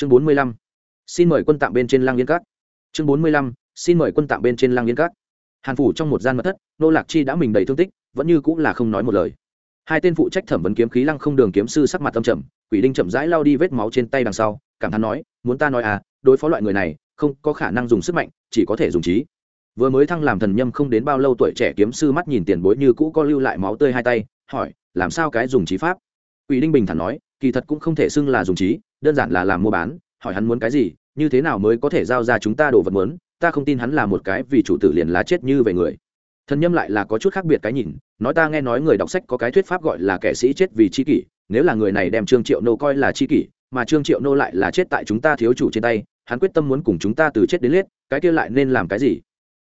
chương bốn mươi lăm. Xin mời quân tạm bên trên lang yên cát. chương bốn mươi lăm. Xin mời quân tạm bên trên lang yên cát. hàn phủ trong một gian mật thất, nô lạc chi đã mình đầy thương tích, vẫn như cũng là không nói một lời. Hai tên phụ trách thẩm vấn kiếm khí lăng không đường kiếm sư sắc mặt tâm trầm, quỷ đinh chậm rãi lao đi vết máu trên tay đằng sau, cảm thán nói, muốn ta nói à đối phó loại người này, không có khả năng dùng sức mạnh, chỉ có thể dùng trí. Vừa mới thăng làm thần nhâm không đến bao lâu tuổi trẻ kiếm sư mắt nhìn tiền bối như cũ có lưu lại máu tươi hai tay, hỏi, làm sao cái dùng trí pháp? Quỷ đinh bình thản nói kỳ thật cũng không thể xưng là dùng trí, đơn giản là làm mua bán, hỏi hắn muốn cái gì, như thế nào mới có thể giao ra chúng ta đồ vật muốn, ta không tin hắn là một cái vì chủ tử liền lá chết như về người. Thần nhâm lại là có chút khác biệt cái nhìn, nói ta nghe nói người đọc sách có cái thuyết pháp gọi là kẻ sĩ chết vì chi kỷ, nếu là người này đem trương triệu nô coi là chi kỷ, mà trương triệu nô lại là chết tại chúng ta thiếu chủ trên tay, hắn quyết tâm muốn cùng chúng ta từ chết đến liết cái kia lại nên làm cái gì?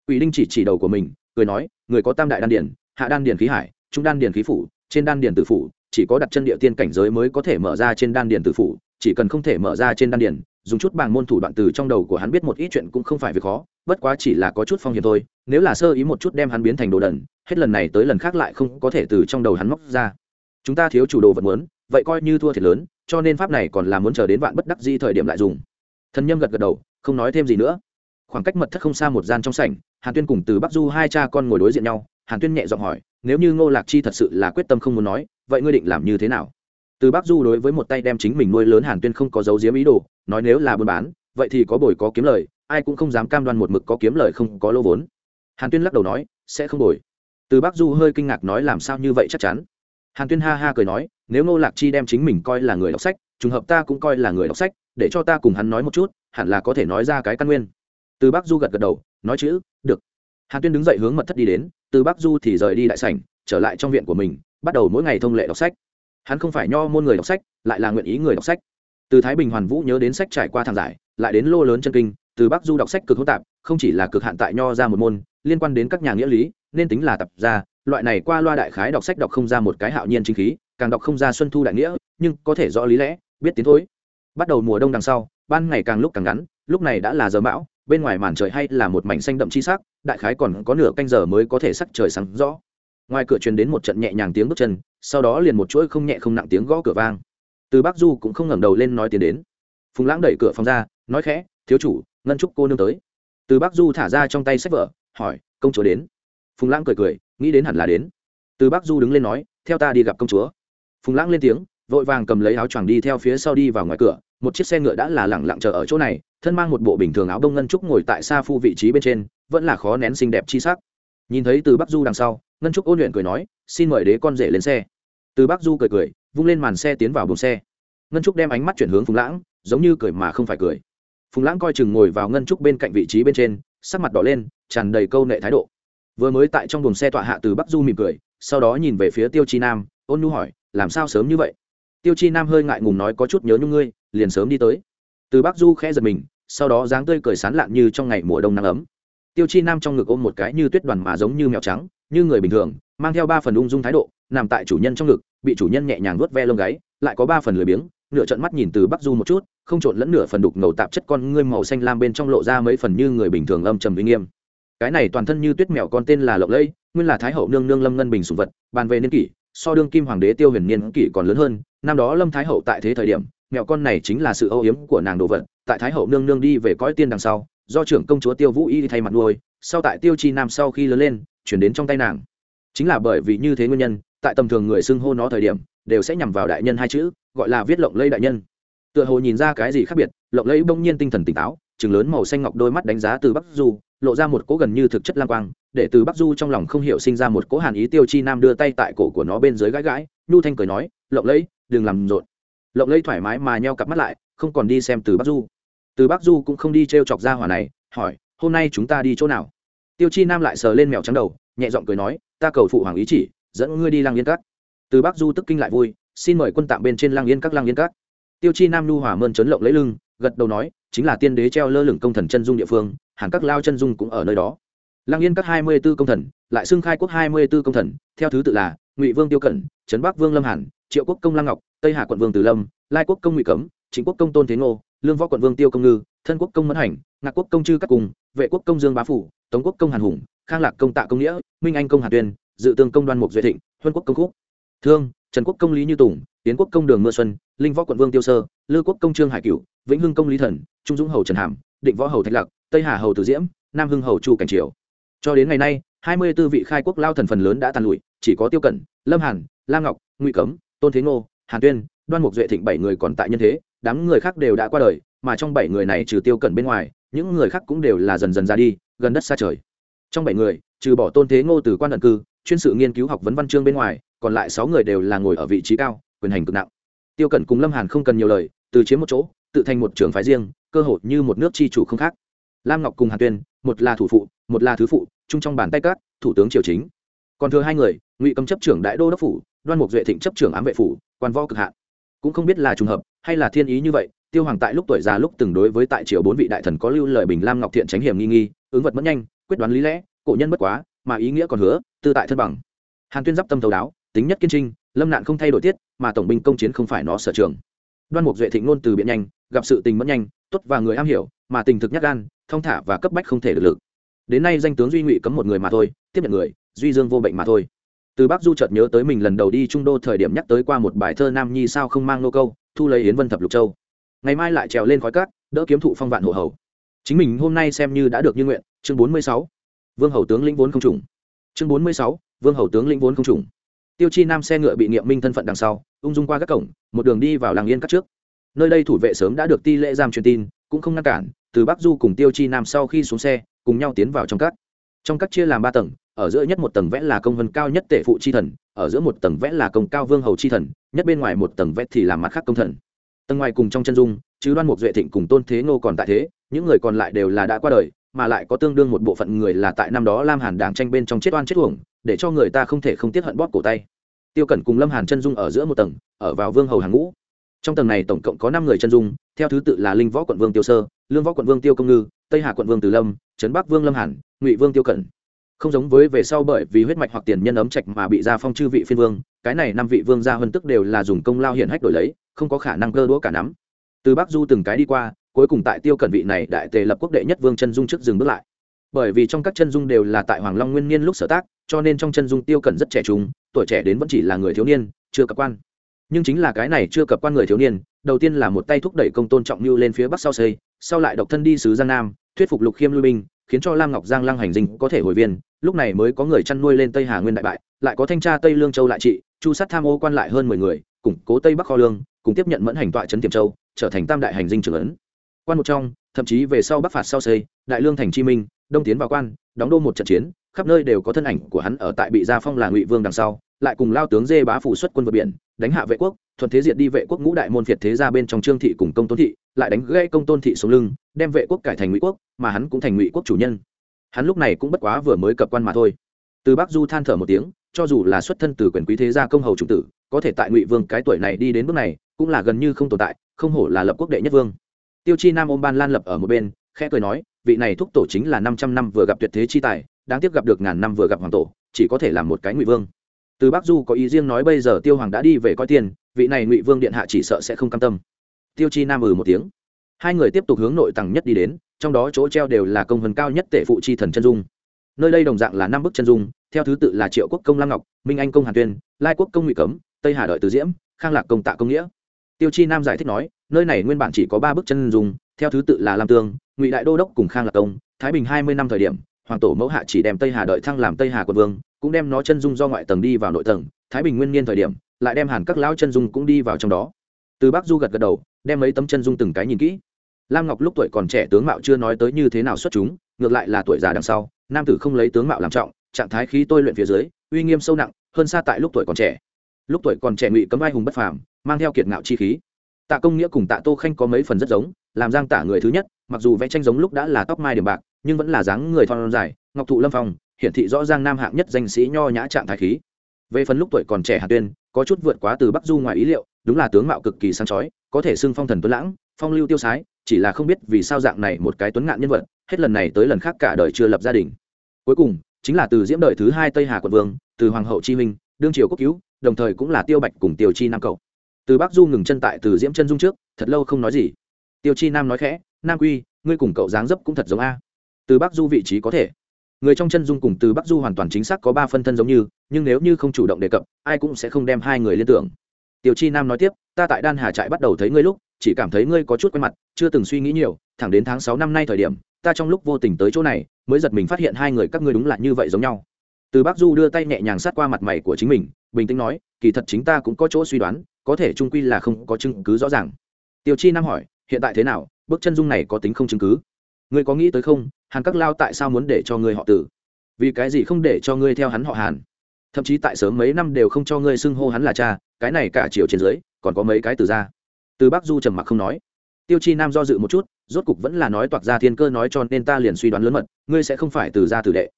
Ủy đinh chỉ chỉ đầu của mình, cười nói, người có tam đại đan điển, hạ đan điển khí hải, trung đan điển khí phủ, trên đan điển tử phủ chỉ có đặt chân địa tiên cảnh giới mới có thể mở ra trên đan điển tử phủ, chỉ cần không thể mở ra trên đan điển dùng chút bảng môn thủ đoạn từ trong đầu của hắn biết một ít chuyện cũng không phải việc khó, bất quá chỉ là có chút phong hiểm thôi, nếu là sơ ý một chút đem hắn biến thành đồ đần, hết lần này tới lần khác lại không có thể từ trong đầu hắn móc ra. Chúng ta thiếu chủ đồ vật muốn, vậy coi như thua thiệt lớn, cho nên pháp này còn là muốn chờ đến vạn bất đắc di thời điểm lại dùng. Thần nhâm gật gật đầu, không nói thêm gì nữa. Khoảng cách mật thất không xa một gian trong sảnh, hàn tuyên cùng từ bắc du hai cha con ngồi đối diện nhau, hàn tuyên nhẹ giọng hỏi nếu như ngô lạc chi thật sự là quyết tâm không muốn nói, vậy ngươi định làm như thế nào? Từ bắc du đối với một tay đem chính mình nuôi lớn hàn tuyên không có dấu diếm ý đồ, nói nếu là buôn bán, vậy thì có bồi có kiếm lời, ai cũng không dám cam đoan một mực có kiếm lời không có lỗ vốn. Hàn tuyên lắc đầu nói, sẽ không bồi. Từ bắc du hơi kinh ngạc nói làm sao như vậy chắc chắn. Hàn tuyên ha ha cười nói, nếu ngô lạc chi đem chính mình coi là người đọc sách, trùng hợp ta cũng coi là người đọc sách, để cho ta cùng hắn nói một chút, hẳn là có thể nói ra cái căn nguyên. Từ bắc du gật gật đầu, nói chữ, được hàn tuyên đứng dậy hướng mật thất đi đến, từ bắc du thì rời đi đại sảnh, trở lại trong viện của mình, bắt đầu mỗi ngày thông lệ đọc sách. Hắn không phải nho môn người đọc sách, lại là nguyện ý người đọc sách. Từ thái bình hoàn vũ nhớ đến sách trải qua thang giải, lại đến lô lớn chân kinh, từ bắc du đọc sách cực hỗn tạp, không chỉ là cực hạn tại nho ra một môn, liên quan đến các nhà nghĩa lý, nên tính là tập ra loại này qua loa đại khái đọc sách đọc không ra một cái hạo nhiên chính khí, càng đọc không ra xuân thu đại nghĩa, nhưng có thể rõ lý lẽ, biết tiến thối. Bắt đầu mùa đông đằng sau, ban ngày càng lúc càng ngắn, lúc này đã là giờ bão bên ngoài màn trời hay là một mảnh xanh đậm chi sắc, đại khái còn có nửa canh giờ mới có thể sắc trời sáng rõ. Ngoài cửa truyền đến một trận nhẹ nhàng tiếng bước chân, sau đó liền một chuỗi không nhẹ không nặng tiếng gõ cửa vang. Từ bắc du cũng không ngẩng đầu lên nói tiến đến. Phùng lãng đẩy cửa phòng ra, nói khẽ, thiếu chủ, ngân trúc cô nương tới. Từ bắc du thả ra trong tay sách vở, hỏi, công chúa đến? Phùng lãng cười cười, nghĩ đến hẳn là đến. Từ bắc du đứng lên nói, theo ta đi gặp công chúa. Phùng lãng lên tiếng, vội vàng cầm lấy áo choàng đi theo phía sau đi vào ngoài cửa một chiếc xe ngựa đã là lẳng lặng chờ ở chỗ này, thân mang một bộ bình thường áo đông ngân trúc ngồi tại xa phu vị trí bên trên, vẫn là khó nén xinh đẹp chi sắc. Nhìn thấy từ bắc du đằng sau, ngân trúc ôn luyện cười nói, xin mời đế con rể lên xe. Từ bắc du cười cười, vung lên màn xe tiến vào buồng xe. Ngân trúc đem ánh mắt chuyển hướng phùng lãng, giống như cười mà không phải cười. Phùng lãng coi chừng ngồi vào ngân trúc bên cạnh vị trí bên trên, sắc mặt đỏ lên, tràn đầy câu nệ thái độ. Vừa mới tại trong buồng xe tọa hạ từ bắc du mỉm cười, sau đó nhìn về phía tiêu chi nam, ôn nhu hỏi, làm sao sớm như vậy? Tiêu chi nam hơi ngại ngùng nói có chút nhớ nhung ngươi, liền sớm đi tới. Từ bắc du khẽ giật mình, sau đó dáng tươi cười sán lạn như trong ngày mùa đông nắng ấm. Tiêu chi nam trong ngực ôm một cái như tuyết đoàn mà giống như mèo trắng, như người bình thường, mang theo ba phần ung dung thái độ, nằm tại chủ nhân trong ngực, bị chủ nhân nhẹ nhàng vuốt ve lông gáy, lại có ba phần lười biếng, nửa trận mắt nhìn từ bắc du một chút, không trộn lẫn nửa phần đục ngầu tạp chất con ngươi màu xanh lam bên trong lộ ra mấy phần như người bình thường âm trầm uy nghiêm. Cái này toàn thân như tuyết mèo con tên là Lộc lẫy nguyên là thái hậu nương nương lâm ngân bình sùng vật, bàn về niên kỷ, so đương kim hoàng đế tiêu huyền niên kỷ còn lớn hơn năm đó lâm thái hậu tại thế thời điểm, mẹo con này chính là sự âu yếm của nàng đồ vật, tại thái hậu nương nương đi về cõi tiên đằng sau, do trưởng công chúa tiêu vũ y thay mặt nuôi, sau tại tiêu chi nam sau khi lớn lên, chuyển đến trong tay nàng. Chính là bởi vì như thế nguyên nhân, tại tầm thường người xưng hô nó thời điểm, đều sẽ nhằm vào đại nhân hai chữ, gọi là viết lộng lây đại nhân. Tựa hồ nhìn ra cái gì khác biệt, lộng lây bỗng nhiên tinh thần tỉnh táo chừng lớn màu xanh ngọc đôi mắt đánh giá từ bắc du, lộ ra một cỗ gần như thực chất lang quang, để từ bắc du trong lòng không hiểu sinh ra một cỗ hàn ý tiêu chi nam đưa tay tại cổ của nó bên dưới gãi gãi, nhu thanh cười nói, lộng lẫy đừng làm rộn. Lộng lấy thoải mái mà nheo cặp mắt lại, không còn đi xem từ bắc du. Từ bắc du cũng không đi t r e o chọc ra hỏa này, hỏi, hôm nay chúng ta đi chỗ nào? Tiêu chi nam lại sờ lên mèo trắng đầu, nhẹ giọng cười nói, ta cầu phụ hoàng ý chỉ, dẫn ngươi đi lang yên cắt từ bắc du tức kinh lại vui, xin mời quân tạm bên trên lang yên các lang yên các. Tiêu chi nam nu hỏa mơn chấn lộng lấy lưng, gật đầu nói, chính là tiên đế treo lơ lửng công thần chân dung địa phương, hẳn các lao chân dung cũng ở nơi đó. Lang yên các hai mươi b ố công thần, lại xưng khai quốc hai mươi b ố công thần, theo thứ tự là ngụy vương tiêu cẩn, trấn bắc vương lâm hàn triệu quốc công lang ngọc tây hà quận vương từ lâm lai quốc công ngụy cấm chính quốc công tôn thế ngô lương võ quận vương tiêu công ngư thân quốc công mẫn hành ngạc quốc công chư các cùng vệ quốc công dương bá phủ tống quốc công hàn hùng khang lạc công tạ công nghĩa minh anh công hà tuyên dự tương công đoan mục duy thịnh huân quốc công khúc thương trần quốc công lý như tùng tiến quốc công đường mưa xuân linh võ quận vương tiêu sơ lư quốc công trương hải cửu vĩnh hưng công lý thần trung dũng hầu trần hàm định võ hầu thạch lạc tây hà hầu tử diễm nam hưng hầu chu cảnh triều cho đến ngày nay hai mươi tư vị khai quốc lao thần phần lớn đã tàn lụi chỉ có tiêu cẩn lâm hàn lam ngọc ngụy cấm tôn thế ngô, hàn tuyên, đoan mục duệ thịnh bảy người còn tại nhân thế, đám người khác đều đã qua đời, mà trong bảy người này trừ tiêu cẩn bên ngoài, những người khác cũng đều là dần dần ra đi, gần đất xa trời. Trong bảy người, trừ bỏ tôn thế ngô từ quan ẩn cư, chuyên sự nghiên cứu học vấn văn chương bên ngoài, còn lại sáu người đều là ngồi ở vị trí cao, quyền hành cực nặng. Tiêu cẩn cùng lâm hàn không cần nhiều lời, từ chiếm một chỗ, tự thành một trường phái riêng, cơ hội như một nước tri chủ không khác. Lam ngọc cùng hàn tuyên, một là thủ phụ, một là thứ phụ, chung trong bàn tay các, thủ tướng triều chính. Còn thừa hai người, ngụy cầm chấp trưởng đại đô đốc phủ đoan mục duệ thịnh chấp trưởng ám vệ phủ, quan võ cực hạn. Cũng không biết là trùng hợp hay là thiên ý như vậy, tiêu hoàng tại lúc tuổi già lúc từng đối với tại triều bốn vị đại thần có lưu lời bình lam ngọc thiện tránh hiểm nghi nghi, ứng vật mất nhanh, quyết đoán lý lẽ, cổ nhân bất quá, mà ý nghĩa còn hứa, tư tại thân bằng. Hàn tuyên giáp tâm thấu đáo, tính nhất kiên trinh, lâm nạn không thay đổi tiết, mà tổng binh công chiến không phải nó sở trường. Đoan mục duệ thịnh ngôn từ biện nhanh, gặp sự tình mất nhanh, tốt và người am hiểu, mà tình thực nhắc gan thông thả và cấp bách không thể được lực. Đến nay danh tướng duy ngụy cấm một người mà thôi, tiếp nhận người, duy dương vô bệnh mà thôi từ bác du chợt nhớ tới mình lần đầu đi trung đô thời điểm nhắc tới qua một bài thơ nam nhi sao không mang nô câu, thu lấy yến vân thập lục châu. Ngày mai lại trèo lên khói cát, đỡ kiếm thụ phong vạn hộ hầu. Chính mình hôm nay xem như đã được như nguyện. Chương bốn mươi sáu, vương hầu tướng lĩnh vốn không trùng. Chương bốn mươi sáu, vương hầu tướng lĩnh vốn không trùng. Tiêu chi nam xe ngựa bị nghiệm minh thân phận đằng sau, ung dung qua các cổng, một đường đi vào làng yên các trước. Nơi đây thủ vệ sớm đã được ti lễ giam truyền tin, cũng không ngăn cản, từ bắc du cùng tiêu chi nam sau khi xuống xe, cùng nhau tiến vào trong các trong các chia làm ba tầng, ở giữa nhất một tầng vẽ là công vân cao nhất tể phụ chi thần, ở giữa một tầng vẽ là công cao vương hầu chi thần, nhất bên ngoài một tầng vẽ thì làm mặt khác công thần. Tầng ngoài cùng trong chân dung chứ đoan mục duệ thịnh cùng tôn thế ngô còn tại thế, những người còn lại đều là đã qua đời, mà lại có tương đương một bộ phận người là tại năm đó lam hàn đảng tranh bên trong chết oan chết uổng, để cho người ta không thể không tiết hận bóp cổ tay. Tiêu cẩn cùng lâm hàn chân dung ở giữa một tầng, ở vào vương hầu hàng ngũ. Trong tầng này tổng cộng có năm người chân dung, theo thứ tự là linh võ quận vương tiêu sơ, lương võ quận vương tiêu công ngư tây hà quận vương từ lâm, trấn bắc vương lâm hàn, ngụy vương tiêu cẩn. Không giống với về sau bởi vì huyết mạch hoặc tiền nhân ấm trạch mà bị gia phong chư vị phiên vương, cái này năm vị vương gia hơn tức đều là dùng công lao hiển hách đổi lấy, không có khả năng cơ đũa cả nắm. Từ bắc du từng cái đi qua, cuối cùng tại tiêu cẩn vị này đại tề lập quốc đệ nhất vương chân dung trước dừng bước lại. Bởi vì trong các chân dung đều là tại hoàng long nguyên niên lúc sở tác, cho nên trong chân dung tiêu cẩn rất trẻ trung, tuổi trẻ đến vẫn chỉ là người thiếu niên, chưa cập quan. Nhưng chính là cái này chưa cập quan người thiếu niên, đầu tiên là một tay thúc đẩy công tôn trọng mưu lên phía bắc sau xây, sau lại độc thân đi sứ giang nam thuyết phục lục khiêm lui binh, khiến cho lam ngọc giang lăng hành dinh có thể hồi viên, lúc này mới có người chăn nuôi lên tây hà nguyên đại bại, lại có thanh tra tây lương châu lại trị, chu sát tham ô quan lại hơn mười người, củng cố tây bắc kho lương, cùng tiếp nhận mẫn hành tọa trấn tiềm châu, trở thành tam đại hành dinh trưởng ấn. Quan một trong, thậm chí về sau bắc phạt sau xây, đại lương thành chi minh, đông tiến vào quan, đóng đô một trận chiến, khắp nơi đều có thân ảnh của hắn ở tại bị gia phong là ngụy vương đằng sau lại cùng lao tướng dê bá phủ xuất quân vượt biển, đánh hạ vệ quốc, thuận thế diệt đi vệ quốc ngũ đại môn phiệt thế ra bên trong trương thị cùng công tôn thị, lại đánh gãy công tôn thị xuống lưng, đem vệ quốc cải thành ngụy quốc, mà hắn cũng thành ngụy quốc chủ nhân. Hắn lúc này cũng bất quá vừa mới cập quan mà thôi. Từ bắc du than thở một tiếng, cho dù là xuất thân từ quyền quý thế gia công hầu chủ tử, có thể tại ngụy vương cái tuổi này đi đến bước này, cũng là gần như không tồn tại, không hổ là lập quốc đệ nhất vương. Tiêu chi nam ôm ban lan lập ở một bên, khẽ cười nói, vị này thúc tổ chính là năm trăm năm vừa gặp tuyệt thế chi tài, đáng tiếc gặp được ngàn năm vừa gặp hoàng tổ, chỉ có thể làm một cái ngụy vương từ bắc du có ý riêng nói bây giờ tiêu hoàng đã đi về coi tiền, vị này ngụy vương điện hạ chỉ sợ sẽ không cam tâm. Tiêu chi nam ừ một tiếng. Hai người tiếp tục hướng nội tầng nhất đi đến, trong đó chỗ treo đều là công vân cao nhất tể phụ chi thần chân dung. Nơi đây đồng dạng là năm bức chân dung, theo thứ tự là triệu quốc công lam ngọc, minh anh công hàn tuyên, lai quốc công ngụy cấm, tây hà đợi từ diễm, khang lạc công tạ công nghĩa. Tiêu chi nam giải thích nói, nơi này nguyên bản chỉ có ba bức chân dung, theo thứ tự là lam tương, ngụy đại đô đốc cùng khang lạc công, thái bình hai mươi năm thời điểm hoàng tổ mẫu hạ chỉ đem tây hà đợi thăng làm tây hà quận vương, cũng đem nó chân dung do ngoại tầng đi vào nội tầng, thái bình nguyên niên thời điểm, lại đem hàn các lão chân dung cũng đi vào trong đó. Từ bắc du gật gật đầu, đem mấy tấm chân dung từng cái nhìn kỹ. Lam ngọc lúc tuổi còn trẻ tướng mạo chưa nói tới như thế nào xuất chúng, ngược lại là tuổi già đằng sau, nam tử không lấy tướng mạo làm trọng, trạng thái khí tôi luyện phía dưới, uy nghiêm sâu nặng, hơn xa tại lúc tuổi còn trẻ. Lúc tuổi còn trẻ ngụy cấm ai hùng bất phàm, mang theo kiệt ngạo chi khí. Tạ công nghĩa cùng tạ tô khanh có mấy phần rất giống làm giang tả người thứ nhất, mặc dù vẽ tranh giống lúc đã là tóc mai điểm bạc, nhưng vẫn là dáng người thon dài, ngọc thụ lâm phong, hiển thị rõ giang nam hạng nhất danh sĩ nho nhã trạng thái khí. Về phần lúc tuổi còn trẻ hà tuyên, có chút vượt quá từ bắc du ngoài ý liệu, đúng là tướng mạo cực kỳ sáng chói, có thể xưng phong thần tuấn lãng, phong lưu tiêu sái, chỉ là không biết vì sao dạng này một cái tuấn ngạn nhân vật, hết lần này tới lần khác cả đời chưa lập gia đình. Cuối cùng, chính là từ diễm đời thứ hai tây hà quận vương, từ hoàng hậu chi minh, đương triều quốc cứu, đồng thời cũng là tiêu bạch cùng tiêu chi nam cậu từ bắc du ngừng chân tại từ diễm chân dung trước, thật lâu không nói gì tiêu chi nam nói khẽ, nam quy, ngươi cùng cậu dáng dấp cũng thật giống a. Từ bắc du vị trí có thể. Người trong chân dung cùng từ bắc du hoàn toàn chính xác có ba phân thân giống như, nhưng nếu như không chủ động đề cập, ai cũng sẽ không đem hai người liên tưởng. Tiêu chi nam nói tiếp, ta tại đan hà trại bắt đầu thấy ngươi lúc, chỉ cảm thấy ngươi có chút quen mặt, chưa từng suy nghĩ nhiều, thẳng đến tháng sáu năm nay thời điểm, ta trong lúc vô tình tới chỗ này, mới giật mình phát hiện hai người các ngươi đúng là như vậy giống nhau. Từ Bắc du đưa tay nhẹ nhàng sát qua mặt mày của chính mình, bình tĩnh nói, kỳ thật chính ta cũng có chỗ suy đoán, có thể trung quy là không có chứng cứ rõ ràng. Tiêu chi nam hỏi hiện tại thế nào, bước chân dung này có tính không chứng cứ? Ngươi có nghĩ tới không, hàn các lao tại sao muốn để cho ngươi họ tử? Vì cái gì không để cho ngươi theo hắn họ hàn? Thậm chí tại sớm mấy năm đều không cho ngươi xưng hô hắn là cha, cái này cả chiều trên dưới, còn có mấy cái từ ra từ bác du trầm mặc không nói. Tiêu chi nam do dự một chút, rốt cục vẫn là nói toạc ra thiên cơ nói cho nên ta liền suy đoán lớn mật, ngươi sẽ không phải từ gia tử đệ.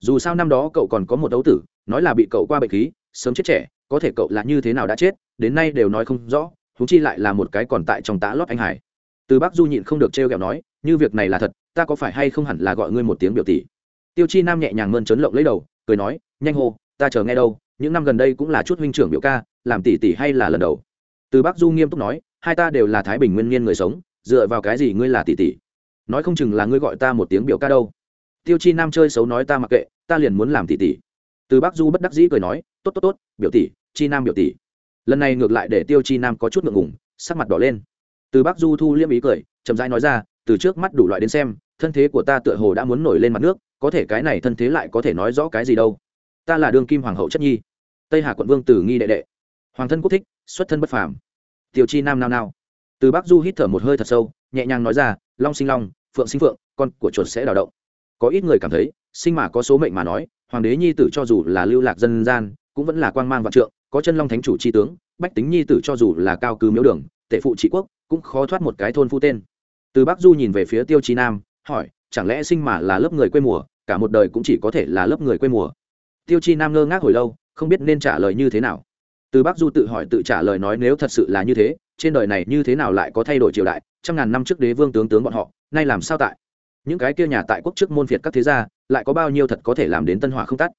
Dù sao năm đó cậu còn có một đấu tử, nói là bị cậu qua bệnh khí, sớm chết trẻ, có thể cậu là như thế nào đã chết, đến nay đều nói không rõ húng chi lại là một cái còn tại trong tá lót anh hải từ bắc du nhịn không được trêu ghẹo nói, như việc này là thật, ta có phải hay không hẳn là gọi ngươi một tiếng biểu tỷ? Tiêu chi nam nhẹ nhàng mơn trấn lộng lấy đầu, cười nói, nhanh hô, ta chờ nghe đâu, những năm gần đây cũng là chút huynh trưởng biểu ca, làm tỷ tỷ hay là lần đầu? Từ bắc du nghiêm túc nói, hai ta đều là thái bình nguyên niên người sống, dựa vào cái gì ngươi là tỷ tỷ? Nói không chừng là ngươi gọi ta một tiếng biểu ca đâu. Tiêu chi nam chơi xấu nói, ta mặc kệ, ta liền muốn làm tỷ tỷ. Từ bắc du bất đắc dĩ cười nói, tốt tốt tốt, biểu tỷ, chi nam biểu tỷ. Lần này ngược lại để tiêu chi nam có chút ngượng ngùng, sắc mặt đỏ lên từ bắc du thu liêm ý cười, chậm rãi nói ra, từ trước mắt đủ loại đến xem, thân thế của ta tựa hồ đã muốn nổi lên mặt nước, có thể cái này thân thế lại có thể nói rõ cái gì đâu. Ta là đương kim hoàng hậu chất nhi. Tây hà quận vương tử nghi đệ đệ. Hoàng thân quốc thích, xuất thân bất phàm. Tiêu chi nam nao nao. Từ bắc du hít thở một hơi thật sâu, nhẹ nhàng nói ra, long sinh long, phượng sinh phượng, con của chuột sẽ đào động. Có ít người cảm thấy, sinh mà có số mệnh mà nói, hoàng đế nhi tử cho dù là lưu lạc dân gian, cũng vẫn là quang mang vạn trượng, có chân long thánh chủ c h i tướng, bách tính nhi tử cho dù là cao cứ miếu đường, tể phụ trị quốc cũng khó thoát một cái thôn phu tên. Từ bắc du nhìn về phía tiêu chi nam, hỏi, chẳng lẽ sinh mà là lớp người quê mùa, cả một đời cũng chỉ có thể là lớp người quê mùa? Tiêu chi nam ngơ ngác hồi lâu, không biết nên trả lời như thế nào. Từ bắc du tự hỏi tự trả lời nói nếu thật sự là như thế, trên đời này như thế nào lại có thay đổi triều đại, trăm ngàn năm trước đế vương tướng tướng bọn họ, nay làm sao tại? Những cái kia nhà tại quốc trước môn phiệt các thế gia, lại có bao nhiêu thật có thể làm đến tân hỏa không tắt?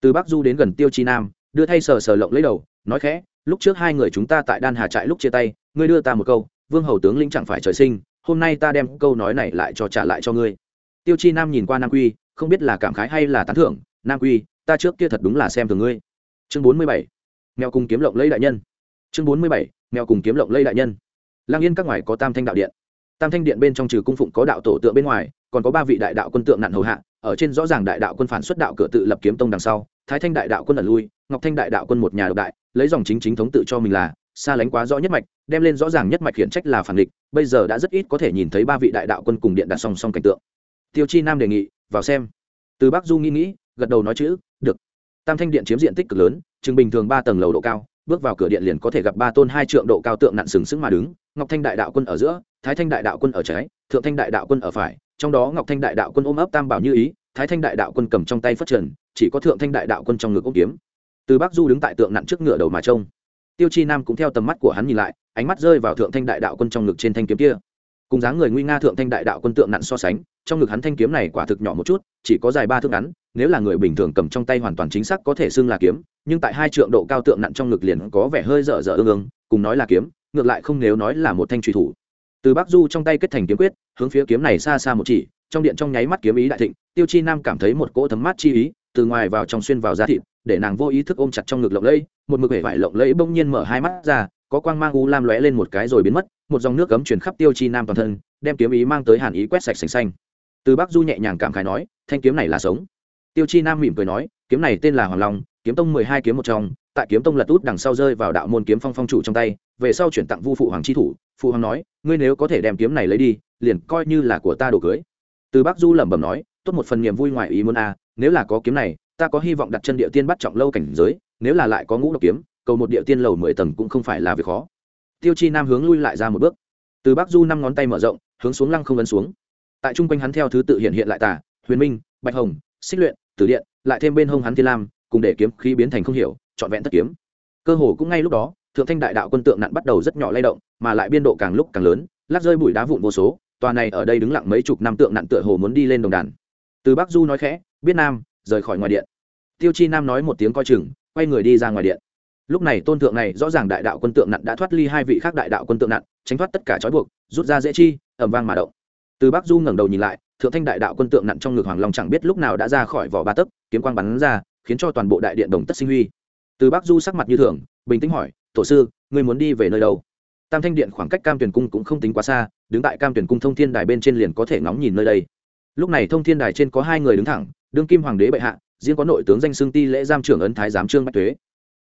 Từ bắc du đến gần tiêu chi nam, đưa thay sờ sờ lộng lấy đầu, nói khẽ, lúc trước hai người chúng ta tại đan hà trại lúc chia tay, ngươi đưa ta một câu vương hầu tướng lĩnh chẳng phải trời sinh, hôm nay ta đem câu nói này lại cho trả lại cho ngươi. Tiêu chi nam nhìn qua nam quy, không biết là cảm khái hay là tán thưởng, nam quy, ta trước kia thật đúng là xem thường ngươi. Chương bốn mươi bảy, mèo cùng kiếm lộng lấy đại nhân. Chương bốn mươi bảy, mèo cùng kiếm lộng lây đại nhân. Lang yên các ngoài có tam thanh đạo điện. Tam thanh điện bên trong trừ cung phụng có đạo tổ tượng bên ngoài, còn có ba vị đại đạo quân tượng nạn hầu hạ, ở trên rõ ràng đại đạo quân phản xuất đạo cửa tự lập kiếm tông đằng sau, thái thanh đại đạo quân ẩn lui, ngọc thanh đại đạo quân một nhà độc đại, lấy dòng chính chính thống tự cho mình là xa lánh quá rõ nhất mạch, đem lên rõ ràng nhất mạch khiển trách là phản địch, bây giờ đã rất ít có thể nhìn thấy ba vị đại đạo quân cùng điện đặt song song cảnh tượng. Tiêu chi nam đề nghị, vào xem. Từ bắc du nghĩ nghĩ, gật đầu nói chữ, được. Tam thanh điện chiếm diện tích cực lớn, chừng bình thường ba tầng lầu độ cao, bước vào cửa điện liền có thể gặp ba tôn hai trượng độ cao tượng nặn sừng sững mà đứng, ngọc thanh đại đạo quân ở giữa, thái thanh đại đạo quân ở trái, thượng thanh đại đạo quân ở phải, trong đó ngọc thanh đại đạo quân ôm ấp tam bảo như ý, thái thanh đại đạo quân cầm trong tay phất trần, chỉ có thượng thanh đại đạo quân trong ngực ôm kiếm. Từ bắc du đứng tại tượng nặn trước ngựa đầu mà trông tiêu chi nam cũng theo tầm mắt của hắn nhìn lại, ánh mắt rơi vào thượng thanh đại đạo quân trong ngực trên thanh kiếm kia. Cùng dáng người nguy nga thượng thanh đại đạo quân tượng nặng so sánh, trong ngực hắn thanh kiếm này quả thực nhỏ một chút, chỉ có dài ba thước ngắn, nếu là người bình thường cầm trong tay hoàn toàn chính xác có thể xưng là kiếm, nhưng tại hai trượng độ cao tượng nặng trong ngực liền có vẻ hơi dở dở ương ương, cùng nói là kiếm, ngược lại không nếu nói là một thanh truy thủ. Từ bắc du trong tay kết thành kiếm quyết, hướng phía kiếm này xa xa một chỉ, trong điện trong nháy mắt kiếm ý đại thịnh, tiêu chi nam cảm thấy một cỗ thấm mát chi ý, từ ngoài vào trong xuyên vào da thịt để nàng vô ý thức ôm chặt trong ngực lộng lẫy, một mực vẻ vải lộng lẫy bỗng nhiên mở hai mắt ra, có quang mang u lam lóe lên một cái rồi biến mất, một dòng nước cấm truyền khắp tiêu chi nam toàn thân, đem kiếm ý mang tới hàn ý quét sạch sành xanh. Từ bắc du nhẹ nhàng cảm khái nói, thanh kiếm này là sống. Tiêu chi nam mỉm cười nói, kiếm này tên là hoàng long, kiếm tông mười hai kiếm một trong, tại kiếm tông lật út đằng sau rơi vào đạo môn kiếm phong phong chủ trong tay, về sau chuyển tặng vu phụ hoàng chi thủ. Phụ hoàng nói, ngươi nếu có thể đem kiếm này lấy đi, liền coi như là của ta đồ cưới. Từ bắc du lẩm bẩm nói, tốt một phần niềm vui ngoài ý muốn a nếu là có kiếm này ta có hy vọng đặt chân địa tiên bắt trọng lâu cảnh giới, nếu là lại có ngũ độc kiếm, cầu một địa tiên lầu mười tầng cũng không phải là việc khó. Tiêu chi nam hướng lui lại ra một bước. Từ bắc du năm ngón tay mở rộng, hướng xuống lăng không ấn xuống. Tại chung quanh hắn theo thứ tự hiện hiện lại tả huyền minh, bạch hồng, xích luyện, tử điện, lại thêm bên hông hắn thiên lam, cùng để kiếm khí biến thành không hiểu, trọn vẹn thất kiếm. Cơ hồ cũng ngay lúc đó, thượng thanh đại đạo quân tượng nặn bắt đầu rất nhỏ lay động, mà lại biên độ càng lúc càng lớn, lắc rơi bụi đá vụn vô số, tòa này ở đây đứng lặng mấy chục năm tượng nặn tựa hồ muốn đi lên đồng đàn. Từ bắc du nói khẽ, biết nam rời khỏi ngoài điện. Tiêu chi nam nói một tiếng coi chừng, quay người đi ra ngoài điện. Lúc này tôn tượng này rõ ràng đại đạo quân tượng nặn đã thoát ly hai vị khác đại đạo quân tượng nặn tránh thoát tất cả trói buộc, rút ra dễ chi ẩm vang mà động. Từ bắc du ngẩng đầu nhìn lại, thượng thanh đại đạo quân tượng nặn trong ngực hoàng long chẳng biết lúc nào đã ra khỏi vỏ ba tấc, kiếm quang bắn ra, khiến cho toàn bộ đại điện đồng tất sinh huy. Từ bắc du sắc mặt như thường, bình tĩnh hỏi, tổ sư, ngươi muốn đi về nơi đâu? Tam thanh điện khoảng cách cam tuyển cung cũng không tính quá xa, đứng tại cam tuyển cung thông thiên đài bên trên liền có thể ngóng nhìn nơi đây lúc này thông thiên đài trên có hai người đứng thẳng, đương kim hoàng đế bệ hạ, riêng có nội tướng danh xương ti lễ giam trưởng ấn thái giám trương bách thuế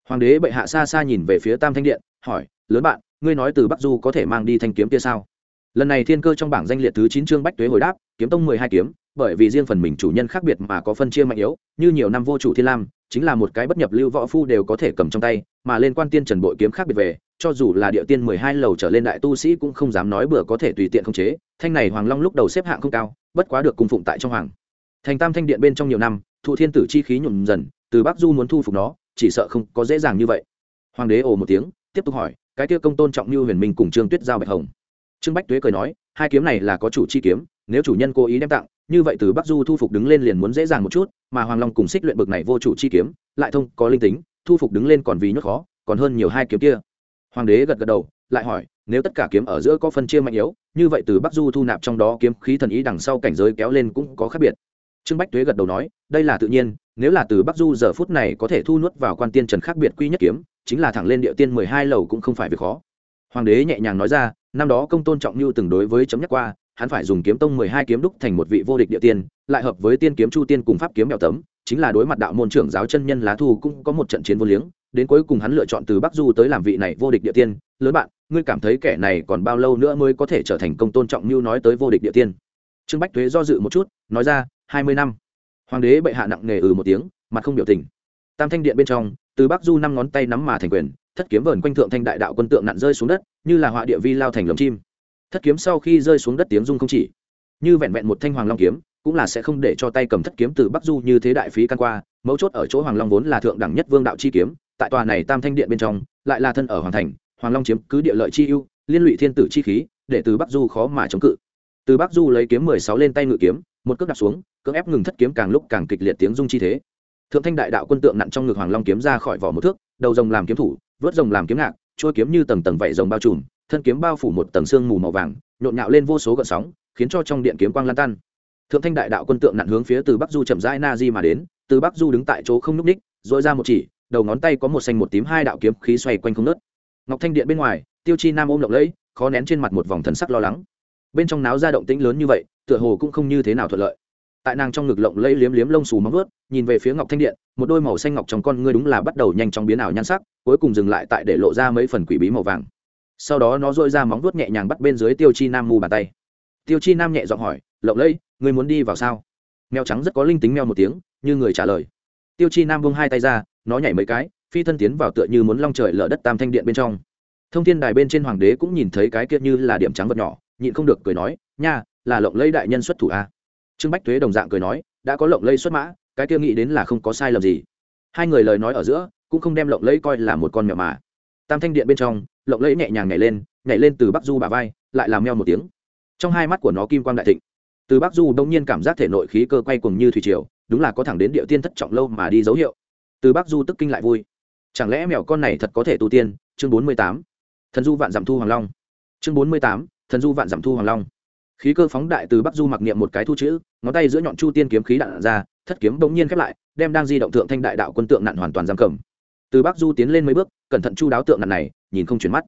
hoàng đế bệ hạ xa xa nhìn về phía tam thanh điện, hỏi, lớn bạn, ngươi nói từ bắc du có thể mang đi thanh kiếm kia sao? Lần này thiên cơ trong bảng danh liệt thứ chín trương bách tuế hồi đáp, kiếm tông mười hai kiếm, bởi vì riêng phần mình chủ nhân khác biệt mà có phân chia mạnh yếu, như nhiều năm vô chủ thiên lam, chính là một cái bất nhập lưu võ phu đều có thể cầm trong tay, mà lên quan tiên trần bội kiếm khác biệt về cho dù là địa tiên mười hai lầu trở lên đại tu sĩ cũng không dám nói bừa có thể tùy tiện khống chế, thanh này hoàng long lúc đầu xếp hạng không cao, bất quá được cung phụng tại trong hoàng. Thành tam thanh điện bên trong nhiều năm, thụ thiên tử chi khí nhuộm dần, từ bắc du muốn thu phục nó, chỉ sợ không có dễ dàng như vậy. Hoàng đế ồ một tiếng, tiếp tục hỏi, cái kia công tôn trọng như huyền minh cùng trương tuyết giao bạch hồng. Trương bách tuế cười nói, hai kiếm này là có chủ chi kiếm, nếu chủ nhân cố ý đem tặng, như vậy từ bắc du thu phục đứng lên liền muốn dễ dàng một chút, mà hoàng long cùng xích luyện bực này vô chủ chi kiếm, lại thông có linh tính, thu phục đứng lên còn vì nhốt khó, còn hơn nhiều hai kiếm kia hoàng đế gật gật đầu, lại hỏi, nếu tất cả kiếm ở giữa có phân chia mạnh yếu, như vậy từ bắc du thu nạp trong đó kiếm khí thần ý đằng sau cảnh giới kéo lên cũng có khác biệt. Trương bách tuế gật đầu nói, đây là tự nhiên, nếu là từ bắc du giờ phút này có thể thu nuốt vào quan tiên trần khác biệt quy nhất kiếm, chính là thẳng lên địa tiên mười hai lầu cũng không phải việc khó. Hoàng đế nhẹ nhàng nói ra, năm đó công tôn trọng như từng đối với chấm nhắc qua, hắn phải dùng kiếm tông mười hai kiếm đúc thành một vị vô địch địa tiên, lại hợp với tiên kiếm chu tiên cùng pháp kiếm mẹo tấm, chính là đối mặt đạo môn trưởng giáo chân nhân lá thu cũng có một trận chiến vô liếng đến cuối cùng hắn lựa chọn từ bắc du tới làm vị này vô địch địa tiên. Lớn bạn, ngươi cảm thấy kẻ này còn bao lâu nữa mới có thể trở thành công tôn trọng như nói tới vô địch địa tiên? Trương bách thuế do dự một chút, nói ra, hai mươi năm. Hoàng đế bệ hạ nặng nề ừ một tiếng, mặt không biểu tình. Tam thanh điện bên trong, từ bắc du năm ngón tay nắm mà thành quyền, thất kiếm vờn quanh thượng thanh đại đạo quân tượng nặn rơi xuống đất, như là họa địa vi lao thành lồng chim. Thất kiếm sau khi rơi xuống đất tiếng rung không chỉ. Như vẹn vẹn một thanh hoàng long kiếm, cũng là sẽ không để cho tay cầm thất kiếm từ bắc du như thế đại phí căn qua, mấu chốt ở chỗ hoàng long vốn là thượng đẳng nhất vương đạo chi kiếm tại tòa này tam thanh điện bên trong, lại là thân ở hoàng thành, hoàng long chiếm cứ địa lợi chi ưu, liên lụy thiên tử chi khí, để từ bắc du khó mà chống cự. Từ bắc du lấy kiếm mười sáu lên tay ngự kiếm, một cước đặt xuống, cưỡng ép ngừng thất kiếm càng lúc càng kịch liệt tiếng rung chi thế. Thượng thanh đại đạo quân tượng nặn trong ngực hoàng long kiếm ra khỏi vỏ một thước, đầu rồng làm kiếm thủ, vớt rồng làm kiếm ngạc, trôi kiếm như tầng tầng vảy rồng bao trùm, thân kiếm bao phủ một tầng xương mù màu vàng, nhộn nhạo lên vô số gợn sóng, khiến cho trong điện kiếm quang lan tan. Thượng thanh đại đạo quân tượng nặn hướng phía từ bắc du chậm rãi na di mà đến, từ bắc du đứng tại chỗ không nhúc ních dội ra một chỉ đầu ngón tay có một xanh một tím hai đạo kiếm khí xoay quanh không nớt. Ngọc thanh điện bên ngoài, tiêu chi nam ôm lộng lẫy, khó nén trên mặt một vòng thần sắc lo lắng. Bên trong náo ra động tĩnh lớn như vậy, tựa hồ cũng không như thế nào thuận lợi. Tại nàng trong ngực lộng lẫy liếm liếm lông xù móng ướt nhìn về phía ngọc thanh điện, một đôi màu xanh ngọc trong con ngươi đúng là bắt đầu nhanh chóng biến ảo nhan sắc, cuối cùng dừng lại tại để lộ ra mấy phần quỷ bí màu vàng. Sau đó nó dội ra móng vuốt nhẹ nhàng bắt bên dưới tiêu chi nam mù bàn tay. Tiêu chi nam nhẹ giọng hỏi, lộng lẫy người muốn đi vào sao? Mèo trắng rất có linh tính mèo một tiếng, như người trả lời. Tiêu chi nam buông hai tay ra nó nhảy mấy cái, phi thân tiến vào tựa như muốn long trời lở đất tam thanh điện bên trong. Thông thiên đài bên trên hoàng đế cũng nhìn thấy cái kia như là điểm trắng vật nhỏ, nhịn không được cười nói, nha, là lộng Lây đại nhân xuất thủ a. À? trương bách thuế đồng dạng cười nói, đã có lộng Lây xuất mã, cái kia nghĩ đến là không có sai lầm gì. Hai người lời nói ở giữa, cũng không đem lộng Lây coi là một con mèo mà. Tam thanh điện bên trong, lộng Lây nhẹ nhàng nhảy lên nhảy lên từ bắc du bà vai, lại làm meo một tiếng. Trong hai mắt của nó kim quang đại thịnh. Từ bắc du đông nhiên cảm giác thể nội khí cơ quay cùng như thủy triều, đúng là có thẳng đến địa tiên thất trọng lâu mà đi dấu hiệu từ bắc du tức kinh lại vui. Chẳng lẽ mèo con này thật có thể tu tiên? Chương bốn mươi tám. Thần du vạn giảm thu hoàng long. Chương bốn mươi tám. Thần du vạn giảm thu hoàng long. Khí cơ phóng đại từ bắc du mặc niệm một cái thu chữ, ngón tay giữa nhọn chu tiên kiếm khí đạn ra, thất kiếm bỗng nhiên khép lại, đem đang di động thượng thanh đại đạo quân tượng nặn hoàn toàn giam cầm. Từ bắc du tiến lên mấy bước, cẩn thận chu đáo tượng nặn này, nhìn không chuyển mắt.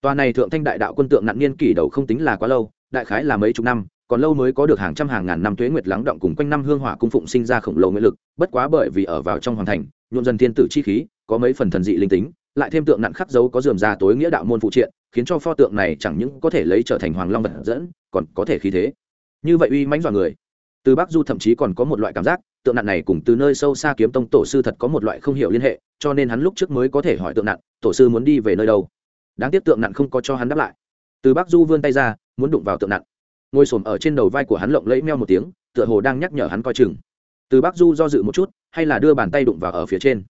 Tòa này thượng thanh đại đạo quân tượng nặn niên kỷ đầu không tính là quá lâu, đại khái là mấy chục năm, còn lâu mới có được hàng trăm hàng ngàn năm tuế nguyệt lắng động cùng quanh năm hương hỏa cung phụng sinh ra khổng lồ nguyện lực, bất quá bởi vì ở vào trong hoàng thành nhuộm dần thiên tử chi khí, có mấy phần thần dị linh tính, lại thêm tượng nặn khắc dấu có dườm ra tối nghĩa đạo môn phụ triện, khiến cho pho tượng này chẳng những có thể lấy trở thành hoàng long vật dẫn, còn có thể khí thế. Như vậy uy mãnh dọa người. Từ bắc du thậm chí còn có một loại cảm giác, tượng nặn này cùng từ nơi sâu xa kiếm tông tổ sư thật có một loại không hiểu liên hệ, cho nên hắn lúc trước mới có thể hỏi tượng nặn tổ sư muốn đi về nơi đâu? Đáng tiếc tượng nặn không có cho hắn đáp lại. Từ bắc du vươn tay ra, muốn đụng vào tượng nặn ngồi s ở trên đầu vai của hắn lộng lẫy meo một tiếng, tựa hồ đang nhắc nhở hắn coi chừng từ bắc du do dự một chút, hay là đưa bàn tay đụng vào ở phía trên.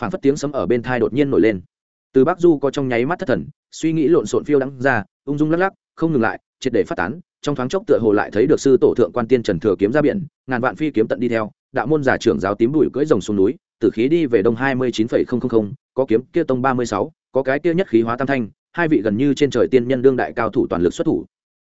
Phản phất tiếng sấm ở bên thai đột nhiên nổi lên. Từ bắc du có trong nháy mắt thất thần, suy nghĩ lộn xộn phiêu đắng ra, ung dung lắc lắc, không ngừng lại, triệt để phát tán, trong thoáng chốc tựa hồ lại thấy được sư tổ thượng quan tiên trần thừa kiếm ra biển, ngàn vạn phi kiếm tận đi theo, đạo môn giả trưởng giáo tím bụi cưỡi rồng xuống núi tử khí đi về đông hai mươi chín phẩy không không không, có kiếm kia tông ba mươi sáu, có cái kia nhất khí hóa tam thanh, hai vị gần như trên trời tiên nhân đương đại cao thủ toàn lực xuất thủ.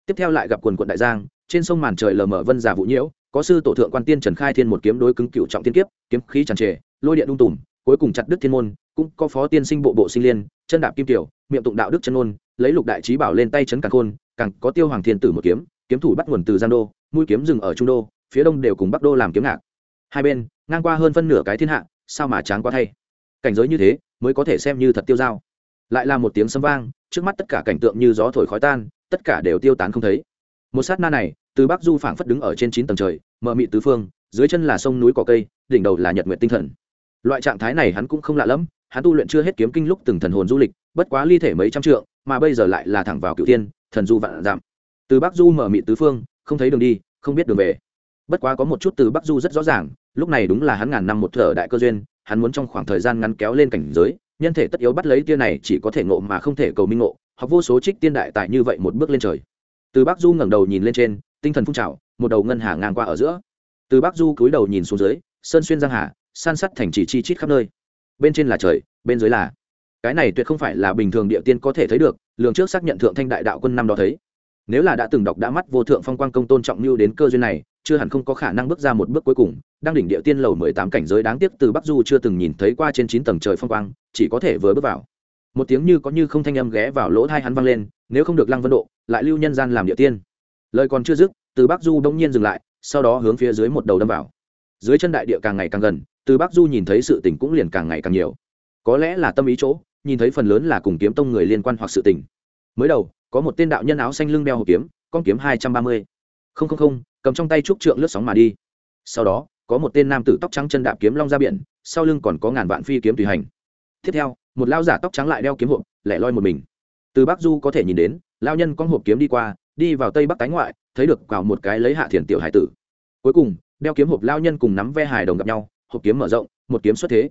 Tiếp theo lại gặp quần quận đại giang, trên sông màn trời lờ mờ vân giả vũ nhiễu có sư tổ thượng quan tiên trần khai thiên một kiếm đối cứng cựu trọng tiên kiếp, kiếm khí tràn trề, lôi điện đung tùm, cuối cùng chặt đứt thiên môn, cũng có phó tiên sinh bộ bộ sinh liên, chân đạp kim tiểu, miệng tụng đạo đức chân ôn lấy lục đại trí bảo lên tay chấn càng khôn, càng có tiêu hoàng thiên tử một kiếm kiếm thủ bắt nguồn từ giang đô, mũi kiếm rừng ở trung đô, phía đông đều cùng bắc đô làm kiếm ngạc. Hai bên, ngang qua hơn phân nửa cái thiên hạ, sao mà chán quá thay? Cảnh giới như thế, mới có thể xem như thật tiêu dao. Lại là một tiếng sấm vang, trước mắt tất cả cảnh tượng như gió thổi khói tan, tất cả đều tiêu tán không thấy. Một sát na này từ bắc du phảng phất đứng ở trên chín tầng trời, mờ mị tứ phương, dưới chân là sông núi cỏ cây, đỉnh đầu là nhật nguyện tinh thần. Loại trạng thái này hắn cũng không lạ lẫm, hắn tu luyện chưa hết kiếm kinh lúc từng thần hồn du lịch, bất quá ly thể mấy trăm trượng, mà bây giờ lại là thẳng vào cựu tiên thần du vạn giảm. Từ bắc du mở mị tứ phương, không thấy đường đi, không biết đường về. Bất quá có một chút từ bắc du rất rõ ràng, lúc này đúng là hắn ngàn năm một thở đại cơ duyên, hắn muốn trong khoảng thời gian ngắn kéo lên cảnh giới, nhân thể tất yếu bắt lấy tia này chỉ có thể ngộ mà không thể cầu minh ngộ hoặc vô số trích tiên đại tại như vậy một bước lên trời. Từ bắc du ngẩng đầu nhìn lên trên tinh thần phun trào, một đầu ngân hà ngang qua ở giữa. Từ bắc du cúi đầu nhìn xuống dưới, sơn xuyên giang hà, san sắt thành chỉ chi chít khắp nơi. Bên trên là trời, bên dưới là. Cái này tuyệt không phải là bình thường địa tiên có thể thấy được, lường trước xác nhận thượng thanh đại đạo quân năm đó thấy. Nếu là đã từng đọc đã mắt vô thượng phong quang công tôn trọng mưu đến cơ duyên này, chưa hẳn không có khả năng bước ra một bước cuối cùng, đang đỉnh địa tiên lầu mười tám cảnh giới đáng tiếc từ bắc du chưa từng nhìn thấy qua trên chín tầng trời phong quang, chỉ có thể vừa bước vào. Một tiếng như có như không thanh âm ghé vào lỗ thai hắn vang lên, nếu không được lăng vân độ, lại lưu nhân gian làm địa tiên lời còn chưa dứt, từ bắc du đông nhiên dừng lại, sau đó hướng phía dưới một đầu đâm vào. Dưới chân đại địa càng ngày càng gần, từ bắc du nhìn thấy sự tình cũng liền càng ngày càng nhiều. Có lẽ là tâm ý chỗ, nhìn thấy phần lớn là cùng kiếm tông người liên quan hoặc sự tình. Mới đầu, có một tên đạo nhân áo xanh lưng đeo hộp kiếm, con kiếm hai trăm ba mươi. Không không không, cầm trong tay trúc trượng lướt sóng mà đi. Sau đó, có một tên nam tử tóc trắng chân đạp kiếm long ra biển, sau lưng còn có ngàn vạn phi kiếm tùy hành. Tiếp theo, một lao giả tóc trắng lại đeo kiếm hộp, lẻ loi một mình. Từ bắc du có thể nhìn đến lao nhân con hộp kiếm đi qua đi vào tây bắc tái ngoại, thấy được vào một cái lấy hạ thiền tiểu hải tử. Cuối cùng, đeo kiếm hộp lao nhân cùng nắm ve hài đồng gặp nhau, hộp kiếm mở rộng, một kiếm xuất thế.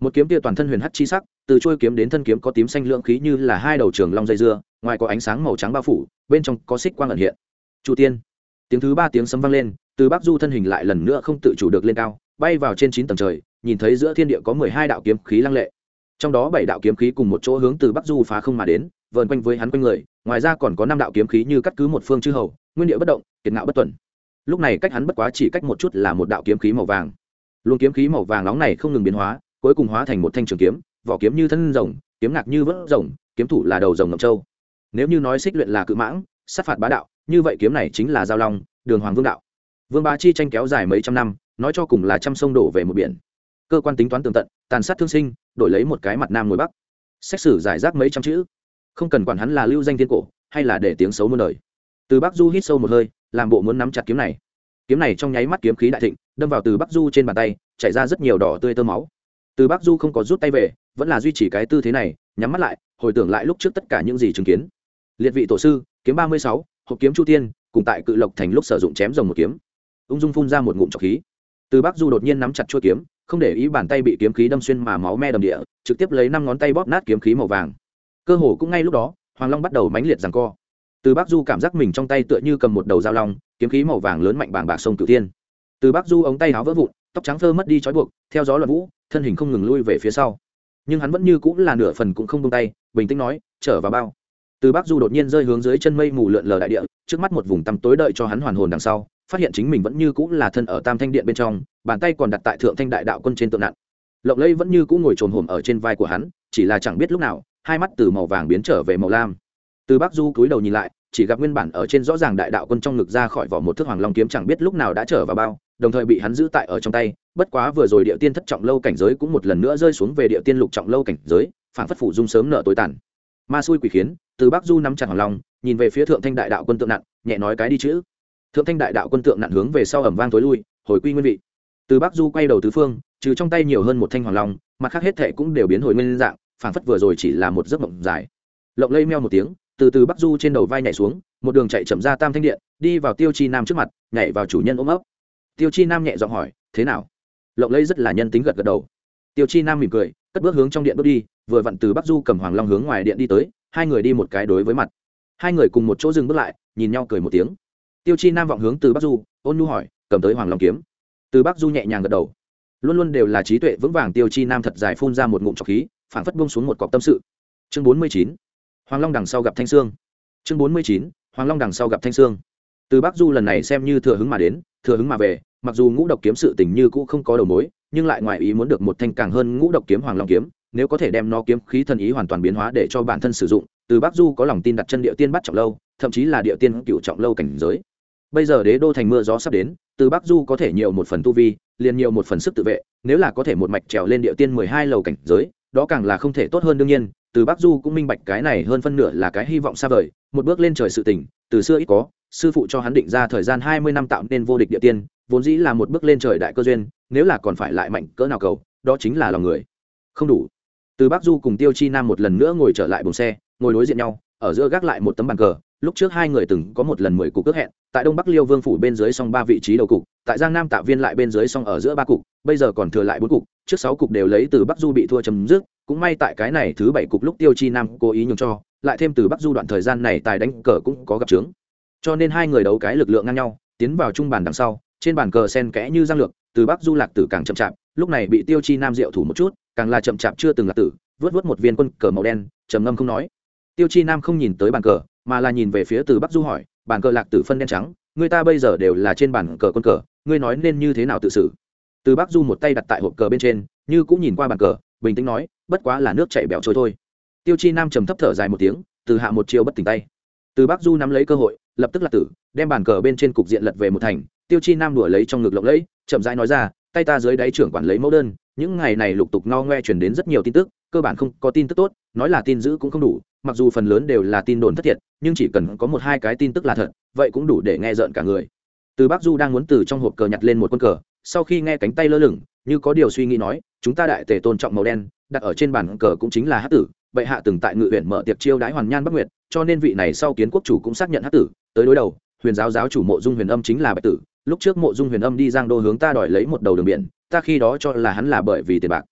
Một kiếm tia toàn thân huyền hắt chi sắc, từ trôi kiếm đến thân kiếm có tím xanh lượng khí như là hai đầu trường long dây dưa, ngoài có ánh sáng màu trắng bao phủ, bên trong có xích quang ẩn hiện. Chủ tiên. Tiếng thứ ba tiếng sấm vang lên, từ bắc du thân hình lại lần nữa không tự chủ được lên cao, bay vào trên chín tầng trời, nhìn thấy giữa thiên địa có mười hai đạo kiếm khí lăng lệ. Trong đó bảy đạo kiếm khí cùng một chỗ hướng từ bắc du phá không mà đến vờn quanh với hắn quanh người, ngoài ra còn có năm đạo kiếm khí như cắt cứ một phương chư hầu, nguyên địa bất động, kiệt ngạo bất tuần. Lúc này cách hắn bất quá chỉ cách một chút là một đạo kiếm khí màu vàng. Luồng kiếm khí màu vàng nóng này không ngừng biến hóa, cuối cùng hóa thành một thanh trường kiếm, vỏ kiếm như thân rồng, kiếm ngạc như vớt rồng, kiếm thủ là đầu rồng ngọc châu. Nếu như nói xích luyện là cự mãng, sát phạt bá đạo, như vậy kiếm này chính là giao long, đường hoàng vương đạo. Vương bá chi tranh kéo dài mấy trăm năm, nói cho cùng là trăm sông đổ về một biển. Cơ quan tính toán tường tận, tàn sát thương sinh, đổi lấy một cái mặt nam ngồi bắc. Xét xử giải rác mấy trăm chữ không cần quản hắn là lưu danh thiên cổ, hay là để tiếng xấu muôn đời. Từ bắc du hít sâu một hơi, làm bộ muốn nắm chặt kiếm này. Kiếm này trong nháy mắt kiếm khí đại thịnh, đâm vào từ bắc du trên bàn tay, chảy ra rất nhiều đỏ tươi tơ máu. Từ bắc du không có rút tay về, vẫn là duy trì cái tư thế này, nhắm mắt lại, hồi tưởng lại lúc trước tất cả những gì chứng kiến. Liệt vị tổ sư, kiếm ba mươi sáu, hộp kiếm chu tiên, cùng tại cự lộc thành lúc sử dụng chém rồng một kiếm. Ung dung phun ra một ngụm trọc khí. Từ bắc du đột nhiên nắm chặt chuôi kiếm, không để ý bàn tay bị kiếm khí đâm xuyên mà máu me đầm địa, trực tiếp lấy năm ngón tay bóp nát kiếm khí màu vàng cơ hồ cũng ngay lúc đó, hoàng long bắt đầu mãnh liệt rằng co. Từ bắc du cảm giác mình trong tay tựa như cầm một đầu dao long, kiếm khí màu vàng lớn mạnh bàng bạc sông cửu tiên từ bắc du ống tay áo vỡ vụn, tóc trắng thơ mất đi trói buộc, theo gió loạn vũ, thân hình không ngừng lui về phía sau. Nhưng hắn vẫn như cũng là nửa phần cũng không buông tay, bình tĩnh nói, trở vào bao. Từ bắc du đột nhiên rơi hướng dưới chân mây mù lượn lờ đại địa, trước mắt một vùng tăm tối đợi cho hắn hoàn hồn đằng sau, phát hiện chính mình vẫn như cũng là thân ở tam thanh điện bên trong, bàn tay còn đặt tại thượng thanh đại đạo quân trên tượng nặng. Lộng lây vẫn như cũng ngồi trồn hổm ở trên vai của hắn, chỉ là chẳng biết lúc nào hai mắt từ màu vàng biến trở về màu lam. Từ bắc du cúi đầu nhìn lại, chỉ gặp nguyên bản ở trên rõ ràng đại đạo quân trong ngực ra khỏi vỏ một thước hoàng long kiếm chẳng biết lúc nào đã trở vào bao, đồng thời bị hắn giữ tại ở trong tay, bất quá vừa rồi địa tiên thất trọng lâu cảnh giới cũng một lần nữa rơi xuống về địa tiên lục trọng lâu cảnh giới phản phất phủ dung sớm nợ tối tàn. Ma xui quỷ khiến, từ bắc du nắm chặt hoàng long, nhìn về phía thượng thanh đại đạo quân tượng nặng, nhẹ nói cái đi chữ. Thượng thanh đại đạo quân tượng nặng hướng về sau ẩm vang tối lui, hồi quy nguyên vị. Từ bắc du quay đầu tứ phương, trừ trong tay nhiều hơn một thanh hoàng long, mặt khác hết thệ cũng đều biến hồi nguyên dạng phảng phất vừa rồi chỉ là một giấc mộng dài. Lộng lây meo một tiếng, từ từ bắc du trên đầu vai nhảy xuống, một đường chạy chậm ra tam thanh điện, đi vào tiêu chi nam trước mặt, nhảy vào chủ nhân ôm ấp. Tiêu chi nam nhẹ giọng hỏi, thế nào? Lộng lây rất là nhân tính gật gật đầu. Tiêu chi nam mỉm cười, cất bước hướng trong điện bước đi, vừa vặn từ bắc du cầm hoàng long hướng ngoài điện đi tới, hai người đi một cái đối với mặt. Hai người cùng một chỗ dừng bước lại, nhìn nhau cười một tiếng. Tiêu chi nam vọng hướng từ bắc du, ôn nhu hỏi, cầm tới hoàng long kiếm. Từ bắc du nhẹ nhàng gật đầu. Luôn luôn đều là trí tuệ vững vàng, tiêu chi nam thật dài phun ra một ngụm trọc khí phảng phất buông xuống một cọc tâm sự. Chương bốn mươi chín, hoàng long đằng sau gặp thanh sương. Chương bốn mươi chín, hoàng long đằng sau gặp thanh sương. Từ bắc du lần này xem như thừa hứng mà đến, thừa hứng mà về, mặc dù ngũ độc kiếm sự tình như cũ không có đầu mối, nhưng lại ngoài ý muốn được một thanh càng hơn ngũ độc kiếm hoàng long kiếm, nếu có thể đem nó kiếm khí thần ý hoàn toàn biến hóa để cho bản thân sử dụng, từ bắc du có lòng tin đặt chân địa tiên bắt trọng lâu, thậm chí là địa tiên cựu trọng lâu cảnh giới. Bây giờ đế đô thành mưa gió sắp đến, từ bắc du có thể nhiều một phần tu vi, liền nhiều một phần sức tự vệ, nếu là có thể một mạch trèo lên địa tiên mười hai lầu cảnh giới đó càng là không thể tốt hơn đương nhiên, từ bắc du cũng minh bạch cái này hơn phân nửa là cái hy vọng xa vời, một bước lên trời sự tỉnh từ xưa ít có, sư phụ cho hắn định ra thời gian hai mươi năm tạo nên vô địch địa tiên, vốn dĩ là một bước lên trời đại cơ duyên, nếu là còn phải lại mạnh cỡ nào cầu, đó chính là lòng người. Không đủ. Từ bắc du cùng tiêu chi nam một lần nữa ngồi trở lại buồng xe, ngồi đối diện nhau, ở giữa gác lại một tấm bàn cờ lúc trước hai người từng có một lần mười cục ước hẹn, tại đông bắc liêu vương phủ bên dưới xong ba vị trí đầu cục, tại giang nam tạ viên lại bên dưới xong ở giữa ba cục, bây giờ còn thừa lại bốn cục, trước sáu cục đều lấy từ bắc du bị thua chấm dứt, cũng may tại cái này thứ bảy cục lúc tiêu chi nam cố ý nhường cho, lại thêm từ bắc du đoạn thời gian này tài đánh cờ cũng có gặp trướng cho nên hai người đấu cái lực lượng ngang nhau, tiến vào trung bàn đằng sau, trên bàn cờ sen kẽ như giang lược, từ bắc du lạc tử càng chậm chạp, lúc này bị tiêu chi nam diệu thủ một chút, càng là chậm chạp chưa từng lạc tử, vớt vớt một viên quân cờ màu đen, trầm ngâm không nói. Tiêu chi nam không nhìn tới bàn cờ mà là nhìn về phía từ bắc du hỏi, bàn cờ lạc tử phân đen trắng, người ta bây giờ đều là trên bàn cờ quân cờ, ngươi nói nên như thế nào tự xử? Từ bắc du một tay đặt tại hộp cờ bên trên, như cũng nhìn qua bàn cờ, bình tĩnh nói, bất quá là nước chảy bẹo trôi thôi. Tiêu chi nam trầm thấp thở dài một tiếng, từ hạ một chiều bất tỉnh tay. Từ bắc du nắm lấy cơ hội, lập tức lạc tử, đem bàn cờ bên trên cục diện lật về một thành, tiêu chi nam đuổi lấy trong ngực lộng lẫy, chậm rãi nói ra, tay ta dưới đáy trưởng quản lấy mẫu đơn, những ngày này lục tục no ngoe truyền đến rất nhiều tin tức, cơ bản không có tin tức tốt, nói là tin giữ cũng không đủ mặc dù phần lớn đều là tin đồn thất thiệt, nhưng chỉ cần có một hai cái tin tức là thật, vậy cũng đủ để nghe rợn cả người. Từ bắc du đang muốn từ trong hộp cờ nhặt lên một quân cờ, sau khi nghe cánh tay lơ lửng, như có điều suy nghĩ nói, chúng ta đại tề tôn trọng màu đen, đặt ở trên bàn cờ cũng chính là hát tử, bệ hạ từng tại ngự huyện mở tiệc chiêu đãi hoàn nhan bắc nguyệt, cho nên vị này sau kiến quốc chủ cũng xác nhận hát tử, tới đối đầu, huyền giáo giáo chủ mộ dung huyền âm chính là bạch tử, lúc trước mộ dung huyền âm đi giang đô hướng ta đòi lấy một đầu đường biển, ta khi đó cho là hắn là bởi vì tiền bạc.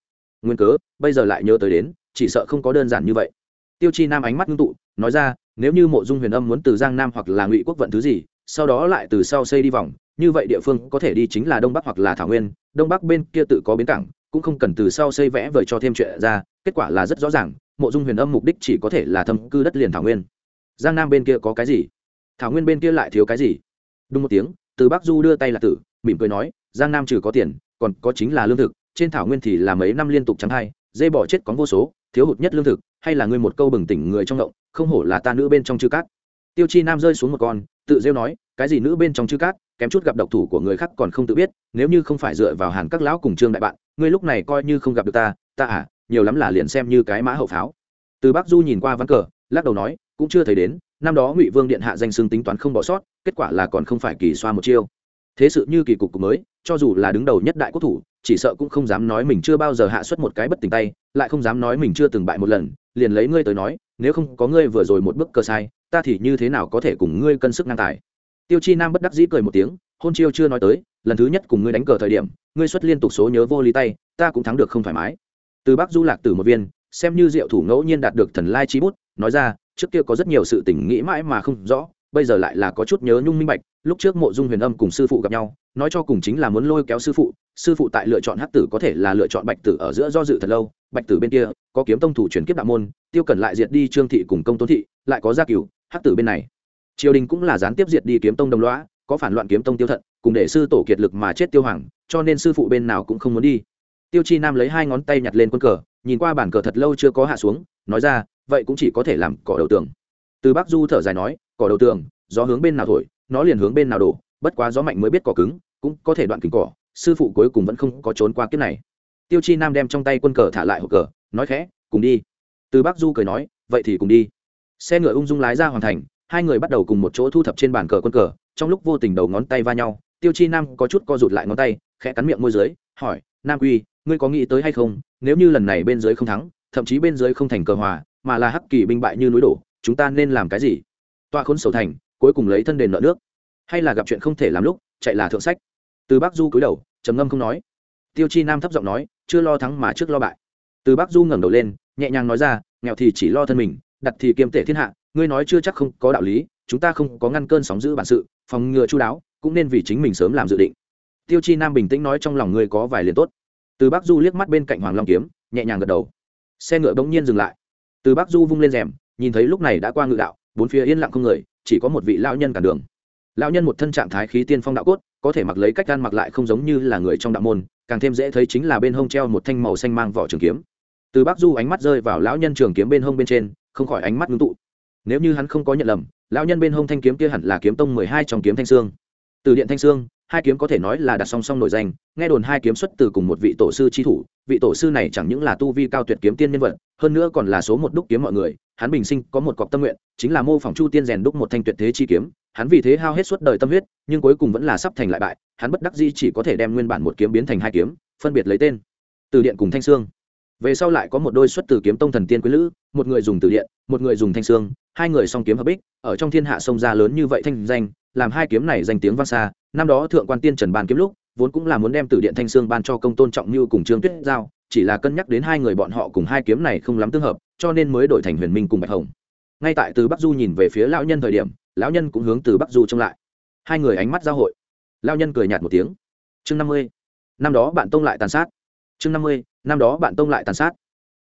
Nguyên cớ, bây giờ lại nhớ tới đến, chỉ sợ không có đơn giản như vậy tiêu chi nam ánh mắt ngưng tụ, nói ra, nếu như mộ dung huyền âm muốn từ giang nam hoặc là ngụy quốc vận thứ gì, sau đó lại từ sau xây đi vòng, như vậy địa phương có thể đi chính là đông bắc hoặc là thảo nguyên, đông bắc bên kia tự có bến cảng, cũng không cần từ sau xây vẽ vời cho thêm chuyện ra, kết quả là rất rõ ràng, mộ dung huyền âm mục đích chỉ có thể là thâm cư đất liền thảo nguyên. Giang nam bên kia có cái gì? Thảo nguyên bên kia lại thiếu cái gì? Đúng một tiếng, từ bắc du đưa tay là tử, mỉm cười nói, giang nam trừ có tiền, còn có chính là lương thực, trên thảo nguyên thì là mấy năm liên tục trắng hai, dê bỏ chết có vô số thiếu hụt nhất lương thực, hay là ngươi một câu bừng tỉnh người trong động không hổ là ta nữ bên trong chư cát. Tiêu chi nam rơi xuống một con, tự rêu nói, cái gì nữ bên trong chư cát, kém chút gặp độc thủ của người khác còn không tự biết, nếu như không phải dựa vào hàn các lão cùng trương đại bạn, ngươi lúc này coi như không gặp được ta ta à nhiều lắm là liền xem như cái mã hậu pháo. Từ bắc du nhìn qua ván cờ, lắc đầu nói, cũng chưa thấy đến, năm đó ngụy vương điện hạ danh xưng tính toán không bỏ sót, kết quả là còn không phải kỳ xoa một chiêu. Thế sự như kỳ cục cục mới, cho dù là đứng đầu nhất đại quốc thủ chỉ sợ cũng không dám nói mình chưa bao giờ hạ xuất một cái bất tình tay, lại không dám nói mình chưa từng bại một lần, liền lấy ngươi tới nói, nếu không có ngươi vừa rồi một bước cờ sai, ta thì như thế nào có thể cùng ngươi cân sức ngang tài? Tiêu chi nam bất đắc dĩ cười một tiếng, hôn chiêu chưa nói tới, lần thứ nhất cùng ngươi đánh cờ thời điểm, ngươi xuất liên tục số nhớ vô lý tay, ta cũng thắng được không thoải mái. Từ bắc du lạc từ một viên, xem như diệu thủ ngẫu nhiên đạt được thần lai chi bút, nói ra, trước kia có rất nhiều sự tình nghĩ mãi mà không rõ bây giờ lại là có chút nhớ nhung minh bạch, lúc trước mộ dung huyền âm cùng sư phụ gặp nhau, nói cho cùng chính là muốn lôi kéo sư phụ sư phụ tại lựa chọn hắc tử có thể là lựa chọn bạch tử ở giữa do dự thật lâu, bạch tử bên kia, có kiếm tông thủ chuyển kiếp đạo môn, tiêu cẩn lại diệt đi trương thị cùng công tôn thị, lại có gia cửu, hắc tử bên này. Triều đình cũng là gián tiếp diệt đi kiếm tông đồng loã có phản loạn kiếm tông tiêu thận, cùng để sư tổ kiệt lực mà chết tiêu hoàng, cho nên sư phụ bên nào cũng không muốn đi. Tiêu chi nam lấy hai ngón tay nhặt lên quân cờ, nhìn qua bản cờ thật lâu chưa có hạ xuống, nói ra, vậy cũng chỉ có thể làm cỏ đầu tường. Từ bắc du thở dài nói cỏ đầu tường, gió hướng bên nào thổi, nó liền hướng bên nào đổ, bất quá gió mạnh mới biết cỏ cứng, cũng có thể đoạn kính cỏ, sư phụ cuối cùng vẫn không có trốn qua kiếp này. Tiêu chi nam đem trong tay quân cờ thả lại hộp cờ, nói khẽ, cùng đi. Từ bắc du cười nói, vậy thì cùng đi. Xe ngựa ung dung lái ra hoàn thành, hai người bắt đầu cùng một chỗ thu thập trên bàn cờ quân cờ, trong lúc vô tình đầu ngón tay va nhau, tiêu chi nam có chút co rụt lại ngón tay, khẽ cắn miệng môi dưới, hỏi, nam quy, ngươi có nghĩ tới hay không, nếu như lần này bên dưới không thắng, thậm chí bên dưới không thành cờ hòa, mà là hắc kỳ binh bại như núi đổ, chúng ta nên làm cái gì? Toa khốn sầu thành, cuối cùng lấy thân đền nợ nước. Hay là gặp chuyện không thể làm lúc, chạy là thượng sách. Từ bắc du cúi đầu, trầm ngâm không nói. Tiêu chi nam thấp giọng nói, chưa lo thắng mà trước lo bại. Từ bắc du ngẩng đầu lên, nhẹ nhàng nói ra, nghèo thì chỉ lo thân mình, đặt thì kiêm tể thiên hạ, ngươi nói chưa chắc không có đạo lý, chúng ta không có ngăn cơn sóng giữ bản sự, phòng ngừa chú đáo, cũng nên vì chính mình sớm làm dự định. Tiêu chi nam bình tĩnh nói trong lòng ngươi có vài liền tốt. Từ bắc du liếc mắt bên cạnh hoàng long kiếm, nhẹ nhàng gật đầu. Xe ngựa bỗng nhiên dừng lại. Từ bắc du vung lên rèm, nhìn thấy lúc này đã qua ngự đạo bốn phía yên lặng không người, chỉ có một vị lão nhân cản đường. Lão nhân một thân trạng thái khí tiên phong đạo cốt, có thể mặc lấy cách gan mặc lại không giống như là người trong đạo môn, càng thêm dễ thấy chính là bên hông treo một thanh màu xanh mang vỏ trường kiếm. Từ bắc du ánh mắt rơi vào lão nhân trường kiếm bên hông bên trên, không khỏi ánh mắt ngưng tụ. Nếu như hắn không có nhận lầm, lão nhân bên hông thanh kiếm kia hẳn là kiếm tông mười hai trong kiếm thanh sương từ điện thanh sương hai kiếm có thể nói là đặt song song nổi danh, nghe đồn hai kiếm xuất từ cùng một vị tổ sư chi thủ, vị tổ sư này chẳng những là tu vi cao tuyệt kiếm tiên nhân vật, hơn nữa còn là số một đúc kiếm mọi người hắn bình sinh có một cọc tâm nguyện, chính là mô phỏng chu tiên rèn đúc một thanh tuyệt thế chi kiếm. Hắn vì thế hao hết suốt đời tâm huyết, nhưng cuối cùng vẫn là sắp thành lại bại. Hắn bất đắc dĩ chỉ có thể đem nguyên bản một kiếm biến thành hai kiếm, phân biệt lấy tên. Từ điện cùng thanh sương. Về sau lại có một đôi xuất từ kiếm tông thần tiên quý lữ, một người dùng từ điện, một người dùng thanh sương. Hai người song kiếm hợp bích, ở trong thiên hạ sông ra lớn như vậy thanh danh, làm hai kiếm này danh tiếng vang xa. Năm đó thượng quan tiên trần ban kiếm lúc, vốn cũng là muốn đem từ điện thanh sương ban cho công tôn trọng như cùng trương tuyết giao, chỉ là cân nhắc đến hai người bọn họ cùng hai kiếm này không lắm tương hợp cho nên mới đổi thành huyền minh cùng bạch hồng. Ngay tại từ bắc du nhìn về phía lão nhân thời điểm, lão nhân cũng hướng từ bắc du trông lại. Hai người ánh mắt giao hội. Lão nhân cười nhạt một tiếng. Chương năm mươi, năm đó bạn tông lại tàn sát. Chương năm mươi, năm đó bạn tông lại tàn sát.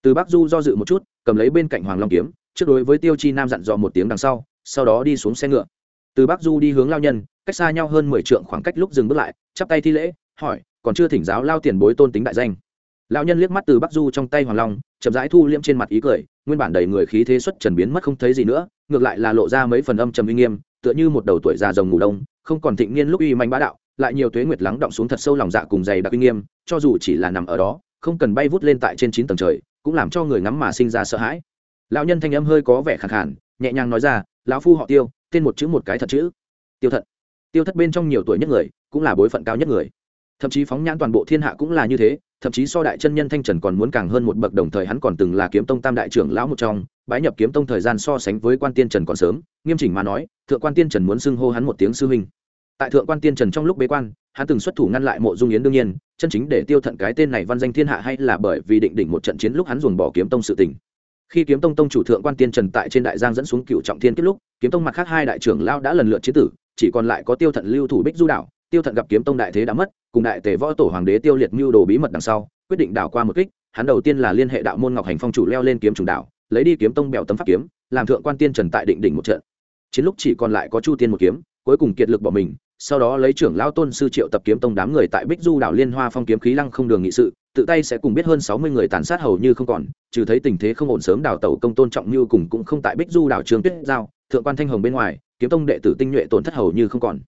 Từ bắc du do dự một chút, cầm lấy bên cạnh hoàng long kiếm, trước đối với tiêu chi nam dặn dò một tiếng đằng sau sau đó đi xuống xe ngựa. Từ bắc du đi hướng lao nhân, cách xa nhau hơn mười trượng khoảng cách lúc dừng bước lại, chắp tay thi lễ, hỏi, còn chưa thỉnh giáo lao tiền bối tôn tính đại danh? Lão nhân liếc mắt từ bắc du trong tay hoàng long chậm rãi thu liễm trên mặt ý cười, nguyên bản đầy người khí thế xuất trần biến mất không thấy gì nữa, ngược lại là lộ ra mấy phần âm trầm uy nghiêm, tựa như một đầu tuổi già rồng ngủ đông, không còn thịnh niên lúc uy manh bá đạo, lại nhiều tuế nguyệt lắng động xuống thật sâu lòng dạ cùng dày đặc uy nghiêm, cho dù chỉ là nằm ở đó, không cần bay vút lên tại trên chín tầng trời, cũng làm cho người ngắm mà sinh ra sợ hãi. Lão nhân thanh âm hơi có vẻ khẳng khản nhẹ nhàng nói ra, lão phu họ tiêu, tên một chữ một cái thật chữ. Tiêu thận. Tiêu thất bên trong nhiều tuổi nhất người, cũng là bối phận cao nhất người. Thậm chí phóng nhãn toàn bộ thiên hạ cũng là như thế thậm chí so đại chân nhân thanh trần còn muốn càng hơn một bậc, đồng thời hắn còn từng là kiếm tông tam đại trưởng lão một trong, bái nhập kiếm tông thời gian so sánh với quan tiên trần còn sớm, nghiêm chỉnh mà nói, thượng quan tiên trần muốn xưng hô hắn một tiếng sư huynh. Tại thượng quan tiên trần trong lúc bế quan, hắn từng xuất thủ ngăn lại mộ dung yến đương nhiên, chân chính để tiêu thận cái tên này văn danh thiên hạ hay là bởi vì định đỉnh một trận chiến lúc hắn dồn bỏ kiếm tông sự tình. Khi kiếm tông tông chủ thượng quan tiên trần tại trên đại giang dẫn xuống cựu trọng thiên kết lúc, kiếm tông mặt khác hai đại trưởng lao đã lần lượt chế tử, chỉ còn lại có tiêu thận lưu thủ bích du đảo tiêu thận gặp kiếm tông đại thế đã mất, cùng đại tề võ tổ hoàng đế tiêu liệt mưu đồ bí mật đằng sau, quyết định đảo qua một kích, hắn đầu tiên là liên hệ đạo môn ngọc hành phong chủ leo lên kiếm trùng đảo, lấy đi kiếm tông bèo tấm pháp kiếm, làm thượng quan tiên trần tại định đỉnh một trận. Chiến lúc chỉ còn lại có chu tiên một kiếm, cuối cùng kiệt lực bỏ mình, sau đó lấy trưởng lao tôn sư triệu tập kiếm tông đám người tại bích du đảo liên hoa phong kiếm khí lăng không đường nghị sự, tự tay sẽ cùng biết hơn sáu mươi người tàn sát hầu như không còn, trừ thấy tình thế không ổn sớm đào tẩu công tôn trọng như cùng cũng không tại bích du đảo trường tuyết giao, thượng quan thanh hồng bên ngoài, kiếm tông đệ tử tinh nhuệ tổn thất hầu như không còn.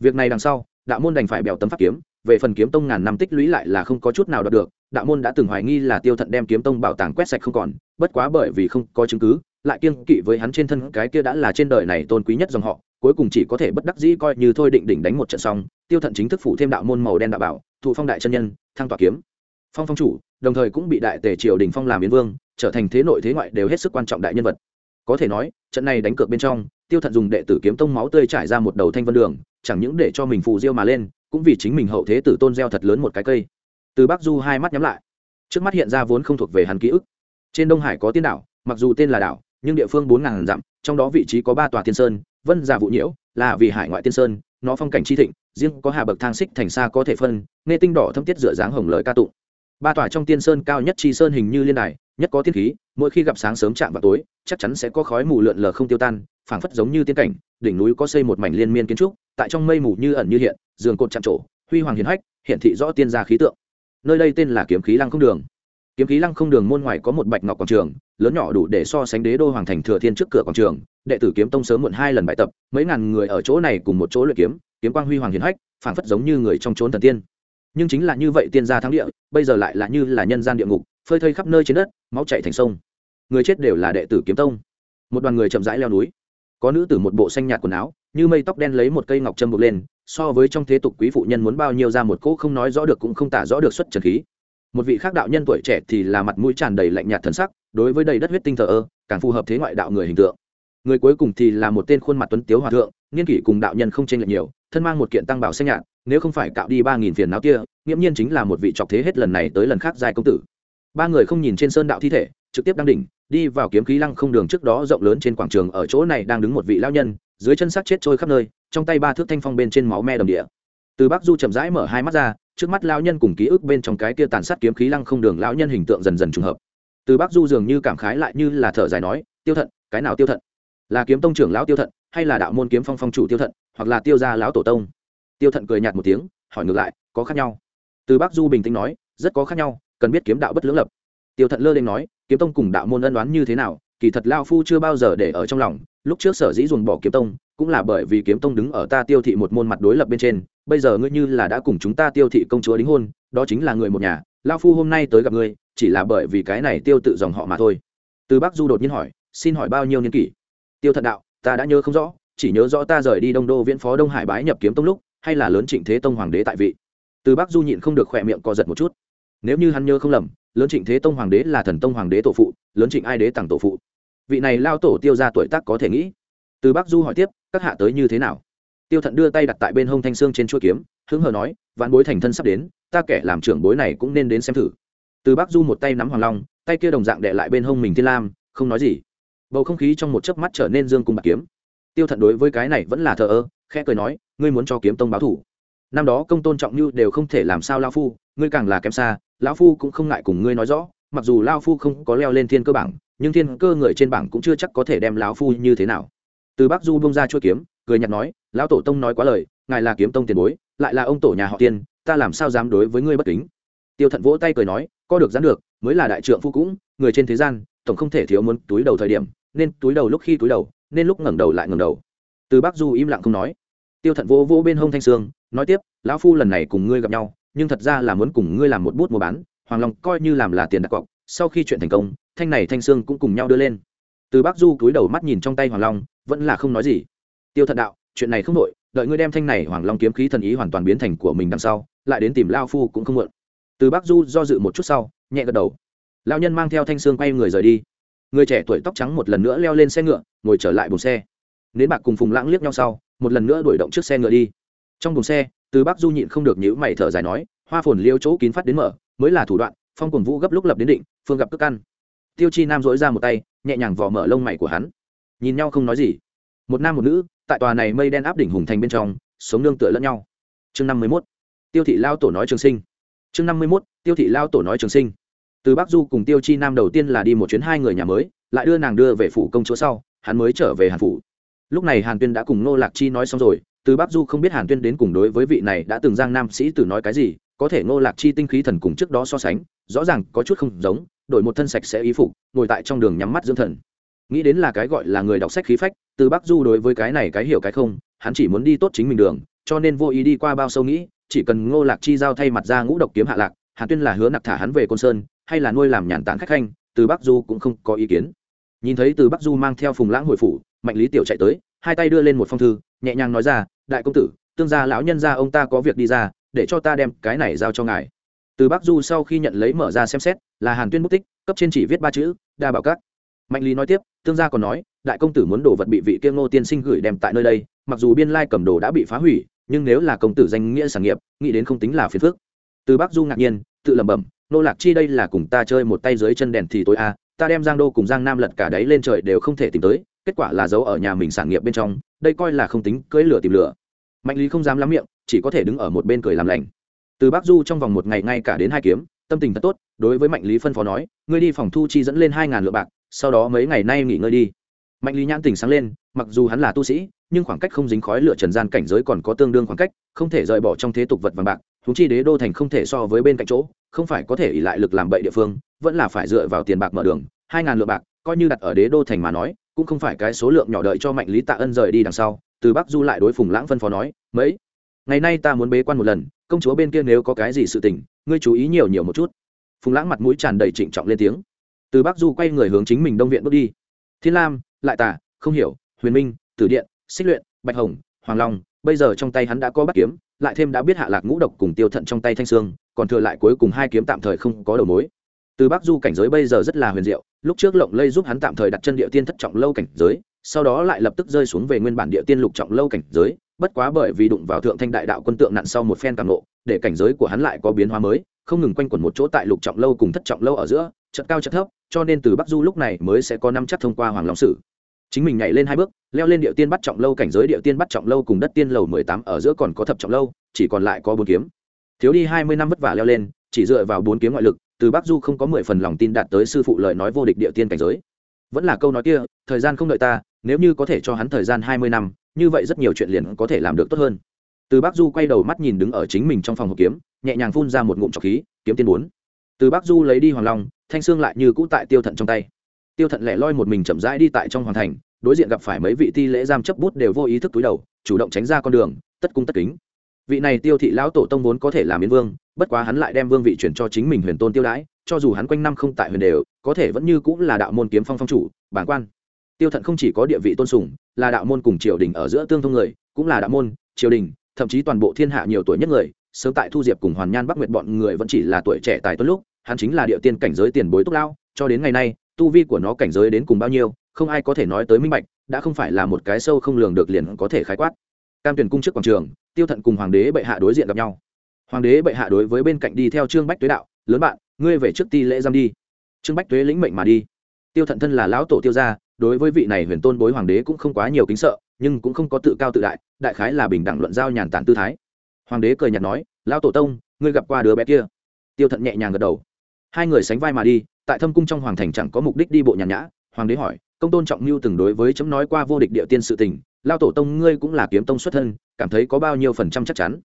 Việc này đằng sau đạo môn đành phải bèo tấm pháp kiếm, về phần kiếm tông ngàn năm tích lũy lại là không có chút nào đạt được, đạo môn đã từng hoài nghi là tiêu thận đem kiếm tông bảo tàng quét sạch không còn, bất quá bởi vì không có chứng cứ, lại kiêng kỵ với hắn trên thân cái kia đã là trên đời này tôn quý nhất dòng họ, cuối cùng chỉ có thể bất đắc dĩ coi như thôi định đỉnh đánh một trận xong, tiêu thận chính thức phủ thêm đạo môn màu đen đạo bảo, thụ phong đại chân nhân, thăng tỏa kiếm. Phong phong chủ, đồng thời cũng bị đại tề triều đình phong làm yến vương, trở thành thế nội thế ngoại đều hết sức quan trọng đại nhân vật. Có thể nói, trận này đánh cược bên trong, tiêu thận dùng đệ tử kiếm tông máu tươi trải ra một đầu thanh vân đường chẳng những để cho mình phù diêu mà lên, cũng vì chính mình hậu thế tử tôn gieo thật lớn một cái cây. Từ bắc du hai mắt nhắm lại. Trước mắt hiện ra vốn không thuộc về hắn ký ức. Trên đông hải có tiên đảo, mặc dù tên là đảo, nhưng địa phương bốn ngàn dặm, trong đó vị trí có ba tòa tiên sơn, vân giả vụ nhiễu, là vì hải ngoại tiên sơn, nó phong cảnh chi thịnh, riêng có hà bậc thang xích thành xa có thể phân, nghe tinh đỏ thâm tiết dựa dáng hồng lời ca tụng. Ba tòa trong tiên sơn cao nhất chi sơn hình như liên đài, nhất có tiên khí, mỗi khi gặp sáng sớm chạm vào tối, chắc chắn sẽ có khói mù lượn lờ không tiêu tan, phảng phất giống như tiên cảnh, đỉnh núi có xây một mảnh liên miên kiến trúc tại trong mây mù như ẩn như hiện, giường cột chạm trổ, huy hoàng hiền hách hiện thị rõ tiên gia khí tượng. Nơi đây tên là kiếm khí lăng không đường. Kiếm khí lăng không đường môn ngoài có một bạch ngọc quảng trường, lớn nhỏ đủ để so sánh đế đô hoàng thành thừa thiên trước cửa quảng trường. Đệ tử kiếm tông sớm muộn hai lần bài tập, mấy ngàn người ở chỗ này cùng một chỗ luyện kiếm kiếm quang huy hoàng hiền hách, phảng phất giống như người trong trốn thần tiên. Nhưng chính là như vậy tiên gia thắng địa, bây giờ lại là như là nhân gian địa ngục, phơi thây khắp nơi trên đất, máu chảy thành sông. Người chết đều là đệ tử kiếm tông. Một đoàn người chậm rãi leo núi. Có nữ tử một bộ xanh nhạt quần áo như mây tóc đen lấy một cây ngọc châm buộc lên, so với trong thế tục quý phụ nhân muốn bao nhiêu ra một cỗ không nói rõ được cũng không tả rõ được xuất trần khí. Một vị khác đạo nhân tuổi trẻ thì là mặt mũi tràn đầy lạnh nhạt thần sắc, đối với đầy đất huyết tinh thờ ơ, càng phù hợp thế ngoại đạo người hình tượng. Người cuối cùng thì là một tên khuôn mặt tuấn tiếu hòa thượng, nghiên kỷ cùng đạo nhân không tranh lệch nhiều, thân mang một kiện tăng bảo xanh nhạt, nếu không phải cạo đi ba nghìn phiền não kia, nghiễm nhiên chính là một vị trọc thế hết lần này tới lần khác giai công tử. Ba người không nhìn trên sơn đạo thi thể, trực tiếp đăng đỉnh, đi vào kiếm khí lăng không đường trước đó rộng lớn trên quảng trường ở chỗ này đang đứng một vị lão nhân dưới chân xác chết trôi khắp nơi, trong tay ba thước thanh phong bên trên máu me đầm địa. Từ bắc du chậm rãi mở hai mắt ra, trước mắt lão nhân cùng ký ức bên trong cái kia tàn sát kiếm khí lăng không đường lão nhân hình tượng dần dần trùng hợp. Từ bắc du dường như cảm khái lại như là thở dài nói, tiêu thận, cái nào tiêu thận? Là kiếm tông trưởng lão tiêu thận, hay là đạo môn kiếm phong phong chủ tiêu thận, hoặc là tiêu gia lão tổ tông? Tiêu thận cười nhạt một tiếng, hỏi ngược lại, có khác nhau? Từ bắc du bình tĩnh nói, rất có khác nhau, cần biết kiếm đạo bất lưỡng lập. Tiêu thận lơ lên nói, kiếm tông cùng đạo môn ân đoán như thế nào kỳ thật lao phu chưa bao giờ để ở trong lòng, lúc trước sở dĩ dồn bỏ kiếm tông, cũng là bởi vì kiếm tông đứng ở ta tiêu thị một môn mặt đối lập bên trên, bây giờ ngươi như là đã cùng chúng ta tiêu thị công chúa đính hôn, đó chính là người một nhà, lao phu hôm nay tới gặp ngươi, chỉ là bởi vì cái này tiêu tự dòng họ mà thôi. Từ bắc du đột nhiên hỏi, xin hỏi bao nhiêu niên kỷ? Tiêu thận đạo, ta đã nhớ không rõ, chỉ nhớ rõ ta rời đi đông đô viễn phó đông hải bái nhập kiếm tông lúc, hay là lớn trịnh thế tông hoàng đế tại vị. Từ bắc du nhịn không được khỏe miệng co giật một chút. Nếu như hắn nhớ không lầm, lớn trịnh thế tông hoàng đế là thần tông hoàng đế tổ phụ, lớn trịnh ai đế tặng tổ phụ vị này lao tổ tiêu ra tuổi tác có thể nghĩ. Từ bắc du hỏi tiếp, các hạ tới như thế nào? Tiêu thận đưa tay đặt tại bên hông thanh sương trên chuỗi kiếm, hứng hờ nói vạn bối thành thân sắp đến, ta kẻ làm trưởng bối này cũng nên đến xem thử. Từ bắc du một tay nắm hoàng long, tay kia đồng dạng đệ lại bên hông mình thiên lam, không nói gì. Bầu không khí trong một chớp mắt trở nên dương cùng bạc kiếm. Tiêu thận đối với cái này vẫn là thờ ơ, khẽ cười nói, ngươi muốn cho kiếm tông báo thủ. Năm đó công tôn trọng như đều không thể làm sao lao phu, ngươi càng là kém xa lão phu cũng không ngại cùng ngươi nói rõ, mặc dù lao phu không có leo lên thiên cơ bảng nhưng thiên cơ người trên bảng cũng chưa chắc có thể đem lão phu như thế nào. Từ bắc du bông ra chuôi kiếm, cười nhạt nói, lão tổ tông nói quá lời, ngài là kiếm tông tiền bối, lại là ông tổ nhà họ tiên, ta làm sao dám đối với ngươi bất kính? Tiêu thận vỗ tay cười nói, có được dán được, mới là đại trượng phu cũng, người trên thế gian, tổng không thể thiếu muốn túi đầu thời điểm, nên túi đầu lúc khi túi đầu, nên lúc ngẩng đầu lại ngẩng đầu. Từ bắc du im lặng không nói. Tiêu thận vỗ vỗ bên hông thanh sương, nói tiếp, lão phu lần này cùng ngươi gặp nhau, nhưng thật ra là muốn cùng ngươi làm một bút mua bán, hoàng long coi như làm là tiền đặt cọc, sau khi chuyện thành công thanh này thanh xương cũng cùng nhau đưa lên. Từ bắc du cúi đầu mắt nhìn trong tay hoàng long, vẫn là không nói gì. Tiêu thận đạo, chuyện này không đội đợi ngươi đem thanh này hoàng long kiếm khí thần ý hoàn toàn biến thành của mình đằng sau, lại đến tìm lao phu cũng không muộn từ bắc du do dự một chút sau, nhẹ gật đầu. Lao nhân mang theo thanh xương quay người rời đi. Người trẻ tuổi tóc trắng một lần nữa leo lên xe ngựa, ngồi trở lại bùng xe. Nến bạc cùng phùng lãng liếc nhau sau, một lần nữa đuổi động trước xe ngựa đi. Trong bùng xe, từ bắc du nhịn không được nhữ mày thở dài nói, hoa phồn liêu chỗ kín phát đến mở, mới là thủ đoạn, phong cùng vũ gấp lúc lập đến định, phương gặp cước ăn tiêu chi nam dỗi ra một tay, nhẹ nhàng vò mở lông mày của hắn. Nhìn nhau không nói gì. Một nam một nữ, tại tòa này mây đen áp đỉnh hùng thành bên trong, sống nương tựa lẫn nhau. Chương năm mươi mốt. Tiêu thị lao tổ nói trường sinh. Chương năm mươi mốt. Tiêu thị lao tổ nói trường sinh. Từ bắc du cùng tiêu chi nam đầu tiên là đi một chuyến hai người nhà mới, lại đưa nàng đưa về phủ công chúa sau, hắn mới trở về hàn phủ. Lúc này hàn tuyên đã cùng nô lạc chi nói xong rồi, từ bắc du không biết hàn tuyên đến cùng đối với vị này đã từng giang nam sĩ tử nói cái gì, có thể nô lạc chi tinh khí thần cùng trước đó so sánh, rõ ràng có chút không giống đổi một thân sạch sẽ ý phục, ngồi tại trong đường nhắm mắt dưỡng thần. Nghĩ đến là cái gọi là người đọc sách khí phách, từ bắc du đối với cái này cái hiểu cái không, hắn chỉ muốn đi tốt chính mình đường, cho nên vô ý đi qua bao sâu nghĩ, chỉ cần ngô lạc chi giao thay mặt ra ngũ độc kiếm hạ lạc, hàn tuyên là hứa nặc thả hắn về côn sơn, hay là nuôi làm nhàn tản khách khanh, từ bắc du cũng không có ý kiến. Nhìn thấy từ bắc du mang theo phùng lãng hồi phủ, mạnh lý tiểu chạy tới, hai tay đưa lên một phong thư, nhẹ nhàng nói ra, đại công tử, tương gia lão nhân gia ông ta có việc đi ra, để cho ta đem cái này giao cho ngài từ bắc du sau khi nhận lấy mở ra xem xét, là hàn tuyên mất tích, cấp trên chỉ viết ba chữ, đa bảo các. Mạnh lý nói tiếp, tương gia còn nói, đại công tử muốn đồ vật bị vị kiêng ngô tiên sinh gửi đem tại nơi đây, mặc dù biên lai cầm đồ đã bị phá hủy, nhưng nếu là công tử danh nghĩa sản nghiệp, nghĩ đến không tính là phiền phước từ bắc du ngạc nhiên, tự lẩm bẩm, nô lạc chi đây là cùng ta chơi một tay dưới chân đèn thì tối a ta đem giang đô cùng giang nam lật cả đáy lên trời đều không thể tìm tới, kết quả là giấu ở nhà mình sản nghiệp bên trong, đây coi là không tính cưỡi lửa tìm lửa. Mạnh lý không dám lắm miệng, chỉ có thể đứng ở một bên cười làm lành từ bắc du trong vòng một ngày ngay cả đến hai kiếm, tâm tình thật tốt, đối với mạnh lý phân phó nói, ngươi đi phòng thu chi dẫn lên hai ngàn lượng bạc, sau đó mấy ngày nay nghỉ ngơi đi. Mạnh lý nhãn tình sáng lên, mặc dù hắn là tu sĩ, nhưng khoảng cách không dính khói lửa trần gian cảnh giới còn có tương đương khoảng cách, không thể rời bỏ trong thế tục vật vàng bạc húng chi đế đô thành không thể so với bên cạnh chỗ, không phải có thể ỉ lại lực làm bậy địa phương, vẫn là phải dựa vào tiền bạc mở đường, hai ngàn lượng bạc, coi như đặt ở đế đô thành mà nói, cũng không phải cái số lượng nhỏ đợi cho mạnh lý tạ ân rời đi đằng sau, từ bắc du lại đối phùng lãng phân phó nói, mấy, ngày nay ta muốn bế quan một lần công chúa bên kia nếu có cái gì sự tình, ngươi chú ý nhiều nhiều một chút. Phùng lãng mặt mũi tràn đầy trịnh trọng lên tiếng. Từ bắc du quay người hướng chính mình đông viện bước đi. Thiên lam, lại tả không hiểu, huyền minh, tử điện, xích luyện, bạch hồng, hoàng long, bây giờ trong tay hắn đã có bắt kiếm, lại thêm đã biết hạ lạc ngũ độc cùng tiêu thận trong tay thanh sương, còn thừa lại cuối cùng hai kiếm tạm thời không có đầu mối. Từ bắc du cảnh giới bây giờ rất là huyền diệu, lúc trước lộng lây giúp hắn tạm thời đặt chân địa tiên thất trọng lâu cảnh giới sau đó lại lập tức rơi xuống về nguyên bản địa tiên lục trọng lâu cảnh giới, bất quá bởi vì đụng vào thượng thanh đại đạo quân tượng nặn sau một phen càng nộ để cảnh giới của hắn lại có biến hóa mới, không ngừng quanh quẩn một chỗ tại lục trọng lâu cùng thất trọng lâu ở giữa chật cao chật thấp, cho nên từ bắc du lúc này mới sẽ có năm chắc thông qua hoàng long sử. Chính mình nhảy lên hai bước, leo lên địa tiên bắt trọng lâu cảnh giới, địa tiên bắt trọng lâu cùng đất tiên lầu mười tám ở giữa còn có thập trọng lâu, chỉ còn lại có bốn kiếm. Thiếu đi hai mươi năm vất vả leo lên, chỉ dựa vào bốn kiếm ngoại lực, từ bắc du không có mười phần lòng tin đạt tới sư phụ lời nói vô địch địa tiên cảnh giới vẫn là câu nói kia, thời gian không đợi ta, nếu như có thể cho hắn thời gian hai mươi năm, như vậy rất nhiều chuyện liền có thể làm được tốt hơn. Từ bắc du quay đầu mắt nhìn đứng ở chính mình trong phòng hộp kiếm, nhẹ nhàng phun ra một ngụm trọc khí, kiếm tiên bốn. Từ bắc du lấy đi hoàng long, thanh xương lại như cũ tại tiêu thận trong tay. Tiêu thận lẻ loi một mình chậm rãi đi tại trong hoàng thành, đối diện gặp phải mấy vị ti lễ giam chấp bút đều vô ý thức túi đầu, chủ động tránh ra con đường, tất cung tất kính. Vị này tiêu thị lão tổ tông vốn có thể làm yến vương, bất quá hắn lại đem vương vị chuyển cho chính mình huyền tôn tiêu đãi, cho dù hắn quanh năm không tại huyền đều có thể vẫn như cũng là đạo môn kiếm phong phong chủ, bản quan. Tiêu thận không chỉ có địa vị tôn sùng, là đạo môn cùng triều đình ở giữa tương thông người, cũng là đạo môn, triều đình, thậm chí toàn bộ thiên hạ nhiều tuổi nhất người. Sớm tại thu diệp cùng hoàn nhan bắc nguyệt bọn người vẫn chỉ là tuổi trẻ tài tuấn lúc, hắn chính là địa tiên cảnh giới tiền bối túc lao, cho đến ngày nay, tu vi của nó cảnh giới đến cùng bao nhiêu, không ai có thể nói tới minh bạch, đã không phải là một cái sâu không lường được liền có thể khái quát. Cam tuyển cung trước quảng trường, tiêu thận cùng hoàng đế bệ hạ đối diện gặp nhau. Hoàng đế bệ hạ đối với bên cạnh đi theo trương bách tuế đạo, lớn bạn, ngươi về trước ti lễ giam đi trương bách tuế lĩnh mệnh mà đi. Tiêu thận thân là lão tổ tiêu gia, đối với vị này huyền tôn bối hoàng đế cũng không quá nhiều kính sợ, nhưng cũng không có tự cao tự đại đại khái là bình đẳng luận giao nhàn tản tư thái. Hoàng đế cười nhạt nói, lão tổ tông, ngươi gặp qua đứa bé kia? Tiêu thận nhẹ nhàng gật đầu. Hai người sánh vai mà đi, tại thâm cung trong hoàng thành chẳng có mục đích đi bộ nhàn nhã, hoàng đế hỏi, công tôn trọng mưu từng đối với chấm nói qua vô địch địa tiên sự tình lao tổ tông ngươi cũng là kiếm tông xuất thân, cảm thấy có bao nhiêu phần trăm chắc chắn?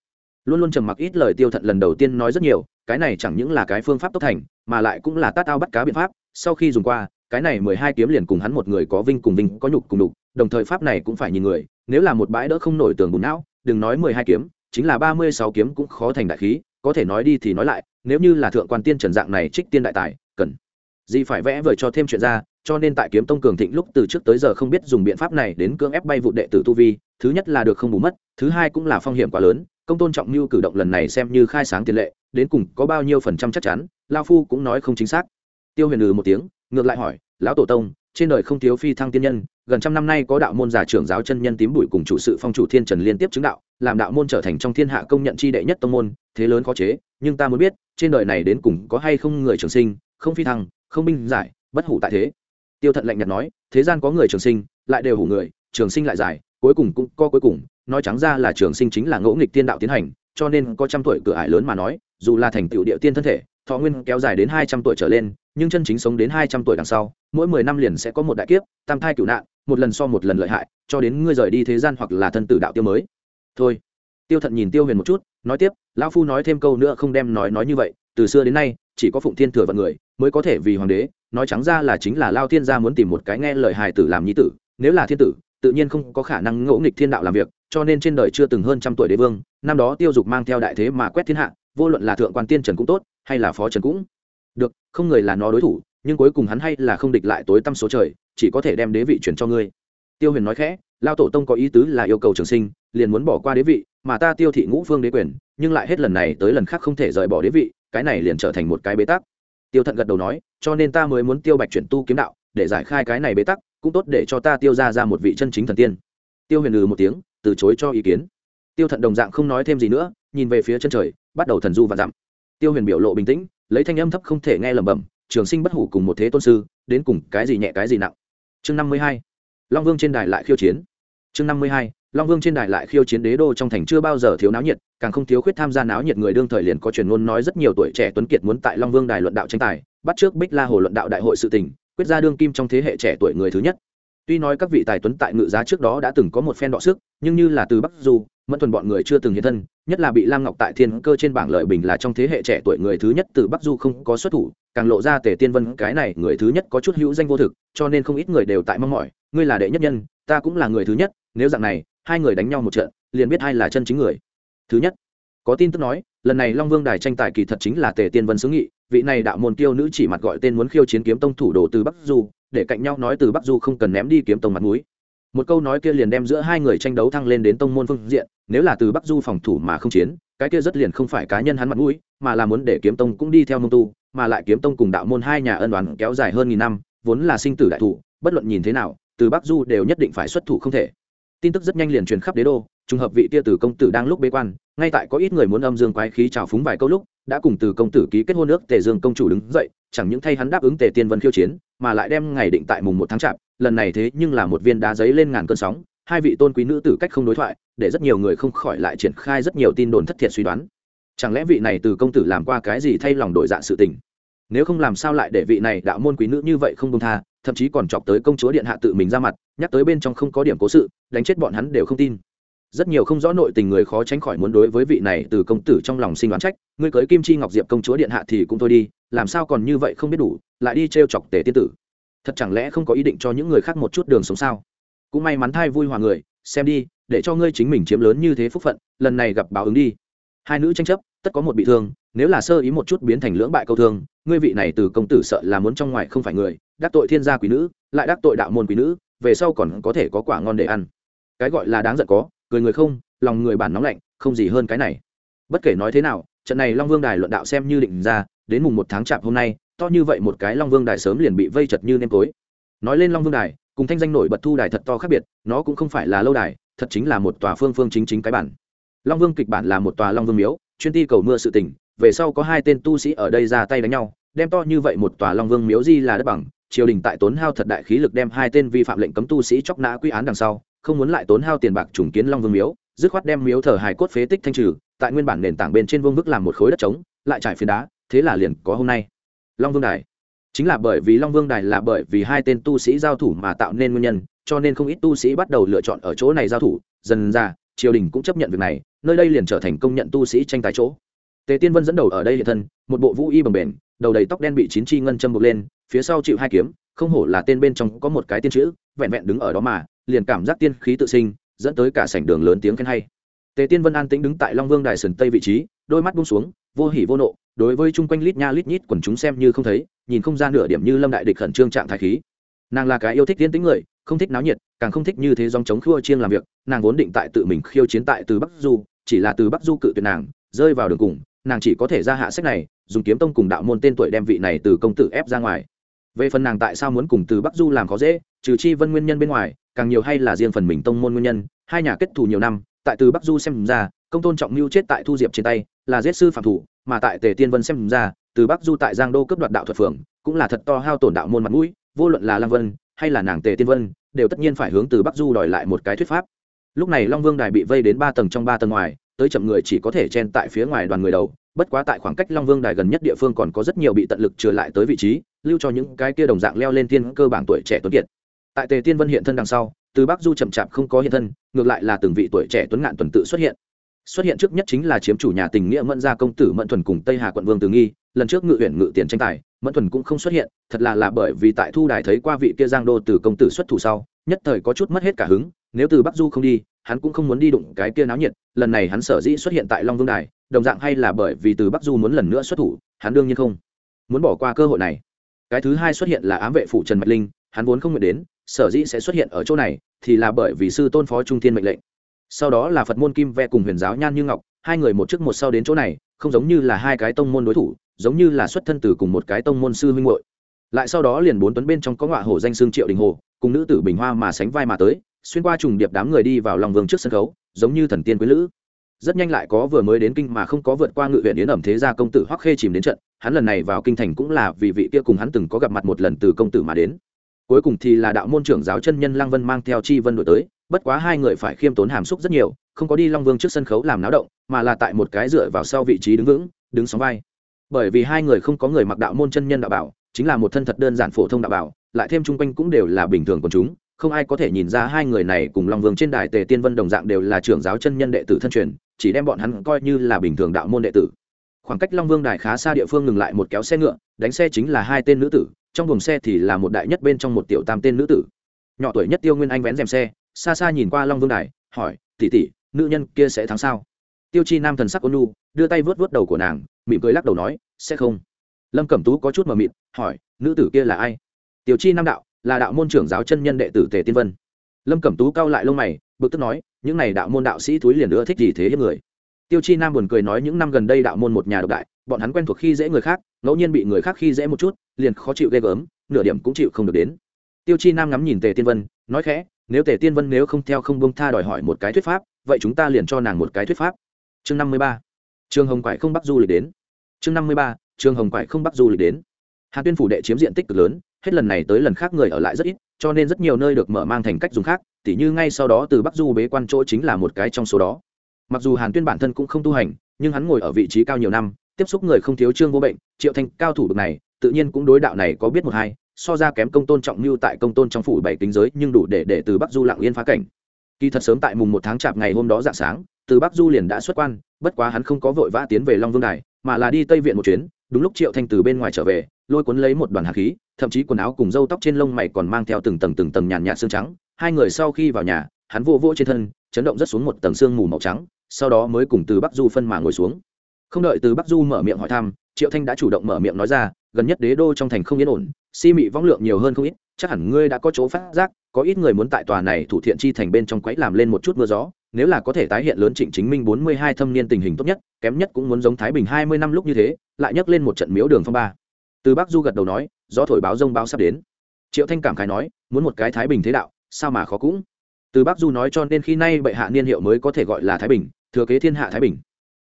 Luôn luôn trầm mặc ít lời tiêu thận lần đầu tiên nói rất nhiều, cái này chẳng những là cái phương pháp tốc thành mà lại cũng là tát ao bắt cá biện pháp, sau khi dùng qua, cái này mười hai kiếm liền cùng hắn một người có vinh cùng vinh, có nhục cùng đục đồng thời pháp này cũng phải nhìn người, nếu là một bãi đỡ không nổi tường bùn não, đừng nói mười hai kiếm, chính là ba mươi sáu kiếm cũng khó thành đại khí, có thể nói đi thì nói lại, nếu như là thượng quan tiên trần dạng này trích tiên đại tài, cần gì phải vẽ vời cho thêm chuyện ra, cho nên tại kiếm tông cường thịnh lúc từ trước tới giờ không biết dùng biện pháp này đến cưỡng ép bay vụ đệ tử tu vi, thứ nhất là được không bù mất, thứ hai cũng là phong hiểm quá lớn, công tôn trọng mưu cử động lần này xem như khai sáng tiền lệ, đến cùng có bao nhiêu phần trăm chắc chắn lao phu cũng nói không chính xác. Tiêu huyền ừ một tiếng ngược lại hỏi lão tổ tông trên đời không thiếu phi thăng tiên nhân gần trăm năm nay có đạo môn giả trưởng giáo chân nhân tím bụi cùng chủ sự phong chủ thiên trần liên tiếp chứng đạo làm đạo môn trở thành trong thiên hạ công nhận chi đệ nhất tông môn thế lớn khó chế nhưng ta muốn biết trên đời này đến cùng có hay không người trường sinh không phi thăng không binh giải bất hủ tại thế? Tiêu thận lạnh nhạt nói thế gian có người trường sinh lại đều hủ người trường sinh lại giải, cuối cùng cũng có cuối cùng nói trắng ra là trường sinh chính là ngẫu nghịch tiên đạo tiến hành cho nên có trăm tuổi cửa ải lớn mà nói dù là thành tựu địa tiên thân thể thọ nguyên kéo dài đến hai trăm tuổi trở lên, nhưng chân chính sống đến hai trăm tuổi đằng sau, mỗi mười năm liền sẽ có một đại kiếp, tam thai cửu nạn, một lần so một lần lợi hại, cho đến ngươi rời đi thế gian hoặc là thân tử đạo tiêu mới. Thôi. Tiêu thận nhìn tiêu huyền một chút, nói tiếp, lão phu nói thêm câu nữa không đem nói nói như vậy, từ xưa đến nay, chỉ có phụng thiên thừa vận người mới có thể vì hoàng đế, nói trắng ra là chính là lao thiên gia muốn tìm một cái nghe lời hài tử làm nhi tử, nếu là thiên tử, tự nhiên không có khả năng ngỗ nghịch thiên đạo làm việc, cho nên trên đời chưa từng hơn trăm tuổi đế vương, năm đó tiêu dục mang theo đại thế mà quét thiên hạ vô luận là thượng quan tiên trần cũng tốt, hay là phó trần cũng được, không người là nó đối thủ, nhưng cuối cùng hắn hay là không địch lại tối tăm số trời, chỉ có thể đem đế vị chuyển cho ngươi. Tiêu huyền nói khẽ, lao tổ tông có ý tứ là yêu cầu trường sinh, liền muốn bỏ qua đế vị, mà ta tiêu thị ngũ phương đế quyền, nhưng lại hết lần này tới lần khác không thể rời bỏ đế vị, cái này liền trở thành một cái bế tắc. Tiêu thận gật đầu nói, cho nên ta mới muốn tiêu bạch chuyển tu kiếm đạo, để giải khai cái này bế tắc, cũng tốt để cho ta tiêu ra ra một vị chân chính thần tiên. Tiêu huyền ừ một tiếng, từ chối cho ý kiến. Tiêu thận đồng dạng không nói thêm gì nữa, nhìn về phía chân trời bắt đầu thần du và dặm. Tiêu huyền biểu lộ bình tĩnh, lấy thanh âm thấp không thể nghe lẩm bẩm, trường sinh bất hủ cùng một thế tôn sư, đến cùng cái gì nhẹ cái gì nặng. Chương năm mươi hai, long vương trên đài lại khiêu chiến. Chương năm mươi hai, long vương trên đài lại khiêu chiến đế đô trong thành chưa bao giờ thiếu náo nhiệt, càng không thiếu khuyết tham gia náo nhiệt người đương thời liền có truyền ngôn nói rất nhiều tuổi trẻ tuấn kiệt muốn tại long vương đài luận đạo tranh tài, bắt trước bích la hồ luận đạo đại hội sự tình, quyết ra đương kim trong thế hệ trẻ tuổi người thứ nhất tuy nói các vị tài tuấn tại ngự giá trước đó đã từng có một phen đọ sức, nhưng như là từ bắc du, mẫn thuần bọn người chưa từng hiện thân, nhất là bị lam ngọc tại thiên cơ trên bảng lợi bình là trong thế hệ trẻ tuổi người thứ nhất từ bắc du không có xuất thủ, càng lộ ra tề tiên vân, cái này người thứ nhất có chút hữu danh vô thực, cho nên không ít người đều tại mong mỏi, ngươi là đệ nhất nhân, ta cũng là người thứ nhất, nếu dạng này, hai người đánh nhau một trận, liền biết ai là chân chính người. Thứ nhất, có tin tức nói, lần này long vương đài tranh tài kỳ thật chính là tề tiên vân xứ nghị, vị này đạo môn kiêu nữ chỉ mặt gọi tên muốn khiêu chiến kiếm tông thủ đồ từ bắc du để cạnh nhau nói từ bắc du không cần ném đi kiếm tông mặt mũi. Một câu nói kia liền đem giữa hai người tranh đấu thăng lên đến tông môn phương diện, nếu là từ bắc du phòng thủ mà không chiến, cái kia rất liền không phải cá nhân hắn mặt mũi, mà là muốn để kiếm tông cũng đi theo mông tu, mà lại kiếm tông cùng đạo môn hai nhà ân đoàn kéo dài hơn nghìn năm, vốn là sinh tử đại thủ bất luận nhìn thế nào, từ bắc du đều nhất định phải xuất thủ không thể. Tin tức rất nhanh liền truyền khắp đế đô, trùng hợp vị tia tử công tử đang lúc bế quan, ngay tại có ít người muốn âm dương quái khí trào phúng vài câu lúc, đã cùng từ công tử ký kết hôn ước tề dương công chủ đứng dậy, chẳng những thay hắn đáp ứng tề tiên vân khiêu chiến mà lại đem ngày định tại mùng một tháng chạp, lần này thế nhưng là một viên đá giấy lên ngàn cơn sóng, hai vị tôn quý nữ tử cách không đối thoại, để rất nhiều người không khỏi lại triển khai rất nhiều tin đồn thất thiệt suy đoán. Chẳng lẽ vị này từ công tử làm qua cái gì thay lòng đổi dạ sự tình? Nếu không làm sao lại để vị này đạo môn quý nữ như vậy không công tha, thậm chí còn chọc tới công chúa điện hạ tự mình ra mặt, nhắc tới bên trong không có điểm cố sự, đánh chết bọn hắn đều không tin rất nhiều không rõ nội tình người khó tránh khỏi muốn đối với vị này từ công tử trong lòng sinh đoán trách, ngươi cưới kim chi ngọc diệp công chúa điện hạ thì cũng thôi đi, làm sao còn như vậy không biết đủ, lại đi t r e o chọc tề tiên tử. Thật chẳng lẽ không có ý định cho những người khác một chút đường sống sao? Cũng may mắn thai vui hòa người, xem đi, để cho ngươi chính mình chiếm lớn như thế phúc phận, lần này gặp báo ứng đi. Hai nữ tranh chấp, tất có một bị thương, nếu là sơ ý một chút biến thành lưỡng bại câu thương, ngươi vị này từ công tử sợ là muốn trong ngoài không phải người, đắc tội thiên gia quý nữ, lại đắc tội đạo môn quý nữ, về sau còn có thể có quả ngon để ăn. Cái gọi là đáng giận có cười người không, lòng người bản nóng lạnh, không gì hơn cái này. Bất kể nói thế nào, trận này long vương đài luận đạo xem như định ra, đến mùng một tháng chạp hôm nay, to như vậy một cái long vương đài sớm liền bị vây chật như nêm tối. Nói lên long vương đài, cùng thanh danh nổi bật thu đài thật to khác biệt, nó cũng không phải là lâu đài, thật chính là một tòa phương phương chính chính cái bản. Long vương kịch bản là một tòa long vương miếu, chuyên ti cầu mưa sự tình, về sau có hai tên tu sĩ ở đây ra tay đánh nhau, đem to như vậy một tòa long vương miếu di là đất bằng, triều đình tại tốn hao thật đại khí lực đem hai tên vi phạm lệnh cấm tu sĩ chóc nã quy án đằng sau không muốn lại tốn hao tiền bạc trùng kiến long vương miếu, dứt khoát đem miếu thờ hài cốt phế tích thanh trừ, tại nguyên bản nền tảng bên trên vương bức làm một khối đất trống, lại trải phiến đá, thế là liền có hôm nay. Long vương đài. Chính là bởi vì long vương đài là bởi vì hai tên tu sĩ giao thủ mà tạo nên nguyên nhân, cho nên không ít tu sĩ bắt đầu lựa chọn ở chỗ này giao thủ, dần ra, triều đình cũng chấp nhận việc này, nơi đây liền trở thành công nhận tu sĩ tranh tài chỗ. Tề tiên vân dẫn đầu ở đây hiện thân, một bộ vũ y bồng bềnh, đầu đầy tóc đen bị chín chi ngân châm buộc lên, phía sau chịu hai kiếm, không hổ là tên bên trong có một cái tiên chữ vẹn vẹn đứng ở đó mà, liền cảm giác tiên khí tự sinh, dẫn tới cả sảnh đường lớn tiếng khen hay. Tề tiên vân an tĩnh đứng tại long vương đài sườn tây vị trí, đôi mắt buông xuống, vô hỉ vô nộ, đối với chung quanh lít nha lít nhít quần chúng xem như không thấy, nhìn không ra nửa điểm như lâm đại địch khẩn trương trạng thái khí. Nàng là cái yêu thích tiên tính người, không thích náo nhiệt, càng không thích như thế dòng chống khua chiêng làm việc, nàng vốn định tại tự mình khiêu chiến tại từ bắc du, chỉ là từ bắc du cự tuyệt nàng, rơi vào đường cùng, nàng chỉ có thể ra hạ sách này, dùng kiếm tông cùng đạo môn tên tuổi đem vị này từ công tử ép ra ngoài. Về phần nàng tại sao muốn cùng từ bắc du làm khó dễ trừ chi vân nguyên nhân bên ngoài, càng nhiều hay là riêng phần mình tông môn nguyên nhân, hai nhà kết thù nhiều năm, tại từ bắc du xem ra, công tôn trọng mưu chết tại thu diệp trên tay, là giết sư phạm thủ, mà tại tề tiên vân xem ra, từ bắc du tại giang đô cướp đoạt đạo thuật phường cũng là thật to hao tổn đạo môn mặt mũi, vô luận là lăng vân, hay là nàng tề tiên vân, đều tất nhiên phải hướng từ bắc du đòi lại một cái thuyết pháp. Lúc này long vương đài bị vây đến ba tầng trong ba tầng ngoài, tới chậm người chỉ có thể chen tại phía ngoài đoàn người đầu, bất quá tại khoảng cách long vương đài gần nhất địa phương còn có rất nhiều bị tận lực trừ lại tới vị trí, lưu cho những cái kia đồng dạng leo lên thiên cơ bản tuổi trẻ tuấn kiệt tại tề tiên vân hiện thân đằng sau, từ bắc du chậm chạp không có hiện thân, ngược lại là từng vị tuổi trẻ tuấn ngạn tuần tự xuất hiện. Xuất hiện trước nhất chính là chiếm chủ nhà tình nghĩa mẫn gia công tử mẫn thuần cùng tây hà quận vương từ nghi, lần trước ngự huyện ngự tiền tranh tài, mẫn thuần cũng không xuất hiện, thật là là bởi vì tại thu đài thấy qua vị kia giang đô từ công tử xuất thủ sau, nhất thời có chút mất hết cả hứng, nếu từ bắc du không đi, hắn cũng không muốn đi đụng cái kia náo nhiệt, lần này hắn sở dĩ xuất hiện tại long vương đài, đồng dạng hay là bởi vì từ bắc du muốn lần nữa xuất thủ, hắn đương nhiên không muốn bỏ qua cơ hội này. Cái thứ hai xuất hiện là ám vệ phụ trần mạch linh, hắn vốn không nguyện đến sở dĩ sẽ xuất hiện ở chỗ này thì là bởi vì sư tôn phó trung thiên mệnh lệnh. Sau đó là phật môn kim ve cùng huyền giáo nhan như ngọc, hai người một trước một sau đến chỗ này, không giống như là hai cái tông môn đối thủ, giống như là xuất thân từ cùng một cái tông môn sư huynh hội lại sau đó liền bốn tuấn bên trong có ngọa hổ danh xương triệu đình hồ, cùng nữ tử bình hoa mà sánh vai mà tới, xuyên qua trùng điệp đám người đi vào lòng vương trước sân khấu, giống như thần tiên quý lữ. Rất nhanh lại có vừa mới đến kinh mà không có vượt qua ngự huyện yến ẩm thế gia công tử hoắc khê chìm đến trận, hắn lần này vào kinh thành cũng là vì vị kia cùng hắn từng có gặp mặt một lần từ công tử mà đến cuối cùng thì là đạo môn trưởng giáo chân nhân lăng vân mang theo chi vân đổi tới, bất quá hai người phải khiêm tốn hàm xúc rất nhiều, không có đi long vương trước sân khấu làm náo động, mà là tại một cái dựa vào sau vị trí đứng vững, đứng sóng vai. Bởi vì hai người không có người mặc đạo môn chân nhân đạo bảo, chính là một thân thật đơn giản phổ thông đạo bảo, lại thêm chung quanh cũng đều là bình thường của chúng, không ai có thể nhìn ra hai người này cùng long vương trên đài tề tiên vân đồng dạng đều là trưởng giáo chân nhân đệ tử thân truyền, chỉ đem bọn hắn coi như là bình thường đạo môn đệ tử. Khoảng cách long vương đài khá xa địa phương ngừng lại một kéo xe ngựa, đánh xe chính là hai tên nữ tử trong buồng xe thì là một đại nhất bên trong một tiểu tam tên nữ tử. Nhỏ tuổi nhất tiêu nguyên anh vén rèm xe, xa xa nhìn qua long vương đài, hỏi tỉ tỉ nữ nhân kia sẽ thắng sao? Tiêu chi nam thần sắc ôn nu đưa tay vớt vớt đầu của nàng, mỉm cười lắc đầu nói, sẽ không. Lâm cẩm tú có chút mờ mịt, hỏi, nữ tử kia là ai? Tiêu chi nam đạo, là đạo môn trưởng giáo chân nhân đệ tử tề tiên vân. Lâm cẩm tú cao lại lông mày, bực tức nói, những này đạo môn đạo sĩ túi liền nữa thích gì thế hiếp người? Tiêu chi nam buồn cười nói những năm gần đây đạo môn một nhà độc đại, bọn hắn quen thuộc khi dễ người khác, ngẫu nhiên bị người khác khi dễ một chút, liền khó chịu ghê gớm, nửa điểm cũng chịu không được đến. Tiêu chi nam ngắm nhìn tề tiên vân, nói khẽ, nếu tề tiên vân nếu không theo không bông tha đòi hỏi một cái thuyết pháp, vậy chúng ta liền cho nàng một cái thuyết pháp. Chương năm mươi ba. Trường hồng quải không bắt du lịch đến. Chương năm mươi ba. Trường hồng quải không bắt du lịch đến. Hàn tuyên phủ đệ chiếm diện tích cực lớn, hết lần này tới lần khác người ở lại rất ít, cho nên rất nhiều nơi được mở mang thành cách dùng khác, tỉ như ngay sau đó từ bắc du bế quan chỗ chính là một cái trong số đó mặc dù hàn tuyên bản thân cũng không tu hành, nhưng hắn ngồi ở vị trí cao nhiều năm, tiếp xúc người không thiếu trương vô bệnh, triệu Thanh cao thủ bực này, tự nhiên cũng đối đạo này có biết một hai, so ra kém công tôn trọng mưu tại công tôn trong phủ bảy kính giới, nhưng đủ để để từ bắc du lặng yên phá cảnh. Kỳ thật sớm tại mùng một tháng chạp ngày hôm đó dạng sáng, từ bắc du liền đã xuất quan, bất quá hắn không có vội vã tiến về long vương đài, mà là đi tây viện một chuyến, đúng lúc triệu thanh từ bên ngoài trở về, lôi cuốn lấy một đoàn hạt khí, thậm chí quần áo cùng râu tóc trên lông mày còn mang theo từng tầng từng tầng nhàn nhạt xương trắng. Hai người sau khi vào nhà, hắn vô vô trên thân, chấn động rất xuống một tầng xương mù màu trắng sau đó mới cùng từ bắc du phân mà ngồi xuống. Không đợi từ bắc du mở miệng hỏi thăm, triệu thanh đã chủ động mở miệng nói ra, gần nhất đế đô trong thành không yên ổn, si mị võng lượng nhiều hơn không ít, chắc hẳn ngươi đã có chỗ phát giác, có ít người muốn tại tòa này thủ thiện chi thành bên trong quấy làm lên một chút mưa gió, nếu là có thể tái hiện lớn trịnh chính minh bốn mươi hai thâm niên tình hình tốt nhất, kém nhất cũng muốn giống thái bình hai mươi năm lúc như thế, lại nhấc lên một trận miếu đường phong ba. Từ bắc du gật đầu nói, gió thổi báo rông báo sắp đến. Triệu thanh cảm khái nói, muốn một cái thái bình thế đạo, sao mà khó cũng. Từ bắc du nói cho nên khi nay bệ hạ niên hiệu mới có thể gọi là thái bình thừa kế thiên hạ thái bình.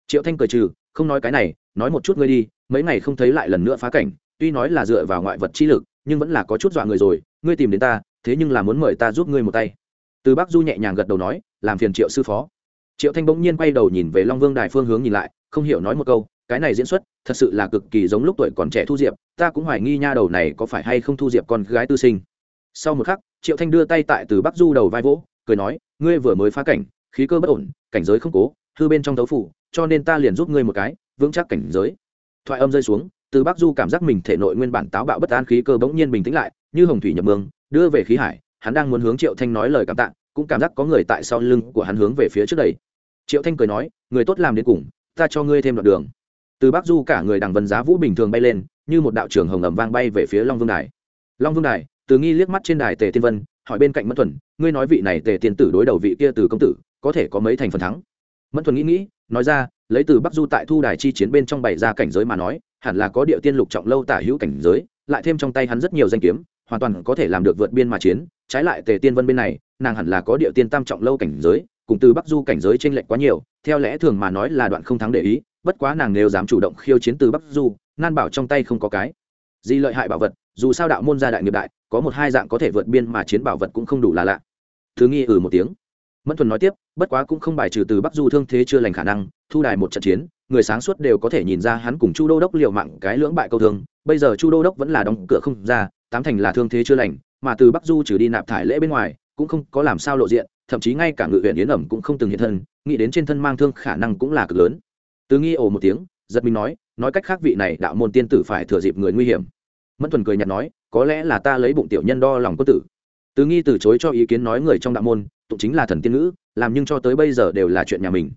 Triệu thanh cười trừ, không nói cái này, nói một chút ngươi đi, mấy ngày không thấy lại lần nữa phá cảnh, tuy nói là dựa vào ngoại vật chi lực, nhưng vẫn là có chút dọa người rồi, ngươi tìm đến ta, thế nhưng là muốn mời ta giúp ngươi một tay. Từ bắc du nhẹ nhàng gật đầu nói, làm phiền triệu sư phó. Triệu thanh bỗng nhiên quay đầu nhìn về long vương đài phương hướng nhìn lại, không hiểu nói một câu, cái này diễn xuất, thật sự là cực kỳ giống lúc tuổi còn trẻ thu diệp, ta cũng hoài nghi nha đầu này có phải hay không thu diệp con gái tư sinh. Sau một khắc, triệu thanh đưa tay tại từ bắc du đầu vai vỗ, cười nói, ngươi vừa mới phá cảnh khí cơ bất ổn, cảnh giới không cố, hư bên trong thấu phủ, cho nên ta liền giúp ngươi một cái, vững chắc cảnh giới. Thoại âm rơi xuống, từ bắc du cảm giác mình thể nội nguyên bản táo bạo bất an khí cơ bỗng nhiên bình tĩnh lại, như hồng thủy nhập mương, đưa về khí hải, hắn đang muốn hướng triệu thanh nói lời cảm tạ, cũng cảm giác có người tại sau lưng của hắn hướng về phía trước đây. triệu thanh cười nói, người tốt làm đến cùng, ta cho ngươi thêm đoạn đường. Từ bắc du cả người đằng vân giá vũ bình thường bay lên, như một đạo trường hồng ẩm vang bay về phía long vương đài. Long vương đài, từ nghi liếc mắt trên đài tề tiên vân, hỏi bên cạnh mẫn thuần, ngươi nói vị này tề tiên tử đối đầu vị kia từ công tử có thể có mấy thành phần thắng. Mẫn thuần nghĩ nghĩ, nói ra, lấy từ bắc du tại thu đài chi chiến bên trong bảy ra cảnh giới mà nói, hẳn là có địa tiên lục trọng lâu tả hữu cảnh giới, lại thêm trong tay hắn rất nhiều danh kiếm, hoàn toàn có thể làm được vượt biên mà chiến, trái lại tề tiên vân bên này, nàng hẳn là có địa tiên tam trọng lâu cảnh giới, cùng từ bắc du cảnh giới t r ê n lệch quá nhiều, theo lẽ thường mà nói là đoạn không thắng để ý, bất quá nàng nếu dám chủ động khiêu chiến từ bắc du, nan bảo trong tay không có cái. Gì lợi hại bảo vật, dù sao đạo môn gia đại nghiệp đại, có một hai dạng có thể vượt biên mà chiến bảo vật cũng không đủ là lạ. Thứ nghi ừ một tiếng mẫn thuần nói tiếp, bất quá cũng không bài trừ từ bắc du thương thế chưa lành khả năng, thu đài một trận chiến, người sáng suốt đều có thể nhìn ra hắn cùng chu đô đốc liều mạng cái lưỡng bại câu thương. Bây giờ chu đô đốc vẫn là đóng cửa không ra, tám thành là thương thế chưa lành, mà từ bắc du trừ đi nạp thải lễ bên ngoài, cũng không có làm sao lộ diện, thậm chí ngay cả ngự huyện yến ẩm cũng không từng hiện thân, nghĩ đến trên thân mang thương khả năng cũng là cực lớn. Từ nghi ồ một tiếng, giật mình nói nói cách khác vị này đạo môn tiên tử phải thừa dịp người nguy hiểm. Mẫn thuần cười nhạt nói, có lẽ là ta lấy bụng tiểu nhân đo lòng quân tử. Từ nghi từ chối cho ý kiến nói người trong đạo môn tụng chính là thần tiên ngữ, làm nhưng cho tới bây giờ đều là chuyện nhà mình.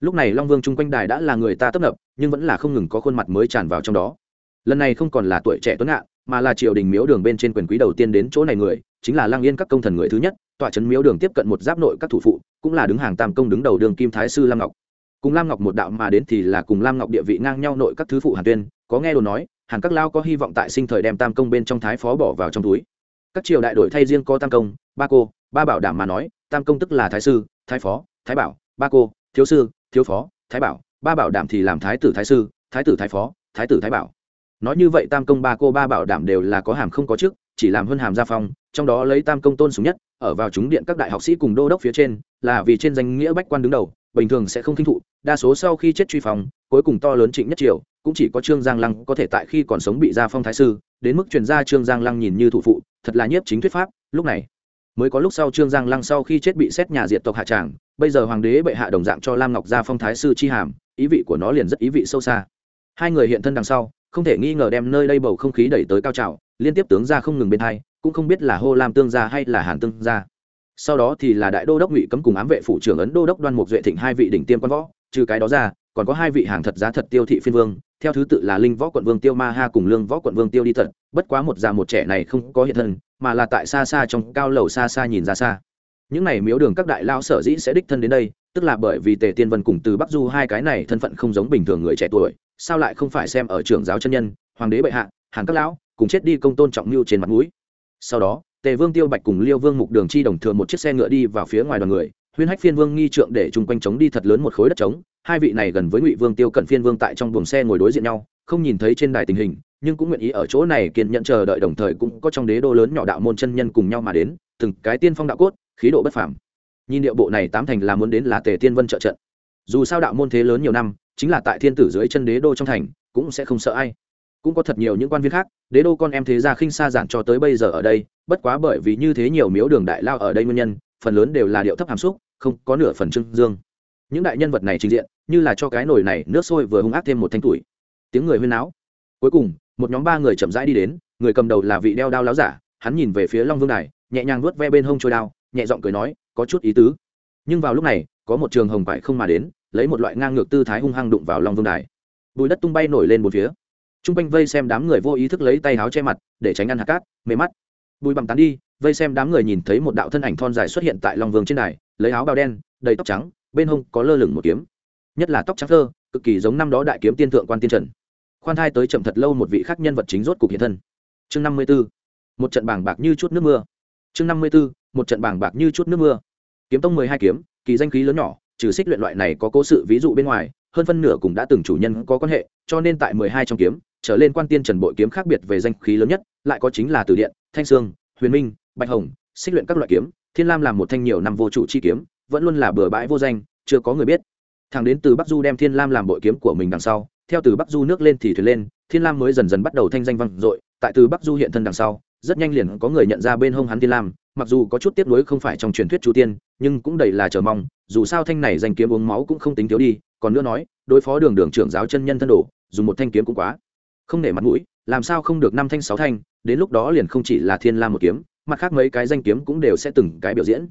Lúc này long vương chung quanh đài đã là người ta tấp nập, nhưng vẫn là không ngừng có khuôn mặt mới tràn vào trong đó. Lần này không còn là tuổi trẻ tuấn ngạn, mà là triều đình miếu đường bên trên quyền quý đầu tiên đến chỗ này người, chính là lang yên các công thần người thứ nhất, tọa trấn miếu đường tiếp cận một giáp nội các thủ phụ, cũng là đứng hàng tam công đứng đầu đường kim thái sư lam ngọc. Cùng lam ngọc một đạo mà đến thì là cùng lam ngọc địa vị ngang nhau nội các thứ phụ hàn tuyên, có nghe đồn nói, hàn các lao có hy vọng tại sinh thời đem tam công bên trong thái phó bỏ vào trong túi. Các triều đại đội thay riêng có tam công, ba cô, ba bảo đảm mà nói tam công tức là thái sư, thái phó, thái bảo, ba cô, thiếu sư, thiếu phó, thái bảo, ba bảo đảm thì làm thái tử thái sư, thái tử thái phó, thái tử thái bảo. Nói như vậy tam công ba cô ba bảo đảm đều là có hàm không có chức chỉ làm hơn hàm gia phong, trong đó lấy tam công tôn sùng nhất, ở vào chúng điện các đại học sĩ cùng đô đốc phía trên, là vì trên danh nghĩa bách quan đứng đầu, bình thường sẽ không kinh thụ, đa số sau khi chết truy phòng cuối cùng to lớn trịnh nhất triều, cũng chỉ có trương giang lăng có thể tại khi còn sống bị gia phong thái sư, đến mức truyền ra trương giang lăng nhìn như thủ phụ, thật là nhiếp chính thuyết pháp, lúc này mới có lúc sau trương giang lăng sau khi chết bị xét nhà diệt tộc hạ tràng, bây giờ hoàng đế bệ hạ đồng dạng cho lam ngọc gia phong thái sư chi hàm, ý vị của nó liền rất ý vị sâu xa. Hai người hiện thân đằng sau, không thể nghi ngờ đem nơi đây bầu không khí đẩy tới cao trào, liên tiếp tướng ra không ngừng bên hai, cũng không biết là hô lam tương gia hay là hàn tương gia. Sau đó thì là đại đô đốc ngụy cấm cùng ám vệ phủ trưởng ấn đô đốc đoan mục duệ thịnh hai vị đỉnh tiêm quan võ, trừ cái đó ra, còn có hai vị hàng thật giá thật tiêu thị phiên vương, theo thứ tự là linh võ quận vương tiêu ma ha cùng lương võ quận vương tiêu đi thật, bất quá một già một trẻ này không có hiện thân mà là tại xa xa trong cao lầu xa xa nhìn ra xa. Những này miếu đường các đại lao sở dĩ sẽ đích thân đến đây, tức là bởi vì tề tiên vân cùng từ bắc du hai cái này thân phận không giống bình thường người trẻ tuổi, sao lại không phải xem ở trưởng giáo chân nhân, hoàng đế bệ hạ, hàng các lão, cùng chết đi công tôn trọng mưu trên mặt mũi. Sau đó, tề vương tiêu bạch cùng liêu vương mục đường chi đồng thừa một chiếc xe ngựa đi vào phía ngoài đoàn người huyên hách phiên vương nghi trượng để chung quanh trống đi thật lớn một khối đất trống. Hai vị này gần với ngụy vương, tiêu cận phiên vương tại trong buồng xe ngồi đối diện nhau, không nhìn thấy trên đài tình hình, nhưng cũng nguyện ý ở chỗ này kiên nhận chờ đợi, đồng thời cũng có trong đế đô lớn nhỏ đạo môn chân nhân cùng nhau mà đến, từng cái tiên phong đạo cốt, khí độ bất phàm. Nhìn điệu bộ này tám thành là muốn đến là tề tiên vân trợ trận. Dù sao đạo môn thế lớn nhiều năm, chính là tại thiên tử dưới chân đế đô trong thành, cũng sẽ không sợ ai. Cũng có thật nhiều những quan viên khác, đế đô con em thế gia khinh xa giản cho tới bây giờ ở đây, bất quá bởi vì như thế nhiều miếu đường đại lao ở đây nguyên nhân phần lớn đều là điệu thấp hàm xúc, không có nửa phần trưng dương. Những đại nhân vật này trình diện, như là cho cái nồi này nước sôi vừa hung ác thêm một thanh tuổi. Tiếng người huyên náo. Cuối cùng, một nhóm ba người chậm rãi đi đến, người cầm đầu là vị đeo đao láo giả, hắn nhìn về phía long vương đài, nhẹ nhàng vuốt ve bên hông trôi đao, nhẹ giọng cười nói, có chút ý tứ. Nhưng vào lúc này, có một trường hồng vải không mà đến, lấy một loại ngang ngược tư thái hung hăng đụng vào long vương đài. Bùi đất tung bay nổi lên một phía. T r u n g quanh vây xem đám người vô ý thức lấy tay háo che mặt, để tránh ăn hạt cát, mê mắt. Bùi bằng tán đi vây xem đám người nhìn thấy một đạo thân ảnh thon dài xuất hiện tại long vương trên đài, lấy áo bào đen, đầy tóc trắng, bên hông có lơ lửng một kiếm. Nhất là tóc trắng thơ, cực kỳ giống năm đó đại kiếm tiên thượng quan tiên trần. Khoan thai tới chậm thật lâu một vị khác nhân vật chính rốt cục hiện thân. Chương năm mươi b ố một trận bảng bạc như chút nước mưa. Chương năm mươi b ố một trận bảng bạc như chút nước mưa. Kiếm tông mười hai kiếm, kỳ danh khí lớn nhỏ, trừ xích luyện loại này có cố sự ví dụ bên ngoài, hơn phân nửa cũng đã từng chủ nhân có quan hệ, cho nên tại mười hai trong kiếm, trở lên quan tiên trần bội kiếm khác biệt về danh khí lớn nhất, lại có chính là từ điện, thanh sương, huyền minh bạch hồng, xích luyện các loại kiếm, thiên lam làm một thanh nhiều năm vô chủ chi kiếm, vẫn luôn là bừa bãi vô danh, chưa có người biết. Thằng đến từ bắc du đem thiên lam làm bội kiếm của mình đằng sau, theo từ bắc du nước lên thì thuyền lên, thiên lam mới dần dần bắt đầu thanh danh vang dội, tại từ bắc du hiện thân đằng sau, rất nhanh liền có người nhận ra bên hông hắn thiên lam, mặc dù có chút tiếp nối không phải trong truyền thuyết chu tiên, nhưng cũng đầy là chờ mong, dù sao thanh này danh kiếm uống máu cũng không tính thiếu đi, còn nữa nói, đối phó đường đường trưởng giáo chân nhân thân đồ, dùng một thanh kiếm cũng quá. Không nể mặt mũi, làm sao không được năm thanh sáu thanh, đến lúc đó liền không chỉ là thiên lam một kiếm mặt khác mấy cái danh kiếm cũng đều sẽ từng cái biểu diễn.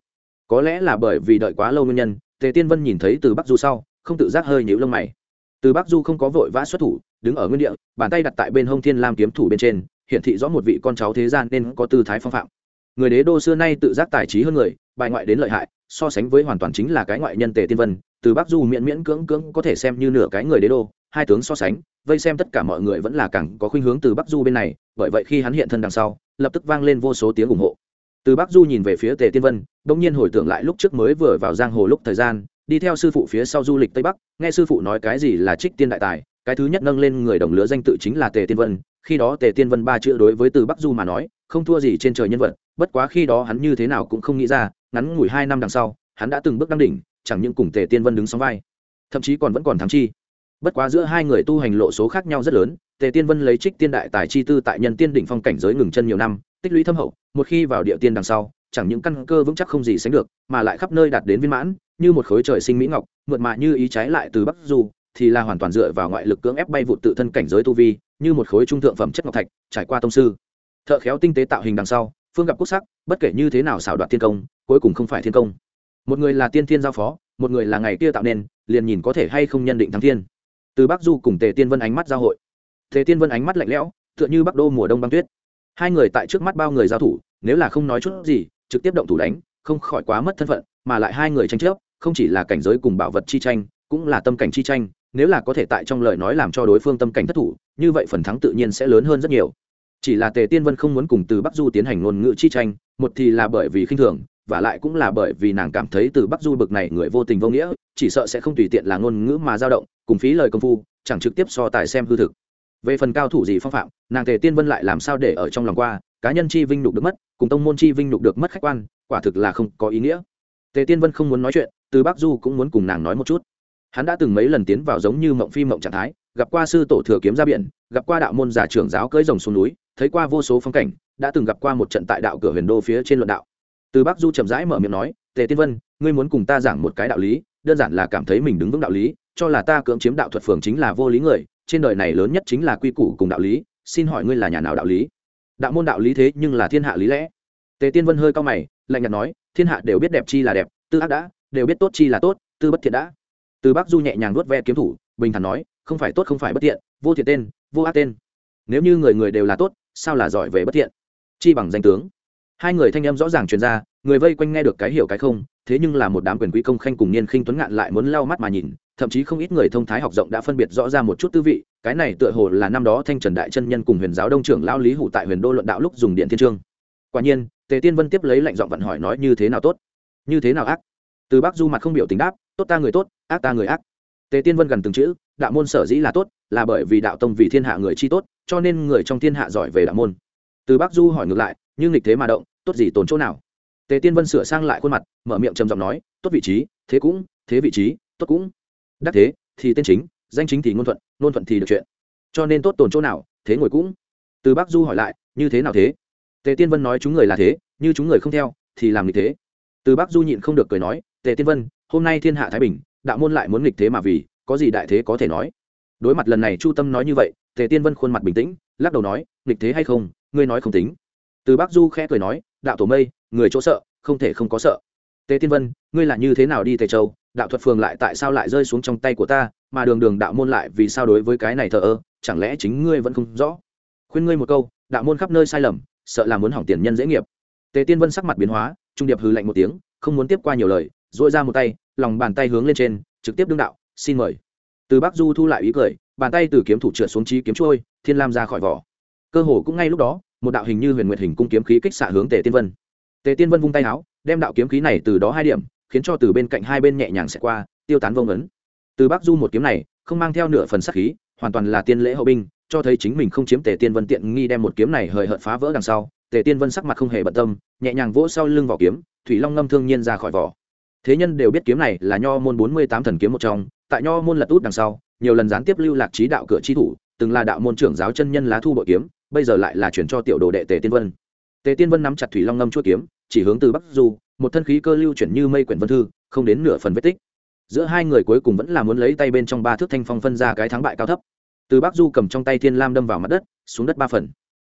Có lẽ là bởi vì đợi quá lâu nguyên nhân, tề tiên vân nhìn thấy từ bắc du sau, không tự giác hơi nhíu lông mày. Từ bắc du không có vội vã xuất thủ, đứng ở nguyên địa, bàn tay đặt tại bên hông thiên lam kiếm thủ bên trên, hiển thị rõ một vị con cháu thế gian nên có tư thái phong phạm. Người đế đô xưa nay tự giác tài trí hơn người, bài ngoại đến lợi hại, so sánh với hoàn toàn chính là cái ngoại nhân tề tiên vân, từ bắc du miễn miễn cưỡng cưỡng có thể xem như nửa cái người đế đô, hai tướng so sánh, vây xem tất cả mọi người vẫn là càng có khuynh hướng từ bắc du bên này, bởi vậy khi hắn hiện thân đằng sau lập tức vang lên vô số tiếng ủng hộ. Từ bắc du nhìn về phía tề tiên vân đ ỗ n g nhiên hồi tưởng lại lúc trước mới vừa vào giang hồ lúc thời gian, đi theo sư phụ phía sau du lịch tây bắc, nghe sư phụ nói cái gì là trích tiên đại tài, cái thứ nhất nâng lên người đồng lứa danh tự chính là tề tiên vân, khi đó tề tiên vân ba chữ đối với từ bắc du mà nói, không thua gì trên trời nhân vật, bất quá khi đó hắn như thế nào cũng không nghĩ ra, ngắn ngủi hai năm đằng sau, hắn đã từng bước đăng đỉnh, chẳng những cùng tề tiên vân đứng sóng vai, thậm chí còn vẫn còn thắng chi. Bất quá giữa hai người tu hành lộ số khác nhau rất lớn tề tiên vân lấy trích tiên đại tài chi tư tại nhân tiên đỉnh phong cảnh giới ngừng chân nhiều năm, tích lũy thâm hậu, một khi vào địa tiên đằng sau, chẳng những căn cơ vững chắc không gì sánh được, mà lại khắp nơi đạt đến viên mãn, như một khối trời sinh mỹ ngọc, mượt mà như ý trái lại từ bắc du, thì là hoàn toàn dựa vào ngoại lực cưỡng ép bay vụt tự thân cảnh giới tu vi, như một khối trung thượng phẩm chất ngọc thạch, trải qua tông sư. Thợ khéo tinh tế tạo hình đằng sau, phương gặp quốc sắc, bất kể như thế nào xảo đoạt thiên công, cuối cùng không phải thiên công. Một người là tiên thiên giao phó, một người là ngày kia tạo nên, liền nhìn có thể hay không nhân định thắng thiên. Từ bắc du cùng tề tiên vân ánh mắt giao hội. Thế tiên vân ánh mắt lạnh lẽo, tựa như bắc đô mùa đông băng tuyết. Hai người tại trước mắt bao người giao thủ, nếu là không nói chút gì, trực tiếp động thủ đánh, không khỏi quá mất thân phận, mà lại hai người tranh chấp, không chỉ là cảnh giới cùng bảo vật chi tranh, cũng là tâm cảnh chi tranh, nếu là có thể tại trong lời nói làm cho đối phương tâm cảnh thất thủ, như vậy phần thắng tự nhiên sẽ lớn hơn rất nhiều. Chỉ là tề tiên vân không muốn cùng từ bắc du tiến hành ngôn ngữ chi tranh, một thì là bởi vì khinh thường, và lại cũng là bởi vì nàng cảm thấy từ bắc du bực này người vô tình vô nghĩa, chỉ sợ sẽ không tùy tiện là ngôn ngữ mà dao động, cùng phí lời công phu, chẳng trực tiếp so tài xem hư thực về phần cao thủ gì phong phạm, nàng tề tiên vân lại làm sao để ở trong lòng qua, cá nhân chi vinh nhục được mất, cùng tông môn chi vinh nhục được mất khách quan, quả thực là không có ý nghĩa. Tề tiên vân không muốn nói chuyện, từ bắc du cũng muốn cùng nàng nói một chút. Hắn đã từng mấy lần tiến vào giống như mộng phi mộng trạng thái, gặp qua sư tổ thừa kiếm ra biển, gặp qua đạo môn giả trưởng giáo cưỡi rồng xuống núi, thấy qua vô số phong cảnh, đã từng gặp qua một trận tại đạo cửa huyền đô phía trên luận đạo. Từ bắc du chậm rãi mở miệng nói, tề tiên vân, ngươi muốn cùng ta giảng một cái đạo lý, đơn giản là cảm thấy mình đứng vững đạo lý, cho là ta cưỡng chiếm đạo thuật phường chính là vô lý người trên đời này lớn nhất chính là quy củ cùng đạo lý, xin hỏi ngươi là nhà nào đạo lý? Đạo môn đạo lý thế nhưng là thiên hạ lý lẽ. Tề tiên vân hơi cao mày, lạnh nhạt nói, thiên hạ đều biết đẹp chi là đẹp, tư ác đã, đều biết tốt chi là tốt, tư bất thiện đã. Từ bắc du nhẹ nhàng nuốt ve kiếm thủ, bình thản nói, không phải tốt không phải bất thiện, vô thiện tên, vô ác tên. Nếu như người người đều là tốt, sao là giỏi về bất thiện? Chi bằng danh tướng. Hai người thanh âm rõ ràng truyền ra, người vây quanh nghe được cái hiểu cái không thế nhưng là một đám quyền quý công khanh cùng niên khinh tuấn ngạn lại muốn lau mắt mà nhìn, thậm chí không ít người thông thái học rộng đã phân biệt rõ ra một chút tư vị, cái này tựa hồ là năm đó thanh trần đại chân nhân cùng huyền giáo đông trưởng lao lý hủ tại huyền đô luận đạo lúc dùng điện thiên trương quả nhiên, tề tiên vân tiếp lấy lệnh giọng vận hỏi nói, như thế nào tốt? Như thế nào ác? Từ bác du mặt không biểu tình đáp, tốt ta người tốt, ác ta người ác. Tề tiên vân gần từng chữ, đạo môn sở dĩ là tốt, là bởi vì đạo tông vì thiên hạ người chi tốt, cho nên người trong thiên hạ giỏi về đạo môn. Từ bác du hỏi ngược lại nhưng nghịch thế mà động, tốt gì tồn chỗ nào? Tề tiên vân sửa sang lại khuôn mặt, mở miệng trầm giọng nói, tốt vị trí, thế cũng, thế vị trí, tốt cũng. Đắc thế, thì tên chính, danh chính thì ngôn thuận ngôn thuận thì được chuyện. Cho nên tốt tồn chỗ nào, thế ngồi cũng. Từ bác du hỏi lại, như thế nào thế? Tề tiên vân nói, chúng người là thế, như chúng người không theo, thì làm nghịch thế. Từ bắc du nhịn không được cười nói, tề tiên vân, hôm nay thiên hạ thái bình, đạo môn lại muốn nghịch thế mà vì, có gì đại thế có thể nói? Đối mặt lần này chu tâm nói như vậy, tề tiên vân khuôn mặt bình tĩnh, lắc đầu nói, nghịch thế hay không, ngươi nói không tính. Từ bắc du khẽ cười nói đạo tổ mây, người chỗ sợ, không thể không có sợ. Tề tiên vân, ngươi là như thế nào đi tề châu? Đạo thuật phường lại tại sao lại rơi xuống trong tay của ta, mà đường đường đạo môn lại vì sao đối với cái này thờ ơ, chẳng lẽ chính ngươi vẫn không rõ? Khuyên ngươi một câu, đạo môn khắp nơi sai lầm, sợ là muốn hỏng tiền nhân dễ nghiệp. Tề tiên vân sắc mặt biến hóa, trung điệp hư lạnh một tiếng, không muốn tiếp qua nhiều lời dội ra một tay, lòng bàn tay hướng lên trên, trực tiếp đương đạo, xin mời. Từ bắc du thu lại ý cười, bàn tay từ kiếm thủ trượt xuống trí kiếm trôi, thiên lam ra khỏi vỏ. Cơ hồ cũng ngay lúc đó một đạo hình như huyền nguyệt hình cung kiếm khí kích xạ hướng tề tiên vân tề tiên vân vung tay áo đem đạo kiếm khí này từ đó hai điểm khiến cho từ bên cạnh hai bên nhẹ nhàng sẽ qua tiêu tán vông ấn từ bắc du một kiếm này không mang theo nửa phần sắc khí hoàn toàn là tiên lễ hậu binh cho thấy chính mình không chiếm tề tiên vân tiện nghi đem một kiếm này hời hợt phá vỡ đằng sau tề tiên vân sắc mặt không hề bận tâm nhẹ nhàng vỗ sau lưng vỏ kiếm thủy long ngâm thương nhiên ra khỏi vỏ thế nhân đều biết kiếm này là nho môn bốn mươi tám thần kiếm một trong tại nho môn lật út đằng sau nhiều lần gián tiếp lưu lạc trí đạo cửa chi thủ từng là đạo môn trưởng giáo chân nhân lá thu bội kiếm bây giờ lại là chuyển cho tiểu đồ đệ tề tiên vân. Tề tiên vân nắm chặt thủy long ngâm chuỗi kiếm, chỉ hướng từ bắc du, một thân khí cơ lưu chuyển như mây quyển vân thư, không đến nửa phần vết tích. Giữa hai người cuối cùng vẫn là muốn lấy tay bên trong ba thước thanh phong phân ra cái thắng bại cao thấp. Từ bắc du cầm trong tay thiên lam đâm vào mặt đất, xuống đất ba phần.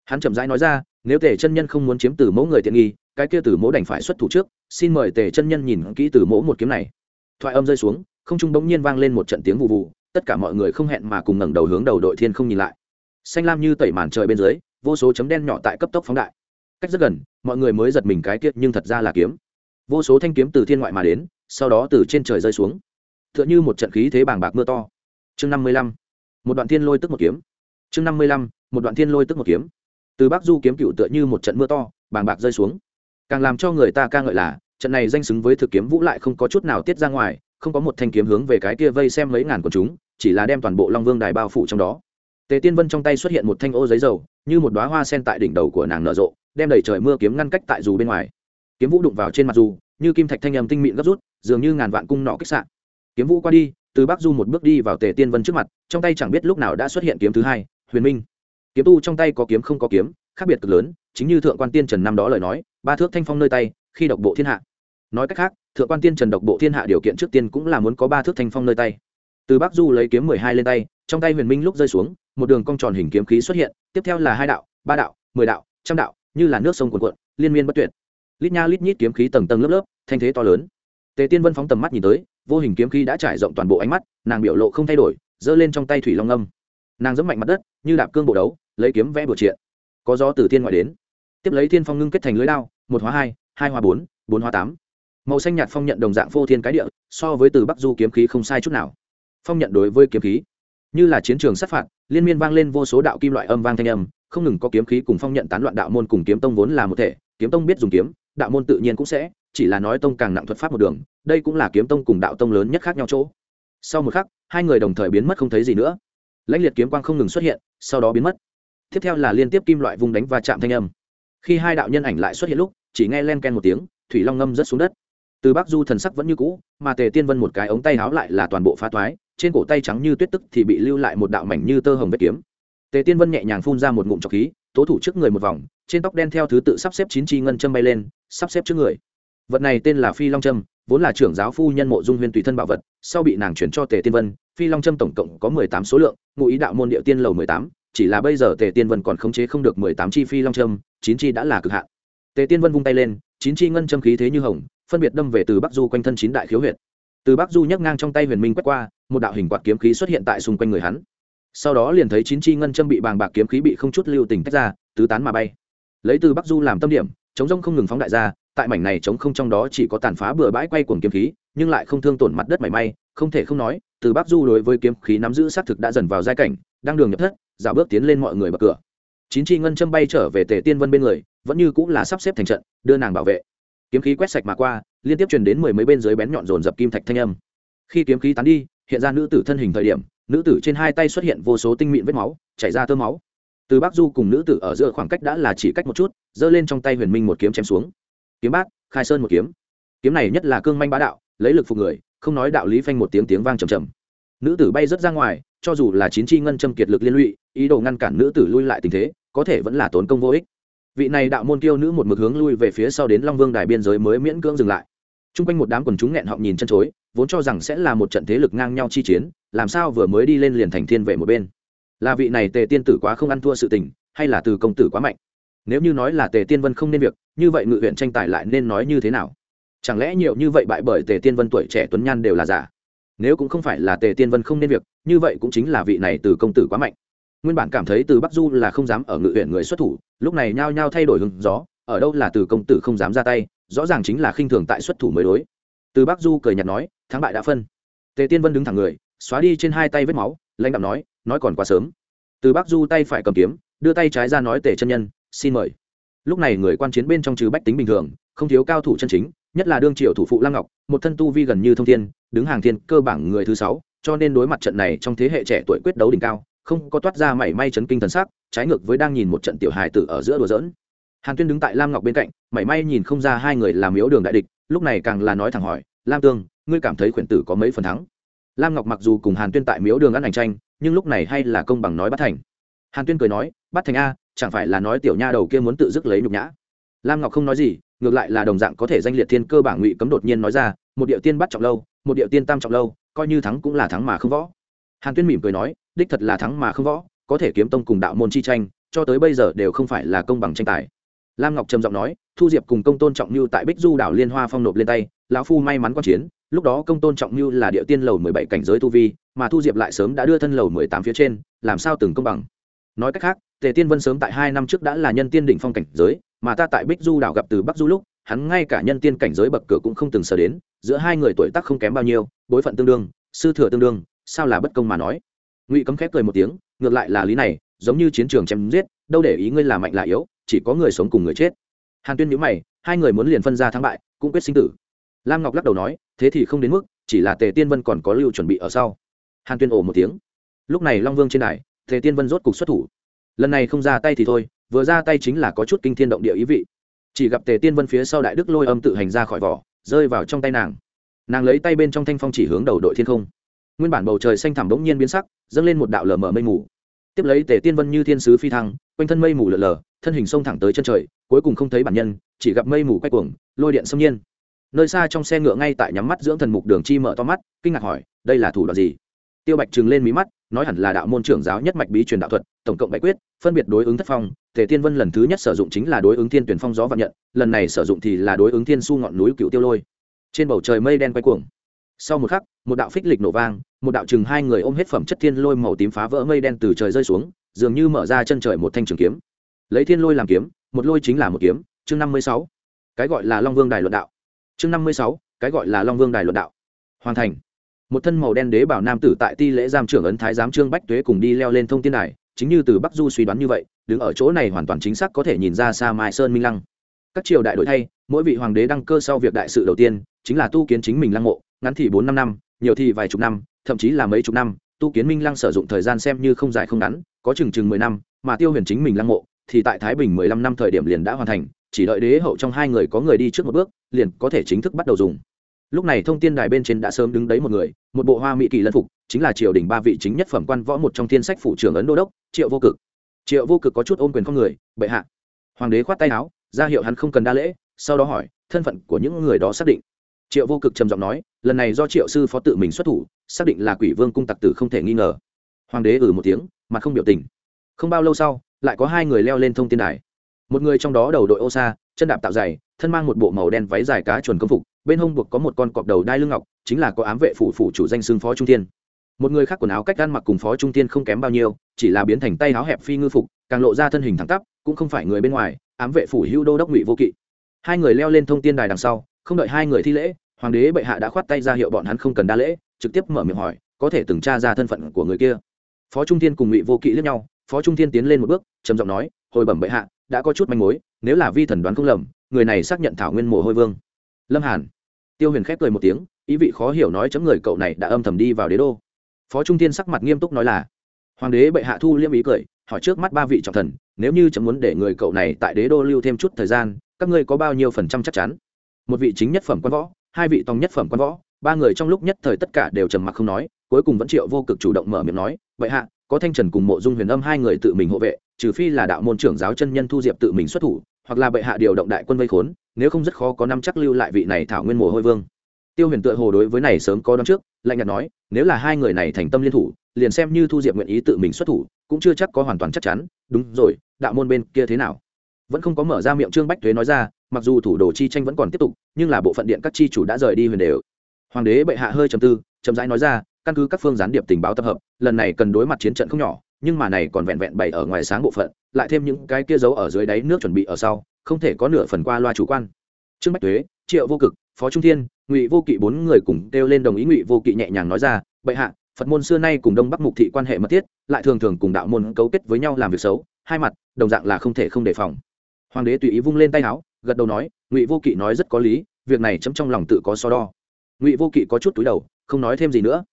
Hắn chậm rãi nói ra, nếu tề chân nhân không muốn chiếm từ mẫu người tiện nghi, cái kia từ mẫu đành phải xuất thủ trước, xin mời tề chân nhân nhìn kỹ từ mẫu một kiếm này. Thoại âm rơi xuống, không trung bỗng nhiên vang lên một trận tiếng vụ vụ tất cả mọi người không hẹn mà cùng ngẩng đầu hướng đầu đội thiên không nhìn lại xanh lam như tẩy màn trời bên dưới, vô số chấm đen nhỏ tại cấp tốc phóng đại. Cách rất gần, mọi người mới giật mình cái tiết nhưng thật ra là kiếm. Vô số thanh kiếm từ thiên ngoại mà đến, sau đó từ trên trời rơi xuống. T h ư ợ n h ư một trận khí thế bàng bạc mưa to. Chương năm mươi lăm, một đoạn thiên lôi tức một kiếm. Chương năm mươi lăm, một đoạn thiên lôi tức một kiếm. Từ bắc du kiếm cựu tựa như một trận mưa to, bàng bạc rơi xuống. Càng làm cho người ta ca ngợi là, trận này danh xứng với thực kiếm vũ lại không có chút nào tiết ra ngoài, không có một thanh kiếm hướng về cái kia vây xem mấy ngàn của chúng, chỉ là đem toàn bộ long vương đài bao phủ trong đó tề tiên vân trong tay xuất hiện một thanh ô giấy dầu, như một đoá hoa sen tại đỉnh đầu của nàng nở rộ, đem đầy trời mưa kiếm ngăn cách tại dù bên ngoài. Kiếm vũ đụng vào trên mặt dù, như kim thạch thanh âm tinh mịn gấp rút, dường như ngàn vạn cung nọ kích sạn. Kiếm vũ qua đi, từ bắc du một bước đi vào tề tiên vân trước mặt, trong tay chẳng biết lúc nào đã xuất hiện kiếm thứ hai, huyền minh. Kiếm tu trong tay có kiếm không có kiếm, khác biệt cực lớn, chính như thượng quan tiên trần năm đó lời nói, ba thước thanh phong nơi tay, khi độc bộ thiên hạ. Nói cách khác, thượng quan tiên trần độc bộ thiên hạ điều kiện trước tiên cũng là muốn có ba thước thanh phong nơi tay từ bắc du lấy kiếm mười hai lên tay, trong tay huyền minh lúc rơi xuống, một đường cong tròn hình kiếm khí xuất hiện, tiếp theo là hai đạo, ba đạo, mười đạo, trăm đạo, như là nước sông cuồn cuộn, liên miên bất tuyệt. Lít nha lít nhít kiếm khí tầng tầng lớp lớp, thanh thế to lớn. Tề tiên vân phóng tầm mắt nhìn tới, vô hình kiếm khí đã trải rộng toàn bộ ánh mắt, nàng biểu lộ không thay đổi, giơ lên trong tay thủy long âm nàng giẫm mạnh mặt đất, như đạp cương bộ đấu, lấy kiếm vẽ bừa triện. Có gió từ thiên ngoại đến. Tiếp lấy thiên phong ngưng kết thành lưới đao, một hóa hai hai hóa bốn bốn hóa tám. Màu xanh nhạt phong nhận đồng dạng phô thiên cái địa, so với từ bắc du kiếm khí không sai chút nào phong nhận đối với kiếm khí. Như là chiến trường sát phạt, liên miên vang lên vô số đạo kim loại âm vang thanh âm, không ngừng có kiếm khí cùng phong nhận tán loạn đạo môn cùng kiếm tông vốn là một thể, kiếm tông biết dùng kiếm, đạo môn tự nhiên cũng sẽ, chỉ là nói tông càng nặng thuật pháp một đường, đây cũng là kiếm tông cùng đạo tông lớn nhất khác nhau chỗ. Sau một khắc, hai người đồng thời biến mất không thấy gì nữa. Lãnh liệt kiếm quang không ngừng xuất hiện, sau đó biến mất. Tiếp theo là liên tiếp kim loại vung đánh và chạm thanh âm. Khi hai đạo nhân ảnh lại xuất hiện lúc, chỉ nghe len ken một tiếng, thủy long ngâm rớt xuống đất. Từ bắc du thần sắc vẫn như cũ, mà tề tiên vân một cái ống tay háo lại là toàn bộ phá toái trên cổ tay trắng như tuyết tức thì bị lưu lại một đạo mảnh như tơ hồng vết kiếm. Tề tiên vân nhẹ nhàng phun ra một ngụm trọc khí, tố thủ trước người một vòng, trên tóc đen theo thứ tự sắp xếp chín chi ngân châm bay lên, sắp xếp trước người. Vật này tên là phi long trâm vốn là trưởng giáo phu nhân mộ dung huyên tùy thân bảo vật, sau bị nàng chuyển cho tề tiên vân, phi long trâm tổng cộng có mười tám số lượng, ngụ ý đạo môn địa tiên lầu mười tám, chỉ là bây giờ tề tiên vân còn khống chế không được mười tám chi phi long trâm chín chi đã là cực hạn. Tề tiên vân vung tay lên, chín chi ngân châm khí thế như hồng, phân biệt đâm về từ bắc du quanh thân chín đại khiếu huyệt. Từ bắc du nhấc ngang trong tay huyền minh quét qua một đạo hình quạt kiếm khí xuất hiện tại xung quanh người hắn. Sau đó liền thấy chín chi ngân châm bị bàng bạc kiếm khí bị không chút lưu tình tách ra, tứ tán mà bay. Lấy từ bắc du làm tâm điểm, chống rông không ngừng phóng đại ra, tại mảnh này chống không trong đó chỉ có tàn phá bừa bãi quay cuồng kiếm khí, nhưng lại không thương tổn mặt đất mảy may, không thể không nói, từ bắc du đối với kiếm khí nắm giữ xác thực đã dần vào giai cảnh, đang đường nhập thất, dạo bước tiến lên mọi người bậc cửa. Chín chi ngân châm bay trở về tề tiên vân bên người, vẫn như cũng là sắp xếp thành trận, đưa nàng bảo vệ. Kiếm khí quét sạch mà qua, liên tiếp truyền đến mười mấy bên dưới bén nhọn dồn dập kim thạch thanh âm. Khi kiếm khí tán đi hiện ra nữ tử thân hình thời điểm, nữ tử trên hai tay xuất hiện vô số tinh mịn vết máu, chảy ra tơ máu. Từ bắc du cùng nữ tử ở giữa khoảng cách đã là chỉ cách một chút, giơ lên trong tay huyền minh một kiếm chém xuống. Kiếm bác khai sơn một kiếm. Kiếm này nhất là cương manh bá đạo, lấy lực phục người, không nói đạo lý phanh một tiếng tiếng vang trầm trầm nữ tử bay rất ra ngoài, cho dù là chín chi ngân châm kiệt lực liên lụy, ý đồ ngăn cản nữ tử lui lại tình thế, có thể vẫn là tốn công vô ích. Vị này đạo môn kiêu nữ một mực hướng lui về phía sau đến long vương đài biên giới mới miễn cưỡng dừng lại. T r u n g quanh một đám quần chúng nghẹn họng nhìn chân chối vốn cho rằng sẽ là một trận thế lực ngang nhau chi chiến, làm sao vừa mới đi lên liền thành thiên về một bên? Là vị này tề tiên tử quá không ăn thua sự tình, hay là từ công tử quá mạnh? Nếu như nói là tề tiên vân không nên việc, như vậy ngự huyện tranh tài lại nên nói như thế nào? Chẳng lẽ nhiều như vậy bại bởi tề tiên vân tuổi trẻ tuấn nhan đều là giả? Nếu cũng không phải là tề tiên vân không nên việc, như vậy cũng chính là vị này từ công tử quá mạnh. Nguyên bản cảm thấy từ bắc du là không dám ở ngự huyện người xuất thủ, lúc này nhao nhao thay đổi hứng gió, ở đâu là từ công tử không dám ra tay, rõ ràng chính là khinh thường tại xuất thủ mới đối. Từ bắc du cười nhạt nói thắng bại đã phân. Tề tiên vân đứng thẳng người, xóa đi trên hai tay vết máu, lãnh đạo nói nói còn quá sớm. Từ bắc du tay phải cầm kiếm, đưa tay trái ra nói, tề chân nhân, xin mời. Lúc này người quan chiến bên trong trừ bách tính bình thường, không thiếu cao thủ chân chính, nhất là đương triều thủ phụ lăng ngọc, một thân tu vi gần như thông thiên, đứng hàng thiên cơ bảng người thứ sáu, cho nên đối mặt trận này trong thế hệ trẻ tuổi quyết đấu đỉnh cao, không có toát ra mảy may chấn kinh thần sắc, trái ngược với đang nhìn một trận tiểu hài tử ở giữa đùa giỡn. Hàn tuyên đứng tại lam ngọc bên cạnh, mảy may nhìn không ra hai người làm yếu đường đại địch, lúc này càng là nói thẳng hỏi, lam tương ngươi cảm thấy khuyển tử có mấy phần thắng? Lam ngọc mặc dù cùng hàn tuyên tại miếu đường ăn ảnh tranh, nhưng lúc này hay là công bằng nói bắt thành. Hàn tuyên cười nói, bắt thành a, chẳng phải là nói tiểu nha đầu kia muốn tự dứt lấy nhục nhã? Lam ngọc không nói gì, ngược lại là đồng dạng có thể danh liệt thiên cơ bảng ngụy cấm đột nhiên nói ra, một điệu tiên bắt trọng lâu, một điệu tiên tam trọng lâu, coi như thắng cũng là thắng mà không võ. Hàn tuyên mỉm cười nói, đích thật là thắng mà không võ, có thể kiếm tông cùng đạo môn chi tranh, cho tới bây giờ đều không phải là công bằng tranh tài. Lam ngọc trầm giọng nói thu diệp cùng công tôn trọng như tại bích du đảo liên hoa phong nộp lên tay, lão phu may mắn quan chiến, lúc đó công tôn trọng như là địa tiên lầu mười bảy cảnh giới tu vi, mà thu diệp lại sớm đã đưa thân lầu mười tám phía trên, làm sao từng công bằng. Nói cách khác, tề tiên vân sớm tại hai năm trước đã là nhân tiên đỉnh phong cảnh giới, mà ta tại bích du đảo gặp từ bắc du lúc, hắn ngay cả nhân tiên cảnh giới bậc cửa cũng không từng sờ đến, giữa hai người tuổi tác không kém bao nhiêu, bối phận tương đương, sư thừa tương đương, sao là bất công mà nói. Ngụy cấm khép cười một tiếng, ngược lại là lý này, giống như chiến trường chém giết, đâu để ý ngươi là mạnh là yếu, chỉ có người sống cùng người chết hàn tuyên nhữ mày, hai người muốn liền phân ra thắng bại, cũng quyết sinh tử. Lam ngọc lắc đầu nói, thế thì không đến mức, chỉ là tề tiên vân còn có lưu chuẩn bị ở sau. Hàn tuyên ồ một tiếng. Lúc này long vương trên đài, tề tiên vân rốt cục xuất thủ. Lần này không ra tay thì thôi, vừa ra tay chính là có chút kinh thiên động địa ý vị. Chỉ gặp tề tiên vân phía sau đại đức lôi âm tự hành ra khỏi vỏ, rơi vào trong tay nàng. Nàng lấy tay bên trong thanh phong chỉ hướng đầu đội thiên không. Nguyên bản bầu trời xanh thẳm bỗng nhiên biến sắc, dâng lên một đạo lờ mờ mây mù. Tiếp lấy tề tiên vân như thiên sứ phi thăng, quanh thân mây mù lờ lờ thân hình xông thẳng tới chân trời, cuối cùng không thấy bản nhân, chỉ gặp mây mù quay cuồng, lôi điện xâm nhiên. Nơi xa trong xe ngựa ngay tại nhắm mắt dưỡng thần mục đường chi mở to mắt, kinh ngạc hỏi, đây là thủ đoạn gì? Tiêu bạch trừng lên mí mắt, nói hẳn là đạo môn trưởng giáo nhất mạch bí truyền đạo thuật, tổng cộng bảy quyết, phân biệt đối ứng thất phong thể tiên vân lần thứ nhất sử dụng chính là đối ứng thiên tuyển phong gió vạn nhận, lần này sử dụng thì là đối ứng thiên su ngọn núi cựu tiêu lôi. Trên bầu trời mây đen quay cuồng. Sau một khắc, một đạo phích lịch nổ vang, một đạo chừng hai người ôm hết phẩm chất thiên lôi màu tím phá vỡ mây đen từ trời rơi xuống, dường như mở ra chân trời một thanh trường kiếm lấy thiên lôi làm kiếm, một lôi chính là một kiếm, chương năm mươi sáu. Cái gọi là long vương đài luận đạo. Chương năm mươi sáu, cái gọi là long vương đài luận đạo. Hoàn thành. Một thân màu đen đế bảo nam tử tại ti lễ giam trưởng ấn thái giám trương bách tuế cùng đi leo lên thông tin đài, chính như từ bắc du suy đoán như vậy, đứng ở chỗ này hoàn toàn chính xác có thể nhìn ra xa mai sơn minh lăng. Các triều đại đổi thay, mỗi vị hoàng đế đăng cơ sau việc đại sự đầu tiên, chính là tu kiến chính mình lăng mộ, ngắn thì bốn năm năm, nhiều thì vài chục năm, thậm chí là mấy chục năm, tu kiến minh lăng sử dụng thời gian xem như không dài không ngắn, có chừng chừng mười năm, mà tiêu huyền chính mình lăng mộ thì tại thái bình mười lăm năm thời điểm liền đã hoàn thành, chỉ đợi đế hậu trong hai người có người đi trước một bước, liền có thể chính thức bắt đầu dùng. Lúc này thông tin đài bên trên đã sớm đứng đấy một người, một bộ hoa mỹ kỳ lân phục, chính là triều đình ba vị chính nhất phẩm quan võ một trong thiên sách phủ trưởng ấn đô đốc, triệu vô cực. Triệu vô cực có chút ôm quyền con người, bệ hạ. Hoàng đế khoát tay áo, ra hiệu hắn không cần đa lễ, sau đó hỏi, thân phận của những người đó xác định? Triệu vô cực trầm giọng nói, lần này do triệu sư phó tự mình xuất thủ, xác định là quỷ vương cung tặc tử không thể nghi ngờ. Hoàng đế ử ừ một tiếng mà không biểu tình. Không bao lâu sau lại có hai người leo lên thông tin đài. Một người trong đó đầu đội ô sa chân đạp tạo dày thân mang một bộ màu đen váy dài cá chuẩn công phục, bên hông buộc có một con cọp đầu đai lưng ngọc, chính là có ám vệ phủ phủ chủ danh xưng phó trung tiên một người khác quần áo cách ăn mặc cùng phó trung tiên không kém bao nhiêu, chỉ là biến thành tay áo hẹp phi ngư phục, càng lộ ra thân hình thẳng tắp, cũng không phải người bên ngoài, ám vệ phủ hữu đô đốc ngụy vô kỵ. Hai người leo lên thông tin đài đằng sau, không đợi hai người thi lễ, hoàng đế bệ hạ đã khoát tay ra hiệu bọn hắn không cần đa lễ, trực tiếp mở miệng hỏi, có thể từng tra ra thân phận của người kia. Phó trung thiên cùng ngụy vô kỵ lẫn nhau phó trung thiên tiến lên một bước, trầm giọng nói, hồi bẩm bệ hạ, đã có chút manh mối, nếu là vi thần đoán không lầm, người này xác nhận thảo nguyên mồ hôi vương. Lâm hàn. Tiêu huyền khép cười một tiếng, ý vị khó hiểu nói chấm người cậu này đã âm thầm đi vào đế đô. Phó trung thiên sắc mặt nghiêm túc nói là, hoàng đế bệ hạ thu liêm ý cười, hỏi trước mắt ba vị trọng thần, nếu như chấm muốn để người cậu này tại đế đô lưu thêm chút thời gian, các ngươi có bao nhiêu phần trăm chắc chắn? Một vị chính nhất phẩm quan võ, hai vị tòng nhất phẩm quan võ, ba người trong lúc nhất thời tất cả đều trầm mặc không nói, cuối cùng vẫn triệu vô cực chủ động mở miệng nói vậy hạ có thanh trần cùng mộ dung huyền âm hai người tự mình hộ vệ, trừ phi là đạo môn trưởng giáo chân nhân thu diệp tự mình xuất thủ, hoặc là bệ hạ điều động đại quân vây khốn, nếu không rất khó có năm chắc lưu lại vị này thảo nguyên mồ hôi vương. Tiêu huyền tựa hồ đối với này sớm có đón trước, lạnh nhạt nói, nếu là hai người này thành tâm liên thủ, liền xem như thu diệp nguyện ý tự mình xuất thủ, cũng chưa chắc có hoàn toàn chắc chắn, đúng rồi, đạo môn bên kia thế nào? Vẫn không có mở ra miệng trương bách thuế nói ra, mặc dù thủ đồ chi tranh vẫn còn tiếp tục, nhưng là bộ phận điện các chi chủ đã rời đi huyền đều. Hoàng đế bệ hạ hơi trầm tư, chậm rãi nói ra căn cứ các phương gián điệp tình báo tập hợp, lần này cần đối mặt chiến trận không nhỏ, nhưng mà này còn vẹn vẹn bày ở ngoài sáng bộ phận, lại thêm những cái kia giấu ở dưới đáy nước chuẩn bị ở sau, không thể có nửa phần qua loa chủ quan. Trương bách tuế, triệu vô cực, phó trung thiên, ngụy vô kỵ bốn người cùng kêu lên đồng ý ngụy vô kỵ nhẹ nhàng nói ra, bệ hạ, phật môn xưa nay cùng đông bắc mục thị quan hệ mật thiết, lại thường thường cùng đạo môn cấu kết với nhau làm việc xấu, hai mặt, đồng dạng là không thể không đề phòng. Hoàng đế tùy ý vung lên tay áo, gật đầu nói, ngụy vô kỵ nói rất có lý, việc này chấm trong lòng tự có so đo. Ngụy vô kỵ có chút túi đầu, không nói thêm gì nữa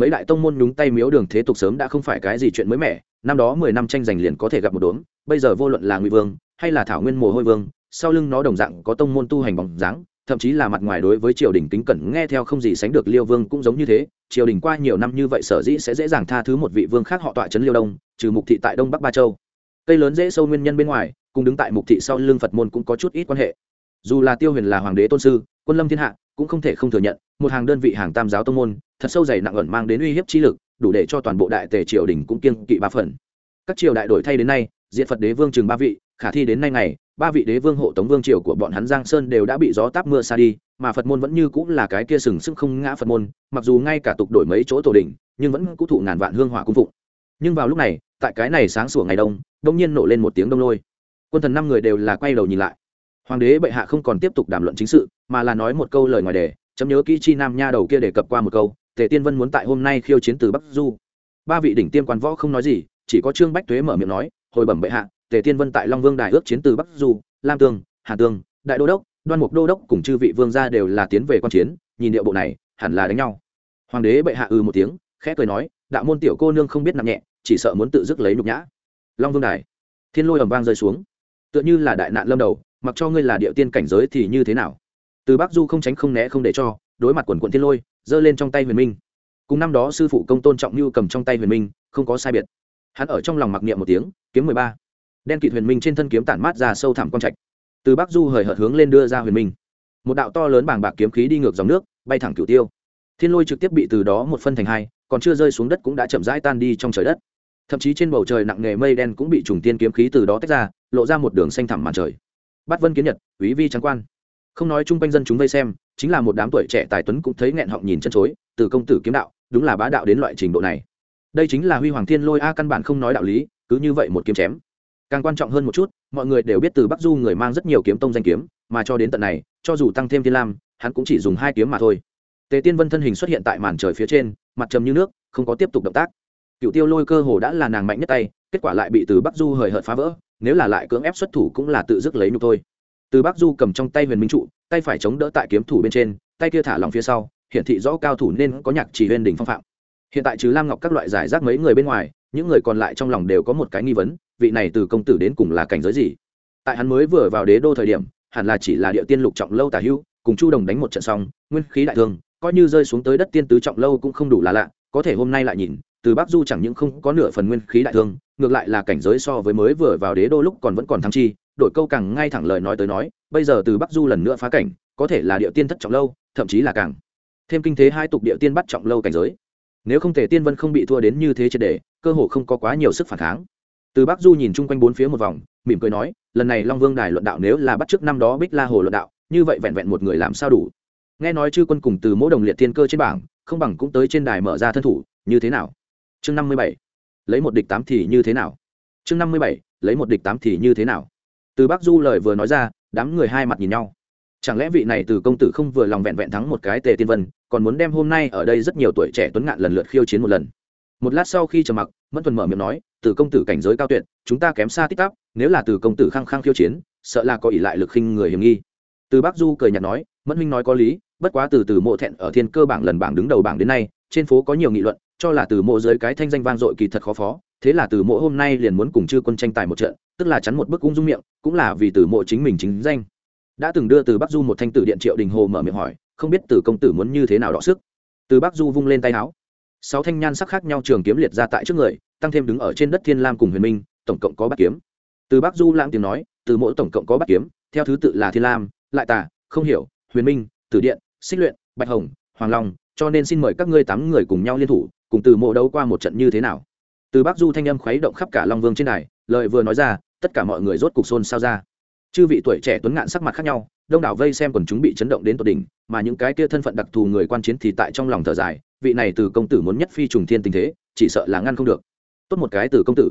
mấy đại tông môn nhúng tay miếu đường thế tục sớm đã không phải cái gì chuyện mới mẻ, năm đó mười năm tranh giành liền có thể gặp một đốm, bây giờ vô luận là ngụy vương, hay là thảo nguyên mồ hôi vương, sau lưng nó đồng dạng có tông môn tu hành bóng dáng, thậm chí là mặt ngoài đối với triều đình kính cẩn nghe theo không gì sánh được liêu vương cũng giống như thế, triều đình qua nhiều năm như vậy sở dĩ sẽ dễ dàng tha thứ một vị vương khác họ tọa trấn liêu đông, trừ mục thị tại đông bắc ba châu. Cây lớn dễ sâu nguyên nhân bên ngoài, cùng đứng tại mục thị sau lưng phật môn cũng có chút ít quan hệ. Dù là tiêu huyền là hoàng đế tôn sư quân lâm thiên hạ cũng không thể không thừa nhận, một hàng đơn vị hàng tam giáo tông môn, thật sâu dày nặng ẩn mang đến uy hiếp trí lực, đủ để cho toàn bộ đại tề triều đình cũng kiên kỵ ba phần. Các triều đại đổi thay đến nay, diện phật đế vương chừng ba vị, khả thi đến nay ngày, ba vị đế vương hộ tống vương triều của bọn hắn giang sơn đều đã bị gió táp mưa xa đi, mà phật môn vẫn như cũng là cái kia sừng sững không ngã phật môn, mặc dù ngay cả tục đổi mấy chỗ tổ đình, nhưng vẫn cũ thụ ngàn vạn hương hỏa cung phụng. Nhưng vào lúc này, tại cái này sáng sủa ngày đông đông nhiên nổ lên một tiếng đông lôi. Quân thần năm người đều là quay đầu nhìn lại hoàng đế bệ hạ không còn tiếp tục đàm luận chính sự, mà là nói một câu lời ngoài đề, chấm nhớ kỹ chi nam nha đầu kia đề cập qua một câu, tề tiên vân muốn tại hôm nay khiêu chiến từ bắc du. Ba vị đỉnh tiêm quan võ không nói gì, chỉ có trương bách tuế mở miệng nói, hồi bẩm bệ hạ, tề tiên vân tại long vương đài ước chiến từ bắc du, lam tương hà tương đại đô đốc, đoan mục đô đốc cùng chư vị vương gia đều là tiến về quan chiến, nhìn điệu bộ này, hẳn là đánh nhau. Hoàng đế bệ hạ ư ừ một tiếng, khẽ cười nói, đạo môn tiểu cô nương không biết nặng nhẹ, chỉ sợ muốn tự dứt lấy nhục nhã. Long vương đài, thiên lôi ầm vang rơi xuống. Tựa như là đại nạn lâm đầu mặc cho ngươi là địa tiên cảnh giới thì như thế nào? Từ bắc du không tránh không né không để cho, đối mặt quần quận thiên lôi, giơ lên trong tay huyền minh. Cùng năm đó sư phụ công tôn trọng như cầm trong tay huyền minh, không có sai biệt. Hắn ở trong lòng mặc niệm một tiếng, kiếm mười ba. Đen kịt huyền minh trên thân kiếm tản mát ra sâu thẳm quang trạch. Từ bắc du hời hợt hướng lên đưa ra huyền minh. Một đạo to lớn bàng bạc kiếm khí đi ngược dòng nước, bay thẳng cửu tiêu. Thiên lôi trực tiếp bị từ đó một phân thành hai, còn chưa rơi xuống đất cũng đã chậm rãi tan đi trong trời đất. Thậm chí trên bầu trời nặng nề mây đen cũng bị trùng tiên kiếm khí từ đó tách ra, lộ ra một đường xanh thẳm màn trời bắt vân kiến nhật quý vi trắng quan không nói chung quanh dân chúng vây xem chính là một đám tuổi trẻ tài tuấn cũng thấy nghẹn họng nhìn chân chối từ công tử kiếm đạo đúng là bá đạo đến loại trình độ này đây chính là huy hoàng thiên lôi a căn bản không nói đạo lý cứ như vậy một kiếm chém càng quan trọng hơn một chút mọi người đều biết từ bắc du người mang rất nhiều kiếm tông danh kiếm mà cho đến tận này cho dù tăng thêm thiên lam hắn cũng chỉ dùng hai kiếm mà thôi tề tiên vân thân hình xuất hiện tại màn trời phía trên mặt trầm như nước không có tiếp tục động tác cựu tiêu lôi cơ hồ đã là nàng mạnh nhất tay, kết quả lại bị từ bắc du hời hợt phá vỡ, nếu là lại cưỡng ép xuất thủ cũng là tự dứt lấy nhục thôi. Từ bắc du cầm trong tay huyền minh trụ, tay phải chống đỡ tại kiếm thủ bên trên, tay kia thả lòng phía sau hiện thị rõ cao thủ nên có nhạc chỉ huyền đỉnh phong phạm. Hiện tại trừ lam ngọc các loại giải rác mấy người bên ngoài, những người còn lại trong lòng đều có một cái nghi vấn, vị này từ công tử đến cùng là cảnh giới gì? Tại hắn mới vừa vào đế đô thời điểm, hẳn là chỉ là địa tiên lục trọng lâu tả hưu, cùng chu đồng đánh một trận xong, nguyên khí đại thương, coi như rơi xuống tới đất tiên tứ trọng lâu cũng không đủ là lạ, có thể hôm nay lại nhìn từ bắc du chẳng những không có nửa phần nguyên khí đại thương ngược lại là cảnh giới so với mới vừa vào đế đô lúc còn vẫn còn thăng chi đổi câu càng ngay thẳng lời nói tới nói bây giờ từ bắc du lần nữa phá cảnh có thể là địa tiên thất trọng lâu thậm chí là càng. Thêm kinh thế hai tục địa tiên bắt trọng lâu cảnh giới. Nếu không thể tiên vân không bị thua đến như thế triệt đề, cơ hồ không có quá nhiều sức phản kháng. Từ bắc du nhìn chung quanh bốn phía một vòng mỉm cười nói lần này long vương đài luận đạo nếu là bắt trước năm đó bích la hồ luận đạo như vậy vẹn vẹn một người làm sao đủ. Nghe nói chư quân cùng từ mỗi đồng liệt tiên cơ trên bảng không bằng cũng tới trên đài mở ra thân thủ như thế nào? Chương năm mươi bảy. Lấy một địch tám thì như thế nào? Chương năm mươi bảy. Lấy một địch tám thì như thế nào? Từ bác du lời vừa nói ra, đám người hai mặt nhìn nhau. Chẳng lẽ vị này từ công tử không vừa lòng vẹn vẹn thắng một cái tề tiên vân, còn muốn đem hôm nay ở đây rất nhiều tuổi trẻ tuấn ngạn lần lượt khiêu chiến một lần? Một lát sau khi trầm mặc, mẫn thuần mở miệng nói, từ công tử cảnh giới cao tuyệt, chúng ta kém xa tích tắp nếu là từ công tử khăng khăng khiêu chiến, sợ là có ỷ lại lực khinh người hiểm nghi. Từ bác du cười nhạt nói, mẫn minh nói có lý, bất quá từ từ mộ thẹn ở thiên cơ bảng lần bảng đứng đầu bảng đến nay, trên phố có nhiều nghị luận cho là từ mộ dưới cái thanh danh vang dội kỳ thật khó phó, thế là từ mộ hôm nay liền muốn cùng chư quân tranh tài một trận, tức là chắn một bức ung dung miệng, cũng là vì từ mộ chính mình chính danh. Đã từng đưa từ bắc du một thanh tử điện triệu đình hồ mở miệng hỏi, không biết từ công tử muốn như thế nào đọ sức. Từ bắc du vung lên tay áo. Sáu thanh nhan sắc khác nhau trường kiếm liệt ra tại trước người, tăng thêm đứng ở trên đất thiên lam cùng huyền minh, tổng cộng có bát kiếm. Từ bắc du lãng tiếng nói, từ mỗi tổng cộng có bát kiếm, theo thứ tự là thiên lam, lại tà, không hiểu, huyền minh, tử điện, xích luyện, bạch hồng, hoàng long, cho nên xin mời các ngươi tám người cùng nhau liên thủ cùng từ mộ đấu qua một trận như thế nào. Từ bắc du thanh âm khuấy động khắp cả long vương trên đài, lời vừa nói ra, tất cả mọi người rốt cục xôn xao ra. Chư vị tuổi trẻ tuấn ngạn sắc mặt khác nhau, đông đảo vây xem còn chúng bị chấn động đến tột đỉnh, mà những cái kia thân phận đặc thù người quan chiến thì tại trong lòng thở dài, vị này từ công tử muốn nhất phi trùng thiên tình thế, chỉ sợ là ngăn không được. Tốt một cái từ công tử.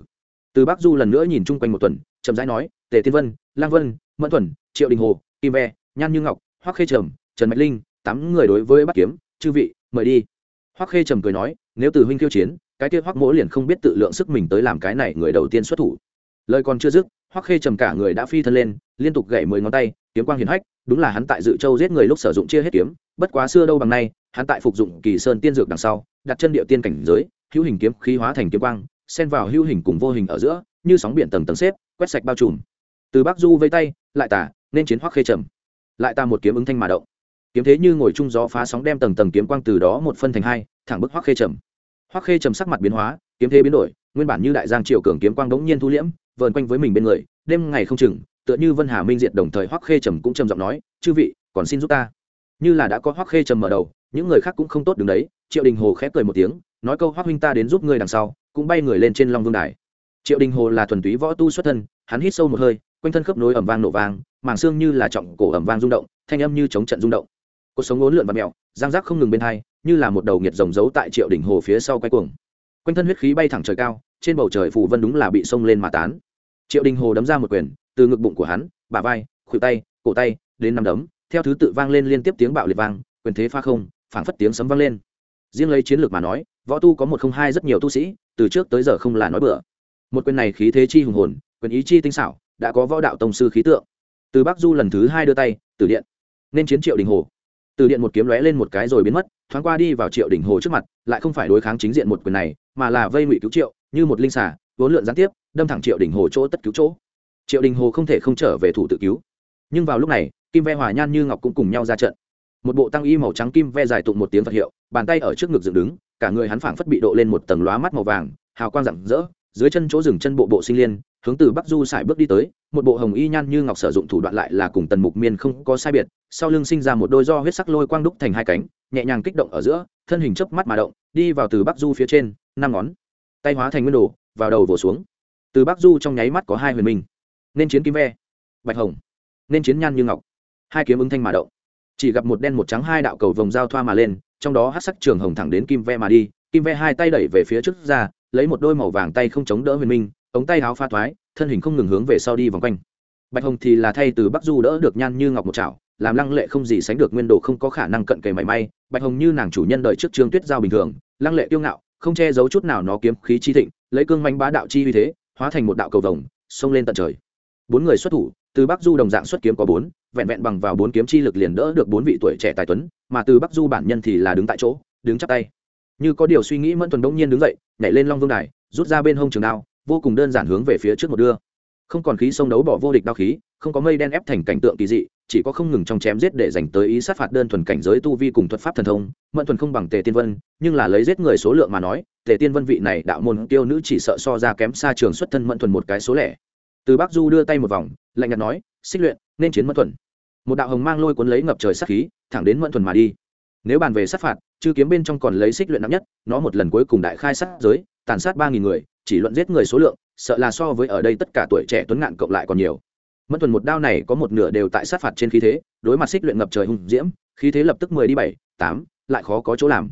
Từ bắc du lần nữa nhìn chung quanh một tuần, chậm rãi nói, tề tiên vân, lang vân, mẫn thuần, triệu đình hồ, kim ve, nhan như ngọc, hoắc khê trầm, trần mạch linh, tám người đối với bắt kiếm, chư vị, mời đi. Hoắc khê trầm cười nói nếu từ huynh khiêu chiến, cái kia hoắc mỗ liền không biết tự lượng sức mình tới làm cái này người đầu tiên xuất thủ. Lời còn chưa dứt, hoắc khê trầm cả người đã phi thân lên, liên tục gậy mười ngón tay, kiếm quang hiển hách, đúng là hắn tại dự châu giết người lúc sử dụng chia hết kiếm, bất quá xưa đâu bằng nay, hắn tại phục dụng kỳ sơn tiên dược đằng sau, đặt chân điệu tiên cảnh giới, hữu hình kiếm khí hóa thành kiếm quang, xen vào hữu hình cùng vô hình ở giữa, như sóng biển tầng tầng xếp, quét sạch bao trùm. Từ bắc du vây tay, lại tả nên chiến hoắc khê trầm. Lại ta một kiếm ứng thanh mà động kiếm thế như ngồi chung gió phá sóng đem tầng tầng kiếm quang từ đó một phân thành hai, thẳng bức hoắc khê trầm. Hoắc khê trầm sắc mặt biến hóa, kiếm thế biến đổi, nguyên bản như đại giang triều cường kiếm quang đống nhiên thu liễm, vờn quanh với mình bên người, đêm ngày không chừng, tựa như vân hà minh diệt đồng thời hoắc khê trầm cũng trầm giọng nói, chư vị, còn xin giúp ta. Như là đã có hoắc khê trầm mở đầu, những người khác cũng không tốt đứng đấy, triệu đình hồ khép cười một tiếng, nói câu, hoắc huynh ta đến giúp ngươi đằng sau, cũng bay người lên trên long vương đài. Triệu đình hồ là thuần túy võ tu xuất thân, hắn hít sâu một hơi, quanh thân khớp nối ẩm vang nổ vang, màng xương như là trọng cổ ẩm vang rung động, thanh âm như chống trận rung động cuộc sống ốn lượn và mẹo giang giác không ngừng bên hai, như là một đầu nghiệt rồng giấu tại triệu đỉnh hồ phía sau quay cuồng. Quanh thân huyết khí bay thẳng trời cao, trên bầu trời phù vân đúng là bị xông lên mà tán. Triệu đình hồ đấm ra một quyền, từ ngực bụng của hắn, bả vai, khuỷu tay, cổ tay, đến năm đấm, theo thứ tự vang lên liên tiếp tiếng bạo liệt vang, quyền thế pha không, phảng phất tiếng sấm vang lên. Riêng lấy chiến lược mà nói, võ tu có một không hai rất nhiều tu sĩ, từ trước tới giờ không là nói bừa. Một quyền này khí thế chi hùng hồn, quyền ý chi tinh xảo, đã có võ đạo tông sư khí tượng. Từ bắc du lần thứ hai đưa tay từ điện, nên chiến triệu đình hồ từ điện một kiếm lóe lên một cái rồi biến mất, thoáng qua đi vào triệu đỉnh hồ trước mặt, lại không phải đối kháng chính diện một quyền này, mà là vây ngụy cứu triệu, như một linh xà, vốn lượn gián tiếp, đâm thẳng triệu đỉnh hồ chỗ tất cứu chỗ. Triệu đình hồ không thể không trở về thủ tự cứu. Nhưng vào lúc này, kim ve hòa nhan như ngọc cũng cùng nhau ra trận. Một bộ tăng y màu trắng kim ve dài tụng một tiếng phật hiệu, bàn tay ở trước ngực dựng đứng, cả người hắn phảng phất bị độ lên một tầng lóa mắt màu vàng, hào quang rạng rỡ, dưới chân chỗ dừng chân bộ bộ sinh liên hướng từ bắc du sải bước đi tới, một bộ hồng y nhan như ngọc sử dụng thủ đoạn lại là cùng tần mục miên không có sai biệt, sau lưng sinh ra một đôi do huyết sắc lôi quang đúc thành hai cánh, nhẹ nhàng kích động ở giữa, thân hình chớp mắt mà động, đi vào từ bắc du phía trên, năm ngón, tay hóa thành nguyên đồ, vào đầu vồ xuống. Từ bắc du trong nháy mắt có hai huyền minh, nên chiến kim ve, bạch hồng, nên chiến nhan như ngọc, hai kiếm ứng thanh mà động. Chỉ gặp một đen một trắng hai đạo cầu vồng giao thoa mà lên, trong đó hát sắc trường hồng thẳng đến kim ve mà đi, kim ve hai tay đẩy về phía trước ra, lấy một đôi màu vàng tay không chống đỡ huyền minh ống tay áo pha thoái thân hình không ngừng hướng về sau đi vòng quanh. Bạch hồng thì là thay từ bắc du đỡ được nhan như ngọc một chảo, làm lăng lệ không gì sánh được nguyên đồ không có khả năng cận kề mảy may. Bạch hồng như nàng chủ nhân đợi trước trương tuyết giao bình thường, lăng lệ kiêu ngạo, không che giấu chút nào nó kiếm khí chi thịnh, lấy cương manh bá đạo chi uy thế, hóa thành một đạo cầu vồng, xông lên tận trời. Bốn người xuất thủ, từ bắc du đồng dạng xuất kiếm có bốn, vẹn vẹn bằng vào bốn kiếm chi lực liền đỡ được bốn vị tuổi trẻ tài tuấn, mà từ bắc du bản nhân thì là đứng tại chỗ, đứng chắp tay. Như có điều suy nghĩ mẫn thuần đông nhiên đứng dậy, nhảy lên long vương đài, rút ra bên hông trường đao vô cùng đơn giản hướng về phía trước một đưa. Không còn khí sông đấu bỏ vô địch đao khí, không có mây đen ép thành cảnh tượng kỳ dị, chỉ có không ngừng trong chém giết để dành tới ý sát phạt đơn thuần cảnh giới tu vi cùng thuật pháp thần thông, mẫn thuần không bằng tề tiên vân, nhưng là lấy giết người số lượng mà nói, tề tiên vân vị này đạo môn tiêu nữ chỉ sợ so ra kém xa trường xuất thân mẫn thuần một cái số lẻ. Từ bắc du đưa tay một vòng, lạnh nhạt nói, xích luyện, nên chiến mẫn thuần. Một đạo hồng mang lôi cuốn lấy ngập trời sát khí, thẳng đến mẫn thuần mà đi. Nếu bàn về sát phạt, chư kiếm bên trong còn lấy xích luyện nặng nhất, nó một lần cuối cùng đại khai sát giới tàn sát ba nghìn người, chỉ luận giết người số lượng, sợ là so với ở đây tất cả tuổi trẻ tuấn ngạn cộng lại còn nhiều. Mẫn thuần một đao này có một nửa đều tại sát phạt trên khí thế, đối mặt xích luyện ngập trời hùng diễm, khí thế lập tức mười đi bảy, tám, lại khó có chỗ làm.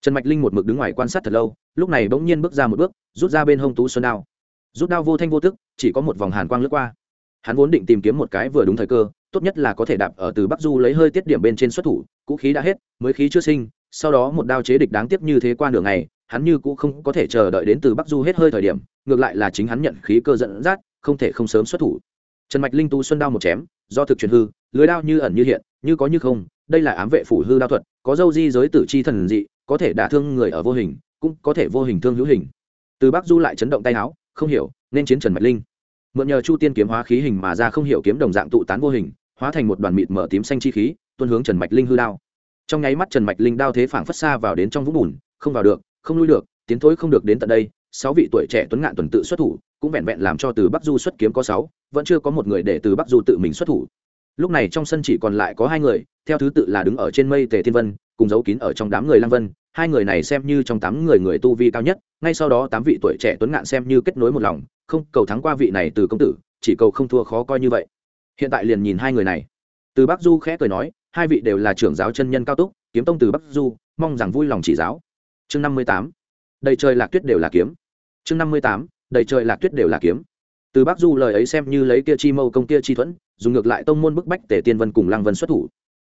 Trần mạch linh một mực đứng ngoài quan sát thật lâu, lúc này bỗng nhiên bước ra một bước, rút ra bên hông tú xuân đao. Rút đao vô thanh vô tức, chỉ có một vòng hàn quang lướt qua. Hắn vốn định tìm kiếm một cái vừa đúng thời cơ, tốt nhất là có thể đạp ở từ bắc du lấy hơi tiết điểm bên trên xuất thủ, cũ khí đã hết, mới khí chưa sinh, sau đó một đao chế địch đáng tiếc như thế qua nửa ngày hắn như cũng không có thể chờ đợi đến từ bắc du hết hơi thời điểm, ngược lại là chính hắn nhận khí cơ dẫn dắt, không thể không sớm xuất thủ. Trần mạch linh tu xuân đao một chém, do thực truyền hư, lưới đao như ẩn như hiện, như có như không, đây là ám vệ phủ hư đao thuật, có dâu di giới tử chi thần dị, có thể đả thương người ở vô hình, cũng có thể vô hình thương hữu hình. Từ bắc du lại chấn động tay áo không hiểu, nên chiến trần mạch linh. Mượn nhờ chu tiên kiếm hóa khí hình mà ra không hiểu kiếm đồng dạng tụ tán vô hình, hóa thành một đoàn mịt mở tím xanh chi khí, tuôn hướng trần mạch linh hư đao. Trong nháy mắt trần mạch linh đao thế phảng phất xa vào đến trong vũng bùn, không vào được không lui được, tiến thối không được đến tận đây, sáu vị tuổi trẻ tuấn ngạn tuần tự xuất thủ, cũng vẹn vẹn làm cho từ bắc du xuất kiếm có sáu, vẫn chưa có một người để từ bắc du tự mình xuất thủ. Lúc này trong sân chỉ còn lại có hai người, theo thứ tự là đứng ở trên mây tề thiên vân, cùng giấu kín ở trong đám người lăng vân. Hai người này xem như trong tám người người tu vi cao nhất, ngay sau đó tám vị tuổi trẻ tuấn ngạn xem như kết nối một lòng, không cầu thắng qua vị này từ công tử, chỉ cầu không thua khó coi như vậy. Hiện tại liền nhìn hai người này. Từ bắc du khẽ cười nói, hai vị đều là trưởng giáo chân nhân cao túc, kiếm tông từ bắc du, mong rằng vui lòng chỉ giáo chương năm mươi tám. Đầy trời lạc tuyết đều là kiếm. Chương năm mươi tám. Đầy trời lạc tuyết đều là kiếm. Từ bắc du lời ấy xem như lấy kia chi mâu công kia chi thuẫn, dùng ngược lại tông môn bức bách tề tiên vân cùng lăng vân xuất thủ.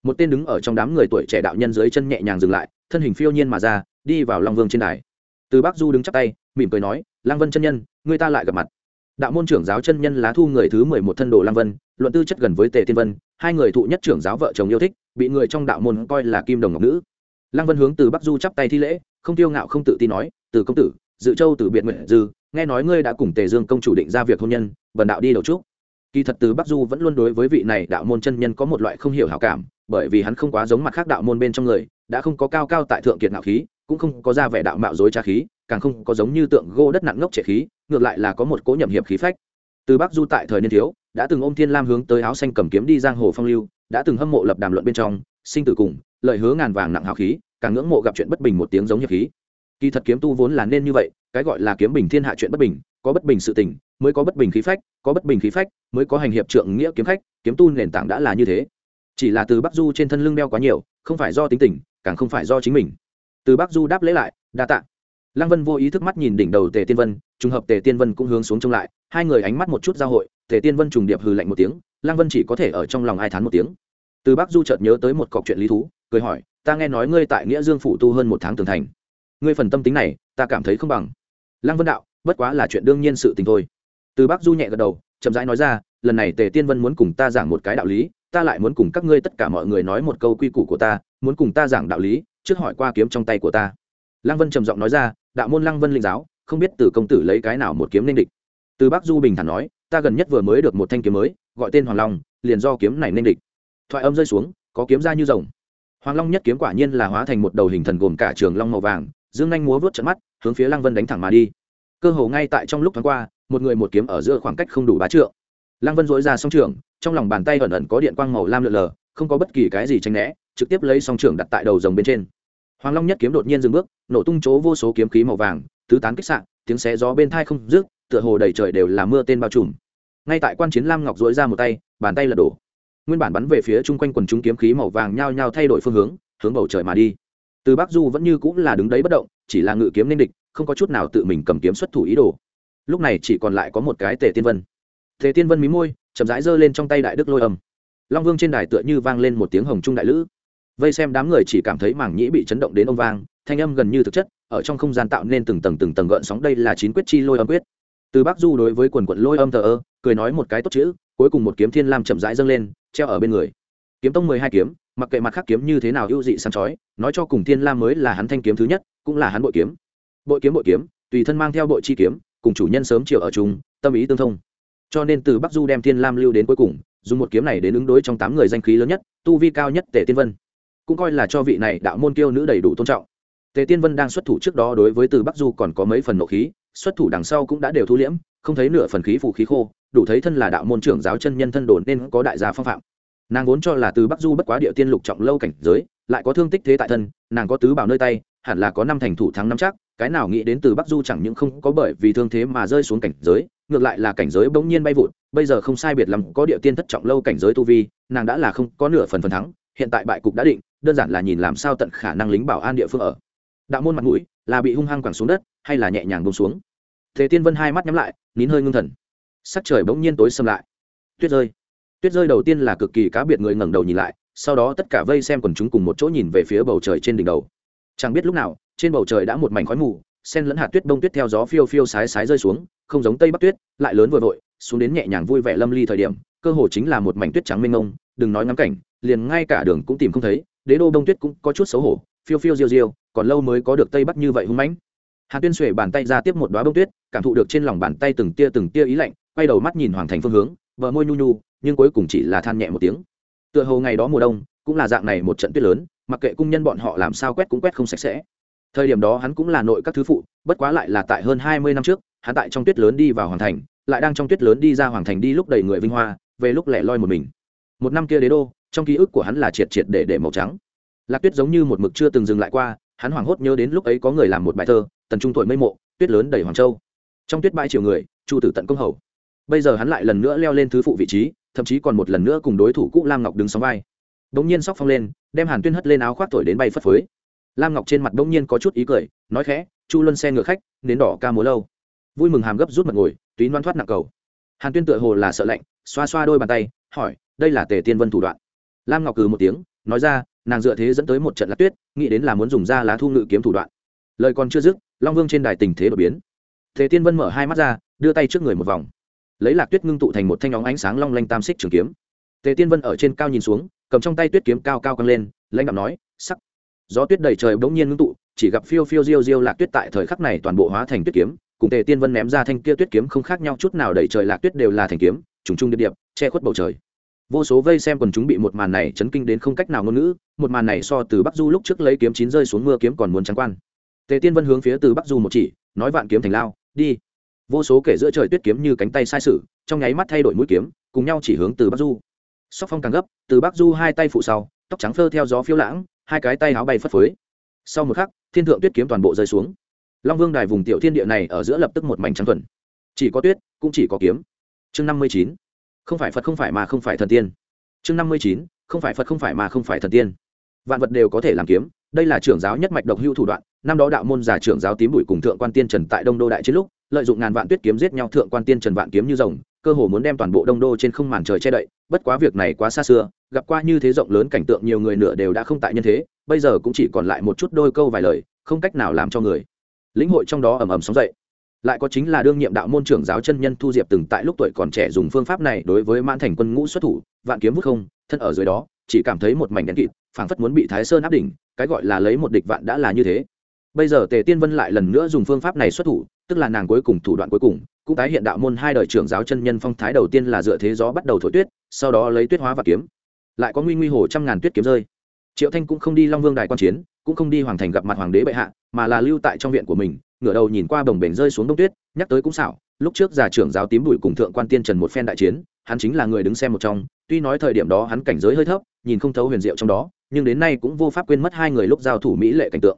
Một tên đứng ở trong đám người tuổi trẻ đạo nhân dưới chân nhẹ nhàng dừng lại, thân hình phiêu nhiên mà ra, đi vào long vương trên đài. Từ bắc du đứng chắp tay, mỉm cười nói, lăng vân chân nhân, người ta lại gặp mặt. Đạo môn trưởng giáo chân nhân lá thu người thứ mười một thân đồ lăng vân, luận tư chất gần với tề tiên vân, hai người thụ nhất trưởng giáo vợ chồng yêu thích, bị người trong đạo môn coi là kim đồng ngọc nữ lăng vân hướng từ bắc du chắp tay thi lễ, không tiêu ngạo không tự tin nói, từ công tử, dự châu từ biệt nguyện dư, nghe nói ngươi đã cùng tề dương công chủ định ra việc hôn nhân vần đạo đi đầu trúc. Kỳ thật từ bắc du vẫn luôn đối với vị này đạo môn chân nhân có một loại không hiểu hảo cảm, bởi vì hắn không quá giống mặt khác đạo môn bên trong người, đã không có cao cao tại thượng kiệt ngạo khí, cũng không có ra vẻ đạo mạo dối trá khí, càng không có giống như tượng gỗ đất nặng ngốc trẻ khí, ngược lại là có một cố nhậm hiệp khí phách. Từ bắc du tại thời niên thiếu, đã từng ôm thiên lam hướng tới áo xanh cầm kiếm đi giang hồ phong lưu, đã từng hâm mộ lập đàm luận bên trong, sinh tử cùng lợi hứa ngàn vàng nặng hào khí càng ngưỡng mộ gặp chuyện bất bình một tiếng giống hiệp khí. Kỳ thật kiếm tu vốn là nên như vậy, cái gọi là kiếm bình thiên hạ chuyện bất bình, có bất bình sự tình, mới có bất bình khí phách, có bất bình khí phách, mới có hành hiệp trượng nghĩa kiếm khách, kiếm tu nền tảng đã là như thế. Chỉ là từ bắc du trên thân lưng đeo quá nhiều, không phải do tính tình, càng không phải do chính mình. Từ bắc du đáp lễ lại, đa tạ. Lăng vân vô ý thức mắt nhìn đỉnh đầu tề tiên vân, trùng hợp tề tiên vân cũng hướng xuống trông lại, hai người ánh mắt một chút giao hội, tề tiên vân trùng điệp hừ lạnh một tiếng, lăng vân chỉ có thể ở trong lòng ai thán một tiếng. Từ bắc du chợt nhớ tới một cọc chuyện lý thú cười hỏi, ta nghe nói ngươi tại nghĩa dương phủ tu hơn một tháng tường thành. Ngươi phần tâm tính này, ta cảm thấy không bằng. Lăng vân đạo, bất quá là chuyện đương nhiên sự tình thôi. Từ bác du nhẹ gật đầu, chậm rãi nói ra, lần này tề tiên vân muốn cùng ta giảng một cái đạo lý, ta lại muốn cùng các ngươi tất cả mọi người nói một câu quy củ của ta, muốn cùng ta giảng đạo lý, trước hỏi qua kiếm trong tay của ta. Lăng vân trầm giọng nói ra, đạo môn lăng vân linh giáo, không biết từ công tử lấy cái nào một kiếm nên địch. Từ bác du bình thản nói, ta gần nhất vừa mới được một thanh kiếm mới, gọi tên hoàng long, liền do kiếm này nên địch. Thoại âm rơi xuống, có kiếm ra như rồng hoàng long nhất kiếm quả nhiên là hóa thành một đầu hình thần gồm cả trường long màu vàng, dương anh múa vớt trận mắt, hướng phía lăng vân đánh thẳng mà đi. Cơ hồ ngay tại trong lúc thoáng qua, một người một kiếm ở giữa khoảng cách không đủ bá trượng. Lăng vân dối ra song trường trong lòng bàn tay ẩn ẩn có điện quang màu lam lượn lờ, không có bất kỳ cái gì tranh né, trực tiếp lấy song trường đặt tại đầu rồng bên trên. Hoàng long nhất kiếm đột nhiên dừng bước, nổ tung chỗ vô số kiếm khí màu vàng, tứ tán kích sạn tiếng xé gió bên thai không rước tựa hồ đầy trời đều là mưa tên bao trùm. Ngay tại quan chiến lam ngọc dối ra một tay, bàn tay lật đổ nguyên bản bắn về phía chung quanh quần chúng kiếm khí màu vàng nhao nhao thay đổi phương hướng hướng bầu trời mà đi. Từ bắc du vẫn như cũng là đứng đấy bất động, chỉ là ngự kiếm nên địch, không có chút nào tự mình cầm kiếm xuất thủ ý đồ. Lúc này chỉ còn lại có một cái tề tiên vân. Tề tiên vân mí môi, chậm rãi giơ lên trong tay đại đức lôi âm. Long vương trên đài tựa như vang lên một tiếng hồng trung đại lữ. Vây xem đám người chỉ cảm thấy mảng nhĩ bị chấn động đến ông vang, thanh âm gần như thực chất, ở trong không gian tạo nên từng tầng từng tầng gợn sóng đây là chín quyết chi lôi âm quyết. Từ bắc du đối với quần quận lôi âm thờ ơ, cười nói một cái tốt chữ, cuối cùng một kiếm thiên lam chậm rãi dâng lên treo ở bên người. Kiếm tông mười hai kiếm, mặc kệ mặt khác kiếm như thế nào ưu dị sáng chói, nói cho cùng thiên lam mới là hắn thanh kiếm thứ nhất, cũng là hắn bội kiếm. Bội kiếm bội kiếm, tùy thân mang theo bội chi kiếm, cùng chủ nhân sớm chiều ở chung, tâm ý tương thông. Cho nên từ bắc du đem thiên lam lưu đến cuối cùng, dùng một kiếm này đến ứng đối trong tám người danh khí lớn nhất, tu vi cao nhất tề tiên vân. Cũng coi là cho vị này đạo môn kiêu nữ đầy đủ tôn trọng. Tề tiên vân đang xuất thủ trước đó đối với từ bắc du còn có mấy phần nộ khí, xuất thủ đằng sau cũng đã đều thu liễm không thấy nửa phần khí phụ khí khô, đủ thấy thân là đạo môn trưởng giáo chân nhân thân đồn nên có đại gia phong phạm. Nàng vốn cho là từ bắc du bất quá địa tiên lục trọng lâu cảnh giới, lại có thương tích thế tại thân, nàng có tứ bảo nơi tay, hẳn là có năm thành thủ thắng năm chắc, cái nào nghĩ đến từ bắc du chẳng những không có bởi vì thương thế mà rơi xuống cảnh giới, ngược lại là cảnh giới bỗng nhiên bay vụt, bây giờ không sai biệt lắm có địa tiên thất trọng lâu cảnh giới tu vi, nàng đã là không có nửa phần phần thắng, hiện tại bại cục đã định, đơn giản là nhìn làm sao tận khả năng lính bảo an địa phương ở. Đạo môn mặt mũi, là bị hung hăng quẳng xuống đất, hay là nhẹ nhàng bông xuống? Thế tiên vân hai mắt nhắm lại, nín hơi ngưng thần. Sắc trời bỗng nhiên tối xâm lại. Tuyết rơi. Tuyết rơi đầu tiên là cực kỳ cá biệt người ngẩng đầu nhìn lại, sau đó tất cả vây xem quần chúng cùng một chỗ nhìn về phía bầu trời trên đỉnh đầu. Chẳng biết lúc nào, trên bầu trời đã một mảnh khói mù, sen lẫn hạt tuyết đông tuyết theo gió phiêu phiêu sái sái rơi xuống, không giống tây bắc tuyết, lại lớn vừa vội, xuống đến nhẹ nhàng vui vẻ lâm ly thời điểm, cơ hồ chính là một mảnh tuyết trắng mênh mông, đừng nói ngắm cảnh, liền ngay cả đường cũng tìm không thấy, đế đô đông tuyết cũng có chút xấu hổ, phiêu phiêu diêu diêu, còn lâu mới có được tây bắc như vậy hung mãnh hàn tuyên xuể bàn tay ra tiếp một đoá bông tuyết, cảm thụ được trên lòng bàn tay từng tia từng tia ý lạnh, quay đầu mắt nhìn hoàng thành phương hướng, bờ môi nhu nhu, nhưng cuối cùng chỉ là than nhẹ một tiếng. Tựa hồ ngày đó mùa đông, cũng là dạng này một trận tuyết lớn, mặc kệ cung nhân bọn họ làm sao quét cũng quét không sạch sẽ. Thời điểm đó hắn cũng là nội các thứ phụ, bất quá lại là tại hơn hai mươi năm trước, hắn tại trong tuyết lớn đi vào hoàng thành, lại đang trong tuyết lớn đi ra hoàng thành đi lúc đầy người vinh hoa, về lúc lẻ loi một mình. Một năm kia đế đô, trong ký ức của hắn là triệt triệt để để màu trắng. Lạc tuyết giống như một mực chưa từng dừng lại qua, hắn hoảng hốt nhớ đến lúc ấy có người làm một bài thơ tần trung tuổi mây mộ, tuyết lớn đầy hoàng châu. Trong tuyết bãi chiều người, chu tử tận công hầu. Bây giờ hắn lại lần nữa leo lên thứ phụ vị trí, thậm chí còn một lần nữa cùng đối thủ cũ lam ngọc đứng sóng vai. Bỗng nhiên sóc phong lên, đem hàn tuyên hất lên áo khoác thổi đến bay phất phới. Lam ngọc trên mặt bỗng nhiên có chút ý cười, nói khẽ, chu luân xe ngựa khách, nến đỏ ca múa lâu. Vui mừng hàm gấp rút mặt ngồi, túy loan thoát nặng cầu. Hàn tuyên tựa hồ là sợ lạnh, xoa xoa đôi bàn tay, hỏi, đây là tề tiên vân thủ đoạn? Lam ngọc cừ một tiếng, nói ra, nàng dựa thế dẫn tới một trận lạc tuyết, nghĩ đến là muốn dùng ra lá thu ngự kiếm thủ đoạn. Lời còn chưa dứt long vương trên đài tình thế đột biến. Thế tiên vân mở hai mắt ra, đưa tay trước người một vòng. Lấy lạc tuyết ngưng tụ thành một thanh óng ánh sáng long lanh tam xích trường kiếm. Tề tiên vân ở trên cao nhìn xuống, cầm trong tay tuyết kiếm cao cao căng lên, lãnh đạo nói, sắc. Gió tuyết đầy trời bỗng nhiên ngưng tụ, chỉ gặp phiêu phiêu diêu diêu lạc tuyết tại thời khắc này toàn bộ hóa thành tuyết kiếm, cùng tề tiên vân ném ra thanh kia tuyết kiếm không khác nhau chút nào, đầy trời lạc tuyết đều là thành kiếm, trùng trung điệp điệp, che khuất bầu trời. Vô số vây xem quần chúng bị một màn này chấn kinh đến không cách nào ngôn ngữ, một màn này so từ bắc du lúc trước lấy kiếm chín rơi xuống mưa kiếm còn muốn trắng quan tề tiên vân hướng phía từ bắc du một chỉ, nói vạn kiếm thành lao, đi. Vô số kể giữa trời tuyết kiếm như cánh tay sai sử, trong nháy mắt thay đổi mũi kiếm, cùng nhau chỉ hướng từ bắc du. Sóc phong càng gấp, từ bắc du hai tay phụ sau, tóc trắng phơ theo gió phiêu lãng, hai cái tay áo bay phất phới. Sau một khắc, thiên thượng tuyết kiếm toàn bộ rơi xuống. Long vương đài vùng tiểu thiên địa này ở giữa lập tức một mảnh trắng thuần. Chỉ có tuyết, cũng chỉ có kiếm. Chương năm mươi chín. Không phải phật, không phải mà không phải thần tiên. Chương năm mươi chín. Không phải phật, không phải mà không phải thần tiên. Vạn vật đều có thể làm kiếm. Đây là trưởng giáo nhất mạch độc hưu thủ đoạn năm đó đạo môn giả trưởng giáo tím bụi cùng thượng quan tiên trần tại đông đô đại chiến lúc, lợi dụng ngàn vạn tuyết kiếm giết nhau, thượng quan tiên trần vạn kiếm như rồng, cơ hồ muốn đem toàn bộ đông đô trên không màn trời che đậy. Bất quá việc này quá xa xưa, gặp qua như thế rộng lớn cảnh tượng nhiều người nửa đều đã không tại nhân thế, bây giờ cũng chỉ còn lại một chút đôi câu vài lời, không cách nào làm cho người. Lĩnh hội trong đó ầm ầm sóng dậy. Lại có chính là đương nhiệm đạo môn trưởng giáo chân nhân thu diệp từng tại lúc tuổi còn trẻ dùng phương pháp này đối với mãn thành quân ngũ xuất thủ, vạn kiếm vút không, thân ở dưới đó, chỉ cảm thấy một mảnh đen kịt, phảng phất muốn bị thái sơn áp đỉnh, cái gọi là lấy một địch vạn đã là như thế bây giờ tề tiên vân lại lần nữa dùng phương pháp này xuất thủ, tức là nàng cuối cùng thủ đoạn cuối cùng, cũng tái hiện đạo môn hai đời trưởng giáo chân nhân phong thái đầu tiên là dựa thế gió bắt đầu thổi tuyết, sau đó lấy tuyết hóa và kiếm. Lại có nguy nguy hồ trăm ngàn tuyết kiếm rơi. Triệu thanh cũng không đi long vương đài quan chiến, cũng không đi hoàng thành gặp mặt hoàng đế bệ hạ, mà là lưu tại trong viện của mình, ngửa đầu nhìn qua bồng bềnh rơi xuống đông tuyết, nhắc tới cũng xảo, lúc trước già trưởng giáo tím bụi cùng thượng quan tiên trần một phen đại chiến, hắn chính là người đứng xem một trong, tuy nói thời điểm đó hắn cảnh giới hơi thấp, nhìn không thấu huyền diệu trong đó, nhưng đến nay cũng vô pháp quên mất hai người lúc giao thủ mỹ lệ cảnh tượng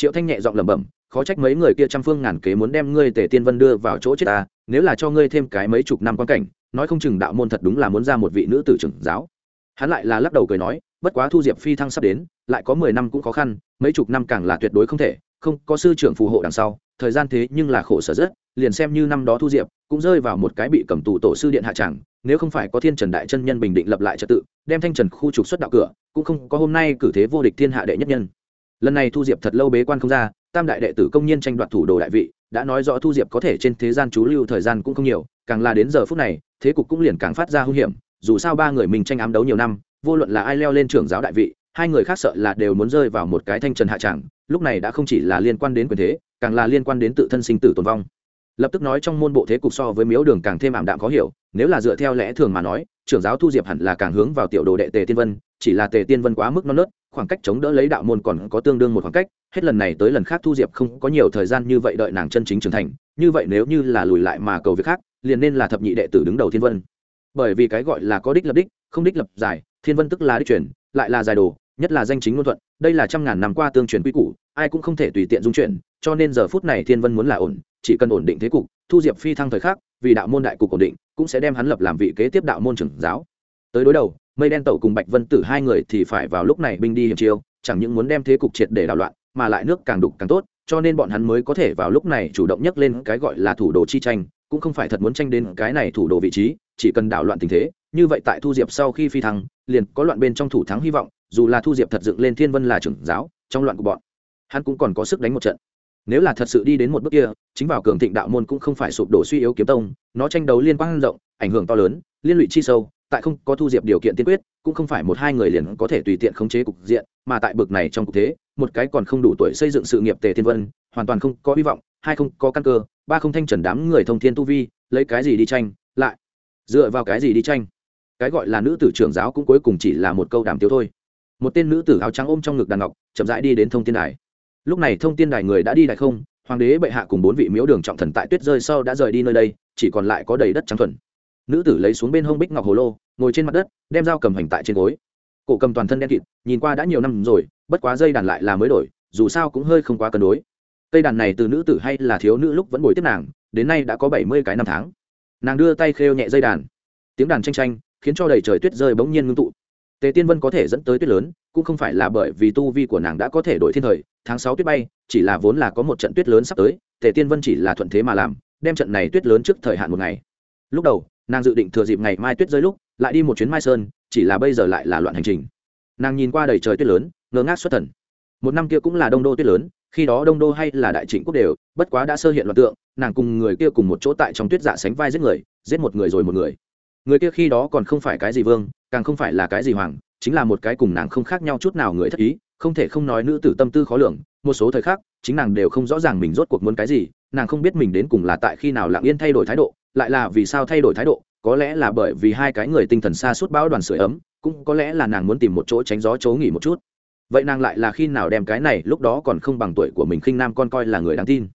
triệu thanh nhẹ giọng lẩm bẩm, khó trách mấy người kia trăm phương ngàn kế muốn đem ngươi tề tiên vân đưa vào chỗ chết ta, nếu là cho ngươi thêm cái mấy chục năm quan cảnh, nói không chừng đạo môn thật đúng là muốn ra một vị nữ tử trưởng giáo. Hắn lại là lắc đầu cười nói, bất quá thu diệp phi thăng sắp đến, lại có mười năm cũng khó khăn, mấy chục năm càng là tuyệt đối không thể, không, có sư trưởng phù hộ đằng sau, thời gian thế nhưng là khổ sở rất, liền xem như năm đó thu diệp cũng rơi vào một cái bị cầm tù tổ sư điện hạ tràng nếu không phải có thiên trần đại chân nhân bình định lập lại trật tự, đem thanh trần khu trục xuất đạo cửa, cũng không có hôm nay cử thế vô địch thiên hạ đệ nhất nhân lần này thu diệp thật lâu bế quan không ra, tam đại đệ tử công nhiên tranh đoạt thủ đồ đại vị, đã nói rõ thu diệp có thể trên thế gian chú lưu thời gian cũng không nhiều, càng là đến giờ phút này, thế cục cũng liền càng phát ra hung hiểm, dù sao ba người mình tranh ám đấu nhiều năm, vô luận là ai leo lên trưởng giáo đại vị, hai người khác sợ là đều muốn rơi vào một cái thanh trần hạ tràng lúc này đã không chỉ là liên quan đến quyền thế, càng là liên quan đến tự thân sinh tử tồn vong. Lập tức nói trong môn bộ thế cục so với miếu đường càng thêm ảm đạm khó hiểu, nếu là dựa theo lẽ thường mà nói, trưởng giáo thu diệp hẳn là càng hướng vào tiểu đồ đệ tề tiên vân, chỉ là tề tiên vân quá mức non nớt khoảng cách chống đỡ lấy đạo môn còn có tương đương một khoảng cách hết lần này tới lần khác thu diệp không có nhiều thời gian như vậy đợi nàng chân chính trưởng thành như vậy nếu như là lùi lại mà cầu việc khác liền nên là thập nhị đệ tử đứng đầu thiên vân. Bởi vì cái gọi là có đích lập đích không đích lập giải thiên vân tức là đích truyền lại là giải đồ nhất là danh chính ngôn thuận đây là trăm ngàn năm qua tương truyền quy củ ai cũng không thể tùy tiện dung chuyển cho nên giờ phút này thiên vân muốn là ổn chỉ cần ổn định thế cục thu diệp phi thăng thời khác, vì đạo môn đại cục ổn định cũng sẽ đem hắn lập làm vị kế tiếp đạo môn trưởng giáo. Tới đối đầu mây đen tẩu cùng bạch vân tử hai người thì phải vào lúc này binh đi hiểm chiêu, chẳng những muốn đem thế cục triệt để đảo loạn, mà lại nước càng đục càng tốt, cho nên bọn hắn mới có thể vào lúc này chủ động nhắc lên cái gọi là thủ đồ chi tranh, cũng không phải thật muốn tranh đến cái này thủ đồ vị trí, chỉ cần đảo loạn tình thế, như vậy tại thu diệp sau khi phi thăng, liền có loạn bên trong thủ thắng hy vọng, dù là thu diệp thật dựng lên thiên vân là trưởng giáo, trong loạn của bọn, hắn cũng còn có sức đánh một trận. Nếu là thật sự đi đến một bước kia, chính vào cường thịnh đạo môn cũng không phải sụp đổ suy yếu kiếm tông, nó tranh đấu liên quan rộng, ảnh hưởng to lớn, liên lụy chi sâu tại không có thu diệp điều kiện tiên quyết, cũng không phải một hai người liền có thể tùy tiện khống chế cục diện, mà tại bực này trong cục thế, một cái còn không đủ tuổi xây dựng sự nghiệp tề thiên vân, hoàn toàn không có hy vọng, hai không có căn cơ, ba không thanh trần đám người thông thiên tu vi, lấy cái gì đi tranh, lại dựa vào cái gì đi tranh. Cái gọi là nữ tử trưởng giáo cũng cuối cùng chỉ là một câu đàm tiếu thôi. Một tên nữ tử áo trắng ôm trong ngực đàn ngọc, chậm rãi đi đến thông tiên đài. Lúc này thông tiên đài người đã đi đại không, hoàng đế bệ hạ cùng bốn vị miếu đường trọng thần tại tuyết rơi sau đã rời đi nơi đây, chỉ còn lại có đầy đất trắng thuần nữ tử lấy xuống bên hông bích ngọc hồ lô, ngồi trên mặt đất, đem dao cầm hành tại trên gối. Cổ cầm toàn thân đen kịt, nhìn qua đã nhiều năm rồi, bất quá dây đàn lại là mới đổi, dù sao cũng hơi không quá cân đối. Cây đàn này từ nữ tử hay là thiếu nữ lúc vẫn bồi tiếp nàng, đến nay đã có bảy mươi cái năm tháng. Nàng đưa tay khêu nhẹ dây đàn. Tiếng đàn tranh tranh khiến cho đầy trời tuyết rơi bỗng nhiên ngưng tụ. Tề tiên vân có thể dẫn tới tuyết lớn, cũng không phải là bởi vì tu vi của nàng đã có thể đổi thiên thời, tháng sáu tuyết bay, chỉ là vốn là có một trận tuyết lớn sắp tới, tề tiên vân chỉ là thuận thế mà làm, đem trận này tuyết lớn trước thời hạn một ngày. Lúc đầu nàng dự định thừa dịp ngày mai tuyết rơi lúc, lại đi một chuyến mai sơn, chỉ là bây giờ lại là loạn hành trình. Nàng nhìn qua đầy trời tuyết lớn, ngơ ngác xuất thần. Một năm kia cũng là đông đô tuyết lớn, khi đó đông đô hay là đại trịnh quốc đều, bất quá đã sơ hiện loạt tượng, nàng cùng người kia cùng một chỗ tại trong tuyết dạ sánh vai giết người, giết một người rồi một người. Người kia khi đó còn không phải cái gì vương, càng không phải là cái gì hoàng, chính là một cái cùng nàng không khác nhau chút nào người thất ý, không thể không nói nữ tử tâm tư khó lường, một số thời khắc, chính nàng đều không rõ ràng mình rốt cuộc muốn cái gì, nàng không biết mình đến cùng là tại khi nào lặng yên thay đổi thái độ lại là vì sao thay đổi thái độ, có lẽ là bởi vì hai cái người tinh thần xa suốt bão đoàn sưởi ấm, cũng có lẽ là nàng muốn tìm một chỗ tránh gió chỗ nghỉ một chút. Vậy nàng lại là khi nào đem cái này lúc đó còn không bằng tuổi của mình khinh nam con coi là người đáng tin?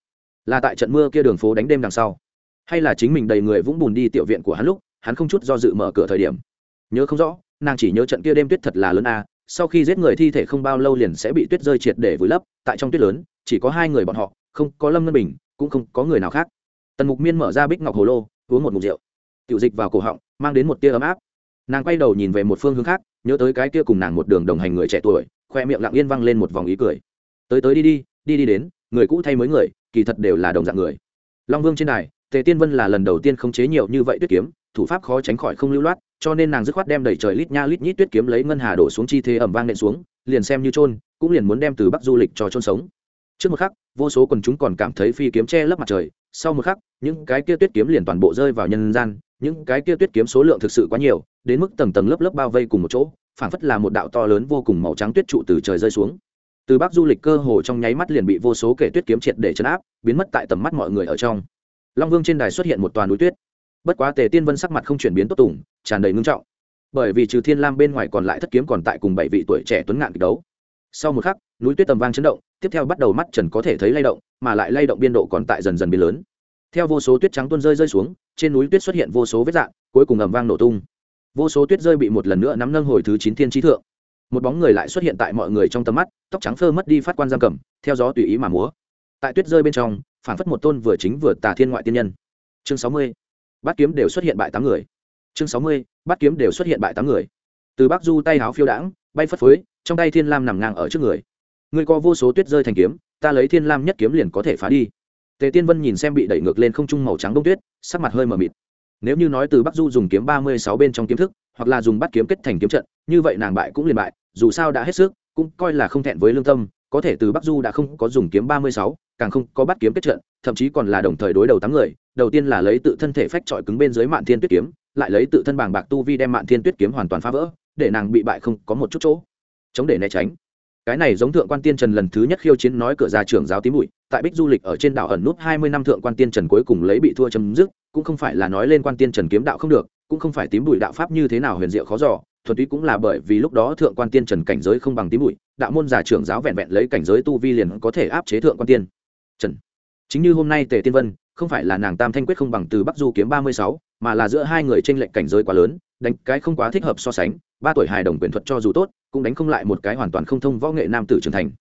Là tại trận mưa kia đường phố đánh đêm đằng sau? Hay là chính mình đầy người vũng bùn đi tiểu viện của hắn lúc, hắn không chút do dự mở cửa thời điểm? Nhớ không rõ, nàng chỉ nhớ trận kia đêm tuyết thật là lớn a, sau khi giết người thi thể không bao lâu liền sẽ bị tuyết rơi triệt để vùi lấp, tại trong tuyết lớn, chỉ có hai người bọn họ, không có lâm ngân bình, cũng không có người nào khác tần mục miên mở ra bích ngọc hồ lô, uống một mục rượu. Tiểu dịch vào cổ họng, mang đến một tia ấm áp. Nàng quay đầu nhìn về một phương hướng khác, nhớ tới cái kia cùng nàng một đường đồng hành người trẻ tuổi, khoe miệng lặng yên văng lên một vòng ý cười. Tới tới đi đi đi đi đến, người cũ thay mới người, kỳ thật đều là đồng dạng người. Long vương trên đài, tề tiên vân là lần đầu tiên khống chế nhiều như vậy tuyết kiếm, thủ pháp khó tránh khỏi không lưu loát, cho nên nàng dứt khoát đem đẩy trời lít nha lít nhít tuyết kiếm lấy ngân hà đổ xuống chi thế ẩm vang nện xuống, liền xem như trôn cũng liền muốn đem từ bắc du lịch cho trôn sống. Trước một khắc, vô số quần chúng còn cảm thấy phi kiếm che lấp mặt trời sau một khắc, những cái kia tuyết kiếm liền toàn bộ rơi vào nhân gian, những cái kia tuyết kiếm số lượng thực sự quá nhiều, đến mức tầng tầng lớp lớp bao vây cùng một chỗ, phảng phất là một đạo to lớn vô cùng màu trắng tuyết trụ từ trời rơi xuống. Từ bắc du lịch cơ hồ trong nháy mắt liền bị vô số kể tuyết kiếm triệt để chấn áp, biến mất tại tầm mắt mọi người ở trong. Long vương trên đài xuất hiện một toàn núi tuyết. Bất quá tề tiên vân sắc mặt không chuyển biến tốt tùng, tràn đầy ngưng trọng. Bởi vì trừ thiên lam bên ngoài còn lại thất kiếm còn tại cùng bảy vị tuổi trẻ tuấn ngạn kịch đấu sau một khắc, núi tuyết tầm vang chấn động, tiếp theo bắt đầu mắt trần có thể thấy lay động, mà lại lay động biên độ còn tại dần dần biến lớn. Theo vô số tuyết trắng tuôn rơi rơi xuống, trên núi tuyết xuất hiện vô số vết dạng cuối cùng ầm vang nổ tung. Vô số tuyết rơi bị một lần nữa nắm nâng hồi thứ chín thiên trí thượng. Một bóng người lại xuất hiện tại mọi người trong tầm mắt, tóc trắng phơ mất đi phát quan giam cầm, theo gió tùy ý mà múa. Tại tuyết rơi bên trong, phản phất một tôn vừa chính vừa tà thiên ngoại tiên nhân. Chương sáu mươi, bát kiếm đều xuất hiện bại tám người. Chương sáu mươi, bát kiếm đều xuất hiện bại tám người từ bắc du tay háo phiêu đãng, bay phất phới, trong tay thiên lam nằm ngang ở trước người. Người có vô số tuyết rơi thành kiếm, ta lấy thiên lam nhất kiếm liền có thể phá đi. Tề tiên vân nhìn xem bị đẩy ngược lên không trung màu trắng đông tuyết, sắc mặt hơi mờ mịt. Nếu như nói từ bắc du dùng kiếm ba mươi sáu bên trong kiếm thức, hoặc là dùng bắt kiếm kết thành kiếm trận, như vậy nàng bại cũng liền bại, dù sao đã hết sức, cũng coi là không thẹn với lương tâm, có thể từ bắc du đã không có dùng kiếm ba mươi sáu, càng không có bắt kiếm kết trận, thậm chí còn là đồng thời đối đầu tám người, đầu tiên là lấy tự thân thể phách trọi cứng bên dưới mạn thiên tuyết kiếm, lại lấy tự thân bảng bạc tu vi đem mạn thiên tuyết kiếm hoàn toàn phá vỡ để nàng bị bại không có một chút chỗ. Chống để né tránh. Cái này giống thượng quan tiên trần lần thứ nhất khiêu chiến nói cửa ra trưởng giáo tím bụi, tại bích du lịch ở trên đảo ẩn nút hai mươi năm thượng quan tiên trần cuối cùng lấy bị thua chấm dứt, cũng không phải là nói lên quan tiên trần kiếm đạo không được, cũng không phải tím bụi đạo pháp như thế nào huyền diệu khó dò, thuần túy cũng là bởi vì lúc đó thượng quan tiên trần cảnh giới không bằng tím bụi, đạo môn giả trưởng giáo vẹn vẹn lấy cảnh giới tu vi liền có thể áp chế thượng quan tiên trần. Chính như hôm nay tề tiên vân, không phải là nàng tam thanh quyết không bằng từ bắc du kiếm ba mươi sáu, mà là giữa hai người tranh lệch cảnh giới quá lớn đánh cái không quá thích hợp so sánh, ba tuổi hài đồng quyền thuật cho dù tốt, cũng đánh không lại một cái hoàn toàn không thông võ nghệ nam tử trưởng thành.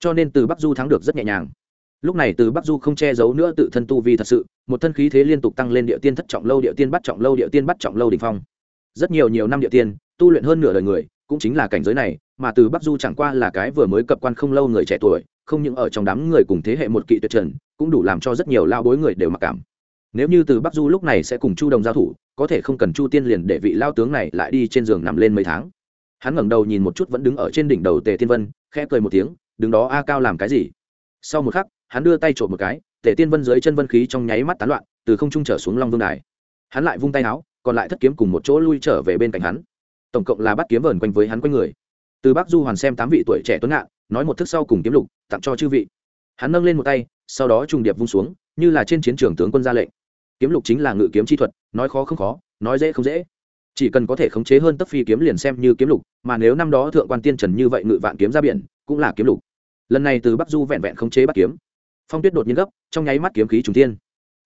Cho nên từ bắc du thắng được rất nhẹ nhàng. Lúc này từ bắc du không che giấu nữa tự thân tu vi thật sự, một thân khí thế liên tục tăng lên địa tiên thất trọng lâu, địa tiên bắt trọng lâu, địa tiên bắt trọng lâu đ ỉ n h phong. Rất nhiều nhiều năm địa tiên, tu luyện hơn nửa đời người, cũng chính là cảnh giới này, mà từ bắc du chẳng qua là cái vừa mới cập quan không lâu người trẻ tuổi, không những ở trong đám người cùng thế hệ một kỵ tuyệt trần, cũng đủ làm cho rất nhiều lao bối người đều mặc cảm nếu như từ bắc du lúc này sẽ cùng chu đồng giao thủ, có thể không cần chu tiên liền để vị lao tướng này lại đi trên giường nằm lên mấy tháng. Hắn ngẩng đầu nhìn một chút vẫn đứng ở trên đỉnh đầu tề tiên vân, khẽ cười một tiếng, đứng đó a cao làm cái gì? Sau một khắc, hắn đưa tay trộm một cái, tề tiên vân dưới chân vân khí trong nháy mắt tán loạn, từ không trung trở xuống long vương đài. Hắn lại vung tay áo, còn lại thất kiếm cùng một chỗ lui trở về bên cạnh hắn. Tổng cộng là bắt kiếm vờn quanh với hắn quanh người. Từ bắc du hoàn xem tám vị tuổi trẻ tuấn ngạn, nói một thức sau cùng kiếm lục, tặng cho chư vị. Hắn nâng lên một tay, sau đó trùng điệp vung xuống, như là trên chiến trường tướng quân ra lệnh kiếm lục chính là ngự kiếm chi thuật, nói khó không khó, nói dễ không dễ. Chỉ cần có thể khống chế hơn tấp phi kiếm liền xem như kiếm lục, mà nếu năm đó thượng quan tiên trần như vậy ngự vạn kiếm ra biển, cũng là kiếm lục. Lần này từ bắc du vẹn vẹn khống chế bắt kiếm. Phong tuyết đột nhiên gấp, trong nháy mắt kiếm khí trùng thiên.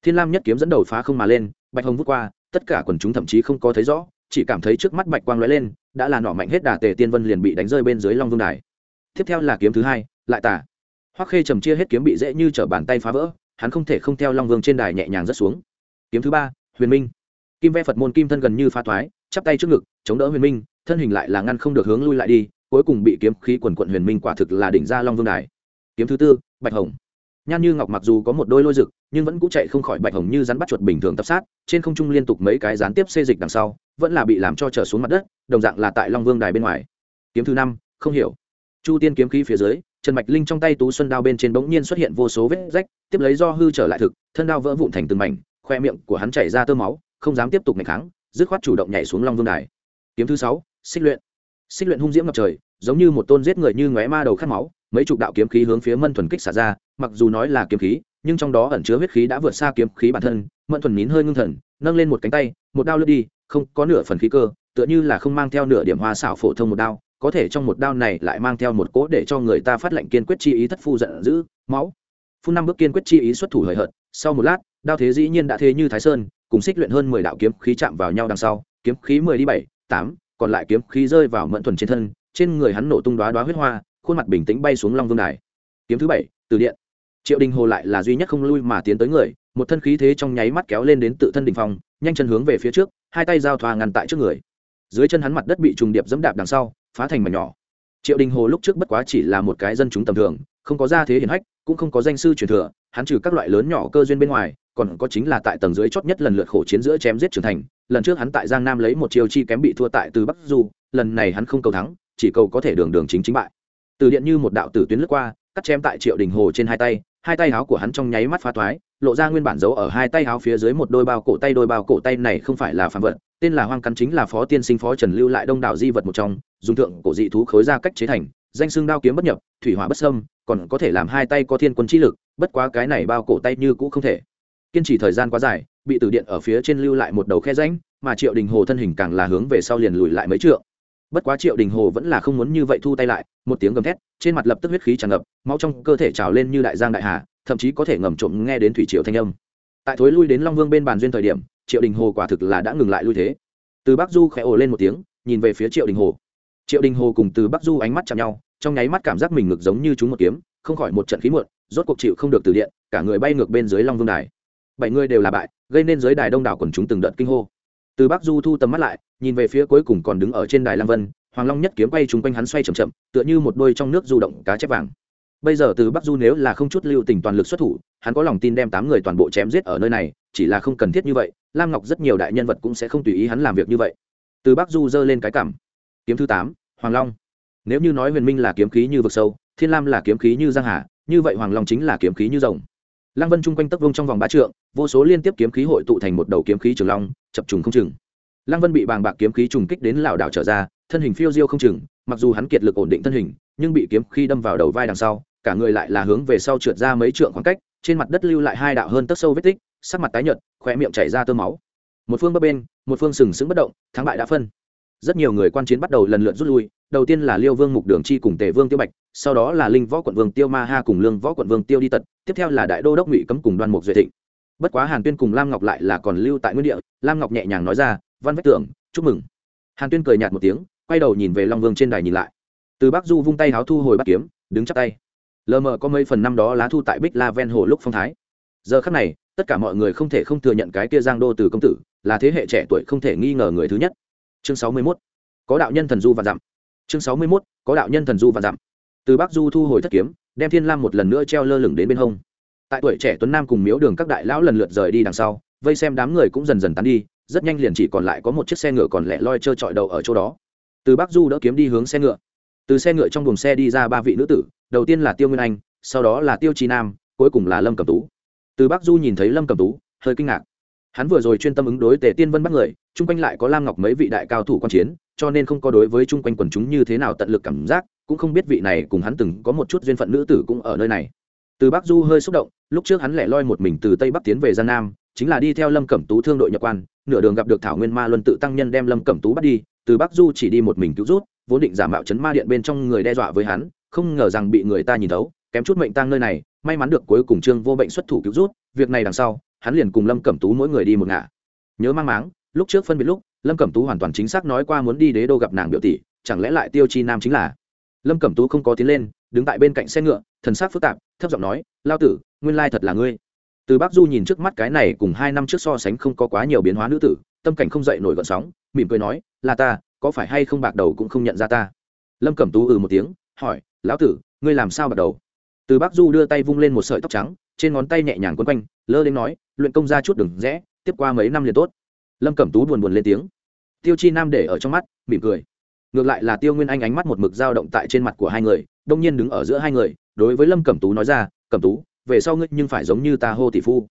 Thiên lam nhất kiếm dẫn đầu phá không mà lên, bạch hồng vút qua, tất cả quần chúng thậm chí không có thấy rõ, chỉ cảm thấy trước mắt bạch quang lóe lên, đã là nọ mạnh hết đà tề tiên vân liền bị đánh rơi bên dưới long vương đài. Tiếp theo là kiếm thứ hai, lại tả hoắc khê trầm chia hết kiếm bị dễ như t bàn tay phá vỡ, hắn không thể không theo long vương trên đài nhẹ nhàng rất xuống kiếm thứ ba, huyền minh. Kim ve phật môn kim thân gần như phá thoái, chắp tay trước ngực, chống đỡ huyền minh, thân hình lại là ngăn không được hướng lui lại đi, cuối cùng bị kiếm khí quần quận huyền minh quả thực là đỉnh ra long vương đài. Kiếm thứ tư, bạch hồng. Nhan như ngọc mặc dù có một đôi lôi rực, nhưng vẫn cũng chạy không khỏi bạch hồng như rắn bắt chuột bình thường tập sát, trên không trung liên tục mấy cái gián tiếp xê dịch đằng sau, vẫn là bị làm cho trở xuống mặt đất, đồng dạng là tại long vương đài bên ngoài. Kiếm thứ năm, không hiểu. Chu tiên kiếm khí phía dưới, trần mạch linh trong tay tú xuân đao bên trên bỗng nhiên xuất hiện vô số vết rách, tiếp lấy do hư trở lại thực, thân đao vỡ vụn thành từng mảnh khoe miệng của hắn chảy ra tơ máu, không dám tiếp tục ngày kháng, dứt khoát chủ động nhảy xuống long vương đài. Kiếm thứ sáu, xích luyện. Xích luyện hung diễm ngập trời, giống như một tôn giết người như ngóe ma đầu khát máu, mấy chục đạo kiếm khí hướng phía mân thuần kích xả ra, mặc dù nói là kiếm khí, nhưng trong đó ẩn chứa huyết khí đã vượt xa kiếm khí bản thân, mân thuần nín hơi ngưng thần, nâng lên một cánh tay, một đao lướt đi, không có nửa phần khí cơ, tựa như là không mang theo nửa điểm hoa xảo phổ thông một đao, có thể trong một đao này lại mang theo một cỗ để cho người ta phát lệnh kiên quyết chi ý thất phu giận dữ, máu. Phun năm bước kiên quyết chi ý xuất thủ hời hợt, sau một lát đao thế dĩ nhiên đã thế như thái sơn, cùng xích luyện hơn mười đạo kiếm khí chạm vào nhau đằng sau, kiếm khí mười đi bảy, tám, còn lại kiếm khí rơi vào mẫn thuần trên thân, trên người hắn nổ tung đoá đoá huyết hoa, khuôn mặt bình tĩnh bay xuống long vương đài. Kiếm thứ bảy, từ điện. Triệu đình hồ lại là duy nhất không lui mà tiến tới người, một thân khí thế trong nháy mắt kéo lên đến tự thân đình phòng nhanh chân hướng về phía trước, hai tay giao thoa ngăn tại trước người. Dưới chân hắn mặt đất bị trùng điệp dẫm đạp đằng sau, phá thành mảnh nhỏ. Triệu đình hồ lúc trước bất quá chỉ là một cái dân chúng tầm thường, không có gia thế hiển hách, cũng không có danh sư truyền thừa, hắn trừ các loại lớn nhỏ cơ duyên bên ngoài còn có chính là tại tầng dưới chót nhất lần lượt khổ chiến giữa chém giết trưởng thành, lần trước hắn tại giang nam lấy một chiêu chi kém bị thua tại từ bắc du, lần này hắn không cầu thắng, chỉ cầu có thể đường đường chính chính bại. Từ điện như một đạo tử tuyến lướt qua, cắt chém tại triệu đình hồ trên hai tay hai tay áo của hắn trong nháy mắt phá thoái, lộ ra nguyên bản dấu ở hai tay áo phía dưới một đôi bao cổ tay, đôi bao cổ tay này không phải là phạm vật, tên là hoang cắn chính là phó tiên sinh, phó trần lưu lại đông đảo di vật một trong, dùng thượng cổ dị thú khối ra cách chế thành, danh xương đao kiếm bất nhập, thủy hỏa bất sâm còn có thể làm hai tay có thiên quân trí lực, bất quá cái này bao cổ tay như cũ không thể kiên trì thời gian quá dài, bị tử điện ở phía trên lưu lại một đầu khe ránh mà triệu đình hồ thân hình càng là hướng về sau liền lùi lại mấy trượng. Bất quá triệu đình hồ vẫn là không muốn như vậy thu tay lại, một tiếng gầm thét, trên mặt lập tức huyết khí tràn ngập, máu trong cơ thể trào lên như đại giang đại hà, thậm chí có thể ngầm trộm nghe đến thủy triệu thanh âm. Tại thối lui đến long vương bên bàn duyên thời điểm, triệu đình hồ quả thực là đã ngừng lại lui thế. Từ bắc du khẽ ồ lên một tiếng, nhìn về phía triệu đình hồ. Triệu đình hồ cùng từ bắc du ánh mắt chạm nhau, trong nháy mắt cảm giác mình ngực giống như chúng một kiếm, không khỏi một trận khí muộn, rốt cuộc chịu không được từ điện, cả người bay ngược bên dưới long vương đài bảy người đều là bại, gây nên dưới đài đông đảo quần chúng từng đợt kinh hô. Từ bắc du thu tầm mắt lại, nhìn về phía cuối cùng còn đứng ở trên đài lăng vân, hoàng long nhất kiếm quay chung quanh hắn xoay chậm chậm, tựa như một đôi trong nước du động cá chép vàng. Bây giờ từ bắc du nếu là không chút lưu tình toàn lực xuất thủ, hắn có lòng tin đem tám người toàn bộ chém giết ở nơi này, chỉ là không cần thiết như vậy, lam ngọc rất nhiều đại nhân vật cũng sẽ không tùy ý hắn làm việc như vậy. Từ bắc du giơ lên cái cảm kiếm thứ tám, hoàng long. Nếu như nói huyền minh là kiếm khí như vực sâu, thiên lam là kiếm khí như giang hà, như vậy hoàng long chính là kiếm khí như rồng. Lăng vân chung quanh tấc vông trong vòng ba trượng vô số liên tiếp kiếm khí hội tụ thành một đầu kiếm khí trường long, chập trùng không chừng. Lăng vân bị bàng bạc kiếm khí trùng kích đến lảo đảo trở ra, thân hình phiêu diêu không chừng, mặc dù hắn kiệt lực ổn định thân hình, nhưng bị kiếm khí đâm vào đầu vai đằng sau, cả người lại là hướng về sau trượt ra mấy trượng khoảng cách, trên mặt đất lưu lại hai đạo hơn tấc sâu vết tích, sắc mặt tái nhợt khoe miệng chảy ra tơ máu. Một phương bấp bên, một phương sừng sững bất động, thắng bại đã phân. Rất nhiều người quan chiến bắt đầu lần lượt rút lui, đầu tiên là liêu vương mục đường chi cùng tề vương tiêu bạch, sau đó là linh võ quận vương tiêu ma ha cùng lương võ quận vương tiêu đi tật, tiếp theo là đại đô đốc ngụy cấm cùng đoan mục Duy thịnh bất quá hàn tuyên cùng lam ngọc lại là còn lưu tại nguyên địa, lam ngọc nhẹ nhàng nói ra, văn vách tưởng, chúc mừng. Hàn tuyên cười nhạt một tiếng, quay đầu nhìn về long vương trên đài nhìn lại. Từ bắc du vung tay háo thu hồi bắt kiếm, đứng chắp tay. Lờ mờ có mấy phần năm đó lá thu tại bích la ven hồ lúc phong thái. Giờ khắc này, tất cả mọi người không thể không thừa nhận cái kia giang đô từ công tử, là thế hệ trẻ tuổi không thể nghi ngờ người thứ nhất. Chương sáu mươi 61. có đạo nhân thần du và dặm. Chương sáu mươi 61. có đạo nhân thần du và dặm. Từ bắc du thu hồi thất kiếm, đem thiên lam một lần nữa treo lơ lửng đến bên hông tại tuổi trẻ tuấn nam cùng miếu đường các đại lão lần lượt rời đi đằng sau, vây xem đám người cũng dần dần tán đi, rất nhanh liền chỉ còn lại có một chiếc xe ngựa còn lẻ loi trơ trọi đầu ở chỗ đó. Từ bắc du đỡ kiếm đi hướng xe ngựa. Từ xe ngựa trong buồng xe đi ra ba vị nữ tử, đầu tiên là tiêu nguyên anh, sau đó là tiêu chi nam, cuối cùng là lâm cẩm tú. Từ bắc du nhìn thấy lâm cẩm tú, hơi kinh ngạc. Hắn vừa rồi chuyên tâm ứng đối tề tiên vân bắt người, chung quanh lại có lam ngọc mấy vị đại cao thủ quan chiến, cho nên không có đối với chung quanh quần chúng như thế nào tận lực cảm giác, cũng không biết vị này cùng hắn từng có một chút duyên phận nữ tử cũng ở nơi này từ bắc du hơi xúc động, lúc trước hắn lẻ loi một mình từ tây bắc tiến về gian nam, chính là đi theo lâm cẩm tú thương đội nhập quan, nửa đường gặp được thảo nguyên ma luân tự tăng nhân đem lâm cẩm tú bắt đi, từ bắc du chỉ đi một mình cứu rút, vốn định giả mạo chấn ma điện bên trong người đe dọa với hắn, không ngờ rằng bị người ta nhìn thấu, kém chút mệnh tăng nơi này, may mắn được cuối cùng trương vô bệnh xuất thủ cứu rút, việc này đằng sau, hắn liền cùng lâm cẩm tú mỗi người đi một ngả. Nhớ mang máng, lúc trước phân biệt lúc, lâm cẩm tú hoàn toàn chính xác nói qua muốn đi đế đô gặp nàng biểu tỷ, chẳng lẽ lại tiêu chi nam chính là? Lâm cẩm tú không có tiến lên đứng tại bên cạnh xe ngựa, thần sắc phức tạp, thấp giọng nói, lao tử, nguyên lai thật là ngươi. Từ bác du nhìn trước mắt cái này cùng hai năm trước so sánh không có quá nhiều biến hóa nữ tử, tâm cảnh không dậy nổi gợn sóng, mỉm cười nói, là ta, có phải hay không bạc đầu cũng không nhận ra ta? Lâm cẩm tú ừ một tiếng, hỏi, lão tử, ngươi làm sao bạc đầu? Từ bác du đưa tay vung lên một sợi tóc trắng, trên ngón tay nhẹ nhàng quấn quanh, lơ đến nói, luyện công ra chút đừng rẽ, tiếp qua mấy năm liền tốt. Lâm cẩm tú buồn buồn lên tiếng. Tiêu chi nam để ở trong mắt, mỉm cười. Ngược lại là tiêu nguyên anh ánh mắt một mực dao động tại trên mặt của hai người đông nhiên đứng ở giữa hai người, đối với lâm cẩm tú nói ra, cẩm tú, về sau ngươi nhưng phải giống như ta hô tỷ phu.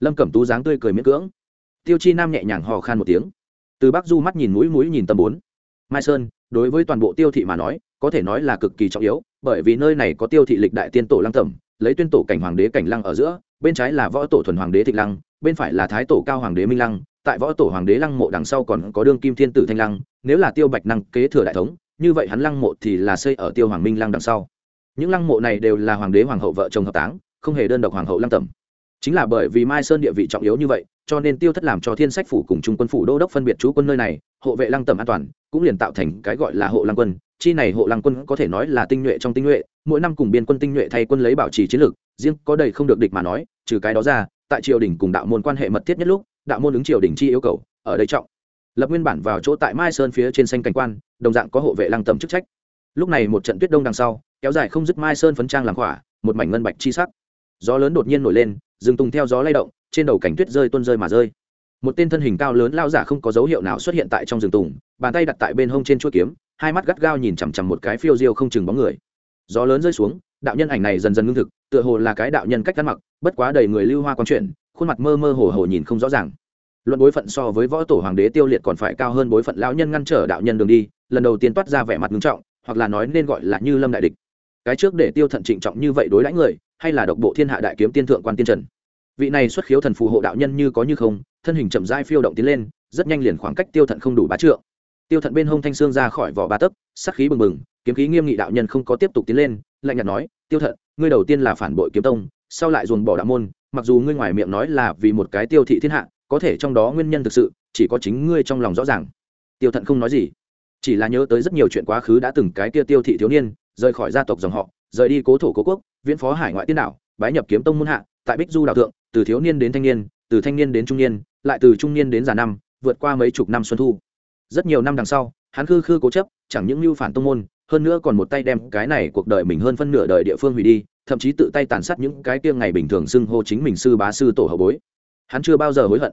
Lâm cẩm tú dáng tươi cười miễn cưỡng. Tiêu chi nam nhẹ nhàng hò khan một tiếng. Từ bắc du mắt nhìn mũi mũi nhìn tâm bốn. Mai sơn, đối với toàn bộ tiêu thị mà nói, có thể nói là cực kỳ trọng yếu, bởi vì nơi này có tiêu thị lịch đại tiên tổ lăng tẩm, lấy tuyên tổ cảnh hoàng đế cảnh lăng ở giữa, bên trái là võ tổ thuần hoàng đế thịnh lăng, bên phải là thái tổ cao hoàng đế minh lăng. Tại võ tổ hoàng đế lăng mộ đằng sau còn có đương kim thiên tử thanh lăng, nếu là tiêu bạch năng kế thừa đại thống như vậy hắn lăng mộ thì là xây ở tiêu hoàng minh lăng đằng sau. Những lăng mộ này đều là hoàng đế, hoàng hậu, vợ chồng hợp táng, không hề đơn độc hoàng hậu lăng tẩm. Chính là bởi vì mai sơn địa vị trọng yếu như vậy, cho nên tiêu thất làm cho thiên sách phủ cùng trung quân phủ đô đốc phân biệt chú quân nơi này, hộ vệ lăng tẩm an toàn, cũng liền tạo thành cái gọi là hộ lăng quân. Chi này hộ lăng quân có thể nói là tinh nhuệ trong tinh nhuệ, mỗi năm cùng biên quân tinh nhuệ thay quân lấy bảo trì chiến lược, riêng có đầy không được địch mà nói, trừ cái đó ra, tại triều đình cùng đạo môn quan hệ mật thiết nhất lúc, đạo môn ứng triều đình chi yêu cầu, ở đây trọng lập nguyên bản vào chỗ tại mai sơn phía trên xanh cảnh quan, đồng dạng có hộ vệ lăng tầm chức trách. Lúc này một trận tuyết đông đằng sau, kéo dài không dứt mai sơn phấn trang làm khỏa, một mảnh ngân bạch chi sắc. Gió lớn đột nhiên nổi lên, rừng tùng theo gió lay động, trên đầu cảnh tuyết rơi tuôn rơi mà rơi. Một tên thân hình cao lớn lao giả không có dấu hiệu nào xuất hiện tại trong rừng tùng, bàn tay đặt tại bên hông trên chuỗi kiếm, hai mắt gắt gao nhìn chằm chằm một cái phiêu diêu không chừng bóng người. Gió lớn rơi xuống, đạo nhân ảnh này dần dần ngưng thực, tựa hồ là cái đạo nhân cách ăn mặc, bất quá đầy người lưu hoa quang chuyện khuôn mặt mơ mơ hồ hồ nhìn không rõ ràng luận bối phận so với võ tổ hoàng đế tiêu liệt còn phải cao hơn bối phận lão nhân ngăn trở đạo nhân đường đi, lần đầu tiên toát ra vẻ mặt nghiêm trọng, hoặc là nói nên gọi là như lâm đại địch. Cái trước để tiêu thận trịnh trọng như vậy đối đãi người, hay là độc bộ thiên hạ đại kiếm tiên thượng quan tiên trần? Vị này xuất khiếu thần phù hộ đạo nhân như có như không, thân hình chậm rãi phiêu động tiến lên, rất nhanh liền khoảng cách tiêu thận không đủ bá trượng. Tiêu thận bên hông thanh xương ra khỏi vỏ ba tấc, sắc khí bừng bừng, kiếm khí nghiêm nghị đạo nhân không có tiếp tục tiến lên, lạnh nhạt nói, tiêu thận, ngươi đầu tiên là phản bội kiếm tông, sau lại dồn bỏ đạo môn, mặc dù ngươi ngoài miệng nói là vì một cái tiêu thị thiên hạ có thể trong đó nguyên nhân thực sự, chỉ có chính ngươi trong lòng rõ ràng. Tiêu thận không nói gì, chỉ là nhớ tới rất nhiều chuyện quá khứ đã từng cái kia tiêu thị thiếu niên, rời khỏi gia tộc dòng họ, rời đi cố thổ cố quốc, viễn phó hải ngoại tiên đảo, bái nhập kiếm tông muôn hạ, tại bích du đạo thượng, từ thiếu niên đến thanh niên, từ thanh niên đến trung niên, lại từ trung niên đến già năm, vượt qua mấy chục năm xuân thu. Rất nhiều năm đằng sau, hắn khư khư cố chấp, chẳng những mưu phản tông môn, hơn nữa còn một tay đem cái này cuộc đời mình hơn phân nửa đời địa phương hủy đi, thậm chí tự tay tàn sát những cái kia ngày bình thường xưng hô chính mình sư bá sư tổ hậu bối hắn chưa bao giờ hối hận.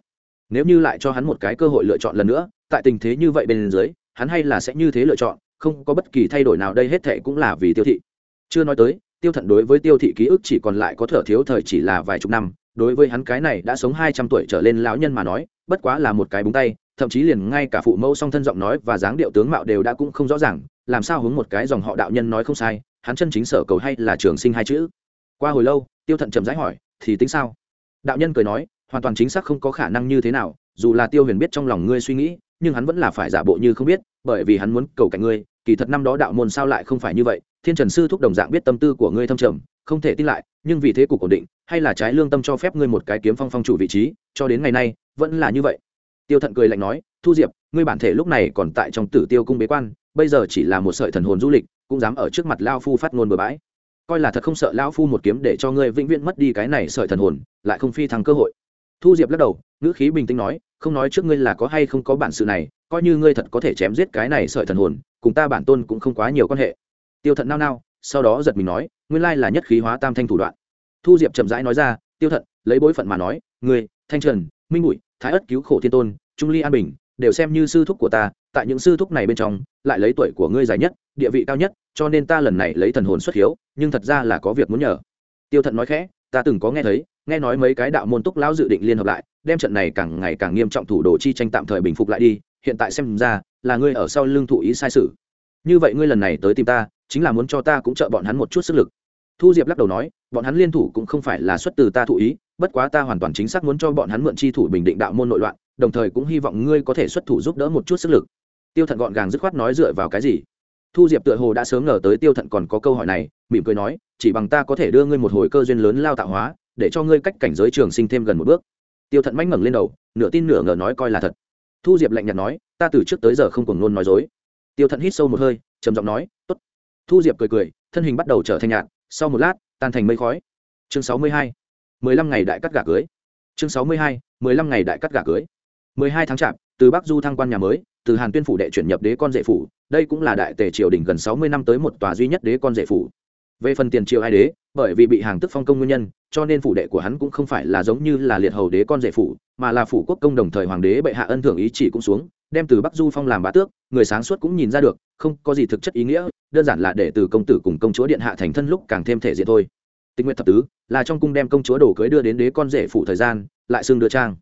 Nếu như lại cho hắn một cái cơ hội lựa chọn lần nữa, tại tình thế như vậy bên dưới, hắn hay là sẽ như thế lựa chọn, không có bất kỳ thay đổi nào, đây hết thệ cũng là vì tiêu thị. Chưa nói tới, tiêu thận đối với tiêu thị ký ức chỉ còn lại có thở thiếu thời chỉ là vài chục năm, đối với hắn cái này đã sống hai trăm tuổi trở lên lão nhân mà nói, bất quá là một cái búng tay, thậm chí liền ngay cả phụ mẫu song thân giọng nói và dáng điệu tướng mạo đều đã cũng không rõ ràng, làm sao hướng một cái dòng họ đạo nhân nói không sai, hắn chân chính sở cầu hay là trường sinh hai chữ. Qua hồi lâu, tiêu thận trầm rãi hỏi, thì tính sao? Đạo nhân cười nói hoàn toàn chính xác không có khả năng như thế nào, dù là tiêu huyền biết trong lòng ngươi suy nghĩ, nhưng hắn vẫn là phải giả bộ như không biết, bởi vì hắn muốn cầu cạnh ngươi, kỳ thật năm đó đạo môn sao lại không phải như vậy, thiên trần sư thúc đồng dạng biết tâm tư của ngươi thâm trầm, không thể tin lại, nhưng vì thế cục ổn định, hay là trái lương tâm cho phép ngươi một cái kiếm phong phong chủ vị trí, cho đến ngày nay, vẫn là như vậy. Tiêu thận cười lạnh nói, thu diệp, ngươi bản thể lúc này còn tại trong tử tiêu cung bế quan, bây giờ chỉ là một sợi thần hồn du lịch, cũng dám ở trước mặt lao phu phát ngôn bừa bãi. Coi là thật không sợ lao phu một kiếm để cho ngươi vĩnh viễn mất đi cái này sợi thần hồn, lại không phi thăng cơ hội thu diệp lắc đầu, ngữ khí bình tĩnh nói, không nói trước ngươi là có hay không có bản sự này, coi như ngươi thật có thể chém giết cái này sợi thần hồn, cùng ta bản tôn cũng không quá nhiều quan hệ. Tiêu thận nao nao, sau đó giật mình nói, nguyên lai là nhất khí hóa tam thanh thủ đoạn. Thu diệp chậm rãi nói ra, tiêu thận, lấy bối phận mà nói, ngươi, thanh trần, minh bụi thái ất cứu khổ thiên tôn, trung ly an bình, đều xem như sư thúc của ta, tại những sư thúc này bên trong, lại lấy tuổi của ngươi dài nhất, địa vị cao nhất, cho nên ta lần này lấy thần hồn xuất hiếu, nhưng thật ra là có việc muốn nhờ. Tiêu thận nói khẽ, ta từng có nghe thấy nghe nói mấy cái đạo môn túc lão dự định liên hợp lại, đem trận này càng ngày càng nghiêm trọng thủ đồ chi tranh tạm thời bình phục lại đi, hiện tại xem ra, là ngươi ở sau lưng thụ ý sai sự. Như vậy ngươi lần này tới tìm ta, chính là muốn cho ta cũng trợ bọn hắn một chút sức lực. Thu diệp lắc đầu nói, bọn hắn liên thủ cũng không phải là xuất từ ta thụ ý, bất quá ta hoàn toàn chính xác muốn cho bọn hắn mượn chi thủ bình định đạo môn nội loạn, đồng thời cũng hy vọng ngươi có thể xuất thủ giúp đỡ một chút sức lực. Tiêu thận gọn gàng dứt khoát nói dựa vào cái gì? Thu diệp tựa hồ đã sớm ngờ tới tiêu thận còn có câu hỏi này, mỉm cười nói, chỉ bằng ta có thể đưa ngươi một hồi cơ duyên lớn lao tạo hóa để cho ngươi cách cảnh giới trường sinh thêm gần một bước. Tiêu thận mánh ngẩng lên đầu, nửa tin nửa ngờ nói coi là thật. Thu diệp lạnh nhạt nói, ta từ trước tới giờ không còn luôn nói dối. Tiêu thận hít sâu một hơi, trầm giọng nói, tốt. Thu diệp cười cười, thân hình bắt đầu trở thành nhạt, sau một lát, tan thành mây khói. Chương sáu mươi hai, mười lăm ngày đại cắt gà cưới. Chương sáu mươi hai, mười lăm ngày đại cắt gà cưới. Mười hai tháng chạp, từ bắc du thăng quan nhà mới, từ hàn tuyên phủ đệ chuyển nhập đế con rể phủ, đây cũng là đại tề triều đình gần sáu mươi năm tới một tòa duy nhất đế con rể phủ. Về phần tiền triều hai đế bởi vì bị hàng tức phong công nguyên nhân, cho nên phủ đệ của hắn cũng không phải là giống như là liệt hầu đế con rể phủ, mà là phủ quốc công đồng thời hoàng đế bệ hạ ân thưởng ý chỉ cũng xuống, đem từ bắc du phong làm bá tước, người sáng suốt cũng nhìn ra được, không có gì thực chất ý nghĩa, đơn giản là để từ công tử cùng công chúa điện hạ thành thân lúc càng thêm thể diện thôi. Tình nguyện thập tứ, là trong cung đem công chúa đồ cưới đưa đến đế con rể phủ thời gian, lại xương đưa trang.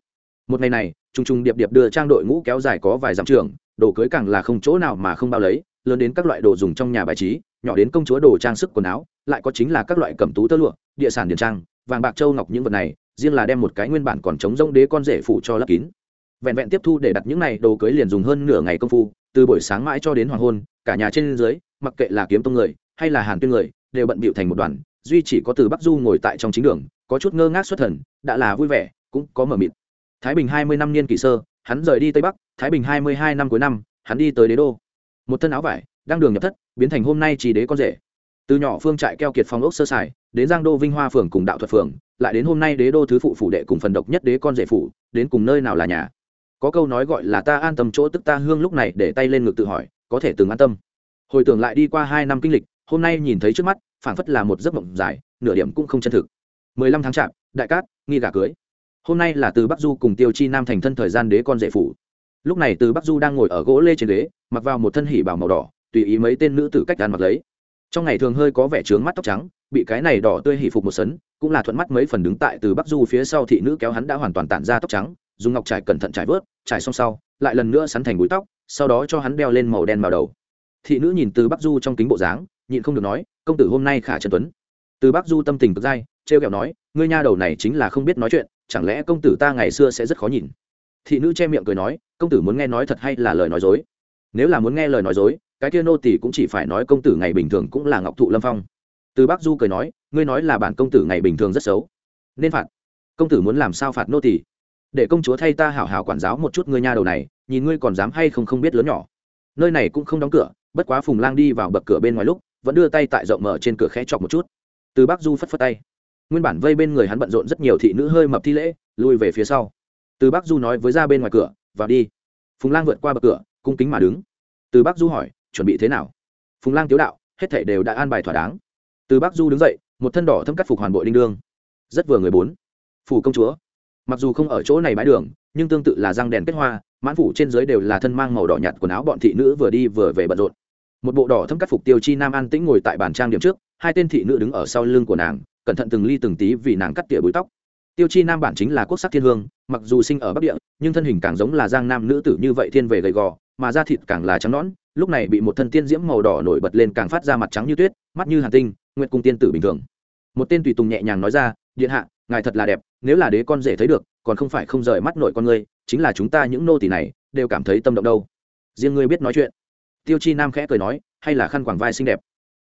Một ngày này, trùng trùng điệp điệp đưa trang đội ngũ kéo dài có vài dặm trường, đồ cưới càng là không chỗ nào mà không bao lấy, lớn đến các loại đồ dùng trong nhà bài trí, nhỏ đến công chúa đồ trang sức quần áo lại có chính là các loại cẩm tú tơ lụa, địa sản điền trang, vàng bạc châu ngọc những vật này, riêng là đem một cái nguyên bản còn chống rông đế con rể phủ cho lấp kín. Vẹn vẹn tiếp thu để đặt những này đồ cưới liền dùng hơn nửa ngày công phu, từ buổi sáng mãi cho đến hoàng hôn, cả nhà trên dưới, mặc kệ là kiếm tông người hay là hàn tuyên người, đều bận bịu thành một đoàn, duy chỉ có từ bắc du ngồi tại trong chính đường, có chút ngơ ngác xuất thần, đã là vui vẻ, cũng có mờ mịt. Thái bình hai mươi năm niên kỷ sơ, hắn rời đi tây bắc, thái bình hai mươi hai năm cuối năm, hắn đi tới đế đô. Một thân áo vải, đang đường nhập thất, biến thành hôm nay chỉ đế con rể từ nhỏ phương trại keo kiệt phong ốc sơ sài, đến giang đô vinh hoa phường cùng đạo thuật phường, lại đến hôm nay đế đô thứ phụ phủ đệ cùng phần độc nhất đế con rể phủ, đến cùng nơi nào là nhà? Có câu nói gọi là ta an tâm chỗ tức ta hương lúc này để tay lên ngực tự hỏi, có thể từng an tâm. Hồi tưởng lại đi qua hai năm kinh lịch, hôm nay nhìn thấy trước mắt, phảng phất là một giấc mộng dài, nửa điểm cũng không chân thực. Mười lăm tháng chạp, đại cát, nghi gà cưới. Hôm nay là từ bắc du cùng tiêu chi nam thành thân thời gian đế con rể phủ. Lúc này từ bắc du đang ngồi ở gỗ lê trên ghế, mặc vào một thân hỉ bảo màu đỏ, tùy ý mấy tên nữ tử cách đàn mặc lấy trong ngày thường hơi có vẻ trướng mắt tóc trắng, bị cái này đỏ tươi hỉ phục một sấn, cũng là thuận mắt mấy phần đứng tại từ bắc du phía sau thị nữ kéo hắn đã hoàn toàn tản ra tóc trắng, dùng ngọc trải cẩn thận trải vớt, trải xong sau, lại lần nữa sắn thành búi tóc, sau đó cho hắn đeo lên màu đen vào đầu. Thị nữ nhìn từ bắc du trong kính bộ dáng, nhịn không được nói, công tử hôm nay khả trần tuấn. Từ bắc du tâm tình cực dai, trêu kẹo nói, ngươi nha đầu này chính là không biết nói chuyện, chẳng lẽ công tử ta ngày xưa sẽ rất khó nhìn? Thị nữ che miệng cười nói, công tử muốn nghe nói thật hay là lời nói dối? Nếu là muốn nghe lời nói dối cái kia nô tỷ cũng chỉ phải nói công tử ngày bình thường cũng là ngọc thụ lâm phong. Từ bắc du cười nói, ngươi nói là bản công tử ngày bình thường rất xấu. Nên phạt. Công tử muốn làm sao phạt nô tỷ để công chúa thay ta hảo hảo quản giáo một chút ngươi nha đầu này, nhìn ngươi còn dám hay không không biết lớn nhỏ. Nơi này cũng không đóng cửa, bất quá phùng lang đi vào bậc cửa bên ngoài lúc, vẫn đưa tay tại rộng mở trên cửa khẽ chọc một chút. Từ bắc du phất phất tay. Nguyên bản vây bên người hắn bận rộn rất nhiều thị nữ hơi mập thi lễ, lui về phía sau. Từ bắc du nói với ra bên ngoài cửa, vào đi. Phùng lang vượt qua bậc cửa, cung kính mà đứng. Từ bắc du hỏi chuẩn bị thế nào? Phùng lang tiếu đạo, hết thảy đều đã an bài thỏa đáng. Từ bắc du đứng dậy, một thân đỏ thâm cắt phục hoàn bội đinh đương. Rất vừa người bốn. Phủ công chúa. Mặc dù không ở chỗ này bãi đường, nhưng tương tự là răng đèn kết hoa, mãn phủ trên dưới đều là thân mang màu đỏ nhạt quần áo bọn thị nữ vừa đi vừa về bận rộn. Một bộ đỏ thâm cắt phục tiêu chi nam an tĩnh ngồi tại bàn trang điểm trước, hai tên thị nữ đứng ở sau lưng của nàng, cẩn thận từng ly từng tí vì nàng cắt tỉa bụi tóc. Tiêu chi nam bản chính là quốc sắc thiên hương, mặc dù sinh ở bắc địa, nhưng thân hình càng giống là giang nam nữ tử như vậy thiên về gầy gò, mà da thịt càng là trắng nõn lúc này bị một thân tiên diễm màu đỏ nổi bật lên càng phát ra mặt trắng như tuyết, mắt như hàn tinh nguyện cung tiên tử bình thường. Một tên tùy tùng nhẹ nhàng nói ra, điện hạ, ngài thật là đẹp, nếu là đế con rể thấy được, còn không phải không rời mắt nội con ngươi, chính là chúng ta những nô tỳ này đều cảm thấy tâm động đâu. Riêng ngươi biết nói chuyện. Tiêu chi nam khẽ cười nói, hay là khăn quàng vai xinh đẹp.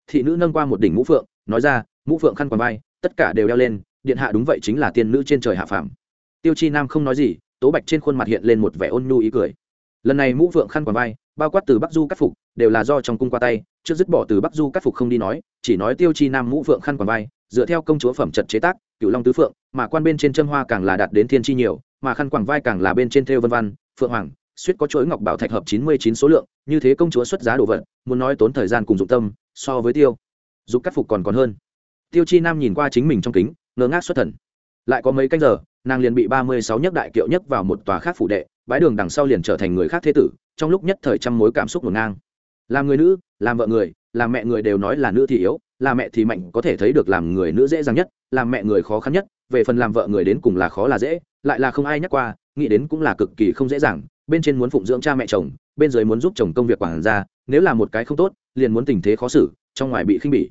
Thị nữ nâng qua một đỉnh mũ phượng, nói ra, mũ phượng khăn quàng vai, tất cả đều đeo lên, điện hạ đúng vậy chính là tiên nữ trên trời hạ phàm. Tiêu chi nam không nói gì, tố bạch trên khuôn mặt hiện lên một vẻ ôn nhu ý cười. Lần này mũ phượng khăn quàng vai bao quát từ bắc du cắt phục, đều là do trong cung qua tay, trước dứt bỏ từ bắc du cắt phục không đi nói, chỉ nói tiêu chi nam mũ phượng khăn quàng vai, dựa theo công chúa phẩm trật chế tác cựu long tứ phượng, mà quan bên trên châm hoa càng là đạt đến thiên chi nhiều, mà khăn quàng vai càng là bên trên theo vân văn, phượng hoàng, suýt có chuỗi ngọc bảo thạch hợp chín mươi chín số lượng, như thế công chúa xuất giá đồ vật, muốn nói tốn thời gian cùng dụng tâm, so với tiêu giúp cắt phục còn còn hơn. Tiêu chi nam nhìn qua chính mình trong kính, ngơ ngác xuất thần. Lại có mấy canh giờ, nàng liền bị ba mươi sáu nhấc đại kiệu nhấc vào một tòa khác phủ đệ bãi đường đằng sau liền trở thành người khác thế tử, trong lúc nhất thời trăm mối cảm xúc ngổn ngang. Làm người nữ làm vợ người làm mẹ người đều nói là nữ thì yếu, là mẹ thì mạnh có thể thấy được làm người nữ dễ dàng nhất, làm mẹ người khó khăn nhất, về phần làm vợ người đến cùng là khó là dễ, lại là không ai nhắc qua, nghĩ đến cũng là cực kỳ không dễ dàng, bên trên muốn phụng dưỡng cha mẹ chồng, bên dưới muốn giúp chồng công việc quản gia, nếu là một cái không tốt, liền muốn tình thế khó xử, trong ngoài bị khinh bỉ.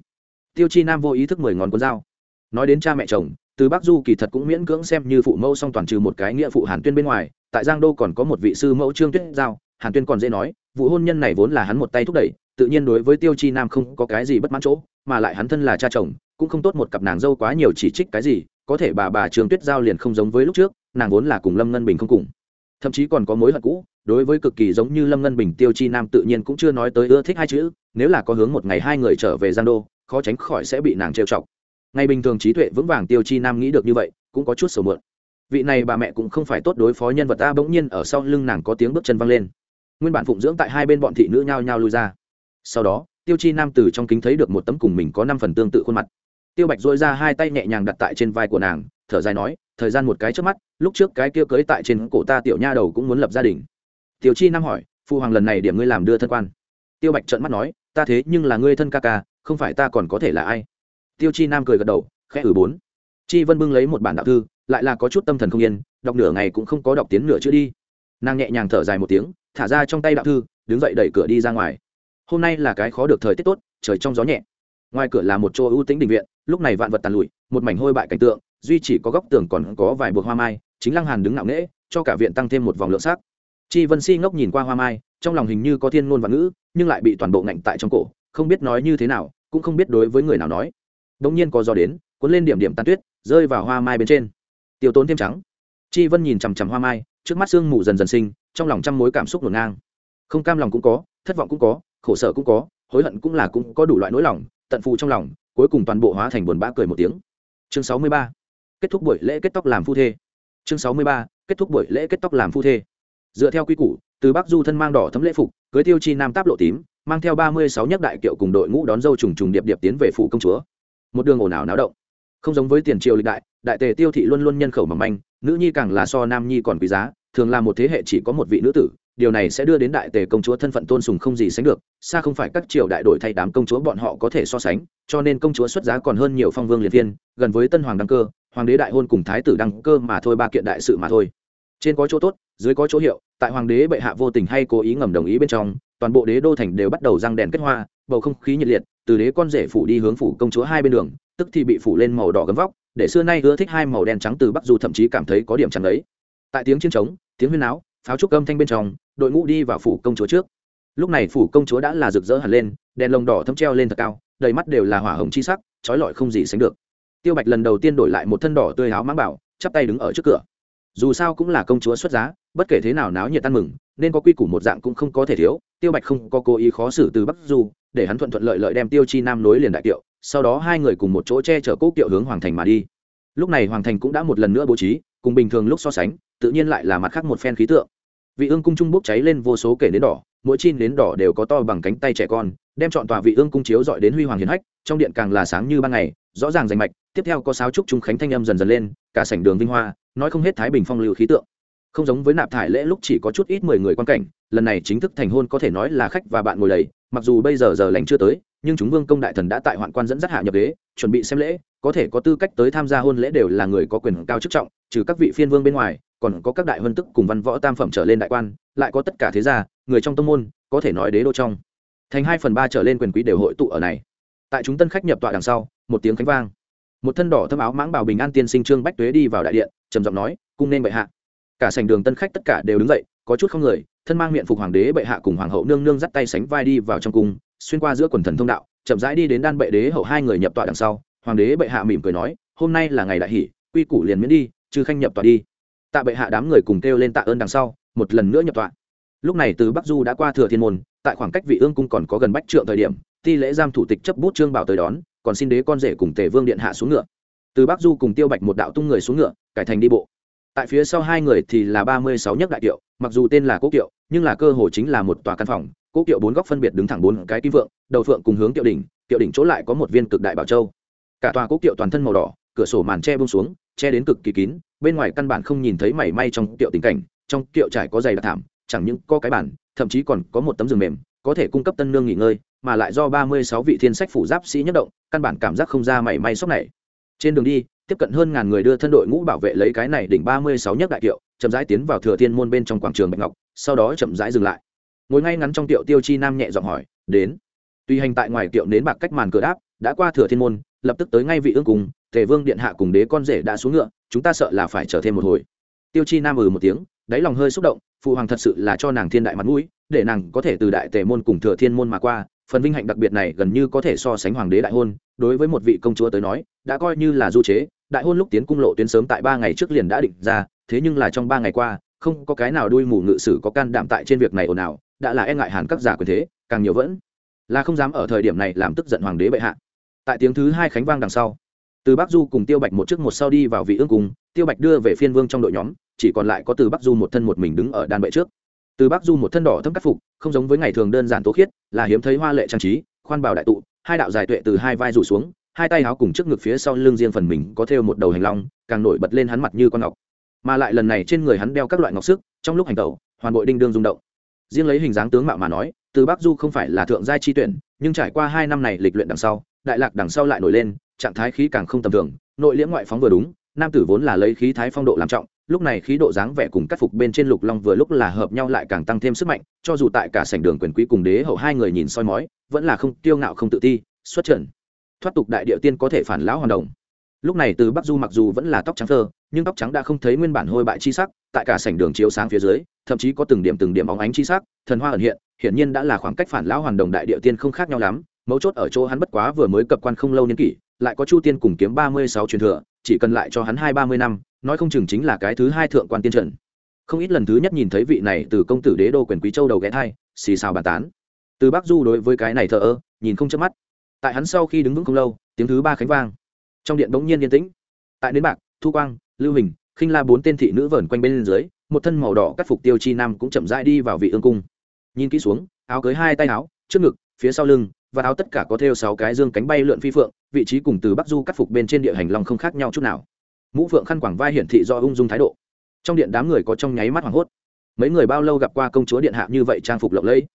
Tiêu chi nam vô ý thức mười ngón con dao. Nói đến cha mẹ chồng từ bắc du kỳ thật cũng miễn cưỡng xem như phụ mẫu song toàn trừ một cái nghĩa phụ hàn tuyên bên ngoài, tại giang đô còn có một vị sư mẫu trương tuyết giao. Hàn tuyên còn dễ nói, vụ hôn nhân này vốn là hắn một tay thúc đẩy, tự nhiên đối với tiêu chi nam không có cái gì bất mãn chỗ, mà lại hắn thân là cha chồng, cũng không tốt một cặp nàng dâu quá nhiều chỉ trích cái gì, có thể bà bà trương tuyết giao liền không giống với lúc trước, nàng vốn là cùng lâm ngân bình không cùng. Thậm chí còn có mối hận cũ, đối với cực kỳ giống như lâm ngân bình, tiêu chi nam tự nhiên cũng chưa nói tới ưa thích hai chữ, nếu là có hướng một ngày hai người trở về Giang đô, khó tránh khỏi sẽ bị nàng trêu chọc ngày bình thường trí tuệ vững vàng tiêu chi nam nghĩ được như vậy, cũng có chút sầu mượn vị này bà mẹ cũng không phải tốt đối phó nhân vật, ta bỗng nhiên ở sau lưng nàng có tiếng bước chân văng lên. Nguyên bản phụng dưỡng tại hai bên bọn thị nữ nhao nhao lui ra. Sau đó, tiêu chi nam từ trong kính thấy được một tấm cùng mình có năm phần tương tự khuôn mặt. Tiêu bạch dội ra hai tay nhẹ nhàng đặt tại trên vai của nàng, thở dài nói, thời gian một cái trước mắt, lúc trước cái kia cưới tại trên cổ ta tiểu nha đầu cũng muốn lập gia đình. Tiểu chi nam hỏi phụ hoàng lần này điểm ngươi làm đưa thân quan? Tiêu bạch trợn mắt nói, ta thế nhưng là ngươi thân ca ca, không phải ta còn có thể là ai? Tiêu chi nam cười gật đầu, khẽ ử bốn. Chi vân bưng lấy một bản đạo thư, lại là có chút tâm thần không yên, đọc nửa ngày cũng không có đọc tiếng nửa chữ đi. Nàng nhẹ nhàng thở dài một tiếng, thả ra trong tay đạo thư, đứng dậy đẩy cửa đi ra ngoài. Hôm nay là cái khó được thời tiết tốt, trời trong gió nhẹ. Ngoài cửa là một chỗ ưu tĩnh đình viện, lúc này vạn vật tàn lụi, một mảnh hôi bại cảnh tượng, duy chỉ có góc tường còn có vài buộc hoa mai, chính lăng hàn đứng ngạo nghễ, cho cả viện tăng thêm một vòng lượng sắc. Chi vân si ngốc nhìn qua hoa mai, trong lòng hình như có thiên ngôn và ngữ, nhưng lại bị toàn bộ ngạnh tại trong cổ, không biết nói như thế nào, cũng không biết đối với người nào nói đống nhiên có gió đến, cuốn lên điểm điểm tan tuyết, rơi vào hoa mai bên trên. Tiêu tốn thêm trắng. Chi vân nhìn chằm chằm hoa mai, trước mắt sương mù dần dần sinh, trong lòng trăm mối cảm xúc ngổn ngang. Không cam lòng cũng có, thất vọng cũng có, khổ sở cũng có, hối hận cũng là cũng có đủ loại nỗi lòng, tận phù trong lòng, cuối cùng toàn bộ hóa thành buồn bã cười một tiếng. Chương sáu mươi ba. Kết thúc buổi lễ kết tóc làm phu thê. Chương sáu mươi ba. Kết thúc buổi lễ kết tóc làm phu thê. Dựa theo quy củ, từ bắc du thân mang đỏ thấm lễ phục, cưới tiêu chi nam táp lộ tím, mang theo ba mươi sáu nhất đại kiệu cùng đội ngũ đón dâu trùng trùng điệp điệp tiến về phủ công chúa một đường ồn ào náo động. Không giống với tiền triều lịch đại đại tề tiêu thị luôn luôn nhân khẩu mỏng manh, nữ nhi càng là so nam nhi còn quý giá, thường là một thế hệ chỉ có một vị nữ tử, điều này sẽ đưa đến đại tề công chúa thân phận tôn sùng không gì sánh được, xa không phải các triều đại đổi thay đám công chúa bọn họ có thể so sánh, cho nên công chúa xuất giá còn hơn nhiều phong vương liệt viên gần với tân hoàng đăng cơ, hoàng đế đại hôn cùng thái tử đăng cơ mà thôi ba kiện đại sự mà thôi. Trên có chỗ tốt, dưới có chỗ hiệu, tại hoàng đế bệ hạ vô tình hay cố ý ngầm đồng ý bên trong, toàn bộ đế đô thành đều bắt đầu răng đèn kết hoa bầu không khí nhiệt liệt, từ đế con rể phủ đi hướng phủ công chúa hai bên đường, tức thì bị phủ lên màu đỏ gấm vóc, để xưa nay ưa thích hai màu đen trắng từ bắc du thậm chí cảm thấy có điểm chẳng đấy. Tại tiếng chiến trống, tiếng huyên áo pháo trúc âm thanh bên trong, đội ngũ đi vào phủ công chúa trước. Lúc này phủ công chúa đã là rực rỡ hẳn lên, đèn lồng đỏ thấm treo lên thật cao, đầy mắt đều là hỏa hồng chi sắc, trói lọi không gì sánh được. Tiêu bạch lần đầu tiên đổi lại một thân đỏ tươi áo mang bảo, chắp tay đứng ở trước cửa. Dù sao cũng là công chúa xuất giá, bất kể thế nào náo nhiệt tan mừng, nên có quy củ một dạng cũng không có thể thiếu, tiêu bạch không có cố ý khó xử từ bắc du để hắn thuận thuận lợi lợi đem tiêu chi nam nối liền đại kiệu, sau đó hai người cùng một chỗ che chở cố kiệu hướng hoàng thành mà đi. Lúc này hoàng thành cũng đã một lần nữa bố trí, cùng bình thường lúc so sánh, tự nhiên lại là mặt khác một phen khí tượng. Vị ương cung trung bốc cháy lên vô số kể nến đỏ, mỗi chi nến đỏ đều có to bằng cánh tay trẻ con, đem chọn tòa vị ương cung chiếu dọi đến huy hoàng hiền hách, trong điện càng là sáng như ban ngày, rõ ràng rành mạch, tiếp theo có sáo trúc trung khánh thanh âm dần dần lên, cả sảnh đường vinh hoa, nói không hết thái bình phong lưu khí tượng. Không giống với nạp thải lễ lúc chỉ có chút ít mười người quan cảnh, lần này chính thức thành hôn có thể nói là khách và bạn ngồi đầy mặc dù bây giờ giờ lành chưa tới, nhưng chúng vương công đại thần đã tại hoạn quan dẫn dắt hạ nhập đế, chuẩn bị xem lễ, có thể có tư cách tới tham gia hôn lễ đều là người có quyền cao chức trọng, trừ các vị phiên vương bên ngoài, còn có các đại huân tức cùng văn võ tam phẩm trở lên đại quan, lại có tất cả thế gia, người trong tông môn, có thể nói đế đô trong. Thành hai phần ba trở lên quyền quý đều hội tụ ở này. Tại chúng tân khách nhập tọa đằng sau, một tiếng khánh vang. Một thân đỏ thâm áo mãng bảo bình an tiên sinh trương bách tuế đi vào đại điện, trầm giọng nói, cung nên bệ hạ. Cả sành đường tân khách tất cả đều đứng dậy, có chút không người thân mang miệng phục hoàng đế bệ hạ cùng hoàng hậu nương nương dắt tay sánh vai đi vào trong cung, xuyên qua giữa quần thần thông đạo, chậm rãi đi đến đan bệ đế hậu hai người nhập tọa đằng sau. Hoàng đế bệ hạ mỉm cười nói, hôm nay là ngày đại hỷ, quy củ liền miễn đi chứ khanh nhập tọa đi. Tạ bệ hạ đám người cùng kêu lên tạ ơn đằng sau, một lần nữa nhập tọa. Lúc này từ bắc du đã qua thừa thiên môn, tại khoảng cách vị ương cung còn có gần bách trượng thời điểm, ti lễ giam thủ tịch chấp bút trương bảo tới đón, còn xin đế con rể cùng tề vương điện hạ xuống ngựa. Từ bắc du cùng tiêu bạch một đạo tung người xuống ngựa, cải thành đi bộ tại phía sau hai người thì là ba mươi sáu nhất đại kiệu, mặc dù tên là cố kiệu, nhưng là cơ hồ chính là một tòa căn phòng. Cố kiệu bốn góc phân biệt đứng thẳng bốn cái kim vượng, đầu phượng cùng hướng kiệu đỉnh kiệu đỉnh chỗ lại có một viên cực đại bảo châu. Cả tòa cố kiệu toàn thân màu đỏ, cửa sổ màn che bông xuống, che đến cực kỳ kín, bên ngoài căn bản không nhìn thấy mảy may trong kiệu tình cảnh, trong kiệu trải có giày đặc thảm, chẳng những có cái bản thậm chí còn có một tấm giường mềm, có thể cung cấp tân nương nghỉ ngơi, mà lại do ba mươi sáu vị thiên sách phủ giáp sĩ nhất động, căn bản cảm giác không ra mảy may sốc này trên đường đi, tiếp cận hơn ngàn người đưa thân đội ngũ bảo vệ lấy cái này đỉnh ba mươi sáu nhất đại kiệu, chậm rãi tiến vào thừa thiên môn bên trong quảng trường bạch ngọc, sau đó chậm rãi dừng lại. Ngồi ngay ngắn trong tiệu tiêu chi nam nhẹ giọng hỏi, đến. Tuy hành tại ngoài tiệu nến bạc cách màn cửa đáp, đã qua thừa thiên môn, lập tức tới ngay vị ương cùng, tề vương điện hạ cùng đế con rể đã xuống ngựa, chúng ta sợ là phải chờ thêm một hồi. Tiêu chi nam ừ một tiếng, đáy lòng hơi xúc động, phụ hoàng thật sự là cho nàng thiên đại mặt mũi, để nàng có thể từ đại tề môn cùng thừa thiên môn mà qua, phần vinh hạnh đặc biệt này gần như có thể so sánh hoàng đế đại hôn, đối với một vị công chúa tới nói đã coi như là du chế, đại hôn lúc tiến cung lộ tuyến sớm tại ba ngày trước liền đã định ra, thế nhưng là trong ba ngày qua, không có cái nào đuôi mù ngự sử có can đảm tại trên việc này ồn ào, đã là e ngại hàn các giả quyền thế, càng nhiều vẫn là không dám ở thời điểm này làm tức giận hoàng đế bệ hạ. Tại tiếng thứ hai khánh vang đằng sau, từ bắc du cùng tiêu bạch một trước một sau đi vào vị ương cùng tiêu bạch đưa về phiên vương trong đội nhóm, chỉ còn lại có từ bắc du một thân một mình đứng ở đan bệ trước. Từ bắc du một thân đỏ thâm cắt phục, không giống với ngày thường đơn giản tố khiết, là hiếm thấy hoa lệ trang trí, khoan bảo đại tụ, hai đạo dài tuệ từ hai vai rủ xuống hai tay áo cùng trước ngực phía sau lưng riêng phần mình có thêu một đầu hành long, càng nổi bật lên hắn mặt như con ngọc. Mà lại lần này trên người hắn đeo các loại ngọc sức, trong lúc hành tẩu, hoàn bội đinh đương rung động. Riêng lấy hình dáng tướng mạo mà nói, từ bắc du không phải là thượng giai chi tuyển, nhưng trải qua hai năm này lịch luyện đằng sau, đại lạc đằng sau lại nổi lên, trạng thái khí càng không tầm thường, nội liễm ngoại phóng vừa đúng, nam tử vốn là lấy khí thái phong độ làm trọng, lúc này khí độ dáng vẻ cùng cắt phục bên trên lục long vừa lúc là hợp nhau lại càng tăng thêm sức mạnh, cho dù tại cả sảnh đường quyền quý cùng đế hậu hai người nhìn soi mói, vẫn là không tiêu ngạo không tự ti, xuất trận thoát tục đại địa tiên có thể phản lão hoàn đồng. Lúc này từ bắc du mặc dù vẫn là tóc trắng thơ, nhưng tóc trắng đã không thấy nguyên bản hôi bại chi sắc, tại cả sảnh đường chiếu sáng phía dưới, thậm chí có từng điểm từng điểm óng ánh chi sắc, thần hoa ẩn hiện, hiển nhiên đã là khoảng cách phản lão hoàn đồng đại địa tiên không khác nhau lắm, mấu chốt ở chỗ hắn bất quá vừa mới cập quan không lâu niên kỷ, lại có chu tiên cùng kiếm ba mươi sáu truyền thừa, chỉ cần lại cho hắn hai ba mươi năm, nói không chừng chính là cái thứ hai thượng quan tiên trần không ít lần thứ nhất nhìn thấy vị này từ công tử đế đô quyền quý châu đầu ghé thai, xì xào bàn tán. Từ bắc du đối với cái này thờ ơ, nhìn không chớp mắt tại hắn sau khi đứng vững không lâu, tiếng thứ ba khánh vang. Trong điện bỗng nhiên yên tĩnh. Tại đến bạc, thu quang, lưu hình, khinh la bốn tên thị nữ vờn quanh bên dưới, một thân màu đỏ cắt phục tiêu chi nam cũng chậm rãi đi vào vị ương cung. Nhìn kỹ xuống, áo cưới hai tay áo, trước ngực, phía sau lưng, và áo tất cả có thêu sáu cái dương cánh bay lượn phi phượng, vị trí cùng từ bắc du cắt phục bên trên địa hành long không khác nhau chút nào. Mũ phượng khăn quảng vai hiển thị do ung dung thái độ. Trong điện đám người có trong nháy mắt hoảng hốt. Mấy người bao lâu gặp qua công chúa điện hạ như vậy trang phục lộng lẫy?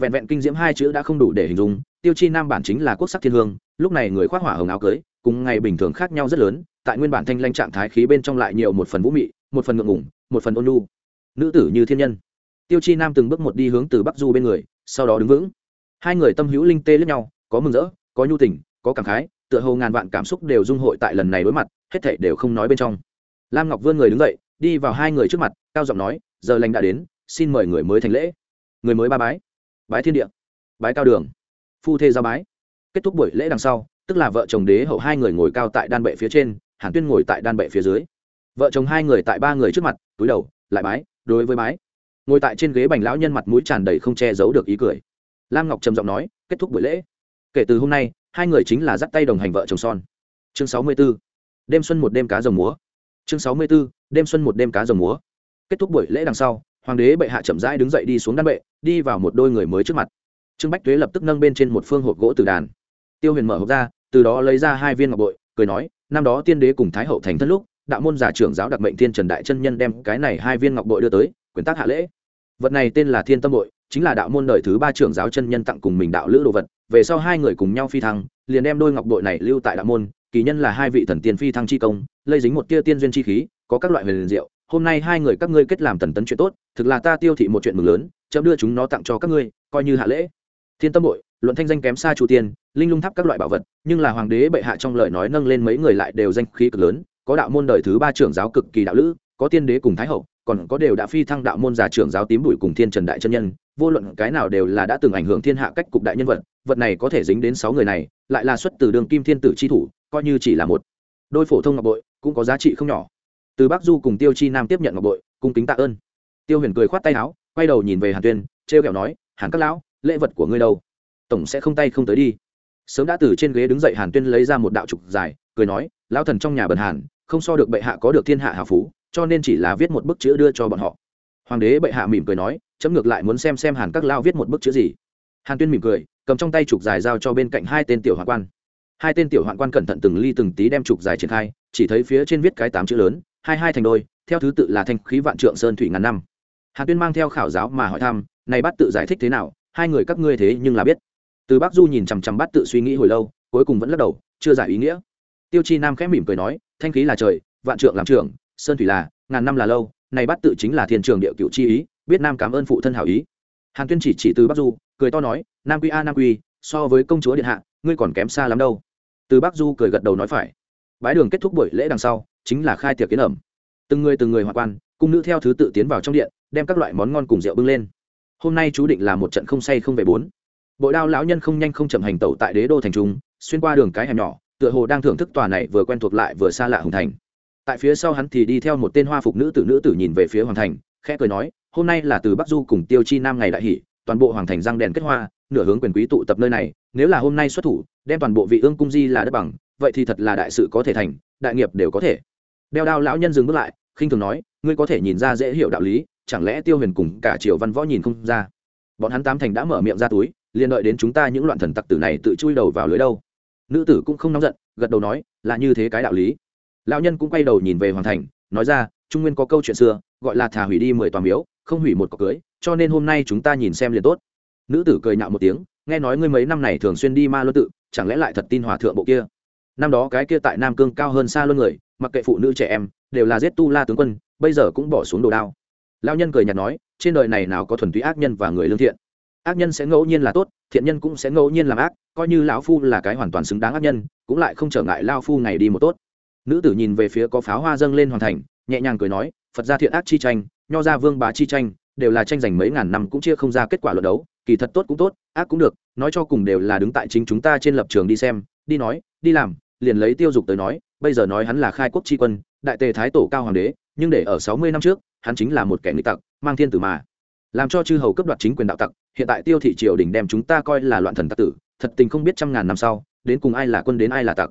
Vẹn vẹn kinh diễm hai chữ đã không đủ để hình dung, tiêu chi nam bản chính là quốc sắc thiên hương, lúc này người khoác hỏa hồng áo cưới, cùng ngày bình thường khác nhau rất lớn, tại nguyên bản thanh lanh trạng thái khí bên trong lại nhiều một phần vũ mị, một phần ngượng ngủng một phần ôn lu nữ tử như thiên nhân. Tiêu chi nam từng bước một đi hướng từ bắc du bên người, sau đó đứng vững. Hai người tâm hữu linh tê lẫn nhau, có mừng rỡ, có nhu tình, có cảm khái, tựa hồ ngàn vạn cảm xúc đều dung hội tại lần này đối mặt, hết thảy đều không nói bên trong. Lam ngọc vươn người đứng dậy, đi vào hai người trước mặt, cao giọng nói, giờ lành đã đến, xin mời người mới thành lễ. Người mới ba bái bái thiên địa. Bái cao đường. Phu thê giao bái. Kết thúc buổi lễ đằng sau, tức là vợ chồng đế hậu hai người ngồi cao tại đan bệ phía trên, hàn tuyên ngồi tại đan bệ phía dưới. Vợ chồng hai người tại ba người trước mặt, túi đầu, lại bái, đối với bái. Ngồi tại trên ghế bành lão nhân mặt mũi tràn đầy không che giấu được ý cười. Lam ngọc trầm giọng nói, kết thúc buổi lễ. Kể từ hôm nay, hai người chính là dắt tay đồng hành vợ chồng son. Chương sáu mươi 64. đêm xuân một đêm cá rồng múa. Chương sáu mươi 64. đêm xuân một đêm cá rồng múa. Kết thúc buổi lễ đằng sau hoàng đế bệ hạ chậm rãi đứng dậy đi xuống đan bệ, đi vào một đôi người mới trước mặt. Trương bách tuế lập tức nâng bên trên một phương hộp gỗ từ đàn. Tiêu huyền mở hộp ra, từ đó lấy ra hai viên ngọc bội, cười nói, năm đó tiên đế cùng thái hậu thành thân lúc, đạo môn giả trưởng giáo đặc mệnh thiên trần đại chân nhân đem cái này hai viên ngọc bội đưa tới, quyền tác hạ lễ. Vật này tên là thiên tâm bội, chính là đạo môn đời thứ ba trưởng giáo chân nhân tặng cùng mình đạo lữ đồ vật, về sau hai người cùng nhau phi thăng, liền đem đôi ngọc bội này lưu tại đạo môn, kỳ nhân là hai vị thần tiên phi thăng chi công, lây dính một tia tiên duyên chi khí, có các loại huyền diệu hôm nay hai người các ngươi kết làm tần tấn chuyện tốt, thực là ta tiêu thị một chuyện mừng lớn, chấm đưa chúng nó tặng cho các ngươi, coi như hạ lễ. Thiên tâm bội, luận thanh danh kém xa chủ tiên, linh lung tháp các loại bảo vật, nhưng là hoàng đế bệ hạ trong lời nói nâng lên mấy người lại đều danh khí cực lớn, có đạo môn đời thứ ba trưởng giáo cực kỳ đạo lữ, có tiên đế cùng thái hậu, còn có đều đã phi thăng đạo môn già trưởng giáo tím bụi cùng thiên trần đại chân nhân, vô luận cái nào đều là đã từng ảnh hưởng thiên hạ cách cục đại nhân vật vật này có thể dính đến sáu người này, lại là xuất từ đường kim thiên tử chi thủ, coi như chỉ là một. Đôi phổ thông ngọc bội, cũng có giá trị không nhỏ từ bắc du cùng tiêu chi nam tiếp nhận ngọc bội, cung kính tạ ơn. Tiêu huyền cười khoát tay áo, quay đầu nhìn về hàn tuyên t r kẹo nói, hàn các lão, lễ vật của ngươi đâu? Tổng sẽ không tay không tới đi. Sớm đã từ trên ghế đứng dậy, hàn tuyên lấy ra một đạo trục dài, cười nói, lão thần trong nhà bần hàn, không so được bệ hạ có được thiên hạ hào phú, cho nên chỉ là viết một bức chữ đưa cho bọn họ. Hoàng đế bệ hạ mỉm cười nói, chấm ngược lại muốn xem xem hàn các lao viết một bức chữ gì. Hàn tuyên mỉm cười, cầm trong tay trục dài giao cho bên cạnh hai tên tiểu hoạn quan. Hai tên tiểu hoạn quan cẩn thận từng ly từng tí đem trục dài triển khai, chỉ thấy phía trên viết cái tám chữ lớn hai hai thành đôi, theo thứ tự là thanh khí vạn trượng sơn thủy ngàn năm. Hàn tuyên mang theo khảo giáo mà hỏi thăm, này bắt tự giải thích thế nào, hai người các ngươi thế nhưng là biết. Từ bác du nhìn chằm chằm bắt tự suy nghĩ hồi lâu, cuối cùng vẫn lắc đầu, chưa giải ý nghĩa. Tiêu chi nam khẽ mỉm cười nói, thanh khí là trời, vạn trượng làm trưởng, sơn thủy là, ngàn năm là lâu, này bắt tự chính là thiên trường địa cựu chi ý, biết nam cảm ơn phụ thân hảo ý. Hàn tuyên chỉ chỉ từ bắc du, cười to nói, nam quy a, nam quy, so với công chúa điện hạ, ngươi còn kém xa lắm đâu. Từ bắc du cười gật đầu nói phải. Bái đường kết thúc buổi lễ đằng sau chính là khai tiệc kiến ẩm. Từng người từng người hòa quan, cung nữ theo thứ tự tiến vào trong điện, đem các loại món ngon cùng rượu bưng lên. Hôm nay chú định là một trận không say không về bốn. Bội đao lão nhân không nhanh không chậm hành tẩu tại đế đô thành trung, xuyên qua đường cái hẻm nhỏ, tựa hồ đang thưởng thức tòa này vừa quen thuộc lại vừa xa lạ hùng thành. Tại phía sau hắn thì đi theo một tên hoa phục nữ tử nữ tử nhìn về phía hoàng thành, khẽ cười nói, hôm nay là từ bắc du cùng tiêu chi nam ngày đại hỷ, toàn bộ hoàng thành răng đèn kết hoa, nửa hướng quyền quý tụ tập nơi này, nếu là hôm nay xuất thủ, đem toàn bộ vị ương cung di là đất bằng, vậy thì thật là đại sự có thể thành, đại nghiệp đều có thể đeo đao lão nhân dừng bước lại, khinh thường nói, ngươi có thể nhìn ra dễ hiểu đạo lý, chẳng lẽ tiêu huyền cùng cả triều văn võ nhìn không ra? Bọn hắn tám thành đã mở miệng ra túi, liền đợi đến chúng ta những loạn thần tặc tử này tự chui đầu vào lưới đâu. Nữ tử cũng không nóng giận, gật đầu nói, là như thế cái đạo lý. Lão nhân cũng quay đầu nhìn về hoàng thành, nói ra, trung nguyên có câu chuyện xưa, gọi là thả hủy đi mười toàn miếu, không hủy một cọc cưới, cho nên hôm nay chúng ta nhìn xem liền tốt. Nữ tử cười nhạo một tiếng, nghe nói ngươi mấy năm này thường xuyên đi ma luân tự, chẳng lẽ lại thật tin hòa thượng bộ kia? Năm đó cái kia tại nam cương cao hơn xa luôn người mặc kệ phụ nữ trẻ em, đều là giết tu la tướng quân, bây giờ cũng bỏ xuống đồ đao. Lao nhân cười nhạt nói, trên đời này nào có thuần túy ác nhân và người lương thiện. Ác nhân sẽ ngẫu nhiên là tốt, thiện nhân cũng sẽ ngẫu nhiên làm ác, coi như lão phu là cái hoàn toàn xứng đáng ác nhân, cũng lại không trở ngại lao phu ngày đi một tốt. Nữ tử nhìn về phía có pháo hoa dâng lên hoàn thành, nhẹ nhàng cười nói, phật gia thiện ác chi tranh, nho gia vương bá chi tranh, đều là tranh giành mấy ngàn năm cũng chia không ra kết quả luận đấu, kỳ thật tốt cũng tốt, ác cũng được, nói cho cùng đều là đứng tại chính chúng ta trên lập trường đi xem, đi nói, đi làm liền lấy tiêu dục tới nói, bây giờ nói hắn là khai quốc tri quân, đại tề thái tổ cao hoàng đế, nhưng để ở sáu mươi năm trước, hắn chính là một kẻ nghịch tặc, mang thiên tử mà. Làm cho chư hầu cấp đoạt chính quyền đạo tặc, hiện tại tiêu thị triều đình đem chúng ta coi là loạn thần tặc tử, thật tình không biết trăm ngàn năm sau, đến cùng ai là quân đến ai là tặc.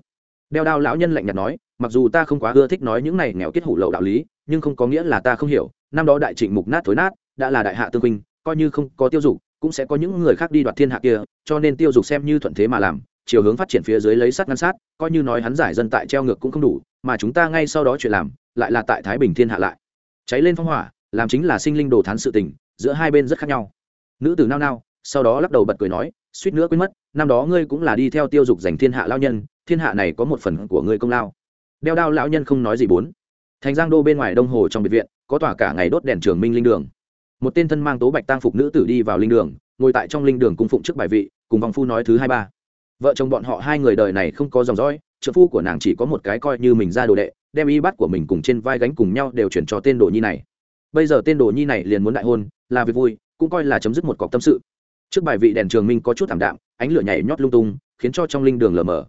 Đeo đao lão nhân lạnh nhạt nói, mặc dù ta không quá ưa thích nói những này nghèo kết hủ lậu đạo lý, nhưng không có nghĩa là ta không hiểu, năm đó đại trịnh mục nát thối nát, đã là đại hạ tương huynh, coi như không có tiêu dục, cũng sẽ có những người khác đi đoạt thiên hạ kia, cho nên tiêu dục xem như thuận thế mà làm chiều hướng phát triển phía dưới lấy sát ngăn sát, coi như nói hắn giải dân tại treo ngược cũng không đủ, mà chúng ta ngay sau đó chuyện làm, lại là tại thái bình thiên hạ lại. Cháy lên phong hỏa, làm chính là sinh linh đồ thán sự tình, giữa hai bên rất khác nhau. Nữ tử nao nao, sau đó lắc đầu bật cười nói, suýt nữa quên mất, năm đó ngươi cũng là đi theo tiêu dục giành thiên hạ lao nhân, thiên hạ này có một phần của ngươi công lao. Đeo đao lão nhân không nói gì bốn. Thành giang đô bên ngoài đông hồ trong biệt viện, có tỏa cả ngày đốt đèn trường minh linh đường. Một tên thân mang tố bạch tang phục nữ tử đi vào linh đường, ngồi tại trong linh đường cung phụng trước bài vị, cùng vòng phu nói thứ hai ba vợ chồng bọn họ hai người đời này không có dòng dõi, trợ phu của nàng chỉ có một cái coi như mình ra đồ đệ, đem y bắt của mình cùng trên vai gánh cùng nhau đều chuyển cho tên đồ nhi này. Bây giờ tên đồ nhi này liền muốn đại hôn, là việc vui, cũng coi là chấm dứt một cọc tâm sự. Trước bài vị đèn trường minh có chút thảm đạm, ánh lửa nhảy nhót lung tung, khiến cho trong linh đường lờ mờ.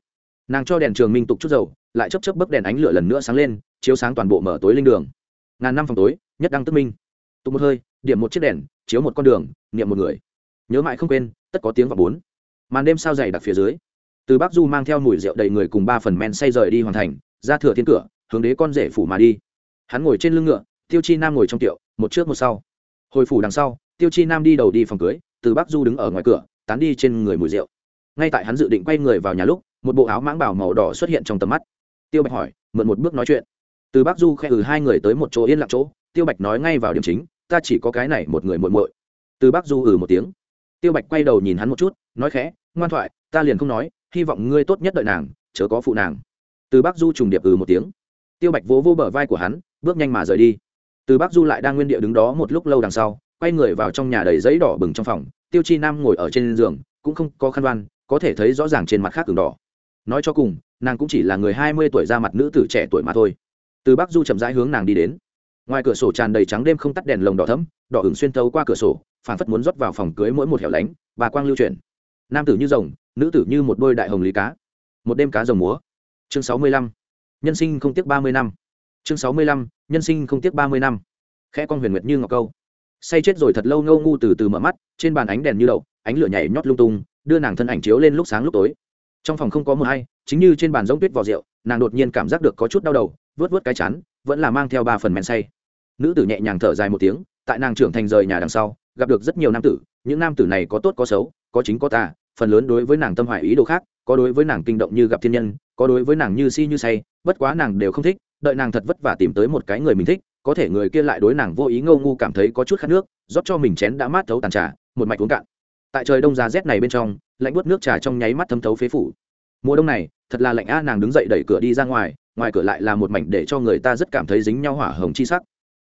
Nàng cho đèn trường minh tục chút dầu, lại chấp chấp bấc đèn ánh lửa lần nữa sáng lên, chiếu sáng toàn bộ mở tối linh đường. Ngàn năm phòng tối, nhất đăng tức minh. Tục một hơi, điểm một chiếc đèn, chiếu một con đường, niệm một người. Nhớ mãi không quên, tất có tiếng và bốn màn đêm sao dày đặc phía dưới. Từ bắc du mang theo mùi rượu đầy người cùng ba phần men say rời đi hoàn thành, ra thừa thiên cửa, hướng đế con rể phủ mà đi. Hắn ngồi trên lưng ngựa, tiêu chi nam ngồi trong tiệu, một trước một sau. Hồi phủ đằng sau, tiêu chi nam đi đầu đi phòng cưới, từ bắc du đứng ở ngoài cửa, tán đi trên người mùi rượu. Ngay tại hắn dự định quay người vào nhà lúc, một bộ áo mãng bảo màu đỏ xuất hiện trong tầm mắt. Tiêu bạch hỏi, mượn một bước nói chuyện. Từ bắc du khẽ ừ hai người tới một chỗ yên lặng chỗ, tiêu bạch nói ngay vào điểm chính, ta chỉ có cái này một người muội muội. Từ bắc du ừ một tiếng. Tiêu bạch quay đầu nhìn hắn một chút, nói khẽ ngoan thoại, ta liền không nói, hy vọng ngươi tốt nhất đợi nàng, chớ có phụ nàng. Từ bắc du trùng điệp ừ một tiếng. Tiêu bạch vỗ vô bờ vai của hắn, bước nhanh mà rời đi. Từ bắc du lại đang nguyên địa đứng đó một lúc lâu đằng sau, quay người vào trong nhà đầy giấy đỏ bừng trong phòng. Tiêu chi nam ngồi ở trên giường, cũng không có khăn đoan, có thể thấy rõ ràng trên mặt khác cường đỏ. Nói cho cùng, nàng cũng chỉ là người hai mươi tuổi ra mặt nữ tử trẻ tuổi mà thôi. Từ bắc du chậm rãi hướng nàng đi đến. Ngoài cửa sổ tràn đầy trắng đêm không tắt đèn lồng đỏ thấm đỏ ửng xuyên tấu qua cửa sổ phản phất muốn rót vào phòng cưới mỗi một hẻo lánh và quang lưu chuyển nam tử như rồng, nữ tử như một đôi đại hồng lý cá. Một đêm cá rồng múa. Chương sáu mươi lăm. Nhân sinh không tiếc ba mươi năm. Chương sáu mươi lăm. Nhân sinh không tiếc ba mươi năm. Khẽ con huyền nguyệt như ngọc câu. Say chết rồi thật lâu ngâu ngu từ từ mở mắt, trên bàn ánh đèn như đậu, ánh lửa nhảy nhót lung tung, đưa nàng thân ảnh chiếu lên lúc sáng lúc tối. Trong phòng không có mờ hay, chính như trên bàn giống tuyết vỏ rượu, nàng đột nhiên cảm giác được có chút đau đầu, vớt vớt cái chán, vẫn là mang theo ba phần men say. Nữ tử nhẹ nhàng thở dài một tiếng, tại nàng trưởng thành rời nhà đằng sau, gặp được rất nhiều nam tử, những nam tử này có tốt có xấu, có chính có tà phần lớn đối với nàng tâm hoài ý đồ khác, có đối với nàng kinh động như gặp thiên nhân, có đối với nàng như si như say, bất quá nàng đều không thích, đợi nàng thật vất vả tìm tới một cái người mình thích, có thể người kia lại đối nàng vô ý ngâu ngu cảm thấy có chút khát nước, rót cho mình chén đã mát thấu tàn trà, một mạch uống cạn. Tại trời đông giá rét này bên trong, lạnh bớt nước trà trong nháy mắt thấm thấu phế phủ. Mùa đông này, thật là lạnh a, nàng đứng dậy đẩy cửa đi ra ngoài ngoài cửa lại là một mảnh để cho người ta rất cảm thấy dính nhau hỏa hồng chi sắc.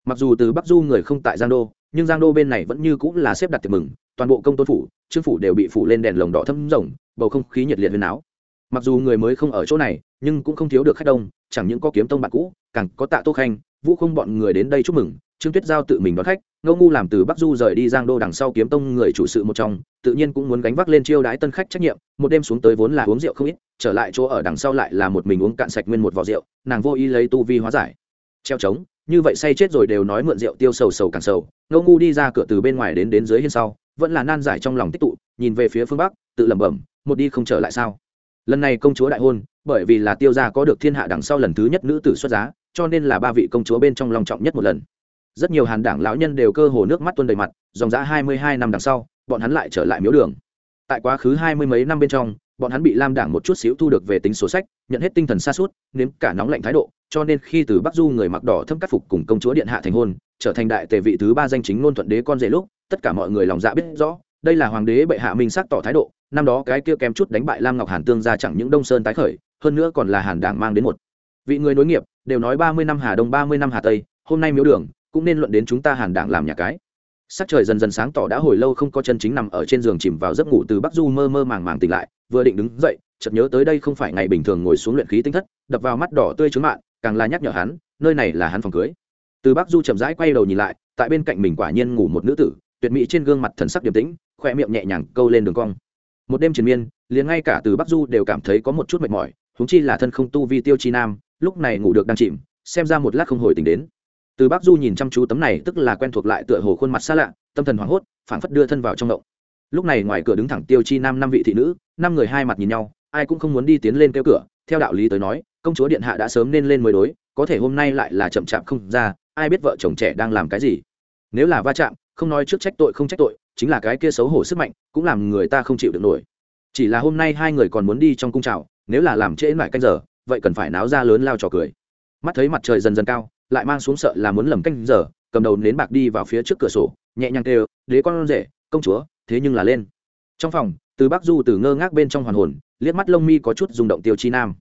Mặc dù từ bắc du người không tại giang đô, nhưng giang đô bên này vẫn như cũng là xếp đặt tiệc mừng, toàn bộ công tôn phủ trương phủ đều bị phủ lên đèn lồng đỏ thâm rồng, bầu không khí nhiệt liệt huyền áo. Mặc dù người mới không ở chỗ này, nhưng cũng không thiếu được khách đông, chẳng những có kiếm tông bạn cũ, càng có tạ tô khanh, vũ không bọn người đến đây chúc mừng, trương tuyết giao tự mình đón khách, ngô ngu làm từ bắc du rời đi giang đô đằng sau kiếm tông người chủ sự một trong, tự nhiên cũng muốn gánh vác lên chiêu đái tân khách trách nhiệm, một đêm xuống tới vốn là uống rượu không ít, trở lại chỗ ở đằng sau lại là một mình uống cạn sạch nguyên một vò rượu, nàng vô ý lấy tu vi hóa giải. Treo trống, như vậy say chết rồi đều nói mượn rượu tiêu sầu sầu càng sầu, ngô ngu đi ra cửa từ bên ngoài đến đến dưới hiên sau vẫn là nan giải trong lòng tích tụ, nhìn về phía phương bắc, tự lẩm bẩm, một đi không trở lại sao? Lần này công chúa đại hôn, bởi vì là tiêu gia có được thiên hạ đằng sau lần thứ nhất nữ tử xuất giá, cho nên là ba vị công chúa bên trong long trọng nhất một lần. Rất nhiều hàn đảng lão nhân đều cơ hồ nước mắt tuôn đầy mặt, dòng dã hai mươi hai năm đằng sau, bọn hắn lại trở lại miếu đường. Tại quá khứ hai mươi mấy năm bên trong bọn hắn bị lam đảng một chút xíu thu được về tính sổ sách, nhận hết tinh thần xa suốt nếm cả nóng lạnh thái độ, cho nên khi từ bắc du người mặc đỏ thâm cắt phục cùng công chúa điện hạ thành hôn, trở thành đại tề vị thứ ba danh chính ngôn thuận đế con rể lúc, tất cả mọi người lòng dạ biết rõ, đây là hoàng đế bệ hạ minh sắc tỏ thái độ, năm đó cái kia kém chút đánh bại lam ngọc hàn tương ra chẳng những đông sơn tái khởi, hơn nữa còn là hàn đảng mang đến một vị người nối nghiệp, đều nói ba mươi năm hà đông, ba mươi năm hà tây, hôm nay miếu đường, cũng nên luận đến chúng ta hàn đảng làm nhà cái sắc trời dần dần sáng tỏ đã hồi lâu không có chân chính nằm ở trên giường chìm vào giấc ngủ từ bắc du mơ mơ màng màng tỉnh lại, vừa định đứng dậy, chợt nhớ tới đây không phải ngày bình thường ngồi xuống luyện khí tinh thất, đập vào mắt đỏ tươi trướng mạng càng là nhắc nhở hắn, nơi này là hắn phòng cưới. Từ bắc du chậm rãi quay đầu nhìn lại, tại bên cạnh mình quả nhiên ngủ một nữ tử, tuyệt mỹ trên gương mặt thần sắc điềm tĩnh khoe miệng nhẹ nhàng câu lên đường cong. Một đêm triền miên, liền ngay cả từ bắc du đều cảm thấy có một chút mệt mỏi húng chi là thân không tu vi tiêu chi nam, lúc này ngủ được đang chìm, xem ra một lát không hồi tỉnh đến từ bắc du nhìn chăm chú tấm này tức là quen thuộc lại tựa hồ khuôn mặt xa lạ, tâm thần hoảng hốt, phảng phất đưa thân vào trong động. Lúc này ngoài cửa đứng thẳng tiêu chi nam năm vị thị nữ, năm người hai mặt nhìn nhau, ai cũng không muốn đi tiến lên kêu cửa, theo đạo lý tới nói, công chúa điện hạ đã sớm nên lên mới đối, có thể hôm nay lại là chậm chạp không ra, ai biết vợ chồng trẻ đang làm cái gì. Nếu là va chạm, không nói trước trách tội không trách tội, chính là cái kia xấu hổ sức mạnh, cũng làm người ta không chịu được nổi. Chỉ là hôm nay hai người còn muốn đi trong cung trào, nếu là làm trễ lại canh giờ, vậy cần phải náo ra lớn lao trò cười. Mắt thấy mặt trời dần dần cao lại mang xuống sợ là muốn lầm canh giờ, cầm đầu nến bạc đi vào phía trước cửa sổ, nhẹ nhàng kêu, đế con rể, công chúa, thế nhưng là lên. Trong phòng, từ bắc du từ ngơ ngác bên trong hoàn hồn, liếc mắt lông mi có chút rung động tiêu chi nam.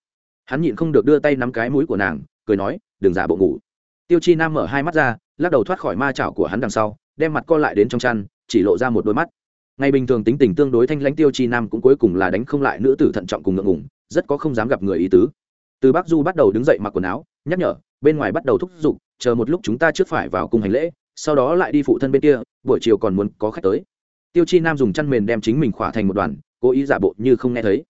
Hắn nhịn không được đưa tay nắm cái mũi của nàng, cười nói, đừng giả bộ ngủ. Tiêu chi nam mở hai mắt ra, lắc đầu thoát khỏi ma chảo của hắn đằng sau, đem mặt co lại đến trong chăn, chỉ lộ ra một đôi mắt. Ngày bình thường tính tình tương đối thanh lãnh tiêu chi nam cũng cuối cùng là đánh không lại nữ tử thận trọng cùng ngượng ngùng, rất có không dám gặp người ý tứ. Từ bắc du bắt đầu đứng dậy mặc quần áo, nhắc nhở bên ngoài bắt đầu thúc giục, chờ một lúc chúng ta trước phải vào cung hành lễ, sau đó lại đi phụ thân bên kia, buổi chiều còn muốn có khách tới. Tiêu chi nam dùng chăn mền đem chính mình khỏa thành một đoàn, cố ý giả bộ như không nghe thấy.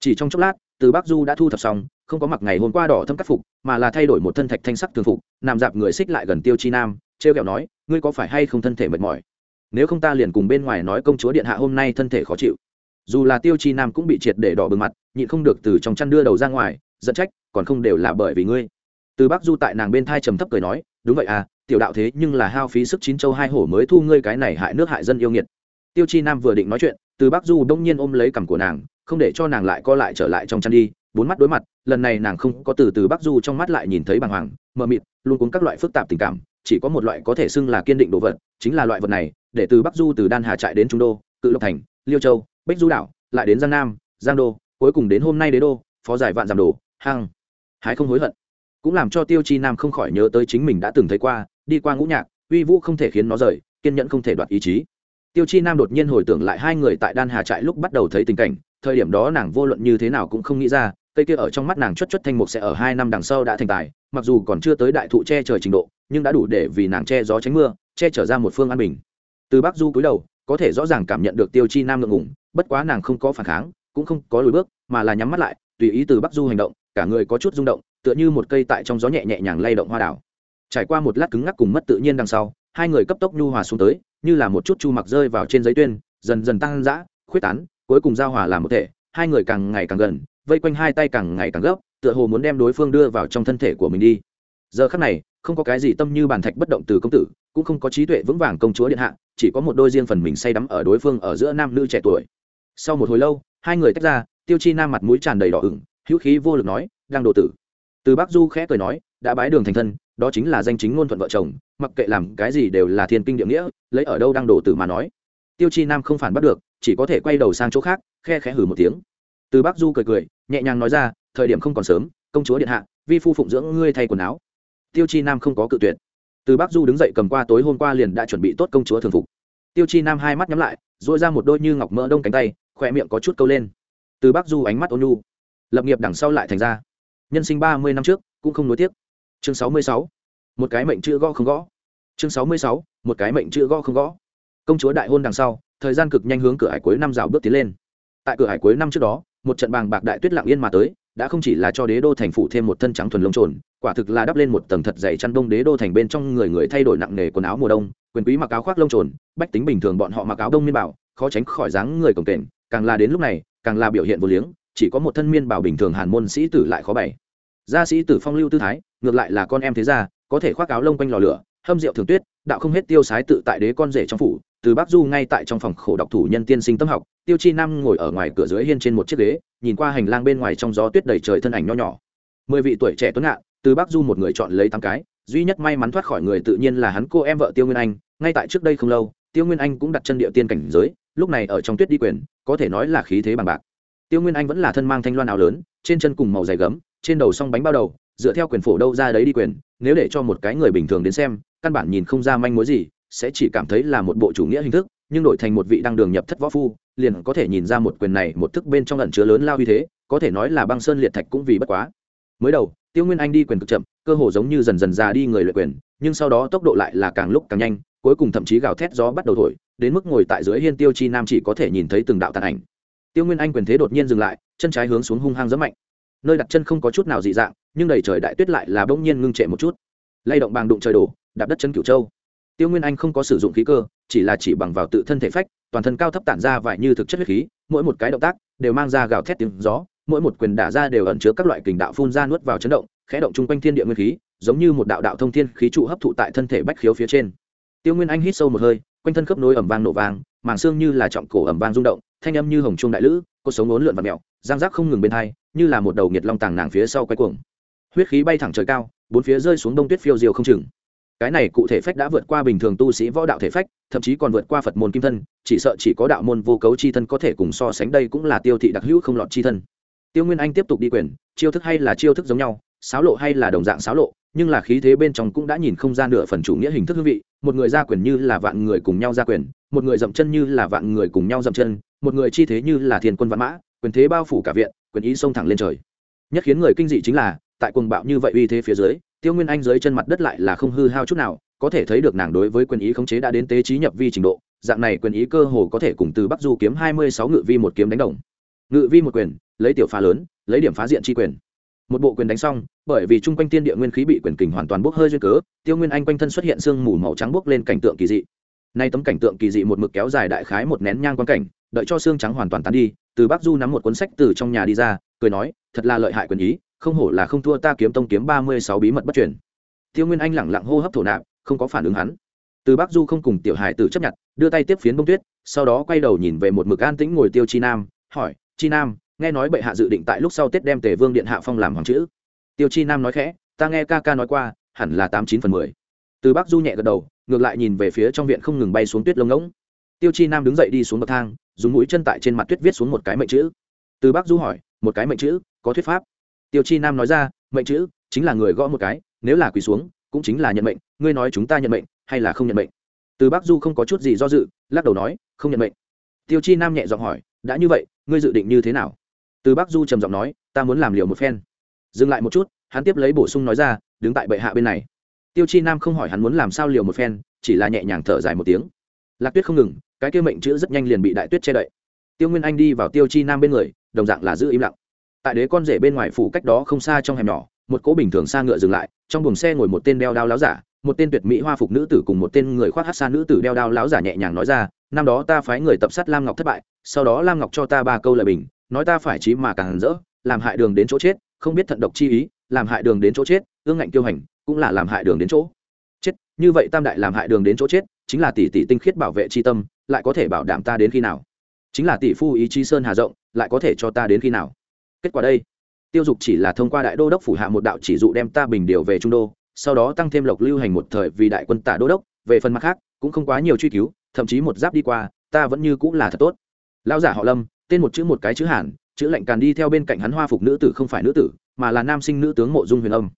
Chỉ trong chốc lát, từ bắc du đã thu thập xong, không có mặc ngày hôm qua đỏ thâm cắt phục, mà là thay đổi một thân thạch thanh sắc thường phục, nằm dạp người xích lại gần tiêu chi nam t r kẹo nói, ngươi có phải hay không thân thể mệt mỏi? Nếu không ta liền cùng bên ngoài nói công chúa điện hạ hôm nay thân thể khó chịu. Dù là tiêu chi nam cũng bị triệt để đỏ bừng mặt, nhịn không được từ trong chăn đưa đầu ra ngoài, giận trách, còn không đều là bởi vì ngươi từ bắc du tại nàng bên thai trầm thấp cười nói, đúng vậy à tiểu đạo thế nhưng là hao phí sức chín châu hai hổ mới thu ngươi cái này hại nước hại dân yêu nghiệt. Tiêu chi nam vừa định nói chuyện, từ bắc du đông nhiên ôm lấy cằm của nàng, không để cho nàng lại co lại trở lại trong chăn đi, bốn mắt đối mặt, lần này nàng không có từ từ bắc du trong mắt lại nhìn thấy bàng hoàng, mờ mịt, luôn cuốn các loại phức tạp tình cảm, chỉ có một loại có thể xưng là kiên định đồ vật, chính là loại vật này, để từ bắc du từ đan hà chạy đến trung đô, cự lộc thành, liêu châu, bích du đảo, lại đến giang nam, giang đô, cuối cùng đến hôm nay đế đô, phó giải vạn giảm đồ hăng hái không hối hận cũng làm cho tiêu chi nam không khỏi nhớ tới chính mình đã từng thấy qua, đi qua ngũ nhạc, uy vũ không thể khiến nó rời, kiên nhẫn không thể đoạt ý chí. Tiêu chi nam đột nhiên hồi tưởng lại hai người tại đan hà trại lúc bắt đầu thấy tình cảnh, thời điểm đó nàng vô luận như thế nào cũng không nghĩ ra, cây kia ở trong mắt nàng chất chất thanh mục sẽ ở hai năm đằng sau đã thành tài, mặc dù còn chưa tới đại thụ che trời trình độ, nhưng đã đủ để vì nàng che gió tránh mưa, che trở ra một phương an bình. Từ bắc du cúi đầu, có thể rõ ràng cảm nhận được tiêu chi nam ngượng ngủng bất quá nàng không có phản kháng, cũng không có lùi bước, mà là nhắm mắt lại, tùy ý từ bắc du hành động, cả người có chút rung động tựa như một cây tại trong gió nhẹ nhẹ nhàng lay động hoa đảo. Trải qua một lát cứng ngắc cùng mất tự nhiên đằng sau, hai người cấp tốc nhu hòa xuống tới, như là một chút chu mặc rơi vào trên giấy tuyên, dần dần tăng dã, khuyết tán, cuối cùng giao hòa làm một thể, hai người càng ngày càng gần, vây quanh hai tay càng ngày càng gấp, tựa hồ muốn đem đối phương đưa vào trong thân thể của mình đi. Giờ khắc này, không có cái gì tâm như bàn thạch bất động từ công tử, cũng không có trí tuệ vững vàng công chúa điện hạ, chỉ có một đôi riêng phần mình say đắm ở đối phương ở giữa nam nữ trẻ tuổi. Sau một hồi lâu, hai người tách ra, tiêu chi nam mặt mũi tràn đầy đỏ ửng, hữu khí vô lực nói đang đồ tử từ bác du khẽ cười nói, đã bái đường thành thân, đó chính là danh chính ngôn thuận vợ chồng, mặc kệ làm cái gì đều là thiên kinh địa nghĩa, lấy ở đâu đang đổ tử mà nói. Tiêu chi nam không phản bắt được, chỉ có thể quay đầu sang chỗ khác, khe khẽ hử một tiếng. Từ bác du cười cười, nhẹ nhàng nói ra, thời điểm không còn sớm, công chúa điện hạ, vi phu phụng dưỡng ngươi thay quần áo. Tiêu chi nam không có cự tuyệt. Từ bác du đứng dậy cầm qua tối hôm qua liền đã chuẩn bị tốt công chúa thường phục. Tiêu chi nam hai mắt nhắm lại dội ra một đôi như ngọc mỡ đông cánh tay khỏe miệng có chút câu lên. Từ bác du ánh mắt ôn nhu, lập nghiệp đằng sau lại thành ra nhân sinh ba mươi năm trước, cũng không nối tiếc. chương sáu mươi sáu, một cái mệnh chữ gõ không gõ. Chương sáu mươi sáu, một cái mệnh chữ gõ không gõ. Công chúa đại hôn đằng sau, thời gian cực nhanh hướng cửa hải cuối năm rào bước tiến lên. Tại cửa hải cuối năm trước đó, một trận bàng bạc đại tuyết lặng yên mà tới, đã không chỉ là cho đế đô thành phủ thêm một thân trắng thuần lông trồn, quả thực là đắp lên một tầng thật dày chăn đông đế đô thành bên trong người người thay đổi nặng nề quần áo mùa đông, quyền quý mặc áo khoác lông trồn, bách tính bình thường bọn họ mặc áo đông miên bảo, khó tránh khỏi dáng người cổng kềnh, càng là đến lúc này, càng là biểu hiện vô liếng chỉ có một thân miên bảo bình thường hàn môn sĩ tử lại khó bày. Gia sĩ tử phong lưu tư thái, ngược lại là con em thế gia, có thể khoác áo lông quanh lò lửa, hâm rượu thường tuyết, đạo không hết tiêu sái tự tại đế con rể trong phủ, từ bắc du ngay tại trong phòng khổ đọc thủ nhân tiên sinh tâm học, tiêu chi nam ngồi ở ngoài cửa dưới hiên trên một chiếc ghế, nhìn qua hành lang bên ngoài trong gió tuyết đầy trời thân ảnh nho nhỏ. Mười vị tuổi trẻ tuấn ngạn, từ bắc du một người chọn lấy tám cái, duy nhất may mắn thoát khỏi người tự nhiên là hắn cô em vợ tiêu nguyên anh, ngay tại trước đây không lâu, tiêu nguyên anh cũng đặt chân địa tiên cảnh giới, lúc này ở trong tuyết đi quyền, có thể nói là khí thế bằng bạc tiêu nguyên anh vẫn là thân mang thanh loan áo lớn, trên chân cùng màu dày gấm, trên đầu song bánh bao đầu, dựa theo quyền phổ đâu ra đấy đi quyền, nếu để cho một cái người bình thường đến xem, căn bản nhìn không ra manh mối gì, sẽ chỉ cảm thấy là một bộ chủ nghĩa hình thức, nhưng đổi thành một vị đăng đường nhập thất võ phu, liền có thể nhìn ra một quyền này một thức bên trong ẩn chứa lớn lao uy thế, có thể nói là băng sơn liệt thạch cũng vì bất quá. Mới đầu, tiêu nguyên anh đi quyền cực chậm, cơ hồ giống như dần dần già đi người luyện quyền, nhưng sau đó tốc độ lại là càng lúc càng nhanh, cuối cùng thậm chí gào thét gió bắt đầu thổi, đến mức ngồi tại dưới hiên tiêu chi nam chỉ có thể nhìn thấy từng đạo tàn ảnh tiêu nguyên anh quyền thế đột nhiên dừng lại, chân trái hướng xuống hung hăng rất mạnh. Nơi đặt chân không có chút nào dị dạng, nhưng đầy trời đại tuyết lại là bỗng nhiên ngưng trệ một chút. Lay động bàng đụng trời đổ, đạp đất chân cửu châu. Tiêu nguyên anh không có sử dụng khí cơ, chỉ là chỉ bằng vào tự thân thể phách, toàn thân cao thấp tản ra vải như thực chất huyết khí, mỗi một cái động tác đều mang ra gào thét tiếng gió, mỗi một quyền đả ra đều ẩn chứa các loại kình đạo phun ra nuốt vào chấn động, khẽ động chung quanh thiên địa nguyên khí, giống như một đạo đạo thông thiên khí trụ hấp thụ tại thân thể bách khiếu phía trên. Tiêu nguyên anh hít sâu một hơi, quanh thân khớp nối ẩm vang nổ vang, màng xương như là trọng cổ ẩm vang rung động thanh âm như hồng trung đại lữ cuộc sống ốn lượn và mẹo giang giác không ngừng bên hai, như là một đầu nghiệt long tàng nàng phía sau quay cuồng. Huyết khí bay thẳng trời cao, bốn phía rơi xuống đông tuyết phiêu diều không chừng. Cái này cụ thể phách đã vượt qua bình thường tu sĩ võ đạo thể phách, thậm chí còn vượt qua phật môn kim thân, chỉ sợ chỉ có đạo môn vô cấu chi thân có thể cùng so sánh đây cũng là tiêu thị đặc hữu không lọt chi thân. Tiêu nguyên anh tiếp tục đi quyền, chiêu thức hay là chiêu thức giống nhau sáo lộ hay là đồng dạng sáo lộ, nhưng là khí thế bên trong cũng đã nhìn không ra nửa phần chủ nghĩa hình thức hương vị, một người ra quyền như là vạn người cùng nhau ra quyền, một người dậm chân như là vạn người cùng nhau dậm chân một người chi thế như là thiên quân vạn mã, quyền thế bao phủ cả viện, quyền ý xông thẳng lên trời. Nhất khiến người kinh dị chính là, tại quần bạo như vậy uy thế phía dưới, tiêu nguyên anh dưới chân mặt đất lại là không hư hao chút nào, có thể thấy được nàng đối với quyền ý khống chế đã đến tế trí nhập vi trình độ, dạng này quyền ý cơ hồ có thể cùng từ bắc du kiếm hai mươi sáu ngự vi một kiếm đánh đồng. Ngự vi một quyền, lấy tiểu phá lớn, lấy điểm phá diện tri quyền. Một bộ quyền đánh xong, bởi vì chung quanh tiên địa nguyên khí bị quyền kình hoàn toàn bốc hơi duyên cớ, tiêu nguyên anh quanh thân xuất hiện sương mù màu trắng bốc lên cảnh tượng kỳ dị. Nay tấm cảnh tượng kỳ dị một mực kéo dài đại khái một nén nhang quan cảnh đợi cho xương trắng hoàn toàn tán đi, từ bắc du nắm một cuốn sách từ trong nhà đi ra, cười nói, thật là lợi hại quyền ý, không hổ là không thua ta kiếm tông kiếm ba mươi sáu bí mật bất truyền. Tiêu nguyên anh lẳng lặng hô hấp thổ nạp, không có phản ứng hắn. Từ bắc du không cùng tiểu hải tử chấp nhận, đưa tay tiếp phiến bông tuyết, sau đó quay đầu nhìn về một mực an tĩnh ngồi tiêu chi nam, hỏi, chi nam, nghe nói bệ hạ dự định tại lúc sau tết đem tề vương điện hạ phong làm hoàng chữ? Tiêu chi nam nói khẽ, ta nghe ca ca nói qua, hẳn là tám chín phần mười. Từ bắc du nhẹ gật đầu, ngược lại nhìn về phía trong viện không ngừng bay xuống tuyết lông ngỗng. Tiêu chi nam đứng dậy đi xuống bậc thang dùng mũi chân tại trên mặt tuyết viết xuống một cái mệnh chữ. Từ Bác du hỏi, một cái mệnh chữ, có thuyết pháp? Tiêu chi nam nói ra, mệnh chữ chính là người gõ một cái, nếu là quỳ xuống, cũng chính là nhận mệnh, ngươi nói chúng ta nhận mệnh hay là không nhận mệnh? Từ Bác du không có chút gì do dự, lắc đầu nói, không nhận mệnh. Tiêu chi nam nhẹ giọng hỏi, đã như vậy, ngươi dự định như thế nào? Từ Bác du trầm giọng nói, ta muốn làm liều một phen. Dừng lại một chút, hắn tiếp lấy bổ sung nói ra, đứng tại bệ hạ bên này. Tiêu chi nam không hỏi hắn muốn làm sao liều một phen, chỉ là nhẹ nhàng thở dài một tiếng. Lạc tuyết không ngừng cái kia mệnh chữ rất nhanh liền bị đại tuyết che đậy. Tiêu nguyên anh đi vào tiêu chi nam bên người, đồng dạng là giữ im lặng. Tại đế con rể bên ngoài phủ cách đó không xa trong hẻm nhỏ, một cỗ bình thường xa ngựa dừng lại, trong buồng xe ngồi một tên đeo đao láo giả, một tên tuyệt mỹ hoa phục nữ tử cùng một tên người khoác hát xa nữ tử đeo đao láo giả nhẹ nhàng nói ra, năm đó ta phái người tập sát lam ngọc thất bại, sau đó lam ngọc cho ta ba câu lời bình, nói ta phải trí mà càng rỡ, làm hại đường đến chỗ chết, không biết thận độc chi ý, làm hại đường đến chỗ chết, ương ngạnh tiêu hành, cũng là làm hại đường đến chỗ chết. Như vậy tam đại làm hại đường đến chỗ chết, chính là tỷ tỷ tinh khiết bảo vệ c h i tâm lại có thể bảo đảm ta đến khi nào? Chính là tỷ phu ý chí sơn hà rộng, lại có thể cho ta đến khi nào? Kết quả đây, tiêu dục chỉ là thông qua đại đô đốc phủ hạ một đạo chỉ dụ đem ta bình điều về trung đô, sau đó tăng thêm lộc lưu hành một thời vì đại quân tả đô đốc, về phần mặt khác, cũng không quá nhiều truy cứu, thậm chí một giáp đi qua, ta vẫn như cũng là thật tốt. Lão giả họ lâm, tên một chữ một cái chữ hàn, chữ lệnh càn đi theo bên cạnh hắn hoa phục nữ tử không phải nữ tử, mà là nam sinh nữ tướng mộ dung huyền âm.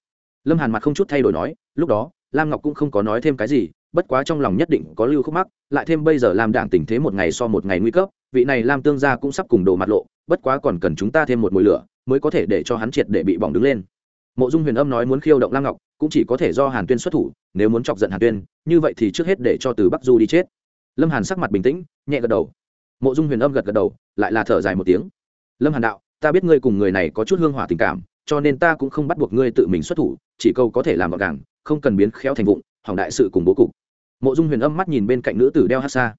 Lâm hàn mặt không chút thay đổi nói, lúc đó, lam ngọc cũng không có nói thêm cái gì bất quá trong lòng nhất định có lưu khúc mắc, lại thêm bây giờ làm đảng tình thế một ngày so một ngày nguy cấp, vị này lam tương gia cũng sắp cùng đổ mặt lộ, bất quá còn cần chúng ta thêm một mùi lửa, mới có thể để cho hắn triệt để bị bỏng đứng lên. Mộ dung huyền âm nói muốn khiêu động lam ngọc, cũng chỉ có thể do hàn tuyên xuất thủ, nếu muốn chọc giận hàn tuyên, như vậy thì trước hết để cho từ bắc du đi chết. Lâm hàn sắc mặt bình tĩnh, nhẹ gật đầu. Mộ dung huyền âm gật gật đầu, lại là thở dài một tiếng. Lâm hàn đạo, ta biết ngươi cùng người này có chút hương hỏa tình cảm, cho nên ta cũng không bắt buộc ngươi tự mình xuất thủ, chỉ câu có thể làm gọn gàng, không cần biến khéo thành vụng, hỏng đại sự cùng bố cục mộ dung huyền âm mắt nhìn bên cạnh nữ tử đeo hát xa.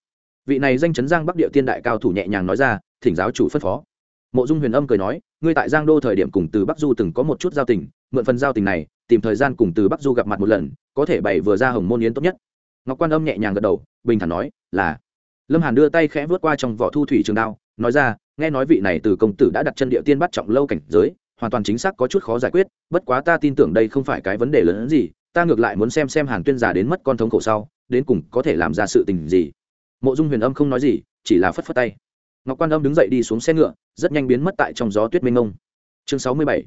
Vị này danh chấn giang bắc địa tiên đại cao thủ nhẹ nhàng nói ra, thỉnh giáo chủ phân phó. Mộ dung huyền âm cười nói, ngươi tại giang đô thời điểm cùng từ bắc du từng có một chút giao tình, mượn phần giao tình này, tìm thời gian cùng từ bắc du gặp mặt một lần, có thể bày vừa ra hồng môn yến tốt nhất. Ngọc quan âm nhẹ nhàng gật đầu, bình thản nói, là. Lâm hàn đưa tay khẽ vớt qua trong vỏ thu thủy trường đao, nói ra, nghe nói vị này từ công tử đã đặt chân địa tiên bắt trọng lâu cảnh giới, hoàn toàn chính xác có chút khó giải quyết, bất quá ta tin tưởng đây không phải cái vấn đề lớn hơn gì, ta ngược lại muốn xem xem hàn tuyên giả đến mất con thống khổ sau đến cùng có thể làm ra sự tình gì. Mộ dung huyền âm không nói gì, chỉ là phất phất tay. Ngọc quan âm đứng dậy đi xuống xe ngựa, rất nhanh biến mất tại trong gió tuyết mênh mông. Chương sáu mươi bảy.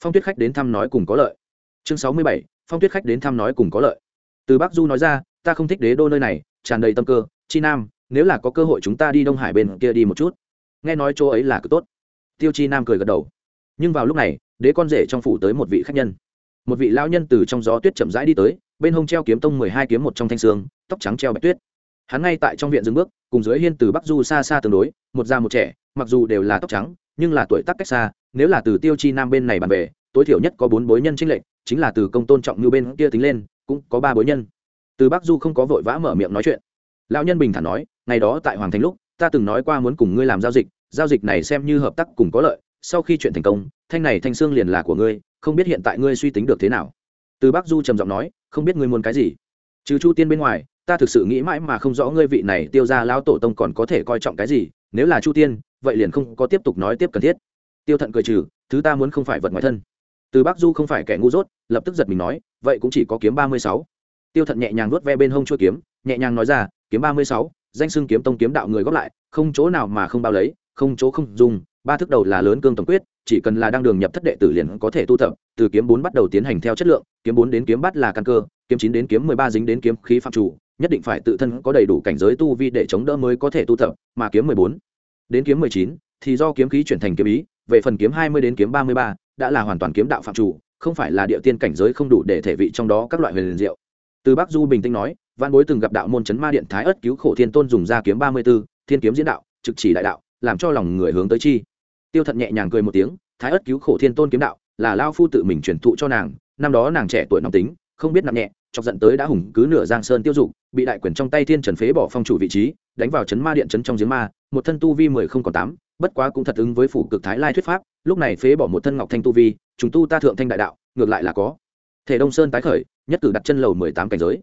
Phong tuyết khách đến thăm nói cùng có lợi. Chương sáu mươi bảy. Phong tuyết khách đến thăm nói cùng có lợi. Từ bắc du nói ra, ta không thích đế đô nơi này, tràn đầy tâm cơ, chi nam, nếu là có cơ hội chúng ta đi đông hải bên kia đi một chút. Nghe nói chỗ ấy là cực tốt. Tiêu chi nam cười gật đầu. Nhưng vào lúc này, đế con rể trong phủ tới một vị khách nhân. Một vị lão nhân từ trong gió tuyết chậm rãi đi tới bên hông treo kiếm tông mười hai kiếm một trong thanh sương tóc trắng treo bạch tuyết. Hắn ngay tại trong viện dừng bước, cùng dưới hiên từ bắc du xa xa tương đối, một già một trẻ, mặc dù đều là tóc trắng, nhưng là tuổi tác cách xa, nếu là từ tiêu chi nam bên này bàn về, tối thiểu nhất có bốn bối nhân trinh lệnh chính là từ công tôn trọng như bên kia tính lên, cũng có ba bối nhân. Từ bắc du không có vội vã mở miệng nói chuyện. Lão nhân bình thản nói, ngày đó tại hoàng thành lúc, ta từng nói qua muốn cùng ngươi làm giao dịch giao dịch này xem như hợp tác cùng có lợi, sau khi chuyện thành công, thanh này thanh xương liền là của ngươi, không biết hiện tại ngươi suy tính được thế nào. Từ bắc du trầm giọng nói không biết ngươi muốn cái gì. Trừ chu tiên bên ngoài, ta thực sự nghĩ mãi mà không rõ ngươi vị này tiêu ra lão tổ tông còn có thể coi trọng cái gì, nếu là chu tiên, vậy liền không có tiếp tục nói tiếp cần thiết. Tiêu thận cười trừ, thứ ta muốn không phải vật ngoài thân. Từ bắc du không phải kẻ ngu dốt, lập tức giật mình nói, vậy cũng chỉ có kiếm ba mươi sáu. Tiêu thận nhẹ nhàng nuốt ve bên hông chua kiếm, nhẹ nhàng nói ra, kiếm ba mươi sáu, danh xưng kiếm tông kiếm đạo người góp lại, không chỗ nào mà không bao lấy, không chỗ không dùng ba thức đầu là lớn cương tổng quyết, chỉ cần là đang đường nhập thất đệ tử liền có thể tu tập, từ kiếm bốn bắt đầu tiến hành theo chất lượng, kiếm bốn đến kiếm bắt là căn cơ, kiếm chín đến kiếm mười ba dính đến kiếm khí phạm chủ, nhất định phải tự thân có đầy đủ cảnh giới tu vi để chống đỡ mới có thể tu tập, mà kiếm mười bốn đến kiếm mười chín thì do kiếm khí chuyển thành kiếm ý, về phần kiếm hai mươi đến kiếm ba mươi ba đã là hoàn toàn kiếm đạo phạm chủ, không phải là địa tiên cảnh giới không đủ để thể vị trong đó các loại huyền diệu. Từ bắc du bình tĩnh nói văn bối từng gặp đạo môn chấn ma điện thái ất cứu khổ thiên tôn dùng ra kiếm ba mươi b ố thiên kiếm diễn đạo, trực chỉ đại đạo, làm cho lòng người hướng tới chi tiêu thận nhẹ nhàng cười một tiếng, thái ất cứu khổ thiên tôn kiếm đạo, là lao phu tự mình truyền thụ cho nàng, năm đó nàng trẻ tuổi nóng tính, không biết nặng nhẹ, chọc giận tới đã hùng cứ nửa giang sơn tiêu dục, bị đại quyền trong tay thiên trần phế bỏ phong chủ vị trí, đánh vào chấn ma điện chấn trong giếng ma, một thân tu vi mười không còn tám, bất quá cũng thật ứng với phủ cực thái lai thuyết pháp, lúc này phế bỏ một thân ngọc thanh tu vi, chúng tu ta thượng thanh đại đạo, ngược lại là có. Thể đông sơn tái khởi, nhất cử đặt chân lầu mười tám cảnh giới.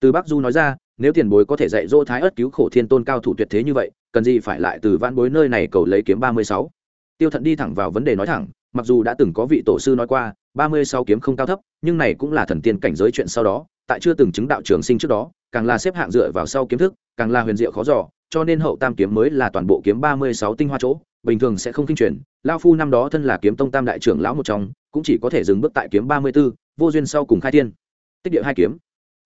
Từ bắc du nói ra, nếu tiền bối có thể dạy dỗ thái ớt cứu khổ thiên tôn cao thủ tuyệt thế như vậy, cần gì phải lại từ văn bối nơi này cầu lấy kiếm ba mươi sáu? Tiêu thận đi thẳng vào vấn đề nói thẳng, mặc dù đã từng có vị tổ sư nói qua, ba mươi sáu kiếm không cao thấp, nhưng này cũng là thần tiên cảnh giới chuyện sau đó, tại chưa từng chứng đạo trường sinh trước đó, càng là xếp hạng dựa vào sau kiếm thức, càng là huyền diệu khó giỏ cho nên hậu tam kiếm mới là toàn bộ kiếm ba mươi sáu tinh hoa chỗ, bình thường sẽ không kinh truyền lao phu năm đó thân là kiếm tông tam đại trưởng lão một trong, cũng chỉ có thể dừng bước tại kiếm ba mươi b ố vô duyên sau cùng khai thiên. Tích địa hai kiếm.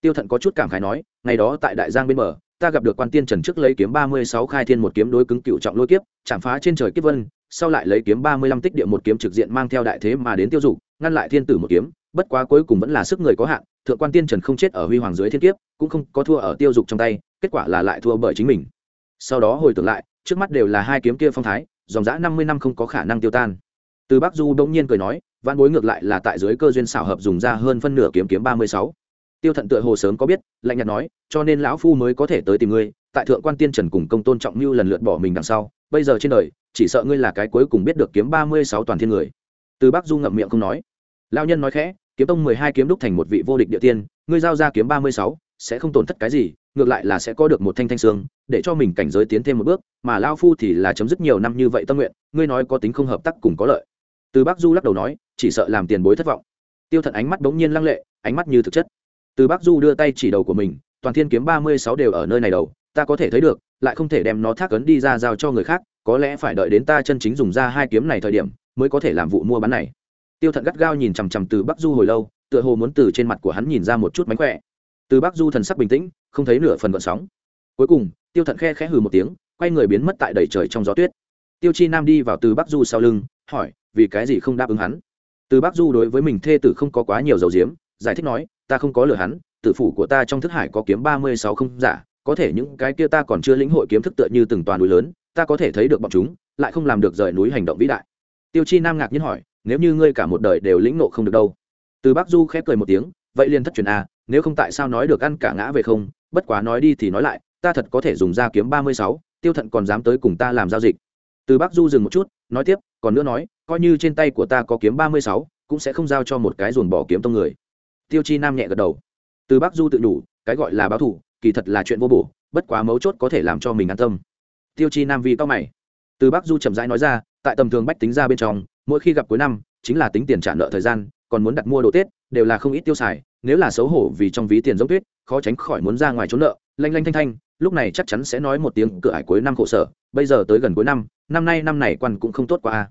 Tiêu thận có chút cảm khái nói, ngày đó tại đại giang bên bờ, ta gặp được quan tiên trần trước lấy kiếm ba mươi sáu khai thiên một kiếm đối cứng cựu trọng lôi kiếp, chạm phá trên trời kiếp vân sau lại lấy kiếm ba mươi lăm tích địa một kiếm trực diện mang theo đại thế mà đến tiêu dục, ngăn lại thiên tử một kiếm, bất quá cuối cùng vẫn là sức người có hạn, thượng quan tiên trần không chết ở huy hoàng dưới thiên kiếp, cũng không có thua ở tiêu dục trong tay, kết quả là lại thua bởi chính mình. Sau đó hồi tưởng lại, trước mắt đều là hai kiếm kia phong thái, dòng dã năm mươi năm không có khả năng tiêu tan. Từ bắc du đông nhiên cười nói văn bối ngược lại là tại dưới cơ duyên xảo hợp dùng ra hơn phân nửa kiếm kiếm ba mươi sáu. Tiêu thận tựa hồ sớm có biết, lạnh nhạt nói, cho nên lão phu mới có thể tới tìm ngươi tại thượng quan tiên trần cùng công tôn trọng mưu lần lượt bỏ mình đằng sau, bây giờ trên đời, chỉ sợ ngươi là cái cuối cùng biết được kiếm ba mươi sáu toàn thiên người. Từ bắc du ngậm miệng không nói. Lao nhân nói khẽ, kiếm tông mười hai kiếm đúc thành một vị vô địch địa tiên, ngươi giao ra kiếm ba mươi sáu, sẽ không tổn thất cái gì, ngược lại là sẽ có được một thanh thanh sương để cho mình cảnh giới tiến thêm một bước, mà lao phu thì là chấm dứt nhiều năm như vậy tâm nguyện, ngươi nói có tính không hợp tác cùng có lợi. Từ bắc du lắc đầu nói, chỉ sợ làm tiền bối thất vọng. Tiêu thận ánh mắt bỗng nhiên lăng lệ, ánh mắt như thực chất. Từ bắc du đưa tay chỉ đầu của mình, toàn thiên kiếm ba mươi sáu đều ở nơi này đầu ta có thể thấy được, lại không thể đem nó thác ấn đi ra giao cho người khác, có lẽ phải đợi đến ta chân chính dùng ra hai kiếm này thời điểm, mới có thể làm vụ mua bán này. Tiêu thận gắt gao nhìn chằm chằm từ bắc du hồi lâu, tựa hồ muốn từ trên mặt của hắn nhìn ra một chút mánh khỏe. Từ bắc du thần sắc bình tĩnh, không thấy nửa phần gợn sóng. Cuối cùng, tiêu thận khe khẽ hừ một tiếng, quay người biến mất tại đầy trời trong gió tuyết. Tiêu chi nam đi vào từ bắc du sau lưng, hỏi, vì cái gì không đáp ứng hắn? Từ bắc du đối với mình thê tử không có quá nhiều dầu diếm, giải thích nói, ta không có lừa hắn, tử phủ của ta trong thức hải có kiếm ba mươi sáu không giả có thể những cái kia ta còn chưa lĩnh hội kiếm thức tựa như từng toàn núi lớn, ta có thể thấy được bọn chúng, lại không làm được rời núi hành động vĩ đại. Tiêu chi nam ngạc nhiên hỏi, nếu như ngươi cả một đời đều lĩnh nộ không được đâu? Từ bác du khép cười một tiếng, vậy liền thất truyền a nếu không tại sao nói được ăn cả ngã về không? Bất quá nói đi thì nói lại, ta thật có thể dùng ra kiếm ba mươi sáu, tiêu thận còn dám tới cùng ta làm giao dịch. Từ bác du dừng một chút, nói tiếp, còn nữa nói, coi như trên tay của ta có kiếm ba mươi sáu, cũng sẽ không giao cho một cái dồn bỏ kiếm tông người. Tiêu chi nam nhẹ gật đầu. Từ bác du tự đủ, cái gọi là báo thủ kỳ thật là chuyện vô bổ, bất quá mấu chốt có thể làm cho mình an tâm. Tiêu chi nam vì cao mày. Từ bắc du chậm rãi nói ra, tại tầm thường bách tính ra bên trong, mỗi khi gặp cuối năm, chính là tính tiền trả nợ thời gian, còn muốn đặt mua đồ tết, đều là không ít tiêu xài, nếu là xấu hổ vì trong ví tiền giống tuyết, khó tránh khỏi muốn ra ngoài trốn nợ, lanh lanh thanh thanh, lúc này chắc chắn sẽ nói một tiếng cửa ải cuối năm khổ sở, bây giờ tới gần cuối năm năm nay năm này quan cũng không tốt qua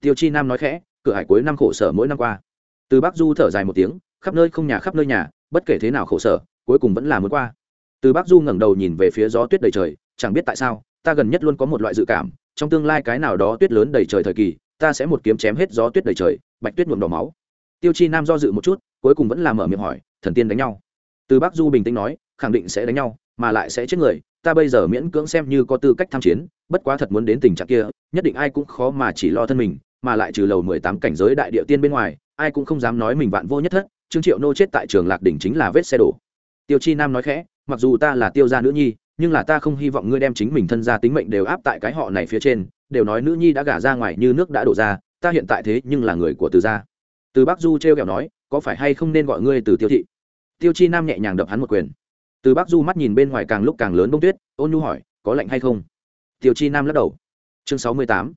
tiêu chi nam nói khẽ, cửa ải cuối năm khổ sở mỗi năm qua. Từ bắc du thở dài một tiếng, khắp nơi không nhà khắp nơi nhà, bất kể thế nào khổ sở, cuối cùng vẫn là muốn qua từ bắc du ngẩng đầu nhìn về phía gió tuyết đầy trời, chẳng biết tại sao, ta gần nhất luôn có một loại dự cảm, trong tương lai cái nào đó tuyết lớn đầy trời thời kỳ, ta sẽ một kiếm chém hết gió tuyết đầy trời, bạch tuyết nhuộm đỏ máu. Tiêu chi nam do dự một chút, cuối cùng vẫn là mở miệng hỏi, thần tiên đánh nhau? Từ bắc du bình tĩnh nói, khẳng định sẽ đánh nhau, mà lại sẽ chết người, ta bây giờ miễn cưỡng xem như có tư cách tham chiến, bất quá thật muốn đến tình trạng kia, nhất định ai cũng khó mà chỉ lo thân mình, mà lại trừ lầu mười tám cảnh giới đại địa tiên bên ngoài, ai cũng không dám nói mình vạn vô nhất thất, trương triệu nô chết tại trường lạc đỉnh chính là vết xe đổ tiêu chi nam nói khẽ, mặc dù ta là tiêu gia nữ nhi, nhưng là ta không hy vọng ngươi đem chính mình thân gia tính mệnh đều áp tại cái họ này phía trên, đều nói nữ nhi đã gả ra ngoài như nước đã đổ ra, ta hiện tại thế nhưng là người của từ gia. Từ bắc du t r nói, có phải hay không nên gọi ngươi từ tiêu thị? Tiêu chi nam nhẹ nhàng đập hắn một quyền. Từ bắc du mắt nhìn bên ngoài càng lúc càng lớn bông tuyết, ôn nhu hỏi, có lạnh hay không? Tiêu chi nam lắc đầu. Chương sáu mươi tám.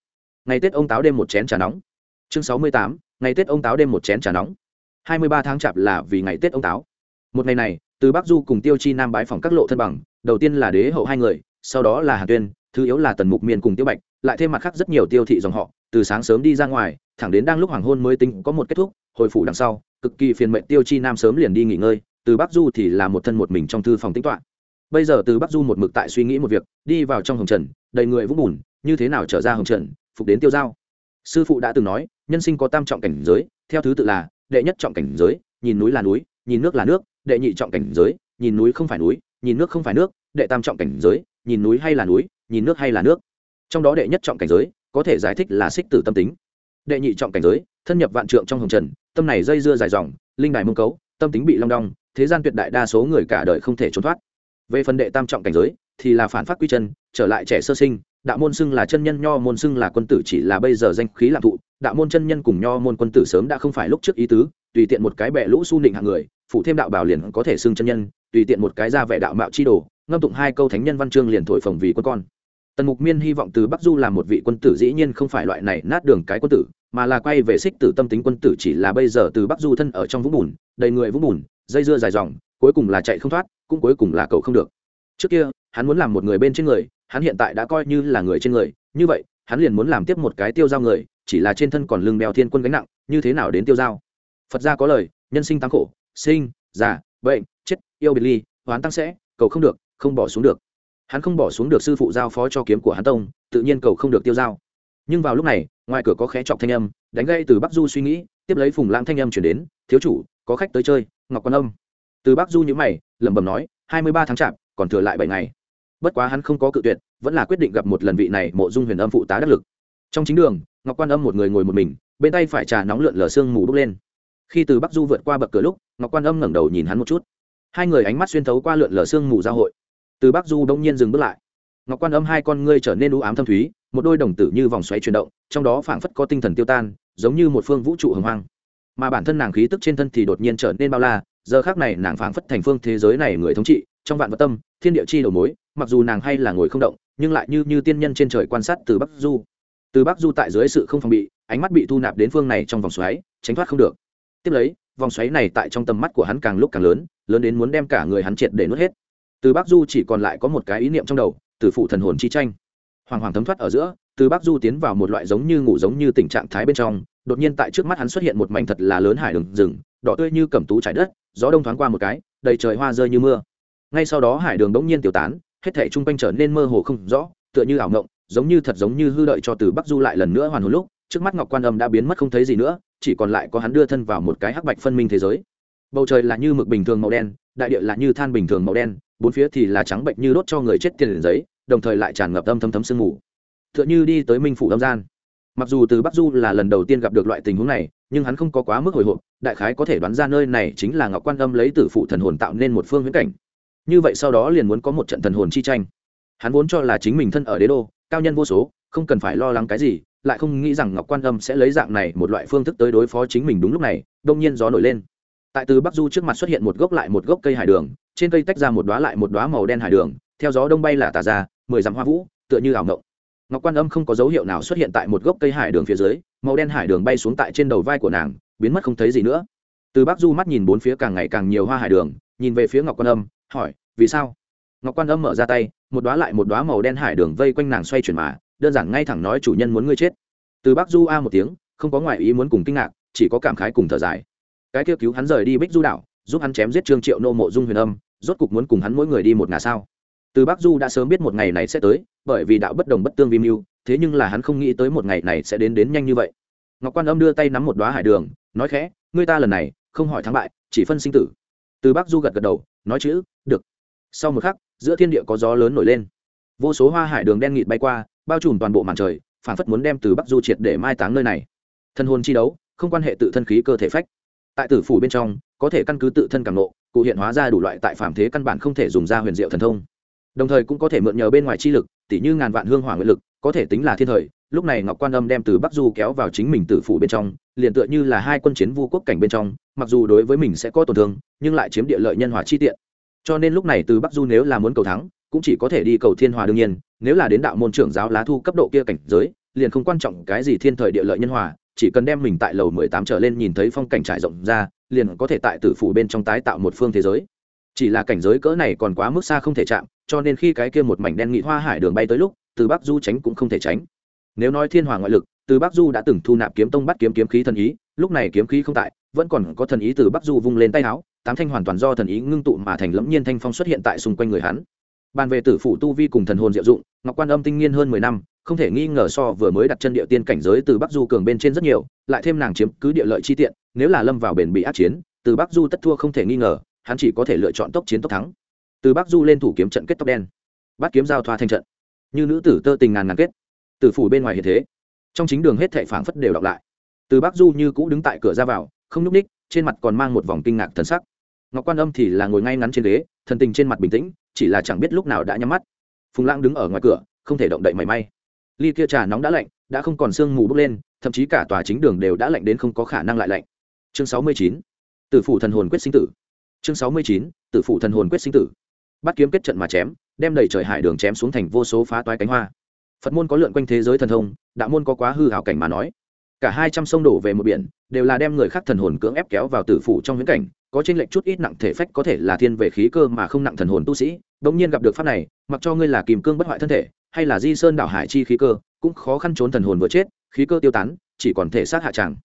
Ngày tết ông táo đêm một chén trà nóng. Chương sáu mươi tám. Ngày tết ông táo đêm một chén trà nóng. Hai mươi ba tháng chạp là vì ngày tết ông táo. Một ngày này từ bắc du cùng tiêu chi nam bái phòng các lộ thân bằng, đầu tiên là đế hậu hai người, sau đó là hà tuyên, thứ yếu là tần mục miên cùng tiêu bạch, lại thêm mặt khác rất nhiều tiêu thị dòng họ, từ sáng sớm đi ra ngoài, thẳng đến đang lúc hoàng hôn mới tính có một kết thúc, hồi phủ đằng sau, cực kỳ phiền mệnh tiêu chi nam sớm liền đi nghỉ ngơi, từ bắc du thì là một thân một mình trong thư phòng tính toán bây giờ từ bắc du một mực tại suy nghĩ một việc, đi vào trong hồng trần, đầy người vũng bùn, như thế nào trở ra hồng trần, phục đến tiêu giao? Sư phụ đã từng nói, nhân sinh có tam trọng cảnh giới, theo thứ tự là đệ nhất trọng cảnh giới, nhìn núi là núi, nhìn nước là nước đệ nhị trọng cảnh giới, nhìn núi không phải núi, nhìn nước không phải nước, đệ tam trọng cảnh giới, nhìn núi hay là núi, nhìn nước hay là nước. Trong đó đệ nhất trọng cảnh giới, có thể giải thích là xích tử tâm tính. Đệ nhị trọng cảnh giới, thân nhập vạn trượng trong hồng trần, tâm này dây dưa dài dòng, linh đài mông cấu, tâm tính bị long đong, thế gian tuyệt đại đa số người cả đời không thể trốn thoát. Về phần đệ tam trọng cảnh giới, thì là phản phát quy chân, trở lại trẻ sơ sinh, đạo môn xưng là chân nhân, nho môn xưng là quân tử chỉ là bây giờ danh khí làm thụ đạo môn chân nhân cùng nho môn quân tử sớm đã không phải lúc trước ý tứ, tùy tiện một cái bẹ lũ su nịnh hạng người, phụ thêm đạo bảo liền có thể xưng chân nhân, tùy tiện một cái ra vẻ đạo mạo chi đồ, ngâm tụng hai câu thánh nhân văn chương liền thổi phồng vì quân con. Tần mục miên hy vọng từ bắc du làm một vị quân tử dĩ nhiên không phải loại này nát đường cái quân tử, mà là quay về xích tử tâm tính quân tử chỉ là bây giờ từ bắc du thân ở trong vũng bùn, đầy người vũng bùn, dây dưa dài dòng, cuối cùng là chạy không thoát, cũng cuối cùng là cầu không được. Trước kia, hắn muốn làm một người bên trên người, hắn hiện tại đã coi như là người trên người, như vậy hắn liền muốn làm tiếp một cái tiêu giao người, chỉ là trên thân còn lưng đeo thiên quân gánh nặng, như thế nào đến tiêu giao? Phật gia có lời, nhân sinh tăng khổ, sinh, già, bệnh, chết, yêu biệt ly, hoán tăng sẽ, cầu không được, không bỏ xuống được. Hắn không bỏ xuống được sư phụ giao phó cho kiếm của hắn tông, tự nhiên cầu không được tiêu giao. Nhưng vào lúc này, ngoài cửa có khé chọc thanh âm, đánh gây từ bắc du suy nghĩ, tiếp lấy phùng lãng thanh âm chuyển đến, thiếu chủ, có khách tới chơi, ngọc quan âm. Từ bắc du nhữ mày, lẩm bẩm nói, hai mươi ba tháng chạp, còn thừa lại bảy ngày bất quá hắn không có cự tuyệt, vẫn là quyết định gặp một lần vị này mộ dung huyền âm phụ tá đắc lực. Trong chính đường, ngọc quan âm một người ngồi một mình, bên tay phải trà nóng lượn lờ sương mù bốc lên. Khi từ bắc du vượt qua bậc cửa lúc, ngọc quan âm ngẩng đầu nhìn hắn một chút. Hai người ánh mắt xuyên thấu qua lượn lờ sương mù giao hội. Từ bắc du đông nhiên dừng bước lại. Ngọc quan âm hai con ngươi trở nên u ám thâm thúy, một đôi đồng tử như vòng xoáy chuyển động, trong đó phảng phất có tinh thần tiêu tan, giống như một phương vũ trụ hồng hoang. Mà bản thân nàng khí tức trên thân thì đột nhiên trở nên bao la, giờ khác này nàng phảng phất thành phương thế giới này người thống trị, trong vạn vật tâm, thiên địa chi đầu mối mặc dù nàng hay là ngồi không động, nhưng lại như như tiên nhân trên trời quan sát từ bắc du. Từ bắc du tại dưới sự không phòng bị, ánh mắt bị thu nạp đến phương này trong vòng xoáy, tránh thoát không được. Tiếp lấy, vòng xoáy này tại trong tầm mắt của hắn càng lúc càng lớn lớn đến muốn đem cả người hắn triệt để nuốt hết. Từ bắc du chỉ còn lại có một cái ý niệm trong đầu, từ phụ thần hồn chi tranh. Hoàng hoàng thấm thoát ở giữa, từ bắc du tiến vào một loại giống như ngủ giống như tình trạng thái bên trong, đột nhiên tại trước mắt hắn xuất hiện một mảnh thật là lớn hải đường rừng, đỏ tươi như cẩm tú trải đất, gió đông thoáng qua một cái, đầy trời hoa rơi như mưa. Ngay sau đó hải đường bỗng nhiên tiêu tán hết thảy chung quanh trở nên mơ hồ không rõ, tựa như ảo ngộng giống như thật giống như hư đợi cho từ bắc du lại lần nữa hoàn hồn lúc, trước mắt ngọc quan âm đã biến mất không thấy gì nữa, chỉ còn lại có hắn đưa thân vào một cái hắc bạch phân minh thế giới. Bầu trời là như mực bình thường màu đen, đại địa là như than bình thường màu đen, bốn phía thì là trắng bệnh như đốt cho người chết tiền giấy, đồng thời lại tràn ngập âm thấm thấm sương mù. Tựa như đi tới minh phủ âm gian. Mặc dù từ bắc du là lần đầu tiên gặp được loại tình huống này, nhưng hắn không có quá mức hồi hộp, đại khái có thể đoán ra nơi này chính là ngọc quan âm lấy tử phụ thần hồn tạo nên một phương huyễn cảnh như vậy sau đó liền muốn có một trận thần hồn chi tranh. Hắn vốn cho là chính mình thân ở đế đô, cao nhân vô số, không cần phải lo lắng cái gì, lại không nghĩ rằng ngọc quan âm sẽ lấy dạng này một loại phương thức tới đối phó chính mình đúng lúc này, đông nhiên gió nổi lên. Tại từ bắc du trước mặt xuất hiện một gốc lại một gốc cây hải đường, trên cây tách ra một đoá lại một đoá màu đen hải đường, theo gió đông bay là tà ra, mười dặm hoa vũ, tựa như ảo ngộng ngọc quan âm không có dấu hiệu nào xuất hiện tại một gốc cây hải đường phía dưới, màu đen hải đường bay xuống tại trên đầu vai của nàng, biến mất không thấy gì nữa. Từ bắc du mắt nhìn bốn phía càng ngày càng nhiều hoa hải đường, nhìn về phía ngọc quan âm hỏi, vì sao? Ngọc quan âm mở ra tay, một đoá lại một đoá màu đen hải đường vây quanh nàng xoay chuyển mà, đơn giản ngay thẳng nói chủ nhân muốn ngươi chết. Từ Bác du a một tiếng, không có ngoại ý muốn cùng kinh ngạc, chỉ có cảm khái cùng thở dài. Cái kêu cứu hắn rời đi bích du đảo, giúp hắn chém giết trương triệu nô mộ dung huyền âm, rốt cục muốn cùng hắn mỗi người đi một ngả sao. Từ Bác du đã sớm biết một ngày này sẽ tới, bởi vì đạo bất đồng bất tương vi mưu, thế nhưng là hắn không nghĩ tới một ngày này sẽ đến đến nhanh như vậy. Ngọc quan âm đưa tay nắm một đoá hải đường, nói khẽ, ngươi ta lần này không hỏi thắng bại, chỉ phân sinh tử từ bắc du gật gật đầu, nói chữ, được. Sau một khắc, giữa thiên địa có gió lớn nổi lên. Vô số hoa hải đường đen nghịt bay qua, bao trùm toàn bộ màn trời phản phất muốn đem từ bắc du triệt để mai táng nơi này. Thân hôn chi đấu, không quan hệ tự thân khí cơ thể phách. Tại tử phủ bên trong, có thể căn cứ tự thân cảm nộ cụ hiện hóa ra đủ loại tại phạm thế căn bản không thể dùng ra huyền diệu thần thông. Đồng thời cũng có thể mượn nhờ bên ngoài chi lực, tỉ như ngàn vạn hương hỏa nguyện lực, có thể tính là thiên thời lúc này ngọc quan âm đem từ bắc du kéo vào chính mình tử phủ bên trong, liền tựa như là hai quân chiến vu quốc cảnh bên trong, mặc dù đối với mình sẽ có tổn thương, nhưng lại chiếm địa lợi nhân hòa chi tiện. Cho nên lúc này từ bắc du nếu là muốn cầu thắng, cũng chỉ có thể đi cầu thiên hòa đương nhiên, nếu là đến đạo môn trưởng giáo lá thu cấp độ kia cảnh giới, liền không quan trọng cái gì thiên thời địa lợi nhân hòa, chỉ cần đem mình tại lầu mười tám trở lên nhìn thấy phong cảnh trải rộng ra, liền có thể tại tử phủ bên trong tái tạo một phương thế giới. Chỉ là cảnh giới cỡ này còn quá mức xa không thể chạm, cho nên khi cái kia một mảnh đen nghị hoa hải đường bay tới lúc, từ bắc du tránh cũng không thể tránh nếu nói thiên hòa ngoại lực, từ bắc du đã từng thu nạp kiếm tông bắt kiếm kiếm khí thần ý, lúc này kiếm khí không tại, vẫn còn có thần ý từ bắc du vung lên tay áo tám thanh hoàn toàn do thần ý ngưng tụ mà thành lẫm nhiên thanh phong xuất hiện tại xung quanh người hắn. Bàn về tử phụ tu vi cùng thần hồn diệu dụng, ngọc quan âm tinh nghiên hơn mười năm, không thể nghi ngờ so vừa mới đặt chân địa tiên cảnh giới từ bắc du cường bên trên rất nhiều, lại thêm nàng chiếm cứ địa lợi chi tiện, nếu là lâm vào bền bị át chiến, từ bắc du tất thua không thể nghi ngờ, hắn chỉ có thể lựa chọn tốc chiến tốc thắng. Từ bắc du lên thủ kiếm trận kết tóc đen, bắt kiếm giao thoa thanh trận. Như nữ tử tơ tình ngàn ngàn kết từ phủ bên ngoài hiện thế, trong chính đường hết thệ phảng phất đều đọc lại. Từ bắc du như cũ đứng tại cửa ra vào, không nhúc ních trên mặt còn mang một vòng kinh ngạc thần sắc. Ngọc quan âm thì là ngồi ngay ngắn trên ghế, thần tình trên mặt bình tĩnh, chỉ là chẳng biết lúc nào đã nhắm mắt. Phùng lãng đứng ở ngoài cửa, không thể động đậy mảy may. Ly kia trà nóng đã lạnh, đã không còn sương mù bốc lên, thậm chí cả tòa chính đường đều đã lạnh đến không có khả năng lại lạnh. Chương sáu mươi chín tử phủ thần hồn quyết sinh tử. Chương sáu mươi chín tử phủ thần hồn quyết sinh tử. Bắt kiếm kết trận mà chém, đem đầy trời hải đường chém xuống thành vô số phá toái cánh hoa phật môn có lượn quanh thế giới thần thông, đạo môn có quá hư hảo cảnh mà nói. Cả hai trăm sông đổ về một biển, đều là đem người khác thần hồn cưỡng ép kéo vào tử phủ trong viễn cảnh, có trên lệnh chút ít nặng thể phách có thể là thiên về khí cơ mà không nặng thần hồn tu sĩ. Đ nhiên gặp được pháp này, mặc cho ngươi là kìm cương bất hoại thân thể, hay là di sơn đảo hải chi khí cơ, cũng khó khăn trốn thần hồn vừa chết, khí cơ tiêu tán, chỉ còn thể xác hạ tràng.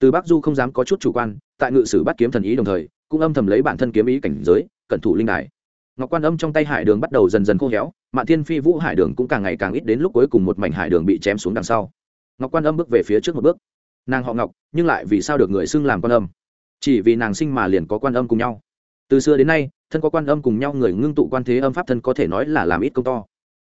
Từ bắc du không dám có chút chủ quan, tại ngự sử bắt kiếm thần ý đồng thời, cũng âm thầm lấy bản thân kiếm ý cảnh giới, cẩn thủ linh đài. Ngọc quan âm trong tay hải đường bắt đầu dần dần khô héo mạn thiên phi vũ hải đường cũng càng ngày càng ít đến lúc cuối cùng một mảnh hải đường bị chém xuống đằng sau. Ngọc quan âm bước về phía trước một bước. Nàng họ ngọc, nhưng lại vì sao được người xưng làm quan âm? Chỉ vì nàng sinh mà liền có quan âm cùng nhau. Từ xưa đến nay, thân có quan âm cùng nhau người ngưng tụ quan thế âm pháp thân có thể nói là làm ít công to.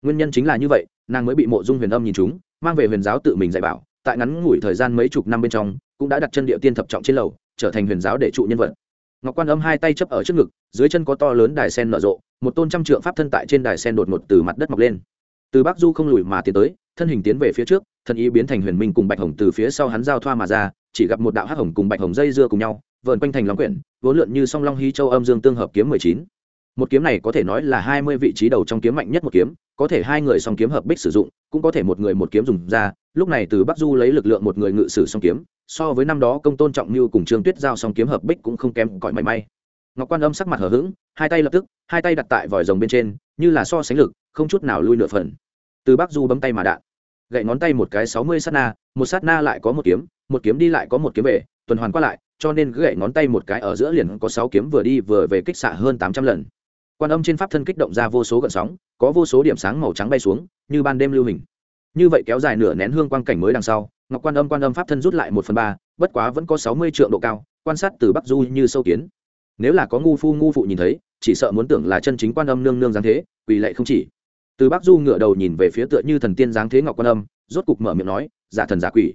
Nguyên nhân chính là như vậy, nàng mới bị mộ dung huyền âm nhìn chúng, mang về huyền giáo tự mình dạy bảo, tại ngắn ngủi thời gian mấy chục năm bên trong, cũng đã đặt chân địa tiên thập trọng trên lầu, trở thành huyền giáo để trụ nhân vật ngọc quan âm hai tay chấp ở trước ngực, dưới chân có to lớn đài sen nở rộ, một tôn trăm trượng pháp thân tại trên đài sen đột ngột từ mặt đất mọc lên. Từ bắc du không lùi mà tiến tới, thân hình tiến về phía trước thân ý biến thành huyền minh cùng bạch hồng từ phía sau hắn giao thoa mà ra, chỉ gặp một đạo hắc hồng cùng bạch hồng dây dưa cùng nhau, vờn quanh thành long quyển, vốn lượn như song long hy châu âm dương tương hợp kiếm mười chín. Một kiếm này có thể nói là hai mươi vị trí đầu trong kiếm mạnh nhất một kiếm, có thể hai người song kiếm hợp bích sử dụng, cũng có thể một người một kiếm dùng ra lúc này từ bắc du lấy lực lượng một người ngự sử song kiếm, so với năm đó công tôn trọng như cùng trương tuyết giao song kiếm hợp bích cũng không kém cỏi mảy may. Ngọc quan âm sắc mặt hờ hững, hai tay lập tức, hai tay đặt tại vòi rồng bên trên, như là so sánh lực, không chút nào lui nửa phần. Từ bắc du bấm tay mà đạn. Gậy ngón tay một cái sáu mươi sát na, một sát na lại có một kiếm một kiếm đi lại có một kiếm về, tuần hoàn qua lại, cho nên gậy ngón tay một cái ở giữa liền có sáu kiếm vừa đi vừa về kích xạ hơn tám trăm lần. Quan âm trên pháp thân kích động ra vô số gợn sóng, có vô số điểm sáng màu trắng bay xuống, như ban đêm lưu hình như vậy kéo dài nửa nén hương quang cảnh mới đằng sau, ngọc quan âm quan âm pháp thân rút lại một phần ba, bất quá vẫn có sáu mươi triệu độ cao, quan sát từ bắc du như sâu kiến. Nếu là có ngu phu ngu phụ nhìn thấy, chỉ sợ muốn tưởng là chân chính quan âm nương nương giáng thế, quỳ lệ không chỉ. Từ bắc du ngựa đầu nhìn về phía tựa như thần tiên giáng thế ngọc quan âm, rốt cục mở miệng nói, giả thần giả quỷ.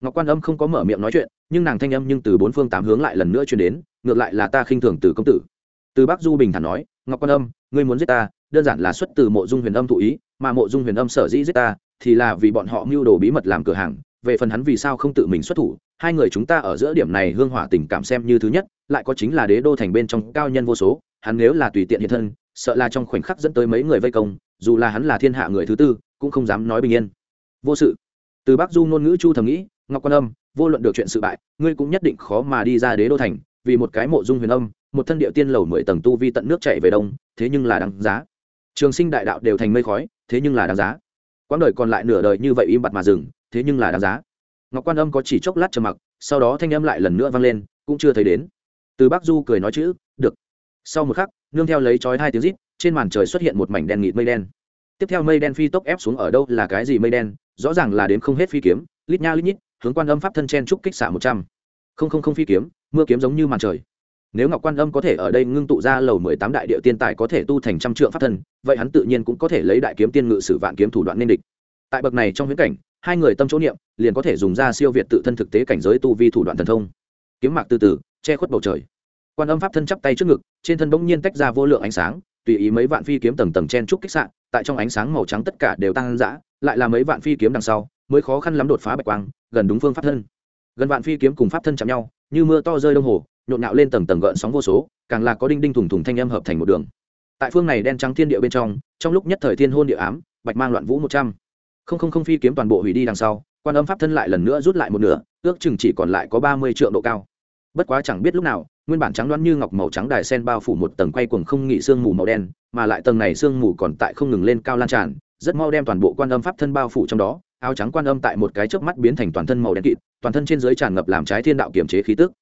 Ngọc quan âm không có mở miệng nói chuyện, nhưng nàng thanh âm nhưng từ bốn phương tám hướng lại lần nữa chuyển đến, ngược lại là ta khinh thường từ công tử. Từ bắc du bình thản nói, ngọc quan âm, ngươi muốn giết ta, đơn giản là xuất từ mộ dung huyền âm thụ ý, mà mộ dung huyền âm sở dĩ giết ta thì là vì bọn họ mưu đồ bí mật làm cửa hàng, về phần hắn vì sao không tự mình xuất thủ, hai người chúng ta ở giữa điểm này hương hỏa tình cảm xem như thứ nhất, lại có chính là đế đô thành bên trong cao nhân vô số, hắn nếu là tùy tiện hiện thân, sợ là trong khoảnh khắc dẫn tới mấy người vây công, dù là hắn là thiên hạ người thứ tư, cũng không dám nói bình yên. Vô sự. Từ bắc du ngôn ngữ chu thầm nghĩ, ngọc quan âm, vô luận được chuyện sự bại, ngươi cũng nhất định khó mà đi ra đế đô thành, vì một cái mộ dung huyền âm, một thân địa tiên lầu mười tầng tu vi tận nước chạy về đông, thế nhưng là đáng giá. Trường sinh đại đạo đều thành mây khói, thế nhưng là đáng giá quãng đời còn lại nửa đời như vậy im bặt mà dừng, thế nhưng là đáng giá. Ngọc quan âm có chỉ chốc lát trầm mặc, sau đó thanh âm lại lần nữa vang lên, cũng chưa thấy đến. Từ bắc du cười nói chữ, được. Sau một khắc, nương theo lấy chói hai tiếng rít, trên màn trời xuất hiện một mảnh đen nghịt mây đen. Tiếp theo mây đen phi tốc ép xuống ở đâu là cái gì mây đen? Rõ ràng là đến không hết phi kiếm, lít nha lít nhít, hướng quan âm pháp thân chen trúc kích xạ một trăm. Không không không phi kiếm, mưa kiếm giống như màn trời nếu ngọc quan âm có thể ở đây ngưng tụ ra lầu mười tám đại địa tiên tài có thể tu thành trăm trượng pháp thân, vậy hắn tự nhiên cũng có thể lấy đại kiếm tiên ngự sử vạn kiếm thủ đoạn nên địch. Tại bậc này trong viễn cảnh, hai người tâm chỗ niệm, liền có thể dùng ra siêu việt tự thân thực tế cảnh giới tu vi thủ đoạn thần thông. Kiếm mạc từ từ, che khuất bầu trời. Quan âm pháp thân chắp tay trước ngực, trên thân bỗng nhiên tách ra vô lượng ánh sáng, tùy ý mấy vạn phi kiếm tầng tầng chen trúc kích sạn tại trong ánh sáng màu trắng tất cả đều tăng dã, lại là mấy vạn phi kiếm đằng sau, mới khó khăn lắm đột phá bạch quang, gần đúng phương pháp thân. Gần vạn phi kiếm cùng pháp thân chạm nhau, như mưa to rơi đông hồ nhộn nhạo lên tầng tầng gợn sóng vô số, càng là có đinh đinh thùng thùng thanh âm hợp thành một đường. Tại phương này đen trắng thiên địa bên trong trong lúc nhất thời thiên hôn địa ám, bạch mang loạn vũ một trăm. Không không không phi kiếm toàn bộ hủy đi đằng sau, quan âm pháp thân lại lần nữa rút lại một nửa, ước chừng chỉ còn lại có ba mươi triệu độ cao. Bất quá chẳng biết lúc nào, nguyên bản trắng đoán như ngọc màu trắng đài sen bao phủ một tầng quay cuồng không nghị sương mù màu đen, mà lại tầng này sương mù còn tại không ngừng lên cao lan tràn, rất mau đem toàn bộ quan âm pháp thân bao phủ trong đó, áo trắng quan âm tại một cái chớp mắt biến thành toàn thân màu đen kịt, toàn thân trên dưới tràn ngập làm trái thiên đạo kiểm chế khí tức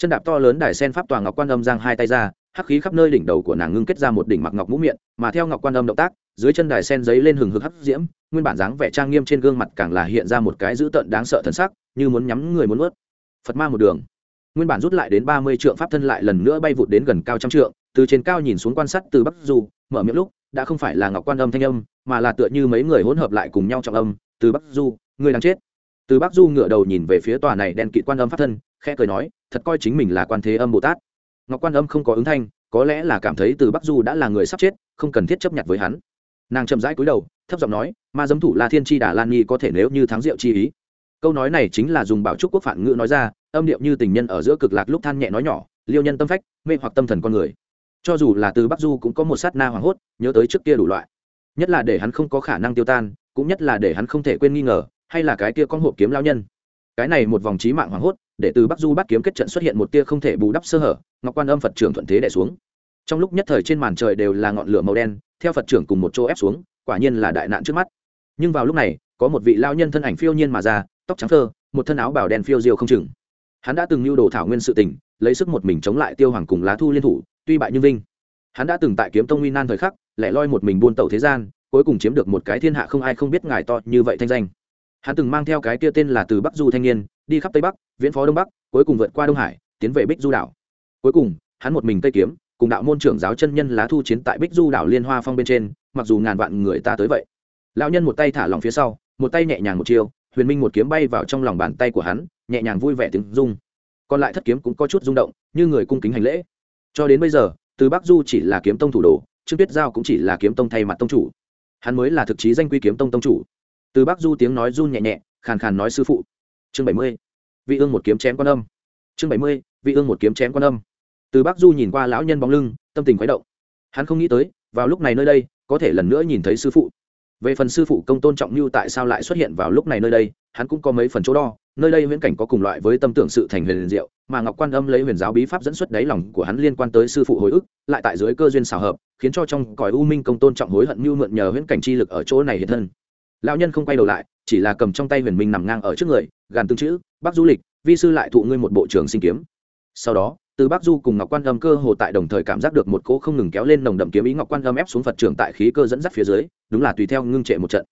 chân đạp to lớn đài sen pháp tòa ngọc quan âm giang hai tay ra, hắc khí khắp nơi đỉnh đầu của nàng ngưng kết ra một đỉnh mặc ngọc mũ miệng, mà theo ngọc quan âm động tác, dưới chân đài sen giấy lên hừng hực hắc diễm, nguyên bản dáng vẻ trang nghiêm trên gương mặt càng là hiện ra một cái dữ tợn đáng sợ thần sắc, như muốn nhắm người muốn ướt phật ma một đường. Nguyên bản rút lại đến ba mươi trượng pháp thân lại lần nữa bay vụt đến gần cao trăm trượng, từ trên cao nhìn xuống quan sát từ bắc du, mở miệng lúc, đã không phải là ngọc quan âm thanh âm, mà là tựa như mấy người hỗn hợp lại cùng nhau trọng âm, từ bắc du, người đang chết. Từ bắc du ngửa đầu nhìn về phía tòa này đen kịt quan âm pháp thân, khẽ cười nói thật coi chính mình là quan thế âm bồ tát ngọc quan âm không có ứng thanh, có lẽ là cảm thấy từ bắc du đã là người sắp chết, không cần thiết chấp nhận với hắn. Nàng chậm rãi cúi đầu, thấp giọng nói, ma dâm thủ la thiên tri đà lan nhi có thể nếu như thắng diệu chi ý. Câu nói này chính là dùng bảo trúc quốc phản ngữ nói ra, âm điệu như tình nhân ở giữa cực lạc lúc than nhẹ nói nhỏ, liêu nhân tâm phách, mê hoặc tâm thần con người. Cho dù là từ bắc du cũng có một sát na hoảng hốt, nhớ tới trước kia đủ loại. Nhất là để hắn không có khả năng tiêu tan, cũng nhất là để hắn không thể quên nghi ngờ, hay là cái kia con hộp kiếm lao nhân. Cái này một vòng trí mạng hoảng hốt để từ bắc du bắt kiếm kết trận xuất hiện một tia không thể bù đắp sơ hở, ngọc quan âm phật trưởng thuận thế đẻ xuống. Trong lúc nhất thời trên màn trời đều là ngọn lửa màu đen, theo phật trưởng cùng một chỗ ép xuống, quả nhiên là đại nạn trước mắt. Nhưng vào lúc này, có một vị lao nhân thân ảnh phiêu nhiên mà ra, tóc trắng thơ một thân áo bảo đen phiêu diêu không chừng. Hắn đã từng lưu đồ thảo nguyên sự tình, lấy sức một mình chống lại tiêu hoàng cùng lá thu liên thủ, tuy bại nhưng vinh. Hắn đã từng tại kiếm tông nguy nan thời khắc, lẻ loi một mình buôn tẩu thế gian, cuối cùng chiếm được một cái thiên hạ không ai không biết ngài to như vậy thanh danh. Hắn từng mang theo cái kia tên là từ bắc du thanh niên đi khắp tây bắc, viễn phó đông bắc, cuối cùng vượt qua đông hải, tiến về bích du đảo. Cuối cùng, hắn một mình tây kiếm, cùng đạo môn trưởng giáo chân nhân lá thu chiến tại bích du đảo liên hoa phong bên trên, mặc dù ngàn vạn người ta tới vậy. Lão nhân một tay thả lòng phía sau, một tay nhẹ nhàng một chiêu, huyền minh một kiếm bay vào trong lòng bàn tay của hắn, nhẹ nhàng vui vẻ tiếng rung. Còn lại thất kiếm cũng có chút rung động, như người cung kính hành lễ. Cho đến bây giờ, từ bắc du chỉ là kiếm tông thủ đồ, trương tuyết giao cũng chỉ là kiếm tông thay mặt tông chủ. Hắn mới là thực chí danh quy kiếm tông tông chủ. Từ bắc du tiếng nói run nhẹ nhẹ, khàn khàn nói sư phụ chương bảy mươi, vị ương một kiếm chém quan âm. Chương bảy mươi, vị ương một kiếm chém quan âm. Từ bắc du nhìn qua lão nhân bóng lưng, tâm tình khuấy động. Hắn không nghĩ tới, vào lúc này nơi đây, có thể lần nữa nhìn thấy sư phụ. Về phần sư phụ công tôn trọng như tại sao lại xuất hiện vào lúc này nơi đây, hắn cũng có mấy phần chỗ đo. Nơi đây viễn cảnh có cùng loại với tâm tưởng sự thành huyền diệu, mà ngọc quan âm lấy huyền giáo bí pháp dẫn xuất đáy lòng của hắn liên quan tới sư phụ hồi ức, lại tại dưới cơ duyên xào hợp, khiến cho trong cõi u minh công tôn trọng hối hận như mượn nhờ viễn cảnh chi lực ở chỗ này hiện thân lão nhân không quay đầu lại, chỉ là cầm trong tay huyền minh nằm ngang ở trước người, gàn tương chữ, bác du lịch, vi sư lại thụ ngươi một bộ trường sinh kiếm. Sau đó, từ bắc du cùng ngọc quan âm cơ hồ tại đồng thời cảm giác được một cỗ không ngừng kéo lên nồng đậm kiếm ý ngọc quan âm ép xuống phật trưởng tại khí cơ dẫn dắt phía dưới, đúng là tùy theo ngưng trệ một trận.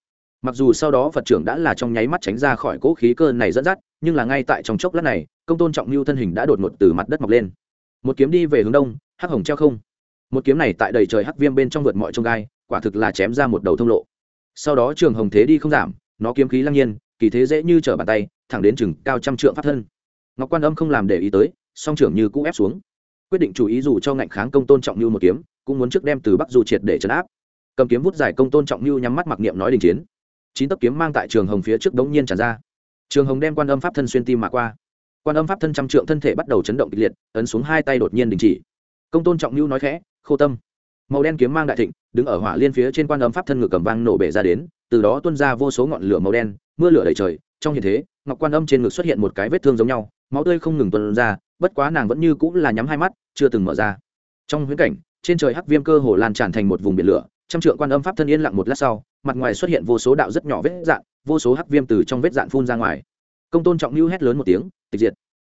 Mặc dù sau đó phật trưởng đã là trong nháy mắt tránh ra khỏi cỗ khí cơ này dẫn dắt, nhưng là ngay tại trong chốc lát này, công tôn trọng mưu thân hình đã đột ngột từ mặt đất mọc lên. Một kiếm đi về hướng đông, hắc hồng treo không. Một kiếm này tại đầy trời hắc viêm bên trong vượt mọi trông gai, quả thực là chém ra một đầu thông lộ sau đó trường hồng thế đi không giảm, nó kiếm khí lăng nhiên, kỳ thế dễ như trở bàn tay, thẳng đến chừng cao trăm trượng pháp thân. Ngọc quan âm không làm để ý tới, song trưởng như cũ ép xuống. Quyết định chú ý dù cho ngạnh kháng công tôn trọng như một kiếm, cũng muốn trước đem từ bắc du triệt để chấn áp. Cầm kiếm vút dài công tôn trọng như nhắm mắt mặc niệm nói đình chiến. Chín tấc kiếm mang tại trường hồng phía trước đống nhiên tràn ra. Trường hồng đem quan âm pháp thân xuyên tim mà qua. Quan âm pháp thân trăm trượng thân thể bắt đầu chấn động kịch liệt, ấn xuống hai tay đột nhiên đình chỉ. Công tôn trọng như nói khẽ, khô tâm màu đen kiếm mang đại thịnh, đứng ở hỏa liên phía trên quan âm pháp thân ngực cầm vang nổ bể ra đến, từ đó tuôn ra vô số ngọn lửa màu đen, mưa lửa đầy trời, trong hiện thế, ngọc quan âm trên ngực xuất hiện một cái vết thương giống nhau, máu tươi không ngừng tuôn ra, bất quá nàng vẫn như cũng là nhắm hai mắt, chưa từng mở ra. Trong huyễn cảnh, trên trời hắc viêm cơ hồ lan tràn thành một vùng biển lửa, trăm trượng quan âm pháp thân yên lặng một lát sau, mặt ngoài xuất hiện vô số đạo rất nhỏ vết dạn, vô số hắc viêm từ trong vết dạn phun ra ngoài. Công tôn trọng lưu hét lớn một tiếng, tịch diệt.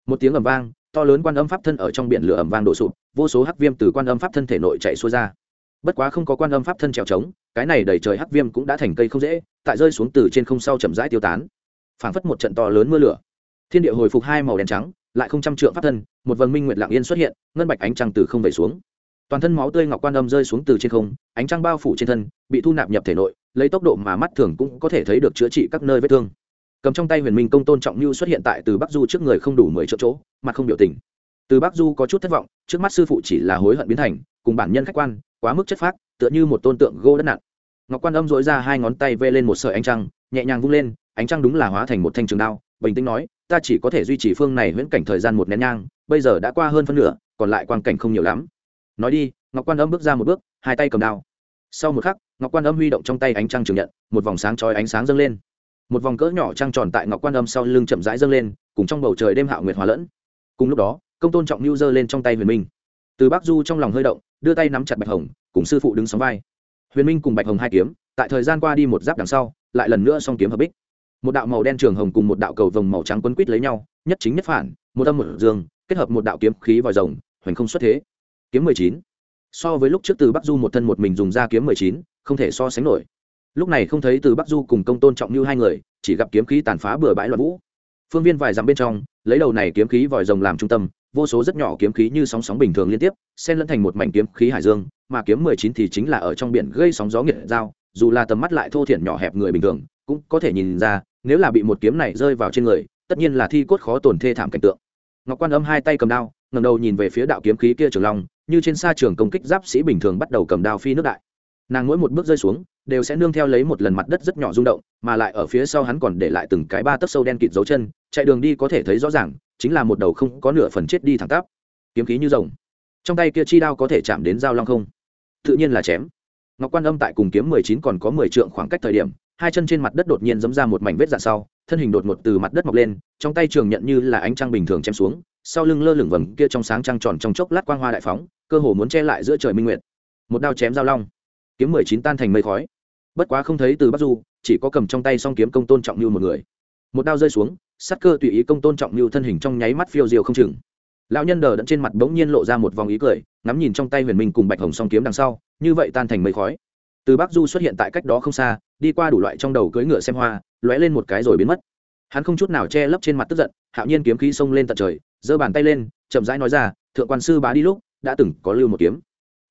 Một tiếng ầm vang, to lớn quan âm pháp thân ở trong biển lửa ầm vang đổ sụp, vô số hắc viêm từ quan âm pháp thân thể nội chạy xuôi ra bất quá không có quan âm pháp thân trèo trống, cái này đầy trời hắc viêm cũng đã thành cây không dễ, tại rơi xuống từ trên không sau chậm rãi tiêu tán. Phảng phất một trận to lớn mưa lửa. Thiên địa hồi phục hai màu đen trắng, lại không trăm trượng pháp thân, một vầng minh nguyệt lạng yên xuất hiện, ngân bạch ánh trăng từ không về xuống. Toàn thân máu tươi ngọc quan âm rơi xuống từ trên không, ánh trăng bao phủ trên thân, bị thu nạp nhập thể nội, lấy tốc độ mà mắt thường cũng có thể thấy được chữa trị các nơi vết thương. Cầm trong tay huyền minh công tôn trọng như xuất hiện tại từ bắc du trước người không đủ mười chỗ chỗ, mặt không biểu tình. Từ bắc du có chút thất vọng, trước mắt sư phụ chỉ là hối hận biến thành, cùng bản nhân khách quan quá mức chất phác, tựa như một tôn tượng gỗ đất nặng. Ngọc quan âm dối ra hai ngón tay vê lên một sợi ánh trăng, nhẹ nhàng vung lên, ánh trăng đúng là hóa thành một thanh trường đao, bình tĩnh nói, ta chỉ có thể duy trì phương này huyễn cảnh thời gian một nén nhang, bây giờ đã qua hơn phân nửa, còn lại quan cảnh không nhiều lắm. Nói đi, ngọc quan âm bước ra một bước, hai tay cầm đao. Sau một khắc, ngọc quan âm huy động trong tay ánh trăng trường nhận, một vòng sáng chói ánh sáng dâng lên. Một vòng cỡ nhỏ trăng tròn tại ngọc quan âm sau lưng chậm rãi dâng lên, cùng trong bầu trời đêm hạo nguyệt hòa lẫn. Cùng lúc đó, công tôn trọng lưu giơ lên trong tay huyền minh. Từ bắc du trong lòng hơi động đưa tay nắm chặt bạch hồng, cùng sư phụ đứng sóng vai. Huyền minh cùng bạch hồng hai kiếm, tại thời gian qua đi một giáp đằng sau, lại lần nữa song kiếm hợp bích. Một đạo màu đen trường hồng cùng một đạo cầu vồng màu trắng quấn quít lấy nhau, nhất chính nhất phản, một âm một dương, kết hợp một đạo kiếm khí vòi rồng, hoành không xuất thế. Kiếm mười chín. So với lúc trước từ bắc du một thân một mình dùng ra kiếm mười chín, không thể so sánh nổi. Lúc này không thấy từ bắc du cùng công tôn trọng như hai người, chỉ gặp kiếm khí tàn phá bừa bãi loạn vũ. Phương viên vài dặm bên trong, lấy đầu này kiếm khí vòi rồng làm trung tâm vô số rất nhỏ kiếm khí như sóng sóng bình thường liên tiếp, xen lẫn thành một mảnh kiếm khí hải dương, mà kiếm mười chín thì chính là ở trong biển gây sóng gió nghiệt dao dù là tầm mắt lại thô thiển nhỏ hẹp người bình thường, cũng có thể nhìn ra, nếu là bị một kiếm này rơi vào trên người, tất nhiên là thi cốt khó tổn thê thảm cảnh tượng. Ngọc quan âm hai tay cầm đao ngầm đầu nhìn về phía đạo kiếm khí kia trường long, như trên xa trường công kích giáp sĩ bình thường bắt đầu cầm đao phi nước đại. Nàng mỗi một bước rơi xuống, đều sẽ nương theo lấy một lần mặt đất rất nhỏ rung động, mà lại ở phía sau hắn còn để lại từng cái ba tấc sâu đen kịt dấu chân, chạy đường đi có thể thấy rõ ràng chính là một đầu không có nửa phần chết đi thẳng tắp. Kiếm khí như rồng. Trong tay kia chi đao có thể chạm đến dao long không? Tự nhiên là chém. Ngọc quan âm tại cùng kiếm mười chín còn có mười trượng khoảng cách thời điểm, hai chân trên mặt đất đột nhiên giấm ra một mảnh vết dạn sau, thân hình đột ngột từ mặt đất mọc lên, trong tay trường nhận như là ánh trăng bình thường chém xuống, sau lưng lơ lửng vầng kia trong sáng trăng tròn trong chốc lát quang hoa đại phóng, cơ hồ muốn che lại giữa trời minh nguyệt. Một đao chém dao long. Kiếm mười chín tan thành mây khói. Bất quá không thấy từ bắc du, chỉ có cầm trong tay song kiếm công tôn trọng như một người. Một đao rơi xuống sắt cơ tùy ý công tôn trọng mưu thân hình trong nháy mắt phiêu diều không chừng. Lão nhân đờ đẫn trên mặt bỗng nhiên lộ ra một vòng ý cười, ngắm nhìn trong tay huyền minh cùng bạch hồng song kiếm đằng sau, như vậy tan thành mây khói. Từ bắc du xuất hiện tại cách đó không xa, đi qua đủ loại trong đầu cưỡi ngựa xem hoa, lóe lên một cái rồi biến mất. Hắn không chút nào che lấp trên mặt tức giận, hạo nhiên kiếm khí xông lên tận trời, giơ bàn tay lên, chậm rãi nói ra, thượng quan sư bá đi lúc, đã từng có lưu một kiếm.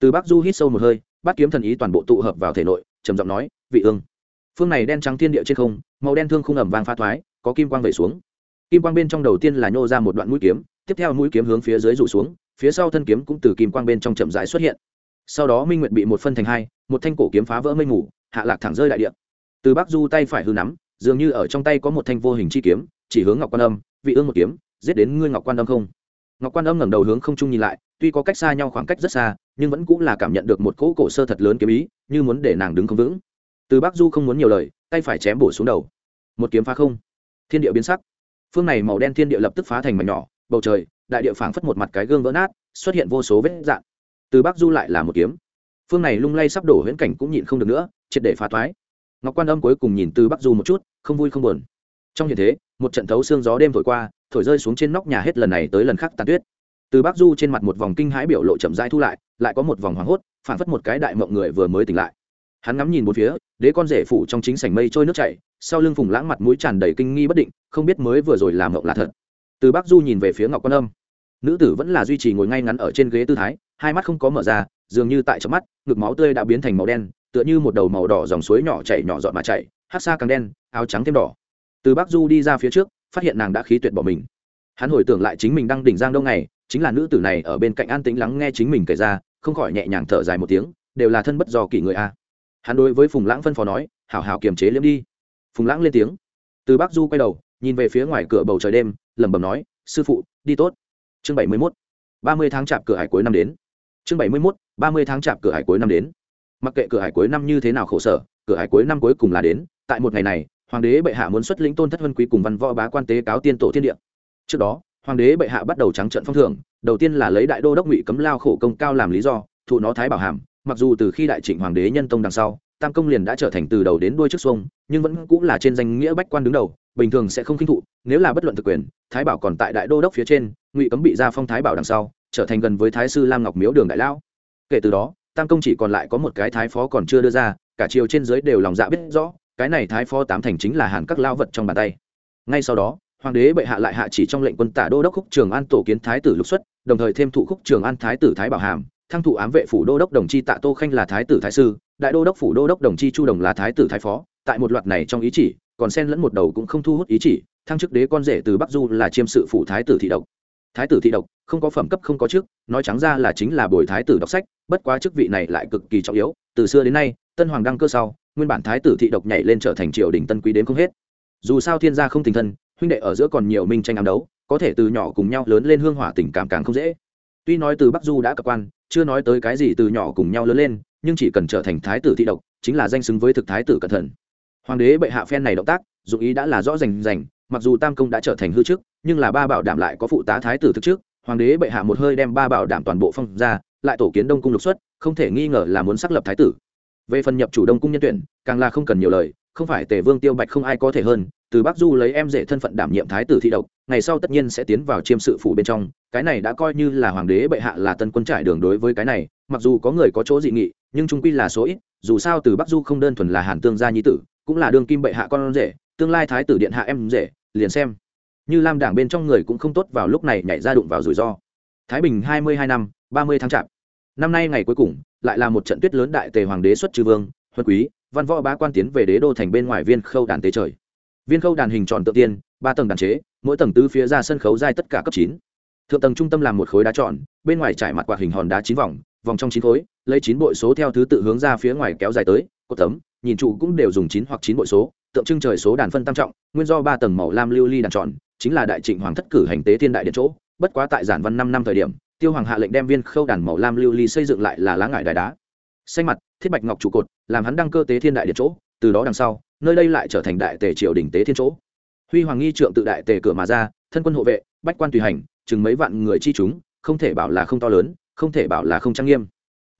Từ bắc du hít sâu một hơi, bắt kiếm thần ý toàn bộ tụ hợp vào thể nội, trầm giọng nói, vị ương. Phương này đen trắng thiên địa trên không, màu đen thương không ẩm vàng pha thoái có kim quang vẩy xuống. Kim quang bên trong đầu tiên là nhô ra một đoạn mũi kiếm, tiếp theo mũi kiếm hướng phía dưới rủ xuống, phía sau thân kiếm cũng từ kim quang bên trong chậm rãi xuất hiện. Sau đó minh nguyệt bị một phân thành hai, một thanh cổ kiếm phá vỡ mây ngủ hạ lạc thẳng rơi đại địa. Từ bắc du tay phải hư nắm, dường như ở trong tay có một thanh vô hình chi kiếm, chỉ hướng ngọc quan âm, vị ương một kiếm, giết đến ngươi ngọc quan âm không? Ngọc quan âm ngẩng đầu hướng không trung nhìn lại, tuy có cách xa nhau khoảng cách rất xa, nhưng vẫn cũng là cảm nhận được một cỗ cổ sơ thật lớn kiếm ý, như muốn để nàng đứng không vững. Từ bắc du không muốn nhiều lời, tay phải chém bổ xuống đầu. Một kiếm phá không thiên địa biến sắc. Phương này màu đen thiên địa lập tức phá thành mảnh nhỏ, bầu trời, đại địa phảng phất một mặt cái gương vỡ nát, xuất hiện vô số vết dạn từ bắc du lại là một kiếm. Phương này lung lay sắp đổ huyễn cảnh cũng nhịn không được nữa, triệt để phá thoái ngọc quan âm cuối cùng nhìn từ bắc du một chút, không vui không buồn. Trong hiện thế, một trận thấu xương gió đêm thổi qua, thổi rơi xuống trên nóc nhà hết lần này tới lần khác tàn tuyết. Từ bắc du trên mặt một vòng kinh hãi biểu lộ chậm rãi thu lại lại có một vòng hoảng hốt, phảng phất một cái đại mộng người vừa mới tỉnh lại hắn ngắm nhìn một phía, đế con rể phủ trong chính sảnh mây trôi nước chảy, sau lưng phùng lãng mặt mũi tràn đầy kinh nghi bất định, không biết mới vừa rồi làm mộng là thật. Từ bắc du nhìn về phía ngọc quan âm. Nữ tử vẫn là duy trì ngồi ngay ngắn ở trên ghế tư thái, hai mắt không có mở ra, dường như tại trong mắt, ngực máu tươi đã biến thành màu đen, tựa như một đầu màu đỏ dòng suối nhỏ chảy nhỏ dọn mà chảy, hát xa càng đen, áo trắng thêm đỏ. Từ bắc du đi ra phía trước, phát hiện nàng đã khí tuyệt bỏ mình. Hắn hồi tưởng lại chính mình đang đỉnh giang đông này chính là nữ tử này ở bên cạnh an tĩnh lắng nghe chính mình kể ra, không khỏi nhẹ nhàng thở dài một tiếng, đều là thân bất do kỷ người a hắn đối với phùng lãng phân phó nói, hảo hảo kiềm chế liếm đi. Phùng lãng lên tiếng. Từ bắc du quay đầu, nhìn về phía ngoài cửa bầu trời đêm, lẩm bẩm nói, sư phụ, đi tốt. Chương bảy mươi mốt. Ba mươi tháng chạp cửa hải cuối năm đến. Chương bảy mươi mốt, ba mươi tháng chạp cửa hải cuối năm đến. Mặc kệ cửa hải cuối năm như thế nào khổ sở, cửa hải cuối năm cuối cùng là đến. Tại một ngày này, hoàng đế bệ hạ muốn xuất lĩnh tôn thất vân quý cùng văn võ bá quan tế cáo tiên tổ thiên địa. Trước đó, hoàng đế bệ hạ bắt đầu trắng trận phong thưởng, đầu tiên là lấy đại đô đốc ngụy cấm lao khổ công cao làm lý do, thụ nó thái bảo hàm mặc dù từ khi đại trịnh hoàng đế nhân tông đằng sau, tam công liền đã trở thành từ đầu đến đuôi trước xuông, nhưng vẫn cũng là trên danh nghĩa bách quan đứng đầu, bình thường sẽ không khinh thụ, nếu là bất luận thực quyền, thái bảo còn tại đại đô đốc phía trên, ngụy cấm bị ra phong thái bảo đằng sau, trở thành gần với thái sư lam ngọc miếu đường đại lão. Kể từ đó, tam công chỉ còn lại có một cái thái phó còn chưa đưa ra, cả triều trên dưới đều lòng dạ biết rõ, cái này thái phó tám thành chính là hàn các lao vật trong bàn tay. Ngay sau đó, hoàng đế bệ hạ lại hạ chỉ trong lệnh quân tả đô đốc khúc trường an tổ kiến thái tử lục xuất, đồng thời thêm thụ khúc trường an thái tử thái bảo hàm thăng thụ ám vệ phủ đô đốc đồng chi tạ tô khanh là thái tử thái sư, đại đô đốc phủ đô đốc đồng chi chu đồng là thái tử thái phó, tại một loạt này trong ý chỉ, còn xen lẫn một đầu cũng không thu hút ý chỉ, thăng chức đế con rể từ bắc du là chiêm sự phủ thái tử thị độc. Thái tử thị độc, không có phẩm cấp không có chức, nói trắng ra là chính là bồi thái tử đọc sách, bất quá chức vị này lại cực kỳ trọng yếu, từ xưa đến nay, tân hoàng đăng cơ sau, nguyên bản thái tử thị độc nhảy lên trở thành triều đình tân quý đến không hết. Dù sao thiên gia không tình thân, huynh đệ ở giữa còn nhiều minh tranh ám đấu, có thể từ nhỏ cùng nhau lớn lên hương hỏa tình cảm càng không dễ tuy nói từ bắc du đã cập quan, chưa nói tới cái gì từ nhỏ cùng nhau lớn lên, nhưng chỉ cần trở thành thái tử thị độc, chính là danh xứng với thực thái tử cẩn thận. Hoàng đế bệ hạ phen này động tác dụng ý đã là rõ rành rành, mặc dù tam công đã trở thành hư chức nhưng là ba bảo đảm lại có phụ tá thái tử thực trước, hoàng đế bệ hạ một hơi đem ba bảo đảm toàn bộ phong ra, lại tổ kiến đông cung lục xuất, không thể nghi ngờ là muốn xác lập thái tử. Về phần nhập chủ đông cung nhân tuyển, càng là không cần nhiều lời, không phải tề vương tiêu bạch không ai có thể hơn, từ bắc du lấy em rể thân phận đảm nhiệm thái tử thị độc ngày sau tất nhiên sẽ tiến vào chiêm sự phủ bên trong, cái này đã coi như là hoàng đế bệ hạ là tân quân trải đường đối với cái này, mặc dù có người có chỗ dị nghị, nhưng trung quy là số ít, dù sao từ bắc du không đơn thuần là hàn tương gia nhi tử, cũng là đương kim bệ hạ con rể, tương lai thái tử điện hạ em rể, liền xem. Như lam đảng bên trong người cũng không tốt vào lúc này nhảy ra đụng vào rủi ro. Thái bình hai mươi hai năm, ba mươi tháng chạp năm nay ngày cuối cùng, lại là một trận tuyết lớn đại tề hoàng đế xuất trừ vương, huân quý, văn võ bá quan tiến về đế đô thành bên ngoài viên khâu đàn tế trời. Viên khâu đàn hình tròn tự tiên ba tầng đàn chế, mỗi tầng tứ phía ra sân khấu dài tất cả cấp chín. Thượng tầng trung tâm làm một khối đá tròn, bên ngoài trải mặt quạt hình hòn đá chín vòng vòng trong chín khối, lấy chín bội số theo thứ tự hướng ra phía ngoài kéo dài tới cột tấm, nhìn trụ cũng đều dùng chín hoặc chín bội số, tượng trưng trời số đàn phân tam trọng, nguyên do ba tầng màu lam lưu ly đàn tròn, chính là đại trịnh hoàng thất cử hành tế thiên đại điện chỗ, bất quá tại giản văn năm năm thời điểm, tiêu hoàng hạ lệnh đem viên khâu đàn màu lam lưu ly xây dựng lại là lá ngải đài đá. Xanh mặt, thiết bạch ngọc trụ cột, làm hắn đăng cơ tế thiên đại điện chỗ, từ đó đằng sau, nơi đây lại trở thành đại tề triều đình tế thiên chỗ huy hoàng nghi trượng tự đại tề cửa mà ra, thân quân hộ vệ, bách quan tùy hành, chừng mấy vạn người chi chúng, không thể bảo là không to lớn, không thể bảo là không trang nghiêm.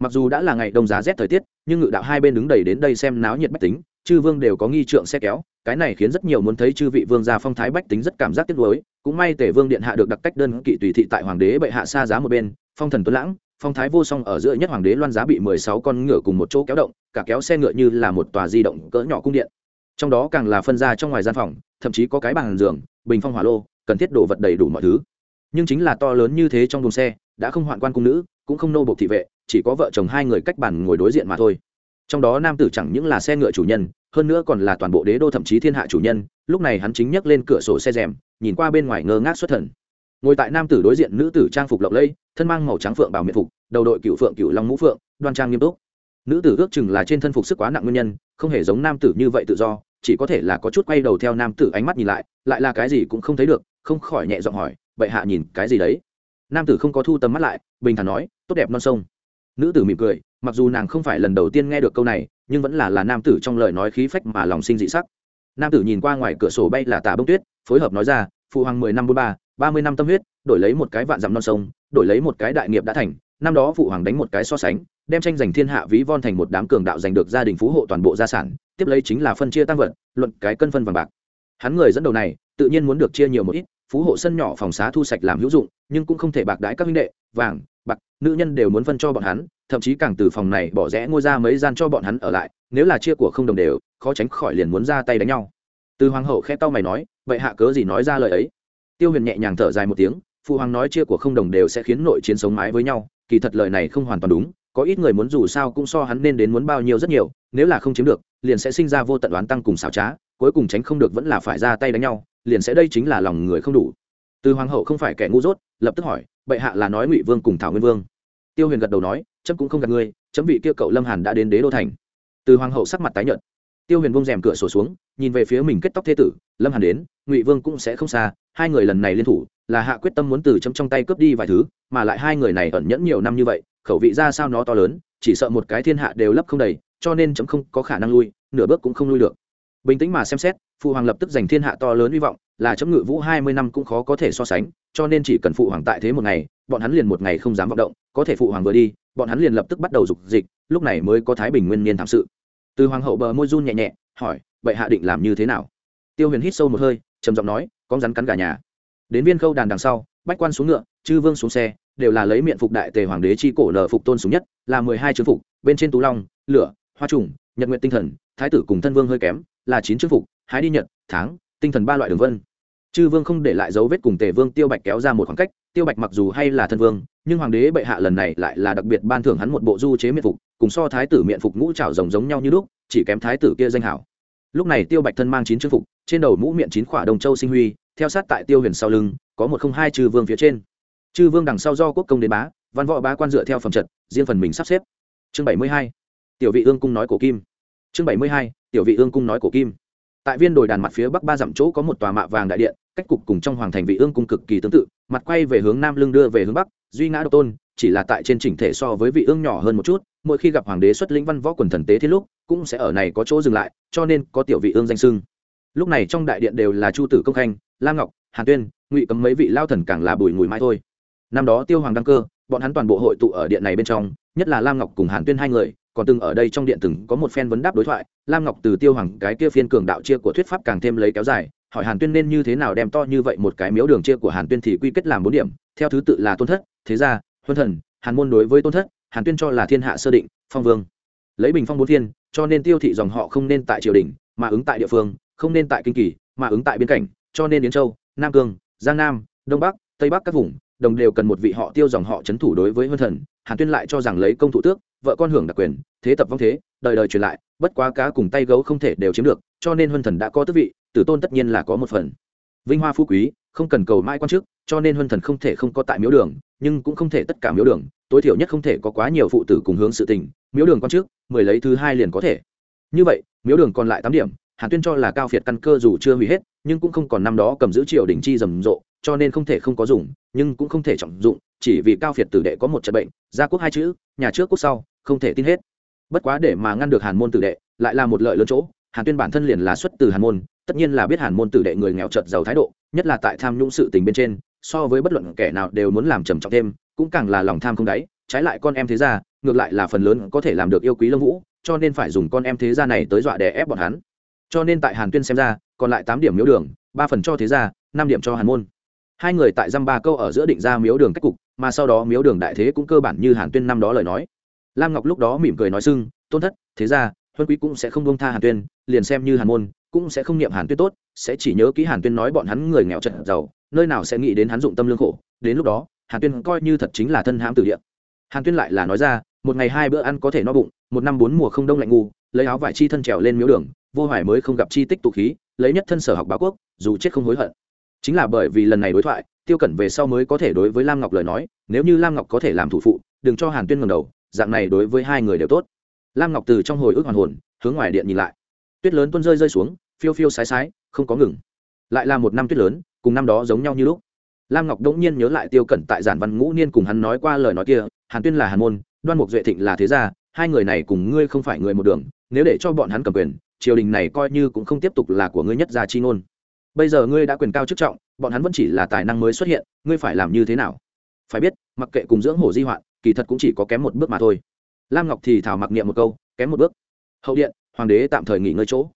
Mặc dù đã là ngày đông giá rét thời tiết, nhưng ngự đạo hai bên đứng đầy đến đây xem náo nhiệt bách tính, chư vương đều có nghi trượng xe kéo, cái này khiến rất nhiều muốn thấy chư vị vương gia phong thái bách tính rất cảm giác tiếc nuối, cũng may tề vương điện hạ được đặc cách đơn kỵ tùy thị tại hoàng đế bệ hạ xa giá một bên, phong thần tuấn lãng, phong thái vô song ở giữa nhất hoàng đế loan giá bị mười sáu con ngựa cùng một chỗ kéo động, cả kéo xe ngựa như là một tòa di động cỡ nhỏ cung điện trong đó càng là phân ra trong ngoài gian phòng, thậm chí có cái bàn giường, bình phong hỏa lô, cần thiết đồ vật đầy đủ mọi thứ. Nhưng chính là to lớn như thế trong đồn xe, đã không hoạn quan cung nữ, cũng không nô bộc thị vệ, chỉ có vợ chồng hai người cách bàn ngồi đối diện mà thôi. Trong đó nam tử chẳng những là xe ngựa chủ nhân, hơn nữa còn là toàn bộ đế đô thậm chí thiên hạ chủ nhân, lúc này hắn chính nhấc lên cửa sổ xe rèm, nhìn qua bên ngoài ngơ ngác xuất thần. Ngồi tại nam tử đối diện nữ tử trang phục lộng lẫy, thân mang màu trắng phượng bảo miện phục, đầu đội cựu phượng cựu long mũ phượng, đoan trang nghiêm túc nữ tử ước chừng là trên thân phục sức quá nặng nguyên nhân, không hề giống nam tử như vậy tự do, chỉ có thể là có chút quay đầu theo nam tử ánh mắt nhìn lại lại là cái gì cũng không thấy được, không khỏi nhẹ giọng hỏi, bệ hạ nhìn cái gì đấy? Nam tử không có thu tầm mắt lại, bình thản nói, tốt đẹp non sông. Nữ tử mỉm cười, mặc dù nàng không phải lần đầu tiên nghe được câu này, nhưng vẫn là là nam tử trong lời nói khí phách mà lòng sinh dị sắc. Nam tử nhìn qua ngoài cửa sổ bay là tà bông tuyết, phối hợp nói ra, phụ hoàng mười năm bốn ba ba mươi năm tâm huyết, đổi lấy một cái vạn dặm non sông, đổi lấy một cái đại nghiệp đã thành, năm đó phụ hoàng đánh một cái so sánh đem tranh giành thiên hạ ví von thành một đám cường đạo giành được gia đình phú hộ toàn bộ gia sản, tiếp lấy chính là phân chia tăng vật, luận cái cân phân vàng bạc. Hắn người dẫn đầu này, tự nhiên muốn được chia nhiều một ít, phú hộ sân nhỏ phòng xá thu sạch làm hữu dụng, nhưng cũng không thể bạc đãi các huynh đệ, vàng, bạc, nữ nhân đều muốn phân cho bọn hắn, thậm chí càng từ phòng này bỏ rẽ ngôi ra mấy gian cho bọn hắn ở lại, nếu là chia của không đồng đều, khó tránh khỏi liền muốn ra tay đánh nhau. Từ hoàng hậu khẽ tao mày nói, vậy hạ cớ gì nói ra lời ấy? Tiêu huyền nhẹ nhàng thở dài một tiếng, phụ hoàng nói chia của không đồng đều sẽ khiến nội chiến sống mái với nhau, kỳ thật lời này không hoàn toàn đúng có ít người muốn dù sao cũng so hắn nên đến muốn bao nhiêu rất nhiều, nếu là không chiếm được, liền sẽ sinh ra vô tận đoán tăng cùng xảo trá, cuối cùng tránh không được vẫn là phải ra tay đánh nhau, liền sẽ đây chính là lòng người không đủ. Từ hoàng hậu không phải kẻ ngu dốt, lập tức hỏi, bệ hạ là nói ngụy vương cùng thảo nguyên vương? Tiêu huyền gật đầu nói, chấm cũng không gạt ngươi, chấm vị kia cậu lâm hàn đã đến đế đô thành. Từ hoàng hậu sắc mặt tái nhợt. Tiêu huyền vung rèm cửa sổ xuống, nhìn về phía mình kết tóc thế tử, lâm hàn đến, ngụy vương cũng sẽ không xa, hai người lần này liên thủ, là hạ quyết tâm muốn từ chấm trong tay cướp đi vài thứ, mà lại hai người này ẩn nhẫn nhiều năm như vậy khẩu vị ra sao nó to lớn, chỉ sợ một cái thiên hạ đều lấp không đầy, cho nên chấm không có khả năng lui, nửa bước cũng không lui được. Bình tĩnh mà xem xét, phụ hoàng lập tức giành thiên hạ to lớn hy vọng, là chấm ngự vũ hai mươi năm cũng khó có thể so sánh, cho nên chỉ cần phụ hoàng tại thế một ngày, bọn hắn liền một ngày không dám vọng động, có thể phụ hoàng vừa đi, bọn hắn liền lập tức bắt đầu dục dịch, lúc này mới có thái bình nguyên niên thảm sự. Từ hoàng hậu bờ môi run nhẹ nhẹ, hỏi, vậy hạ định làm như thế nào? Tiêu huyền hít sâu một hơi, trầm giọng nói, con rắn cắn cả nhà. Đến viên khâu đàn đằng sau, bách quan xuống ngựa, chư vương xuống xe đều là lấy miệng phục đại tề hoàng đế chi cổ nở phục tôn súng nhất, là mười hai chữ phục, bên trên tú long, lửa, hoa trùng, nhật nguyện tinh thần, thái tử cùng thân vương hơi kém, là chín chữ phục, hái đi nhật, tháng, tinh thần ba loại đường vân. Chư vương không để lại dấu vết cùng tề vương tiêu bạch kéo ra một khoảng cách, tiêu bạch mặc dù hay là thân vương, nhưng hoàng đế bệ hạ lần này lại là đặc biệt ban thưởng hắn một bộ du chế miệng phục, cùng so thái tử miệng phục ngũ trảo rồng giống nhau như lúc, chỉ kém thái tử kia danh hảo. Lúc này tiêu bạch thân mang chín chữ phục, trên đầu mũ miệng chín khỏa đồng châu sinh huy, theo sát tại tiêu huyền sau lưng, có một không hai chư vương phía trên chư vương đằng sau do quốc công đến bá, văn võ bá quan dựa theo phẩm trật, riêng phần mình sắp xếp. Chương bảy mươi hai, tiểu vị ương cung nói cổ kim. Chương bảy mươi hai, tiểu vị ương cung nói cổ kim. Tại viên đồi đàn mặt phía bắc ba dặm chỗ có một tòa mạ vàng đại điện, cách cục cùng trong hoàng thành vị ương cung cực kỳ tương tự, mặt quay về hướng nam lưng đưa về hướng bắc, duy ngã độc tôn, chỉ là tại trên chỉnh thể so với vị ương nhỏ hơn một chút, mỗi khi gặp hoàng đế xuất lĩnh văn võ quần thần tế thiết lúc, cũng sẽ ở này có chỗ dừng lại, cho nên có tiểu vị ương danh sưng lúc này trong đại điện đều là chu tử công khanh lam ngọc, hàn tuyên, ngụy cấm mấy vị lao thần càng là bùi ngùi mai thôi năm đó tiêu hoàng đăng cơ, bọn hắn toàn bộ hội tụ ở điện này bên trong, nhất là lam ngọc cùng hàn tuyên hai người, còn từng ở đây trong điện từng có một phen vấn đáp đối thoại. Lam ngọc từ tiêu hoàng, cái kia phiên cường đạo chia của thuyết pháp càng thêm lấy kéo dài, hỏi hàn tuyên nên như thế nào đem to như vậy một cái miếu đường chia của hàn tuyên thì quy kết làm bốn điểm. Theo thứ tự là tôn thất, thế gia, huân thần, hàn môn đối với tôn thất, hàn tuyên cho là thiên hạ sơ định, phong vương. Lấy bình phong bốn thiên, cho nên tiêu thị dòng họ không nên tại triều đình, mà ứng tại địa phương, không nên tại kinh kỳ, mà ứng tại biên cảnh, cho nên yến châu, nam cương, giang nam, đông bắc, tây bắc các vùng đồng đều cần một vị họ tiêu dòng họ c h ấ n thủ đối với huân thần, hàn tuyên lại cho rằng lấy công thủ tước, vợ con hưởng đặc quyền, thế tập vong thế, đời đời truyền lại, bất quá cá cùng tay gấu không thể đều chiếm được, cho nên huân thần đã có tước vị, tử tôn tất nhiên là có một phần. Vinh hoa phú quý, không cần cầu mãi quan chức cho nên huân thần không thể không có tại miếu đường, nhưng cũng không thể tất cả miếu đường, tối thiểu nhất không thể có quá nhiều phụ tử cùng hướng sự tình, miếu đường quan chức mười lấy thứ hai liền có thể. Như vậy, miếu đường còn lại tám điểm hàn tuyên cho là cao phiệt căn cơ dù chưa hủy hết, nhưng cũng không còn năm đó cầm giữ triều đình chi rầm rộ, cho nên không thể không có dùng, nhưng cũng không thể trọng dụng, chỉ vì cao phiệt tử đệ có một trận bệnh gia quốc hai chữ, nhà trước quốc sau, không thể tin hết. Bất quá để mà ngăn được hàn môn tử đệ, lại là một lợi lớn chỗ, hàn tuyên bản thân liền là xuất từ hàn môn, tất nhiên là biết hàn môn tử đệ người nghèo chật giàu thái độ, nhất là tại tham nhũng sự tình bên trên, so với bất luận kẻ nào đều muốn làm trầm trọng thêm, cũng càng là lòng tham không đáy, trái lại con em thế gia, ngược lại là phần lớn có thể làm được yêu quý lâm vũ, cho nên phải dùng con em thế gia này tới dọa đè ép bọn hắn cho nên tại hàn tuyên xem ra, còn lại tám điểm miếu đường, ba phần cho thế gia, năm điểm cho hàn môn. Hai người tại dăm ba câu ở giữa định ra miếu đường cách cục, mà sau đó miếu đường đại thế cũng cơ bản như hàn tuyên năm đó lời nói. Lam ngọc lúc đó mỉm cười nói xưng tôn thất, thế gia, huân quý cũng sẽ không bông tha hàn tuyên, liền xem như hàn môn, cũng sẽ không niệm hàn tuyên tốt, sẽ chỉ nhớ ký hàn tuyên nói bọn hắn người nghèo trận giàu, nơi nào sẽ nghĩ đến hắn dụng tâm lương khổ. Đến lúc đó, hàn tuyên coi như thật chính là thân hãm tử địa. Hàn tuyên lại là nói ra, một ngày hai bữa ăn có thể no bụng một năm bốn mùa không đông lạnh ngu, lấy áo vải chi thân trèo lên miếu đường, vô hoài mới không gặp chi tích tụ khí, lấy nhất thân sở học báo quốc, dù chết không hối hận. Chính là bởi vì lần này đối thoại, tiêu cẩn về sau mới có thể đối với lam ngọc lời nói, nếu như lam ngọc có thể làm thủ phụ, đừng cho hàn tuyên ngầm đầu, dạng này đối với hai người đều tốt. Lam ngọc từ trong hồi ức hoàn hồn, hướng ngoài điện nhìn lại. Tuyết lớn tuôn rơi rơi xuống, phiêu phiêu sái sái, không có ngừng. Lại là một năm tuyết lớn, cùng năm đó giống nhau như lúc. Lam ngọc đỗng nhiên nhớ lại tiêu cẩn tại giản văn ngũ niên cùng hắn nói qua lời nói kia, hàn tuyên là hàn môn, đoan mục duệ thịnh là thế gia hai người này cùng ngươi không phải người một đường, nếu để cho bọn hắn cầm quyền, triều đình này coi như cũng không tiếp tục là của ngươi nhất gia chi ngôn. Bây giờ ngươi đã quyền cao chức trọng, bọn hắn vẫn chỉ là tài năng mới xuất hiện, ngươi phải làm như thế nào? Phải biết, mặc kệ cùng dưỡng hổ di hoạn, kỳ thật cũng chỉ có kém một bước mà thôi. Lam ngọc thì thảo mặc niệm một câu, kém một bước. Hậu điện, hoàng đế tạm thời nghỉ ngơi chỗ.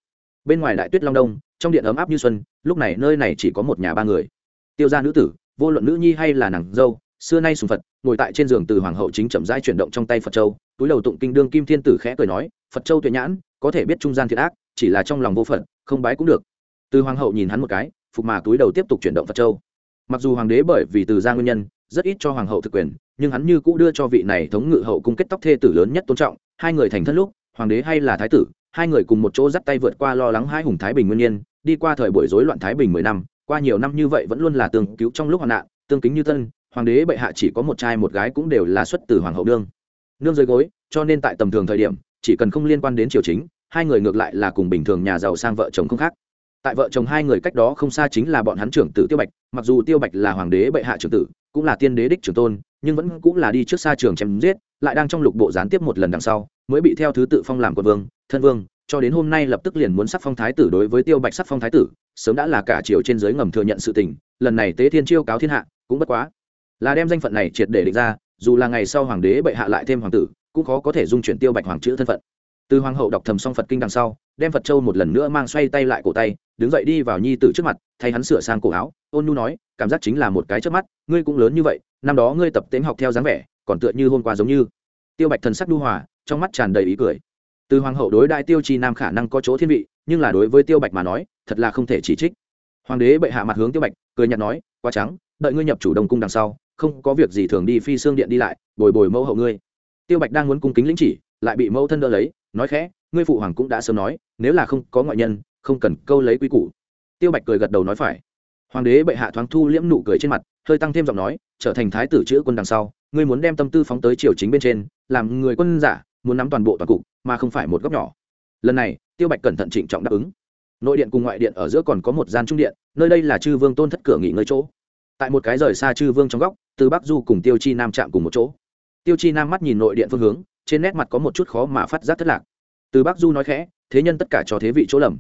Bên ngoài đại tuyết long đông, trong điện ấm áp như xuân, lúc này nơi này chỉ có một nhà ba người. Tiêu gia nữ tử, vô luận nữ nhi hay là nàng dâu xưa nay sùng phật, ngồi tại trên giường từ hoàng hậu chính chậm rãi chuyển động trong tay phật châu, túi đầu tụng kinh đương kim thiên tử khẽ cười nói, phật châu tuệ nhãn, có thể biết trung gian thiệt ác, chỉ là trong lòng vô phật, không bái cũng được. Từ hoàng hậu nhìn hắn một cái, phục mà túi đầu tiếp tục chuyển động phật châu. Mặc dù hoàng đế bởi vì từ gia nguyên nhân, rất ít cho hoàng hậu thực quyền, nhưng hắn như cũ đưa cho vị này thống ngự hậu cung kết tóc thê tử lớn nhất tôn trọng, hai người thành thân lúc, hoàng đế hay là thái tử, hai người cùng một chỗ dắt tay vượt qua lo lắng hai hùng thái bình nguyên nhiên đi qua thời buổi rối loạn thái bình mười năm, qua nhiều năm như vậy vẫn luôn là tương cứu trong lúc hoạn nạn, tương kính như tân hoàng đế bệ hạ chỉ có một trai một gái cũng đều là xuất từ hoàng hậu nương. Nương dưới gối, cho nên tại tầm thường thời điểm, chỉ cần không liên quan đến triều chính, hai người ngược lại là cùng bình thường nhà giàu sang vợ chồng không khác. Tại vợ chồng hai người cách đó không xa chính là bọn hắn trưởng tử tiêu bạch, mặc dù tiêu bạch là hoàng đế bệ hạ trưởng tử, cũng là tiên đế đích trưởng tôn, nhưng vẫn cũng là đi trước xa trường chém giết, lại đang trong lục bộ gián tiếp một lần đằng sau, mới bị theo thứ tự phong làm quân vương, thân vương, cho đến hôm nay lập tức liền muốn sắc phong thái tử đối với tiêu bạch sắc phong thái tử, sớm đã là cả triều trên giới ngầm thừa nhận sự tình, lần này tế thiên chiêu cáo thiên hạ, cũng bất quá là đem danh phận này triệt để định ra, dù là ngày sau hoàng đế bệ hạ lại thêm hoàng tử, cũng khó có thể dung chuyển tiêu bạch hoàng chữ thân phận. Từ hoàng hậu đọc thầm xong phật kinh đằng sau, đem phật châu một lần nữa mang xoay tay lại cổ tay, đứng dậy đi vào nhi tử trước mặt, thay hắn sửa sang cổ áo. Ôn nu nói, cảm giác chính là một cái trước mắt, ngươi cũng lớn như vậy, năm đó ngươi tập tễnh học theo dáng vẻ, còn tựa như hôm qua giống như. Tiêu bạch thần sắc đu hòa, trong mắt tràn đầy ý cười. Từ hoàng hậu đối đại tiêu chi nam khả năng có chỗ thiên vị, nhưng là đối với tiêu bạch mà nói, thật là không thể chỉ trích. Hoàng đế bệ hạ mặt hướng tiêu bạch, cười nhạt nói, quá trắng, đợi ngươi nhập chủ đông cung đằng sau không có việc gì thường đi phi xương điện đi lại, bồi bồi mẫu hậu ngươi. Tiêu bạch đang muốn cung kính lĩnh chỉ, lại bị mẫu thân đỡ lấy, nói khẽ, ngươi phụ hoàng cũng đã sớm nói, nếu là không có ngoại nhân, không cần câu lấy quy củ. Tiêu bạch cười gật đầu nói phải. Hoàng đế bệ hạ thoáng thu liễm nụ cười trên mặt, hơi tăng thêm giọng nói, trở thành thái tử chữ quân đằng sau, ngươi muốn đem tâm tư phóng tới triều chính bên trên, làm người quân giả, muốn nắm toàn bộ toàn cục, mà không phải một góc nhỏ. Lần này, tiêu bạch cẩn thận trịnh trọng đáp ứng. Nội điện cùng ngoại điện ở giữa còn có một gian trung điện, nơi đây là chư vương tôn thất cửa nghỉ ngơi chỗ. Tại một cái rời xa chư vương trong góc từ bắc du cùng tiêu chi nam chạm cùng một chỗ. Tiêu chi nam mắt nhìn nội điện phương hướng, trên nét mặt có một chút khó mà phát giác thất lạc. Từ bắc du nói khẽ, thế nhân tất cả cho thế vị chỗ lầm.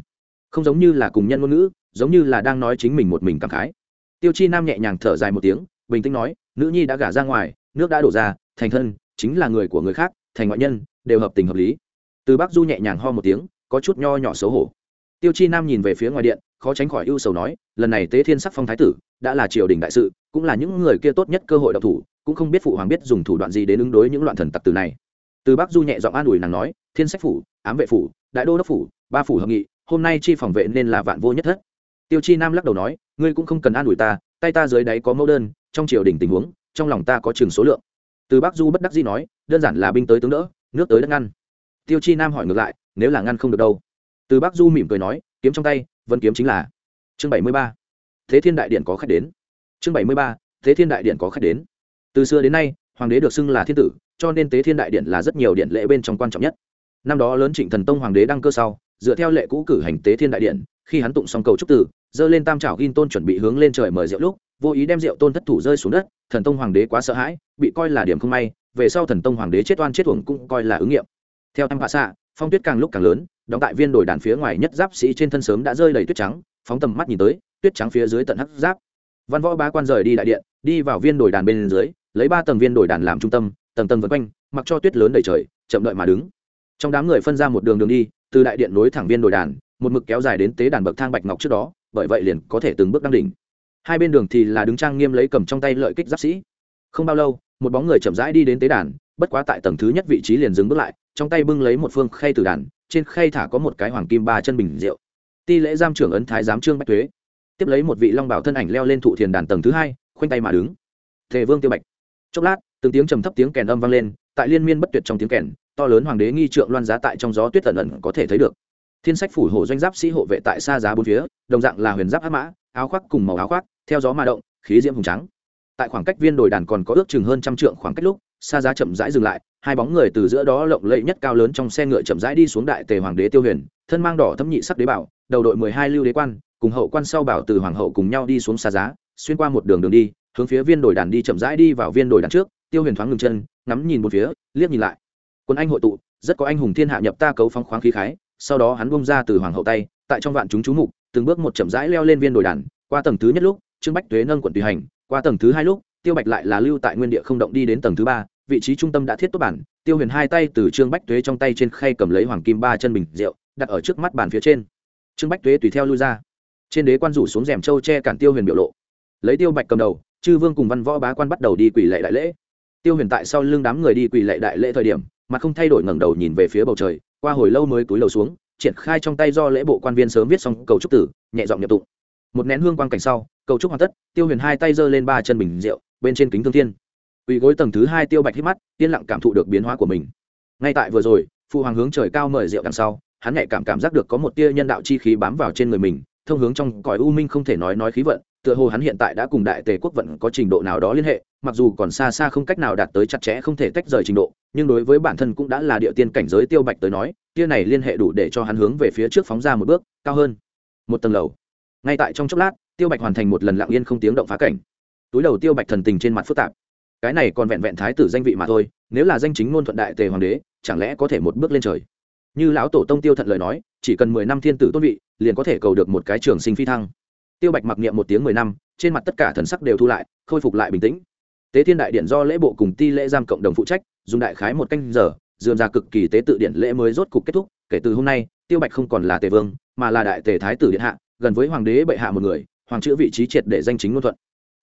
Không giống như là cùng nhân ngôn ngữ, giống như là đang nói chính mình một mình cảm khái. Tiêu chi nam nhẹ nhàng thở dài một tiếng, bình tĩnh nói, nữ nhi đã gả ra ngoài, nước đã đổ ra, thành thân, chính là người của người khác, thành ngoại nhân, đều hợp tình hợp lý. Từ bắc du nhẹ nhàng ho một tiếng, có chút nho nhỏ xấu hổ. Tiêu chi nam nhìn về phía ngoài điện khó tránh khỏi ưu sầu nói, lần này tế thiên sắc phong thái tử đã là triều đình đại sự, cũng là những người kia tốt nhất cơ hội độc thủ, cũng không biết phụ hoàng biết dùng thủ đoạn gì đến ứng đối những loạn thần tặc từ này. Từ bắc du nhẹ giọng an ủi nàng nói, thiên sách phủ, ám vệ phủ, đại đô đốc phủ, ba phủ hợp nghị, hôm nay chi phòng vệ nên là vạn vô nhất thất. Tiêu chi nam lắc đầu nói, ngươi cũng không cần an ủi ta, tay ta dưới đáy có mẫu đơn, trong triều đình tình huống, trong lòng ta có chừng số lượng. Từ bắc du bất đắc dĩ nói, đơn giản là binh tới tướng đỡ, nước tới đất ngăn. Tiêu chi nam hỏi ngược lại, nếu là ngăn không được đâu? Từ bắc du mỉm cười nói, kiếm trong tay vân kiếm chính là chương bảy mươi ba thế thiên đại điện có khách đến chương bảy mươi ba thế thiên đại điện có khách đến từ xưa đến nay hoàng đế được xưng là thiên tử cho nên tế thiên đại điện là rất nhiều điện lễ bên trong quan trọng nhất năm đó lớn trịnh thần tông hoàng đế đăng cơ sau dựa theo lệ cũ cử hành tế thiên đại điện khi hắn tụng xong cầu trúc tử dơ lên tam trảo ghin tôn chuẩn bị hướng lên trời mời rượu lúc vô ý đem rượu tôn thất thủ rơi xuống đất thần tông hoàng đế quá sợ hãi bị coi là điểm không may về sau thần tông hoàng đế chết oan chết thuồng cũng coi là ứng nghiệm theo tam hạ xạ phong tuyết càng lúc càng lớn đóng tại viên đồi đàn phía ngoài nhất giáp sĩ trên thân sớm đã rơi đầy tuyết trắng, phóng tầm mắt nhìn tới, tuyết trắng phía dưới tận hắc giáp. Văn võ bá quan rời đi đại điện, đi vào viên đồi đàn bên dưới, lấy ba tầng viên đồi đàn làm trung tâm, tầng tầng vân quanh, mặc cho tuyết lớn đầy trời, chậm đợi mà đứng. Trong đám người phân ra một đường đường đi, từ đại điện nối thẳng viên đồi đàn, một mực kéo dài đến tế đàn bậc thang bạch ngọc trước đó, bởi vậy liền có thể từng bước đăng đỉnh. Hai bên đường thì là đứng trang nghiêm lấy cầm trong tay lợi kích giáp sĩ. Không bao lâu, một bóng người chậm rãi đi đến tế đàn, bất quá tại tầng thứ nhất vị trí liền dừng bước lại, trong tay bưng lấy một phương khay từ đàn trên khay thả có một cái hoàng kim ba chân bình rượu. Ti lễ giam trưởng ấn thái giám trương bách thuế tiếp lấy một vị long bảo thân ảnh leo lên thụ thiền đàn tầng thứ hai, khoanh tay mà đứng. Thề vương tiêu bạch. Chốc lát, từng tiếng trầm thấp tiếng kèn âm vang lên, tại liên miên bất tuyệt trong tiếng kèn, to lớn hoàng đế nghi trượng loan giá tại trong gió tuyết tẩn ẩn có thể thấy được. Thiên sách phủ hộ doanh giáp sĩ hộ vệ tại xa giá bốn phía, đồng dạng là huyền giáp áp mã, áo khoác cùng màu áo khoác, theo gió mà động, khí diễm hùng trắng. Tại khoảng cách viên đồi đàn còn có ước chừng hơn trăm trượng khoảng cách lúc xa giá chậm rãi dừng lại, hai bóng người từ giữa đó lộng lẫy nhất cao lớn trong xe ngựa chậm rãi đi xuống đại tề hoàng đế tiêu huyền, thân mang đỏ thâm nhị sắc đế bảo, đầu đội mười hai lưu đế quan, cùng hậu quan sau bảo từ hoàng hậu cùng nhau đi xuống xa giá, xuyên qua một đường đường đi, hướng phía viên đồi đàn đi chậm rãi đi vào viên đồi đàn trước, tiêu huyền thoáng ngừng chân, ngắm nhìn một phía, liếc nhìn lại. Quân anh hội tụ, rất có anh hùng thiên hạ nhập ta cấu phong khoáng khí khái, sau đó hắn bung ra từ hoàng hậu tay, tại trong vạn chúng chú mục, từng bước một chậm rãi leo lên viên đồi đàn, qua tầng thứ nhất lúc, trương bách tuế nâng quận tùy hành, qua tầng thứ hai lúc, tiêu bạch lại là lưu tại nguyên địa không động đi đến tầng thứ ba vị trí trung tâm đã thiết tốt bản, tiêu huyền hai tay từ trương bách tuế trong tay trên khay cầm lấy hoàng kim ba chân bình rượu, đặt ở trước mắt bàn phía trên. Trương bách tuế tùy theo lui ra. Trên đế quan rủ xuống rèm trâu che cản tiêu huyền biểu lộ. Lấy tiêu bạch cầm đầu, chư vương cùng văn võ bá quan bắt đầu đi quỷ lệ đại lễ. Tiêu huyền tại sau lưng đám người đi quỷ lệ đại lễ thời điểm mà không thay đổi ngẩng đầu nhìn về phía bầu trời, qua hồi lâu mới cúi đầu xuống, triển khai trong tay do lễ bộ quan viên sớm viết xong cầu trúc tử, nhẹ giọng nhập tụng. Một nén hương quang cảnh sau, cầu trúc hoàn tất, tiêu huyền hai tay giơ lên ba chân bình rượu, bên trên kính thương thiên quỳ gối tầng thứ hai tiêu bạch hít mắt, yên lặng cảm thụ được biến hóa của mình. Ngay tại vừa rồi, phụ hoàng hướng trời cao mời rượu đằng sau, hắn nhạy cảm cảm giác được có một tia nhân đạo chi khí bám vào trên người mình, thông hướng trong cõi u minh không thể nói nói khí vận, tựa hồ hắn hiện tại đã cùng đại tề quốc vận có trình độ nào đó liên hệ, mặc dù còn xa xa không cách nào đạt tới chặt chẽ không thể tách rời trình độ, nhưng đối với bản thân cũng đã là địa tiên cảnh giới tiêu bạch tới nói, tia này liên hệ đủ để cho hắn hướng về phía trước phóng ra một bước, cao hơn một tầng lầu. Ngay tại trong chốc lát, tiêu bạch hoàn thành một lần lặng yên không tiếng động phá cảnh. Túi đầu tiêu bạch thần tình trên mặt phức tạp cái này còn vẹn vẹn thái tử danh vị mà thôi, nếu là danh chính ngôn thuận đại tề hoàng đế, chẳng lẽ có thể một bước lên trời? Như lão tổ tông tiêu thận lời nói, chỉ cần mười năm thiên tử tôn vị, liền có thể cầu được một cái trường sinh phi thăng. Tiêu bạch mặc niệm một tiếng mười năm, trên mặt tất cả thần sắc đều thu lại, khôi phục lại bình tĩnh. Tế thiên đại điện do lễ bộ cùng ti lễ giam cộng đồng phụ trách, dùng đại khái một canh giờ, dườm ra cực kỳ tế tự điện lễ mới rốt cục kết thúc. Kể từ hôm nay, tiêu bạch không còn là tề vương, mà là đại tề thái tử điện hạ, gần với hoàng đế bệ hạ một người, hoàng chữ vị trí triệt để danh chính ngôn thuận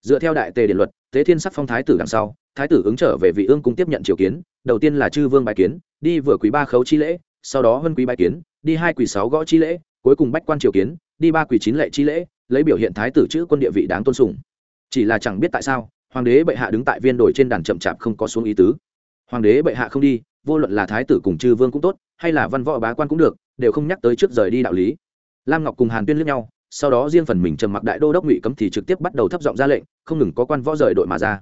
dựa theo đại tề điện luật tế thiên sắc phong thái tử đằng sau, thái tử ứng trở về vị ương cung tiếp nhận triều kiến, đầu tiên là chư vương bài kiến, đi vừa quý ba khấu chi lễ, sau đó vân quý bài kiến, đi hai quỷ sáu gõ chi lễ, cuối cùng bách quan triều kiến, đi ba quỷ chín lệ chi lễ, lấy biểu hiện thái tử chữ quân địa vị đáng tôn sùng. Chỉ là chẳng biết tại sao, hoàng đế bệ hạ đứng tại viên đồi trên đàn chậm chạp không có xuống ý tứ. Hoàng đế bệ hạ không đi, vô luận là thái tử cùng chư vương cũng tốt, hay là văn võ bá quan cũng được, đều không nhắc tới trước rời đi đạo lý. Lam ngọc cùng hàn tuyên lướt nhau sau đó riêng phần mình trầm mặc đại đô đốc ngụy cấm thì trực tiếp bắt đầu thấp giọng ra lệnh, không ngừng có quan võ rời đội mà ra.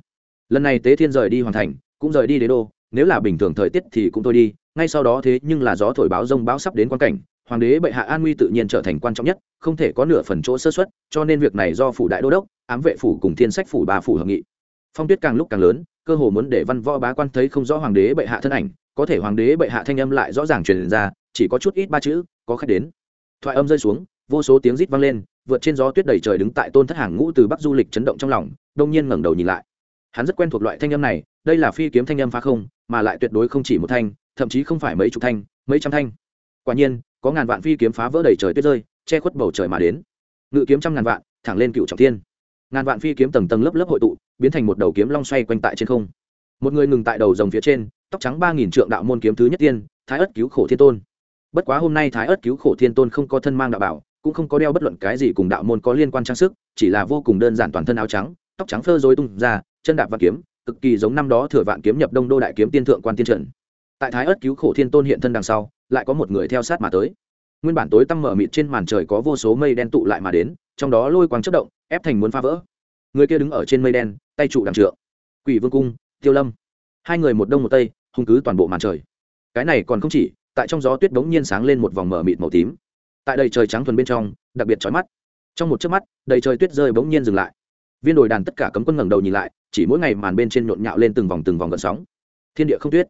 Lần này tế thiên rời đi hoàn thành, cũng rời đi đế đô, nếu là bình thường thời tiết thì cũng thôi đi, ngay sau đó thế nhưng là gió thổi báo rông báo sắp đến quan cảnh, hoàng đế bệ hạ an nguy tự nhiên trở thành quan trọng nhất, không thể có nửa phần chỗ sơ xuất cho nên việc này do phủ đại đô đốc, ám vệ phủ cùng thiên sách phủ ba phủ hợp nghị. Phong tuyết càng lúc càng lớn, cơ hồ muốn để văn võ bá quan thấy không rõ hoàng đế bệ hạ thân ảnh, có thể hoàng đế bệ hạ thanh âm lại rõ ràng truyền ra, chỉ có chút ít ba chữ, có khách đến. Thoại âm rơi xuống vô số tiếng rít vang lên, vượt trên gió tuyết đầy trời đứng tại tôn thất hàng ngũ từ bắc du lịch chấn động trong lòng, đông nhiên ngẩng đầu nhìn lại. Hắn rất quen thuộc loại thanh âm này, đây là phi kiếm thanh âm phá không, mà lại tuyệt đối không chỉ một thanh, thậm chí không phải mấy chục thanh, mấy trăm thanh. Quả nhiên, có ngàn vạn phi kiếm phá vỡ đầy trời tuyết rơi, che khuất bầu trời mà đến. Ngự kiếm trăm ngàn vạn, thẳng lên cựu trọng thiên. Ngàn vạn phi kiếm tầng tầng lớp lớp hội tụ, biến thành một đầu kiếm long xoay quanh tại trên không. Một người ngừng tại đầu rồng phía trên, tóc trắng ba nghìn trượng đạo môn kiếm thứ nhất tiên, thái ất cứu khổ thiên tôn. Bất quá hôm nay thái ất cứu khổ thiên tôn không có thân mang đạo bảo cũng không có đeo bất luận cái gì cùng đạo môn có liên quan trang sức, chỉ là vô cùng đơn giản toàn thân áo trắng, tóc trắng phơ dối tung ra, chân đạp và kiếm, cực kỳ giống năm đó thừa vạn kiếm nhập đông đô đại kiếm tiên thượng quan tiên trận. Tại thái ất cứu khổ thiên tôn hiện thân đằng sau, lại có một người theo sát mà tới. Nguyên bản tối tăm mở mịt trên màn trời có vô số mây đen tụ lại mà đến, trong đó lôi quang chất động, ép thành muốn phá vỡ. Người kia đứng ở trên mây đen, tay trụ đằng trượng. Quỷ vương cung, tiêu lâm. Hai người một đông một tây, hung cứ toàn bộ màn trời. Cái này còn không chỉ, tại trong gió tuyết bỗng nhiên sáng lên một vòng mở mịt màu tím tại đầy trời trắng thuần bên trong, đặc biệt trói mắt. Trong một chớp mắt, đầy trời tuyết rơi bỗng nhiên dừng lại. Viên đồi đàn tất cả cấm quân ngẩng đầu nhìn lại, chỉ mỗi ngày màn bên trên nhộn nhạo lên từng vòng từng vòng gợn sóng. Thiên địa không tuyết.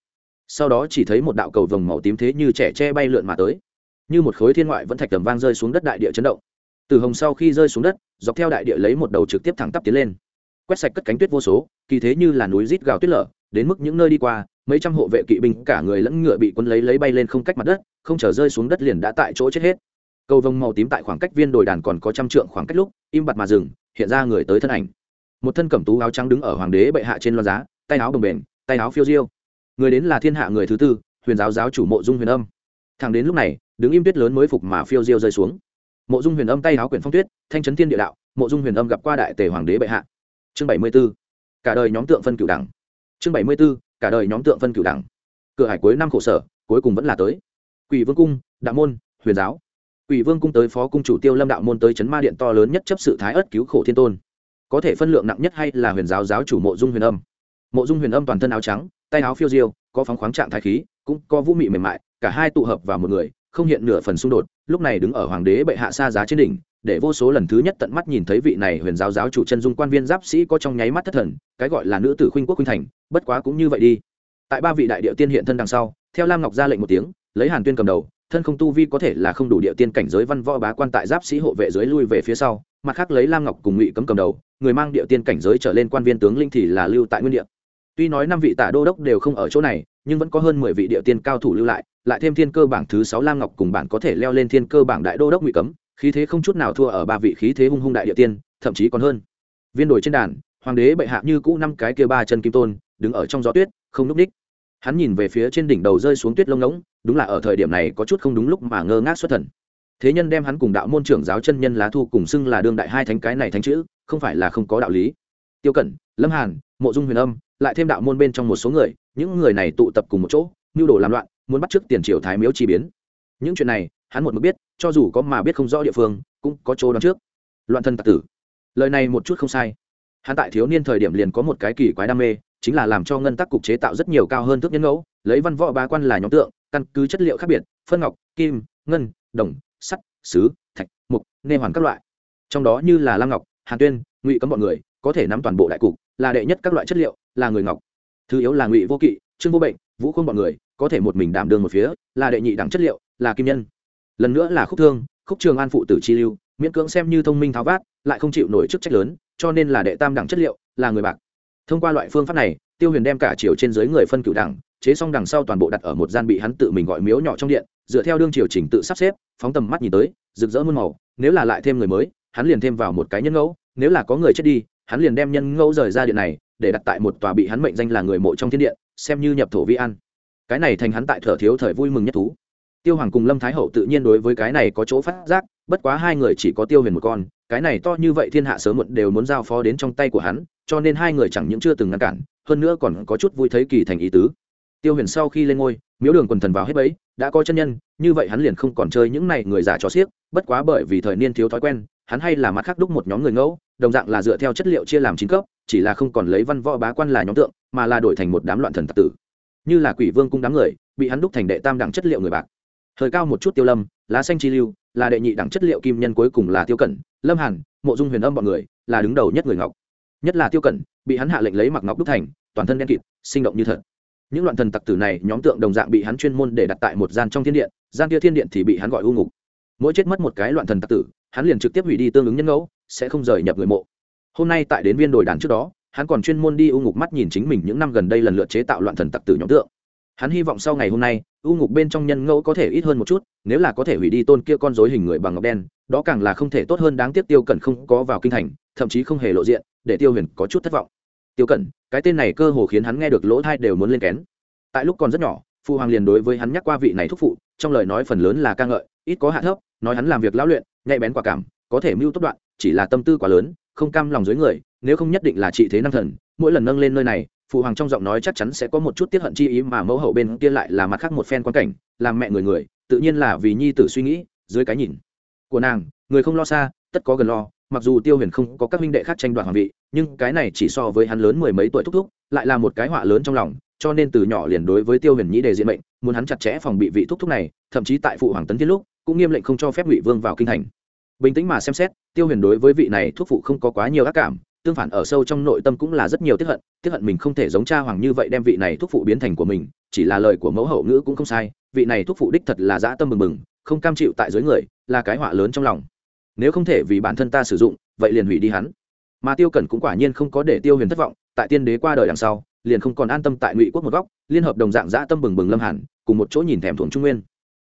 Sau đó chỉ thấy một đạo cầu vồng màu tím thế như trẻ tre bay lượn mà tới. Như một khối thiên ngoại vẫn thạch tầm vang rơi xuống đất đại địa chấn động. Từ hồng sau khi rơi xuống đất, dọc theo đại địa lấy một đầu trực tiếp thẳng tắp tiến lên. Quét sạch cất cánh tuyết vô số, kỳ thế như là núi rít gào tuyết lở, đến mức những nơi đi qua, mấy trăm hộ vệ kỵ binh cả người lẫn ngựa bị quân lấy lấy bay lên không cách mặt đất, không trở rơi xuống đất liền đã tại chỗ chết hết cầu vồng màu tím tại khoảng cách viên đồi đàn còn có trăm trượng khoảng cách lúc, im bặt mà dừng, hiện ra người tới thân ảnh. Một thân cẩm tú áo trắng đứng ở hoàng đế bệ hạ trên loan giá, tay áo bồng bềnh, tay áo phiêu diêu. Người đến là thiên hạ người thứ tư, huyền giáo giáo chủ mộ dung huyền âm. Thằng đến lúc này, đứng im tuyết lớn mới phục mà phiêu diêu rơi xuống. Mộ dung huyền âm tay áo quyển phong tuyết, thanh chấn thiên địa đạo, mộ dung huyền âm gặp qua đại tề hoàng đế bệ hạ. Chương bảy mươi b ố cả đời nhóm tượng phân cửu đẳng. Chương bảy mươi b ố cả đời nhóm tượng phân cửu đẳng. Cửa hải cuối năm khổ sở, cuối cùng vẫn là tới. Quỷ vương cung, đạo môn, huyền giáo quỷ vương cung tới phó cung chủ tiêu lâm đạo môn tới chấn ma điện to lớn nhất chấp sự thái ất cứu khổ thiên tôn. Có thể phân lượng nặng nhất hay là huyền giáo giáo chủ mộ dung huyền âm. Mộ dung huyền âm toàn thân áo trắng, tay áo phiêu diêu, có phóng khoáng trạng thái khí, cũng có vũ mị mềm mại, cả hai tụ hợp vào một người, không hiện nửa phần xung đột, lúc này đứng ở hoàng đế bệ hạ xa giá trên đỉnh, để vô số lần thứ nhất tận mắt nhìn thấy vị này huyền giáo giáo chủ chân dung quan viên giáp sĩ có trong nháy mắt thất thần, cái gọi là nữ tử khuynh quốc khuynh thành, bất quá cũng như vậy đi. Tại ba vị đại địa tiên hiện thân đằng sau, theo lam ngọc ra lệnh một tiếng, lấy hàn tuyên cầm đầu thân không tu vi có thể là không đủ địa tiên cảnh giới văn võ bá quan tại giáp sĩ hộ vệ dưới lui về phía sau, mặt khác lấy lam ngọc cùng ngụy cấm cầm đầu, người mang địa tiên cảnh giới trở lên quan viên tướng linh thì là lưu tại nguyên địa. Tuy nói năm vị tả đô đốc đều không ở chỗ này, nhưng vẫn có hơn mười vị địa tiên cao thủ lưu lại lại thêm thiên cơ bảng thứ sáu lam ngọc cùng bản có thể leo lên thiên cơ bảng đại đô đốc ngụy cấm, khí thế không chút nào thua ở ba vị khí thế hung hung đại địa tiên, thậm chí còn hơn. Viên đồi trên đàn, hoàng đế bệ hạ như cũ năm cái kia ba chân kim tôn, đứng ở trong gió tuyết, không núp ních hắn nhìn về phía trên đỉnh đầu rơi xuống tuyết lông ngỗng, đúng là ở thời điểm này có chút không đúng lúc mà ngơ ngác xuất thần. Thế nhân đem hắn cùng đạo môn trưởng giáo chân nhân lá thu cùng xưng là đương đại hai thánh cái này thánh chữ, không phải là không có đạo lý. Tiêu cẩn, lâm hàn, mộ dung huyền âm, lại thêm đạo môn bên trong một số người, những người này tụ tập cùng một chỗ nhu đồ làm loạn, muốn bắt chước tiền triều thái miếu chi biến. Những chuyện này, hắn một mực biết, cho dù có mà biết không rõ địa phương, cũng có chỗ đón trước. Loạn thân tạc tử. Lời này một chút không sai. Hắn tại thiếu niên thời điểm liền có một cái kỳ quái đam mê chính là làm cho ngân tắc cục chế tạo rất nhiều cao hơn thước nhân ngẫu, lấy văn võ ba quan là nhóm tượng, căn cứ chất liệu khác biệt, phân ngọc, kim, ngân, đồng, sắt, sứ, thạch, mục, nê hoàn các loại. Trong đó như là lam ngọc, hàn tuyên, ngụy cấm bọn người, có thể nắm toàn bộ đại cục, là đệ nhất các loại chất liệu, là người ngọc. Thứ yếu là ngụy vô kỵ, trương vô bệnh, vũ khôn bọn người, có thể một mình đảm đương một phía, là đệ nhị đẳng chất liệu, là kim nhân. Lần nữa là khúc thương, khúc trường an phụ tử chi lưu, miễn cưỡng xem như thông minh tháo vát, lại không chịu nổi chức trách lớn, cho nên là đệ tam đẳng chất liệu, là người bạc thông qua loại phương pháp này, tiêu huyền đem cả chiều trên dưới người phân cựu đẳng chế xong đằng sau toàn bộ đặt ở một gian bị hắn tự mình gọi miếu nhỏ trong điện, dựa theo đương triều trình tự sắp xếp, phóng tầm mắt nhìn tới, rực rỡ muôn màu, nếu là lại thêm người mới, hắn liền thêm vào một cái nhân ngẫu, nếu là có người chết đi, hắn liền đem nhân ngẫu rời ra điện này, để đặt tại một tòa bị hắn mệnh danh là người mộ trong thiên điện, xem như nhập thổ vi ăn. cái này thành hắn tại thở thiếu thời vui mừng nhất thú tiêu hoàng cùng lâm thái hậu tự nhiên đối với cái này có chỗ phát giác, bất quá hai người chỉ có tiêu huyền một con cái này to như vậy thiên hạ sớm muộn đều muốn giao phó đến trong tay của hắn, cho nên hai người chẳng những chưa từng ngăn cản, hơn nữa còn có chút vui thấy kỳ thành ý tứ. Tiêu huyền sau khi lên ngôi, miếu đường quần thần vào hết bấy, đã có chân nhân, như vậy hắn liền không còn chơi những này người già cho xiếc, bất quá bởi vì thời niên thiếu thói quen, hắn hay là mặt khác đúc một nhóm người ngẫu, đồng dạng là dựa theo chất liệu chia làm chín cấp, chỉ là không còn lấy văn võ bá quan là nhóm tượng, mà là đổi thành một đám loạn thần tặc tử. Như là quỷ vương cung đám người, bị hắn đúc thành đệ tam đẳng chất liệu người bạc. Thời cao một chút tiêu lâm, lá xanh chi lưu, là đệ nhị đẳng chất liệu kim nhân cuối cùng là tiêu cẩn lâm hàn, mộ dung huyền âm bọn người, là đứng đầu nhất người ngọc. Nhất là tiêu cẩn, bị hắn hạ lệnh lấy mặc ngọc đúc thành, toàn thân đen kịt, sinh động như thật. Những loạn thần tặc tử này, nhóm tượng đồng dạng bị hắn chuyên môn để đặt tại một gian trong thiên điện, gian kia thiên điện thì bị hắn gọi u ngục. Mỗi chết mất một cái loạn thần tặc tử, hắn liền trực tiếp hủy đi tương ứng nhân ngẫu, sẽ không rời nhập người mộ. Hôm nay tại đến viên đồi đàn trước đó, hắn còn chuyên môn đi u ngục mắt nhìn chính mình những năm gần đây lần lượt chế tạo loạn thần tặc tử nhóm tượng hắn hy vọng sau ngày hôm nay u ngục bên trong nhân ngẫu có thể ít hơn một chút, nếu là có thể hủy đi tôn kia con dối hình người bằng ngọc đen, đó càng là không thể tốt hơn đáng tiếc tiêu cẩn không có vào kinh thành, thậm chí không hề lộ diện, để tiêu huyền có chút thất vọng. Tiêu cẩn, cái tên này cơ hồ khiến hắn nghe được lỗ thai đều muốn lên kén. Tại lúc còn rất nhỏ phụ hoàng liền đối với hắn nhắc qua vị này thúc phụ, trong lời nói phần lớn là ca ngợi, ít có hạ thấp, nói hắn làm việc lão luyện, nhạy bén quả cảm, có thể mưu tốt đoạn, chỉ là tâm tư quá lớn, không cam lòng dưới người, nếu không nhất định là trị thế năng thần, mỗi lần nâng lên nơi này phụ hoàng trong giọng nói chắc chắn sẽ có một chút tiết hận chi ý mà mẫu hậu bên kia lại là mặt khác một phen quan cảnh, làm mẹ người người, tự nhiên là vì nhi tử suy nghĩ, dưới cái nhìn của nàng, người không lo xa, tất có gần lo, mặc dù tiêu huyền không có các minh đệ khác tranh đoạt hoàng vị, nhưng cái này chỉ so với hắn lớn mười mấy tuổi thúc thúc, lại là một cái họa lớn trong lòng, cho nên từ nhỏ liền đối với tiêu huyền nhĩ đề diện mệnh, muốn hắn chặt chẽ phòng bị vị thúc thúc này, thậm chí tại phụ hoàng tấn thiên lúc, cũng nghiêm lệnh không cho phép ngụy vương vào kinh thành. Bình tĩnh mà xem xét, tiêu huyền đối với vị này thúc phụ không có quá nhiều ác cảm tương phản ở sâu trong nội tâm cũng là rất nhiều tiếc hận tiếc hận mình không thể giống cha hoàng như vậy đem vị này thuốc phụ biến thành của mình, chỉ là lời của mẫu hậu ngữ cũng không sai, vị này thuốc phụ đích thật là dã tâm mừng mừng không cam chịu tại dưới người, là cái họa lớn trong lòng. Nếu không thể vì bản thân ta sử dụng, vậy liền hủy đi hắn. Mà tiêu cẩn cũng quả nhiên không có để tiêu huyền thất vọng, tại tiên đế qua đời đằng sau, liền không còn an tâm tại ngụy quốc một góc, liên hợp đồng dạng dã tâm bừng bừng lâm hẳn cùng một chỗ nhìn thèm thuồng trung nguyên.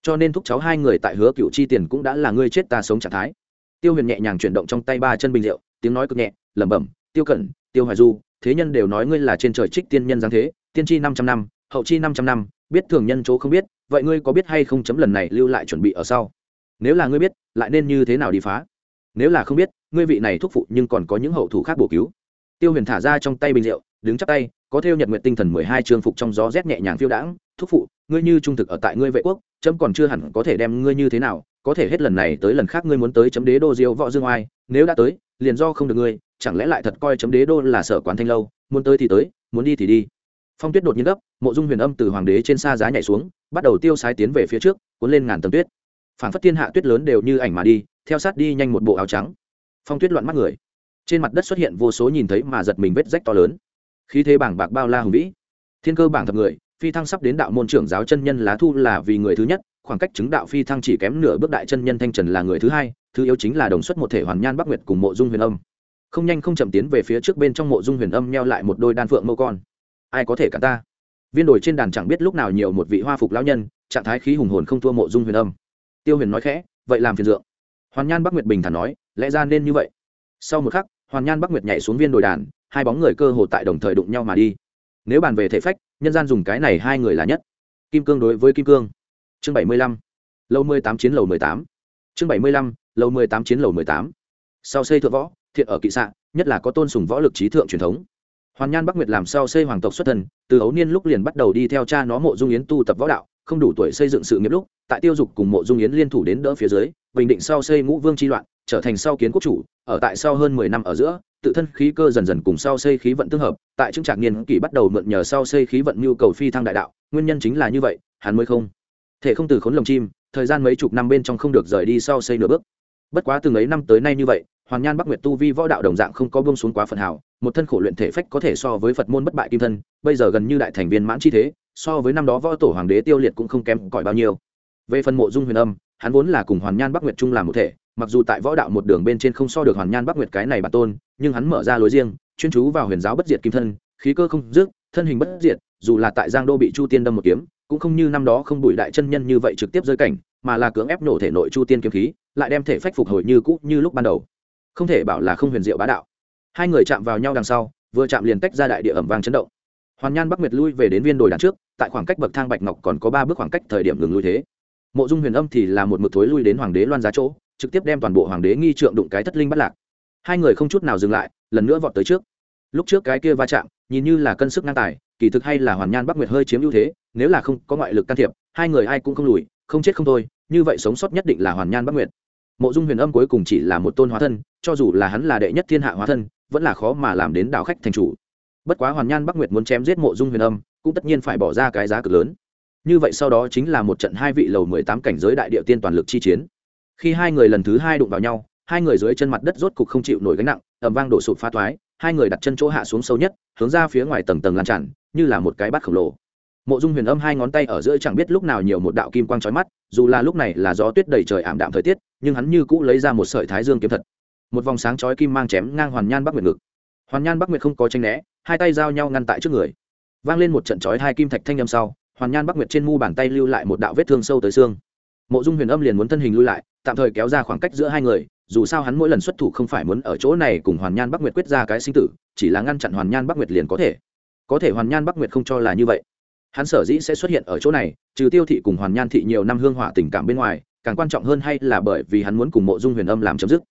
Cho nên thúc cháu hai người tại hứa cựu chi tiền cũng đã là ngươi chết ta sống trạng thái. Tiêu huyền nhẹ nhàng chuyển động trong tay ba chân bình rượu, tiếng nói cực nhẹ lẩm bẩm, tiêu cẩn, tiêu hoài du, thế nhân đều nói ngươi là trên trời trích tiên nhân giáng thế, tiên tri năm trăm năm, hậu chi năm trăm năm, biết thường nhân chỗ không biết, vậy ngươi có biết hay không chấm lần này lưu lại chuẩn bị ở sau? Nếu là ngươi biết, lại nên như thế nào đi phá? Nếu là không biết, ngươi vị này thúc phụ nhưng còn có những hậu thủ khác bổ cứu. Tiêu huyền thả ra trong tay bình rượu, đứng chắp tay, có theo nhật nguyện tinh thần mười hai trường phục trong gió rét nhẹ nhàng phiêu đãng, thúc phụ, ngươi như trung thực ở tại ngươi vệ quốc, chấm còn chưa hẳn có thể đem ngươi như thế nào, có thể hết lần này tới lần khác ngươi muốn tới chấm đế đô diêu võ dương oai, nếu đã tới, liền do không được ngươi chẳng lẽ lại thật coi chấm đế đô là sở quán thanh lâu, muốn tới thì tới, muốn đi thì đi. Phong tuyết đột nhiên gấp, mộ dung huyền âm từ hoàng đế trên xa giá nhảy xuống, bắt đầu tiêu sái tiến về phía trước, cuốn lên ngàn tầng tuyết. Phản phất thiên hạ tuyết lớn đều như ảnh mà đi, theo sát đi nhanh một bộ áo trắng. Phong tuyết loạn mắt người. Trên mặt đất xuất hiện vô số nhìn thấy mà giật mình vết rách to lớn. Khí thế bảng bạc bao la hùng vĩ. Thiên cơ bảng thập người, phi thăng sắp đến đạo môn trưởng giáo chân nhân lá thu là vì người thứ nhất, khoảng cách chứng đạo phi thăng chỉ kém nửa bước đại chân nhân thanh trần là người thứ hai, thứ yếu chính là đồng xuất một thể hoàn nhan bắc nguyệt cùng mộ dung huyền âm không nhanh không chậm tiến về phía trước bên trong mộ dung huyền âm neo lại một đôi đan phượng mâu con. Ai có thể cả ta? Viên đồi trên đàn chẳng biết lúc nào nhiều một vị hoa phục lão nhân, trạng thái khí hùng hồn không thua mộ dung huyền âm. Tiêu huyền nói khẽ, vậy làm phiền dượng. Hoàn nhan bắc nguyệt bình thản nói, lẽ ra nên như vậy. Sau một khắc, hoàn nhan bắc nguyệt nhảy xuống viên đồi đàn, hai bóng người cơ hồ tại đồng thời đụng nhau mà đi. Nếu bàn về thể phách, nhân gian dùng cái này hai người là nhất. Kim cương đối với kim cương. Chương bảy mươi lăm. Lâu mười tám chiến lầu mười tám. Chương bảy mươi lăm lâu mười tám chiến lầu mười tám. Sau xây thượng võ thiện ở kỵ xạ, nhất là có tôn sùng võ lực trí thượng truyền thống. Hoàn nhan bắc nguyệt làm sau xây hoàng tộc xuất thân, từ ấu niên lúc liền bắt đầu đi theo cha nó mộ dung yến tu tập võ đạo, không đủ tuổi xây dựng sự nghiệp lúc, tại tiêu dục cùng mộ dung yến liên thủ đến đỡ phía dưới, bình định sau xây ngũ vương tri loạn, trở thành sau kiến quốc chủ, ở tại sau hơn mười năm ở giữa, tự thân khí cơ dần dần cùng sau xây khí vận tương hợp, tại trưng trạc niên kỷ bắt đầu mượn nhờ sau xây khí vận nhu cầu phi thăng đại đạo, nguyên nhân chính là như vậy, hắn mới không thể không từ khốn lồng chim, thời gian mấy chục năm bên trong không được rời đi sau xây nửa bước. Bất quá từng ấy năm tới nay như vậy hoàn nhan bắc nguyệt tu vi võ đạo đồng dạng không có bông xuống quá phần hảo một thân khổ luyện thể phách có thể so với phật môn bất bại kim thân, bây giờ gần như đại thành viên mãn chi thế, so với năm đó võ tổ hoàng đế tiêu liệt cũng không kém cỏi bao nhiêu. Về phần mộ dung huyền âm, hắn vốn là cùng hoàn nhan bắc nguyệt chung làm một thể, mặc dù tại võ đạo một đường bên trên không so được hoàn nhan bắc nguyệt cái này bản tôn, nhưng hắn mở ra lối riêng, chuyên chú vào huyền giáo bất diệt kim thân, khí cơ không dứt, thân hình bất diệt, dù là tại giang đô bị chu tiên đâm một kiếm, cũng không như năm đó không bùi đại chân nhân như vậy trực tiếp rơi cảnh, mà là cưỡng ép nổ thể nội chu tiên kiếm khí, lại đem thể phách phục hồi như cũ như lúc ban đầu không thể bảo là không huyền diệu bá đạo. Hai người chạm vào nhau đằng sau, vừa chạm liền tách ra đại địa ẩm vang chấn động. Hoàn nhan bắc nguyệt lui về đến viên đồi đằng trước, tại khoảng cách bậc thang bạch ngọc còn có ba bước khoảng cách thời điểm ngừng lui thế. Mộ dung huyền âm thì là một mực thối lui đến hoàng đế loan giá chỗ, trực tiếp đem toàn bộ hoàng đế nghi trượng đụng cái thất linh bắt lạc. Hai người không chút nào dừng lại, lần nữa vọt tới trước. Lúc trước cái kia va chạm, nhìn như là cân sức ngang tài, kỳ thực hay là hoàn nhan bắc nguyệt hơi chiếm ưu thế, nếu là không có ngoại lực can thiệp, hai người ai cũng không lùi, không chết không thôi, như vậy sống sót nhất định là hoàn nhan bắc nguyệt mộ dung huyền âm cuối cùng chỉ là một tôn hóa thân, cho dù là hắn là đệ nhất thiên hạ hóa thân, vẫn là khó mà làm đến đảo khách thành chủ. Bất quá hoàn nhan bắc nguyệt muốn chém giết mộ dung huyền âm, cũng tất nhiên phải bỏ ra cái giá cực lớn. Như vậy sau đó chính là một trận hai vị lầu mười tám cảnh giới đại địa tiên toàn lực chi chiến. Khi hai người lần thứ hai đụng vào nhau, hai người dưới chân mặt đất rốt cục không chịu nổi gánh nặng ẩm vang đổ sụp phá thoái, hai người đặt chân chỗ hạ xuống sâu nhất, hướng ra phía ngoài tầng tầng lan tràn, như là một cái bát khổng lồ mộ dung huyền âm hai ngón tay ở giữa chẳng biết lúc nào nhiều một đạo kim quang trói mắt, dù là lúc này là gió tuyết đầy trời ảm đạm thời tiết, nhưng hắn như cũ lấy ra một sợi thái dương kiếm thật. Một vòng sáng chói kim mang chém ngang hoàn nhan bắc nguyệt ngực. Hoàn nhan bắc nguyệt không có tranh né, hai tay giao nhau ngăn tại trước người. Vang lên một trận chói hai kim thạch thanh âm sau, hoàn nhan bắc nguyệt trên mu bàn tay lưu lại một đạo vết thương sâu tới xương. Mộ dung huyền âm liền muốn thân hình lui lại, tạm thời kéo ra khoảng cách giữa hai người, dù sao hắn mỗi lần xuất thủ không phải muốn ở chỗ này cùng hoàn nhan bắc nguyệt quyết ra cái sinh tử, chỉ là ngăn chặn hoàn nhan bắc nguyệt liền có thể. Có thể hoàn nhan bắc nguyệt không cho là như vậy hắn sở dĩ sẽ xuất hiện ở chỗ này, trừ tiêu thị cùng hoàn nhan thị nhiều năm hương hỏa tình cảm bên ngoài, càng quan trọng hơn hay là bởi vì hắn muốn cùng mộ dung huyền âm làm chấm dứt.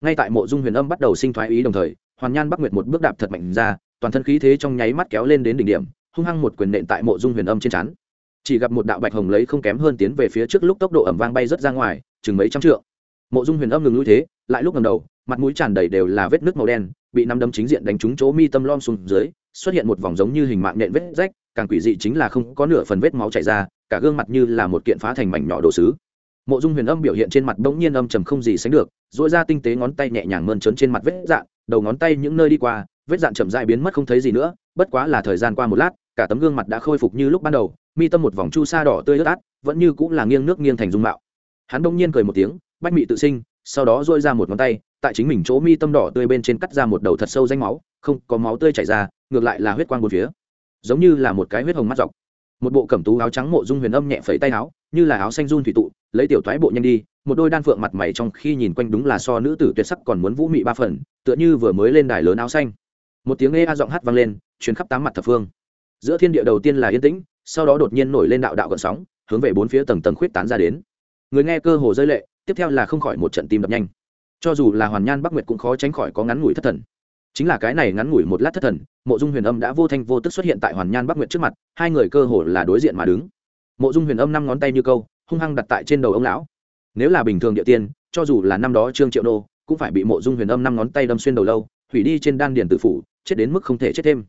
Ngay tại mộ dung huyền âm bắt đầu sinh thoái ý đồng thời, hoàn nhan bắc nguyệt một bước đạp thật mạnh ra, toàn thân khí thế trong nháy mắt kéo lên đến đỉnh điểm, hung hăng một quyền nện tại mộ dung huyền âm trên chắn chỉ gặp một đạo bạch hồng lấy không kém hơn tiến về phía trước lúc tốc độ ẩm vang bay rất ra ngoài, chừng mấy trăm trượng. Mộ dung huyền âm ngừng lui thế, lại lúc ngầm đầu, mặt mũi tràn đầy đều là vết nước màu đen, bị năm đâm chính diện đánh trúng chỗ mi tâm lom xuống dưới, xuất hiện một vòng giống như hình mạng nện vết rách càng quỷ dị chính là không có nửa phần vết máu chảy ra, cả gương mặt như là một kiện phá thành mảnh nhỏ đồ sứ. Mộ dung huyền âm biểu hiện trên mặt bỗng nhiên âm trầm không gì sánh được dỗi ra tinh tế ngón tay nhẹ nhàng mơn trớn trên mặt vết dạn, đầu ngón tay những nơi đi qua, vết dạn chậm dại biến mất không thấy gì nữa, bất quá là thời gian qua một lát, cả tấm gương mặt đã khôi phục như lúc ban đầu, mi tâm một vòng chu sa đỏ tươi ướt át, vẫn như cũng là nghiêng nước nghiêng thành dung mạo. Hắn bỗng nhiên cười một tiếng, bách mị tự sinh. Sau đó dội ra một ngón tay, tại chính mình chỗ mi tâm đỏ tươi bên trên cắt ra một đầu thật sâu danh máu, không có máu tươi chảy ra, ngược lại là huyết quang một phía giống như là một cái huyết hồng mắt dọc. Một bộ cẩm tú áo trắng mộ dung huyền âm nhẹ phẩy tay áo, như là áo xanh run thủy tụ, lấy tiểu thoái bộ nhanh đi, một đôi đan phượng mặt mày trong khi nhìn quanh đúng là so nữ tử tuyệt sắc còn muốn vũ mị ba phần, tựa như vừa mới lên đài lớn áo xanh. Một tiếng nghe a giọng hát vang lên chuyến khắp tám mặt thập phương. Giữa thiên địa đầu tiên là yên tĩnh, sau đó đột nhiên nổi lên đạo đạo gợn sóng, hướng về bốn phía tầng tầng khuyết tán ra đến. Người nghe cơ hồ rơi lệ, tiếp theo là không khỏi một trận tim đập nhanh. Cho dù là hoàn nhan bắc nguyệt cũng khó tránh khỏi có ngắn ngủi thất thần chính là cái này ngắn ngủi một lát thất thần, mộ dung huyền âm đã vô thanh vô tức xuất hiện tại hoàn nhan bắc nguyệt trước mặt, hai người cơ hồ là đối diện mà đứng. Mộ dung huyền âm năm ngón tay như câu, hung hăng đặt tại trên đầu ông lão. Nếu là bình thường địa tiên, cho dù là năm đó trương triệu nô, cũng phải bị mộ dung huyền âm năm ngón tay đâm xuyên đầu lâu, hủy đi trên đan điền tự phủ, chết đến mức không thể chết thêm.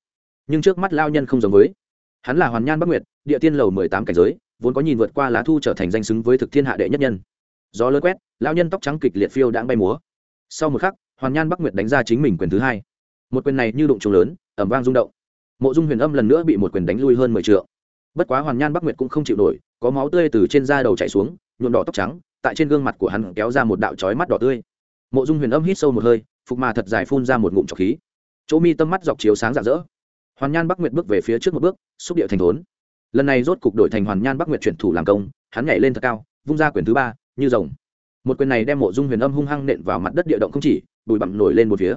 Nhưng trước mắt lao nhân không giống với. Hắn là hoàn nhan bắc nguyệt, địa tiên lầu mười tám cảnh giới, vốn có nhìn vượt qua lá thu trở thành danh xứng với thực thiên hạ đệ nhất nhân. Gió lớn quét lao nhân tóc trắng kịch liệt phiêu đãng bay múa. Sau một khắc, hoàn nhan bắc nguyệt đánh ra chính mình quyền thứ hai một quyền này như đụng trùng lớn ẩm vang rung động. Mộ dung huyền âm lần nữa bị một quyền đánh lui hơn mười t bất quá hoàn nhan bắc nguyệt cũng không chịu nổi, có máu tươi từ trên da đầu chảy xuống, nhuộm đỏ tóc trắng, tại trên gương mặt của hắn kéo ra một đạo trói mắt đỏ tươi. Mộ dung huyền âm hít sâu một hơi, phục mà thật dài phun ra một ngụm trọc khí. Chỗ mi tâm mắt dọc chiếu sáng rạng rỡ. Hoàn nhan bắc nguyệt bước về phía trước một bước, xúc điệu thành thốn. Lần này rốt cục đổi thành hoàn nhan bắc nguyệt chuyển thủ làm công, hắn nhảy lên thật cao, vung ra quyền thứ ba, như rồng. Một quyền này đem mộ dung huyền âm hung hăng nện vào mặt đất địa động không chỉ, bụi bặm nổi lên một phía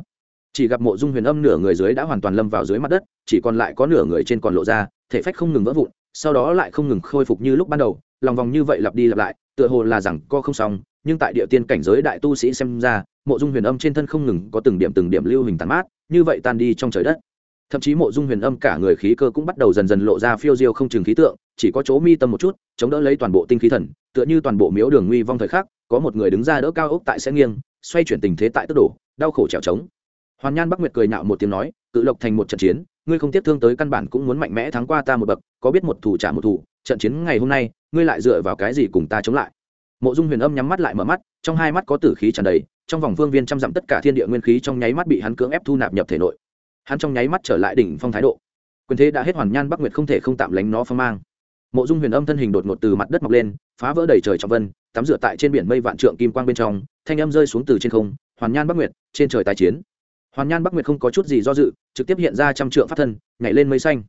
chỉ gặp mộ dung huyền âm nửa người dưới đã hoàn toàn lâm vào dưới mặt đất, chỉ còn lại có nửa người trên còn lộ ra, thể phách không ngừng vỡ vụn, sau đó lại không ngừng khôi phục như lúc ban đầu, lòng vòng như vậy lặp đi lặp lại, tựa hồ là rằng co không xong, nhưng tại địa tiên cảnh giới đại tu sĩ xem ra, mộ dung huyền âm trên thân không ngừng có từng điểm từng điểm lưu hình tàn mát, như vậy tan đi trong trời đất. Thậm chí mộ dung huyền âm cả người khí cơ cũng bắt đầu dần dần lộ ra phiêu diêu không chừng khí tượng, chỉ có chỗ mi tâm một chút, chống đỡ lấy toàn bộ tinh khí thần, tựa như toàn bộ miếu đường nguy vong thời khắc, có một người đứng ra đỡ cao ốc tại sẽ nghiêng, xoay chuyển tình thế tại tức đổ đau khổ trèo trống hoàn nhan bắc nguyệt cười nhạo một tiếng nói, cự lộc thành một trận chiến, ngươi không tiếp thương tới căn bản cũng muốn mạnh mẽ thắng qua ta một bậc, có biết một thủ trả một thủ, trận chiến ngày hôm nay, ngươi lại dựa vào cái gì cùng ta chống lại? Mộ dung huyền âm nhắm mắt lại mở mắt, trong hai mắt có tử khí tràn đầy, trong vòng phương viên trăm dặm tất cả thiên địa nguyên khí trong nháy mắt bị hắn cưỡng ép thu nạp nhập thể nội. Hắn trong nháy mắt trở lại đỉnh phong thái độ. Quyền thế đã hết, hoàn nhan bắc nguyệt không thể không tạm lánh nó phong mang. Mộ dung huyền âm thân hình đột ngột từ mặt đất mọc lên, phá vỡ đầy trời trong vân, tắm rửa tại trên biển mây vạn trượng kim quang bên trong, thanh âm rơi xuống từ trên không, hoàn nhan bắc nguyệt, trên trời tái chiến hoàn nhan bắc nguyệt không có chút gì do dự, trực tiếp hiện ra trăm trượng phát thân, nhảy lên mây xanh.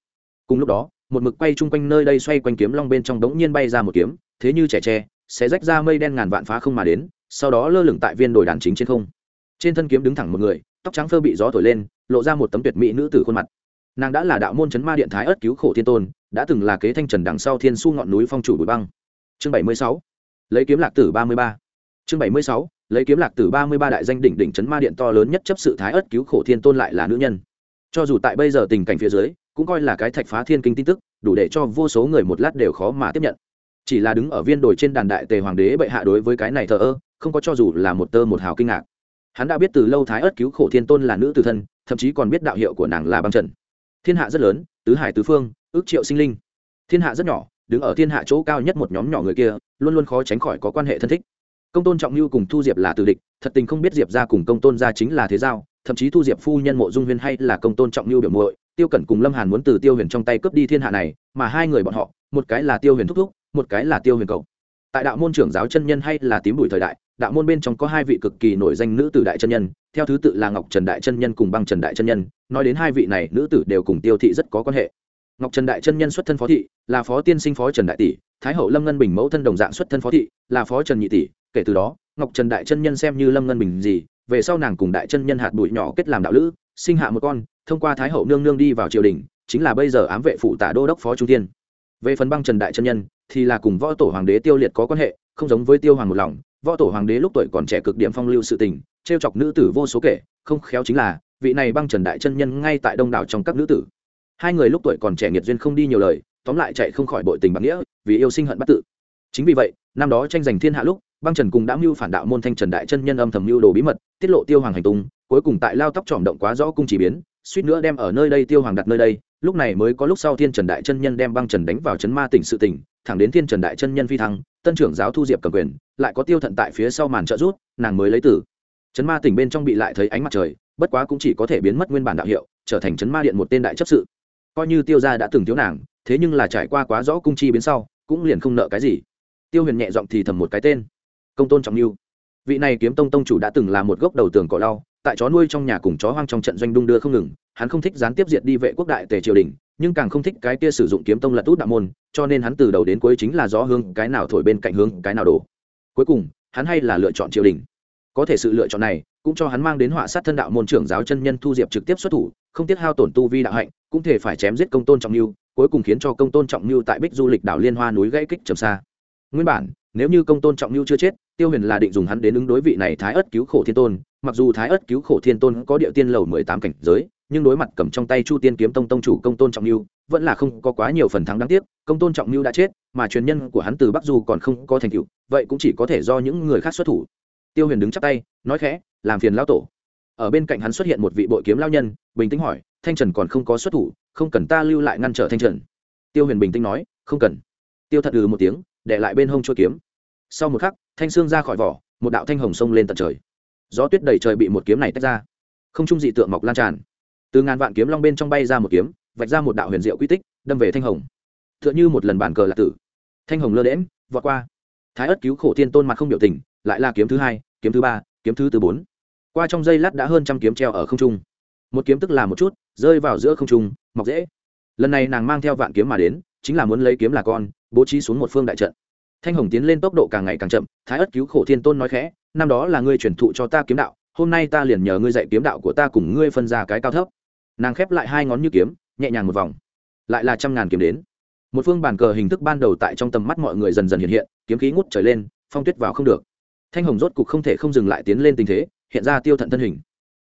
Cùng lúc đó, một mực quay chung quanh nơi đây xoay quanh kiếm long bên trong đống nhiên bay ra một kiếm, thế như trẻ tre, sẽ rách ra mây đen ngàn vạn phá không mà đến, sau đó lơ lửng tại viên đồi đàn chính trên không. Trên thân kiếm đứng thẳng một người, tóc trắng phơ bị gió thổi lên, lộ ra một tấm tuyệt mỹ nữ tử khuôn mặt. Nàng đã là đạo môn chấn ma điện thái ất cứu khổ thiên tôn, đã từng là kế thanh trần đằng sau thiên su ngọn núi phong chủ bụi băng. Chương bảy mươi sáu, lấy kiếm lạc tử ba mươi ba. Chương bảy mươi sáu lấy kiếm lạc từ ba mươi ba đại danh đỉnh đỉnh chấn ma điện to lớn nhất chấp sự thái ất cứu khổ thiên tôn lại là nữ nhân. Cho dù tại bây giờ tình cảnh phía dưới, cũng coi là cái thạch phá thiên kinh tin tức, đủ để cho vô số người một lát đều khó mà tiếp nhận. Chỉ là đứng ở viên đồi trên đàn đại tề hoàng đế bệ hạ đối với cái này thờ ơ, không có cho dù là một tơ một hào kinh ngạc. Hắn đã biết từ lâu thái ất cứu khổ thiên tôn là nữ tử thân, thậm chí còn biết đạo hiệu của nàng là băng trần. Thiên hạ rất lớn, tứ hải tứ phương, ước triệu sinh linh. Thiên hạ rất nhỏ, đứng ở thiên hạ chỗ cao nhất một nhóm nhỏ người kia, luôn luôn khó tránh khỏi có quan hệ thân thích công tôn trọng lưu cùng thu diệp là tử địch, thật tình không biết diệp ra cùng công tôn ra chính là thế giao, thậm chí thu diệp phu nhân mộ dung huyên hay là công tôn trọng lưu biểu muội, tiêu cẩn cùng lâm hàn muốn từ tiêu huyền trong tay cướp đi thiên hạ này, mà hai người bọn họ, một cái là tiêu huyền thúc thúc, một cái là tiêu huyền cầu tại đạo môn trưởng giáo chân nhân hay là tím bùi thời đại, đạo môn bên trong có hai vị cực kỳ nổi danh nữ tử đại chân nhân, theo thứ tự là ngọc trần đại chân nhân cùng băng trần đại chân nhân, nói đến hai vị này nữ tử đều cùng tiêu thị rất có quan hệ. Ngọc trần đại chân nhân xuất thân phó thị, là phó tiên sinh phó trần đại tỷ thái hậu lâm ngân bình mẫu thân đồng dạng xuất thân phó thị, là phó trần nhị tỷ, kể từ đó, ngọc trần đại chân nhân xem như lâm ngân bình gì, về sau nàng cùng đại chân nhân hạt bụi nhỏ kết làm đạo lữ, sinh hạ một con, thông qua thái hậu nương nương đi vào triều đình, chính là bây giờ ám vệ phụ tả đô đốc phó trung thiên. Về phần băng trần đại chân nhân, thì là cùng võ tổ hoàng đế tiêu liệt có quan hệ, không giống với tiêu hoàng một lòng. Võ tổ hoàng đế lúc tuổi còn trẻ cực điểm phong lưu sự tình, trêu chọc nữ tử vô số kể, không khéo chính là, vị này băng trần đại chân nhân ngay tại đông đảo trong các nữ tử. Hai người lúc tuổi còn trẻ nghiệt duyên không đi nhiều lời tóm lại chạy không khỏi bội tình bạc nghĩa, vì yêu sinh hận bắt tự. Chính vì vậy, năm đó tranh giành thiên hạ lúc, băng trần cùng đã mưu phản đạo môn thanh trần đại chân nhân âm thầm mưu đồ bí mật, tiết lộ tiêu hoàng hành tung, cuối cùng tại lao tóc trỏm động quá rõ cung chỉ biến, suýt nữa đem ở nơi đây tiêu hoàng đặt nơi đây, lúc này mới có lúc sau thiên trần đại chân nhân đem băng trần đánh vào chấn ma tỉnh sự tỉnh, thẳng đến thiên trần đại chân nhân phi thăng, tân trưởng giáo thu diệp cầm quyền, lại có tiêu thận tại phía sau màn trợ rút nàng mới lấy tử. Chấn ma tỉnh bên trong bị lại thấy ánh mặt trời, bất quá cũng chỉ có thể biến mất nguyên bản đạo hiệu, trở thành chấn ma điện một tên đại chấp sự. Coi như tiêu gia đã từng thiếu nàng thế nhưng là trải qua quá rõ cung chi biến sau, cũng liền không nợ cái gì. Tiêu huyền nhẹ giọng thì thầm một cái tên, công tôn trọng lưu vị này kiếm tông tông chủ đã từng là một gốc đầu tường cỏ lau, tại chó nuôi trong nhà cùng chó hoang trong trận doanh đung đưa không ngừng, hắn không thích gián tiếp diệt đi vệ quốc đại tề triều đình, nhưng càng không thích cái kia sử dụng kiếm tông lật út đạo môn, cho nên hắn từ đầu đến cuối chính là gió hương cái nào thổi bên cạnh hướng cái nào đổ. Cuối cùng, hắn hay là lựa chọn triều đình. Có thể sự lựa chọn này, cũng cho hắn mang đến họa sát thân đạo môn trưởng giáo chân nhân thu diệp trực tiếp xuất thủ, không tiếc hao tổn tu vi đạo hạnh, cũng thể phải chém giết công tôn trọng lưu cuối cùng khiến cho công tôn trọng mưu tại bích du lịch đảo liên hoa núi gãy kích trầm xa. Nguyên bản, nếu như công tôn trọng mưu chưa chết, tiêu huyền là định dùng hắn đến ứng đối vị này thái ất cứu khổ thiên tôn. Mặc dù thái ất cứu khổ thiên tôn có địa tiên lầu mười tám cảnh giới, nhưng đối mặt cầm trong tay chu tiên kiếm tông tông chủ công tôn trọng mưu, vẫn là không có quá nhiều phần thắng đáng tiếc. Công tôn trọng mưu đã chết, mà truyền nhân của hắn từ bắc du còn không có thành tựu, vậy cũng chỉ có thể do những người khác xuất thủ. Tiêu huyền đứng chắp tay, nói khẽ, làm phiền lao tổ. Ở bên cạnh hắn xuất hiện một vị bội kiếm lao nhân, bình tĩnh hỏi, thanh trần còn không có xuất thủ không cần ta lưu lại ngăn trở thanh trần. Tiêu huyền bình tĩnh nói, không cần. Tiêu thật ừ một tiếng, để lại bên hông chua kiếm. Sau một khắc, thanh xương ra khỏi vỏ, một đạo thanh hồng sông lên tận trời. Gió tuyết đầy trời bị một kiếm này tách ra. Không trung dị tượng mọc lan tràn. Từ ngàn vạn kiếm long bên trong bay ra một kiếm, vạch ra một đạo huyền diệu quy tích, đâm về thanh hồng. T h ư ợ n h ư một lần bản cờ lạc tử. Thanh hồng lơ đễm vọt qua. Thái ất cứu khổ thiên tôn mặt không biểu tình, lại là kiếm thứ hai, kiếm thứ ba, kiếm thứ tư bốn. Qua trong giây lát đã hơn trăm kiếm treo ở không trung. Một kiếm tức là một chút rơi vào giữa không trung, mọc dễ. Lần này nàng mang theo vạn kiếm mà đến, chính là muốn lấy kiếm là con, bố trí xuống một phương đại trận. Thanh hồng tiến lên tốc độ càng ngày càng chậm, thái ất cứu khổ thiên tôn nói khẽ, năm đó là ngươi truyền thụ cho ta kiếm đạo, hôm nay ta liền nhờ ngươi dạy kiếm đạo của ta cùng ngươi phân ra cái cao thấp. Nàng khép lại hai ngón như kiếm, nhẹ nhàng một vòng. Lại là trăm ngàn kiếm đến. Một phương bàn cờ hình thức ban đầu tại trong tầm mắt mọi người dần dần hiện hiện, kiếm khí ngút trời lên, phong tuyết vào không được. Thanh hồng rốt cục không thể không dừng lại tiến lên tình thế, hiện ra tiêu thận thân hình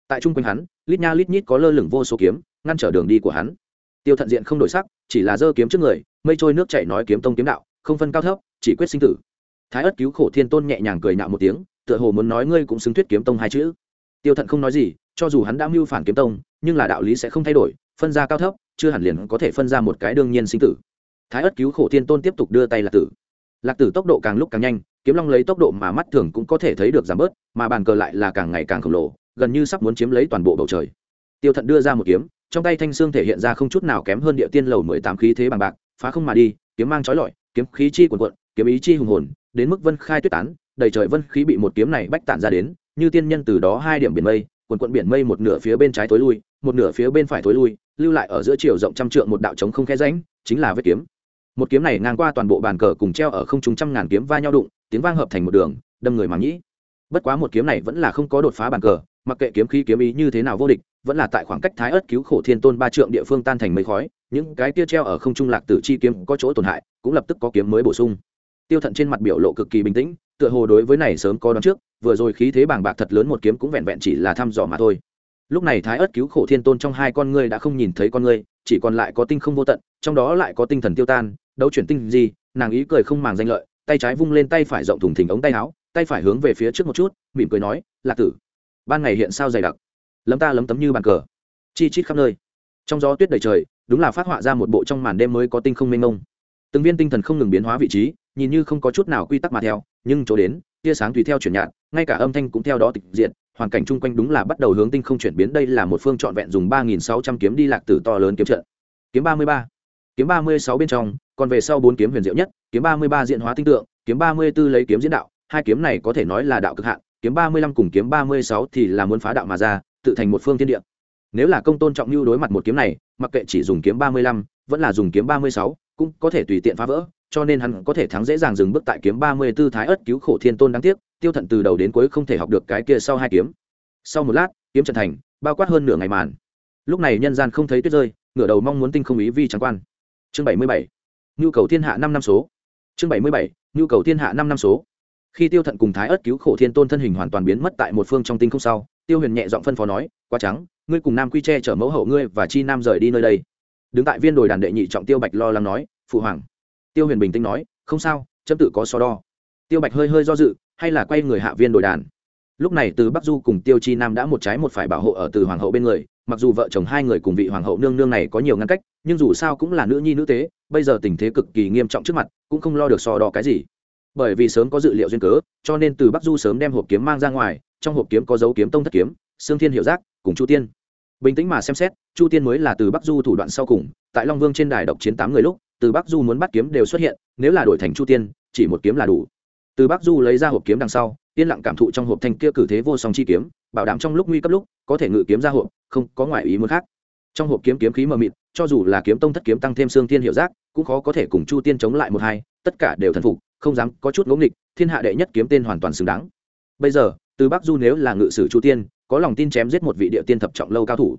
tại trung quanh hắn, lít nha lít nhít có lơ lửng vô số kiếm, ngăn trở đường đi của hắn. Tiêu thận diện không đổi sắc, chỉ là giơ kiếm trước người, mây trôi nước chảy nói kiếm tông kiếm đạo, không phân cao thấp, chỉ quyết sinh tử. Thái ất cứu khổ thiên tôn nhẹ nhàng cười nhạo một tiếng, tựa hồ muốn nói ngươi cũng xứng thuyết kiếm tông hai chữ. Tiêu thận không nói gì, cho dù hắn đã mưu phản kiếm tông, nhưng là đạo lý sẽ không thay đổi, phân ra cao thấp, chưa hẳn liền có thể phân ra một cái đương nhiên sinh tử. Thái ất cứu khổ thiên tôn tiếp tục đưa tay lạc tử. Lạc tử tốc độ càng lúc càng nhanh, kiếm long lấy tốc độ mà mắt thường cũng có thể thấy được giảm bớt, mà bàn cờ lại là càng ngày càng khổng lồ gần như sắp muốn chiếm lấy toàn bộ bầu trời. Tiêu thận đưa ra một kiếm, trong tay thanh xương thể hiện ra không chút nào kém hơn địa tiên lầu mười tám khí thế bằng bạc, phá không mà đi, kiếm mang trói lọi, kiếm khí chi quần quận kiếm ý chi hùng hồn, đến mức vân khai tuyết tán, đầy trời vân khí bị một kiếm này bách tản ra đến, như tiên nhân từ đó hai điểm biển mây quần quận biển mây một nửa phía bên trái tối lui, một nửa phía bên phải tối lui, lưu lại ở giữa chiều rộng trăm trượng một đạo trống không khe ránh chính là vết kiếm. Một kiếm này ngang qua toàn bộ bàn cờ cùng treo ở không trung trăm ngàn kiếm va nhau đụng, tiếng vang hợp thành một đường, đâm người màng nhĩ bất quá một kiếm này vẫn là không có đột phá bàn cờ mặc kệ kiếm khí kiếm ý như thế nào vô địch, vẫn là tại khoảng cách thái ớt cứu khổ thiên tôn ba trượng địa phương tan thành mây khói, những cái tia treo ở không trung lạc tử chi kiếm có chỗ tổn hại, cũng lập tức có kiếm mới bổ sung. Tiêu thận trên mặt biểu lộ cực kỳ bình tĩnh, tựa hồ đối với này sớm có đón trước, vừa rồi khí thế bàng bạc thật lớn một kiếm cũng vẹn vẹn chỉ là thăm dò mà thôi. Lúc này thái ớt cứu khổ thiên tôn trong hai con ngươi đã không nhìn thấy con ngươi, chỉ còn lại có tinh không vô tận, trong đó lại có tinh thần tiêu tan, đấu chuyển tinh gì nàng ý cười không màng danh lợi, tay trái vung lên tay phải rộng thùng thình ống tay áo, tay phải hướng về phía trước một chút, mỉm cười nói, lạc tử ban ngày hiện sao dày đặc. Lấm ta lấm tấm như bàn cờ. Chi chít khắp nơi. Trong gió tuyết đầy trời, đúng là phát họa ra một bộ trong màn đêm mới có tinh không mênh mông. Từng viên tinh thần không ngừng biến hóa vị trí, nhìn như không có chút nào quy tắc mà theo, nhưng chỗ đến, tia sáng tùy theo chuyển nhạt, ngay cả âm thanh cũng theo đó tịch diện hoàn cảnh chung quanh đúng là bắt đầu hướng tinh không chuyển biến. Đây là một phương trọn vẹn dùng ba nghìn sáu trăm kiếm đi lạc tử to lớn kiếm trận. Kiếm ba mươi ba. Kiếm ba mươi sáu bên trong, còn về sau bốn kiếm huyền diệu nhất, kiếm ba mươi ba diện hóa tinh tượng, kiếm ba mươi b ố lấy kiếm diễn đạo, hai kiếm này có thể nói là đạo cực hạn kiếm ba mươi lăm cùng kiếm ba mươi sáu thì là muốn phá đạo mà ra tự thành một phương thiên địa nếu là công tôn trọng lưu đối mặt một kiếm này mặc kệ chỉ dùng kiếm ba mươi lăm vẫn là dùng kiếm ba mươi sáu cũng có thể tùy tiện phá vỡ cho nên hắn có thể thắng dễ dàng dừng bước tại kiếm ba mươi 34 thái ất cứu khổ thiên tôn đáng tiếc, tiêu thận từ đầu đến cuối không thể học được cái kia sau hai kiếm. Sau một lát, kiếm trận thành, bao quát hơn nửa ngày màn. Lúc này nhân gian không thấy tuyết rơi, ngửa đầu mong muốn tinh không ý vi trắng quan. Chương bảy mươi bảy Nhu cầu thiên hạ năm năm số. Chương bảy mươi bảy Nhu cầu thiên hạ năm năm số. Khi Tiêu Thận cùng Thái ất cứu khổ thiên tôn thân hình hoàn toàn biến mất tại một phương trong tinh không sau, Tiêu Huyền nhẹ giọng phân phó nói, "Quá trắng, ngươi cùng Nam Quy Che chở mẫu hậu ngươi và Chi Nam rời đi nơi đây." Đứng tại viên đồi đàn đệ nhị trọng Tiêu Bạch lo lắng nói, "Phụ hoàng." Tiêu Huyền bình tĩnh nói, không sao chấm tự có so đo tiêu bạch hơi hơi do dự hay là quay người hạ viên đồi đàn lúc này từ bắc du cùng tiêu chi nam đã một trái một phải bảo hộ ở từ hoàng hậu bên người mặc dù vợ chồng hai người cùng vị hoàng hậu nương nương này có nhiều ngăn cách nhưng dù sao cũng là nữ nhi nữ tế bây giờ tình thế cực kỳ nghiêm trọng trước mặt cũng không lo được so đo cái gì bởi vì sớm có dự liệu duyên cớ, cho nên từ bắc du sớm đem hộp kiếm mang ra ngoài, trong hộp kiếm có dấu kiếm tông thất kiếm, Sương thiên hiệu giác, cùng chu tiên. Bình tĩnh mà xem xét, chu tiên mới là từ bắc du thủ đoạn sau cùng, tại long vương trên đài độc chiến tám người lúc, từ bắc du muốn bắt kiếm đều xuất hiện, nếu là đổi thành chu tiên, chỉ một kiếm là đủ. Từ bắc du lấy ra hộp kiếm đằng sau, yên lặng cảm thụ trong hộp thanh kia cử thế vô song chi kiếm, bảo đảm trong lúc nguy cấp lúc, có thể ngự kiếm ra hộp, không có ngoại ý muốn khác. Trong hộp kiếm kiếm khí mờ mịt, cho dù là kiếm tông thất kiếm tăng thêm xương thiên hiệu giác, cũng khó có thể cùng chu tiên chống lại một hai, tất cả đều thần phục không dám, có chút ngỗ nghịch, thiên hạ đệ nhất kiếm tên hoàn toàn xứng đáng. Bây giờ, từ bắc du nếu là ngự sử chu tiên, có lòng tin chém giết một vị địa tiên thập trọng lâu cao thủ.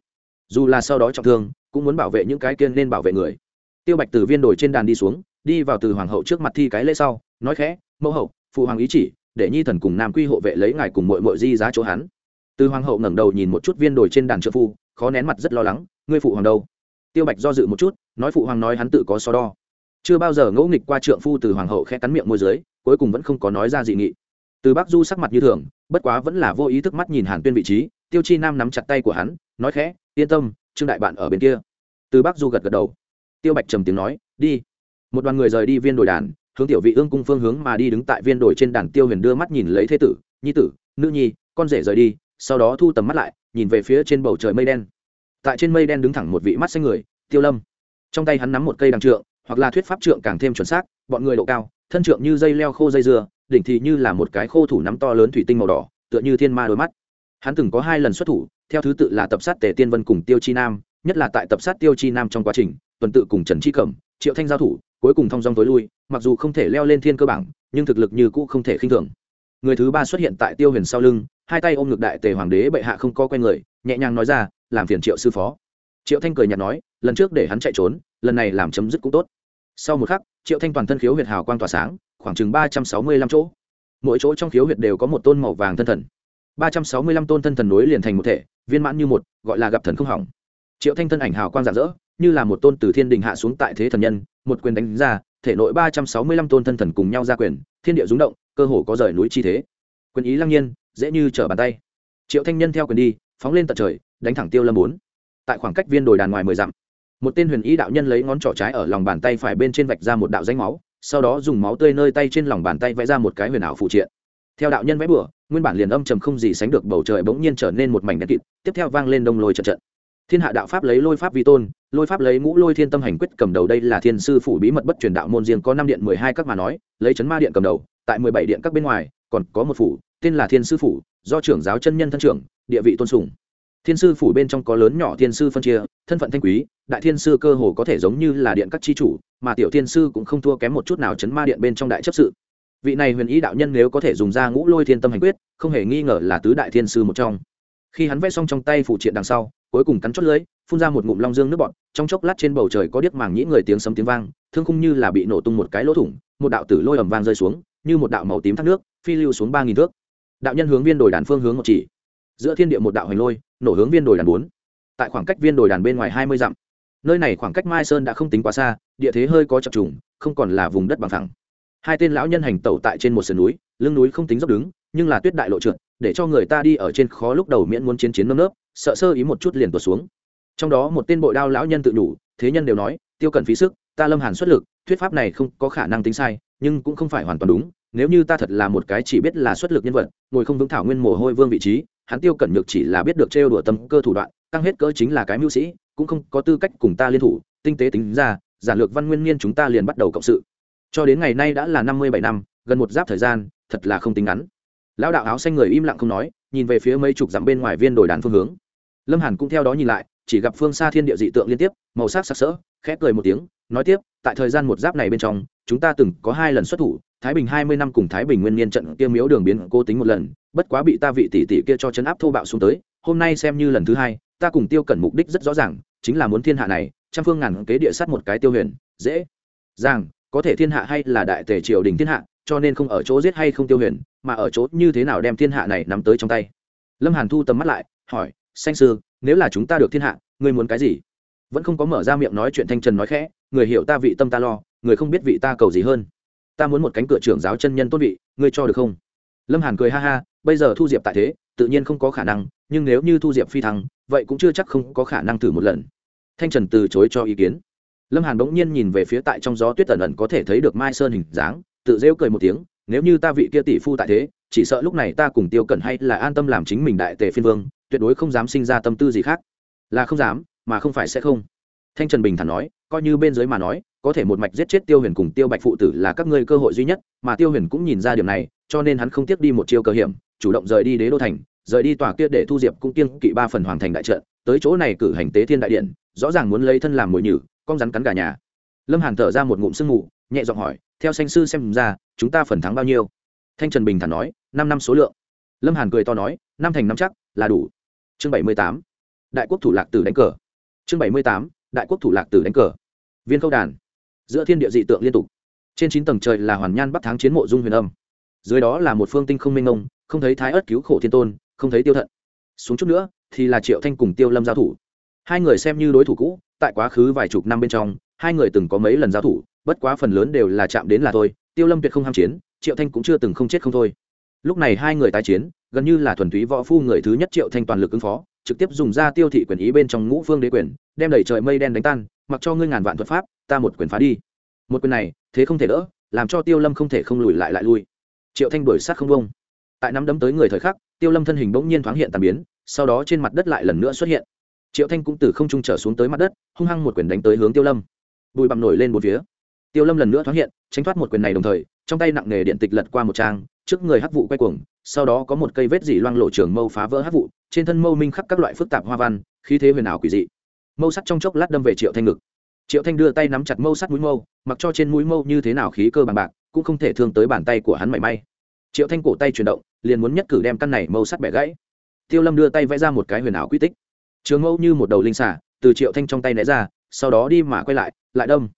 Dù là sau đó trọng thương, cũng muốn bảo vệ những cái kiên nên bảo vệ người. Tiêu bạch từ viên đồi trên đàn đi xuống, đi vào từ hoàng hậu trước mặt thi cái lễ sau, nói khẽ, mẫu hậu, phụ hoàng ý chỉ, để nhi thần cùng nam quy hộ vệ lấy ngài cùng mội mội di giá chỗ hắn. Từ hoàng hậu ngẩng đầu nhìn một chút viên đồi trên đàn trợ phu, khó nén mặt rất lo lắng, ngươi phụ hoàng đâu? Tiêu bạch do dự một chút, nói phụ hoàng nói hắn tự có so đo chưa bao giờ ngẫu nghịch qua trượng phu từ hoàng hậu khẽ cắn miệng môi dưới, cuối cùng vẫn không có nói ra dị nghị. Từ bắc du sắc mặt như thường, bất quá vẫn là vô ý thức mắt nhìn hàn tuyên vị trí, tiêu chi nam nắm chặt tay của hắn, nói khẽ, yên tâm, trương đại bạn ở bên kia. Từ bắc du gật gật đầu. Tiêu bạch trầm tiếng nói, đi. Một đoàn người rời đi viên đồi đàn, hướng tiểu vị ương cung phương hướng mà đi đứng tại viên đồi trên đàn tiêu huyền đưa mắt nhìn lấy thế tử, nhi tử, nữ nhi, con rể rời đi, sau đó thu tầm mắt lại, nhìn về phía trên bầu trời mây đen. Tại trên mây đen đứng thẳng một vị mắt xanh người, tiêu lâm. Trong tay hắn nắm một cây đằng trượng hoặc là thuyết pháp trượng càng thêm chuẩn xác, bọn người độ cao, thân trượng như dây leo khô dây dưa đỉnh thì như là một cái khô thủ nắm to lớn thủy tinh màu đỏ, tựa như thiên ma đôi mắt. Hắn từng có hai lần xuất thủ, theo thứ tự là tập sát tề tiên vân cùng tiêu chi nam, nhất là tại tập sát tiêu chi nam trong quá trình, tuần tự cùng trần chi cẩm, triệu thanh giao thủ, cuối cùng thong dong tối lui, mặc dù không thể leo lên thiên cơ bảng, nhưng thực lực như cũ không thể khinh thường. Người thứ ba xuất hiện tại tiêu huyền sau lưng, hai tay ôm ngực đại tề hoàng đế bệ hạ không có quen người, nhẹ nhàng nói ra, làm phiền triệu sư phó. Triệu thanh cười nhạt nói, lần trước để hắn chạy trốn, lần này làm chấm dứt cũng tốt sau một khắc, triệu thanh toàn thân khiếu huyệt hào quang tỏa sáng, khoảng chừng ba trăm sáu mươi lăm chỗ. Mỗi chỗ trong khiếu huyệt đều có một tôn màu vàng thân thần. ba trăm sáu mươi lăm tôn thân thần nối liền thành một thể, viên mãn như một, gọi là gặp thần không hỏng. Triệu thanh thân ảnh hào quang rạng rỡ, như là một tôn từ thiên đình hạ xuống tại thế thần nhân, một quyền đánh ra, thể nội ba trăm sáu mươi lăm tôn thân thần cùng nhau ra quyền, thiên địa rúng động, cơ hồ có rời núi chi thế. Quyền ý lăng nhiên, dễ như trở bàn tay. Triệu thanh nhân theo quyền đi, phóng lên tận trời, đánh thẳng tiêu lâm bốn. Tại khoảng cách viên đồi đàn ngoài mười dặm một tên huyền ý đạo nhân lấy ngón trỏ trái ở lòng bàn tay phải bên trên vạch ra một đạo danh máu, sau đó dùng máu tươi nơi tay trên lòng bàn tay vẽ ra một cái huyền ảo phụ triện. Theo đạo nhân vẽ bừa, nguyên bản liền âm trầm không gì sánh được bầu trời bỗng nhiên trở nên một mảnh đen kịt, tiếp theo vang lên đông lôi trận trận. Thiên hạ đạo pháp lấy lôi pháp vi tôn, lôi pháp lấy ngũ lôi thiên tâm hành quyết cầm đầu đây là thiên sư phủ bí mật bất truyền đạo môn riêng có năm điện mười hai các mà nói, lấy chấn ma điện cầm đầu, tại mười bảy điện các bên ngoài, còn có một phủ, tên là thiên sư phủ, do trưởng giáo chân nhân thân trưởng, địa vị tôn sùng thiên sư phủ bên trong có lớn nhỏ thiên sư phân chia, thân phận thanh quý, đại thiên sư cơ hồ có thể giống như là điện các chi chủ, mà tiểu thiên sư cũng không thua kém một chút nào chấn ma điện bên trong đại chấp sự. Vị này huyền ý đạo nhân nếu có thể dùng ra ngũ lôi thiên tâm hành quyết, không hề nghi ngờ là tứ đại thiên sư một trong. Khi hắn vẽ xong trong tay phụ triện đằng sau, cuối cùng cắn chót lưới phun ra một ngụm long dương nước bọt, trong chốc lát trên bầu trời có điếc màng nhĩ người tiếng sấm tiếng vang, thương khung như là bị nổ tung một cái lỗ thủng, một đạo tử lôi ầm vang rơi xuống, như một đạo màu tím thác nước, phi lưu xuống ba nghìn thước. Đạo nhân hướng viên đồi đàn phương hướng một chỉ giữa thiên địa một đạo hành lôi, nổ hướng viên đồi đàn bốn. Tại khoảng cách viên đồi đàn bên ngoài hai mươi dặm. Nơi này khoảng cách mai sơn đã không tính quá xa, địa thế hơi có chập trùng, không còn là vùng đất bằng thẳng hai tên lão nhân hành tẩu tại trên một sườn núi, lưng núi không tính dốc đứng, nhưng là tuyết đại lộ trượt, để cho người ta đi ở trên khó lúc đầu miễn muốn chiến chiến nơm nớp, sợ sơ ý một chút liền tuột xuống. Trong đó một tên bội đao lão nhân tự đủ thế nhân đều nói, tiêu cần phí sức, ta lâm hàn xuất lực, thuyết pháp này không có khả năng tính sai, nhưng cũng không phải hoàn toàn đúng, nếu như ta thật là một cái chỉ biết là xuất lực nhân vật, ngồi không vững thảo nguyên mồ hôi vương vị trí hắn tiêu cẩn nhược chỉ là biết được trêu đùa tâm cơ thủ đoạn tăng hết cỡ chính là cái mưu sĩ, cũng không có tư cách cùng ta liên thủ, tinh tế tính ra, giản lược văn nguyên niên chúng ta liền bắt đầu cộng sự. Cho đến ngày nay đã là năm mươi bảy năm, gần một giáp thời gian, thật là không tính ngắn. Lão đạo áo xanh người im lặng không nói, nhìn về phía mấy chục dặm bên ngoài viên đồi đàn phương hướng. Lâm hàn cũng theo đó nhìn lại, chỉ gặp phương xa thiên địa dị tượng liên tiếp, màu sắc sặc sỡ, khẽ cười một tiếng, nói tiếp, tại thời gian một giáp này bên trong, chúng ta từng có hai lần xuất thủ thái bình hai mươi năm cùng thái bình nguyên niên trận kia miếu đường biến cố tính một lần, bất quá bị ta vị tỷ tỷ kia cho chấn áp thô bạo xuống tới, hôm nay xem như lần thứ hai, ta cùng tiêu cẩn mục đích rất rõ ràng, chính là muốn thiên hạ này, trăm phương ngàn kế địa sát một cái tiêu huyền, dễ dàng, có thể thiên hạ hay là đại tề triều đình thiên hạ, cho nên không ở chỗ giết hay không tiêu huyền, mà ở chỗ như thế nào đem thiên hạ này nắm tới trong tay. Lâm hàn thu tầm mắt lại, hỏi xanh sư, nếu là chúng ta được thiên hạ, ngươi muốn cái gì? Vẫn không có mở ra miệng nói chuyện thanh trần nói khẽ, người hiểu ta vị tâm ta lo, người không biết vị ta cầu gì hơn ta muốn một cánh cửa trưởng giáo chân nhân tốt vị, ngươi cho được không? Lâm hàn cười ha ha, bây giờ thu diệp tại thế, tự nhiên không có khả năng, nhưng nếu như thu diệp phi thăng, vậy cũng chưa chắc không có khả năng thử một lần. Thanh trần từ chối cho ý kiến. Lâm hàn bỗng nhiên nhìn về phía tại trong gió tuyết tần ẩn có thể thấy được mai sơn hình dáng, tự rêu cười một tiếng, nếu như ta vị kia tỷ phu tại thế, chỉ sợ lúc này ta cùng tiêu cẩn hay là an tâm làm chính mình đại tề phiên vương, tuyệt đối không dám sinh ra tâm tư gì khác. Là không dám, mà không phải sẽ không. Thanh trần bình thản nói coi như bên dưới mà nói, có thể một mạch giết chết tiêu huyền cùng tiêu bạch phụ tử là các ngươi cơ hội duy nhất, mà tiêu huyền cũng nhìn ra điểm này, cho nên hắn không tiếc đi một chiêu cơ hiểm, chủ động rời đi đế đô thành, rời đi tòa kia để thu diệp cũng kiên kỵ ba phần hoàng thành đại trận, tới chỗ này cử hành tế thiên đại điện, rõ ràng muốn lấy thân làm mồi nhử, con rắn cắn cả nhà. Lâm hàn thở ra một ngụm sương mù, nhẹ giọng hỏi, theo sanh sư xem ra, chúng ta phần thắng bao nhiêu? Thanh trần bình thản nói, năm năm số lượng. Lâm hàn cười to nói, năm thành năm chắc, là đủ. Chương bảy mươi tám, đại quốc thủ lạc tử đánh cờ. Chương bảy mươi tám, đại quốc thủ lạc tử đánh cờ viên câu đàn. Giữa thiên địa dị tượng liên tục. Trên chín tầng trời là hoàn nhan bắc tháng chiến mộ dung huyền âm. Dưới đó là một phương tinh không minh ông không thấy thái ớt cứu khổ thiên tôn, không thấy tiêu thận. Xuống chút nữa, thì là triệu thanh cùng tiêu lâm giao thủ. Hai người xem như đối thủ cũ, tại quá khứ vài chục năm bên trong, hai người từng có mấy lần giao thủ, bất quá phần lớn đều là chạm đến là thôi, tiêu lâm tuyệt không ham chiến, triệu thanh cũng chưa từng không chết không thôi. Lúc này hai người tái chiến, gần như là thuần túy võ phu người thứ nhất triệu thanh toàn lực ứng phó trực tiếp dùng ra tiêu thị quyền ý bên trong ngũ phương đế quyền, đem đẩy trời mây đen đánh tan, mặc cho ngươi ngàn vạn thuật pháp, ta một quyền phá đi. Một quyền này, thế không thể đỡ, làm cho tiêu lâm không thể không lùi lại lại lui. Triệu thanh đuổi sát không bông tại nắm đấm tới người thời khắc, tiêu lâm thân hình bỗng nhiên thoáng hiện tàn biến, sau đó trên mặt đất lại lần nữa xuất hiện. Triệu thanh cũng từ không trung trở xuống tới mặt đất, hung hăng một quyền đánh tới hướng tiêu lâm. Bụi bặm nổi lên một phía. Tiêu lâm lần nữa thoáng hiện, tránh thoát một quyền này đồng thời, trong tay nặng nề điện tịch lật qua một trang, trước người hắc vụ quay cuồng sau đó có một cây vết dỉ loang lộ trường mâu phá vỡ hát vụ, trên thân mâu minh khắc các loại phức tạp hoa văn, khí thế huyền ảo quỷ dị. Mâu sắt trong chốc lát đâm về triệu thanh ngực. Triệu thanh đưa tay nắm chặt mâu sắt mũi mâu, mặc cho trên mũi mâu như thế nào khí cơ bằng bạc, cũng không thể thương tới bàn tay của hắn mảy may. Triệu thanh cổ tay chuyển động, liền muốn nhất cử đem căn này mâu sắt bẻ gãy. Tiêu lâm đưa tay vẽ ra một cái huyền ảo quy tích. Trường mâu như một đầu linh xả từ triệu thanh trong tay né ra, sau đó đi mà quay lại lại đâm.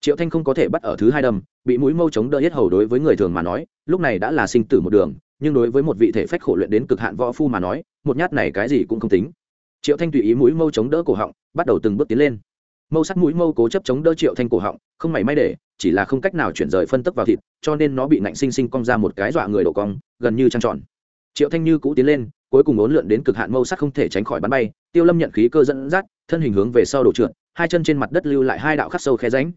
Triệu thanh không có thể bắt ở thứ hai đâm, bị mũi mâu chống đỡ hết hầu đối với người thường mà nói, lúc này đã là sinh tử một đường nhưng đối với một vị thể phách khổ luyện đến cực hạn võ phu mà nói, một nhát này cái gì cũng không tính. Triệu thanh tùy ý mũi mâu chống đỡ cổ họng, bắt đầu từng bước tiến lên. Mâu sắt mũi mâu cố chấp chống đỡ triệu thanh cổ họng, không mảy may để, chỉ là không cách nào chuyển rời phân tức vào thịt, cho nên nó bị nạnh sinh sinh cong ra một cái dọa người đổ cong, gần như trăng tròn. Triệu thanh như cũ tiến lên, cuối cùng ốn lượn đến cực hạn mâu sắc không thể tránh khỏi bắn bay, tiêu lâm nhận khí cơ dẫn dắt, thân hình hướng về sau đổ trượt, hai chân trên mặt đất lưu lại hai đạo khắc sâu khe ránh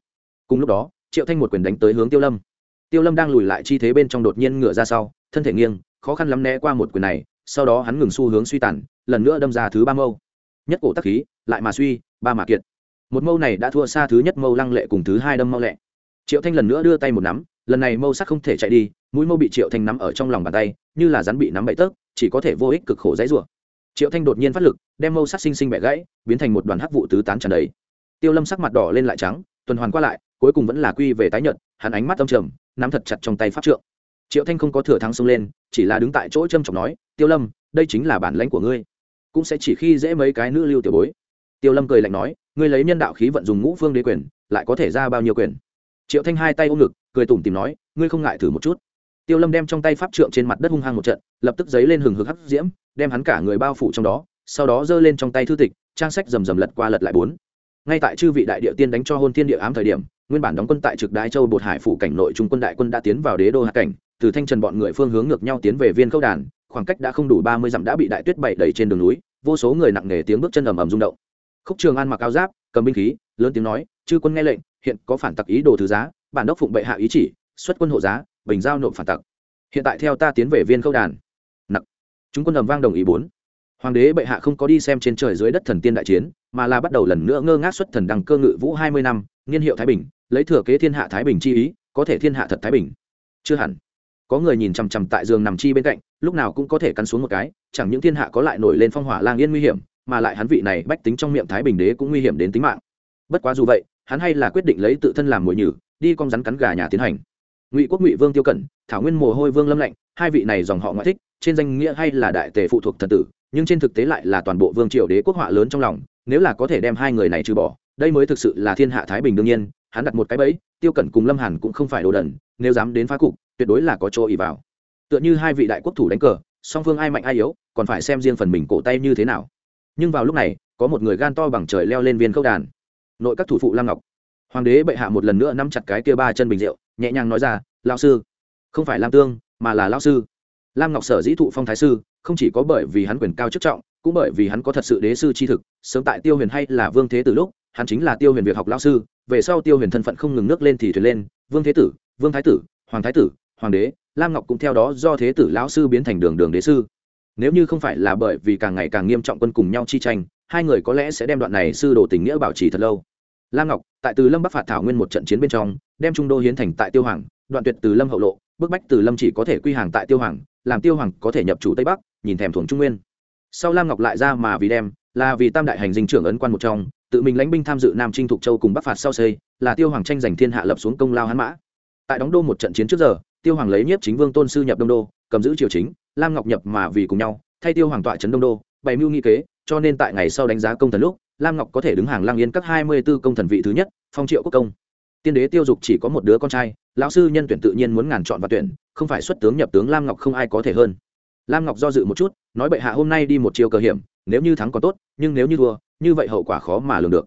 cùng lúc đó, triệu thanh một quyền đánh tới hướng tiêu lâm. Tiêu lâm đang lùi lại chi thế bên trong đột nhiên ngửa ra sau thân thể nghiêng, khó khăn lắm né qua một quyền này, sau đó hắn ngừng xu hướng suy tàn, lần nữa đâm ra thứ ba mâu. Nhất cổ tắc khí, lại mà suy, ba mà kiệt. Một mâu này đã thua xa thứ nhất mâu lăng lệ cùng thứ hai đâm mau lẹ. Triệu thanh lần nữa đưa tay một nắm, lần này mâu sắc không thể chạy đi, mũi mâu bị triệu thanh nắm ở trong lòng bàn tay, như là rắn bị nắm bậy tớp, chỉ có thể vô ích cực khổ dãy rủa. Triệu thanh đột nhiên phát lực, đem mâu sắc sinh sinh bẻ gãy, biến thành một đoàn hắc vụ tứ tán tràn đầy. Tiêu lâm sắc mặt đỏ lên lại trắng, tuần hoàn qua lại, cuối cùng vẫn là quy về tái nhợt, hắn ánh mắt âm trầm, nắm thật chặt trong tay pháp trượng triệu thanh không có thừa thắng xông lên, chỉ là đứng tại chỗ trâm trọng nói, tiêu lâm, đây chính là bản lãnh của ngươi. Cũng sẽ chỉ khi dễ mấy cái nữ lưu tiểu bối. Tiêu lâm cười lạnh nói, ngươi lấy nhân đạo khí vận dùng ngũ phương đế quyền, lại có thể ra bao nhiêu quyền? Triệu thanh hai tay ôm ngực, cười tủm tìm nói, ngươi không ngại thử một chút. Tiêu lâm đem trong tay pháp trượng trên mặt đất hung hăng một trận, lập tức giấy lên hừng hực hắc diễm, đem hắn cả người bao phủ trong đó, sau đó giơ lên trong tay thư tịch, trang sách rầm rầm lật qua lật lại bốn. Ngay tại chư vị đại địa tiên đánh cho hôn thiên địa ám thời điểm, nguyên bản đóng quân tại trực đái châu bột hải phủ cảnh nội trung quân đại quân đã tiến vào đế đô hạ cảnh từ thanh trần bọn người phương hướng ngược nhau tiến về viên khâu đàn, khoảng cách đã không đủ ba mươi dặm đã bị đại tuyết bậy đầy trên đường núi, vô số người nặng nề tiếng bước chân ầm ầm rung động. Khúc trường an mặc áo giáp, cầm binh khí, lớn tiếng nói, chư quân nghe lệnh, hiện có phản tặc ý đồ thứ giá, bản đốc phụng bệ hạ ý chỉ, xuất quân hộ giá, bình giao nộp phản tặc. Hiện tại theo ta tiến về viên khâu đàn. Nặc. Chúng quân ầm vang đồng ý bốn. Hoàng đế bệ hạ không có đi xem trên trời dưới đất thần tiên đại chiến, mà là bắt đầu lần nữa ngơ ngác xuất thần đăng cơ ngự vũ hai mươi năm, niên hiệu thái bình, lấy thừa kế thiên hạ thái bình chi ý, có thể thiên hạ thật thái bình. Chưa hẳn có người nhìn chằm chằm tại giường nằm chi bên cạnh, lúc nào cũng có thể cắn xuống một cái, chẳng những thiên hạ có lại nổi lên phong hỏa lang yên nguy hiểm, mà lại hắn vị này bách tính trong miệng thái bình đế cũng nguy hiểm đến tính mạng. Bất quá dù vậy, hắn hay là quyết định lấy tự thân làm mồi nhử, đi con rắn cắn gà nhà tiến hành. Ngụy quốc ngụy vương tiêu cẩn, thảo nguyên mồ hôi vương lâm lạnh, hai vị này dòng họ ngoại thích, trên danh nghĩa hay là đại tề phụ thuộc thần tử, nhưng trên thực tế lại là toàn bộ vương triều đế quốc họa lớn trong lòng, nếu là có thể đem hai người này trừ bỏ, đây mới thực sự là thiên hạ thái bình đương nhiên, hắn đặt một cái bẫy tiêu cẩn cùng lâm hàn cũng không phải đồ đần, nếu dám đến phá cục, tuyệt đối là có chỗ ý vào. Tựa như hai vị đại quốc thủ đánh cờ, song phương ai mạnh ai yếu, còn phải xem riêng phần mình cổ tay như thế nào. Nhưng vào lúc này, có một người gan to bằng trời leo lên viên khâu đàn. Nội các thủ phụ lam ngọc. Hoàng đế bệ hạ một lần nữa nắm chặt cái kia ba chân bình rượu, nhẹ nhàng nói ra lao sư. Không phải lam tương, mà là lao sư. Lam ngọc sở dĩ thụ phong thái sư, không chỉ có bởi vì hắn quyền cao chức trọng, cũng bởi vì hắn có thật sự đế sư tri thực, sớm tại tiêu huyền hay là vương thế từ lúc, hắn chính là tiêu huyền việc học lao sư về sau tiêu huyền thân phận không ngừng nước lên thì thuyền lên, vương thế tử, vương thái tử, hoàng thái tử, hoàng đế, lam ngọc cũng theo đó do thế tử lão sư biến thành đường đường đế sư. Nếu như không phải là bởi vì càng ngày càng nghiêm trọng quân cùng nhau chi tranh, hai người có lẽ sẽ đem đoạn này sư đồ tình nghĩa bảo trì thật lâu. Lam ngọc, tại từ lâm bắc phạt thảo nguyên một trận chiến bên trong, đem trung đô hiến thành tại tiêu hoàng, đoạn tuyệt từ lâm hậu lộ, bức bách từ lâm chỉ có thể quy hàng tại tiêu hoàng, làm tiêu hoàng có thể nhập chủ tây bắc, nhìn thèm thuồng trung nguyên. Sau lam ngọc lại ra mà vì đem, là vì tam đại hành dinh trưởng ấn quan một trong tự mình lãnh binh tham dự nam trinh thục châu cùng bắc phạt sau xây, là tiêu hoàng tranh giành thiên hạ lập xuống công lao hán mã. Tại đóng đô một trận chiến trước giờ, tiêu hoàng lấy nhiếp chính vương tôn sư nhập đông đô, cầm giữ triều chính, lam ngọc nhập mà vì cùng nhau, thay tiêu hoàng tọa trấn đông đô, bày mưu nghi kế, cho nên tại ngày sau đánh giá công thần lúc, lam ngọc có thể đứng hàng lang yên các hai mươi b ố công thần vị thứ nhất, phong triệu quốc công. Tiên đế tiêu dục chỉ có một đứa con trai, lão sư nhân tuyển tự nhiên muốn ngàn chọn và tuyển, không phải xuất tướng nhập tướng lam ngọc không ai có thể hơn. Lam ngọc do dự một chút, nói bệ hạ hôm nay đi một chiều cờ hiểm, nếu như thắng còn tốt, nhưng nếu như thua như vậy hậu quả khó mà lường được.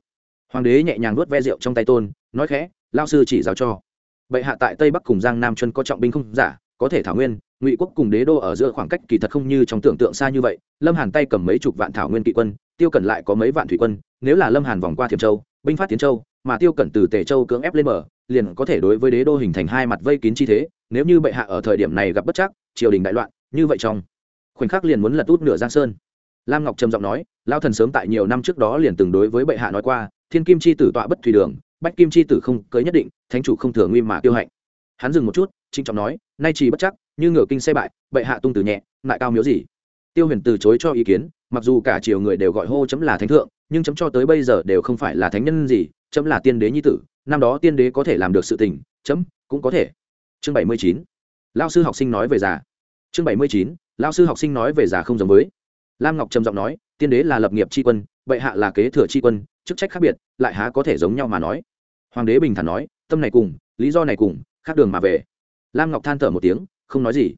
Hoàng đế nhẹ nhàng nuốt ve rượu trong tay tôn, nói khẽ lao sư chỉ giáo cho. Bệ hạ tại tây bắc cùng giang nam chân có trọng binh không giả, có thể thảo nguyên, ngụy quốc cùng đế đô ở giữa khoảng cách kỳ thật không như trong tưởng tượng xa như vậy, lâm hàn tay cầm mấy chục vạn thảo nguyên kỵ quân, tiêu cẩn lại có mấy vạn thủy quân, nếu là lâm hàn vòng qua thiểm châu, binh phát tiến châu, mà tiêu cẩn từ tề châu cưỡng ép lên mở liền có thể đối với đế đô hình thành hai mặt vây kín chi thế, nếu như bệ hạ ở thời điểm này gặp bất chắc, triều đình đại loạn, như vậy trong khoảnh khắc liền muốn lật út nửa giang sơn lam ngọc trầm giọng nói lao thần sớm tại nhiều năm trước đó liền từng đối với bệ hạ nói qua, thiên kim chi tử tọa bất thủy đường, bách kim chi tử không cưới nhất định, thánh chủ không thừa nguy mà tiêu hạnh. Hắn dừng một chút trinh trọng nói, nay chỉ bất chắc, như ngựa kinh xe bại, bệ hạ tung từ nhẹ, lại cao miếu gì? Tiêu huyền từ chối cho ý kiến, mặc dù cả triều người đều gọi hô chấm là thánh thượng, nhưng chấm cho tới bây giờ đều không phải là thánh nhân gì, chấm là tiên đế nhi tử, năm đó tiên đế có thể làm được sự tình, chấm cũng có thể. Chương bảy mươi chín lao sư học sinh nói về già. Chương bảy mươi chín lao sư học sinh nói về già không giống với lam ngọc trầm giọng nói, tiên đế là lập nghiệp tri quân, bệ hạ là kế thừa tri quân, chức trách khác biệt, lại há có thể giống nhau mà nói? Hoàng đế bình thản nói, tâm này cùng, lý do này cùng, khác đường mà về. Lam ngọc than thở một tiếng, không nói gì.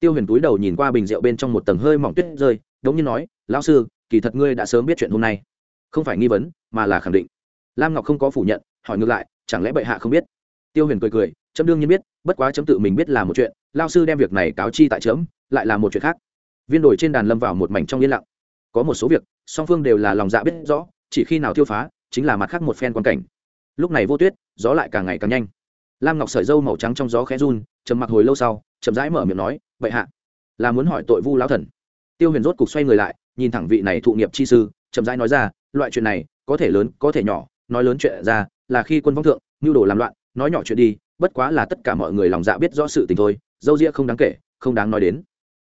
Tiêu huyền túi đầu nhìn qua bình rượu bên trong một tầng hơi mỏng tuyết rơi, đống như nói, lão sư, kỳ thật ngươi đã sớm biết chuyện hôm nay. Không phải nghi vấn, mà là khẳng định. Lam ngọc không có phủ nhận, hỏi ngược lại, chẳng lẽ bệ hạ không biết? Tiêu huyền cười cười, chấm đương nhiên biết, bất quá chấm tự mình biết là một chuyện lao sư đem việc này cáo chi tại chấm, lại là một chuyện khác viên đồi trên đàn lâm vào một mảnh trong yên lặng. Có một số việc, song phương đều là lòng dạ biết rõ, chỉ khi nào tiêu phá, chính là mặt khác một phen quan cảnh. Lúc này vô tuyết, gió lại càng ngày càng nhanh. Lam ngọc sợi dâu màu trắng trong gió khẽ run, trầm mặc hồi lâu sau, chậm rãi mở miệng nói vậy hạ, là muốn hỏi tội vu lão thần. Tiêu huyền rốt cục xoay người lại, nhìn thẳng vị này thụ nghiệp chi sư, chậm rãi nói ra, loại chuyện này, có thể lớn, có thể nhỏ, nói lớn chuyện ra, là khi quân vong thượng nhu đồ làm loạn, nói nhỏ chuyện đi, bất quá là tất cả mọi người lòng dạ biết rõ sự tình thôi, dâu ria không đáng kể, không đáng nói đến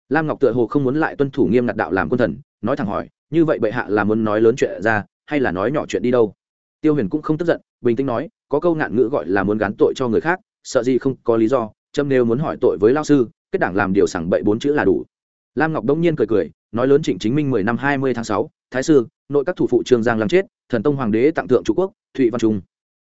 lam ngọc tựa hồ không muốn lại tuân thủ nghiêm ngặt đạo làm quân thần, nói thẳng hỏi, như vậy bệ hạ là muốn nói lớn chuyện ra, hay là nói nhỏ chuyện đi đâu? Tiêu huyền cũng không tức giận, bình tĩnh nói, có câu ngạn ngữ gọi là muốn gán tội cho người khác, sợ gì không có lý do trâm nếu muốn hỏi tội với lao sư, kết đảng làm điều sảng bậy bốn chữ là đủ. Lam ngọc đông nhiên cười cười, nói lớn trịnh chính minh mười năm hai mươi tháng sáu, thái sư, nội các thủ phụ trương giang làm chết, thần tông hoàng đế tặng thượng trụ quốc, thụy văn trung.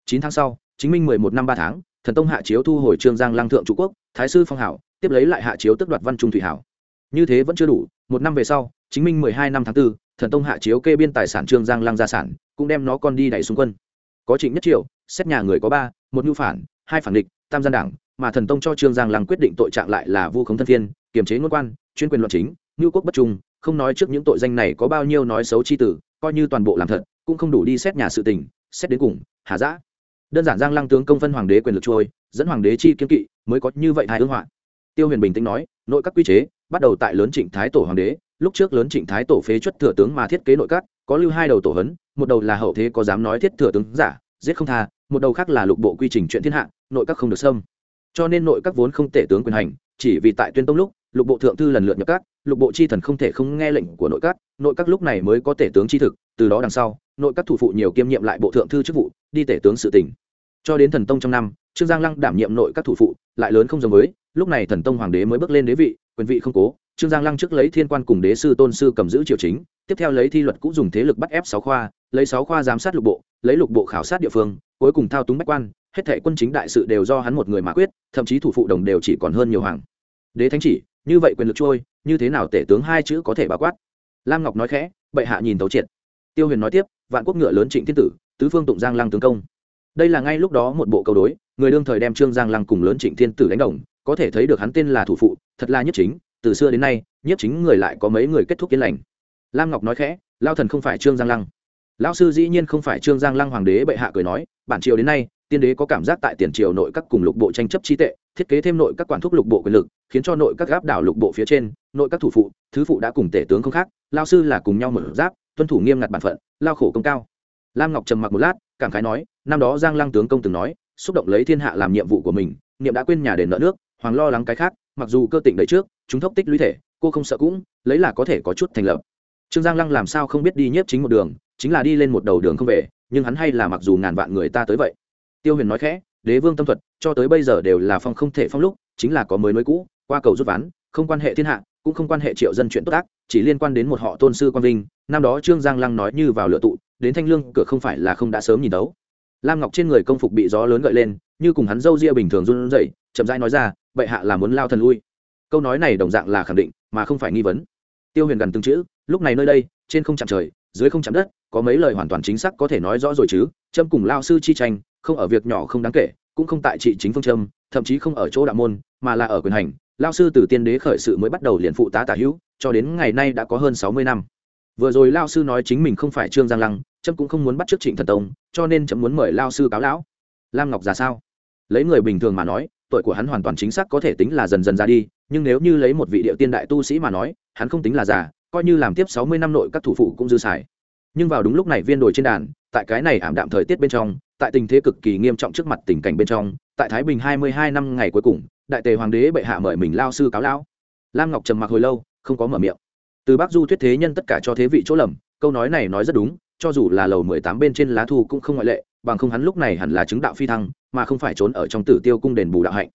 Chín tháng sau, chính minh mười một năm ba tháng, thần tông hạ chiếu thu hồi trương giang lăng thượng trụ quốc, thái sư phong hảo, tiếp lấy lại hạ chiếu tức đoạt văn trung thủy hảo như thế vẫn chưa đủ một năm về sau chính minh mười hai năm tháng 4, thần tông hạ chiếu kê biên tài sản trương giang lăng gia sản cũng đem nó con đi đẩy xung quân. Có trịnh nhất triệu xét nhà người có ba một nhu phản hai phản địch tam gian đảng mà thần tông cho trương giang lăng quyết định tội trạng lại là vu khống thân thiên kiềm chế ngôn quan chuyên quyền luận chính ngưu quốc bất trung không nói trước những tội danh này có bao nhiêu nói xấu chi tử coi như toàn bộ làm thật cũng không đủ đi xét nhà sự tình xét đến cùng hà giã. Đơn giản giang lăng tướng công phân hoàng đế quyền lực trôi dẫn hoàng đế chi kiên kỵ mới có như vậy hai ương họa. Tiêu huyền bình tĩnh nói nội các quy chế bắt đầu tại lớn trịnh thái tổ hoàng đế, lúc trước lớn trịnh thái tổ phế chuất thừa tướng mà thiết kế nội các, có lưu hai đầu tổ hấn một đầu là hậu thế có dám nói thiết thừa tướng giả, giết không tha, một đầu khác là lục bộ quy trình chuyện thiên hạ, nội các không được xâm. Cho nên nội các vốn không tể tướng quyền hành, chỉ vì tại tuyên tông lúc, lục bộ thượng thư lần lượt nhập các, lục bộ chi thần không thể không nghe lệnh của nội các nội các lúc này mới có tể tướng chi thực, từ đó đằng sau, nội các thủ phụ nhiều kiêm nhiệm lại bộ thượng thư chức vụ, đi tể tướng sự tỉnh cho đến thần tông trong năm, trương giang lăng đảm nhiệm nội các thủ phụ, lại lớn không giống với, lúc này thần tông hoàng đế mới bước lên đế vị quyền vị không cố, trương giang lăng trước lấy thiên quan cùng đế sư tôn sư cầm giữ triều chính, tiếp theo lấy thi luật cũng dùng thế lực bắt ép sáu khoa, lấy sáu khoa giám sát lục bộ, lấy lục bộ khảo sát địa phương, cuối cùng thao túng bách quan, hết thệ quân chính đại sự đều do hắn một người mà quyết, thậm chí thủ phụ đồng đều chỉ còn hơn nhiều hoàng. Đế thánh chỉ, như vậy quyền lực trôi, như thế nào tể tướng hai chữ có thể bao quát? Lam ngọc nói khẽ, bệ hạ nhìn tấu triệt. Tiêu huyền nói tiếp, vạn quốc ngựa lớn trịnh thiên tử, tứ phương tụng giang lăng tướng công. Đây là ngay lúc đó một bộ câu đối, người đương thời đem trương giang lăng cùng lớn trịnh thiên tử đánh đồng có thể thấy được hắn tên là thủ phụ, thật là nhất chính, từ xưa đến nay, nhất chính người lại có mấy người kết thúc yên lành. Lam ngọc nói khẽ lao thần không phải trương giang lăng. Lao sư dĩ nhiên không phải trương giang lăng hoàng đế bệ hạ cười nói, bản triều đến nay, tiên đế có cảm giác tại tiền triều nội các cùng lục bộ tranh chấp chi tệ, thiết kế thêm nội các quản thúc lục bộ quyền lực, khiến cho nội các gáp đảo lục bộ phía trên, nội các thủ phụ, thứ phụ đã cùng tể tướng không khác lao sư là cùng nhau mở giáp, tuân thủ nghiêm ngặt bản phận, lao khổ công cao. Lam ngọc trầm mặc một lát, cảm khái nói, năm đó giang lăng tướng công từng nói xúc động lấy thiên hạ làm nhiệm vụ của mình, niệm đã quên nhà để nợ nước, hoàng lo lắng cái khác, mặc dù cơ tịnh đợi trước, chúng thốc tích lũy thể, cô không sợ cũng, lấy là có thể có chút thành lập. Trương giang lăng làm sao không biết đi nhiếp chính một đường, chính là đi lên một đầu đường không về, nhưng hắn hay là mặc dù ngàn vạn người ta tới vậy. Tiêu huyền nói khẽ, đế vương tâm thuật, cho tới bây giờ đều là phong không thể phong lúc, chính là có mới nối cũ, qua cầu rút ván, không quan hệ thiên hạ, cũng không quan hệ triệu dân chuyện tốt ác, chỉ liên quan đến một họ tôn sư quan vinh. Năm đó trương giang lăng nói như vào lựa tụ, đến thanh lương, cửa không phải là không đã sớm nhìn đấu lam ngọc trên người công phục bị gió lớn gợi lên, như cùng hắn dâu ria bình thường run rẩy, chậm rãi nói ra, bệ hạ là muốn lao thần lui. Câu nói này đồng dạng là khẳng định, mà không phải nghi vấn. Tiêu huyền gần từng chữ, lúc này nơi đây, trên không chạm trời, dưới không chạm đất, có mấy lời hoàn toàn chính xác có thể nói rõ rồi chứ trâm cùng lao sư chi tranh, không ở việc nhỏ không đáng kể, cũng không tại trị chính phương châm, thậm chí không ở chỗ đạo môn, mà là ở quyền hành. Lao sư từ tiên đế khởi sự mới bắt đầu liền phụ tá tả hữu, cho đến ngày nay đã có hơn sáu mươi năm vừa rồi lao sư nói chính mình không phải trương giang lăng, trâm cũng không muốn bắt trước trịnh thần tông, cho nên trâm muốn mời lao sư cáo lão. Lam ngọc ra sao? Lấy người bình thường mà nói, tuổi của hắn hoàn toàn chính xác có thể tính là dần dần ra đi, nhưng nếu như lấy một vị điệu tiên đại tu sĩ mà nói, hắn không tính là già, coi như làm tiếp sáu mươi năm nội các thủ phụ cũng dư xài. Nhưng vào đúng lúc này viên đồi trên đàn, tại cái này ảm đạm thời tiết bên trong, tại tình thế cực kỳ nghiêm trọng trước mặt tình cảnh bên trong, tại thái bình hai mươi hai năm ngày cuối cùng, đại tề hoàng đế bệ hạ mời mình lao sư cáo lão. Lam ngọc trầm mặc hồi lâu, không có mở miệng từ bác du thuyết thế nhân tất cả cho thế vị chỗ lầm, câu nói này nói rất đúng, cho dù là lầu mười tám bên trên lá thu cũng không ngoại lệ, bằng không hắn lúc này hẳn là chứng đạo phi thăng, mà không phải trốn ở trong tử tiêu cung đền bù đạo hạnh.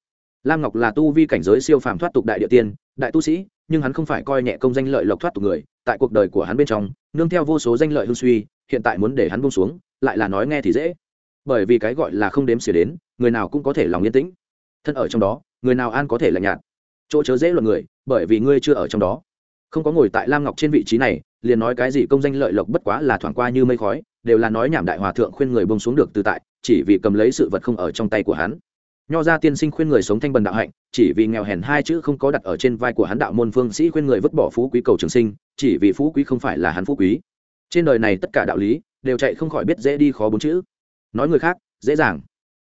Lam ngọc là tu vi cảnh giới siêu phàm thoát tục đại địa tiên, đại tu sĩ, nhưng hắn không phải coi nhẹ công danh lợi lộc thoát tục người, tại cuộc đời của hắn bên trong, nương theo vô số danh lợi hương suy, hiện tại muốn để hắn buông xuống, lại là nói nghe thì dễ. Bởi vì cái gọi là không đếm xỉa đến, người nào cũng có thể lòng yên tĩnh. Thân ở trong đó, người nào an có thể lạnh nhạt. Chỗ chớ dễ luận người, bởi vì ngươi chưa ở trong đó không có ngồi tại lam ngọc trên vị trí này liền nói cái gì công danh lợi lộc bất quá là thoảng qua như mây khói đều là nói nhảm đại hòa thượng khuyên người bông xuống được tự tại chỉ vì cầm lấy sự vật không ở trong tay của hắn nho gia tiên sinh khuyên người sống thanh bần đạo hạnh chỉ vì nghèo hèn hai chữ không có đặt ở trên vai của hắn đạo môn phương sĩ khuyên người vứt bỏ phú quý cầu trường sinh chỉ vì phú quý không phải là hắn phú quý trên đời này tất cả đạo lý đều chạy không khỏi biết dễ đi khó bốn chữ nói người khác dễ dàng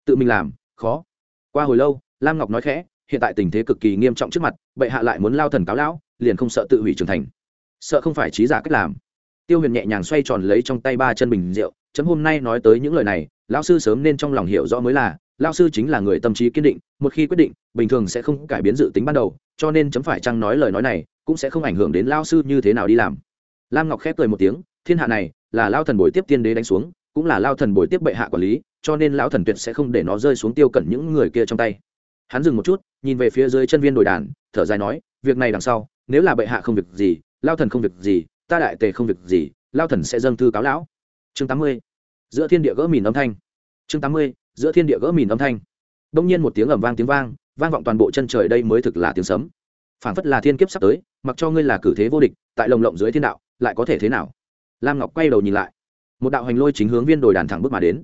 tự mình làm khó qua hồi lâu lam ngọc nói khẽ hiện tại tình thế cực kỳ nghiêm trọng trước mặt bệ hạ lại muốn lao thần cáo lão liền không sợ tự hủy trưởng thành. Sợ không phải trí giả cách làm. Tiêu huyền nhẹ nhàng xoay tròn lấy trong tay ba chân bình rượu, chấm hôm nay nói tới những lời này, lão sư sớm nên trong lòng hiểu rõ mới là, Lão sư chính là người tâm trí kiên định, một khi quyết định, bình thường sẽ không cải biến dự tính ban đầu, cho nên chấm phải chăng nói lời nói này, cũng sẽ không ảnh hưởng đến Lão sư như thế nào đi làm. Lam ngọc khép cười một tiếng, thiên hạ này, là lao thần bồi tiếp tiên đế đánh xuống, cũng là lao thần bồi tiếp bệ hạ quản lý, cho nên lão thần tuyệt sẽ không để nó rơi xuống tiêu cẩn những người kia trong tay. Hắn dừng một chút, nhìn về phía dưới chân viên đồi đàn, thở dài nói, việc này đằng sau nếu là bệ hạ không việc gì, lao thần không việc gì, ta đại tề không việc gì, lao thần sẽ dâng thư cáo lão. Chương tám mươi, giữa thiên địa gỡ mìn âm thanh. Chương tám mươi, giữa thiên địa gỡ mìn âm thanh. Đông nhiên một tiếng ầm vang tiếng vang vang vọng toàn bộ chân trời đây mới thực là tiếng sấm. Phảng phất là thiên kiếp sắp tới, mặc cho ngươi là cử thế vô địch, tại lồng lộng dưới thiên đạo, lại có thể thế nào? Lam ngọc quay đầu nhìn lại. Một đạo hành lôi chính hướng viên đồi đàn thẳng bước mà đến.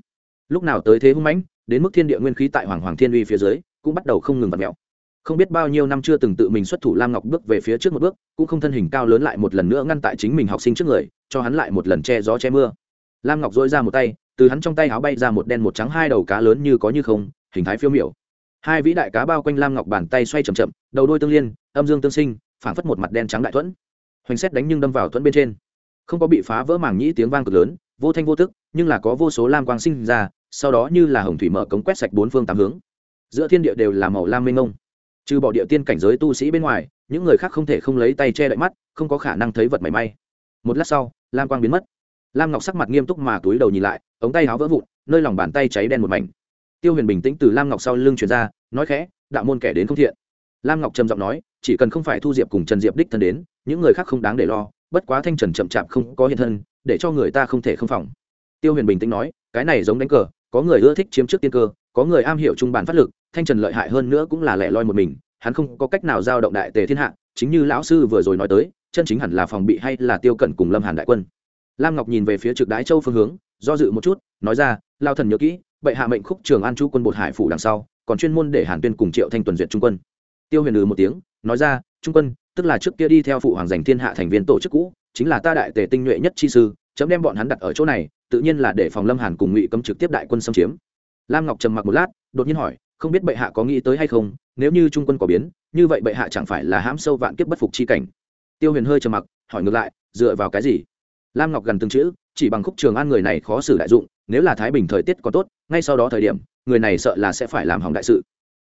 Lúc nào tới thế hung mãnh, đến mức thiên địa nguyên khí tại hoàng hoàng thiên uy phía dưới, cũng bắt đầu không ngừng vặt mẹo không biết bao nhiêu năm chưa từng tự mình xuất thủ, lam ngọc bước về phía trước một bước, cũng không thân hình cao lớn lại một lần nữa ngăn tại chính mình học sinh trước người, cho hắn lại một lần che gió che mưa. Lam ngọc dỗi ra một tay, từ hắn trong tay áo bay ra một đen một trắng hai đầu cá lớn như có như không, hình thái phiêu miểu. Hai vĩ đại cá bao quanh lam ngọc bàn tay xoay c h ậ m chậm, đầu đôi tương liên, âm dương tương sinh, phảng phất một mặt đen trắng đại thuẫn. Hoành xét đánh nhưng đâm vào thuẫn bên trên. Không có bị phá vỡ mảng nhĩ tiếng vang cực lớn, vô thanh vô tức, nhưng là có vô số lam quang sinh ra, sau đó như là hồng thủy mở cống quét sạch bốn phương tám hướng. Giữa thiên địa đều là màu lam mênh mông trừ bỏ địa tiên cảnh giới tu sĩ bên ngoài, những người khác không thể không lấy tay che đậy mắt, không có khả năng thấy vật mảy may. Một lát sau, lam quang biến mất. Lam ngọc sắc mặt nghiêm túc mà túi đầu nhìn lại, ống tay áo vỡ vụn, nơi lòng bàn tay cháy đen một mảnh. Tiêu huyền bình tĩnh từ lam ngọc sau lưng chuyển ra, nói khẽ, đạo môn kẻ đến không thiện. Lam ngọc trầm giọng nói, chỉ cần không phải thu diệp cùng trần diệp đích thân đến, những người khác không đáng để lo, bất quá thanh trần chậm chạp không có hiện thân, để cho người ta không thể không phòng. Tiêu huyền bình tĩnh nói, cái này giống đánh cờ, có người ưa thích chiếm trước tiên cơ, có người am hiểu trung bản phát lực thanh trần lợi hại hơn nữa cũng là lẻ loi một mình, hắn không có cách nào giao động đại tề thiên hạ, chính như lão sư vừa rồi nói tới, chân chính hẳn là phòng bị hay là tiêu cẩn cùng lâm hàn đại quân. Lam ngọc nhìn về phía trực đái châu phương hướng, do dự một chút, nói ra lao thần nhớ kỹ, bệ hạ mệnh khúc trường an chu quân bột hải phủ đằng sau, còn chuyên môn để hàn tuyên cùng triệu thanh tuần duyệt trung quân. Tiêu huyền lừ một tiếng, nói ra, trung quân, tức là trước kia đi theo phụ hoàng giành thiên hạ thành viên tổ chức cũ, chính là ta đại tề tinh nhuệ nhất chi sư, chấm đem bọn hắn đặt ở chỗ này, tự nhiên là để phòng lâm hàn cùng ngụy cấm trực tiếp đại quân xâm chiếm. Lam ngọc trầm mặc một lát, đột nhiên hỏi không biết bệ hạ có nghĩ tới hay không, nếu như trung quân có biến, như vậy bệ hạ chẳng phải là hãm sâu vạn kiếp bất phục chi cảnh. Tiêu huyền hơi trầm mặc, hỏi ngược lại, dựa vào cái gì? Lam ngọc gần từng chữ, chỉ bằng khúc trường an người này khó xử đại dụng, nếu là thái bình thời tiết có tốt, ngay sau đó thời điểm, người này sợ là sẽ phải làm hỏng đại sự.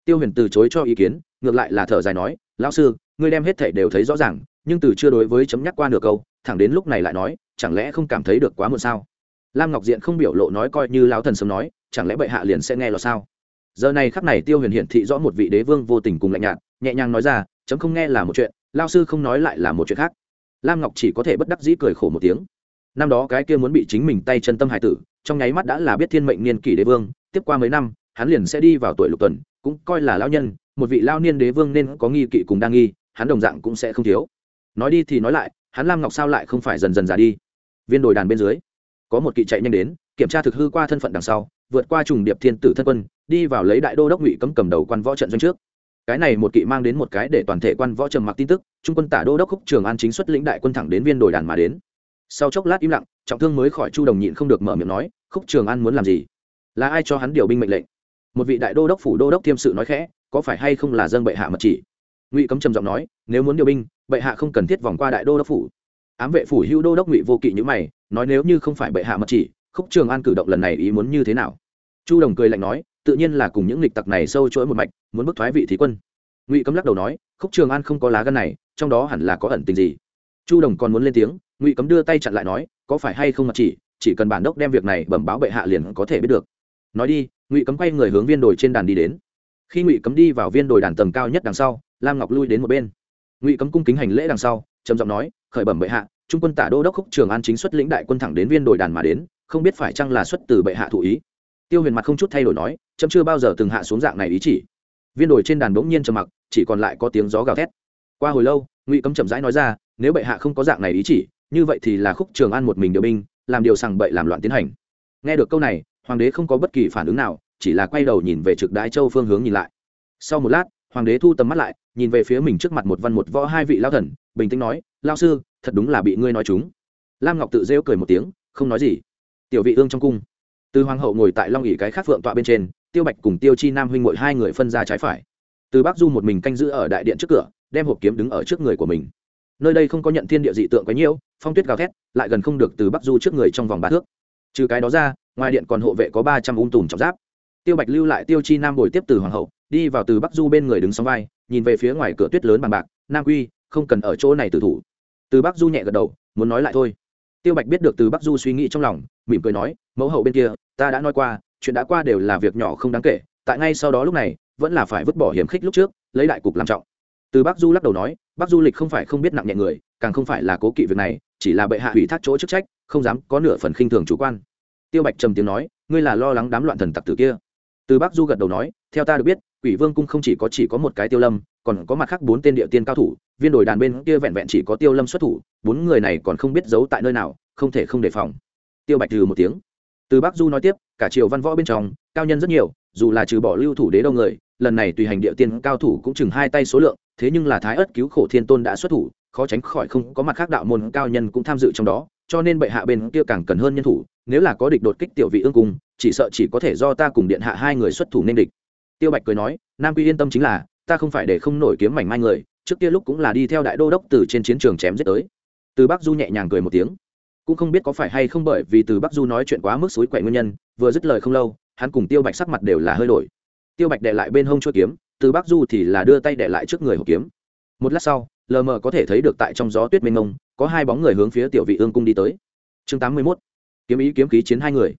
Tiêu huyền từ chối cho ý kiến, ngược lại là thở dài nói, lão sư, ngươi đem hết thể đều thấy rõ ràng, nhưng từ chưa đối với chấm nhắc qua nửa câu, thẳng đến lúc này lại nói, chẳng lẽ không cảm thấy được quá muộn sao? Lam ngọc diện không biểu lộ nói coi như lão thần sớm nói, chẳng lẽ bệ hạ liền sẽ nghe lọt sao? Giờ này khắc này tiêu huyền hiển thị rõ một vị đế vương vô tình cùng lạnh nhạt, nhẹ nhàng nói ra, chấm không nghe là một chuyện lao sư không nói lại là một chuyện khác. Lam ngọc chỉ có thể bất đắc dĩ cười khổ một tiếng. Năm đó cái kia muốn bị chính mình tay chân tâm hải tử, trong nháy mắt đã là biết thiên mệnh niên kỷ đế vương, tiếp qua mấy năm, hắn liền sẽ đi vào tuổi lục tuần, cũng coi là lao nhân, một vị lao niên đế vương nên có nghi kỵ cùng đa nghi, hắn đồng dạng cũng sẽ không thiếu. Nói đi thì nói lại, hắn lam ngọc sao lại không phải dần dần già đi? Viên đồi đàn bên dưới, có một kỵ chạy nhanh đến, kiểm tra thực hư qua thân phận đằng sau, vượt qua trùng điệp thiên tử thân quân đi vào lấy đại đô đốc ngụy cấm cầm đầu quan võ trận doanh trước. Cái này một kỵ mang đến một cái để toàn thể quan võ trầm mặc tin tức, trung quân tả đô đốc khúc trường an chính xuất lĩnh đại quân thẳng đến viên đồi đàn mà đến. Sau chốc lát im lặng, trọng thương mới khỏi chu đồng nhịn không được mở miệng nói, khúc trường an muốn làm gì? Là ai cho hắn điều binh mệnh lệnh? Một vị đại đô đốc phủ đô đốc thiêm sự nói khẽ, có phải hay không là dân bệ hạ mật chỉ? Ngụy cấm trầm giọng nói, nếu muốn điều binh, bệ hạ không cần thiết vòng qua đại đô đốc phủ. Ám vệ phủ hữu đô đốc ngụy vô kỵ như mày, nói, nếu như không phải bệ hạ mật chỉ, khúc trường an cử động lần này ý muốn như thế nào? Chu đồng cười lạnh nói tự nhiên là cùng những lịch tặc này sâu chuỗi một mạch, muốn bức thoái vị thí quân. Ngụy cấm lắc đầu nói, khúc trường an không có lá gân này, trong đó hẳn là có ẩn tình gì? Chu đồng còn muốn lên tiếng, ngụy cấm đưa tay chặn lại nói, có phải hay không mà chỉ chỉ cần bản đốc đem việc này bẩm báo bệ hạ liền có thể biết được. Nói đi, ngụy cấm quay người hướng viên đồi trên đàn đi đến. Khi ngụy cấm đi vào viên đồi đàn tầng cao nhất đằng sau, lam ngọc lui đến một bên. Ngụy cấm cung kính hành lễ đằng sau, trầm giọng nói, khởi bẩm bệ hạ, trung quân tả đô đốc khúc trường an chính xuất lĩnh đại quân thẳng đến viên đồi đàn mà đến, không biết phải chăng là xuất từ bệ hạ thụ ý. Tiêu huyền mặt không chút thay đổi nói chấm chưa bao giờ từng hạ xuống dạng này ý chỉ. Viên đồi trên đàn bỗng nhiên trầm mặc, chỉ còn lại có tiếng gió gào thét. Qua hồi lâu, ngụy cấm chậm rãi nói ra, nếu bệ hạ không có dạng này ý chỉ, như vậy thì là khúc trường an một mình điều binh, làm điều sằng bậy làm loạn tiến hành. Nghe được câu này, hoàng đế không có bất kỳ phản ứng nào, chỉ là quay đầu nhìn về trực đái châu phương hướng nhìn lại. Sau một lát, hoàng đế thu tầm mắt lại, nhìn về phía mình trước mặt một văn một võ hai vị lao thần, bình tĩnh nói, lao sư, thật đúng là bị ngươi nói chúng. Lam ngọc tự rêu cười một tiếng, không nói gì. Tiểu vị ương trong cung. Từ hoàng hậu ngồi tại long ỉ cái khác phượng tọa bên trên tiêu bạch cùng tiêu chi nam huynh mội hai người phân ra trái phải. Từ bắc du một mình canh giữ ở đại điện trước cửa, đem hộp kiếm đứng ở trước người của mình. Nơi đây không có nhận thiên địa dị tượng quấy nhiễu phong tuyết gào thét, lại gần không được từ bắc du trước người trong vòng ba thước. Trừ cái đó ra, ngoài điện còn hộ vệ có ba trăm ung tùm trọng giáp. Tiêu bạch lưu lại tiêu chi nam bồi tiếp từ hoàng hậu, đi vào từ bắc du bên người đứng sóng vai, nhìn về phía ngoài cửa tuyết lớn bằng bạc, nam quy, không cần ở chỗ này tử thủ. Từ bắc du nhẹ gật đầu, muốn nói lại thôi. Tiêu bạch biết được từ bắc du suy nghĩ trong lòng, mỉm cười nói, mẫu hậu bên kia, ta đã nói qua chuyện đã qua đều là việc nhỏ không đáng kể, tại ngay sau đó lúc này, vẫn là phải vứt bỏ hiểm khích lúc trước, lấy đại cục làm trọng. Từ bắc du lắc đầu nói, bắc du lịch không phải không biết nặng nhẹ người, càng không phải là cố kỵ việc này, chỉ là bệ hạ ủy thác chỗ chức trách, không dám có nửa phần khinh thường chủ quan. Tiêu bạch trầm tiếng nói, ngươi là lo lắng đám loạn thần tặc tử kia. Từ bắc du gật đầu nói, theo ta được biết, quỷ vương cung không chỉ có chỉ có một cái tiêu lâm, còn có mặt khác bốn tên địa tiên cao thủ, viên đồi đàn bên kia vẹn vẹn chỉ có tiêu lâm xuất thủ, bốn người này còn không biết giấu tại nơi nào, không thể không đề phòng. Tiêu bạch trừ một tiếng từ bắc du nói tiếp, cả triều văn võ bên trong, cao nhân rất nhiều, dù là trừ bỏ lưu thủ đế đâu người, lần này tùy hành địa tiên cao thủ cũng chừng hai tay số lượng, thế nhưng là thái ất cứu khổ thiên tôn đã xuất thủ, khó tránh khỏi không có mặt khác đạo môn cao nhân cũng tham dự trong đó, cho nên bệ hạ bên kia càng cần hơn nhân thủ, nếu là có địch đột kích tiểu vị ương cung, chỉ sợ chỉ có thể do ta cùng điện hạ hai người xuất thủ nên địch. Tiêu bạch cười nói, nam quy yên tâm chính là, ta không phải để không nổi kiếm mảnh mai người, trước kia lúc cũng là đi theo đại đô đốc từ trên chiến trường chém giết tới. Từ bắc du nhẹ nhàng cười một tiếng cũng không biết có phải hay không bởi vì từ bắc du nói chuyện quá mức suối quậy nguyên nhân, vừa dứt lời không lâu, hắn cùng tiêu bạch sắc mặt đều là hơi đổi. Tiêu bạch đệ lại bên hông chuỗi kiếm, từ bắc du thì là đưa tay đệ lại trước người hộp kiếm. Một lát sau lờ mờ có thể thấy được tại trong gió tuyết mênh mông, có hai bóng người hướng phía tiểu vị ương cung đi tới. Chương tám mươi mốt, kiếm ý kiếm khí chiến hai người.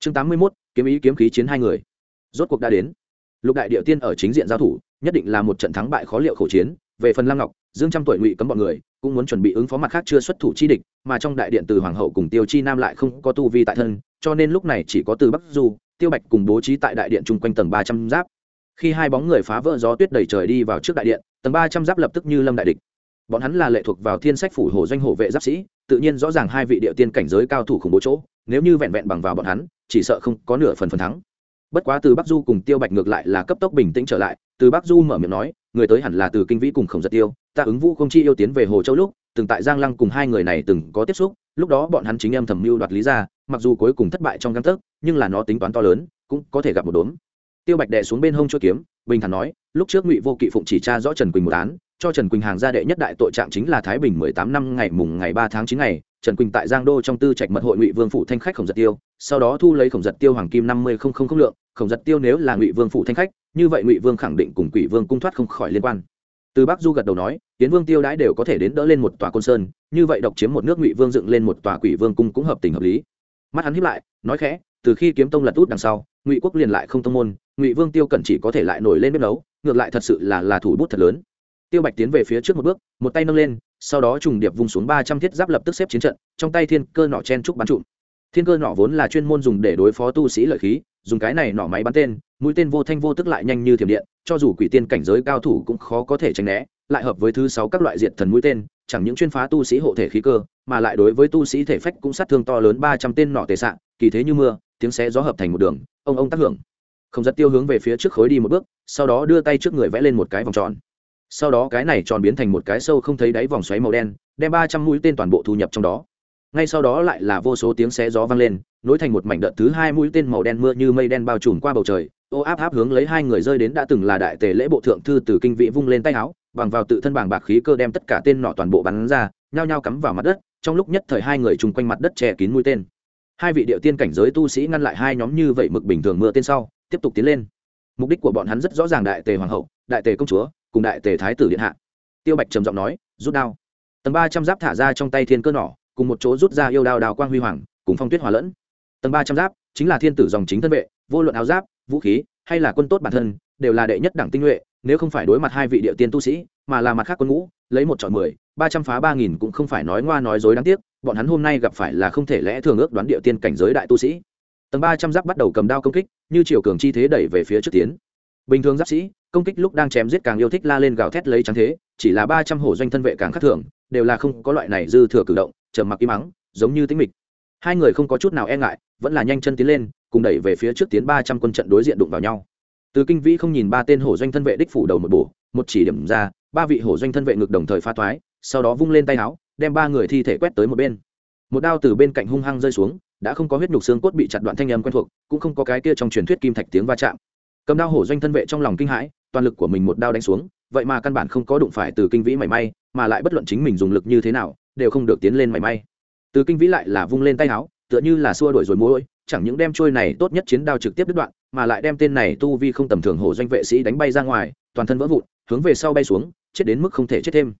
Chương tám mươi mốt, kiếm ý kiếm khí chiến hai người. Rốt cuộc đã đến. Lục đại địa tiên ở chính diện giao thủ, nhất định là một trận thắng bại khó liệu khẩu chiến. Về phần lam ngọc, dương trăm tuổi ngụy cấm bọn người cũng muốn chuẩn bị ứng phó mặt khác chưa xuất thủ chi địch, mà trong đại điện từ hoàng hậu cùng tiêu chi nam lại không có tu vi tại thân, cho nên lúc này chỉ có từ bắc du, tiêu bạch cùng bố trí tại đại điện chung quanh tầng ba trăm giáp. Khi hai bóng người phá vỡ gió tuyết đầy trời đi vào trước đại điện, tầng ba trăm giáp lập tức như lâm đại địch. Bọn hắn là lệ thuộc vào thiên sách phủ hồ doanh hộ vệ giáp sĩ, tự nhiên rõ ràng hai vị địa tiên cảnh giới cao thủ khủng bố chỗ, nếu như vẹn vẹn bằng vào bọn hắn, chỉ sợ không có nửa phần phần thắng. Bất quá từ bắc du cùng tiêu bạch ngược lại là cấp tốc bình tĩnh trở lại, từ bắc du mở miệng nói người tới hẳn là từ kinh vĩ cùng khổng giật tiêu, ta ứng vũ không chi yêu tiến về hồ châu lúc, từng tại giang lăng cùng hai người này từng có tiếp xúc, lúc đó bọn hắn chính em thẩm mưu đoạt lý ra, mặc dù cuối cùng thất bại trong găng tấc, nhưng là nó tính toán to lớn, cũng có thể gặp một đốm. Tiêu bạch đệ xuống bên hông chuỗi kiếm, bình thản nói, lúc trước ngụy vô kỵ phụng chỉ tra rõ trần quỳnh một án, cho trần quỳnh hàng gia đệ nhất đại tội trạng chính là thái bình mười tám năm ngày mùng ngày ba tháng chín ngày trần quỳnh tại giang đô trong tư trạch mật hội ngụy vương phủ thanh khách khổng giật tiêu, sau đó thu lấy khổng giật tiêu hoàng kim năm mươi không không không lượng. Khổng giật tiêu nếu là ngụy vương phủ thanh khách, như vậy ngụy vương khẳng định cùng quỷ vương cung thoát không khỏi liên quan. Từ bắc du gật đầu nói, tiến vương tiêu đãi đều có thể đến đỡ lên một tòa côn sơn, như vậy độc chiếm một nước ngụy vương dựng lên một tòa quỷ vương cung cũng hợp tình hợp lý. Mắt hắn hiếp lại, nói khẽ, từ khi kiếm tông lật út đằng sau, ngụy quốc liền lại không tông môn, ngụy vương tiêu cẩn chỉ có thể lại nổi lên bếp nấu, ngược lại thật sự là là thủ bút thật lớn. Tiêu bạch tiến về phía trước một bước, một tay nâng lên sau đó trùng điệp vung xuống ba trăm thiết giáp lập tức xếp chiến trận, trong tay thiên cơ nỏ chen trúc bắn trụm. Thiên cơ nỏ vốn là chuyên môn dùng để đối phó tu sĩ lợi khí, dùng cái này nỏ máy bắn tên, mũi tên vô thanh vô tức lại nhanh như thiểm điện, cho dù quỷ tiên cảnh giới cao thủ cũng khó có thể tránh né, lại hợp với thứ sáu các loại diệt thần mũi tên, chẳng những chuyên phá tu sĩ hộ thể khí cơ, mà lại đối với tu sĩ thể phách cũng sát thương to lớn ba trăm tên nỏ tề sạn kỳ thế như mưa, tiếng xé gió hợp thành một đường, ông ông tác hưởng. Không giật tiêu hướng về phía trước khối đi một bước, sau đó đưa tay trước người vẽ lên một cái vòng tròn sau đó cái này tròn biến thành một cái sâu không thấy đáy vòng xoáy màu đen, đem ba trăm mũi tên toàn bộ thu nhập trong đó. Ngay sau đó lại là vô số tiếng xé gió vang lên, nối thành một mảnh đợt thứ hai mũi tên màu đen mưa như mây đen bao trùm qua bầu trời, ô áp áp hướng lấy hai người rơi đến đã từng là đại tề lễ bộ thượng thư từ kinh vị vung lên tay áo, bằng vào tự thân bảng bạc khí cơ đem tất cả tên nọ toàn bộ bắn ra, nhao nhao cắm vào mặt đất, trong lúc nhất thời hai người chung quanh mặt đất che kín mũi tên. Hai vị điệu tiên cảnh giới tu sĩ ngăn lại hai nhóm như vậy mực bình thường mưa tên sau, tiếp tục tiến lên. Mục đích của bọn hắn rất rõ ràng đại tề hoàng hậu, đại tề công chúa cùng đại tề thái tử điện hạ. Tiêu bạch trầm giọng nói, rút đao. Tầng ba trăm giáp thả ra trong tay thiên cơ nỏ, cùng một chỗ rút ra yêu đao đào quang huy hoàng, cùng phong tuyết hòa lẫn. Tầng ba trăm giáp, chính là thiên tử dòng chính thân vệ, vô luận áo giáp, vũ khí, hay là quân tốt bản thân, đều là đệ nhất đẳng tinh nhuệ, nếu không phải đối mặt hai vị địa tiên tu sĩ, mà là mặt khác quân ngũ, lấy một chọn mười, ba trăm phá ba nghìn cũng không phải nói ngoa nói dối đáng tiếc, bọn hắn hôm nay gặp phải là không thể lẽ thường ước đoán địa tiên cảnh giới đại tu sĩ. Tầng ba trăm giáp bắt đầu cầm đao công kích, như chiều cường chi thế đẩy về phía trước tiến. Bình thường giáp sĩ công kích lúc đang chém giết càng yêu thích la lên gào thét lấy trắng thế, chỉ là ba trăm hổ doanh thân vệ càng khắc thường, đều là không có loại này dư thừa cử động, trầm mặc im mắng giống như tính mịch. Hai người không có chút nào e ngại, vẫn là nhanh chân tiến lên, cùng đẩy về phía trước tiến ba trăm quân trận đối diện đụng vào nhau. Từ kinh vĩ không nhìn ba tên hổ doanh thân vệ đích phủ đầu một bổ, một chỉ điểm ra, ba vị hổ doanh thân vệ ngực đồng thời pha thoái, sau đó vung lên tay áo, đem ba người thi thể quét tới một bên. Một đao từ bên cạnh hung hăng rơi xuống, đã không có huyết nhục xương cốt bị chặt đoạn thanh âm quen thuộc, cũng không có cái kia trong truyền thuyết kim thạch tiếng va chạm. Cầm đao hổ doanh thân vệ trong lòng kinh hãi toàn lực của mình một đao đánh xuống, vậy mà căn bản không có đụng phải từ kinh vĩ mảy may, mà lại bất luận chính mình dùng lực như thế nào, đều không được tiến lên mảy may. Từ kinh vĩ lại là vung lên tay áo, tựa như là xua đuổi rồi mối chẳng những đem trôi này tốt nhất chiến đao trực tiếp đứt đoạn, mà lại đem tên này tu vi không tầm thường hổ doanh vệ sĩ đánh bay ra ngoài, toàn thân vỡ vụn, hướng về sau bay xuống, chết đến mức không thể chết thêm.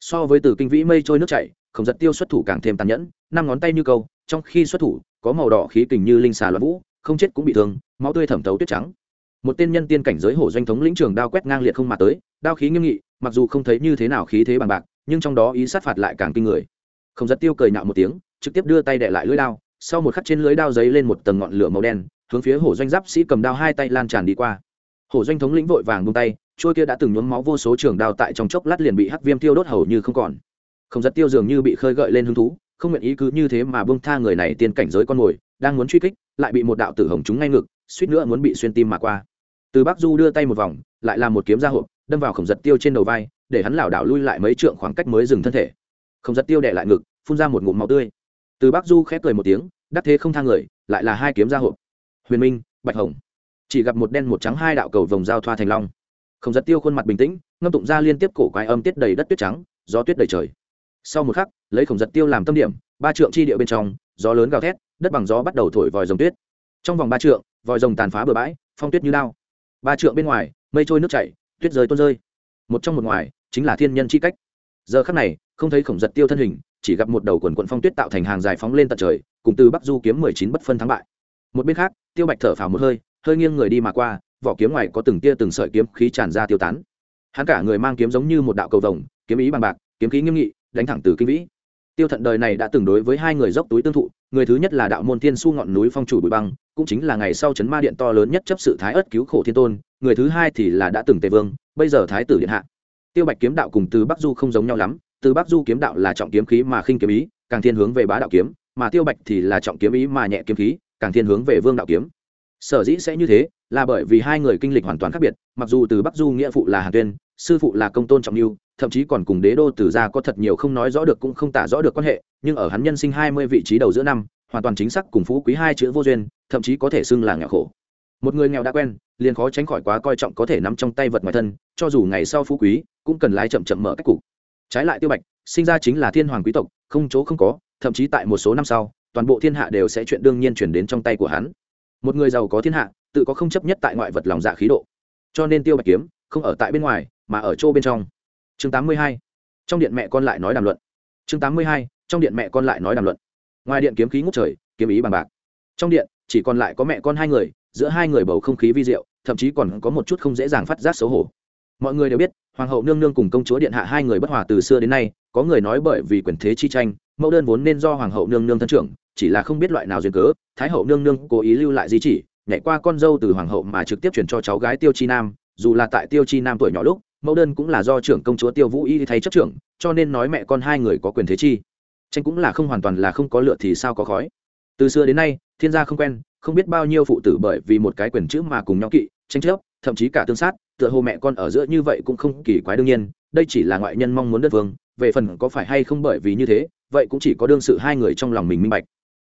So với từ kinh vĩ mây trôi nước chảy, không giật tiêu xuất thủ càng thêm tàn nhẫn, năm ngón tay như câu, trong khi xuất thủ, có màu đỏ khí kình như linh xà loạn vũ, không chết cũng bị thương, máu tươi thẩm thấu tuyết trắng một tên nhân tiên cảnh giới hổ doanh thống lĩnh trường đao quét ngang liệt không mà tới, đao khí nghiêm nghị, mặc dù không thấy như thế nào khí thế bằng bạc, nhưng trong đó ý sát phạt lại càng kinh người. Không giật tiêu cười nhạo một tiếng, trực tiếp đưa tay đệ lại lưỡi đao, sau một khắc trên lưới đao giấy lên một tầng ngọn lửa màu đen, hướng phía hổ doanh giáp sĩ cầm đao hai tay lan tràn đi qua. Hổ doanh thống lĩnh vội vàng buông tay trôi kia đã từng nhuốm máu vô số trường đao tại trong chốc lát liền bị hắc viêm tiêu đốt hầu như không còn. Không giật tiêu dường như bị khơi gợi lên hứng thú, không nguyện ý cứ như thế mà buông tha người này tiên cảnh giới con mồi, đang muốn truy kích, lại bị một đạo tử hồng chúng ngay ngực, suýt nữa muốn bị xuyên tim mà qua từ bắc du đưa tay một vòng, lại làm một kiếm ra hộp, đâm vào khổng giật tiêu trên đầu vai, để hắn lảo đảo lui lại mấy trượng khoảng cách mới dừng thân thể. Khổng giật tiêu đẻ lại ngực, phun ra một ngụm máu tươi. Từ bắc du khép cười một tiếng, đắc thế không thang người, lại là hai kiếm ra hộp. Huyền minh, bạch hồng. Chỉ gặp một đen một trắng hai đạo cầu vòng giao thoa thành long. Khổng giật tiêu khuôn mặt bình tĩnh, ngâm tụng ra liên tiếp cổ quái âm tiết đầy đất tuyết trắng, gió tuyết đầy trời. Sau một khắc, lấy khổng giật tiêu làm tâm điểm, ba trượng chi địa bên trong, gió lớn gào thét, đất bằng gió bắt đầu thổi vòi rồng tuyết. Trong vòng ba trượng, vòi rồng tàn phá bừa bãi, phong tuyết như lao ba trượng bên ngoài, mây trôi nước chảy, tuyết rơi tuôn rơi. Một trong một ngoài, chính là thiên nhân chi cách. Giờ khắc này, không thấy khổng giật tiêu thân hình, chỉ gặp một đầu quần quận phong tuyết tạo thành hàng dài phóng lên tận trời, cùng từ bắc du kiếm mười chín bất phân thắng bại. Một bên khác, tiêu bạch thở phào một hơi hơi nghiêng người đi mà qua, vỏ kiếm ngoài có từng tia từng sợi kiếm khí tràn ra tiêu tán. Hắn cả người mang kiếm giống như một đạo cầu vồng, kiếm ý bằng bạc, kiếm khí nghiêm nghị, đánh thẳng từ kinh vĩ tiêu thận đời này đã từng đối với hai người dốc túi tương thụ, người thứ nhất là đạo môn thiên su ngọn núi phong chủ bụi băng, cũng chính là ngày sau chấn ma điện to lớn nhất chấp sự thái ất cứu khổ thiên tôn, người thứ hai thì là đã từng tề vương, bây giờ thái tử điện hạ. Tiêu bạch kiếm đạo cùng từ bắc du không giống nhau lắm, từ bắc du kiếm đạo là trọng kiếm khí mà khinh kiếm ý, càng thiên hướng về bá đạo kiếm, mà tiêu bạch thì là trọng kiếm ý mà nhẹ kiếm khí, càng thiên hướng về vương đạo kiếm sở dĩ sẽ như thế là bởi vì hai người kinh lịch hoàn toàn khác biệt, mặc dù từ bắc du nghĩa phụ là hàn tuyên, sư phụ là công tôn trọng lưu thậm chí còn cùng đế đô tử gia có thật nhiều không nói rõ được cũng không tả rõ được quan hệ, nhưng ở hắn nhân sinh hai mươi vị trí đầu giữa năm, hoàn toàn chính xác cùng phú quý hai chữ vô duyên, thậm chí có thể xưng là nghèo khổ. Một người nghèo đã quen, liền khó tránh khỏi quá coi trọng có thể nắm trong tay vật ngoài thân, cho dù ngày sau phú quý, cũng cần lái chậm chậm mở cách cục. Trái lại tiêu bạch, sinh ra chính là thiên hoàng quý tộc, không chỗ không có, thậm chí tại một số năm sau, toàn bộ thiên hạ đều sẽ chuyện đương nhiên chuyển đến trong tay của hắn một người giàu có thiên hạ, tự có không chấp nhất tại ngoại vật lòng dạ khí độ. Cho nên tiêu bạch kiếm không ở tại bên ngoài, mà ở chỗ bên trong. Chương 82. trong điện mẹ con lại nói đàm luận. Chương 82. trong điện mẹ con lại nói đàm luận. Ngoài điện kiếm khí ngút trời, kiếm ý bằng bạc. Trong điện, chỉ còn lại có mẹ con hai người, giữa hai người bầu không khí vi diệu, thậm chí còn có một chút không dễ dàng phát giác xấu hổ. Mọi người đều biết, hoàng hậu nương nương cùng công chúa điện hạ hai người bất hòa từ xưa đến nay, có người nói bởi vì quyền thế chi tranh, mẫu đơn vốn nên do hoàng hậu nương nương thân trưởng chỉ là không biết loại nào duyên cớ, thái hậu nương nương cố ý lưu lại di chỉ, nhảy qua con dâu từ hoàng hậu mà trực tiếp chuyển cho cháu gái tiêu chi nam. Dù là tại tiêu chi nam tuổi nhỏ lúc, mẫu đơn cũng là do trưởng công chúa tiêu vũ y thay chấp trưởng, cho nên nói mẹ con hai người có quyền thế chi. Tranh cũng là không hoàn toàn là không có lựa thì sao có khói. Từ xưa đến nay, thiên gia không quen, không biết bao nhiêu phụ tử bởi vì một cái quyền chữ mà cùng nhau kỵ, tranh chấp, thậm chí cả tương sát, tựa hồ mẹ con ở giữa như vậy cũng không kỳ quái đương nhiên, đây chỉ là ngoại nhân mong muốn đất vương về phần có phải hay không bởi vì như thế, vậy cũng chỉ có đương sự hai người trong lòng mình minh bạch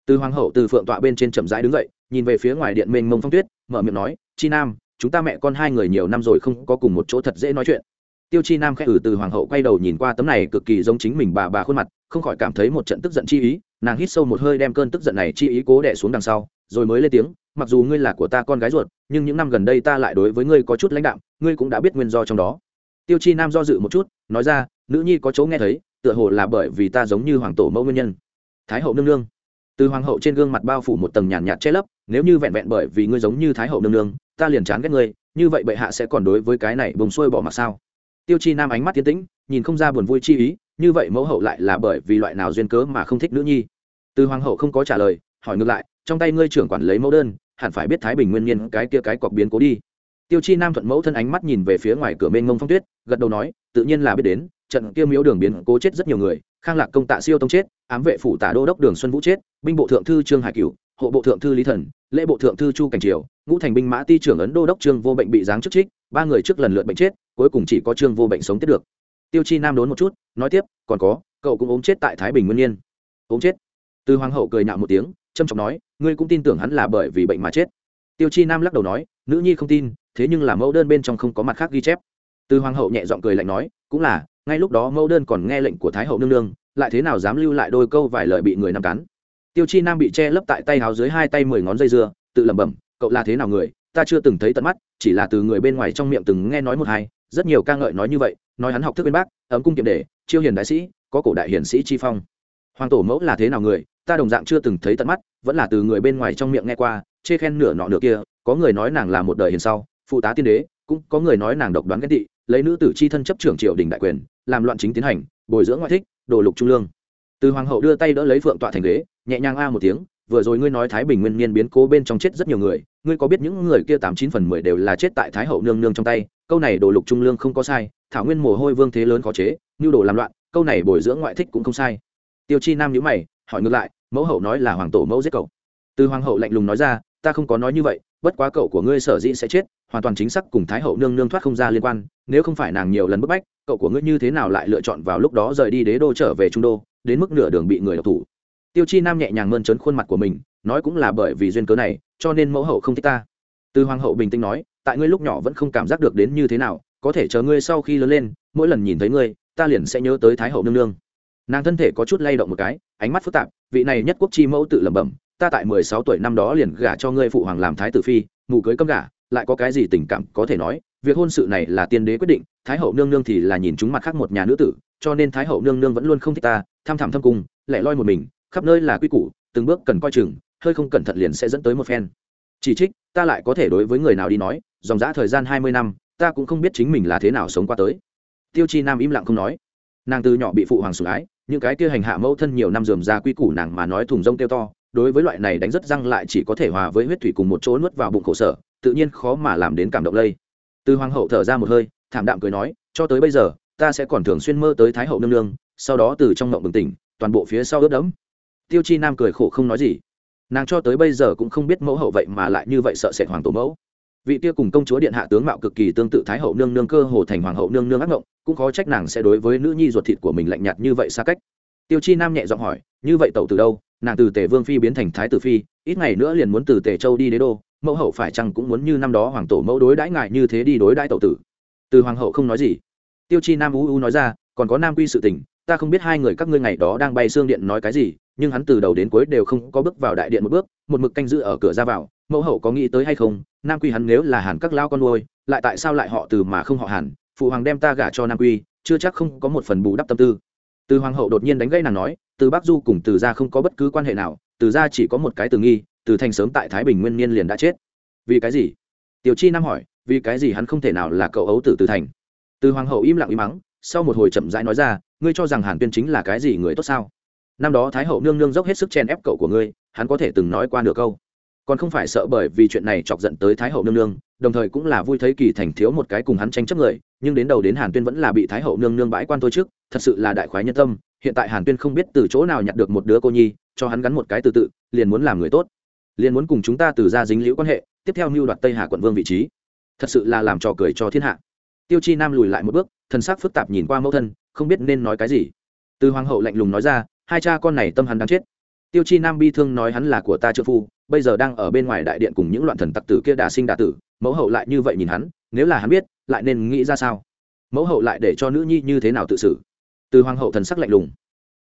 từ hoàng hậu từ phượng tọa bên trên chậm rãi đứng dậy, nhìn về phía ngoài điện mênh mông phong tuyết, mở miệng nói, chi nam, chúng ta mẹ con hai người nhiều năm rồi không có cùng một chỗ thật dễ nói chuyện. Tiêu chi nam khẽ ử từ hoàng hậu quay đầu nhìn qua tấm này cực kỳ giống chính mình bà bà khuôn mặt, không khỏi cảm thấy một trận tức giận chi ý, nàng hít sâu một hơi đem cơn tức giận này chi ý cố đẻ xuống đằng sau, rồi mới lên tiếng, mặc dù ngươi là của ta con gái ruột, nhưng những năm gần đây ta lại đối với ngươi có chút lãnh đạm, ngươi cũng đã biết nguyên do trong đó. Tiêu chi nam do dự một chút, nói ra, nữ nhi có chỗ nghe thấy, tựa hồ là bởi vì ta giống như hoàng tổ mẫu nguyên nhân. Thái hậu nương nương từ hoàng hậu trên gương mặt bao phủ một tầng nhàn nhạt che lấp, nếu như vẹn vẹn bởi vì ngươi giống như thái hậu nương nương, ta liền chán ghét ngươi, như vậy bệ hạ sẽ còn đối với cái này bồng xuôi bỏ mặt sao? Tiêu chi nam ánh mắt tiến tĩnh, nhìn không ra buồn vui chi ý, như vậy mẫu hậu lại là bởi vì loại nào duyên cớ mà không thích nữ nhi? Từ hoàng hậu không có trả lời, hỏi ngược lại, trong tay ngươi trưởng quản lấy mẫu đơn, hẳn phải biết thái bình nguyên nhiên cái kia cái cọc biến cố đi. Tiêu chi nam thuận mẫu thân ánh mắt nhìn về phía ngoài cửa mênh ngông phong tuyết, gật đầu nói, tự nhiên là biết đến, trận kia miếu đường biến cố chết rất nhiều người, khang lạc công tạ siêu tông chết ám vệ phủ tả đô đốc đường xuân vũ chết, binh bộ thượng thư trương hải cửu, hộ bộ thượng thư lý thần, lễ bộ thượng thư chu cảnh triều, ngũ thành binh mã ti trưởng ấn đô đốc trương vô bệnh bị giáng chức trích, ba người trước lần lượt bệnh chết, cuối cùng chỉ có trương vô bệnh sống tiếp được. Tiêu chi nam đốn một chút, nói tiếp, còn có, cậu cũng ốm chết tại thái bình nguyên nhiên. Ốm chết. Từ hoàng hậu cười nhạo một tiếng trâm trọng nói, ngươi cũng tin tưởng hắn là bởi vì bệnh mà chết. Tiêu chi nam lắc đầu nói, nữ nhi không tin, thế nhưng là mẫu đơn bên trong không có mặt khác ghi chép. Từ hoàng hậu nhẹ giọng cười lạnh nói, cũng là, ngay lúc đó mẫu đơn còn nghe lệnh của thái hậu nương nương lại thế nào dám lưu lại đôi câu vài lời bị người nằm cắn? Tiêu chi nam bị che lấp tại tay háo dưới hai tay mười ngón dây dưa, tự lẩm bẩm, cậu là thế nào người? Ta chưa từng thấy tận mắt, chỉ là từ người bên ngoài trong miệng từng nghe nói một hai, rất nhiều ca ngợi nói như vậy, nói hắn học thức bên bác, ấm cung kiệm đề chiêu hiền đại sĩ, có cổ đại hiển sĩ chi phong. Hoàng tổ mẫu là thế nào người? Ta đồng dạng chưa từng thấy tận mắt, vẫn là từ người bên ngoài trong miệng nghe qua, chê khen nửa nọ nửa kia, có người nói nàng là một đời hiền sau, phụ tá tiên đế, cũng có người nói nàng độc đoán ghét tị, lấy nữ tử c h i thân chấp trưởng triều đình đại quyền, làm loạn chính tiến hành, bồi dưỡng ngoại thích đồ lục trung lương. Từ hoàng hậu đưa tay đỡ lấy phượng tọa thành ghế, nhẹ nhàng a một tiếng, vừa rồi ngươi nói thái bình nguyên niên biến cố bên trong chết rất nhiều người, ngươi có biết những người kia tám chín phần mười đều là chết tại thái hậu nương nương trong tay? Câu này đồ lục trung lương không có sai, thảo nguyên mồ hôi vương thế lớn khó chế như đồ làm loạn, câu này bồi dưỡng ngoại thích cũng không sai. Tiêu chi nam nhữ mày, hỏi ngược lại, mẫu hậu nói là hoàng tổ mẫu giết cậu. Từ hoàng hậu lạnh lùng nói ra, ta không có nói như vậy bất quá cậu của ngươi sở dĩ sẽ chết, hoàn toàn chính xác cùng thái hậu nương nương thoát không ra liên quan, nếu không phải nàng nhiều lần bức bách, cậu của ngươi như thế nào lại lựa chọn vào lúc đó rời đi đế đô trở về trung đô, đến mức nửa đường bị người độc thủ. Tiêu chi nam nhẹ nhàng mơn trớn khuôn mặt của mình, nói cũng là bởi vì duyên cớ này, cho nên mẫu hậu không thích ta. Từ hoàng hậu bình tĩnh nói, tại ngươi lúc nhỏ vẫn không cảm giác được đến như thế nào, có thể chờ ngươi sau khi lớn lên, mỗi lần nhìn thấy ngươi, ta liền sẽ nhớ tới thái hậu nương nương. Nàng thân thể có chút lay động một cái, ánh mắt phức tạp, vị này nhất quốc chi mẫu tự lẩm bẩm ta tại mười sáu tuổi năm đó liền gả cho ngươi phụ hoàng làm thái tử phi ngủ cưới cấm gả, lại có cái gì tình cảm có thể nói? Việc hôn sự này là tiên đế quyết định, thái hậu nương nương thì là nhìn chúng mặt khác một nhà nữ tử, cho nên thái hậu nương nương vẫn luôn không thích ta, tham thảm thâm cung, lẻ loi một mình, khắp nơi là quy củ, từng bước cần coi chừng, hơi không cẩn thận liền sẽ dẫn tới một phen. Chỉ trích, ta lại có thể đối với người nào đi nói, dòng dã thời gian hai mươi năm, ta cũng không biết chính mình là thế nào sống qua tới. Tiêu chi nam im lặng không nói. Nàng từ nhỏ bị phụ hoàng sủng ái, những cái kia hành hạ mẫu thân nhiều năm dườm ra quy củ nàng mà nói thùng rông tiêu to đối với loại này đánh rất răng lại chỉ có thể hòa với huyết thủy cùng một chỗ nuốt vào bụng khổ sở, tự nhiên khó mà làm đến cảm động lây. Từ hoàng hậu thở ra một hơi, thảm đạm cười nói, cho tới bây giờ, ta sẽ còn thường xuyên mơ tới thái hậu nương nương, sau đó từ trong mộng bừng tỉnh, toàn bộ phía sau ướt đẫm. Tiêu chi nam cười khổ không nói gì. Nàng cho tới bây giờ cũng không biết mẫu hậu vậy mà lại như vậy sợ sệt hoàng tổ mẫu. Vị kia cùng công chúa điện hạ tướng mạo cực kỳ tương tự thái hậu nương nương cơ hồ thành hoàng hậu nương nương ác mộng cũng khó trách nàng sẽ đối với nữ nhi ruột thịt của mình lạnh nhạt như vậy xa cách. Tiêu chi nam nhẹ giọng hỏi, như vậy tẩu từ đâu? Nàng từ tề vương phi biến thành thái tử phi, ít ngày nữa liền muốn từ tề châu đi đế đô, mẫu hậu phải chăng cũng muốn như năm đó hoàng tổ mẫu đối đãi ngại như thế đi đối đãi tẩu tử. Từ hoàng hậu không nói gì. Tiêu chi nam u u nói ra, còn có nam quy sự tình, ta không biết hai người các ngươi ngày đó đang bay xương điện nói cái gì, nhưng hắn từ đầu đến cuối đều không có bước vào đại điện một bước, một mực canh giữ ở cửa ra vào, mẫu hậu có nghĩ tới hay không, nam quy hắn nếu là hàn các lao con nuôi, lại tại sao lại họ từ mà không họ hàn, phụ hoàng đem ta gả cho nam quy, chưa chắc không có một phần bù đắp tâm tư. Từ hoàng hậu đột nhiên đánh gây nàng nói từ bắc du cùng từ gia không có bất cứ quan hệ nào, từ gia chỉ có một cái từ nghi, từ thành sớm tại thái bình nguyên niên liền đã chết. Vì cái gì? Tiểu chi nam hỏi, vì cái gì hắn không thể nào là cậu ấu tử từ thành? Từ hoàng hậu im lặng im mắng, sau một hồi chậm rãi nói ra, ngươi cho rằng hàn tuyên chính là cái gì người tốt sao? Năm đó thái hậu nương nương dốc hết sức chen ép cậu của ngươi, hắn có thể từng nói qua nửa câu. Còn không phải sợ bởi vì chuyện này chọc giận tới thái hậu nương nương, đồng thời cũng là vui thấy kỳ thành thiếu một cái cùng hắn tranh chấp người, nhưng đến đầu đến hàn tuyên vẫn là bị thái hậu nương nương bãi quan thôi trước, thật sự là đại khoái nhân tâm hiện tại hàn tuyên không biết từ chỗ nào nhặt được một đứa cô nhi, cho hắn gắn một cái từ tự, liền muốn làm người tốt. Liền muốn cùng chúng ta từ ra dính liễu quan hệ, tiếp theo mưu đoạt tây hà quận vương vị trí. Thật sự là làm trò cười cho thiên hạ. Tiêu chi nam lùi lại một bước thân xác phức tạp nhìn qua mẫu thân, không biết nên nói cái gì. Từ hoàng hậu lạnh lùng nói ra, hai cha con này tâm hắn đáng chết. Tiêu chi nam bi thương nói hắn là của ta trợ phu, bây giờ đang ở bên ngoài đại điện cùng những loạn thần tặc tử kia đà sinh đà tử, mẫu hậu lại như vậy nhìn hắn, nếu là hắn biết, lại nên nghĩ ra sao? Mẫu hậu lại để cho nữ nhi như thế nào tự xử? Từ hoàng hậu thần sắc lạnh lùng.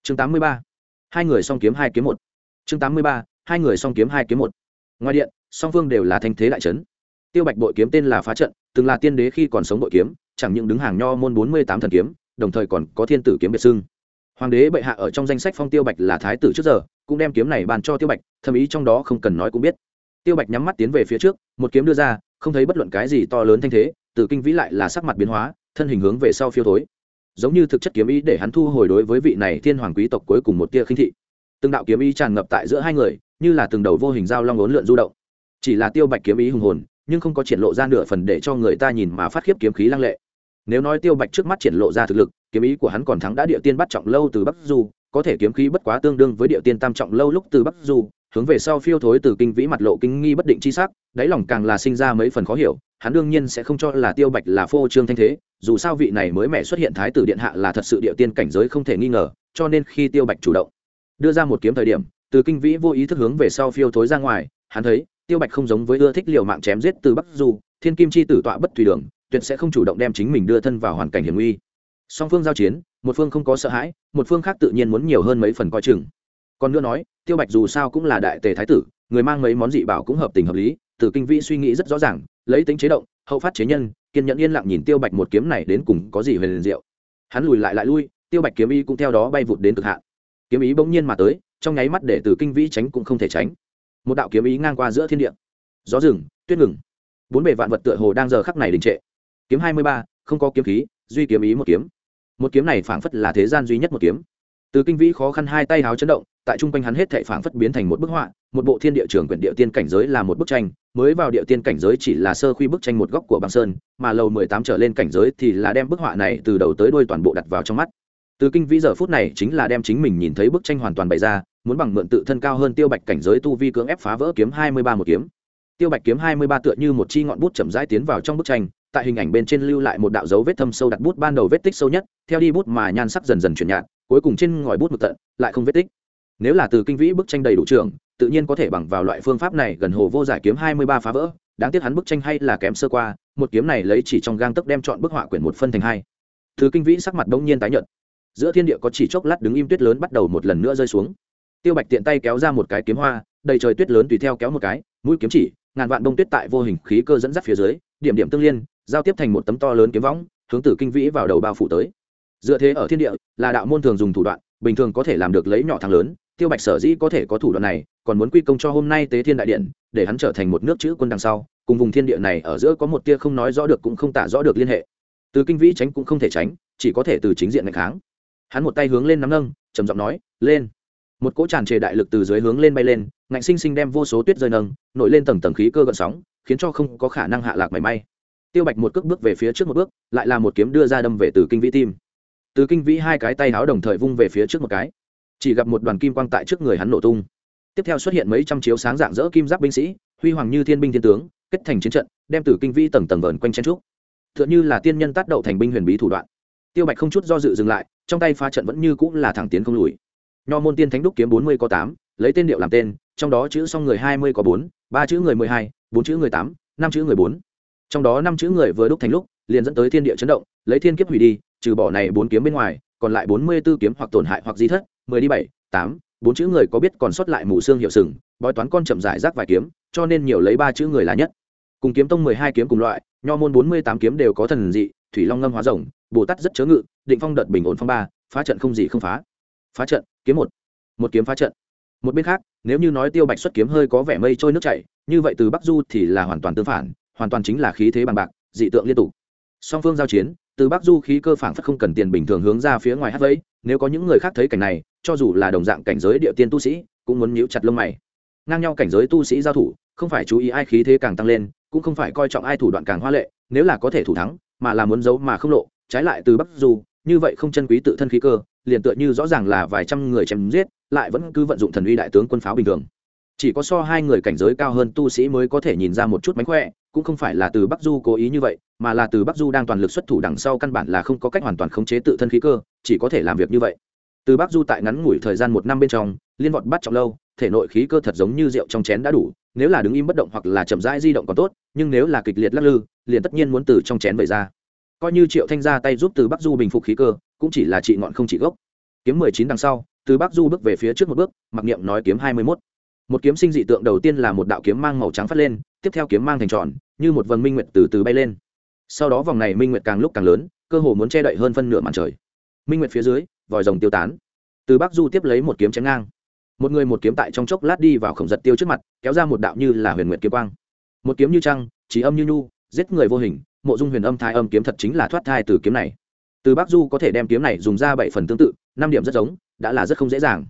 Chương tám mươi ba. Hai người song kiếm hai kiếm một. Chương tám mươi ba. Hai người song kiếm hai kiếm một. Ngoài điện, song phương đều là thanh thế đại trấn. Tiêu bạch bội kiếm tên là phá trận, từng là tiên đế khi còn sống bội kiếm, chẳng những đứng hàng nho môn bốn mươi tám thần kiếm, đồng thời còn có thiên tử kiếm biệt xưng. Hoàng đế bệ hạ ở trong danh sách phong tiêu bạch là thái tử trước giờ, cũng đem kiếm này bàn cho tiêu bạch thầm ý trong đó không cần nói cũng biết. Tiêu bạch nhắm mắt tiến về phía trước, một kiếm đưa ra, không thấy bất luận cái gì to lớn thanh thế, từ kinh vĩ lại là sắc mặt biến hóa, thân hình hướng về sau phiêu thối giống như thực chất kiếm ý để hắn thu hồi đối với vị này thiên hoàng quý tộc cuối cùng một tia khinh thị. Từng đạo kiếm ý tràn ngập tại giữa hai người, như là từng đầu vô hình dao long ốn lượn du động. Chỉ là tiêu bạch kiếm ý hùng hồn, nhưng không có triển lộ ra nửa phần để cho người ta nhìn mà phát khiếp kiếm khí lăng lệ. Nếu nói tiêu bạch trước mắt triển lộ ra thực lực, kiếm ý của hắn còn thắng đã địa tiên bắt trọng lâu từ bắc du, có thể kiếm khí bất quá tương đương với địa tiên tam trọng lâu lúc từ bắc du, hướng về sau phiêu thối từ kinh vĩ mặt lộ kinh nghi bất định chi sắc, đáy lòng càng là sinh ra mấy phần khó hiểu, hắn đương nhiên sẽ không cho là tiêu bạch là phô trương thanh thế dù sao vị này mới mẻ xuất hiện thái tử điện hạ là thật sự địa tiên cảnh giới không thể nghi ngờ, cho nên khi tiêu bạch chủ động đưa ra một kiếm thời điểm, từ kinh vĩ vô ý thức hướng về sau phiêu thối ra ngoài, hắn thấy tiêu bạch không giống với ưa thích liều mạng chém giết từ bắc du, thiên kim chi tử tọa bất tùy đường, tuyệt sẽ không chủ động đem chính mình đưa thân vào hoàn cảnh hiểm nguy. Song phương giao chiến, một phương không có sợ hãi, một phương khác tự nhiên muốn nhiều hơn mấy phần coi chừng. Còn nữa nói, tiêu bạch dù sao cũng là đại tề thái tử, người mang mấy món dị bảo cũng hợp tình hợp lý, từ kinh vĩ suy nghĩ rất rõ ràng, lấy tính chế động hậu phát chế nhân, kiên nhẫn yên lặng nhìn tiêu bạch một kiếm này đến cùng có gì về liền diệu. Hắn lùi lại lại lui, tiêu bạch kiếm ý cũng theo đó bay vụt đến cực hạn. Kiếm ý bỗng nhiên mà tới, trong nháy mắt để từ kinh vĩ tránh cũng không thể tránh. Một đạo kiếm ý ngang qua giữa thiên địa. Gió rừng, tuyết ngừng. Bốn bề vạn vật tựa hồ đang giờ khắc này đình trệ. Kiếm hai mươi ba, không có kiếm khí, duy kiếm ý một kiếm. Một kiếm này phảng phất là thế gian duy nhất một kiếm. Từ kinh vĩ khó khăn hai tay háo chấn động tại trung quanh hắn hết thảy phảng phất biến thành một bức họa, một bộ thiên địa trường quyển địa tiên cảnh giới là một bức tranh, mới vào địa tiên cảnh giới chỉ là sơ khuy bức tranh một góc của băng sơn, mà lầu mười tám trở lên cảnh giới thì là đem bức họa này từ đầu tới đuôi toàn bộ đặt vào trong mắt. Từ kinh vĩ giờ phút này chính là đem chính mình nhìn thấy bức tranh hoàn toàn bày ra, muốn bằng mượn tự thân cao hơn tiêu bạch cảnh giới tu vi cưỡng ép phá vỡ kiếm hai mươi ba một kiếm. Tiêu bạch kiếm hai mươi ba tựa như một chi ngọn bút chậm rãi tiến vào trong bức tranh, tại hình ảnh bên trên lưu lại một đạo dấu vết thâm sâu đặt bút ban đầu vết tích sâu nhất, theo đi bút mà nhan sắc dần dần chuyển nhạt, cuối cùng trên ngòi bút mực tận, lại không vết tích nếu là từ kinh vĩ bức tranh đầy đủ trường, tự nhiên có thể bằng vào loại phương pháp này gần hồ vô giải kiếm hai mươi ba phá vỡ. Đáng tiếc hắn bức tranh hay là kém sơ qua, một kiếm này lấy chỉ trong gang tấc đem chọn bức họa quyển một phân thành hai. Thứ kinh vĩ sắc mặt đông nhiên tái nhợt. Giữa thiên địa có chỉ chốc lát đứng im tuyết lớn bắt đầu một lần nữa rơi xuống. Tiêu bạch tiện tay kéo ra một cái kiếm hoa, đầy trời tuyết lớn tùy theo kéo một cái, mũi kiếm chỉ, ngàn vạn bông tuyết tại vô hình khí cơ dẫn dắt phía dưới, điểm điểm tương liên, giao tiếp thành một tấm to lớn kiếm võng, hướng tử kinh vĩ vào đầu bao phủ tới. Dựa thế ở thiên địa, là đạo môn thường dùng thủ đoạn, bình thường có thể làm được lấy nhỏ thằng lớn tiêu bạch sở dĩ có thể có thủ đoạn này, còn muốn quy công cho hôm nay tế thiên đại điện, để hắn trở thành một nước chữ quân đằng sau, cùng vùng thiên địa này ở giữa có một tia không nói rõ được cũng không tả rõ được liên hệ. Từ kinh vĩ tránh cũng không thể tránh, chỉ có thể từ chính diện ngày kháng. Hắn một tay hướng lên nắm nâng, trầm giọng nói, lên. Một cỗ tràn trề đại lực từ dưới hướng lên bay lên, ngạnh sinh sinh đem vô số tuyết rơi nâng, nổi lên tầng tầng khí cơ gợn sóng, khiến cho không có khả năng hạ lạc mảy may. Tiêu bạch một cước bước về phía trước một bước, lại là một kiếm đưa ra đâm về từ kinh vĩ tim. Từ kinh vĩ hai cái tay háo đồng thời vung về phía trước một cái chỉ gặp một đoàn kim quang tại trước người hắn nổ tung. Tiếp theo xuất hiện mấy trăm chiếu sáng dạng dỡ kim giáp binh sĩ, huy hoàng như thiên binh thiên tướng, kết thành chiến trận, đem từ kinh vi tầng tầng vờn quanh chen trúc. T h ư ợ n h ư là tiên nhân tác đậu thành binh huyền bí thủ đoạn. Tiêu bạch không chút do dự dừng lại, trong tay phá trận vẫn như cũng là thẳng tiến không lùi. Nho môn tiên thánh đúc kiếm bốn mươi có tám, lấy tên điệu làm tên, trong đó chữ xong người hai mươi có bốn, ba chữ người mười hai, bốn chữ người tám, năm chữ người bốn. Trong đó năm chữ người vừa đúc thành lúc, liền dẫn tới thiên địa chấn động, lấy thiên kiếp hủy đi, trừ bỏ này bốn kiếm bên ngoài, còn lại bốn mươi b ố kiếm hoặc tổn hại hoặc di thất mười đi bảy, tám, bốn chữ người có biết còn sót lại mù xương hiệu sừng, bói toán con chậm giải rác vài kiếm, cho nên nhiều lấy ba chữ người là nhất. Cùng kiếm tông mười hai kiếm cùng loại, nho môn bốn mươi tám kiếm đều có thần dị, thủy long ngâm hóa rồng, bồ tát rất chớ ngự, định phong đợt bình ổn phong ba, phá trận không gì không phá. Phá trận, kiếm một. Một kiếm phá trận. Một bên khác, nếu như nói tiêu bạch xuất kiếm hơi có vẻ mây trôi nước chảy, như vậy từ bắc du thì là hoàn toàn tương phản, hoàn toàn chính là khí thế bằng bạc, dị tượng liên tục. Song phương giao chiến, từ bắc du khí cơ phản phất không cần tiền bình thường hướng ra phía ngoài hát vẫy, nếu có những người khác thấy cảnh này cho dù là đồng dạng cảnh giới địa tiên tu sĩ, cũng muốn nhíu chặt lông mày. Ngang nhau cảnh giới tu sĩ giao thủ, không phải chú ý ai khí thế càng tăng lên, cũng không phải coi trọng ai thủ đoạn càng hoa lệ, nếu là có thể thủ thắng, mà là muốn giấu mà không lộ, trái lại từ bắc du, như vậy không chân quý tự thân khí cơ, liền tựa như rõ ràng là vài trăm người chém giết, lại vẫn cứ vận dụng thần uy đại tướng quân pháo bình thường. Chỉ có so hai người cảnh giới cao hơn tu sĩ mới có thể nhìn ra một chút mánh khỏe, cũng không phải là từ bắc du cố ý như vậy, mà là từ bắc du đang toàn lực xuất thủ đằng sau căn bản là không có cách hoàn toàn khống chế tự thân khí cơ, chỉ có thể làm việc như vậy từ bắc du tại ngắn ngủi thời gian một năm bên trong, liên vọt bắt trọng lâu, thể nội khí cơ thật giống như rượu trong chén đã đủ, nếu là đứng im bất động hoặc là chậm rãi di động còn tốt, nhưng nếu là kịch liệt lắc lư, liền tất nhiên muốn từ trong chén vẩy ra. Coi như triệu thanh ra tay giúp từ bắc du bình phục khí cơ, cũng chỉ là trị ngọn không trị gốc. Kiếm mười chín đằng sau, từ bắc du bước về phía trước một bước, mặc niệm nói kiếm hai mươi mốt. Một kiếm sinh dị tượng đầu tiên là một đạo kiếm mang màu trắng phát lên, tiếp theo kiếm mang thành tròn, như một vần minh nguyệt từ từ bay lên. Sau đó vòng này minh nguyệt càng lúc càng lớn, cơ hồ muốn che đậy hơn phân nửa màn trời minh nguyệt phía dưới, vòi rồng tiêu tán. Từ bắc du tiếp lấy một kiếm chém ngang. Một người một kiếm tại trong chốc lát đi vào khổng giật tiêu trước mặt, kéo ra một đạo như là huyền nguyệt kiếm quang. Một kiếm như trăng, trí âm như nhu, giết người vô hình, mộ dung huyền âm thai âm kiếm thật chính là thoát thai từ kiếm này. Từ bắc du có thể đem kiếm này dùng ra bảy phần tương tự, năm điểm rất giống, đã là rất không dễ dàng.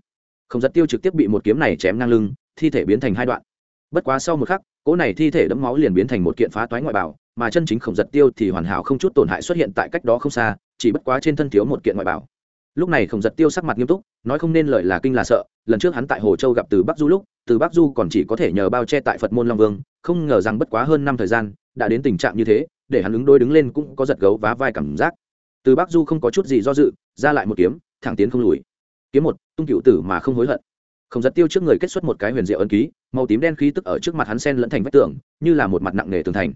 Khổng giật tiêu trực tiếp bị một kiếm này chém ngang lưng, thi thể biến thành hai đoạn. Bất quá sau một khắc, cỗ này thi thể đẫm máu liền biến thành một kiện phá toái ngoại bảo, mà chân chính khổng giật tiêu thì hoàn hảo không chút tổn hại xuất hiện tại cách đó không xa chỉ bất quá trên thân thiếu một kiện ngoại bảo. Lúc này khổng giật tiêu sắc mặt nghiêm túc, nói không nên lời là kinh là sợ, lần trước hắn tại hồ châu gặp từ bắc du lúc, từ bắc du còn chỉ có thể nhờ bao che tại phật môn long vương, không ngờ rằng bất quá hơn năm thời gian, đã đến tình trạng như thế, để hắn ứng đôi đứng lên cũng có giật gấu vá vai cảm giác. Từ bắc du không có chút gì do dự, ra lại một kiếm, thẳng tiến không lùi. Kiếm một, tung cựu tử mà không hối hận. Khổng giật tiêu trước người kết xuất một cái huyền diệu ân ký, màu tím đen khí tức ở trước mặt hắn sen lẫn thành vách tường, như là một mặt nặng nề tường thành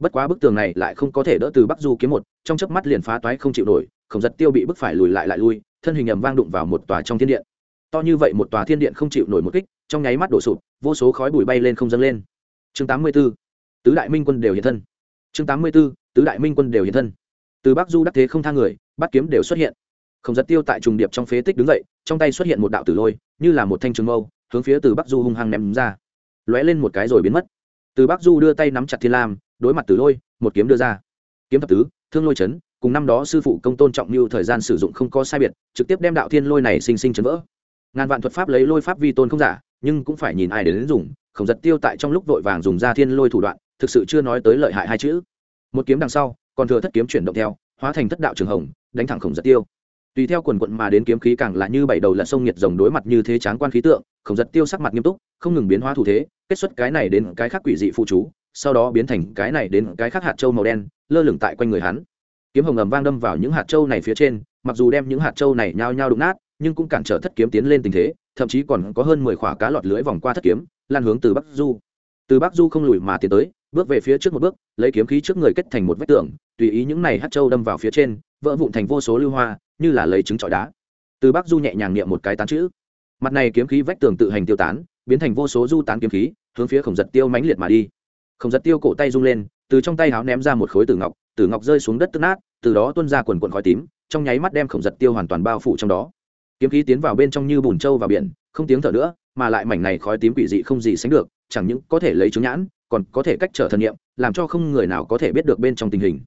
bất quá bức tường này lại không có thể đỡ từ bắc du kiếm một, trong chớp mắt liền phá toái không chịu nổi, không giật tiêu bị bức phải lùi lại lại lui, thân hình ầm vang đụng vào một tòa trong thiên điện. To như vậy một tòa thiên điện không chịu nổi một kích, trong nháy mắt đổ sụp, vô số khói bụi bay lên không dâng lên. Chương 84. tứ đại minh quân đều hiện thân. Chương 84. tứ đại minh quân đều hiện thân. Từ bắc du đắc thế không tha người, bắt kiếm đều xuất hiện. Không giật tiêu tại trùng điệp trong phế tích đứng dậy, trong tay xuất hiện một đạo tử lôi, như là một thanh trường mâu, hướng phía từ bắc du hung hăng ném ra. Lóe lên một cái rồi biến mất. Từ bắc du đưa tay nắm chặt thiên lam đối mặt tử lôi một kiếm đưa ra. Kiếm thập tứ thương lôi chấn cùng năm đó sư phụ công tôn trọng như thời gian sử dụng không có sai biệt trực tiếp đem đạo thiên lôi này sinh sinh chấn vỡ. Ngàn vạn thuật pháp lấy lôi pháp vi tôn không giả nhưng cũng phải nhìn ai đến, đến dùng không giật tiêu tại trong lúc vội vàng dùng ra thiên lôi thủ đoạn thực sự chưa nói tới lợi hại hai chữ. Một kiếm đằng sau còn thừa thất kiếm chuyển động theo hóa thành thất đạo trường hồng đánh thẳng khổng giật tiêu. Tùy theo quần quận mà đến kiếm khí càng là như bảy đầu lật sông nhiệt rồng đối mặt như thế tráng quan khí tượng khổng giật tiêu sắc mặt nghiêm túc không ngừng biến hóa thủ thế kết xuất cái này đến cái khác quỷ dị phụ chú sau đó biến thành cái này đến cái khác hạt trâu màu đen, lơ lửng tại quanh người hắn. Kiếm hồng ngầm vang đâm vào những hạt trâu này phía trên, mặc dù đem những hạt trâu này nhao nhao đụng nát, nhưng cũng cản trở thất kiếm tiến lên tình thế, thậm chí còn có hơn mười khỏa cá lọt lưới vòng qua thất kiếm, lan hướng từ bắc du. Từ bắc du không lùi mà tiến tới, bước về phía trước một bước, lấy kiếm khí trước người kết thành một vách tường, tùy ý những này hạt trâu đâm vào phía trên, vỡ vụn thành vô số lưu hoa, như là lấy trứng trọi đá. Từ bắc du nhẹ nhàng niệm một cái tán chữ. Mặt này kiếm khí vách tường tự hành tiêu tán, biến thành vô số du tán kiếm khí, hướng phía khổng giật tiêu mãnh liệt mà đi. Không giật tiêu cổ tay rung lên, từ trong tay háo ném ra một khối tử ngọc tử ngọc rơi xuống đất tức nát, từ đó tuôn ra quần quần khói tím, trong nháy mắt đem khổng giật tiêu hoàn toàn bao phủ trong đó. Kiếm khí tiến vào bên trong như bùn trâu vào biển, không tiếng thở nữa, mà lại mảnh này khói tím quỷ dị không gì sánh được, chẳng những có thể lấy chứng nhãn, còn có thể cách trở thần nghiệm làm cho không người nào có thể biết được bên trong tình hình.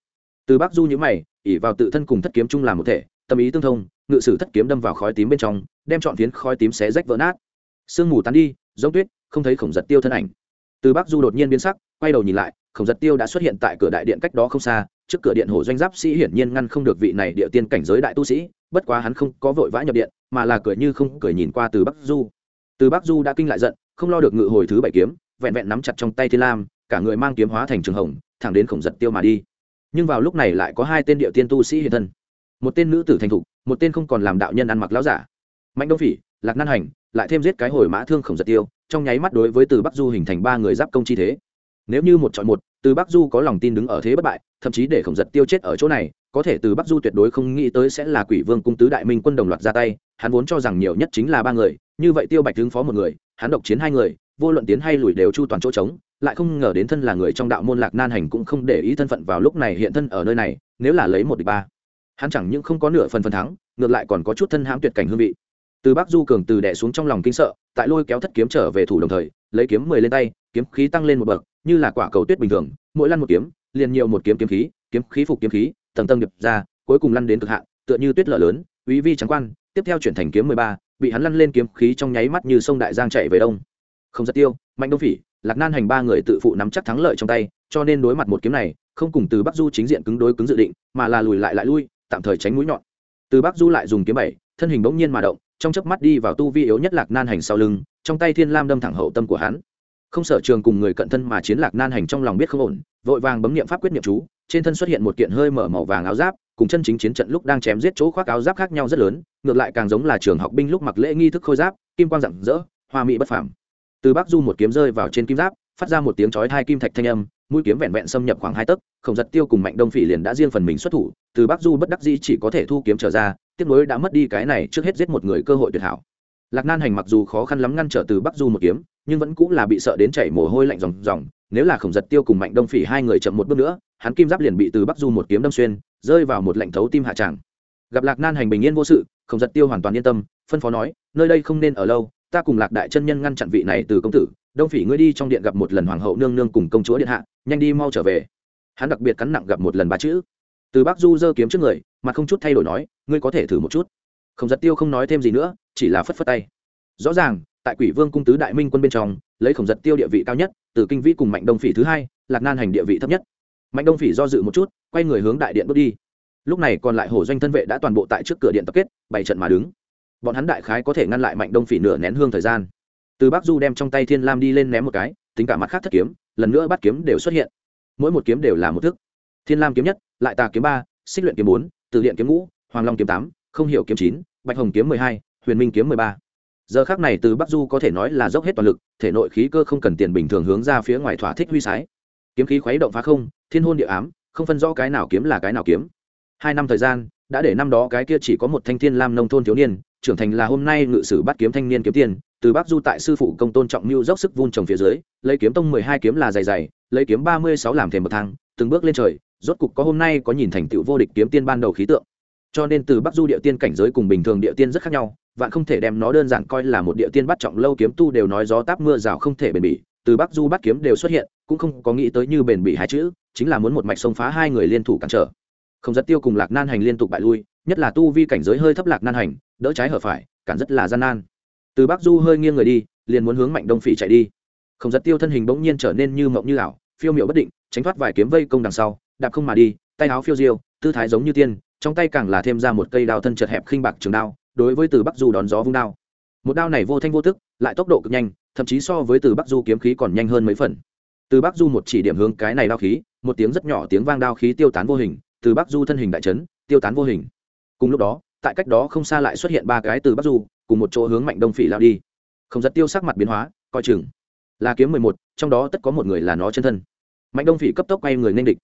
Từ bác du nhữ mày ỉ vào tự thân cùng thất kiếm chung làm một thể, tâm ý tương thông, ngự sử thất kiếm đâm vào khói tím bên trong, đem chọn phiến khói tím xé rách vỡ nát. Sương mù tán đi, giống tuyết, không thấy khổng giật tiêu thân ảnh từ bắc du đột nhiên biến sắc, quay đầu nhìn lại, khổng giật tiêu đã xuất hiện tại cửa đại điện cách đó không xa, trước cửa điện hồ doanh giáp sĩ hiển nhiên ngăn không được vị này địa tiên cảnh giới đại tu sĩ, bất quá hắn không có vội vã nhập điện, mà là cười như không cười nhìn qua từ bắc du. Từ bắc du đã kinh lại giận, không lo được ngự hồi thứ bảy kiếm, vẹn vẹn nắm chặt trong tay thiên lam, cả người mang kiếm hóa thành trường hồng, thẳng đến khổng giật tiêu mà đi. Nhưng vào lúc này lại có hai tên địa tiên tu sĩ hiện thân. Một tên nữ tử thành thục, một tên không còn làm đạo nhân ăn mặc lão giả. Mạnh đông phỉ lạc nan hành, lại thêm giết cái hồi mã thương khổng giật tiêu, trong nháy mắt đối với từ bắc du hình thành ba người giáp công chi thế. Nếu như một chọn một, từ bắc du có lòng tin đứng ở thế bất bại, thậm chí để khổng giật tiêu chết ở chỗ này, có thể từ bắc du tuyệt đối không nghĩ tới sẽ là quỷ vương cung tứ đại minh quân đồng loạt ra tay, hắn vốn cho rằng nhiều nhất chính là ba người, như vậy tiêu bạch ứng phó một người, hắn độc chiến hai người, vô luận tiến hay lùi đều chu toàn chỗ trống, lại không ngờ đến thân là người trong đạo môn lạc nan hành cũng không để ý thân phận vào lúc này hiện thân ở nơi này, nếu là lấy một địch ba, hắn chẳng những không có nửa phần phần thắng, ngược lại còn có chút thân hãm tuyệt cảnh hương vị từ bắc du cường từ đẻ xuống trong lòng kinh sợ, tại lôi kéo thất kiếm trở về thủ đồng thời, lấy kiếm mười lên tay, kiếm khí tăng lên một bậc, như là quả cầu tuyết bình thường, mỗi lăn một kiếm, liền nhiều một kiếm kiếm khí kiếm khí phục kiếm khí, tầng tầng điệp ra, cuối cùng lăn đến cực hạn, tựa như tuyết lở lớn, uy vi trắng quan, tiếp theo chuyển thành kiếm mười ba, bị hắn lăn lên kiếm khí trong nháy mắt như sông đại giang chạy về đông. Không giật tiêu, mạnh đông phỉ, lạc nan hành ba người tự phụ nắm chắc thắng lợi trong tay, cho nên đối mặt một kiếm này, không cùng từ bắc du chính diện cứng đối cứng dự định, mà là lùi lại lại lui, tạm thời tránh mũi nhọn. Từ bắc du lại dùng kiếm bảy, thân hình bỗng nhiên mà động trong chớp mắt đi vào tu vi yếu nhất lạc nan hành sau lưng, trong tay thiên lam đâm thẳng hậu tâm của hắn. Không sở trường cùng người cận thân mà chiến lạc nan hành trong lòng biết không ổn, vội vàng bấm niệm pháp quyết niệm chú, trên thân xuất hiện một kiện hơi mở màu vàng áo giáp, cùng chân chính chiến trận lúc đang chém giết chỗ khoác áo giáp khác nhau rất lớn, ngược lại càng giống là trường học binh lúc mặc lễ nghi thức khôi giáp, kim quang rạng rỡ, hoa mỹ bất phàm. Từ bắc du một kiếm rơi vào trên kim giáp, phát ra một tiếng chói hai kim thạch thanh âm, mũi kiếm vẹn vẹn xâm nhập khoảng hai tấc, không giật tiêu cùng mạnh đông phỉ liền đã riêng phần mình xuất thủ, từ bắc du bất đắc dĩ chỉ có thể thu kiếm trở ra tiếc nuối đã mất đi cái này trước hết giết một người cơ hội tuyệt hảo. Lạc nan hành mặc dù khó khăn lắm ngăn trở từ bắc du một kiếm, nhưng vẫn cũng là bị sợ đến chảy mồ hôi lạnh ròng ròng. Nếu là khổng giật tiêu cùng mạnh đông phỉ hai người chậm một bước nữa, hắn kim giáp liền bị từ bắc du một kiếm đâm xuyên, rơi vào một lạnh thấu tim hạ tràng. Gặp lạc nan hành bình yên vô sự, khổng giật tiêu hoàn toàn yên tâm, phân phó nói, nơi đây không nên ở lâu, ta cùng lạc đại chân nhân ngăn chặn vị này từ công tử, đông phỉ ngươi đi trong điện gặp một lần hoàng hậu nương nương cùng công chúa điện hạ, nhanh đi mau trở về. Hắn đặc biệt cắn nặng gặp một lần ba chữ. Từ bắc du giơ kiếm trước người mà không chút thay đổi nói, ngươi có thể thử một chút. Không giật tiêu không nói thêm gì nữa, chỉ là phất phất tay. Rõ ràng, tại quỷ vương cung tứ đại minh quân bên trong, lấy khổng giật tiêu địa vị cao nhất, từ kinh vĩ cùng mạnh đông phỉ thứ hai, lạc nan hành địa vị thấp nhất. Mạnh đông phỉ do dự một chút, quay người hướng đại điện bước đi. Lúc này còn lại hổ doanh thân vệ đã toàn bộ tại trước cửa điện tập kết bảy trận mà đứng. Bọn hắn đại khái có thể ngăn lại mạnh đông phỉ nửa nén hương thời gian. Từ bắc du đem trong tay thiên lam đi lên ném một cái, tính cả mặt khác thất kiếm, lần nữa bắt kiếm đều xuất hiện. Mỗi một kiếm đều là một thức. Thiên lam kiếm nhất, lại tà kiếm ba, xích luyện kiếm bốn từ điện kiếm ngũ, hoàng long kiếm tám, không hiểu kiếm chín, bạch hồng kiếm mười hai, huyền minh kiếm mười ba. Giờ khác này từ bắc du có thể nói là dốc hết toàn lực, thể nội khí cơ không cần tiền bình thường hướng ra phía ngoài thỏa thích huy sái. Kiếm khí khuấy động phá không, thiên hôn địa ám, không phân rõ cái nào kiếm là cái nào kiếm. Hai năm thời gian, đã để năm đó cái kia chỉ có một thanh thiên lam nông thôn thiếu niên, trưởng thành là hôm nay ngự sử bắt kiếm thanh niên kiếm tiền. Từ bắc du tại sư phụ công tôn trọng mưu dốc sức vun trồng phía dưới, lấy kiếm tông mười hai kiếm là dày dày, lấy kiếm ba mươi sáu làm thềm bậc thang, từng bước lên trời rốt cục có hôm nay có nhìn thành tựu vô địch kiếm tiên ban đầu khí tượng. Cho nên từ bắc du địa tiên cảnh giới cùng bình thường địa tiên rất khác nhau, vạn không thể đem nó đơn giản coi là một địa tiên bắt trọng lâu kiếm tu đều nói gió táp mưa rào không thể bền bỉ, từ bắc du bắt kiếm đều xuất hiện, cũng không có nghĩ tới như bền bỉ hai chữ, chính là muốn một mạch sông phá hai người liên thủ cản trở. Không rất tiêu cùng lạc nan hành liên tục bại lui, nhất là tu vi cảnh giới hơi thấp lạc nan hành, đỡ trái hở phải, cản rất là gian nan. Từ bắc du hơi nghiêng người đi, liền muốn hướng mạnh đông phỉ chạy đi. Không rất tiêu thân hình bỗng nhiên trở nên như mộng như ảo, phiêu miệu bất định, tránh thoát vài kiếm vây công đằng sau đạp không mà đi, tay áo phiêu diêu, tư thái giống như tiên, trong tay càng là thêm ra một cây đao thân chật hẹp khinh bạc trường đao, đối với từ bắc du đón gió vung đao. Một đao này vô thanh vô tức, lại tốc độ cực nhanh, thậm chí so với từ bắc du kiếm khí còn nhanh hơn mấy phần. Từ bắc du một chỉ điểm hướng cái này đao khí, một tiếng rất nhỏ tiếng vang đao khí tiêu tán vô hình, từ bắc du thân hình đại trấn tiêu tán vô hình. Cùng lúc đó, tại cách đó không xa lại xuất hiện ba cái từ bắc du, cùng một chỗ hướng mạnh đông phỉ lao đi. Không giật tiêu sắc mặt biến hóa, coi chừng là kiếm mười một, trong đó tất có một người là nó chân thân. Mạnh đông phỉ cấp tốc quay người nên địch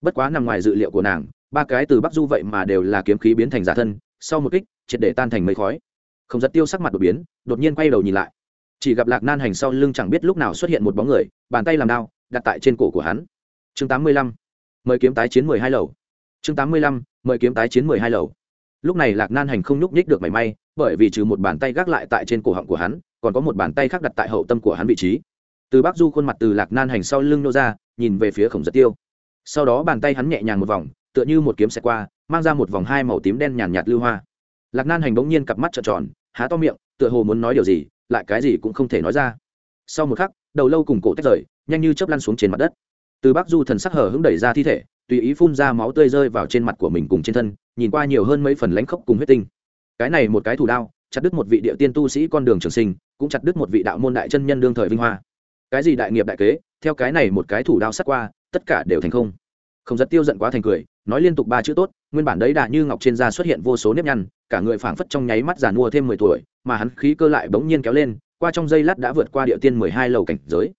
bất quá nằm ngoài dự liệu của nàng, ba cái từ bắc du vậy mà đều là kiếm khí biến thành giả thân, sau một kích, triệt để tan thành mây khói. Không giật tiêu sắc mặt đột biến, đột nhiên quay đầu nhìn lại. Chỉ gặp lạc nan hành sau lưng chẳng biết lúc nào xuất hiện một bóng người, bàn tay làm đao, đặt tại trên cổ của hắn. Chương tám mươi lăm, mời kiếm tái chiến mười hai lầu. Chương tám mươi lăm, mời kiếm tái chiến mười hai lầu. Lúc này lạc nan hành không nhúc nhích được mảy may, bởi vì trừ một bàn tay gác lại tại trên cổ họng của hắn, còn có một bàn tay khác đặt tại hậu tâm của hắn vị trí. Từ bắc du khuôn mặt từ lạc nan hành sau lưng nô ra, nhìn về phía khổng giật tiêu sau đó bàn tay hắn nhẹ nhàng một vòng, tựa như một kiếm xẹt qua, mang ra một vòng hai màu tím đen nhàn nhạt lưu hoa. Lạc nan hành bỗng nhiên cặp mắt trợn tròn, há to miệng, tựa hồ muốn nói điều gì, lại cái gì cũng không thể nói ra. Sau một khắc, đầu lâu cùng cổ tách rời, nhanh như chớp lăn xuống trên mặt đất. Từ bắc du thần sắc hở hứng đẩy ra thi thể, tùy ý phun ra máu tươi rơi vào trên mặt của mình cùng trên thân, nhìn qua nhiều hơn mấy phần lãnh khốc cùng huyết tinh. Cái này một cái thủ đao, chặt đứt một vị địa tiên tu sĩ con đường trường sinh, cũng chặt đứt một vị đạo môn đại chân nhân đương thời vinh hoa. Cái gì đại nghiệp đại kế, theo cái này một cái thủ đao sắt qua tất cả đều thành không. Không giật tiêu giận quá thành cười, nói liên tục ba chữ tốt, nguyên bản đấy đà như ngọc trên da xuất hiện vô số nếp nhăn, cả người phảng phất trong nháy mắt giàn mua thêm mười tuổi, mà hắn khí cơ lại bỗng nhiên kéo lên, qua trong giây lát đã vượt qua địa tiên mười hai lầu cảnh giới.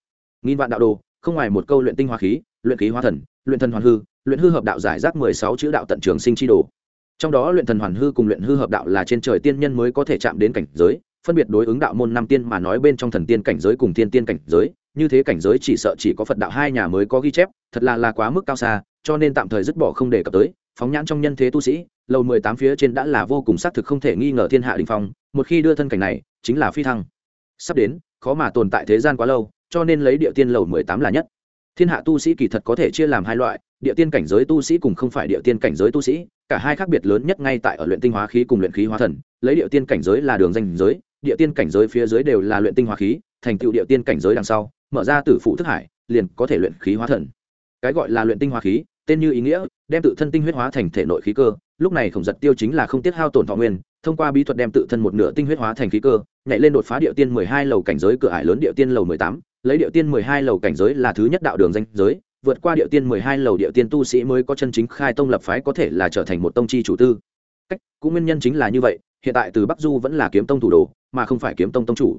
Nghìn vạn đạo đồ, không ngoài một câu luyện tinh hoa khí, luyện khí hóa thần, luyện thần hoàn hư, luyện hư hợp đạo giải rác mười sáu chữ đạo tận trường sinh chi đồ. Trong đó luyện thần hoàn hư cùng luyện hư hợp đạo là trên trời tiên nhân mới có thể chạm đến cảnh giới, phân biệt đối ứng đạo môn năm tiên mà nói bên trong thần tiên cảnh giới cùng tiên tiên cảnh giới như thế cảnh giới chỉ sợ chỉ có phật đạo hai nhà mới có ghi chép, thật là là quá mức cao xa, cho nên tạm thời dứt bỏ không đề cập tới, phóng nhãn trong nhân thế tu sĩ, lầu mười tám phía trên đã là vô cùng xác thực không thể nghi ngờ thiên hạ đình phong, một khi đưa thân cảnh này, chính là phi thăng. Sắp đến, khó mà tồn tại thế gian quá lâu, cho nên lấy địa tiên lầu mười tám là nhất. Thiên hạ tu sĩ kỳ thật có thể chia làm hai loại, địa tiên cảnh giới tu sĩ cùng không phải địa tiên cảnh giới tu sĩ, cả hai khác biệt lớn nhất ngay tại ở luyện tinh hóa khí cùng luyện khí hóa thần, lấy địa tiên cảnh giới là đường danh giới, địa tiên cảnh giới phía dưới đều là luyện tinh hóa khí, thành tựu địa tiên cảnh giới đằng sau mở ra tử phụ thức hải, liền có thể luyện khí hóa thần. Cái gọi là luyện tinh hóa khí, tên như ý nghĩa, đem tự thân tinh huyết hóa thành thể nội khí cơ. Lúc này khổng giật tiêu chính là không tiết hao tổn thọ nguyên, thông qua bí thuật đem tự thân một nửa tinh huyết hóa thành khí cơ, nhảy lên đột phá địa tiên mười hai lầu cảnh giới cửa ải lớn địa tiên lầu mười tám, lấy địa tiên mười hai lầu cảnh giới là thứ nhất đạo đường danh giới, vượt qua địa tiên mười hai lầu địa tiên tu sĩ mới có chân chính khai tông lập phái có thể là trở thành một tông chi chủ tư. Cách, cũng nguyên nhân chính là như vậy, hiện tại từ bắc du vẫn là kiếm tông thủ đồ, mà không phải kiếm tông tông chủ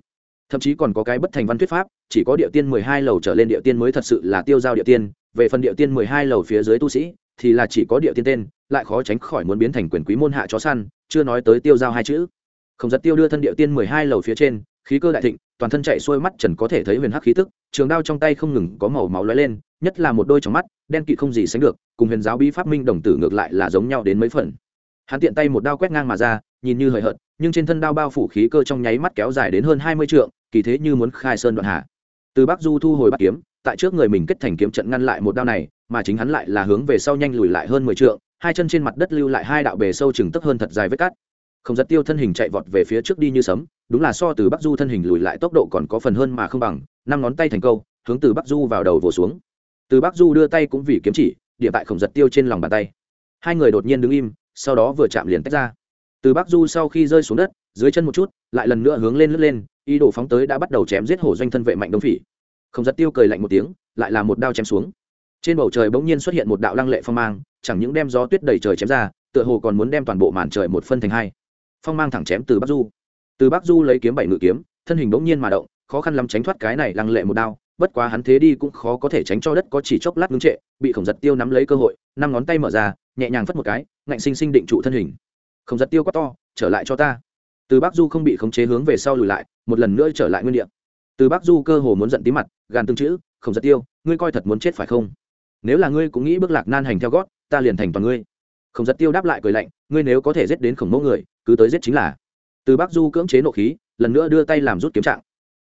thậm chí còn có cái bất thành văn thuyết pháp, chỉ có địa tiên mười hai lầu trở lên địa tiên mới thật sự là tiêu giao địa tiên, về phần địa tiên mười hai lầu phía dưới tu sĩ, thì là chỉ có địa tiên tên, lại khó tránh khỏi muốn biến thành quyền quý môn hạ chó săn, chưa nói tới tiêu giao hai chữ. Không giật tiêu đưa thân địa tiên mười hai lầu phía trên, khí cơ đại thịnh, toàn thân chạy xuôi mắt trần có thể thấy huyền hắc khí tức, trường đao trong tay không ngừng có màu máu lóe lên, nhất là một đôi trong mắt, đen kỵ không gì sánh được, cùng huyền giáo bí pháp minh đồng tử ngược lại là giống nhau đến mấy phần. Hắn tiện tay một đao quét ngang mà ra, nhìn như hời hợt, nhưng trên thân đao bao phủ khí cơ trong nháy mắt kéo dài đến hơn hai mươi trượng kỳ thế như muốn khai sơn đoạn hạ từ bắc du thu hồi bắt kiếm, tại trước người mình kết thành kiếm trận ngăn lại một đao này, mà chính hắn lại là hướng về sau nhanh lùi lại hơn mười trượng, hai chân trên mặt đất lưu lại hai đạo bề sâu chừng tấp hơn thật dài vết cắt không giật tiêu thân hình chạy vọt về phía trước đi như sấm, đúng là so từ bắc du thân hình lùi lại tốc độ còn có phần hơn mà không bằng, năm ngón tay thành câu, hướng từ bắc du vào đầu vồ xuống. Từ bắc du đưa tay cũng vì kiếm chỉ địa tại khổng giật tiêu trên lòng bàn tay. Hai người đột nhiên đứng im, sau đó vừa chạm liền tách ra. Từ bắc du sau khi rơi xuống đất, dưới chân một chút, lại lần nữa hướng lên lướt lên ý đồ phóng tới đã bắt đầu chém giết hổ doanh thân vệ mạnh đông phỉ. Không giật tiêu cười lạnh một tiếng, lại là một đao chém xuống. Trên bầu trời bỗng nhiên xuất hiện một đạo lăng lệ phong mang, chẳng những đem gió tuyết đầy trời chém ra, tựa hồ còn muốn đem toàn bộ màn trời một phân thành hai. Phong mang thẳng chém từ bắc du. Từ bắc du lấy kiếm bảy ngự kiếm, thân hình bỗng nhiên mà động, khó khăn lắm tránh thoát cái này lăng lệ một đao, bất quá hắn thế đi cũng khó có thể tránh cho đất có chỉ chốc lát ngưng trệ, bị khổng giật tiêu nắm lấy cơ hội, năm ngón tay mở ra, nhẹ nhàng phất một cái, ngạnh sinh sinh định trụ thân hình. Khổng giật tiêu quá to, trở lại cho ta. Từ bắc du không bị khống chế hướng về sau lùi lại một lần nữa trở lại nguyên địa. từ bắc du cơ hồ muốn giận tí mặt, gàn tương chữ không giật tiêu, ngươi coi thật muốn chết phải không? Nếu là ngươi cũng nghĩ bước lạc nan hành theo gót, ta liền thành toàn ngươi. Không giật tiêu đáp lại cười lạnh, ngươi nếu có thể giết đến khổng mẫu người, cứ tới giết chính là. Từ bắc du cưỡng chế nộ khí, lần nữa đưa tay làm rút kiếm trạng.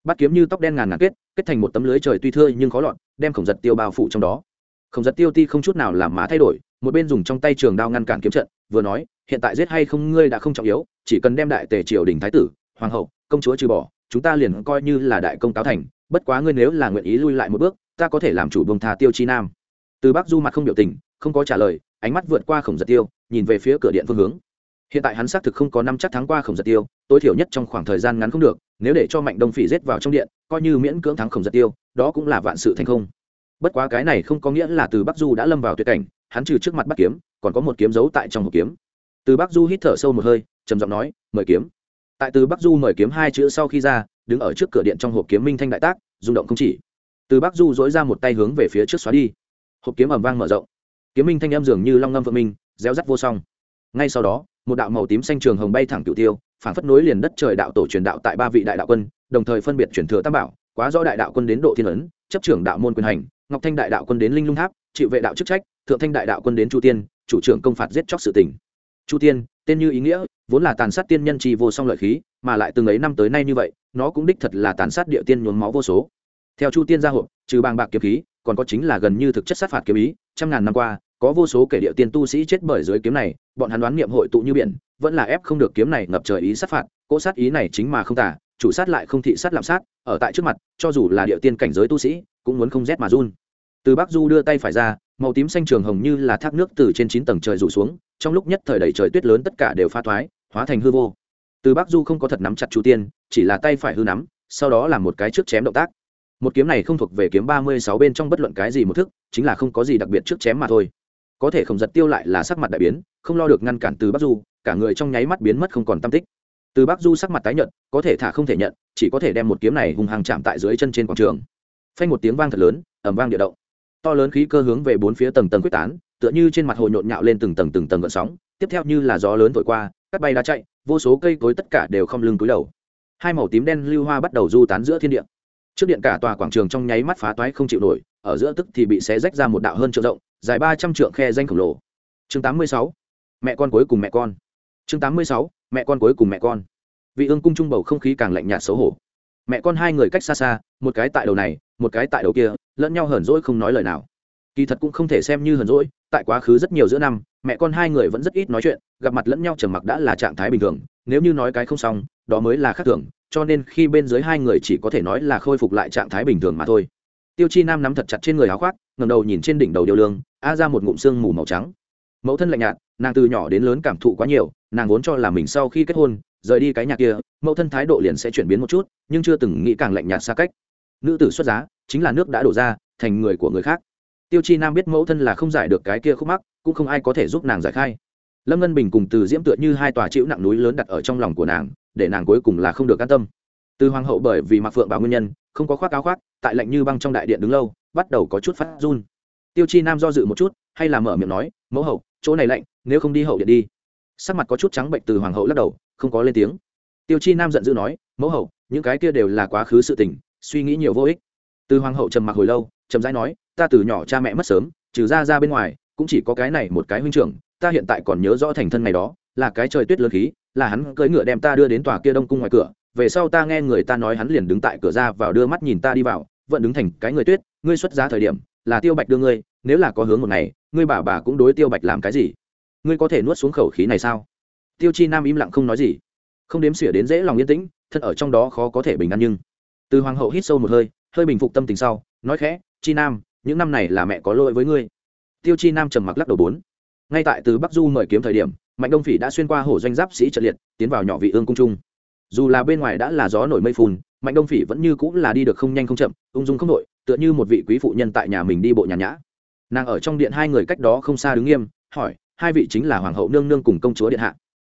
Bắt kiếm như tóc đen ngàn ngàn kết kết thành một tấm lưới trời tuy thưa nhưng khó lọt, đem khổng giật tiêu bao phủ trong đó. Khổng giật tiêu ti không chút nào làm má thay đổi, một bên dùng trong tay trường đao ngăn cản kiếm trận, vừa nói, hiện tại giết hay không ngươi đã không trọng yếu, chỉ cần đem đại tề triều đình thái tử, hoàng hậu công chúa trừ bỏ, chúng ta liền coi như là đại công táo thành, bất quá ngươi nếu là nguyện ý lui lại một bước, ta có thể làm chủ bông tha tiêu chi nam. Từ bắc du mặt không biểu tình, không có trả lời, ánh mắt vượt qua khổng giật tiêu, nhìn về phía cửa điện phương hướng. Hiện tại hắn xác thực không có năm chắc thắng qua khổng giật tiêu, tối thiểu nhất trong khoảng thời gian ngắn không được, nếu để cho mạnh đông phỉ rết vào trong điện, coi như miễn cưỡng thắng khổng giật tiêu, đó cũng là vạn sự thành không. Bất quá cái này không có nghĩa là từ bắc du đã lâm vào tuyệt cảnh, hắn trừ trước mặt bắt kiếm, còn có một kiếm giấu tại trong hộp kiếm. Từ bắc du hít thở sâu một hơi, trầm giọng nói, mời kiếm tại từ bắc du mời kiếm hai chữ sau khi ra, đứng ở trước cửa điện trong hộp kiếm minh thanh đại tác, rung động không chỉ. Từ bắc du dối ra một tay hướng về phía trước xóa đi. Hộp kiếm ẩm vang mở rộng. Kiếm minh thanh em dường như long ngâm vợ minh, réo rắt vô song. Ngay sau đó, một đạo màu tím xanh trường hồng bay thẳng cửu tiêu phản phất nối liền đất trời đạo tổ truyền đạo tại ba vị đại đạo quân, đồng thời phân biệt chuyển thừa tam bảo, quá rõ đại đạo quân đến độ thiên ấn, chấp trưởng đạo môn quyền hành, ngọc thanh đại đạo quân đến linh lung tháp, chịu vệ đạo chức trách, thượng thanh đại đạo quân đến chu tiên, chủ trưởng công phạt giết chóc sự tỉnh chu tiên, tên như ý nghĩa vốn là tàn sát tiên nhân trì vô song lợi khí, mà lại từng ấy năm tới nay như vậy, nó cũng đích thật là tàn sát địa tiên nhuốm máu vô số. Theo chu tiên gia hộp trừ bàng bạc kiếm khí, còn có chính là gần như thực chất sát phạt kiếm ý, trăm ngàn năm qua, có vô số kẻ địa tiên tu sĩ chết bởi dưới kiếm này, bọn hắn đoán niệm hội tụ như biển, vẫn là ép không được kiếm này ngập trời ý sát phạt cỗ sát ý này chính mà không tả, chủ sát lại không thị sát lạm sát, ở tại trước mặt, cho dù là địa tiên cảnh giới tu sĩ, cũng muốn không rét mà run. Từ bắc du đưa tay phải ra màu tím xanh trường hồng như là thác nước từ trên chín tầng trời rủ xuống, trong lúc nhất thời đầy trời tuyết lớn tất cả đều pha thoái, hóa thành hư vô. Từ bắc du không có thật nắm chặt chu tiên, chỉ là tay phải hư nắm, sau đó là một cái trước chém động tác. Một kiếm này không thuộc về kiếm ba mươi sáu bên trong bất luận cái gì một thức, chính là không có gì đặc biệt trước chém mà thôi. Có thể không giật tiêu lại là sắc mặt đại biến, không lo được ngăn cản từ bắc du, cả người trong nháy mắt biến mất không còn tam tích. Từ bắc du sắc mặt tái nhận có thể thả không thể nhận, chỉ có thể đem một kiếm này hùng hàng chạm tại dưới chân trên quảng trường. Phanh một tiếng vang thật lớn ẩm vang địa động to lớn khí cơ hướng về bốn phía tầng tầng quyết tán, tựa như trên mặt hồ nhộn nhạo lên từng tầng từng tầng gợn sóng, tiếp theo như là gió lớn thổi qua cắt bay đá chạy, vô số cây cối tất cả đều không lưng túi đầu. Hai màu tím đen lưu hoa bắt đầu du tán giữa thiên địa. Trước điện cả tòa quảng trường trong nháy mắt phá toái không chịu nổi, ở giữa tức thì bị xé rách ra một đạo hơn trượng rộng, dài ba trăm trượng khe danh khổng lồ. Chương tám mươi sáu, mẹ con cuối cùng mẹ con. Chương tám mươi sáu, mẹ con cuối cùng mẹ con. Vị ương cung trung bầu không khí càng lạnh nhạt xấu hổ. Mẹ con hai người cách xa xa, một cái tại đầu này một cái tại đầu kia, lẫn nhau hờn dỗi không nói lời nào. Kỳ thật cũng không thể xem như hờn dỗi, tại quá khứ rất nhiều giữa năm, mẹ con hai người vẫn rất ít nói chuyện, gặp mặt lẫn nhau trầm mặc đã là trạng thái bình thường, nếu như nói cái không xong, đó mới là khác thường, cho nên khi bên dưới hai người chỉ có thể nói là khôi phục lại trạng thái bình thường mà thôi. Tiêu chi nam nắm thật chặt trên người áo khoác ngầm đầu nhìn trên đỉnh đầu điêu lương, a ra một ngụm xương mù màu trắng. Mẫu thân lạnh nhạt, nàng từ nhỏ đến lớn cảm thụ quá nhiều, nàng vốn cho là mình sau khi kết hôn, rời đi cái nhà kia, mẫu thân thái độ liền sẽ chuyển biến một chút, nhưng chưa từng nghĩ càng lạnh nhạt xa cách nữ tử xuất giá, chính là nước đã đổ ra, thành người của người khác. Tiêu chi nam biết mẫu thân là không giải được cái kia khúc mắc, cũng không ai có thể giúp nàng giải khai. Lâm ngân bình cùng từ diễm tựa như hai tòa chịu nặng núi lớn đặt ở trong lòng của nàng, để nàng cuối cùng là không được an tâm. Từ hoàng hậu bởi vì mặc phượng bảo nguyên nhân, không có khoác áo khoác, tại lạnh như băng trong đại điện đứng lâu, bắt đầu có chút phát run. Tiêu chi nam do dự một chút, hay là mở miệng nói, mẫu hậu, chỗ này lạnh, nếu không đi hậu điện đi. Sắc mặt có chút trắng bệnh từ hoàng hậu lắc đầu, không có lên tiếng. Tiêu chi nam giận dữ nói, mẫu hậu, những cái kia đều là quá khứ sự tình suy nghĩ nhiều vô ích. Từ hoàng hậu trầm mặc hồi lâu trầm rãi nói, ta từ nhỏ cha mẹ mất sớm, trừ ra ra bên ngoài, cũng chỉ có cái này một cái huynh trưởng, ta hiện tại còn nhớ rõ thành thân ngày đó, là cái trời tuyết lớn khí, là hắn cưỡi ngựa đem ta đưa đến tòa kia đông cung ngoài cửa, về sau ta nghe người ta nói hắn liền đứng tại cửa ra vào đưa mắt nhìn ta đi vào, vẫn đứng thành cái người tuyết, ngươi xuất giá thời điểm, là tiêu bạch đưa ngươi, nếu là có hướng một ngày, ngươi bà bà cũng đối tiêu bạch làm cái gì? Ngươi có thể nuốt xuống khẩu khí này sao? Tiêu chi nam im lặng không nói gì. Không đếm xỉa đến dễ lòng yên tĩnh, thân ở trong đó khó có thể bình an nhưng từ hoàng hậu hít sâu một hơi hơi bình phục tâm tình sau, nói khẽ, chi nam, những năm này là mẹ có lỗi với ngươi. Tiêu chi nam trầm mặc lắc đầu bốn. Ngay tại từ bắc du mời kiếm thời điểm, mạnh đông phỉ đã xuyên qua Hổ doanh giáp sĩ trận liệt, tiến vào nhỏ vị ương cung trung. Dù là bên ngoài đã là gió nổi mây phun mạnh đông phỉ vẫn như cũng là đi được không nhanh không chậm, ung dung không đội tựa như một vị quý phụ nhân tại nhà mình đi bộ nhà nhã. Nàng ở trong điện hai người cách đó không xa đứng nghiêm, hỏi, hai vị chính là hoàng hậu nương nương cùng công chúa điện hạ?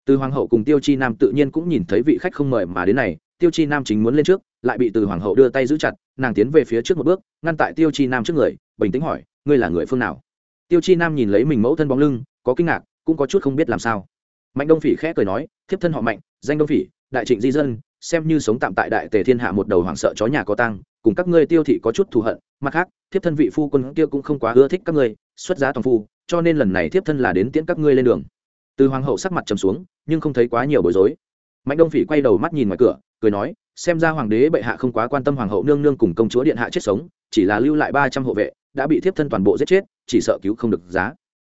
Từ hoàng hậu cùng tiêu chi nam tự nhiên cũng nhìn thấy vị khách không mời mà đến này, tiêu chi nam chính muốn lên trước lại bị từ hoàng hậu đưa tay giữ chặt, nàng tiến về phía trước một bước, ngăn tại tiêu chi nam trước người, bình tĩnh hỏi, ngươi là người phương nào? Tiêu chi nam nhìn lấy mình mẫu thân bóng lưng, có kinh ngạc, cũng có chút không biết làm sao. Mạnh đông phỉ khẽ cười nói, thiếp thân họ mạnh, danh đông phỉ, đại trịnh di dân, xem như sống tạm tại đại tề thiên hạ một đầu hoảng sợ chó nhà có tăng cùng các ngươi tiêu thị có chút thù hận, mặt khác, thiếp thân vị phu quân kia cũng không quá ưa thích các ngươi, xuất giá toàn phu, cho nên lần này thiếp thân là đến tiễn các ngươi lên đường. Từ hoàng hậu sắc mặt trầm xuống, nhưng không thấy quá nhiều bối rối. Mạnh đông phỉ quay đầu mắt nhìn ngoài cửa cười nói, xem ra hoàng đế bệ hạ không quá quan tâm hoàng hậu nương nương cùng công chúa điện hạ chết sống, chỉ là lưu lại ba trăm hộ vệ, đã bị thiếp thân toàn bộ giết chết, chỉ sợ cứu không được giá.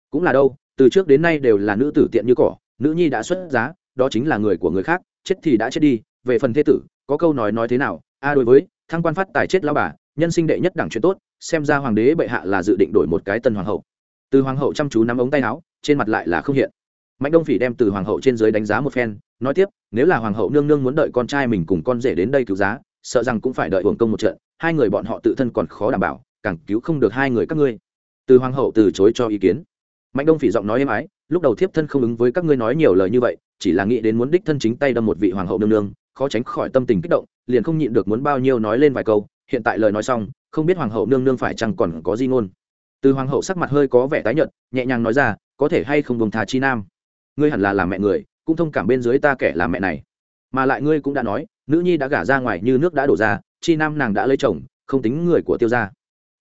Cũng là đâu, từ trước đến nay đều là nữ tử tiện như cỏ, nữ nhi đã xuất giá, đó chính là người của người khác, chết thì đã chết đi, về phần thế tử, có câu nói nói thế nào, a à đối với, thăng quan phát tài chết lao bà, nhân sinh đệ nhất đẳng chuyện tốt, xem ra hoàng đế bệ hạ là dự định đổi một cái tân hoàng hậu. Từ hoàng hậu chăm chú nắm ống tay áo, trên mặt lại là không hiện mạnh đông phỉ đem từ hoàng hậu trên dưới đánh giá một phen, nói tiếp, nếu là hoàng hậu nương nương muốn đợi con trai mình cùng con rể đến đây cứu giá, sợ rằng cũng phải đợi hưởng công một trận, hai người bọn họ tự thân còn khó đảm bảo, càng cứu không được hai người các ngươi. Từ hoàng hậu từ chối cho ý kiến. Mạnh đông phỉ giọng nói êm ái, lúc đầu thiếp thân không ứng với các ngươi nói nhiều lời như vậy, chỉ là nghĩ đến muốn đích thân chính tay đâm một vị hoàng hậu nương nương, khó tránh khỏi tâm tình kích động, liền không nhịn được muốn bao nhiêu nói lên vài câu, hiện tại lời nói xong, không biết hoàng hậu nương nương phải chăng còn có gì ngôn. Từ hoàng hậu sắc mặt hơi có vẻ tái nhợt, nhẹ nhàng nói ra, có thể hay không buông thà chi nam ngươi hẳn là làm mẹ người, cũng thông cảm bên dưới ta kẻ làm mẹ này. Mà lại ngươi cũng đã nói, nữ nhi đã gả ra ngoài như nước đã đổ ra, chi nam nàng đã lấy chồng, không tính người của tiêu gia.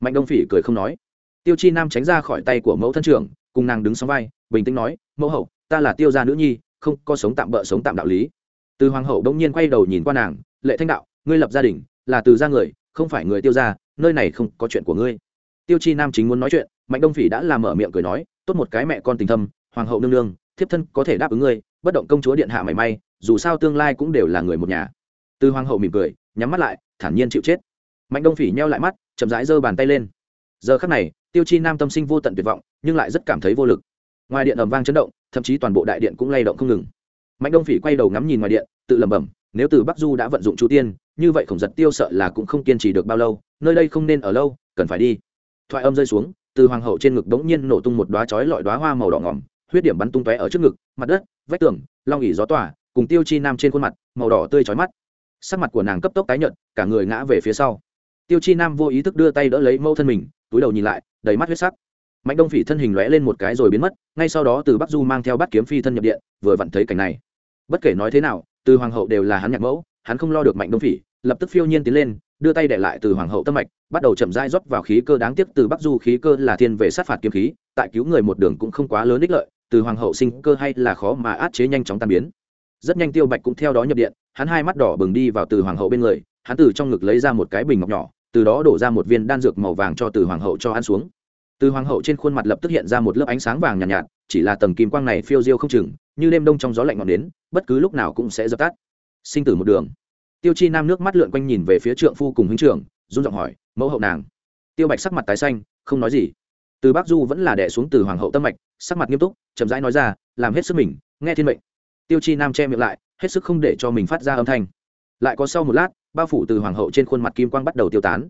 Mạnh đông phỉ cười không nói. Tiêu chi nam tránh ra khỏi tay của mẫu thân trưởng, cùng nàng đứng sóng vai, bình tĩnh nói, mẫu hậu, ta là tiêu gia nữ nhi, không có sống tạm bỡ sống tạm đạo lý. Từ hoàng hậu đông nhiên quay đầu nhìn qua nàng, lệ thanh đạo, ngươi lập gia đình, là từ gia người, không phải người tiêu gia, nơi này không có chuyện của ngươi. Tiêu chi nam chính muốn nói chuyện, mạnh đông phỉ đã làm mở miệng cười nói, tốt một cái mẹ con tình thâm, hoàng hậu nương nương thiếp thân có thể đáp ứng ngươi, bất động công chúa điện hạ mảy may, dù sao tương lai cũng đều là người một nhà. Từ hoàng hậu mỉm cười, nhắm mắt lại, thản nhiên chịu chết. Mạnh đông phỉ nheo lại mắt, chậm rãi giơ bàn tay lên. Giờ khắc này, tiêu chi nam tâm sinh vô tận tuyệt vọng, nhưng lại rất cảm thấy vô lực. Ngoài điện ầm vang chấn động, thậm chí toàn bộ đại điện cũng lay động không ngừng. Mạnh đông phỉ quay đầu ngắm nhìn ngoài điện, tự lẩm bẩm, nếu từ bắc du đã vận dụng chú tiên, như vậy khổng giật tiêu sợ là cũng không kiên trì được bao lâu, nơi đây không nên ở lâu, cần phải đi. Thoại âm rơi xuống, từ hoàng hậu trên ngực đống nhiên nổ tung một đoá chói lọi đoá hoa màu đỏ ngỏm huyết điểm bắn tung tóe ở trước ngực, mặt đất, vách tường, long ỉ gió tỏa, cùng tiêu chi nam trên khuôn mặt, màu đỏ tươi chói mắt. Sắc mặt của nàng cấp tốc tái nhợt, cả người ngã về phía sau. Tiêu chi nam vô ý thức đưa tay đỡ lấy mẫu thân mình, túi đầu nhìn lại, đầy mắt huyết sắc. Mạnh đông phỉ thân hình lóe lên một cái rồi biến mất, ngay sau đó từ bắc du mang theo bắt kiếm phi thân nhập điện, vừa vặn thấy cảnh này. Bất kể nói thế nào, từ hoàng hậu đều là hắn nhạc mẫu, hắn không lo được mạnh đông phỉ, lập tức phiêu nhiên tiến lên, đưa tay để lại từ hoàng hậu tâm mạch, bắt đầu chậm rãi rót vào khí cơ đáng tiếc, từ bắc du khí cơ là thiên về sát phạt kiếm khí, tại cứu người một đường cũng không quá lớn ích lợi từ hoàng hậu sinh cơ hay là khó mà át chế nhanh chóng tan biến. Rất nhanh tiêu bạch cũng theo đó nhập điện hắn hai mắt đỏ bừng đi vào từ hoàng hậu bên người hắn từ trong ngực lấy ra một cái bình ngọc nhỏ từ đó đổ ra một viên đan dược màu vàng cho từ hoàng hậu cho ăn xuống. Từ hoàng hậu trên khuôn mặt lập tức hiện ra một lớp ánh sáng vàng nhàn nhạt, nhạt chỉ là tầng kim quang này phiêu diêu không chừng như đêm đông trong gió lạnh ngọn đến bất cứ lúc nào cũng sẽ dập tắt. Sinh tử một đường. Tiêu chi nam nước mắt lượn quanh nhìn về phía trượng phu cùng huynh trưởng run giọng hỏi mẫu hậu nàng? Tiêu bạch sắc mặt tái xanh không nói gì từ bắc du vẫn là đẻ xuống từ hoàng hậu tâm mạch, sắc mặt nghiêm túc, chậm rãi nói ra, làm hết sức mình, nghe thiên mệnh. Tiêu chi nam che miệng lại, hết sức không để cho mình phát ra âm thanh. Lại có sau một lát, bao phủ từ hoàng hậu trên khuôn mặt kim quang bắt đầu tiêu tán.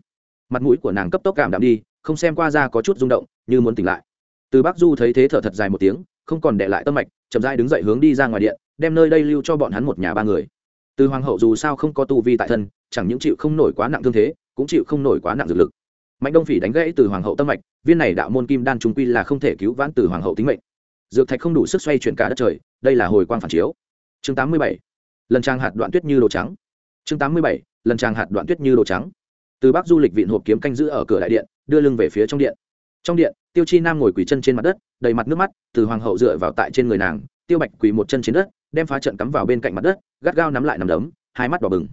Mặt mũi của nàng cấp tốc cảm đạm đi, không xem qua ra có chút rung động, như muốn tỉnh lại. Từ bắc du thấy thế thở thật dài một tiếng, không còn để lại tâm mạch, chậm rãi đứng dậy hướng đi ra ngoài điện, đem nơi đây lưu cho bọn hắn một nhà ba người. Từ hoàng hậu dù sao không có tu vi tại thân, chẳng những chịu không nổi quá nặng thương thế, cũng chịu không nổi quá nặng dược lực mạnh đông phỉ đánh gãy từ hoàng hậu tâm mạch, viên này đạo môn kim đan trung quy là không thể cứu vãn từ hoàng hậu tính mệnh. Dược thạch không đủ sức xoay chuyển cả đất trời, đây là hồi quang phản chiếu. Chương 87. lần trang hạt đoạn tuyết như đồ trắng. Chương 87. lần trang hạt đoạn tuyết như đồ trắng. Từ bắc du lịch vịn hộp kiếm canh giữ ở cửa đại điện, đưa lưng về phía trong điện. Trong điện, tiêu chi nam ngồi quỳ chân trên mặt đất, đầy mặt nước mắt, từ hoàng hậu dựa vào tại trên người nàng, tiêu bạch quỳ một chân trên đất, đem phá trận cắm vào bên cạnh mặt đất, gắt gao nắm lại nằm đấm, hai mắt đỏ bừng.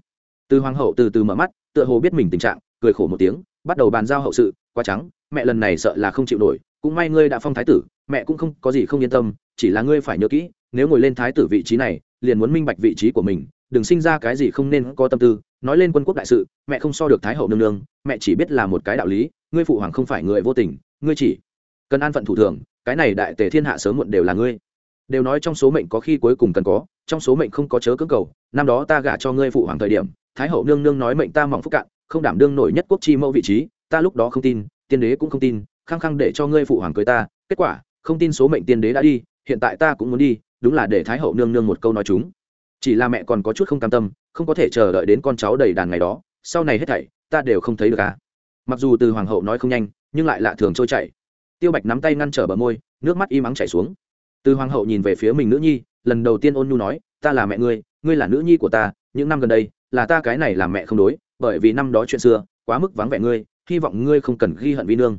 Từ hoàng hậu từ từ mở mắt, tựa hồ biết mình tình trạng, cười khổ một tiếng bắt đầu bàn giao hậu sự, quá trắng, mẹ lần này sợ là không chịu nổi, cũng may ngươi đã phong thái tử, mẹ cũng không có gì không yên tâm, chỉ là ngươi phải nhớ kỹ, nếu ngồi lên thái tử vị trí này, liền muốn minh bạch vị trí của mình, đừng sinh ra cái gì không nên có tâm tư, nói lên quân quốc đại sự, mẹ không so được thái hậu nương nương, mẹ chỉ biết là một cái đạo lý, ngươi phụ hoàng không phải người vô tình, ngươi chỉ cần an phận thủ thường, cái này đại tề thiên hạ sớm muộn đều là ngươi. Đều nói trong số mệnh có khi cuối cùng cần có, trong số mệnh không có chớ cưỡng cầu, năm đó ta gả cho ngươi phụ hoàng thời điểm, thái hậu nương nương nói mệnh ta mỏng phúc cạn không đảm đương nổi nhất quốc chi mẫu vị trí, ta lúc đó không tin, tiên đế cũng không tin, khăng khăng để cho ngươi phụ hoàng cưới ta, kết quả, không tin số mệnh tiên đế đã đi, hiện tại ta cũng muốn đi, đúng là để thái hậu nương nương một câu nói chúng. Chỉ là mẹ còn có chút không cam tâm, không có thể chờ đợi đến con cháu đầy đàn ngày đó, sau này hết thảy, ta đều không thấy được à. Mặc dù từ hoàng hậu nói không nhanh, nhưng lại lạ thường trôi chảy. Tiêu bạch nắm tay ngăn trở bờ môi, nước mắt im ắng chảy xuống. Từ hoàng hậu nhìn về phía mình nữ nhi, lần đầu tiên ôn nhu nói, ta là mẹ ngươi ngươi là nữ nhi của ta, những năm gần đây, là ta cái này làm mẹ không đối bởi vì năm đó chuyện xưa, quá mức vắng vẻ ngươi, hy vọng ngươi không cần ghi hận vi nương.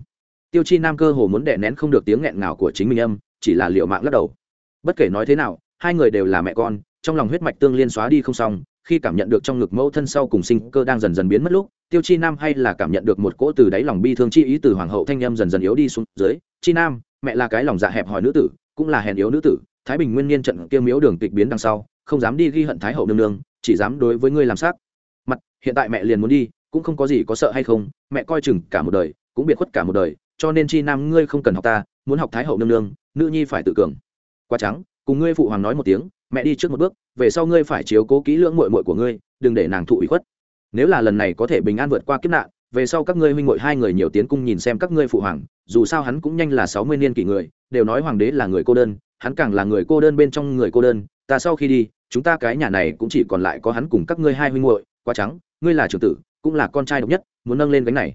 Tiêu chi nam cơ hồ muốn đè nén không được tiếng nghẹn ngào của chính mình âm, chỉ là liệu mạng lắc đầu. Bất kể nói thế nào, hai người đều là mẹ con, trong lòng huyết mạch tương liên xóa đi không xong, khi cảm nhận được trong ngực mẫu thân sau cùng sinh cơ đang dần dần biến mất lúc, tiêu chi nam hay là cảm nhận được một cỗ từ đáy lòng bi thương chi ý từ hoàng hậu thanh em dần dần yếu đi xuống dưới, chi nam, mẹ là cái lòng dạ hẹp hòi nữ tử, cũng là hèn yếu nữ tử, thái bình nguyên niên trận kiêm miếu đường kịch biến đằng sau, không dám đi ghi hận thái hậu nương nương, chỉ dám đối với ngươi làm sắc hiện tại mẹ liền muốn đi, cũng không có gì có sợ hay không, mẹ coi chừng cả một đời, cũng biệt khuất cả một đời, cho nên chi nam ngươi không cần học ta, muốn học thái hậu nương nương, nữ nhi phải tự cường. Quá trắng, cùng ngươi phụ hoàng nói một tiếng, mẹ đi trước một bước, về sau ngươi phải chiếu cố kỹ lưỡng mội mội của ngươi, đừng để nàng thụ ủy khuất. Nếu là lần này có thể bình an vượt qua kiếp nạn, về sau các ngươi huynh mội hai người nhiều tiến cung nhìn xem các ngươi phụ hoàng, dù sao hắn cũng nhanh là sáu mươi niên kỷ người, đều nói hoàng đế là người cô đơn, hắn càng là người cô đơn bên trong người cô đơn, ta sau khi đi, chúng ta cái nhà này cũng chỉ còn lại có hắn cùng các ngươi hai huynh muội quá trắng, ngươi là trưởng tử, cũng là con trai độc nhất, muốn nâng lên gánh này.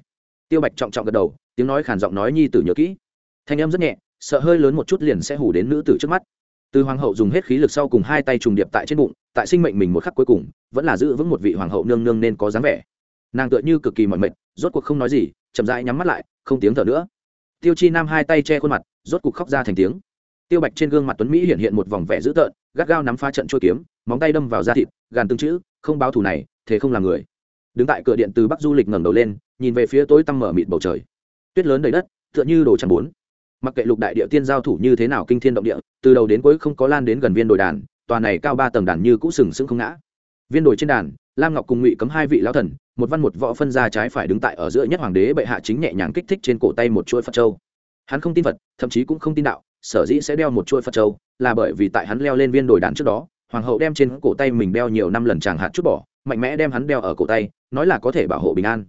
Tiêu bạch trọng trọng gật đầu, tiếng nói khản giọng nói nhi tử nhớ kỹ. Thanh em rất nhẹ, sợ hơi lớn một chút liền sẽ hủ đến nữ tử trước mắt. Từ hoàng hậu dùng hết khí lực sau cùng hai tay trùng điệp tại trên bụng, tại sinh mệnh mình một khắc cuối cùng, vẫn là giữ vững một vị hoàng hậu nương nương nên có dáng vẻ. Nàng tựa như cực kỳ mọi mệt, rốt cuộc không nói gì, chậm rãi nhắm mắt lại, không tiếng thở nữa. Tiêu chi nam hai tay che khuôn mặt, rốt cuộc khóc ra thành tiếng. Tiêu bạch trên gương mặt tuấn mỹ hiện hiện một vòng vẻ dữ tợn, gắt gao nắm pha trận trôi kiếm, móng tay đâm vào da thịt, gàn tương chữ, không báo thù này thế không làm người. Đứng tại cửa điện từ bắc du lịch ngẩng đầu lên, nhìn về phía tối tăm mở mịt bầu trời. Tuyết lớn đầy đất, tựa như đồ chẳng bốn. Mặc kệ lục đại địa tiên giao thủ như thế nào kinh thiên động địa, từ đầu đến cuối không có lan đến gần viên đồi đàn, tòa này cao ba tầng đàn như cũ sừng sững không ngã. Viên đồi trên đàn, lam ngọc cùng ngụy cấm hai vị lão thần, một văn một võ phân ra trái phải đứng tại ở giữa nhất hoàng đế bệ hạ chính nhẹ nhàng kích thích trên cổ tay một chuỗi phật châu. Hắn không tin phật, thậm chí cũng không tin đạo, sở dĩ sẽ đeo một chuỗi phật châu, là bởi vì tại hắn leo lên viên đồi đàn trước đó, hoàng hậu đem trên cổ tay mình đeo nhiều năm lần chàng hạt chút bỏ mạnh mẽ đem hắn đeo ở cổ tay, nói là có thể bảo hộ bình an.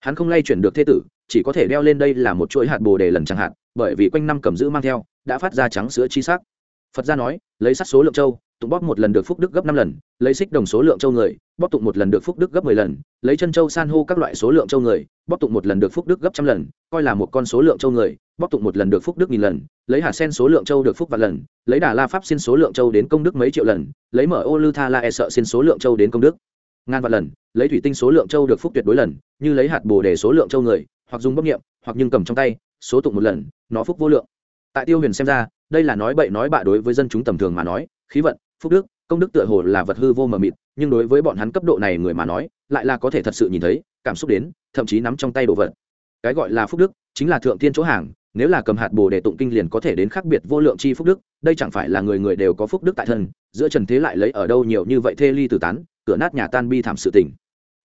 Hắn không lay chuyển được thế tử, chỉ có thể đeo lên đây là một chuỗi hạt bồ đề lần chẳng hạn, bởi vì quanh năm cầm giữ mang theo, đã phát ra trắng sữa chi sắc. Phật gia nói, lấy sắt số lượng châu, tụng bóp một lần được phúc đức gấp năm lần, lấy xích đồng số lượng châu người, bóp tụng một lần được phúc đức gấp mười lần, lấy chân châu san hô các loại số lượng châu người, bóp tụng một lần được phúc đức gấp trăm lần, coi là một con số lượng châu người, bóp tụng một lần được phúc đức nghìn lần, lấy hạt sen số lượng châu được phúc vạn lần, lấy đà la pháp xin số lượng châu đến công đức mấy triệu lần, lấy mở ô lư tha la e sợ xin số lượng châu đến công đức ngàn vạn lần, lấy thủy tinh số lượng châu được phúc tuyệt đối lần, như lấy hạt bồ đề số lượng châu người, hoặc dùng bốc nghiệm, hoặc nhưng cầm trong tay, số tụng một lần, nó phúc vô lượng. Tại tiêu huyền xem ra, đây là nói bậy nói bạ đối với dân chúng tầm thường mà nói, khí vận, phúc đức, công đức tựa hồ là vật hư vô mờ mịt, nhưng đối với bọn hắn cấp độ này người mà nói, lại là có thể thật sự nhìn thấy, cảm xúc đến, thậm chí nắm trong tay đồ vật. Cái gọi là phúc đức, chính là thượng tiên chỗ hàng, nếu là cầm hạt bồ đề tụng kinh liền có thể đến khác biệt vô lượng chi phúc đức, đây chẳng phải là người người đều có phúc đức tại thân, giữa trần thế lại lấy ở đâu nhiều như vậy thê ly tử tán cửa nát nhà tan bi thảm sự tình.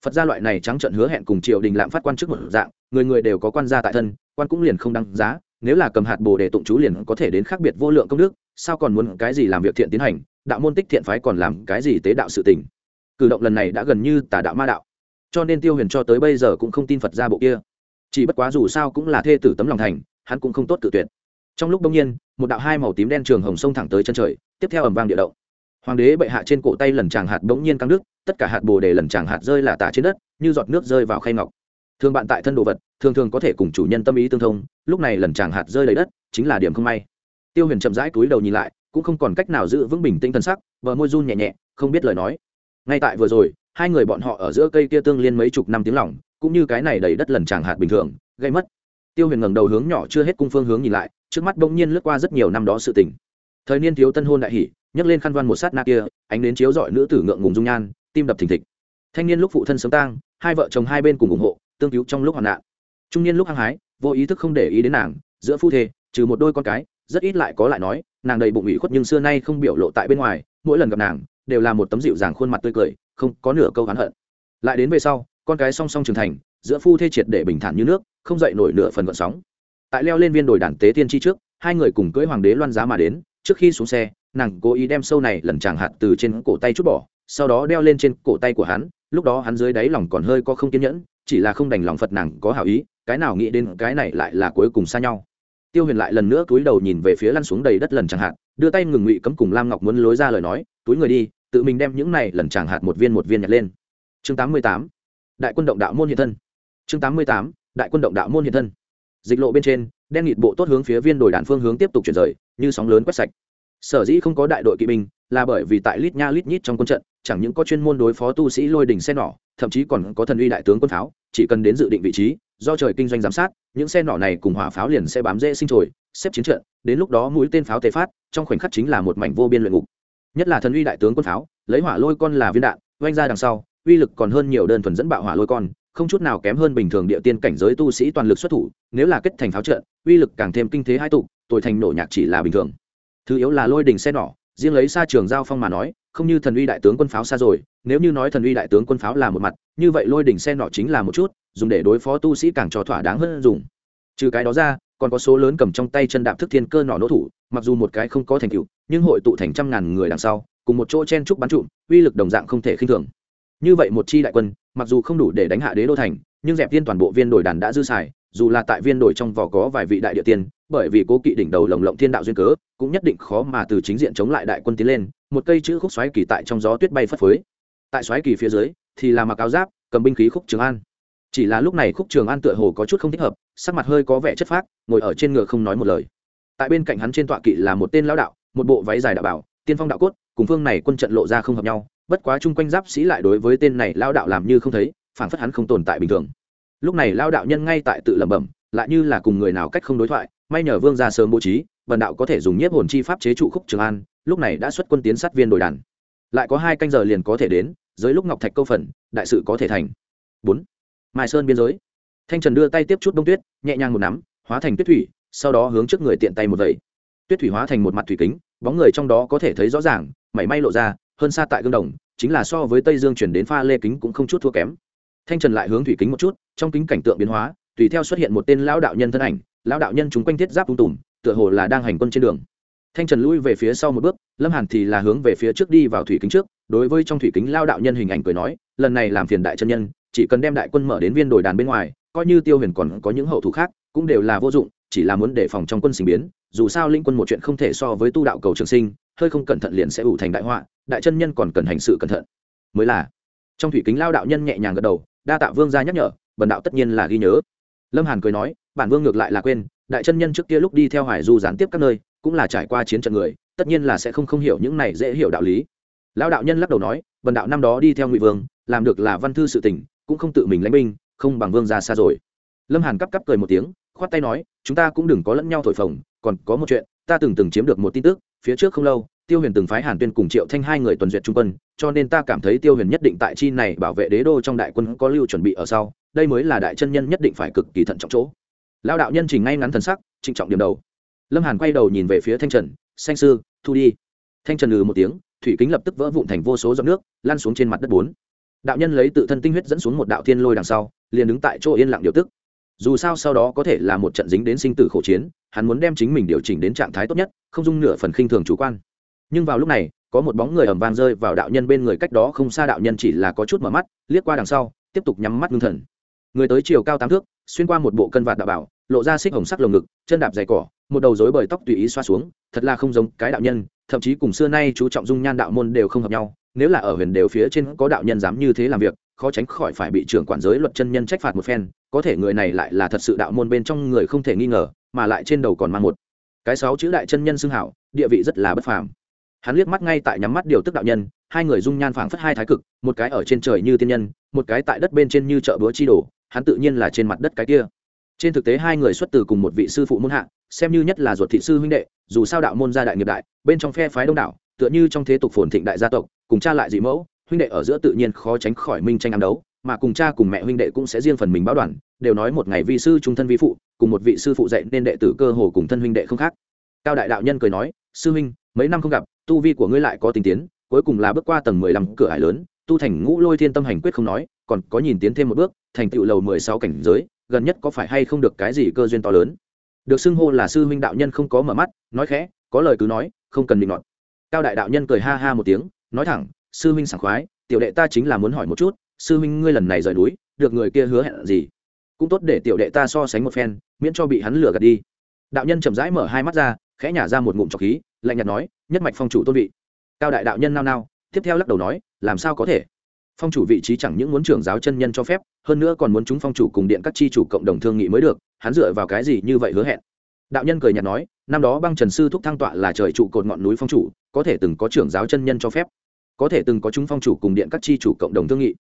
Phật gia loại này trắng trận hứa hẹn cùng triều đình lạm phát quan chức một dạng, người người đều có quan gia tại thân, quan cũng liền không đăng giá, nếu là cầm hạt bồ đề tụng chú liền có thể đến khác biệt vô lượng công đức, sao còn muốn cái gì làm việc thiện tiến hành, đạo môn tích thiện phái còn làm cái gì tế đạo sự tình. Cử động lần này đã gần như tà đạo ma đạo. Cho nên tiêu huyền cho tới bây giờ cũng không tin phật gia bộ kia. Chỉ bất quá dù sao cũng là thê tử tấm lòng thành, hắn cũng không tốt tự tuyệt. Trong lúc đông nhiên, một đạo hai màu tím đen trường hồng sông thẳng tới chân trời, tiếp theo ẩm vang địa động hoàng đế bệ hạ trên cổ tay lần tràng hạt bỗng nhiên căng nước tất cả hạt bồ đề lần tràng hạt rơi là tả trên đất, như giọt nước rơi vào khay ngọc. Thường bạn tại thân đồ vật, thường thường có thể cùng chủ nhân tâm ý tương thông, lúc này lần tràng hạt rơi lấy đất, chính là điểm không may. Tiêu huyền chậm rãi túi đầu nhìn lại, cũng không còn cách nào giữ vững bình tĩnh thân sắc vợ môi run nhẹ nhẹ, không biết lời nói. Ngay tại vừa rồi, hai người bọn họ ở giữa cây kia tương liên mấy chục năm tiếng lỏng, cũng như cái này đầy đất lần tràng hạt bình thường, gây mất. Tiêu huyền ngẩng đầu hướng nhỏ chưa hết cung phương hướng nhìn lại, trước mắt bỗng nhiên lướt qua rất nhiều năm đó sự tình thời niên thiếu tân hôn đại hỷ, nhấc lên khăn văn một sát na kia, ánh đến chiếu dọi nữ tử ngượng ngùng dung nhan, tim đập thình thịch. Thanh niên lúc phụ thân sớm tang, hai vợ chồng hai bên cùng ủng hộ, tương cứu trong lúc hoạn nạn. Trung niên lúc hăng hái, vô ý thức không để ý đến nàng, giữa phu thê, trừ một đôi con cái, rất ít lại có lại nói, nàng đầy bụng ủy khuất nhưng xưa nay không biểu lộ tại bên ngoài, mỗi lần gặp nàng, đều là một tấm dịu dàng khuôn mặt tươi cười, không có nửa câu oán hận. Lại đến về sau, con cái song song trưởng thành, giữa phu thê triệt để bình thản như nước, không dậy nổi nửa phần gợn sóng. Tại leo lên viên đồi đàn tế tiên tri trước, hai người cùng cưỡi hoàng đế loan giá mà đến trước khi xuống xe, nàng cố ý đem sâu này lần chàng hạt từ trên cổ tay chút bỏ, sau đó đeo lên trên cổ tay của hắn, lúc đó hắn dưới đáy lòng còn hơi có không kiên nhẫn, chỉ là không đành lòng phật nàng có hảo ý, cái nào nghĩ đến cái này lại là cuối cùng xa nhau. Tiêu huyền lại lần nữa túi đầu nhìn về phía lăn xuống đầy đất lần chẳng hạt, đưa tay ngừng ngụy cấm cùng lam ngọc muốn lối ra lời nói, túi người đi, tự mình đem những này lần chẳng hạt một viên một viên nhặt lên. Chương tám mươi tám, đại quân động đạo môn hiện thân. Chương tám mươi tám, đại quân động đạo môn hiện thân. Dịch lộ bên trên, đen nghịt bộ tốt hướng phía viên đồi đạn phương hướng tiếp tục chuyển rời như sóng lớn quét sạch. Sở dĩ không có đại đội kỵ binh là bởi vì tại lít nha lít nhít trong quân trận, chẳng những có chuyên môn đối phó tu sĩ lôi đỉnh xe nỏ, thậm chí còn có thần uy đại tướng quân pháo, chỉ cần đến dự định vị trí, do trời kinh doanh giám sát, những xe nỏ này cùng hỏa pháo liền sẽ bám dễ sinh trồi xếp chiến trận, đến lúc đó mũi tên pháo tề phát, trong khoảnh khắc chính là một mảnh vô biên luyện ngục. Nhất là thần uy đại tướng quân pháo, lấy hỏa lôi con là viên đạn, oanh ra đằng sau, uy lực còn hơn nhiều đơn thuần dẫn bạo hỏa lôi con, không chút nào kém hơn bình thường địa tiên cảnh giới tu sĩ toàn lực xuất thủ, nếu là kết thành pháo trận, uy lực càng thêm kinh thế hai tụ tồi thành nổ nhạc chỉ là bình thường. Thứ yếu là lôi đình xe nỏ riêng lấy xa trường giao phong mà nói, không như thần uy đại tướng quân pháo xa rồi, nếu như nói thần uy đại tướng quân pháo là một mặt, như vậy lôi đỉnh xe nọ chính là một chút, dùng để đối phó tu sĩ càng cho thỏa đáng hơn dùng. Trừ cái đó ra, còn có số lớn cầm trong tay chân đạp thức thiên cơ nọ nỗ thủ, mặc dù một cái không có thành tựu, nhưng hội tụ thành trăm ngàn người đằng sau, cùng một chỗ chen trúc bắn trụm uy lực đồng dạng không thể khinh thường. Như vậy một chi đại quân, mặc dù không đủ để đánh hạ đế đô thành, nhưng dẹp viên toàn bộ viên đổi đàn đã dư xài, dù là tại viên đổi trong vỏ có vài vị đại địa tiên bởi vì cố kỵ đỉnh đầu lồng lộng thiên đạo duyên cớ, cũng nhất định khó mà từ chính diện chống lại đại quân tiến lên, một cây chữ khúc xoáy kỳ tại trong gió tuyết bay phất phới. Tại xoáy kỳ phía dưới, thì là mặc áo giáp, cầm binh khí khúc trường an. Chỉ là lúc này khúc trường an tựa hồ có chút không thích hợp, sắc mặt hơi có vẻ chất phác, ngồi ở trên ngựa không nói một lời. Tại bên cạnh hắn trên tọa kỵ là một tên lão đạo, một bộ váy dài đạo bảo, tiên phong đạo cốt, cùng phương này quân trận lộ ra không hợp nhau, bất quá chung quanh giáp sĩ lại đối với tên này lão đạo làm như không thấy phản phất hắn không tồn tại bình thường. Lúc này lão đạo nhân ngay tại tự lẩm bẩm, lại như là cùng người nào cách không đối thoại may nhờ vương gia sớm bố trí, vần đạo có thể dùng nhiếp hồn chi pháp chế trụ khúc trường an, lúc này đã xuất quân tiến sát viên đội đàn. Lại có hai canh giờ liền có thể đến dưới lúc ngọc thạch câu phần, đại sự có thể thành. Bốn. Mai sơn biên giới. Thanh trần đưa tay tiếp chút đông tuyết, nhẹ nhàng một nắm, hóa thành tuyết thủy, sau đó hướng trước người tiện tay một vẩy. Tuyết thủy hóa thành một mặt thủy kính, bóng người trong đó có thể thấy rõ ràng, mảy may lộ ra, hơn xa tại gương đồng, chính là so với tây dương chuyển đến pha lê kính cũng không chút thua kém. Thanh trần lại hướng thủy kính một chút, trong kính cảnh tượng biến hóa, tùy theo xuất hiện một tên lão đạo nhân thân ảnh lão đạo nhân chúng quanh thiết giáp tung tùm, tựa hồ là đang hành quân trên đường. Thanh trần lui về phía sau một bước, lâm hàn thì là hướng về phía trước đi vào thủy kính trước, đối với trong thủy kính lao đạo nhân hình ảnh cười nói, lần này làm phiền đại chân nhân, chỉ cần đem đại quân mở đến viên đồi đàn bên ngoài, coi như tiêu huyền còn có những hậu thủ khác, cũng đều là vô dụng, chỉ là muốn đề phòng trong quân sinh biến, dù sao linh quân một chuyện không thể so với tu đạo cầu trường sinh, hơi không cẩn thận liền sẽ ủ thành đại họa, đại chân nhân còn cần hành sự cẩn thận. Mới là, trong thủy kính lao đạo nhân nhẹ nhàng gật đầu, đa tạ vương ra nhắc nhở, bần đạo tất nhiên là ghi nhớ. Lâm hàn cười nói bản vương ngược lại là quên, đại chân nhân trước kia lúc đi theo hải du gián tiếp các nơi, cũng là trải qua chiến trận người, tất nhiên là sẽ không không hiểu những này dễ hiểu đạo lý. Lão đạo nhân lắc đầu nói, vần đạo năm đó đi theo ngụy vương, làm được là văn thư sự tình, cũng không tự mình lãnh binh, không bằng vương ra xa rồi. Lâm hàn cắp cắp cười một tiếng, khoát tay nói, chúng ta cũng đừng có lẫn nhau thổi phồng, còn có một chuyện, ta từng từng chiếm được một tin tức, phía trước không lâu, tiêu huyền từng phái hàn tuyên cùng triệu thanh hai người tuần duyệt trung quân, cho nên ta cảm thấy tiêu huyền nhất định tại chi này bảo vệ đế đô trong đại quân có lưu chuẩn bị ở sau, đây mới là đại chân nhân nhất định phải cực kỳ thận trọng chỗ lao đạo nhân trình ngay ngắn thần sắc, trịnh trọng điểm đầu. Lâm hàn quay đầu nhìn về phía thanh trần, xanh sư, thu đi. Thanh trần lừ một tiếng, thủy kính lập tức vỡ vụn thành vô số giọt nước, lan xuống trên mặt đất bốn. Đạo nhân lấy tự thân tinh huyết dẫn xuống một đạo thiên lôi đằng sau, liền đứng tại chỗ yên lặng điều tức. Dù sao sau đó có thể là một trận dính đến sinh tử khổ chiến, hắn muốn đem chính mình điều chỉnh đến trạng thái tốt nhất, không dung nửa phần khinh thường chủ quan. Nhưng vào lúc này, có một bóng người ầm vang rơi vào đạo nhân bên người cách đó không xa đạo nhân chỉ là có chút mở mắt, liếc qua đằng sau, tiếp tục nhắm mắt ngưng thần. Người tới chiều cao tám thước xuyên qua một bộ cân vạt đạo bảo, lộ ra xích hồng sắc lồng ngực, chân đạp dày cỏ, một đầu rối bời tóc tùy ý xoa xuống, thật là không giống cái đạo nhân, thậm chí cùng xưa nay chú trọng dung nhan đạo môn đều không hợp nhau, nếu là ở huyền đều phía trên có đạo nhân dám như thế làm việc, khó tránh khỏi phải bị trưởng quản giới luật chân nhân trách phạt một phen, có thể người này lại là thật sự đạo môn bên trong người không thể nghi ngờ, mà lại trên đầu còn mang một cái sáu chữ đại chân nhân xưng hảo, địa vị rất là bất phàm. Hắn liếc mắt ngay tại nhắm mắt điều tức đạo nhân, hai người dung nhan phảng phất hai thái cực, một cái ở trên trời như tiên nhân, một cái tại đất bên trên như chợ búa chi đồ hắn tự nhiên là trên mặt đất cái kia. Trên thực tế hai người xuất từ cùng một vị sư phụ môn hạ, xem như nhất là ruột thị sư huynh đệ, dù sao đạo môn gia đại nghiệp đại, bên trong phe phái đông đảo, tựa như trong thế tục phồn thịnh đại gia tộc, cùng cha lại dị mẫu, huynh đệ ở giữa tự nhiên khó tránh khỏi minh tranh ám đấu, mà cùng cha cùng mẹ huynh đệ cũng sẽ riêng phần mình báo đoàn, đều nói một ngày vi sư trung thân vi phụ, cùng một vị sư phụ dạy nên đệ tử cơ hồ cùng thân huynh đệ không khác. Cao đại đạo nhân cười nói, sư huynh, mấy năm không gặp, tu vi của ngươi lại có tình tiến, cuối cùng là bước qua tầng mười lăm cửa hải lớn, tu thành ngũ lôi thiên tâm hành quyết không nói còn có nhìn tiến thêm một bước, thành tựu lầu mười sáu cảnh giới, gần nhất có phải hay không được cái gì cơ duyên to lớn? Được xưng hô là sư huynh đạo nhân không có mở mắt, nói khẽ, có lời cứ nói, không cần định luận. Cao đại đạo nhân cười ha ha một tiếng, nói thẳng, sư huynh sảng khoái, tiểu đệ ta chính là muốn hỏi một chút, sư huynh ngươi lần này rời núi, được người kia hứa hẹn gì? Cũng tốt để tiểu đệ ta so sánh một phen, miễn cho bị hắn lừa gạt đi. Đạo nhân chậm rãi mở hai mắt ra, khẽ nhả ra một ngụm trọc khí, lạnh nhạt nói, nhất mạch phong chủ tôn vị. Cao đại đạo nhân nao nao, tiếp theo lắc đầu nói, làm sao có thể? Phong chủ vị trí chẳng những muốn trưởng giáo chân nhân cho phép, hơn nữa còn muốn chúng phong chủ cùng điện các chi chủ cộng đồng thương nghị mới được, hắn dựa vào cái gì như vậy hứa hẹn? Đạo nhân cười nhạt nói, năm đó băng trần sư thúc thăng tọa là trời trụ cột ngọn núi phong chủ, có thể từng có trưởng giáo chân nhân cho phép, có thể từng có chúng phong chủ cùng điện các chi chủ cộng đồng thương nghị.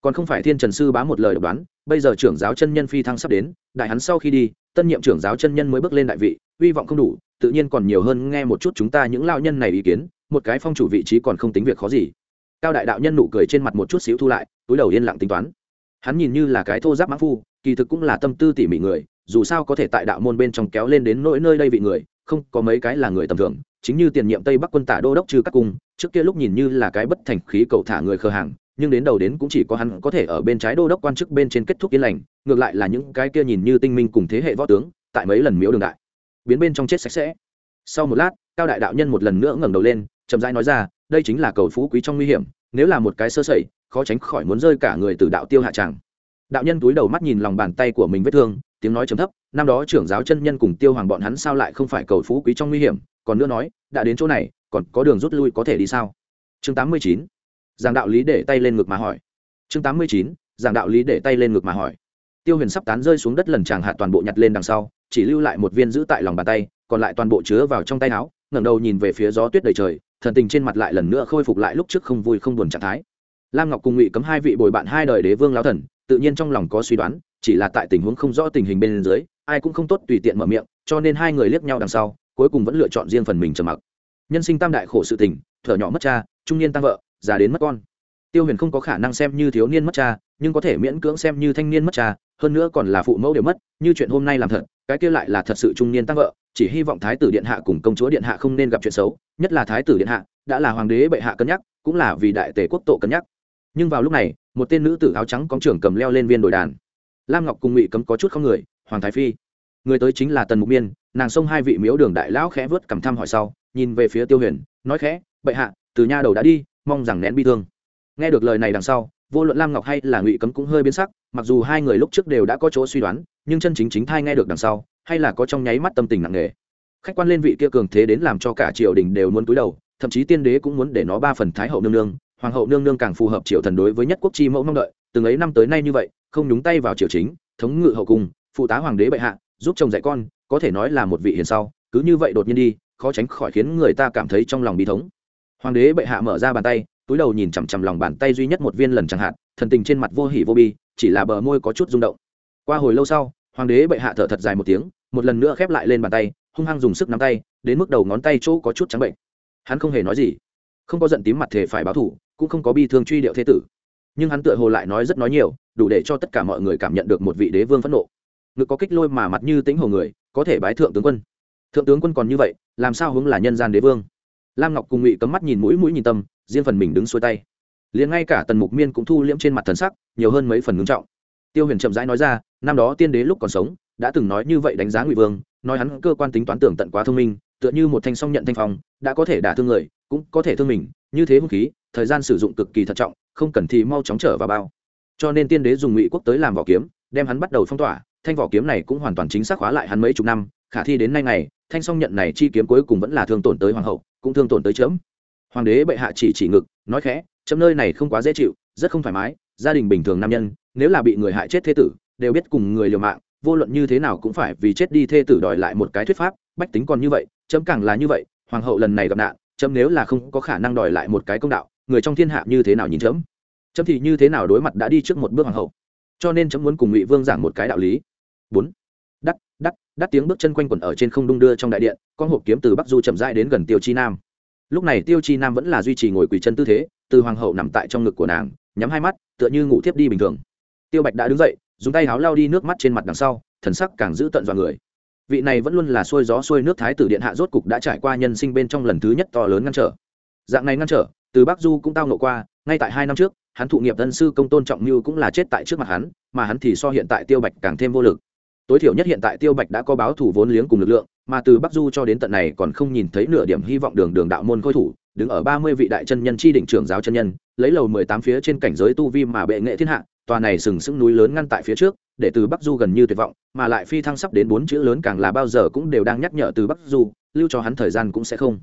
Còn không phải thiên trần sư bá một lời độc đoán, bây giờ trưởng giáo chân nhân phi thăng sắp đến, đại hắn sau khi đi, tân nhiệm trưởng giáo chân nhân mới bước lên đại vị, hy vọng không đủ, tự nhiên còn nhiều hơn nghe một chút chúng ta những lao nhân này ý kiến, một cái phong chủ vị trí còn không tính việc khó gì cao đại đạo nhân nụ cười trên mặt một chút xíu thu lại, túi đầu yên lặng tính toán. Hắn nhìn như là cái thô giáp mã phu, kỳ thực cũng là tâm tư tỉ mỉ người, dù sao có thể tại đạo môn bên trong kéo lên đến nỗi nơi đây vị người, không có mấy cái là người tầm thường, chính như tiền nhiệm tây bắc quân tả đô đốc trừ các cung, trước kia lúc nhìn như là cái bất thành khí cầu thả người khờ hàng, nhưng đến đầu đến cũng chỉ có hắn có thể ở bên trái đô đốc quan chức bên trên kết thúc yên lành, ngược lại là những cái kia nhìn như tinh minh cùng thế hệ võ tướng, tại mấy lần miếu đường đại, biến bên trong chết sạch sẽ. Sau một lát, cao đại đạo nhân một lần nữa ngẩng đầu lên, chậm rãi nói ra, đây chính là cầu phú quý trong nguy hiểm nếu là một cái sơ sẩy, khó tránh khỏi muốn rơi cả người từ đạo tiêu hạ tràng. Đạo nhân túi đầu mắt nhìn lòng bàn tay của mình vết thương, tiếng nói chấm thấp, năm đó trưởng giáo chân nhân cùng tiêu hoàng bọn hắn sao lại không phải cầu phú quý trong nguy hiểm, còn nữa nói, đã đến chỗ này, còn có đường rút lui có thể đi sao? Chương tám mươi chín, giảng đạo lý để tay lên ngực mà hỏi. Chương tám mươi chín, giảng đạo lý để tay lên ngực mà hỏi. Tiêu huyền sắp tán rơi xuống đất lần chàng hạ toàn bộ nhặt lên đằng sau, chỉ lưu lại một viên giữ tại lòng bàn tay, còn lại toàn bộ chứa vào trong tay áo, ngẩng đầu nhìn về phía gió tuyết đầy trời thần tình trên mặt lại lần nữa khôi phục lại lúc trước không vui không buồn trạng thái. Lam ngọc cùng ngụy cấm hai vị bồi bạn hai đời đế vương lao thần, tự nhiên trong lòng có suy đoán, chỉ là tại tình huống không rõ tình hình bên dưới, ai cũng không tốt tùy tiện mở miệng, cho nên hai người liếc nhau đằng sau, cuối cùng vẫn lựa chọn riêng phần mình trầm mặc. Nhân sinh tam đại khổ sự tình, thở nhỏ mất cha, trung niên tăng vợ, già đến mất con tiêu huyền không có khả năng xem như thiếu niên mất cha, nhưng có thể miễn cưỡng xem như thanh niên mất cha, hơn nữa còn là phụ mẫu đều mất, như chuyện hôm nay làm thật, cái kia lại là thật sự trung niên tăng vợ, chỉ hy vọng thái tử điện hạ cùng công chúa điện hạ không nên gặp chuyện xấu, nhất là thái tử điện hạ, đã là hoàng đế bệ hạ cân nhắc, cũng là vì đại tề quốc tổ cân nhắc. Nhưng vào lúc này, một tên nữ tử áo trắng có trưởng cầm leo lên viên đồi đàn. Lam ngọc cùng ngụy cấm có chút không người, hoàng thái phi. Người tới chính là tần mục miên, nàng xông hai vị miếu đường đại lão khẽ vớt cầm thăm hỏi sau, nhìn về phía tiêu huyền, nói khẽ, bệ hạ, từ nha đầu đã đi, mong rằng nén bi thương nghe được lời này đằng sau, vô luận lam ngọc hay là ngụy cấm cũng hơi biến sắc, mặc dù hai người lúc trước đều đã có chỗ suy đoán, nhưng chân chính chính thai nghe được đằng sau, hay là có trong nháy mắt tâm tình nặng nề. Khách quan lên vị kia cường thế đến làm cho cả triều đình đều muốn túi đầu, thậm chí tiên đế cũng muốn để nó ba phần thái hậu nương nương, hoàng hậu nương nương càng phù hợp triều thần đối với nhất quốc chi mẫu mong đợi, từng ấy năm tới nay như vậy, không nhúng tay vào triều chính, thống ngự hậu cung, phụ tá hoàng đế bệ hạ, giúp chồng dạy con, có thể nói là một vị hiền sau, cứ như vậy đột nhiên đi, khó tránh khỏi khiến người ta cảm thấy trong lòng bi thống. Hoàng đế bệ hạ mở ra bàn tay túi đầu nhìn chằm chằm lòng bàn tay duy nhất một viên lần chẳng hạn, thần tình trên mặt vô hỉ vô bi, chỉ là bờ môi có chút rung động. Qua hồi lâu sau, hoàng đế bệ hạ thở thật dài một tiếng, một lần nữa khép lại lên bàn tay, hung hăng dùng sức nắm tay, đến mức đầu ngón tay chỗ có chút trắng bệnh. Hắn không hề nói gì, không có giận tím mặt thể phải báo thủ, cũng không có bi thương truy điệu thế tử. Nhưng hắn tựa hồ lại nói rất nói nhiều, đủ để cho tất cả mọi người cảm nhận được một vị đế vương phẫn nộ. Ngực có kích lôi mà mặt như tính hồ người, có thể bái thượng tướng quân. Thượng tướng quân còn như vậy, làm sao hướng là nhân gian đế vương? Lam ngọc cùng ngụy cấm mắt nhìn mũi mũi nhìn tâm riêng phần mình đứng xuôi tay. Liền ngay cả tần mục miên cũng thu liễm trên mặt thần sắc, nhiều hơn mấy phần ngưng trọng. Tiêu huyền chậm rãi nói ra, năm đó tiên đế lúc còn sống, đã từng nói như vậy đánh giá ngụy vương, nói hắn cơ quan tính toán tưởng tận quá thông minh, tựa như một thanh song nhận thanh phong, đã có thể đả thương người, cũng có thể thương mình, như thế hung khí, thời gian sử dụng cực kỳ thận trọng, không cần thì mau chóng trở vào bao. Cho nên tiên đế dùng ngụy quốc tới làm vỏ kiếm, đem hắn bắt đầu phong tỏa, thanh vỏ kiếm này cũng hoàn toàn chính xác hóa lại hắn mấy chục năm, khả thi đến nay này thanh song nhận này chi kiếm cuối cùng vẫn là thương tổn tới hoàng hậu, cũng thương tổn tới chớm hoàng đế bệ hạ chỉ chỉ ngực, nói khẽ, chấm nơi này không quá dễ chịu, rất không thoải mái, gia đình bình thường nam nhân, nếu là bị người hại chết thế tử, đều biết cùng người liều mạng, vô luận như thế nào cũng phải vì chết đi thê tử đòi lại một cái thuyết pháp, bách tính còn như vậy, chấm càng là như vậy, hoàng hậu lần này gặp nạn, chấm nếu là không có khả năng đòi lại một cái công đạo, người trong thiên hạ như thế nào nhìn chấm? Chấm thì như thế nào đối mặt đã đi trước một bước hoàng hậu? Cho nên chấm muốn cùng ngụy vương giảng một cái đạo lý. Bốn. Đắt đắt đắt tiếng bước chân quanh quẩn ở trên không đung đưa trong đại điện, con hộp kiếm từ bắc du chậm rãi đến gần tiêu chi nam lúc này tiêu chi nam vẫn là duy trì ngồi quỳ chân tư thế, từ hoàng hậu nằm tại trong ngực của nàng, nhắm hai mắt, tựa như ngủ thiếp đi bình thường. Tiêu bạch đã đứng dậy, dùng tay háo lao đi nước mắt trên mặt đằng sau, thần sắc càng giữ tận dọa người. Vị này vẫn luôn là xuôi gió xuôi nước thái tử điện hạ rốt cục đã trải qua nhân sinh bên trong lần thứ nhất to lớn ngăn trở. Dạng này ngăn trở, từ bắc du cũng tao nộ qua, ngay tại hai năm trước, hắn thụ nghiệp tân sư công tôn trọng như cũng là chết tại trước mặt hắn, mà hắn thì so hiện tại tiêu bạch càng thêm vô lực tối thiểu nhất hiện tại tiêu bạch đã có báo thủ vốn liếng cùng lực lượng, mà từ bắc du cho đến tận này còn không nhìn thấy nửa điểm hy vọng đường đường đạo môn khôi thủ, đứng ở ba mươi vị đại chân nhân chi đỉnh trưởng giáo chân nhân, lấy lầu mười tám phía trên cảnh giới tu vi mà bệ nghệ thiên hạ, tòa này sừng sững núi lớn ngăn tại phía trước, để từ bắc du gần như tuyệt vọng, mà lại phi thăng sắp đến bốn chữ lớn càng là bao giờ cũng đều đang nhắc nhở từ bắc du, lưu cho hắn thời gian cũng sẽ không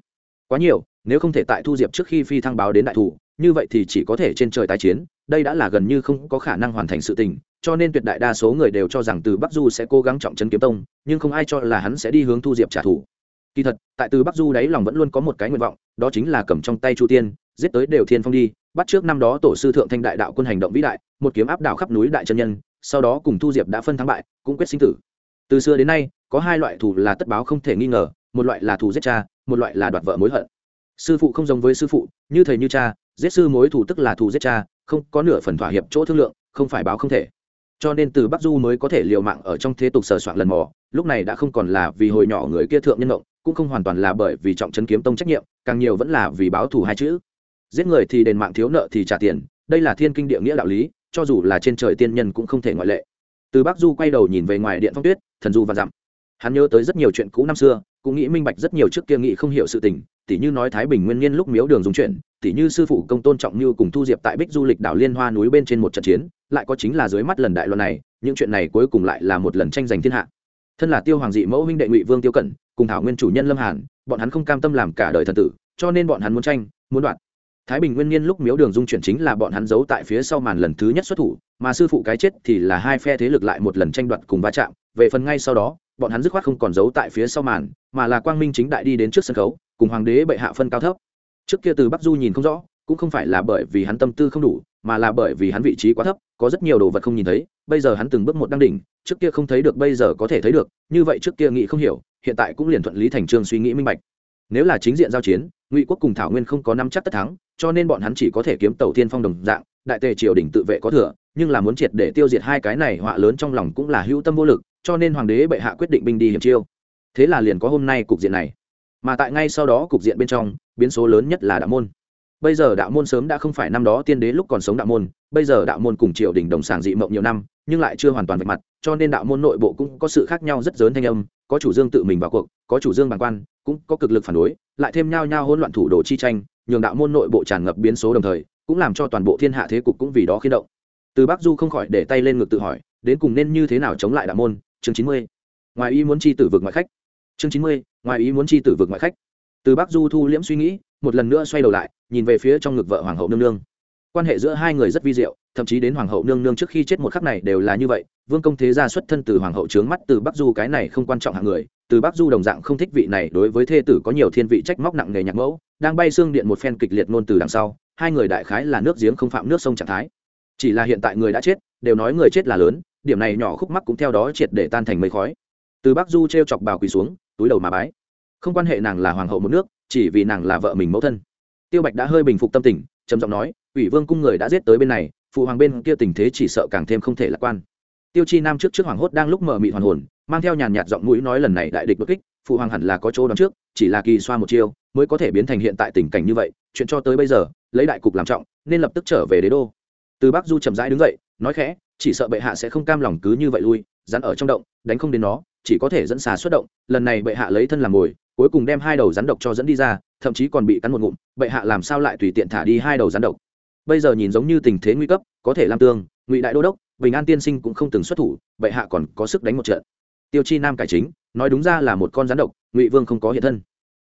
quá nhiều, nếu không thể tại thu diệp trước khi phi thăng báo đến đại thủ, như vậy thì chỉ có thể trên trời tái chiến, đây đã là gần như không có khả năng hoàn thành sự tình cho nên tuyệt đại đa số người đều cho rằng từ bắc du sẽ cố gắng trọng chân kiếm tông, nhưng không ai cho là hắn sẽ đi hướng thu diệp trả thù. Kỳ thật, tại từ bắc du đáy lòng vẫn luôn có một cái nguyện vọng, đó chính là cầm trong tay chu tiên, giết tới đều thiên phong đi, bắt trước năm đó tổ sư thượng thanh đại đạo quân hành động vĩ đại, một kiếm áp đảo khắp núi đại chân nhân, sau đó cùng thu diệp đã phân thắng bại, cũng quyết sinh tử. Từ xưa đến nay, có hai loại thù là tất báo không thể nghi ngờ, một loại là thù giết cha, một loại là đoạt vợ mối hận. Sư phụ không giống với sư phụ, như thầy như cha, giết sư mối thù tức là thù giết cha, không có nửa phần thỏa hiệp chỗ thương lượng, không phải báo không thể cho nên từ bắc du mới có thể liều mạng ở trong thế tục sờ soạn lần mò. Lúc này đã không còn là vì hồi nhỏ người kia thượng nhân động cũng không hoàn toàn là bởi vì trọng trấn kiếm tông trách nhiệm, càng nhiều vẫn là vì báo thù hai chữ. Giết người thì đền mạng thiếu nợ thì trả tiền, đây là thiên kinh địa nghĩa đạo lý, cho dù là trên trời tiên nhân cũng không thể ngoại lệ. Từ bắc du quay đầu nhìn về ngoài điện phong tuyết, thần du và dặm. Hắn nhớ tới rất nhiều chuyện cũ năm xưa, cũng nghĩ minh bạch rất nhiều trước kia nghĩ không hiểu sự tình, tỉ như nói thái bình nguyên nhiên lúc miếu đường dùng chuyện, tỉ như sư phụ công tôn trọng như cùng thu diệp tại bích du lịch đảo liên hoa núi bên trên một trận chiến lại có chính là dưới mắt lần đại luận này, những chuyện này cuối cùng lại là một lần tranh giành thiên hạ. Thân là tiêu hoàng dị mẫu huynh đệ ngụy vương tiêu cẩn, cùng thảo nguyên chủ nhân lâm hàn, bọn hắn không cam tâm làm cả đời thần tử, cho nên bọn hắn muốn tranh, muốn đoạt. Thái bình nguyên nhiên lúc miếu đường dung chuyển chính là bọn hắn giấu tại phía sau màn lần thứ nhất xuất thủ, mà sư phụ cái chết thì là hai phe thế lực lại một lần tranh đoạt cùng va chạm, về phần ngay sau đó, bọn hắn dứt khoát không còn giấu tại phía sau màn, mà là quang minh chính đại đi đến trước sân khấu, cùng hoàng đế bệ hạ phân cao thấp. Trước kia từ bắc du nhìn không rõ cũng không phải là bởi vì hắn tâm tư không đủ, mà là bởi vì hắn vị trí quá thấp, có rất nhiều đồ vật không nhìn thấy, bây giờ hắn từng bước một đăng đỉnh, trước kia không thấy được bây giờ có thể thấy được, như vậy trước kia nghĩ không hiểu, hiện tại cũng liền thuận lý thành trương suy nghĩ minh bạch. Nếu là chính diện giao chiến, ngụy quốc cùng thảo nguyên không có năm chắc tất thắng, cho nên bọn hắn chỉ có thể kiếm tàu Thiên phong đồng dạng, đại tề triều đình tự vệ có thừa, nhưng là muốn triệt để tiêu diệt hai cái này họa lớn trong lòng cũng là hữu tâm vô lực, cho nên hoàng đế bệ hạ quyết định binh đi hiểm chiêu. Thế là liền có hôm nay cục diện này. Mà tại ngay sau đó cục diện bên trong, biến số lớn nhất là đạo môn bây giờ đạo môn sớm đã không phải năm đó tiên đế lúc còn sống đạo môn, bây giờ đạo môn cùng triều đình đồng sàng dị mộng nhiều năm, nhưng lại chưa hoàn toàn vạch mặt, cho nên đạo môn nội bộ cũng có sự khác nhau rất lớn thanh âm, có chủ dương tự mình vào cuộc, có chủ dương bàn quan, cũng có cực lực phản đối, lại thêm nhau nhau hỗn loạn thủ đồ chi tranh, nhường đạo môn nội bộ tràn ngập biến số đồng thời, cũng làm cho toàn bộ thiên hạ thế cục cũng vì đó khiến động. Từ bắc du không khỏi để tay lên ngực tự hỏi, đến cùng nên như thế nào chống lại đạo môn? Chương chín mươi. Ngoài ý muốn chi tử vực ngoại khách. Chương chín mươi, ngoài ý muốn chi tử vực ngoại khách. Từ bắc du thu liễm suy nghĩ, một lần nữa xoay đầu lại nhìn về phía trong ngực vợ hoàng hậu nương nương. Quan hệ giữa hai người rất vi diệu, thậm chí đến hoàng hậu nương nương trước khi chết một khắc này đều là như vậy. Vương công thế gia xuất thân từ hoàng hậu trướng mắt, từ bắc du cái này không quan trọng hạng người, từ bắc du đồng dạng không thích vị này, đối với thê tử có nhiều thiên vị trách móc nặng nề nhạc mẫu, đang bay xương điện một phen kịch liệt ngôn từ đằng sau, hai người đại khái là nước giếng không phạm nước sông trạng thái. Chỉ là hiện tại người đã chết, đều nói người chết là lớn, điểm này nhỏ khúc mắc cũng theo đó triệt để tan thành mây khói. Từ bắc du t r e o chọc bào quỳ xuống, túi đầu mà bái. Không quan hệ nàng là hoàng hậu một nước, chỉ vì nàng là vợ mình mẫu thân tiêu bạch đã hơi bình phục tâm tình, trầm giọng nói ủy vương cung người đã giết tới bên này, phụ hoàng bên kia tình thế chỉ sợ càng thêm không thể lạc quan. Tiêu chi nam trước trước hoàng hốt đang lúc mở mị hoàn hồn, mang theo nhàn nhạt giọng mũi nói lần này đại địch bất kích, phụ hoàng hẳn là có chỗ đón trước, chỉ là kỳ xoa một chiêu mới có thể biến thành hiện tại tình cảnh như vậy, chuyện cho tới bây giờ, lấy đại cục làm trọng, nên lập tức trở về đế đô. Từ bắc du chậm rãi đứng dậy, nói khẽ, chỉ sợ bệ hạ sẽ không cam lòng cứ như vậy lui rắn ở trong động, đánh không đến nó, chỉ có thể dẫn xà xuất động, lần này bệ hạ lấy thân làm mồi, cuối cùng đem hai đầu rắn độc cho dẫn đi ra thậm chí còn bị cắn một ngụm, bệ hạ làm sao lại tùy tiện thả đi hai đầu rắn độc? Bây giờ nhìn giống như tình thế nguy cấp, có thể làm tương, ngụy đại đô đốc, bình an tiên sinh cũng không từng xuất thủ, bệ hạ còn có sức đánh một trận. Tiêu chi nam cải chính, nói đúng ra là một con rắn độc, ngụy vương không có hiện thân.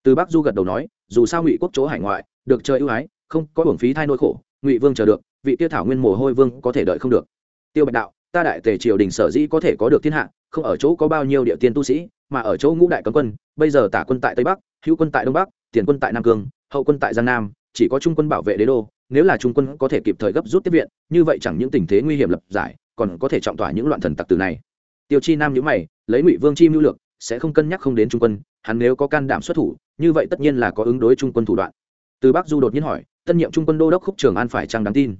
Từ bắc du gật đầu nói, dù sao ngụy quốc chỗ hải ngoại, được chơi ưu ái, không có hưởng phí thai nỗi khổ, ngụy vương chờ được, vị tiêu thảo nguyên mồ hôi vương có thể đợi không được. Tiêu bạch đạo, ta đại tề triều đình sở dĩ có thể có được thiên hạ, không ở chỗ có bao nhiêu địa tiên tu sĩ, mà ở chỗ ngũ đại cấm quân, bây giờ tả quân tại tây bắc, hữu quân tại đông bắc tiền quân tại nam cương, hậu quân tại giang nam, chỉ có trung quân bảo vệ đế đô, nếu là trung quân có thể kịp thời gấp rút tiếp viện, như vậy chẳng những tình thế nguy hiểm lập giải, còn có thể trọng tỏa những loạn thần tặc từ này. Tiêu chi nam nhữ mày, lấy ngụy vương chi mưu lược, sẽ không cân nhắc không đến trung quân, hắn nếu có can đảm xuất thủ, như vậy tất nhiên là có ứng đối trung quân thủ đoạn. Từ bắc du đột nhiên hỏi, tân nhiệm trung quân đô đốc khúc trường an phải chăng đáng tin?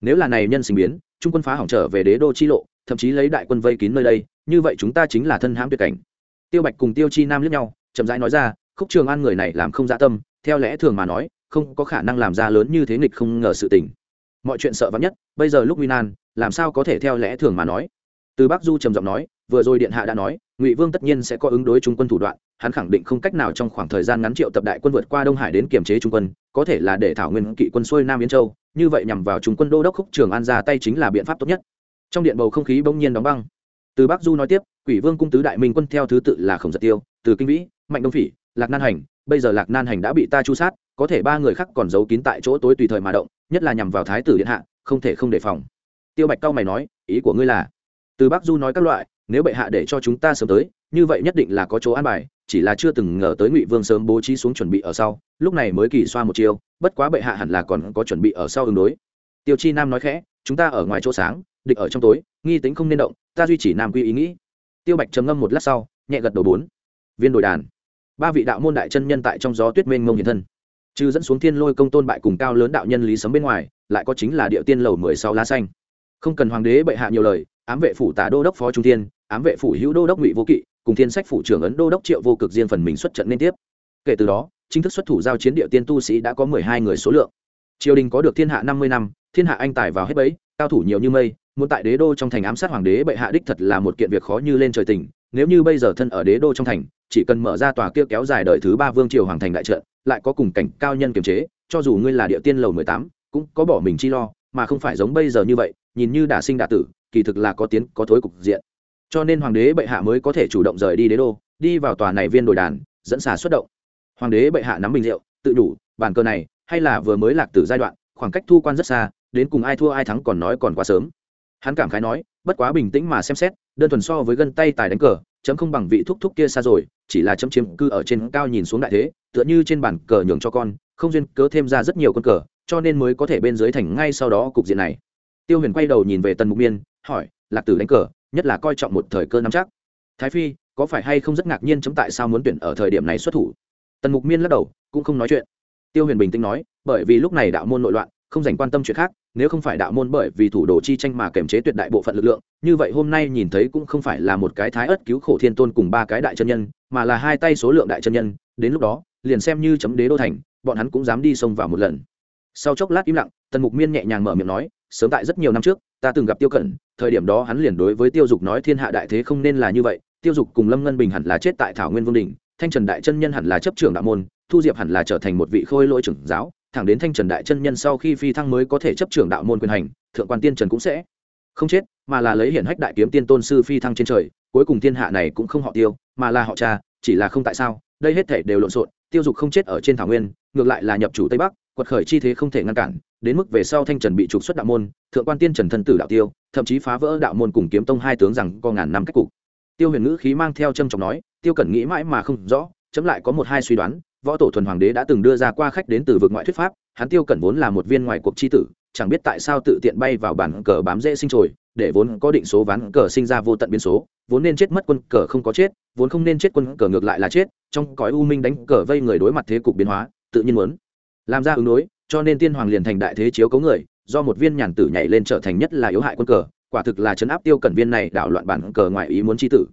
Nếu là này nhân sinh biến, trung quân phá hỏng trở về đế đô chi lộ, thậm chí lấy đại quân vây kín nơi đây, như vậy chúng ta chính là thân hãm tuyệt cảnh. Tiêu bạch cùng tiêu chi nam lướt nhau, chậm rãi nói ra khúc trường an người này làm không dạ tâm, theo lẽ thường mà nói, không có khả năng làm ra lớn như thế nghịch không ngờ sự tình. Mọi chuyện sợ vắn nhất, bây giờ lúc nguy nan, làm sao có thể theo lẽ thường mà nói? Từ bắc du trầm giọng nói, vừa rồi điện hạ đã nói, ngụy vương tất nhiên sẽ có ứng đối trung quân thủ đoạn, hắn khẳng định không cách nào trong khoảng thời gian ngắn triệu tập đại quân vượt qua đông hải đến kiềm chế trung quân, có thể là để thảo nguyên kỵ quân xuôi nam yến châu, như vậy nhằm vào trung quân đô đốc khúc trường an ra tay chính là biện pháp tốt nhất. Trong điện bầu không khí bỗng nhiên đóng băng. Từ bắc du nói tiếp, quỷ vương cung tứ đại minh quân theo thứ tự là khổng giật tiêu, từ kinh vĩ, mạnh đông phỉ lạc nan hành, bây giờ lạc nan hành đã bị ta chu sát, có thể ba người khác còn giấu kín tại chỗ tối tùy thời mà động, nhất là nhằm vào thái tử điện hạ, không thể không đề phòng. Tiêu bạch cao mày nói, ý của ngươi là, từ bắc du nói các loại, nếu bệ hạ để cho chúng ta sớm tới, như vậy nhất định là có chỗ an bài, chỉ là chưa từng ngờ tới ngụy vương sớm bố trí xuống chuẩn bị ở sau, lúc này mới kỳ xoa một chiêu, bất quá bệ hạ hẳn là còn có chuẩn bị ở sau ứng đối. Tiêu chi nam nói khẽ, chúng ta ở ngoài chỗ sáng, địch ở trong tối, nghi tính không nên động, ta duy trì nam quy ý nghĩ. Tiêu bạch trầm ngâm một lát sau, nhẹ gật đầu bốn. Viên đồi đàn ba vị đạo môn đại chân nhân tại trong gió tuyết mênh mông hiện thân. Trừ dẫn xuống thiên lôi công tôn bại cùng cao lớn đạo nhân lý sấm bên ngoài, lại có chính là địa tiên lầu mười sáu lá xanh. Không cần hoàng đế bệ hạ nhiều lời, ám vệ phủ tả đô đốc phó trung tiên ám vệ phủ hữu đô đốc ngụy vô kỵ, cùng thiên sách phủ trưởng ấn đô đốc triệu vô cực riêng phần mình xuất trận liên tiếp. Kể từ đó, chính thức xuất thủ giao chiến địa tiên tu sĩ đã có mười hai người số lượng. Triều đình có được thiên hạ năm mươi năm, thiên hạ anh tài vào hết bấy, cao thủ nhiều như mây, muốn tại đế đô trong thành ám sát hoàng đế bệ hạ đích thật là một kiện việc khó như lên trời tỉnh nếu như bây giờ thân ở đế đô trong thành chỉ cần mở ra tòa kia kéo dài đời thứ ba vương triều hoàng thành đại trận, lại có cùng cảnh cao nhân kiềm chế, cho dù ngươi là địa tiên lầu mười tám, cũng có bỏ mình chi lo, mà không phải giống bây giờ như vậy, nhìn như đả sinh đả tử, kỳ thực là có tiến, có thối cục diện. Cho nên hoàng đế bệ hạ mới có thể chủ động rời đi đế đô, đi vào tòa này viên đồi đàn, dẫn xà xuất động. Hoàng đế bệ hạ nắm bình rượu, tự đủ, bàn cờ này, hay là vừa mới lạc từ giai đoạn, khoảng cách thu quan rất xa, đến cùng ai thua ai thắng còn nói còn quá sớm. Hắn cảm khái nói, bất quá bình tĩnh mà xem xét, đơn thuần so với gân tay tài đánh cờ, chấm không bằng vị thúc thúc kia xa rồi chỉ là chấm chiếm cư ở trên cao nhìn xuống đại thế, tựa như trên bàn cờ nhường cho con, không duyên cớ thêm ra rất nhiều con cờ, cho nên mới có thể bên dưới thành ngay sau đó cục diện này. Tiêu huyền quay đầu nhìn về tần mục miên, hỏi, lạc tử đánh cờ, nhất là coi trọng một thời cơ nắm chắc. Thái phi, có phải hay không rất ngạc nhiên chấm tại sao muốn tuyển ở thời điểm này xuất thủ? Tần mục miên lắc đầu, cũng không nói chuyện. Tiêu huyền bình tĩnh nói, bởi vì lúc này đạo môn nội loạn không dành quan tâm chuyện khác, nếu không phải đạo môn bởi vì thủ đồ chi tranh mà kềm chế tuyệt đại bộ phận lực lượng, như vậy hôm nay nhìn thấy cũng không phải là một cái thái ớt cứu khổ thiên tôn cùng ba cái đại chân nhân, mà là hai tay số lượng đại chân nhân, đến lúc đó, liền xem như chấm đế đô thành, bọn hắn cũng dám đi xông vào một lần. Sau chốc lát im lặng, tần mục miên nhẹ nhàng mở miệng nói, sớm tại rất nhiều năm trước, ta từng gặp tiêu cẩn, thời điểm đó hắn liền đối với tiêu dục nói thiên hạ đại thế không nên là như vậy, tiêu dục cùng lâm ngân bình hẳn là chết tại thảo nguyên vương đình thanh trần đại chân nhân hẳn là chấp trưởng đạo môn, thu diệp hẳn là trở thành một vị khôi lỗi trưởng giáo thẳng đến thanh trần đại chân nhân sau khi phi thăng mới có thể chấp trưởng đạo môn quyền hành, thượng quan tiên trần cũng sẽ không chết, mà là lấy hiển hách đại kiếm tiên tôn sư phi thăng trên trời, cuối cùng thiên hạ này cũng không họ tiêu, mà là họ cha, chỉ là không tại sao, đây hết thể đều lộn xộn, tiêu dục không chết ở trên thảo nguyên, ngược lại là nhập chủ tây bắc, quật khởi chi thế không thể ngăn cản, đến mức về sau thanh trần bị trục xuất đạo môn, thượng quan tiên trần thân tử đạo tiêu, thậm chí phá vỡ đạo môn cùng kiếm tông hai tướng rằng có ngàn năm cách cục. Tiêu huyền ngữ khí mang theo trâm trọng nói, tiêu cẩn nghĩ mãi mà không rõ, chấm lại có một hai suy đoán võ tổ thuần hoàng đế đã từng đưa ra qua khách đến từ vực ngoại thuyết pháp, hắn tiêu cẩn vốn là một viên ngoài cuộc c tử, chẳng biết tại sao tự tiện bay vào bản cờ bám dễ sinh trồi, để vốn có định số ván cờ sinh ra vô tận biến số, vốn nên chết mất quân cờ không có chết, vốn không nên chết quân cờ ngược lại là chết, trong cõi u minh đánh cờ vây người đối mặt thế cục biến hóa, tự nhiên muốn làm ra ứng đối, cho nên tiên hoàng liền thành đại thế chiếu cấu người, do một viên nhàn tử nhảy lên trở thành nhất là yếu hại quân cờ, quả thực là chấn áp tiêu cẩn viên này đảo loạn bản cờ ngoài ý muốn chi tử.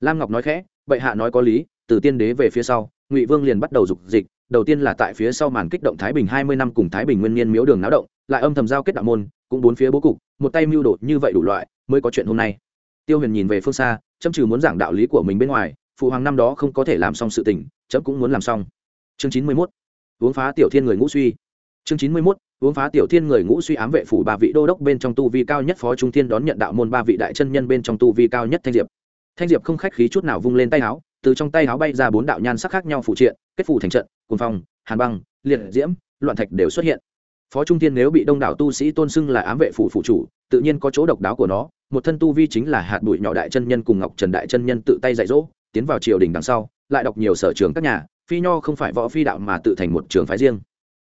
Lam ngọc nói khẽ, bệ hạ nói có lý, từ tiên đế về phía sau ngụy vương liền bắt đầu dục dịch đầu tiên là tại phía sau màn kích động thái bình hai mươi năm cùng thái bình nguyên niên miếu đường náo động lại âm thầm giao kết đạo môn cũng bốn phía bố cục một tay mưu đột như vậy đủ loại mới có chuyện hôm nay tiêu huyền nhìn về phương xa chấm trừ muốn giảng đạo lý của mình bên ngoài phụ hoàng năm đó không có thể làm xong sự tình chấm cũng muốn làm xong chương chín mươi mốt uống phá tiểu thiên người ngũ suy chương chín mươi mốt uống phá tiểu thiên người ngũ suy ám vệ phủ ba vị đô đốc bên trong tu vi cao nhất phó trung thiên đón nhận đạo môn ba vị đại chân nhân bên trong tu vi cao nhất thanh diệp thanh diệp không khách khí chút nào vung lên tay áo từ trong tay áo bay ra bốn đạo nhan sắc khác nhau phụ triện, kết phủ thành trận, cuồng phong, hàn băng, liệt diễm, loạn thạch đều xuất hiện. Phó trung tiên nếu bị đông đảo tu sĩ tôn xưng là ám vệ phủ phụ chủ, tự nhiên có chỗ độc đáo của nó, một thân tu vi chính là hạt bụi nhỏ đại chân nhân cùng ngọc trần đại chân nhân tự tay dạy dỗ, tiến vào triều đình đằng sau, lại đọc nhiều sở trường các nhà, phi nho không phải võ phi đạo mà tự thành một trường phái riêng.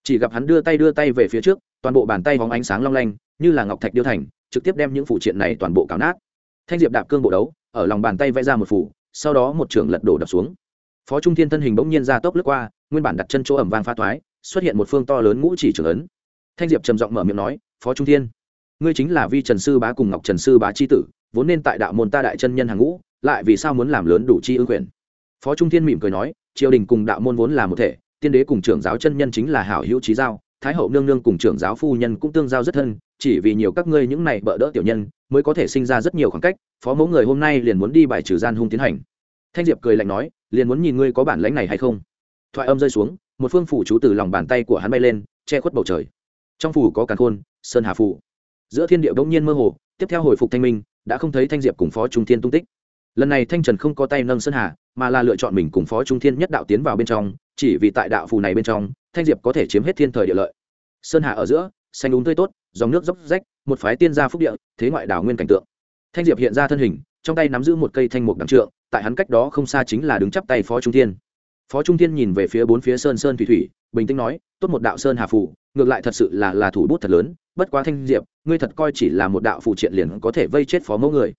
Chỉ gặp hắn đưa tay đưa tay về phía trước, toàn bộ bàn tay hóng ánh sáng long lanh, như là ngọc thạch điêu thành, trực tiếp đem những phụ triện này toàn bộ cào nát. Thanh diệp đạp cương bộ đấu, ở lòng bàn tay vẽ ra một phủ sau đó một trường lật đổ đập xuống. Phó trung thiên thân hình bỗng nhiên ra tốc lướt qua, nguyên bản đặt chân chỗ ẩm vang pha thoái, xuất hiện một phương to lớn ngũ chỉ trưởng ấn. Thanh diệp trầm giọng mở miệng nói, phó trung thiên, ngươi chính là vi trần sư bá cùng ngọc trần sư bá c tử, vốn nên tại đạo môn ta đại chân nhân hàng ngũ, lại vì sao muốn làm lớn đủ chi ương quyền? Phó trung thiên mỉm cười nói, triều đình cùng đạo môn vốn là một thể, tiên đế cùng trưởng giáo chân nhân chính là hảo hữu trí giao, thái hậu nương nương cùng trưởng giáo phu nhân cũng tương giao rất thân, chỉ vì nhiều các ngươi những này bỡ đỡ tiểu nhân mới có thể sinh ra rất nhiều khoảng cách, phó mẫu người hôm nay liền muốn đi bài trừ gian hung tiến hành. Thanh diệp cười lạnh nói, liền muốn nhìn ngươi có bản lãnh này hay không. Thoại âm rơi xuống, một phương phủ chú từ lòng bàn tay của hắn bay lên, che khuất bầu trời. Trong phủ có càn khôn, sơn hà phủ. Giữa thiên địa bỗng nhiên mơ hồ, tiếp theo hồi phục thanh minh, đã không thấy thanh diệp cùng phó trung thiên tung tích. Lần này thanh trần không có tay nâng sơn hà, mà là lựa chọn mình cùng phó trung thiên nhất đạo tiến vào bên trong, chỉ vì tại đạo phù này bên trong, thanh diệp có thể chiếm hết thiên thời địa lợi. Sơn hà ở giữa, xanh đúng tươi tốt, dòng nước dốc rách một phái tiên gia phúc địa, thế ngoại đảo nguyên cảnh tượng. Thanh diệp hiện ra thân hình, trong tay nắm giữ một cây thanh mục đằng trượng, tại hắn cách đó không xa chính là đứng chắp tay phó trung thiên. Phó trung thiên nhìn về phía bốn phía sơn sơn thủy thủy, bình tĩnh nói, tốt một đạo sơn hà phù, ngược lại thật sự là là thủ bút thật lớn, bất quá thanh diệp, ngươi thật coi chỉ là một đạo phụ triện liền có thể vây chết phó mẫu người.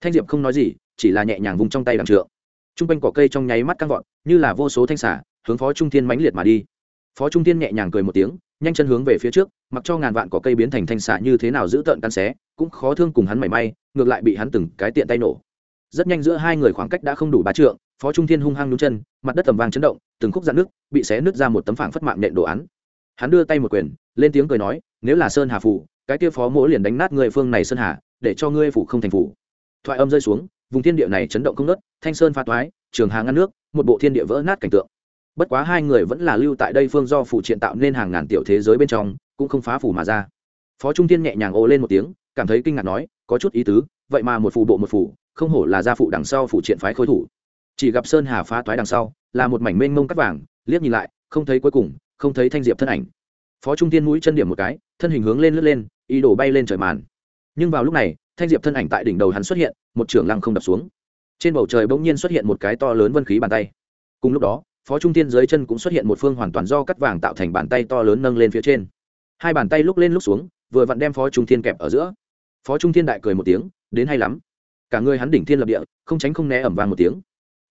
Thanh diệp không nói gì, chỉ là nhẹ nhàng vùng trong tay đằng trượng. T r u n g quanh cỏ cây trong nháy mắt căng vọt, như là vô số thanh xả hướng phó trung thiên mãnh liệt mà đi. Phó trung thiên nhẹ nhàng cười một tiếng nhanh chân hướng về phía trước, mặc cho ngàn vạn có cây biến thành thanh xạ như thế nào giữ tợn căn xé, cũng khó thương cùng hắn mảy may, ngược lại bị hắn từng cái tiện tay nổ. Rất nhanh giữa hai người khoảng cách đã không đủ bá trượng, phó trung thiên hung hăng nhún chân, mặt đất tầm vang chấn động, từng khúc dạn nước bị xé nứt ra một tấm phảng phất mạng nện đồ án. Hắn đưa tay một quyền, lên tiếng cười nói, nếu là sơn hà phủ, cái kia phó mỗ liền đánh nát người phương này sơn hà, để cho ngươi phủ không thành phủ. Thoại âm rơi xuống, vùng thiên địa này chấn động không nớt thanh sơn pha toái, trường hà ngăn nước, một bộ thiên địa vỡ nát cảnh tượng bất quá hai người vẫn là lưu tại đây phương do phụ triện tạo nên hàng ngàn tiểu thế giới bên trong, cũng không phá phủ mà ra. Phó trung tiên nhẹ nhàng ô lên một tiếng, cảm thấy kinh ngạc nói, có chút ý tứ, vậy mà một phủ bộ một phủ, không hổ là gia phụ đằng sau phủ triện phái khối thủ. Chỉ gặp sơn hà phá toái đằng sau, là một mảnh mênh mông cắt vàng, liếc nhìn lại, không thấy cuối cùng, không thấy thanh diệp thân ảnh. Phó trung tiên mũi chân điểm một cái, thân hình hướng lên lướt lên, ý đồ bay lên trời màn. Nhưng vào lúc này, thanh diệp thân ảnh tại đỉnh đầu hắn xuất hiện, một trưởng lăng không đập xuống. Trên bầu trời bỗng nhiên xuất hiện một cái to lớn vân khí bàn tay. Cùng lúc đó phó trung tiên dưới chân cũng xuất hiện một phương hoàn toàn do cắt vàng tạo thành bàn tay to lớn nâng lên phía trên. Hai bàn tay lúc lên lúc xuống, vừa vặn đem phó trung tiên kẹp ở giữa. Phó trung tiên đại cười một tiếng, đến hay lắm. Cả người hắn đỉnh thiên lập địa, không tránh không né ẩm vàng một tiếng.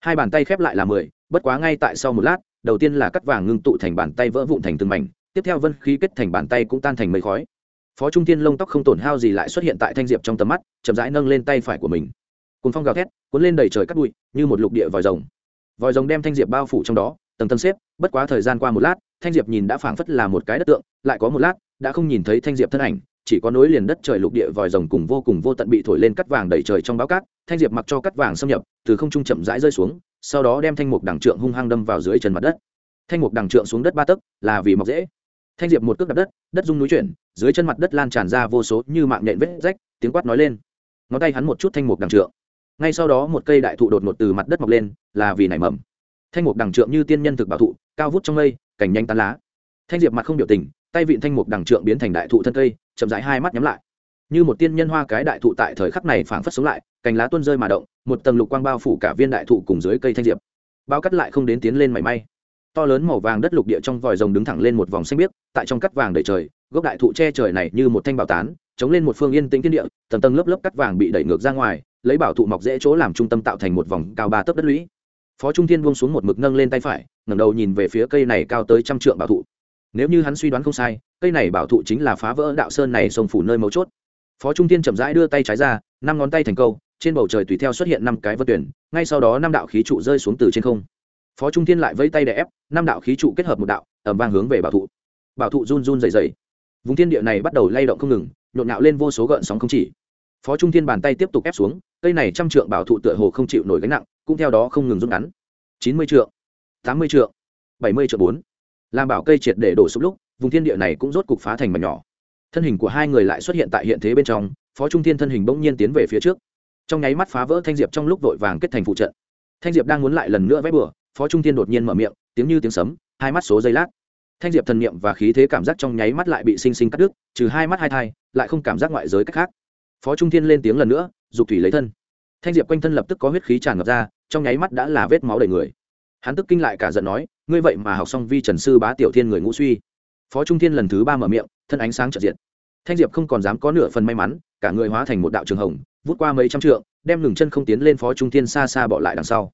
Hai bàn tay khép lại là mười, bất quá ngay tại sau một lát, đầu tiên là cắt vàng ngưng tụ thành bàn tay vỡ vụn thành từng mảnh, tiếp theo vân khí kết thành bàn tay cũng tan thành mây khói. Phó trung tiên lông tóc không tổn hao gì lại xuất hiện tại thanh diệp trong tầm mắt, chậm rãi nâng lên tay phải của mình. Cùng phong gào thét, cuốn lên đầy trời cắt bụi, như một lục địa vòi rồng vòi rồng đem thanh diệp bao phủ trong đó, tầng tầng xếp, bất quá thời gian qua một lát, thanh diệp nhìn đã phảng phất là một cái đất tượng, lại có một lát, đã không nhìn thấy thanh diệp thân ảnh, chỉ có nối liền đất trời lục địa vòi rồng cùng vô cùng vô tận bị thổi lên cắt vàng đầy trời trong báo cát, thanh diệp mặc cho cắt vàng xâm nhập, từ không trung chậm rãi rơi xuống, sau đó đem thanh mục đằng trượng hung hăng đâm vào dưới chân mặt đất. Thanh mục đằng trượng xuống đất ba tấc, là vì mọc dễ. Thanh diệp một cước đập đất đất rung núi chuyển, dưới chân mặt đất lan tràn ra vô số như mạng nhện vết rách, tiếng quát nói lên. Ngón tay hắn một chút thanh mục đằng trượng ngay sau đó một cây đại thụ đột ngột từ mặt đất mọc lên, là vì nảy mầm. Thanh mục đằng trượng như tiên nhân thực bảo thụ, cao vút trong mây, cảnh nhanh tán lá. Thanh diệp mặt không biểu tình, tay vịn thanh mục đằng trượng biến thành đại thụ thân cây, chậm rãi hai mắt nhắm lại. Như một tiên nhân hoa cái đại thụ tại thời khắc này phảng phất sống lại, cành lá tuôn rơi mà động, một tầng lục quang bao phủ cả viên đại thụ cùng dưới cây thanh diệp. Bao cắt lại không đến tiến lên mảy may. To lớn màu vàng đất lục địa trong vòi rồng đứng thẳng lên một vòng xanh biếc, tại trong cắt vàng đầy trời, gốc đại thụ che trời này như một thanh bảo tán, chống lên một phương yên tĩnh thiên địa, tầng tầng lớp lớp cắt vàng bị đẩy ngược ra ngoài lấy bảo thụ mọc dễ chỗ làm trung tâm tạo thành một vòng cao ba tấc đất lũy. Phó trung thiên buông xuống một mực nâng lên tay phải, ngẩng đầu nhìn về phía cây này cao tới trăm trượng bảo thụ. Nếu như hắn suy đoán không sai, cây này bảo thụ chính là phá vỡ đạo sơn này sông phủ nơi mấu chốt. Phó trung thiên chậm rãi đưa tay trái ra, năm ngón tay thành câu, trên bầu trời tùy theo xuất hiện năm cái vân tuyển, ngay sau đó năm đạo khí trụ rơi xuống từ trên không. Phó trung thiên lại vây tay đè ép, năm đạo khí trụ kết hợp một đạo ẩm vang hướng về bảo thụ. Bảo thụ run run dày dày vùng thiên địa này bắt đầu lay động không ngừng, nhộn nhạo lên vô số gợn sóng không chỉ phó trung thiên bàn tay tiếp tục ép xuống, cây này trăm trượng bảo thụ tựa hồ không chịu nổi gánh nặng, cũng theo đó không ngừng rút ngắn. Chín mươi trượng, tám mươi trượng, bảy mươi trượng bốn. Làm bảo cây triệt để đổ sụp lúc, vùng thiên địa này cũng rốt cục phá thành mảnh nhỏ. Thân hình của hai người lại xuất hiện tại hiện thế bên trong, phó trung thiên thân hình bỗng nhiên tiến về phía trước. Trong nháy mắt phá vỡ thanh diệp trong lúc vội vàng kết thành phụ trận. Thanh diệp đang muốn lại lần nữa vét bừa, phó trung thiên đột nhiên mở miệng, tiếng như tiếng sấm, hai mắt số giây lát. Thanh diệp thần niệm và khí thế cảm giác trong nháy mắt lại bị sinh sinh cắt đứt, trừ hai mắt hai thai, lại không cảm giác ngoại giới cách khác phó trung thiên lên tiếng lần nữa, dục thủy lấy thân. Thanh diệp quanh thân lập tức có huyết khí tràn ngập ra, trong nháy mắt đã là vết máu đầy người. Hắn tức kinh lại cả giận nói, ngươi vậy mà học xong vi trần sư bá tiểu thiên người ngũ suy. Phó trung thiên lần thứ ba mở miệng, thân ánh sáng trợ diện thanh diệp không còn dám có nửa phần may mắn, cả người hóa thành một đạo trường hồng, vút qua mấy trăm trượng, đem ngừng chân không tiến lên phó trung thiên xa xa bỏ lại đằng sau.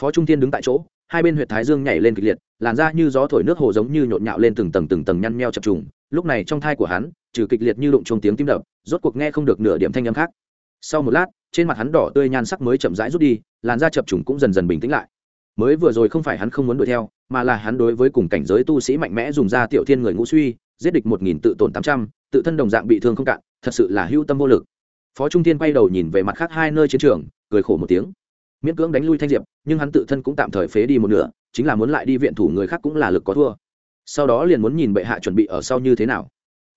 Phó trung thiên đứng tại chỗ, hai bên huyệt thái dương nhảy lên kịch liệt, làn ra như gió thổi nước hồ giống như nhộn nhạo lên từng tầng từng tầng nhăn nheo chập trùng lúc này trong thai của hắn, trừ kịch liệt như đụng chuông tiếng tim đập, rốt cuộc nghe không được nửa điểm thanh âm khác. Sau một lát, trên mặt hắn đỏ tươi nhan sắc mới chậm rãi rút đi, làn da chập trùng cũng dần dần bình tĩnh lại. Mới vừa rồi không phải hắn không muốn đuổi theo, mà là hắn đối với cùng cảnh giới tu sĩ mạnh mẽ dùng ra tiểu thiên người ngũ suy, giết địch một nghìn tự tổn tám trăm, tự thân đồng dạng bị thương không cạn, thật sự là hưu tâm vô lực. Phó trung tiên quay đầu nhìn về mặt khác hai nơi chiến trường, cười khổ một tiếng. Miễn cưỡng đánh lui thanh diệp, nhưng hắn tự thân cũng tạm thời phế đi một nửa, chính là muốn lại đi viện thủ người khác cũng là lực có thua sau đó liền muốn nhìn bệ hạ chuẩn bị ở sau như thế nào.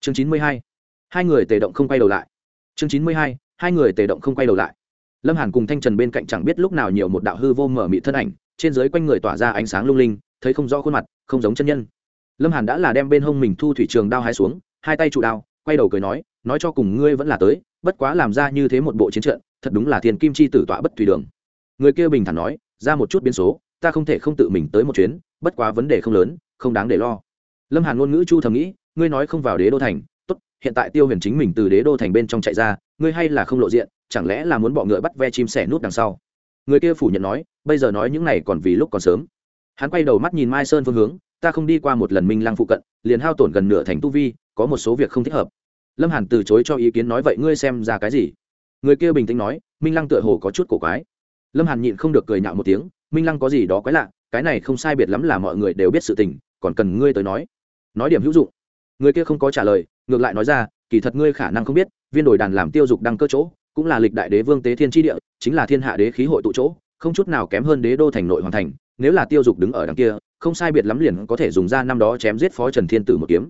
Chương chín mươi hai hai người tề động không quay đầu lại. Chương chín mươi hai hai người tề động không quay đầu lại. Lâm hàn cùng thanh trần bên cạnh chẳng biết lúc nào nhiều một đạo hư vô mở mị thân ảnh, trên dưới quanh người tỏa ra ánh sáng lung linh, thấy không rõ khuôn mặt, không giống chân nhân. Lâm hàn đã là đem bên hông mình thu thủy trường đao hái xuống, hai tay trụ đao, quay đầu cười nói nói cho cùng ngươi vẫn là tới, bất quá làm ra như thế một bộ chiến trận, thật đúng là thiên kim chi tử tọa bất tùy đường. Người kia bình thản nói, ra một chút biến số, ta không thể không tự mình tới một chuyến, bất quá vấn đề không lớn không đáng để lo. Lâm hàn ngôn ngữ chu thầm nghĩ, ngươi nói không vào đế đô thành, tốt, hiện tại tiêu huyền chính mình từ đế đô thành bên trong chạy ra, ngươi hay là không lộ diện, chẳng lẽ là muốn bọ ngựa bắt ve chim sẻ nút đằng sau? Người kia phủ nhận nói, bây giờ nói những này còn vì lúc còn sớm. Hắn quay đầu mắt nhìn mai sơn phương hướng, ta không đi qua một lần minh lăng phụ cận, liền hao tổn gần nửa thành tu vi, có một số việc không thích hợp. Lâm hàn từ chối cho ý kiến nói vậy ngươi xem ra cái gì? Người kia bình tĩnh nói, minh lăng tựa hồ có chút cổ quái. Lâm hàn nhịn không được cười nhạo một tiếng, minh lăng có gì đó quái lạ, cái này không sai biệt lắm là mọi người đều biết sự tình còn cần ngươi tới nói. Nói điểm hữu dụng. Người kia không có trả lời, ngược lại nói ra, kỳ thật ngươi khả năng không biết, viên đồi đàn làm tiêu dục đăng cơ chỗ, cũng là lịch đại đế vương tế thiên tri địa, chính là thiên hạ đế khí hội tụ chỗ, không chút nào kém hơn đế đô thành nội hoàn thành, nếu là tiêu dục đứng ở đằng kia, không sai biệt lắm liền có thể dùng ra năm đó chém giết phó trần thiên tử một kiếm.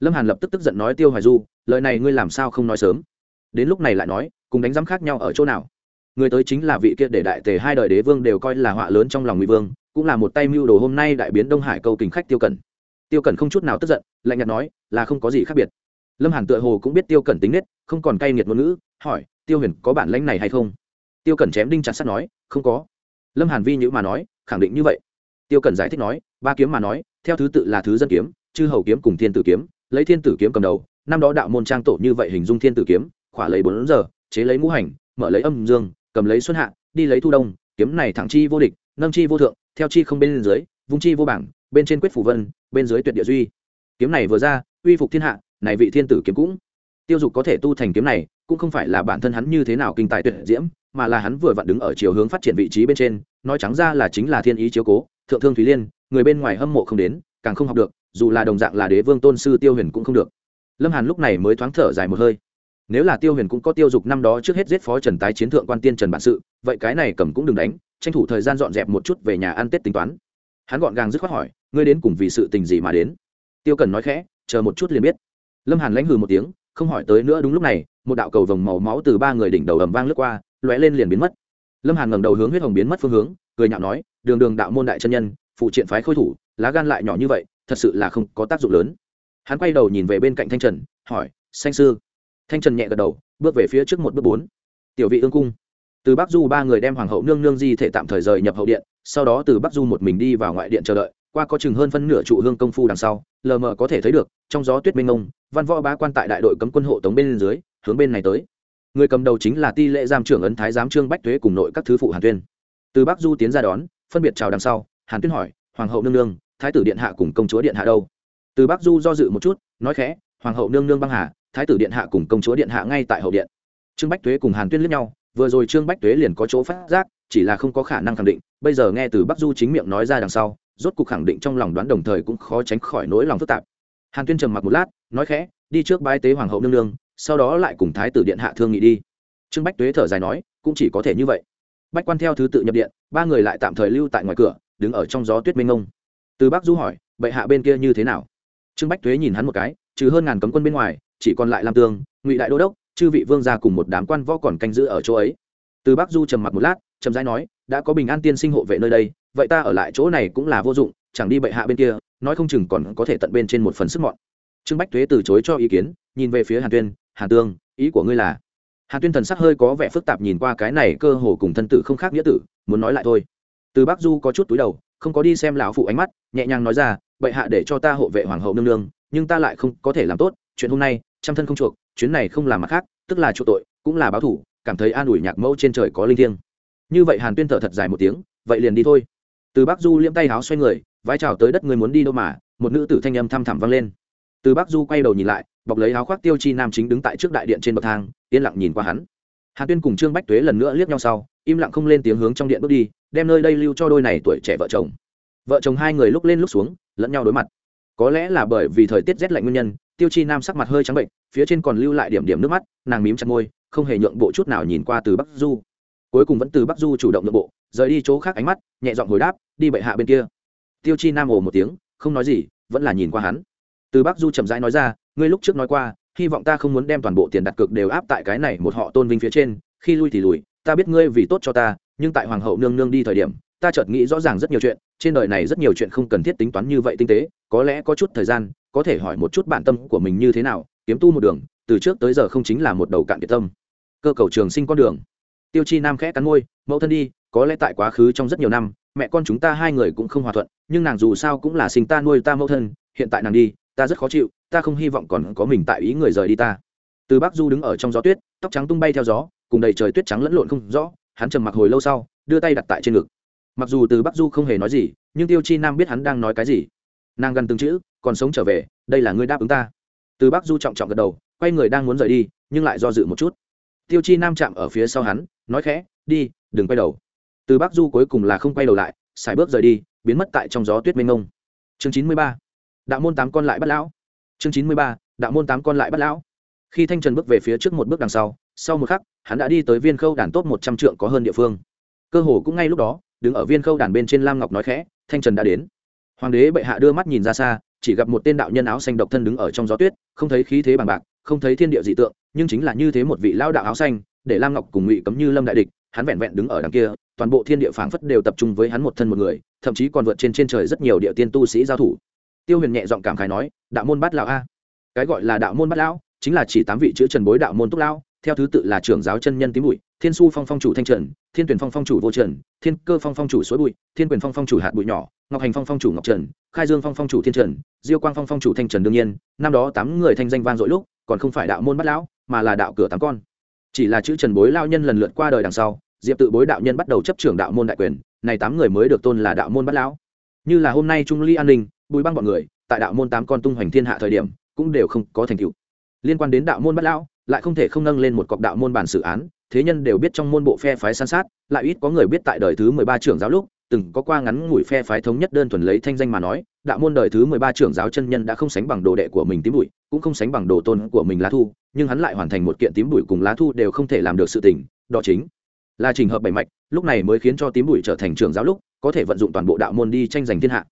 Lâm hàn lập tức tức giận nói tiêu hoài du, lời này ngươi làm sao không nói sớm? Đến lúc này lại nói, cùng đánh giám khác nhau ở chỗ nào? Người tới chính là vị kia để đại tề hai đời đế vương đều coi là họa lớn trong lòng ngụy vương cũng là một tay mưu đồ hôm nay đại biến đông hải câu kình khách tiêu cẩn. Tiêu cẩn không chút nào tức giận, lạnh nhạt nói, là không có gì khác biệt. Lâm hàn tựa hồ cũng biết tiêu cẩn tính nết, không còn cay nghiệt ngôn ngữ, hỏi, tiêu huyền có bản lãnh này hay không? Tiêu cẩn chém đinh chặt sắt nói, không có. Lâm hàn vi nhữ mà nói, khẳng định như vậy. Tiêu cẩn giải thích nói, ba kiếm mà nói, theo thứ tự là thứ dân kiếm, chư hầu kiếm cùng thiên tử kiếm, lấy thiên tử kiếm cầm đầu, năm đó đạo môn trang tổ như vậy hình dung thiên tử kiếm, khỏa lấy bốn giờ, chế lấy ngũ hành, mở lấy âm dương, cầm lấy xuân hạ, đi lấy thu đông, kiếm này thẳng chi vô địch, nâng chi vô thượng theo chi không bên dưới, vung chi vô bảng, bên trên quyết phủ vân, bên dưới tuyệt địa duy. Kiếm này vừa ra, uy phục thiên hạ, này vị thiên tử kiếm cũng. Tiêu dục có thể tu thành kiếm này, cũng không phải là bản thân hắn như thế nào kinh tài tuyệt diễm, mà là hắn vừa vặn đứng ở chiều hướng phát triển vị trí bên trên, nói trắng ra là chính là thiên ý chiếu cố, thượng thương thúy liên, người bên ngoài hâm mộ không đến, càng không học được, dù là đồng dạng là đế vương tôn sư tiêu huyền cũng không được. Lâm hàn lúc này mới thoáng thở dài một hơi. Nếu là tiêu huyền cũng có tiêu dục năm đó trước hết giết phó trần tái chiến thượng quan tiên trần bản sự, vậy cái này cầm cũng đừng đánh tranh thủ thời gian dọn dẹp một chút về nhà ăn tết tính toán. Hắn gọn gàng dứt khoát hỏi, ngươi đến cùng vì sự tình gì mà đến? Tiêu cần nói khẽ, chờ một chút liền biết. Lâm hàn lãnh hừ một tiếng, không hỏi tới nữa đúng lúc này, một đạo cầu vồng màu máu từ ba người đỉnh đầu ầm vang lướt qua, lóe lên liền biến mất. Lâm hàn ngẩng đầu hướng huyết hồng biến mất phương hướng, cười nhạo nói, đường đường đạo môn đại chân nhân, phụ triện phái khôi thủ, lá gan lại nhỏ như vậy, thật sự là không có tác dụng lớn. Hắn quay đầu nhìn về bên cạnh thanh trần, hỏi xanh sư? Thanh trần nhẹ gật đầu, bước về phía trước một bước bốn. Tiểu vị ương cung từ bắc du ba người đem hoàng hậu nương nương di thể tạm thời rời nhập hậu điện, sau đó từ bắc du một mình đi vào ngoại điện chờ đợi, qua có chừng hơn phân nửa trụ hương công phu đằng sau, lờ mờ có thể thấy được, trong gió tuyết minh ông văn võ bá quan tại đại đội cấm quân hộ tống bên dưới, hướng bên này tới. Người cầm đầu chính là ti lệ giam trưởng ấn thái giám trương bách thuế cùng nội các thứ phụ hàn tuyên. Từ bắc du tiến ra đón, phân biệt chào đằng sau, hàn tuyên hỏi, hoàng hậu nương nương, thái tử điện hạ cùng công chúa điện hạ đâu? Từ bắc du do dự một chút, nói khẽ, hoàng hậu nương nương băng hà, thái tử điện hạ cùng công chúa điện hạ ngay tại hậu điện. Trương bách Thuế cùng hàn tuyên lướt nhau vừa rồi trương bách tuế liền có chỗ phát giác, chỉ là không có khả năng khẳng định, bây giờ nghe từ bắc du chính miệng nói ra đằng sau, rốt cuộc khẳng định trong lòng đoán đồng thời cũng khó tránh khỏi nỗi lòng phức tạp. Hàn tuyên trầm mặc một lát, nói khẽ, đi trước bái tế hoàng hậu nương nương, sau đó lại cùng thái tử điện hạ thương nghị đi. Trương bách tuế thở dài nói, cũng chỉ có thể như vậy. Bách quan theo thứ tự nhập điện, ba người lại tạm thời lưu tại ngoài cửa, đứng ở trong gió tuyết mênh ngông từ bắc du hỏi, bệ hạ bên kia như thế nào? Trương bách tuế nhìn hắn một cái, trừ hơn ngàn cấm quân bên ngoài, chỉ còn lại lam tương, ngụy đại đô đốc chư vị vương gia cùng một đám quan võ còn canh giữ ở chỗ ấy. Từ bắc du trầm mặc một lát trầm rãi nói, đã có bình an tiên sinh hộ vệ nơi đây, vậy ta ở lại chỗ này cũng là vô dụng, chẳng đi bệ hạ bên kia, nói không chừng còn có thể tận bên trên một phần sức mọn. Trương bách thuế từ chối cho ý kiến, nhìn về phía hàn tuyên, hàn tương, ý của ngươi là? Hàn tuyên thần sắc hơi có vẻ phức tạp nhìn qua cái này cơ hồ cùng thân tử không khác nghĩa tử, muốn nói lại thôi. Từ bắc du có chút túi đầu, không có đi xem lão phụ ánh mắt, nhẹ nhàng nói ra, bệ hạ để cho ta hộ vệ hoàng hậu nương nương, nhưng ta lại không có thể làm tốt, chuyện hôm nay, trăm thân không chuộc chuyến này không làm mặt khác, tức là chỗ tội, cũng là báo thủ, cảm thấy an ủi nhạc mẫu trên trời có linh thiêng. Như vậy hàn tuyên thở thật dài một tiếng, vậy liền đi thôi. Từ bắc du liễm tay háo xoay người, vai trào tới đất người muốn đi đâu mà, một nữ tử thanh âm thăm thẳm vang lên. Từ bắc du quay đầu nhìn lại, bọc lấy áo khoác tiêu chi nam chính đứng tại trước đại điện trên bậc thang, yên lặng nhìn qua hắn. Hàn tuyên cùng trương bách tuế lần nữa liếc nhau sau, im lặng không lên tiếng hướng trong điện bước đi, đem nơi đây lưu cho đôi này tuổi trẻ vợ chồng. Vợ chồng hai người lúc lên lúc xuống, lẫn nhau đối mặt. Có lẽ là bởi vì thời tiết rét lạnh nguyên nhân tiêu chi nam sắc mặt hơi trắng bệnh, phía trên còn lưu lại điểm điểm nước mắt, nàng mím chặt môi, không hề nhượng bộ chút nào nhìn qua từ bắc du. Cuối cùng vẫn từ bắc du chủ động nhượng bộ, rời đi chỗ khác ánh mắt, nhẹ giọng hồi đáp, đi bệ hạ bên kia. Tiêu chi nam ồ một tiếng, không nói gì, vẫn là nhìn qua hắn. Từ bắc du chậm rãi nói ra, ngươi lúc trước nói qua, hy vọng ta không muốn đem toàn bộ tiền đặt cược đều áp tại cái này một họ tôn vinh phía trên, khi lui thì lùi, ta biết ngươi vì tốt cho ta, nhưng tại hoàng hậu nương nương đi thời điểm, ta chợt nghĩ rõ ràng rất nhiều chuyện, trên đời này rất nhiều chuyện không cần thiết tính toán như vậy tinh tế, có lẽ có chút thời gian có thể hỏi một chút bản tâm của mình như thế nào, kiếm tu một đường, từ trước tới giờ không chính là một đầu cạn kiệt tâm. Cơ cầu trường sinh con đường. Tiêu chi nam khẽ cắn môi, mẫu thân đi, có lẽ tại quá khứ trong rất nhiều năm, mẹ con chúng ta hai người cũng không hòa thuận, nhưng nàng dù sao cũng là sinh ta nuôi ta mẫu thân, hiện tại nàng đi, ta rất khó chịu, ta không hy vọng còn có mình tại ý người rời đi ta. Từ bắc du đứng ở trong gió tuyết, tóc trắng tung bay theo gió, cùng đầy trời tuyết trắng lẫn lộn không rõ, hắn trầm mặc hồi lâu sau, đưa tay đặt tại trên ngực. Mặc dù từ bắc du không hề nói gì, nhưng tiêu chi nam biết hắn đang nói cái gì. Nàng gần từng chữ còn sống trở về, đây là ngươi đáp ứng ta. Từ bắc du trọng trọng gật đầu, quay người đang muốn rời đi, nhưng lại do dự một chút. Tiêu chi nam chạm ở phía sau hắn, nói khẽ, đi, đừng quay đầu. Từ bắc du cuối cùng là không quay đầu lại xài bước rời đi, biến mất tại trong gió tuyết mênh mông. chương chín mươi ba, đạo môn tám con lại bắt lão. Chương chín mươi ba, đạo môn tám con lại bắt lão. Khi thanh trần bước về phía trước một bước đằng sau sau một khắc, hắn đã đi tới viên khâu đàn tốt một trăm trượng có hơn địa phương. Cơ hồ cũng ngay lúc đó, đứng ở viên khâu đàn bên trên lam ngọc nói khẽ, thanh trần đã đến. Hoàng đế bệ hạ đưa mắt nhìn ra xa chỉ gặp một tên đạo nhân áo xanh độc thân đứng ở trong gió tuyết, không thấy khí thế bằng bạc, không thấy thiên địa dị tượng, nhưng chính là như thế một vị lao đạo áo xanh, để lam ngọc cùng ngụy cấm như lâm đại địch, hắn vẹn vẹn đứng ở đằng kia, toàn bộ thiên địa phảng phất đều tập trung với hắn một thân một người, thậm chí còn vượt trên trên trời rất nhiều địa tiên tu sĩ giao thủ. Tiêu huyền nhẹ giọng cảm khái nói, đạo môn bát lão a. Cái gọi là đạo môn bát lão, chính là chỉ tám vị chữ trần bối đạo môn túc lão, theo thứ tự là trưởng giáo chân nhân tím bụi thiên su phong phong chủ thanh trần, thiên tuyển phong phong chủ vô trần, thiên cơ phong phong chủ suối bụi, thiên quyền phong phong chủ hạt bụi nhỏ, ngọc hành phong phong chủ ngọc trần, khai dương phong phong chủ thiên trần, diêu quang phong phong chủ thanh trần đương nhiên, năm đó tám người thanh danh vang dội lúc, còn không phải đạo môn bắt lão, mà là đạo cửa tám con. Chỉ là chữ trần bối lao nhân lần lượt qua đời đằng sau, diệp tự bối đạo nhân bắt đầu chấp trưởng đạo môn đại quyền, này tám người mới được tôn là đạo môn bắt lão. Như là hôm nay trung ly an ninh, bùi băng bọn người, tại đạo môn tám con tung hoành thiên hạ thời điểm, cũng đều không có thành tựu. Liên quan đến đạo môn bắt lão, lại không thể không nâng lên một cọc đạo môn bản xử án thế nhân đều biết trong môn bộ phe phái san sát, lại ít có người biết tại đời thứ mười ba trưởng giáo lúc, từng có qua ngắn ngủi phe phái thống nhất đơn thuần lấy thanh danh mà nói, đạo môn đời thứ mười ba trưởng giáo chân nhân đã không sánh bằng đồ đệ của mình tím bụi, cũng không sánh bằng đồ tôn của mình lá thu, nhưng hắn lại hoàn thành một kiện tím bụi cùng lá thu đều không thể làm được sự tình, đó chính là trình hợp bảy mạch, lúc này mới khiến cho tím bụi trở thành trưởng giáo lúc, có thể vận dụng toàn bộ đạo môn đi tranh giành thiên hạ.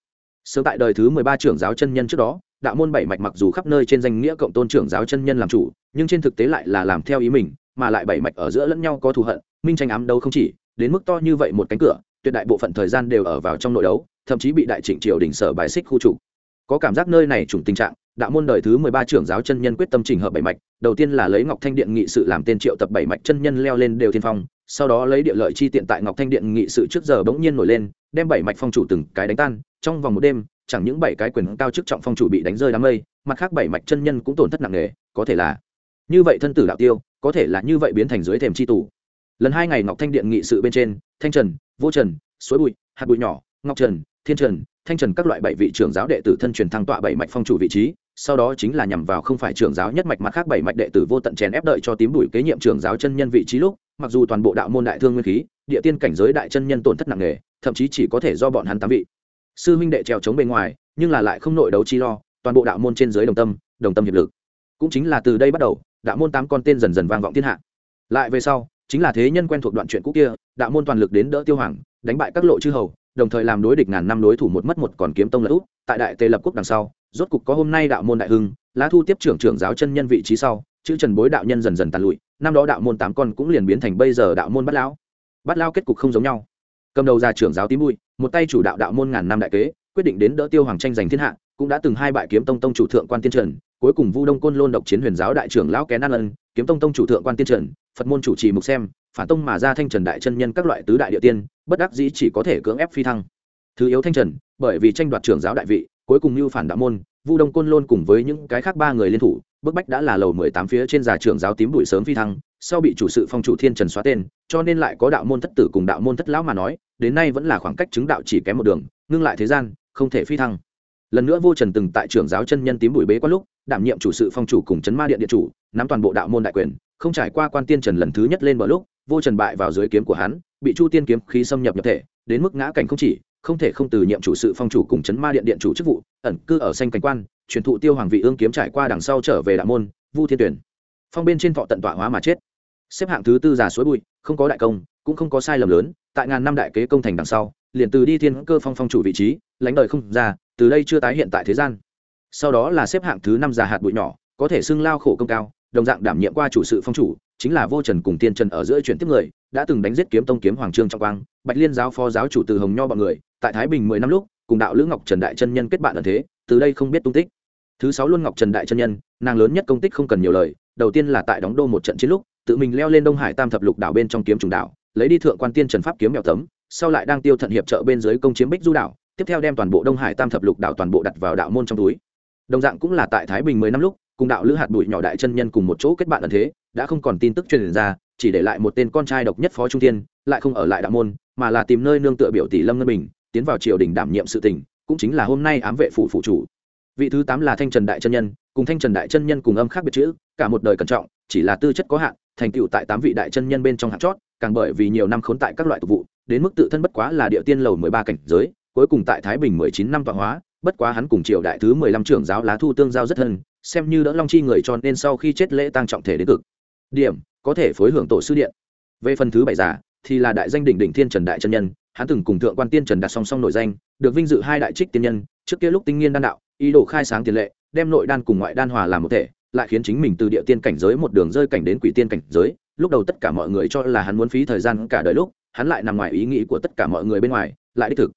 Sớm tại đời thứ mười ba trưởng giáo chân nhân trước đó, đạo môn bảy mạch mặc dù khắp nơi trên danh nghĩa cộng tôn trưởng giáo chân nhân làm chủ, nhưng trên thực tế lại là làm theo ý mình mà lại bảy mạch ở giữa lẫn nhau có thù hận, minh tranh ám đấu không chỉ, đến mức to như vậy một cánh cửa, tuyệt đại bộ phận thời gian đều ở vào trong nội đấu, thậm chí bị đại trịnh triều đình sở bài xích khu trục. Có cảm giác nơi này trùng tình trạng, đạo môn đời thứ mười ba trưởng giáo chân nhân quyết tâm trình hợp bảy mạch, đầu tiên là lấy ngọc thanh điện nghị sự làm tên triệu tập bảy mạch chân nhân leo lên đều thiên phong, sau đó lấy địa lợi chi tiện tại ngọc thanh điện nghị sự trước giờ bỗng nhiên nổi lên, đem bảy mạch phong chủ từng cái đánh tan, trong vòng một đêm, chẳng những bảy cái quyền cao chức trọng phong chủ bị đánh rơi đám mây, mặt khác bảy mạch chân nhân cũng tổn thất nặng nề, có thể là như vậy thân tử đạo tiêu có thể là như vậy biến thành dưới thềm chi tủ lần hai ngày ngọc thanh điện nghị sự bên trên, thanh trần, vô trần, suối bụi, hạt bụi nhỏ, ngọc trần, thiên trần, thanh trần các loại bảy vị trưởng giáo đệ tử thân truyền thăng tọa bảy mạch phong chủ vị trí, sau đó chính là nhằm vào không phải trưởng giáo nhất mạch mặt khác bảy mạch đệ tử vô tận chèn ép đợi cho tím đuổi kế nhiệm trưởng giáo chân nhân vị trí lúc, mặc dù toàn bộ đạo môn đại thương nguyên khí, địa tiên cảnh giới đại chân nhân tổn thất nặng nề, thậm chí chỉ có thể do bọn hắn tám vị. Sư huynh đệ trèo chống bề ngoài, nhưng là lại không nội đấu chi lo, toàn bộ đạo môn trên giới đồng tâm đồng tâm hiệp lực. Cũng chính là từ đây bắt đầu đạo môn tám con tên dần dần vang vọng thiên hạ lại về sau, chính là thế nhân quen thuộc đoạn chuyện cũ kia, đạo môn toàn lực đến đỡ tiêu hoàng, đánh bại các lộ chư hầu, đồng thời làm đối địch ngàn năm đối thủ một mất một còn kiếm tông lật úp. tại đại tề lập quốc đằng sau, rốt cục có hôm nay đạo môn đại hưng, lá thu tiếp trưởng trưởng giáo chân nhân vị trí sau, chữ trần bối đạo nhân dần dần tàn lụi, năm đó đạo môn tám con cũng liền biến thành bây giờ đạo môn bắt lão bắt lao kết cục không giống nhau cầm đầu ra trưởng giáo tím bụi một tay chủ đạo đạo môn ngàn năm đại kế, quyết định đến đỡ tiêu hoàng tranh giành thiên hạ cũng đã từng hai bại kiếm tông tông chủ thượng quan tiên trần, cuối cùng vu đông côn lôn độc chiến huyền giáo đại trưởng lão kén an ân, kiếm tông tông chủ thượng quan tiên trần, phật môn chủ trì mục xem, phản tông mà ra thanh trần đại chân nhân các loại tứ đại địa tiên, bất đắc dĩ chỉ có thể cưỡng ép phi thăng. Thứ yếu thanh trần, bởi vì tranh đoạt trưởng giáo đại vị, cuối cùng mưu phản đạo môn, vu đông côn lôn cùng với những cái khác ba người liên thủ, bức bách đã là lầu mười tám phía trên già trưởng giáo tím bụi sớm phi thăng, sau bị chủ sự phong chủ thiên trần xóa tên, cho nên lại có đạo môn thất tử cùng đạo môn thất lão mà nói, đến nay vẫn là khoảng cách chứng đạo chỉ kém một đường, ngưng lại thế gian, không thể phi thăng lần nữa vô trần từng tại trưởng giáo chân nhân tím bụi bế quan lúc, đảm nhiệm chủ sự phong chủ cùng chấn ma điện điện chủ, nắm toàn bộ đạo môn đại quyền, không trải qua quan tiên trần lần thứ nhất lên bờ lúc, vô trần bại vào dưới kiếm của hắn, bị chu tiên kiếm khí xâm nhập nhập thể, đến mức ngã cảnh không chỉ, không thể không từ nhiệm chủ sự phong chủ cùng chấn ma điện điện chủ chức vụ, ẩn cư ở xanh cảnh quan, truyền thụ tiêu hoàng vị ương kiếm trải qua đằng sau trở về đạo môn, vu thiên tuyển. Phong bên trên thọ tận tọa hóa mà chết. Xếp hạng thứ tư già suối bụi, không có đại công, cũng không có sai lầm lớn, tại ngàn năm đại kế công thành đằng sau liền từ đi thiên cơ phong phong chủ vị trí lãnh đời không ra, từ đây chưa tái hiện tại thế gian. Sau đó là xếp hạng thứ năm già hạt bụi nhỏ, có thể xưng lao khổ công cao, đồng dạng đảm nhiệm qua chủ sự phong chủ, chính là vô trần cùng tiên trần ở giữa chuyển tiếp người, đã từng đánh giết kiếm tông kiếm hoàng trương trọng quang, bạch liên giáo phó giáo chủ từ hồng nho bọn người, tại thái bình mười năm lúc, cùng đạo lữ ngọc trần đại chân nhân kết bạn ở thế, từ đây không biết tung tích. Thứ sáu luôn ngọc trần đại chân nhân, nàng lớn nhất công tích không cần nhiều lời, đầu tiên là tại đóng đô một trận chiến lúc, tự mình leo lên đông hải tam thập lục đảo bên trong kiếm trùng đảo, lấy đi thượng quan tiên trần pháp kiếm mèo tấm sau lại đang tiêu thận hiệp trợ bên dưới công chiếm bích du đảo, tiếp theo đem toàn bộ đông hải tam thập lục đảo toàn bộ đặt vào đạo môn trong túi. Đồng dạng cũng là tại thái bình mười năm lúc, cùng đạo lữ hạt bụi nhỏ đại chân nhân cùng một chỗ kết bạn ẩn thế, đã không còn tin tức truyền ra, chỉ để lại một tên con trai độc nhất phó trung tiên lại không ở lại đạo môn, mà là tìm nơi nương tựa biểu tỷ lâm ngân bình, tiến vào triều đình đảm nhiệm sự tỉnh cũng chính là hôm nay ám vệ phủ phụ chủ. Vị thứ tám là thanh trần đại chân nhân, cùng thanh trần đại chân nhân cùng âm khác biệt chữ, cả một đời cẩn trọng, chỉ là tư chất có hạn, thành tựu tại tám vị đại chân nhân bên trong hạt chót, càng bởi vì nhiều năm khốn tại các loại tục vụ đến mức tự thân bất quá là địa tiên lầu mười ba cảnh giới, cuối cùng tại thái bình mười chín năm tọa hóa, bất quá hắn cùng triều đại thứ mười lăm trưởng giáo lá thu tương giao rất thân, xem như đỡ long chi người cho nên sau khi chết lễ tăng trọng thể đến cực. Điểm, có thể phối hưởng tổ sư điện. Về phần thứ bảy giả, thì là đại danh đỉnh đỉnh thiên trần đại chân nhân, hắn từng cùng thượng quan tiên trần đặt song song nội danh, được vinh dự hai đại trích tiên nhân, trước kia lúc tinh nghiên đan đạo, ý đồ khai sáng tiền lệ, đem nội đan cùng ngoại đan hòa làm một thể, lại khiến chính mình từ địa tiên cảnh giới một đường rơi cảnh đến quỷ tiên cảnh giới, lúc đầu tất cả mọi người cho là hắn muốn phí thời gian cả đời lúc hắn lại nằm ngoài ý nghĩ của tất cả mọi người bên ngoài, lại đích thực.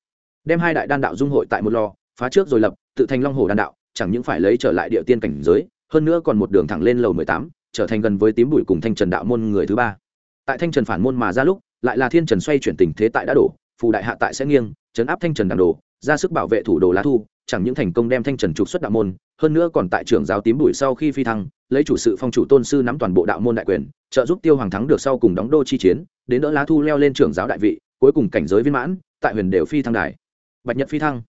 Đem hai đại đan đạo dung hội tại một lò, phá trước rồi lập, tự thành long hồ đan đạo, chẳng những phải lấy trở lại địa tiên cảnh giới, hơn nữa còn một đường thẳng lên lầu mười tám, trở thành gần với tím bụi cùng thanh trần đạo môn người thứ ba. Tại thanh trần phản môn mà ra lúc, lại là thiên trần xoay chuyển tình thế tại đã đổ, phù đại hạ tại sẽ nghiêng, chấn áp thanh trần đàn đồ ra sức bảo vệ thủ đồ lá thu, chẳng những thành công đem thanh trần trục xuất đạo môn, hơn nữa còn tại trưởng giáo tím bụi sau khi phi thăng, lấy chủ sự phong chủ tôn sư nắm toàn bộ đạo môn đại quyền, trợ giúp tiêu hoàng thắng được sau cùng đóng đô chi chiến, đến đỡ lá thu leo lên trưởng giáo đại vị, cuối cùng cảnh giới viên mãn, tại huyền đều phi thăng đài. Bạch nhật phi thăng.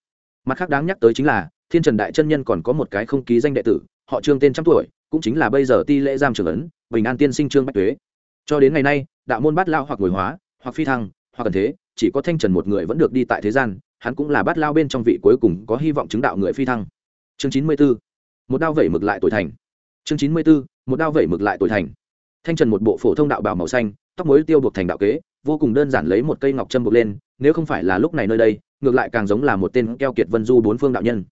Mặt khác đáng nhắc tới chính là, thiên trần đại chân nhân còn có một cái không ký danh đệ tử, họ trương tên trăm tuổi, cũng chính là bây giờ ti lễ giam trưởng ấn, bình an tiên sinh trương bách tuế. Cho đến ngày nay, đạo môn bát lao hoặc ngồi hóa, hoặc phi thăng, hoặc cần thế, chỉ có thanh trần một người vẫn được đi tại thế gian hắn cũng là bát lao bên trong vị cuối cùng có hy vọng chứng đạo người phi thăng. Chương chín mươi b ố một đao vẩy mực lại tuổi thành. Chương chín mươi b ố một đao vẩy mực lại tuổi thành. Thanh trần một bộ phổ thông đạo bào màu xanh, tóc mới tiêu buộc thành đạo kế, vô cùng đơn giản lấy một cây ngọc trâm buộc lên, nếu không phải là lúc này nơi đây, ngược lại càng giống là một tên keo kiệt vân du bốn phương đạo nhân.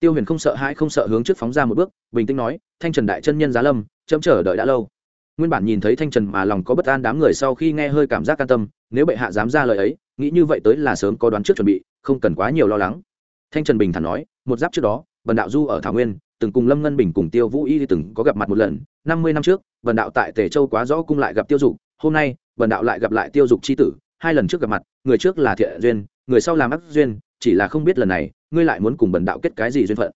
Tiêu huyền không sợ hãi, không sợ hướng trước phóng ra một bước, bình tĩnh nói, thanh trần đại chân nhân giá lâm, chấm chờ đợi đã lâu. Nguyên bản nhìn thấy thanh trần mà lòng có bất an đám người sau khi nghe hơi cảm giác can tâm, nếu bệ hạ dám ra lời ấy nghĩ như vậy tới là sớm có đoán trước chuẩn bị, không cần quá nhiều lo lắng. Thanh trần bình thản nói, một giáp trước đó, bần đạo du ở thảo nguyên, từng cùng lâm ngân bình cùng tiêu vũ y từng có gặp mặt một lần, năm mươi năm trước, bần đạo tại tề châu quá rõ cung lại gặp tiêu dục, hôm nay, bần đạo lại gặp lại tiêu dục c h i tử, hai lần trước gặp mặt, người trước là thiện duyên, người sau làm ác duyên, chỉ là không biết lần này, ngươi lại muốn cùng bần đạo kết cái gì duyên phận.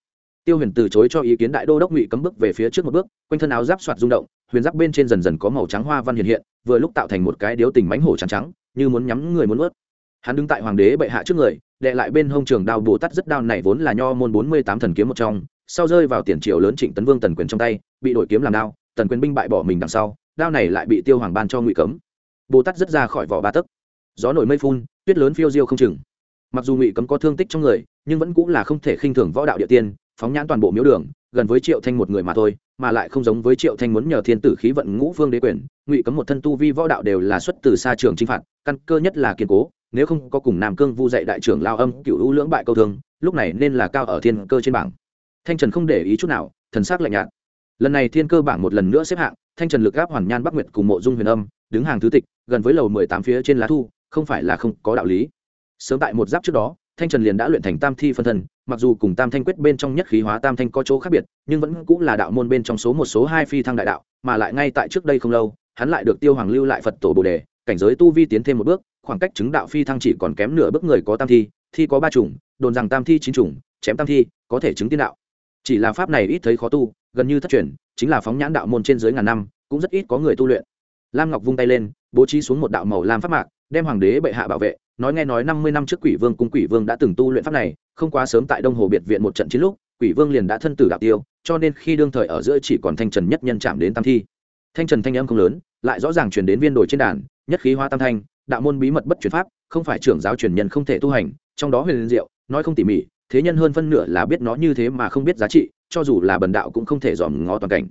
Tiêu huyền từ chối cho ý kiến đại đô đốc ngụy cấm bước về phía trước một bước, quanh thân áo giáp soạt rung động, huyền giáp bên trên dần dần có màu trắng hoa văn hiện hiện, vừa lúc tạo thành một cái điếu tình mánh hổ trắng trắng, như muốn nhắm người muốn ướt hắn đứng tại hoàng đế bệ hạ trước người, đệ lại bên hông trường đao bồ tát rất đao này vốn là nho môn bốn mươi tám thần kiếm một trong, sau rơi vào tiền triều lớn trịnh tấn vương tần quyền trong tay, bị đổi kiếm làm đao, tần quyền binh bại bỏ mình đằng sau, đao này lại bị tiêu hoàng ban cho ngụy cấm. Bồ tát rất ra khỏi vỏ ba tấc. Gió nổi mây phun, tuyết lớn phiêu diêu không chừng. Mặc dù ngụy cấm có thương tích trong người, nhưng vẫn cũng là không thể khinh thường võ đạo địa tiên, phóng nhãn toàn bộ miếu đường, gần với triệu thanh một người mà thôi, mà lại không giống với triệu thanh muốn nhờ thiên tử khí vận ngũ vương đế quyền, ngụy cấm một thân tu vi võ đạo đều là xuất từ xa trường chinh phạt, căn cơ nhất là kiên cố nếu không có cùng nam cương vu dạy đại trưởng lao âm cựu ưu lưỡng bại câu thương, lúc này nên là cao ở thiên cơ trên bảng. Thanh trần không để ý chút nào, thần sắc lạnh nhạt. Lần này thiên cơ bảng một lần nữa xếp hạng, thanh trần lực gáp hoàn nhan bắc nguyệt cùng mộ dung huyền âm, đứng hàng thứ tịch, gần với lầu mười tám phía trên lá thu, không phải là không có đạo lý. Sớm tại một giáp trước đó, thanh trần liền đã luyện thành tam thi phân thân, mặc dù cùng tam thanh quyết bên trong nhất khí hóa tam thanh có chỗ khác biệt, nhưng vẫn cũng là đạo môn bên trong số một số hai phi thăng đại đạo, mà lại ngay tại trước đây không lâu, hắn lại được tiêu hoàng lưu lại phật tổ bồ đề, cảnh giới tu vi tiến thêm một bước khoảng cách chứng đạo phi thăng chỉ còn kém nửa bước người có tam thi thi có ba chủng, đồn rằng tam thi chín chủng, chém tam thi, có thể chứng tiên đạo. Chỉ là pháp này ít thấy khó tu, gần như thất truyền, chính là phóng nhãn đạo môn trên dưới ngàn năm, cũng rất ít có người tu luyện. Lam ngọc vung tay lên, bố trí xuống một đạo màu lam pháp mạc, đem hoàng đế bệ hạ bảo vệ, nói nghe nói năm mươi năm trước quỷ vương cung quỷ vương đã từng tu luyện pháp này, không quá sớm tại đông hồ biệt viện một trận chiến lúc, quỷ vương liền đã thân tử đạo tiêu, cho nên khi đương thời ở giữa chỉ còn thanh trần nhất nhân chạm đến tam thi. Thanh trần thanh âm không lớn, lại rõ ràng chuyển đến viên đồi trên đàn, nhất khí hoa tam thanh đạo môn bí mật bất chuyển pháp, không phải trưởng giáo truyền nhân không thể tu hành, trong đó huyền liên diệu, nói không tỉ mỉ, thế nhân hơn phân nửa là biết nó như thế mà không biết giá trị, cho dù là bần đạo cũng không thể dòm ngó toàn cảnh.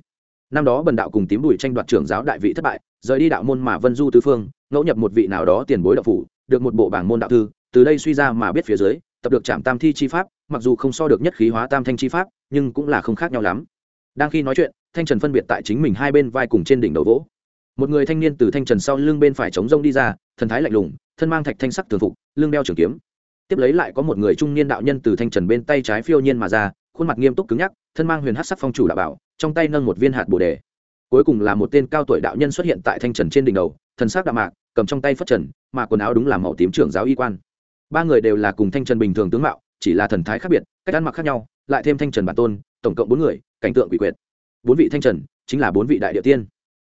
Năm đó bần đạo cùng tím bùi tranh đoạt trưởng giáo đại vị thất bại, rời đi đạo môn mà vân du tứ phương, ngẫu nhập một vị nào đó tiền bối đạo phủ, được một bộ bảng môn đạo thư, từ đây suy ra mà biết phía dưới, tập được trạm tam thi chi pháp, mặc dù không so được nhất khí hóa tam thanh chi pháp, nhưng cũng là không khác nhau lắm. Đang khi nói chuyện, thanh trần phân biệt tại chính mình hai bên vai cùng trên đỉnh đầu vỗ một người thanh niên từ thanh trần sau lưng bên phải chống rông đi ra, thần thái lạnh lùng, thân mang thạch thanh sắc thường phục, lưng đeo trường kiếm. Tiếp lấy lại có một người trung niên đạo nhân từ thanh trần bên tay trái phiêu nhiên mà ra, khuôn mặt nghiêm túc cứng nhắc, thân mang huyền hát sắc phong chủ đạo bảo, trong tay nâng một viên hạt bồ đề. Cuối cùng là một tên cao tuổi đạo nhân xuất hiện tại thanh trần trên đỉnh đầu, thần sắc đạo mạc, cầm trong tay phất trần, mà quần áo đúng là màu tím trưởng giáo y quan. Ba người đều là cùng thanh trần bình thường tướng mạo, chỉ là thần thái khác biệt, cách ăn mặc khác nhau, lại thêm thanh trần bản tôn, tổng cộng bốn người, cảnh tượng quỷ quyệt. Bốn vị thanh trần chính là bốn vị đại địa tiên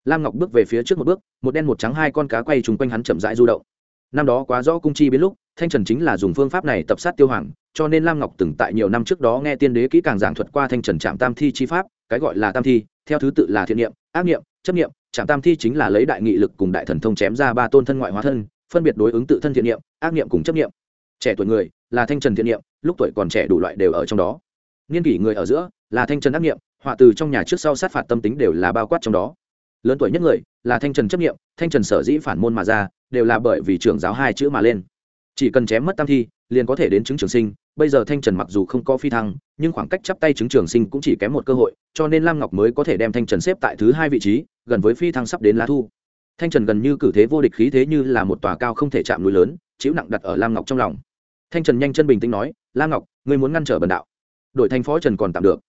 lam ngọc bước về phía trước một bước, một đen một trắng hai con cá quay chung quanh hắn chậm rãi du động. Năm đó quá rõ cung chi biến lúc, thanh trần chính là dùng phương pháp này tập sát tiêu hoàng, cho nên lam ngọc từng tại nhiều năm trước đó nghe tiên đế kỹ càng giảng thuật qua thanh trần trạm tam thi chi pháp, cái gọi là tam thi, theo thứ tự là thiện niệm, ác niệm, chấp niệm. Trạm tam thi chính là lấy đại nghị lực cùng đại thần thông chém ra ba tôn thân ngoại hóa thân, phân biệt đối ứng tự thân thiện niệm, ác niệm cùng chấp niệm. Trẻ tuổi người là thanh trần thiện niệm, lúc tuổi còn trẻ đủ loại đều ở trong đó. Niên kỷ người ở giữa là thanh trần ác niệm, họa từ trong nhà trước sau sát phạt tâm tính đều là bao quát trong đó lớn tuổi nhất người là thanh trần chấp nghiệm thanh trần sở dĩ phản môn mà ra, đều là bởi vì trưởng giáo hai chữ mà lên. Chỉ cần chém mất tam thi, liền có thể đến chứng trường sinh. Bây giờ thanh trần mặc dù không có phi thăng, nhưng khoảng cách chắp tay chứng trường sinh cũng chỉ kém một cơ hội, cho nên lam ngọc mới có thể đem thanh trần xếp tại thứ hai vị trí, gần với phi thăng sắp đến lá thu. Thanh trần gần như cử thế vô địch khí thế như là một tòa cao không thể chạm núi lớn, chịu nặng đặt ở lam ngọc trong lòng. Thanh trần nhanh chân bình tĩnh nói, lam ngọc, ngươi muốn ngăn trở bần đạo? Đội thanh phó trần còn tạm được.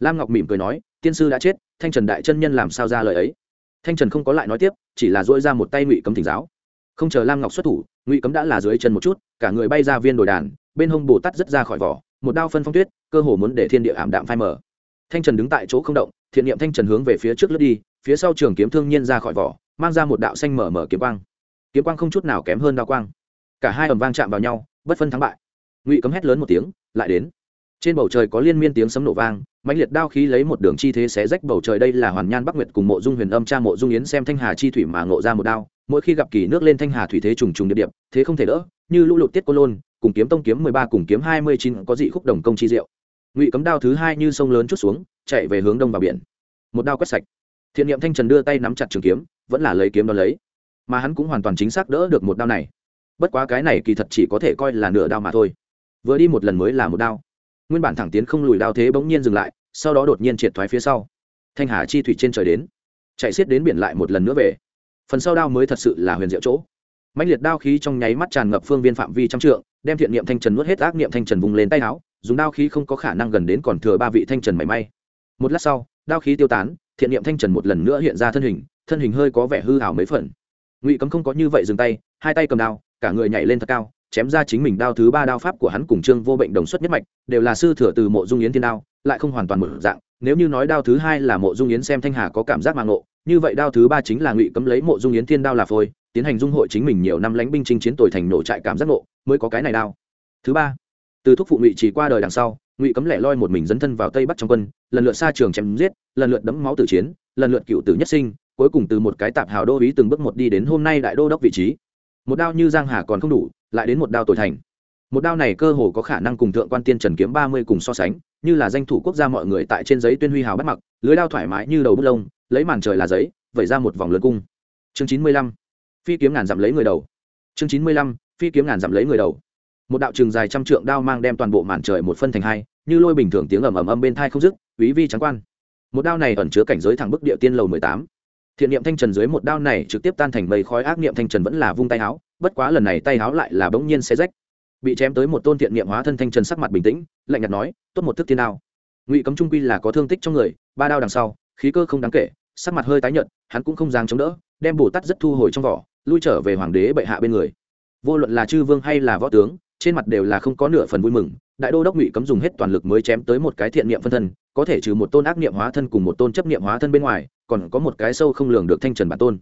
Lam ngọc mỉm cười nói, tiên sư đã chết, thanh trần đại chân nhân làm sao ra lời ấy? Thanh trần không có lại nói tiếp, chỉ là dỗi ra một tay ngụy cấm thỉnh giáo. Không chờ lam ngọc xuất thủ, ngụy cấm đã là dưới chân một chút, cả người bay ra viên đồi đàn, bên hông bồ tát rất ra khỏi vỏ, một đao phân phong tuyết, cơ hồ muốn để thiên địa ảm đạm phai mở thanh trần đứng tại chỗ không động, thiện niệm thanh trần hướng về phía trước lướt đi, phía sau trường kiếm thương nhiên ra khỏi vỏ, mang ra một đạo xanh mở mở kiếm quang. Kiếm quang không chút nào kém hơn đao quang. Cả hai ầm vang chạm vào nhau, bất phân thắng bại. Ngụy cấm hét lớn một tiếng, lại đến trên bầu trời có liên miên tiếng sấm nổ vang mãnh liệt đao khí lấy một đường chi thế xé rách bầu trời. Đây là hoàn nhan bắc nguyệt cùng mộ dung huyền âm cha mộ dung yến xem thanh hà chi thủy mà ngộ ra một đao. Mỗi khi gặp kỳ nước lên thanh hà thủy thế trùng trùng địa điểm, thế không thể đỡ. Như lũ lụt tiết cô lôn cùng kiếm tông kiếm mười ba cùng kiếm hai mươi chín có dị khúc đồng công chi diệu. Ngụy cấm đao thứ hai như sông lớn chút xuống chạy về hướng đông vào biển. Một đao quét sạch. Thiện niệm thanh trần đưa tay nắm chặt trường kiếm vẫn là lấy kiếm đo lấy. Mà hắn cũng hoàn toàn chính xác đỡ được một đao này. Bất quá cái này kỳ thật chỉ có thể coi là nửa đao mà thôi. Vừa đi một lần mới là một đao nguyên bản thẳng tiến không lùi đao thế bỗng nhiên dừng lại, sau đó đột nhiên triệt thoái phía sau. Thanh hà chi thủy trên trời đến, chạy xiết đến biển lại một lần nữa về. Phần sau đao mới thật sự là huyền diệu chỗ. Mạnh liệt đao khí trong nháy mắt tràn ngập phương viên phạm vi trăm trượng, đem thiện niệm thanh trần nuốt hết ác niệm thanh trần vùng lên tay áo, dùng đao khí không có khả năng gần đến còn thừa ba vị thanh trần mảy may. Một lát sau, đao khí tiêu tán, thiện niệm thanh trần một lần nữa hiện ra thân hình thân hình hơi có vẻ hư hào mấy phần. Ngụy cấm không có như vậy dừng tay, hai tay cầm đao, cả người nhảy lên thật cao chém ra chính mình đao thứ ba đao pháp của hắn cùng trương vô bệnh đồng xuất nhất mạch, đều là sư thừa từ mộ dung yến thiên đao, lại không hoàn toàn một dạng. Nếu như nói đao thứ hai là mộ dung yến xem thanh hà có cảm giác mạng ngộ, như vậy đao thứ ba chính là ngụy cấm lấy mộ dung yến thiên đao là phôi, tiến hành dung hội chính mình nhiều năm lánh binh chinh chiến tồi thành nổ trại cảm giác ngộ, mới có cái này đao. Thứ ba, từ thúc phụ ngụy chỉ qua đời đằng sau, ngụy cấm lẻ loi một mình dấn thân vào tây bắc trong quân, lần lượt xa trường chém giết, lần lượt đấm máu tử chiến, lần lượt cựu tử nhất sinh, cuối cùng từ một cái tạp hào đô ý từng bước một đi đến hôm nay đại đô đốc vị trí. Một đao như giang hà còn không đủ lại đến một đao tội thành. Một đao này cơ hồ có khả năng cùng thượng quan tiên trần kiếm ba mươi cùng so sánh, như là danh thủ quốc gia mọi người tại trên giấy tuyên huy hào bắt mặc, lưới đao thoải mái như đầu bút lông, lấy màn trời là giấy, vẩy ra một vòng lớn cung. Chương chín mươi lăm, phi kiếm ngàn dặm lấy người đầu. Chương chín mươi lăm, phi kiếm ngàn dặm lấy người đầu. Một đạo trường dài trăm trượng đao mang đem toàn bộ màn trời một phân thành hai, như lôi bình thường tiếng ầm ầm âm bên thai không dứt quý vi trắng quan. Một đao này ẩn chứa cảnh giới thẳng bức địa tiên lầu mười tám thiện niệm thanh trần dưới một đao này trực tiếp tan thành mây khói, ác niệm thanh trần vẫn là vung tay áo, bất quá lần này tay áo lại là bỗng nhiên xe rách. Bị chém tới một tôn thiện niệm hóa thân thanh trần sắc mặt bình tĩnh, lạnh nhạt nói, tốt một thức thiên đao. Ngụy cấm trung quy là có thương tích trong người, ba đao đằng sau, khí cơ không đáng kể, sắc mặt hơi tái nhợt, hắn cũng không dáng chống đỡ, đem bồ tát rất thu hồi trong vỏ, lui trở về hoàng đế bệ hạ bên người. Vô luận là chư vương hay là võ tướng, trên mặt đều là không có nửa phần vui mừng đại đô đốc ngụy cấm dùng hết toàn lực mới chém tới một cái thiện niệm phân thân, có thể trừ một tôn ác niệm hóa thân cùng một tôn chấp niệm hóa thân bên ngoài, còn có một cái sâu không lường được thanh trần bản tôn.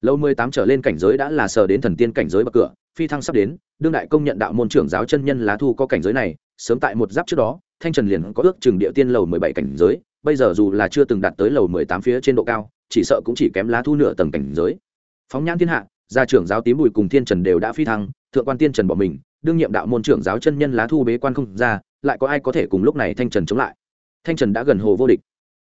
Lâu mười tám trở lên cảnh giới đã là sờ đến thần tiên cảnh giới bậc cửa, phi thăng sắp đến, đương đại công nhận đạo môn trưởng giáo chân nhân lá thu có cảnh giới này, sớm tại một giáp trước đó, thanh trần liền có ước chừng địa tiên lầu mười bảy cảnh giới, bây giờ dù là chưa từng đạt tới lầu mười tám phía trên độ cao, chỉ sợ cũng chỉ kém lá thu nửa tầng cảnh giới. Phóng nhãn thiên hạ, gia trưởng giáo tím bùi cùng thiên trần đều đã phi thăng, thượng quan tiên trần bỏ mình đương nhiệm đạo môn trưởng giáo chân nhân lá thu bế quan không ra, lại có ai có thể cùng lúc này thanh trần chống lại? Thanh trần đã gần hồ vô địch.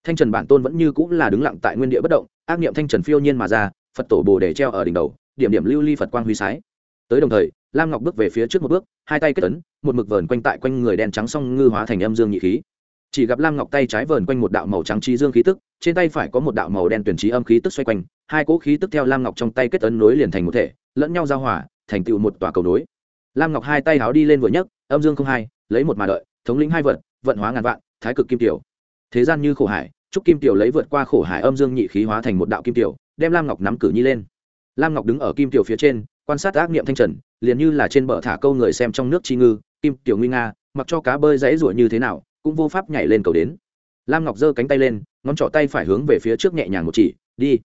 Thanh trần bản tôn vẫn như cũng là đứng lặng tại nguyên địa bất động, ác niệm thanh trần phiêu nhiên mà ra, phật tổ bồ để treo ở đỉnh đầu, điểm điểm lưu ly phật quang huy sái. Tới đồng thời, lam ngọc bước về phía trước một bước, hai tay kết ấn, một mực vờn quanh tại quanh người đen trắng song ngư hóa thành âm dương nhị khí. Chỉ gặp lam ngọc tay trái vờn quanh một đạo màu trắng trí dương khí tức, trên tay phải có một đạo màu đen tuyển trí âm khí tức xoay quanh, hai cỗ khí tức theo lam ngọc trong tay kết ấn nối liền thành một thể, lẫn nhau giao hòa, thành tựu một tòa cầu nối lam ngọc hai tay háo đi lên vừa nhấc, âm dương không hai, lấy một mà đợi, thống lĩnh hai vật vận hóa ngàn vạn, thái cực kim tiểu. Thế gian như khổ hải, trúc kim tiểu lấy vượt qua khổ hải âm dương nhị khí hóa thành một đạo kim tiểu, đem lam ngọc nắm cử nhi lên. Lam ngọc đứng ở kim tiểu phía trên, quan sát ác niệm thanh trần, liền như là trên bờ thả câu người xem trong nước chi ngư, kim tiểu nguy nga, mặc cho cá bơi dãy ruổi như thế nào, cũng vô pháp nhảy lên cầu đến. Lam ngọc giơ cánh tay lên, ngón trỏ tay phải hướng về phía trước nhẹ nhàng một chỉ, đi.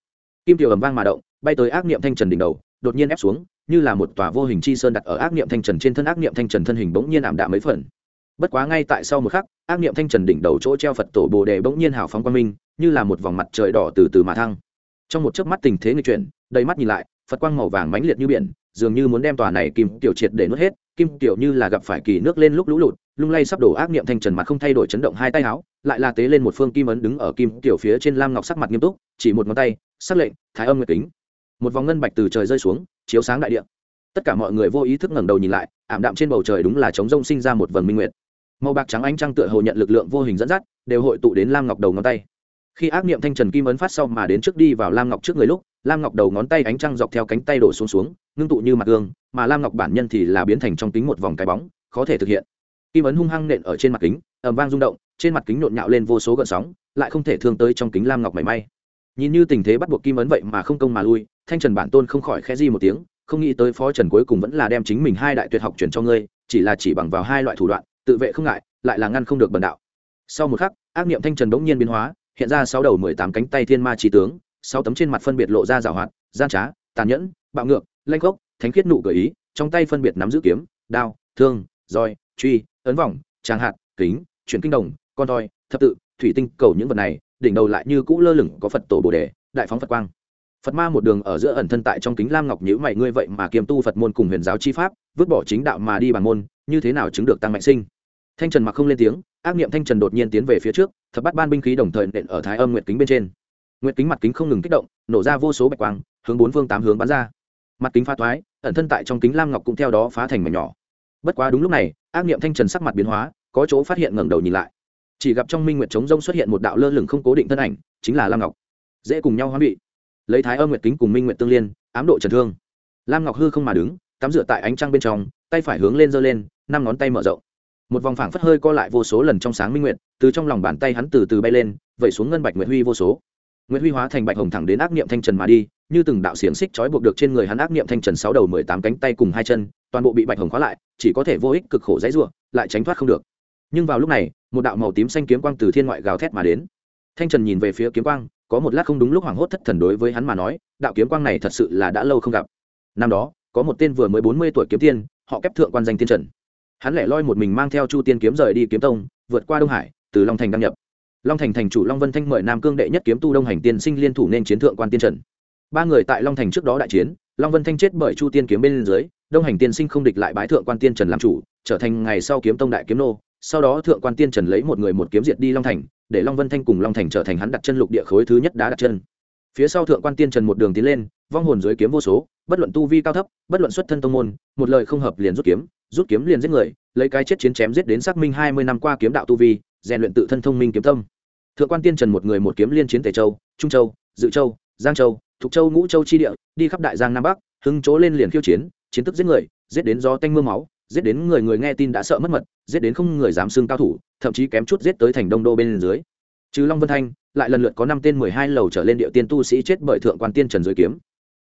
Kim tiểu ầm vang mà động, bay tới ác niệm thanh trần đỉnh đầu, đột nhiên ép xuống như là một tòa vô hình chi sơn đặt ở ác niệm thanh trần trên thân, ác niệm thanh trần thân hình bỗng nhiên ảm đạm mấy phần. Bất quá ngay tại sau một khắc, ác niệm thanh trần đỉnh đầu chỗ treo phật tổ bồ đề bỗng nhiên hào phóng quang minh, như là một vòng mặt trời đỏ từ từ mà thăng. Trong một chớp mắt tình thế người chuyển, đầy mắt nhìn lại, phật quang màu vàng mãnh liệt như biển, dường như muốn đem tòa này kim tiểu triệt để nuốt hết, kim tiểu như là gặp phải kỳ nước lên lúc lũ lụt, lung lay sắp đổ ác niệm thanh trần mặt không thay đổi chấn động hai tay áo, lại là tế lên một phương kim ấn đứng ở kim tiểu phía trên lam ngọc sắc mặt nghiêm túc, chỉ một ngón tay, sắc lệnh, thái âm nguyệt kính một vòng ngân bạch từ trời rơi xuống, chiếu sáng đại địa. Tất cả mọi người vô ý thức ngẩng đầu nhìn lại, ảm đạm trên bầu trời đúng là trống rông sinh ra một vầng minh nguyệt. Màu bạc trắng ánh trăng tựa hồ nhận lực lượng vô hình dẫn dắt, đều hội tụ đến lam ngọc đầu ngón tay. Khi ác niệm thanh trần kim ấn phát sau mà đến trước đi vào lam ngọc trước người lúc, lam ngọc đầu ngón tay ánh trăng dọc theo cánh tay đổ xuống xuống, ngưng tụ như mặt gương, mà lam ngọc bản nhân thì là biến thành trong kính một vòng cái bóng, khó thể thực hiện. Kim ấn hung hăng nện ở trên mặt kính ẩm vang rung động, trên mặt kính nhộn nhạo lên vô số gợn sóng, lại không thể thương tới trong kính lam ngọc mảy may. Nhìn như tình thế bắt buộc kim ấn vậy mà không công mà lui thanh trần bản tôn không khỏi khẽ di một tiếng, không nghĩ tới phó trần cuối cùng vẫn là đem chính mình hai đại tuyệt học chuyển cho ngươi, chỉ là chỉ bằng vào hai loại thủ đoạn, tự vệ không ngại, lại là ngăn không được bần đạo. Sau một khắc, ác niệm thanh trần bỗng nhiên biến hóa, hiện ra sáu đầu mười tám cánh tay thiên ma trí tướng, sáu tấm trên mặt phân biệt lộ ra rào hoạt, gian trá, tàn nhẫn, bạo ngược lanh gốc thánh khiết nụ gợi ý, trong tay phân biệt nắm giữ kiếm, đao, thương, roi, truy, ấn vòng, tràng hạt, kính, chuyển kinh đồng, con toi thập tự, thủy tinh, cầu những vật này, đỉnh đầu lại như cũ lơ lửng có phật tổ bồ đề, đại phóng phật quang phật ma một đường ở giữa ẩn thân tại trong kính lam ngọc nhữ mày, ngươi vậy mà kiềm tu phật môn cùng huyền giáo chi pháp, vứt bỏ chính đạo mà đi bằng môn, như thế nào chứng được tăng mạnh sinh? Thanh trần mặc không lên tiếng, ác niệm thanh trần đột nhiên tiến về phía trước, thập bắt ban binh khí đồng thời nện ở thái âm nguyệt kính bên trên. Nguyệt kính mặt kính không ngừng kích động, nổ ra vô số bạch quang, hướng bốn phương tám hướng bắn ra. Mặt kính pha thoái ẩn thân tại trong kính lam ngọc cũng theo đó phá thành mảnh nhỏ. Bất quá đúng lúc này, ác niệm thanh trần sắc mặt biến hóa, có chỗ phát hiện ngẩng đầu nhìn lại. Chỉ gặp trong minh nguyệt trống rông xuất hiện một đạo lơ lửng không cố định thân ảnh, chính là lam ngọc. Dễ cùng nhau hoán bị lấy thái âm nguyệt kính cùng minh nguyệt tương liên, ám độ trần thương. Lam ngọc hư không mà đứng, tắm rửa tại ánh trăng bên trong, tay phải hướng lên giơ lên, năm ngón tay mở rộng. Một vòng phảng phất hơi co lại vô số lần trong sáng minh nguyệt, từ trong lòng bàn tay hắn từ từ bay lên, vẩy xuống ngân bạch nguyệt huy vô số. Nguyệt huy hóa thành bạch hồng thẳng đến ác niệm thanh trần mà đi, như từng đạo xiềng xích trói buộc được trên người hắn ác niệm thanh trần sáu đầu mười tám cánh tay cùng hai chân, toàn bộ bị bạch hồng khóa lại, chỉ có thể vô ích cực khổ dãy ruộng lại tránh thoát không được. Nhưng vào lúc này, một đạo màu tím xanh kiếm quang từ thiên ngoại gào thét mà đến thanh trần nhìn về phía kiếm quang, có một lát không đúng lúc hoảng hốt thất thần đối với hắn mà nói, đạo kiếm quang này thật sự là đã lâu không gặp. Năm đó, có một tên vừa mới bốn mươi tuổi kiếm tiên, họ kép thượng quan danh tiên trần. Hắn lẻ loi một mình mang theo chu tiên kiếm rời đi kiếm tông, vượt qua đông hải, từ long thành đăng nhập. Long thành thành chủ long vân thanh mời nam cương đệ nhất kiếm tu đông hành tiên sinh liên thủ nên chiến thượng quan tiên trần. Ba người tại long thành trước đó đại chiến, long vân thanh chết bởi chu tiên kiếm bên dưới, đông hành tiên sinh không địch lại bái thượng quan tiên trần làm chủ, trở thành ngày sau kiếm tông đại kiếm nô, sau đó thượng quan tiên trần lấy một người một kiếm diệt đi long thành để long vân thanh cùng long thành trở thành hắn đặt chân lục địa khối thứ nhất đã đặt chân. Phía sau thượng quan tiên trần một đường tiến lên, vong hồn dưới kiếm vô số, bất luận tu vi cao thấp, bất luận xuất thân tông môn, một lời không hợp liền rút kiếm rút kiếm liền giết người, lấy cái chết chiến chém giết đến xác minh hai mươi năm qua kiếm đạo tu vi, rèn luyện tự thân thông minh kiếm tâm. Thượng quan tiên trần một người một kiếm liên chiến tề châu, trung châu, dự châu, giang châu, thục châu, ngũ châu chi địa, đi khắp đại giang nam bắc, hưng chỗ lên liền khiêu chiến chiến tức giết người, giết đến gió tanh mưa máu giết đến người người nghe tin đã sợ mất mật, giết đến không người dám xưng cao thủ, thậm chí kém chút giết tới thành đông đô bên dưới. Trừ long vân thanh, lại lần lượt có năm tên mười hai lầu trở lên địa tiên tu sĩ chết bởi thượng quan tiên trần dưới kiếm.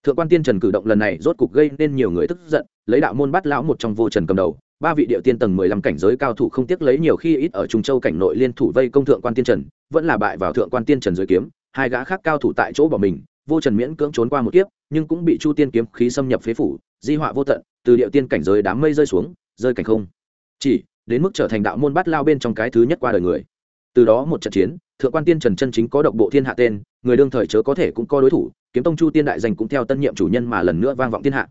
Thượng quan tiên trần cử động lần này rốt cục gây nên nhiều người tức giận, lấy đạo môn bắt lão một trong vô trần cầm đầu, ba vị địa tiên tầng mười lăm cảnh giới cao thủ không tiếc lấy nhiều khi ít ở trung châu cảnh nội liên thủ vây công thượng quan tiên trần, vẫn là bại vào thượng quan tiên trần dưới kiếm, hai gã khác cao thủ tại chỗ bỏ mình vô trần miễn cưỡng trốn qua một kiếp, nhưng cũng bị chu tiên kiếm khí xâm nhập phế phủ, di họa vô tận, từ địa tiên cảnh giới đám mây rơi xuống, rơi cảnh không. Chỉ, đến mức trở thành đạo môn bát lao bên trong cái thứ nhất qua đời người. Từ đó một trận chiến, thượng quan tiên trần chân chính có độc bộ thiên hạ tên, người đương thời chớ có thể cũng có đối thủ, kiếm tông chu tiên đại danh cũng theo tân nhiệm chủ nhân mà lần nữa vang vọng thiên hạ.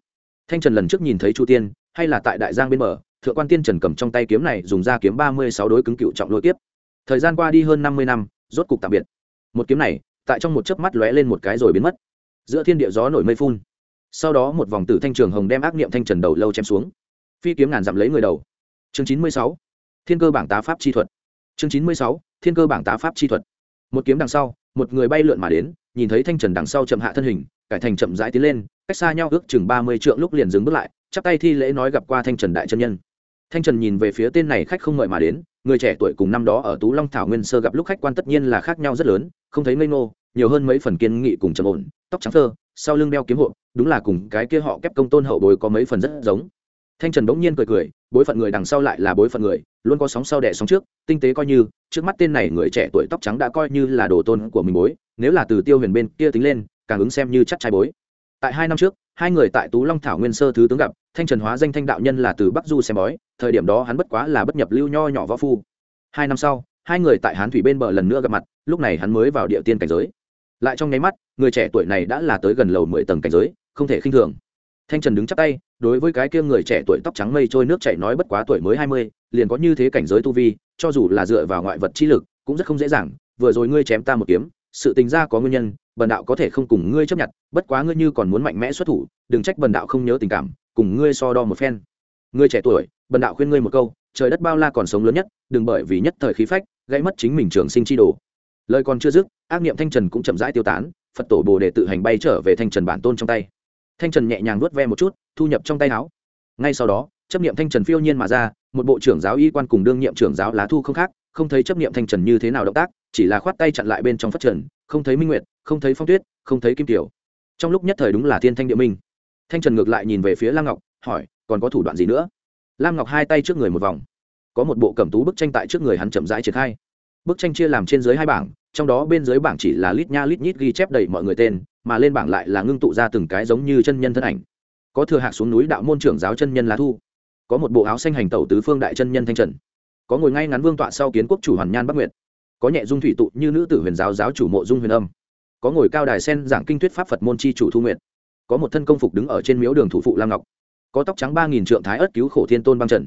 Thanh trần lần trước nhìn thấy chu tiên, hay là tại đại giang bên bờ, thượng quan tiên trần cầm trong tay kiếm này dùng ra kiếm ba mươi sáu đối cứng cựu trọng lôi tiếp thời gian qua đi hơn năm mươi năm, rốt cục tạm biệt. Một kiếm này tại trong một chớp mắt lóe lên một cái rồi biến mất. Giữa thiên địa gió nổi mây phun. Sau đó một vòng tử thanh trường hồng đem ác niệm thanh trần đầu lâu chém xuống. Phi kiếm ngàn dặm lấy người đầu. Chương chín mươi sáu. Thiên cơ bảng tá pháp chi thuật. Chương chín mươi sáu. Thiên cơ bảng tá pháp chi thuật. Một kiếm đằng sau, một người bay lượn mà đến, nhìn thấy thanh trần đằng sau chậm hạ thân hình, cải thành chậm rãi tiến lên, cách xa nhau ước chừng ba mươi trượng lúc liền dừng bước lại, chắp tay thi lễ nói gặp qua thanh trần đại chân nhân. Thanh trần nhìn về phía tên này khách không mời mà đến người trẻ tuổi cùng năm đó ở tú long thảo nguyên sơ gặp lúc khách quan tất nhiên là khác nhau rất lớn, không thấy ngây ngô, nhiều hơn mấy phần kiên nghị cùng trầm ổn, tóc trắng thơ sau lưng đeo kiếm hộ, đúng là cùng cái kia họ kép công tôn hậu bối có mấy phần rất giống. Thanh trần bỗng nhiên cười cười, bối phận người đằng sau lại là bối phận người, luôn có sóng sau đẻ sóng trước, tinh tế coi như, trước mắt tên này người trẻ tuổi tóc trắng đã coi như là đồ tôn của mình bối, nếu là từ tiêu huyền bên kia tính lên, càng ứng xem như chắc trai bối. Tại hai năm trước, hai người tại tú long thảo nguyên sơ thứ tướng gặp, thanh trần hóa danh thanh đạo nhân là từ bắc du xem bói thời điểm đó hắn bất quá là bất nhập lưu nho nhỏ võ phu. Hai năm sau, hai người tại hán thủy bên bờ lần nữa gặp mặt, lúc này hắn mới vào địa tiên cảnh giới. Lại trong nháy mắt, người trẻ tuổi này đã là tới gần lầu mười tầng cảnh giới, không thể khinh thường. Thanh trần đứng chắp tay, đối với cái kia người trẻ tuổi tóc trắng mây trôi nước chảy nói bất quá tuổi mới hai mươi, liền có như thế cảnh giới tu vi, cho dù là dựa vào ngoại vật chi lực, cũng rất không dễ dàng, vừa rồi ngươi chém ta một kiếm, sự tình ra có nguyên nhân, bần đạo có thể không cùng ngươi chấp nhận, bất quá ngươi như còn muốn mạnh mẽ xuất thủ, đừng trách bần đạo không nhớ tình cảm, cùng ngươi so đo một phen. Ngươi trẻ tuổi bần đạo khuyên ngươi một câu, trời đất bao la còn sống lớn nhất, đừng bởi vì nhất thời khí phách gây mất chính mình trường sinh chi đồ. Lời còn chưa dứt, ác niệm thanh trần cũng chậm rãi tiêu tán, phật tổ bồ đề tự hành bay trở về thanh trần bản tôn trong tay. Thanh trần nhẹ nhàng vuốt ve một chút, thu nhập trong tay áo. Ngay sau đó, chấp niệm thanh trần phiêu nhiên mà ra, một bộ trưởng giáo y quan cùng đương nhiệm trưởng giáo lá thu không khác, không thấy chấp niệm thanh trần như thế nào động tác, chỉ là khoát tay chặn lại bên trong phát trần, không thấy minh nguyệt, không thấy phong tuyết, không thấy kim tiểu. Trong lúc nhất thời đúng là thiên thanh địa minh. Thanh trần ngược lại nhìn về phía lang ngọc, hỏi, còn có thủ đoạn gì nữa? Lam ngọc hai tay trước người một vòng. Có một bộ cẩm tú bức tranh tại trước người hắn chậm rãi triển khai. Bức tranh chia làm trên dưới hai bảng, trong đó bên dưới bảng chỉ là lít nha lít nhít ghi chép đầy mọi người tên, mà lên bảng lại là ngưng tụ ra từng cái giống như chân nhân thân ảnh. Có thừa hạc xuống núi đạo môn trưởng giáo chân nhân lá thu. Có một bộ áo xanh hành tẩu tứ phương đại chân nhân thanh trần. Có ngồi ngay ngắn vương tọa sau kiến quốc chủ hoàn nhan bắc nguyệt. Có nhẹ dung thủy tụ như nữ tử huyền giáo giáo chủ mộ dung huyền âm. Có ngồi cao đài sen giảng kinh thuyết pháp phật môn chi chủ thu nguyện có một thân công phục đứng ở trên miếu đường thủ phụ lam ngọc có tóc trắng ba nghìn trượng thái ớt cứu khổ thiên tôn băng trần.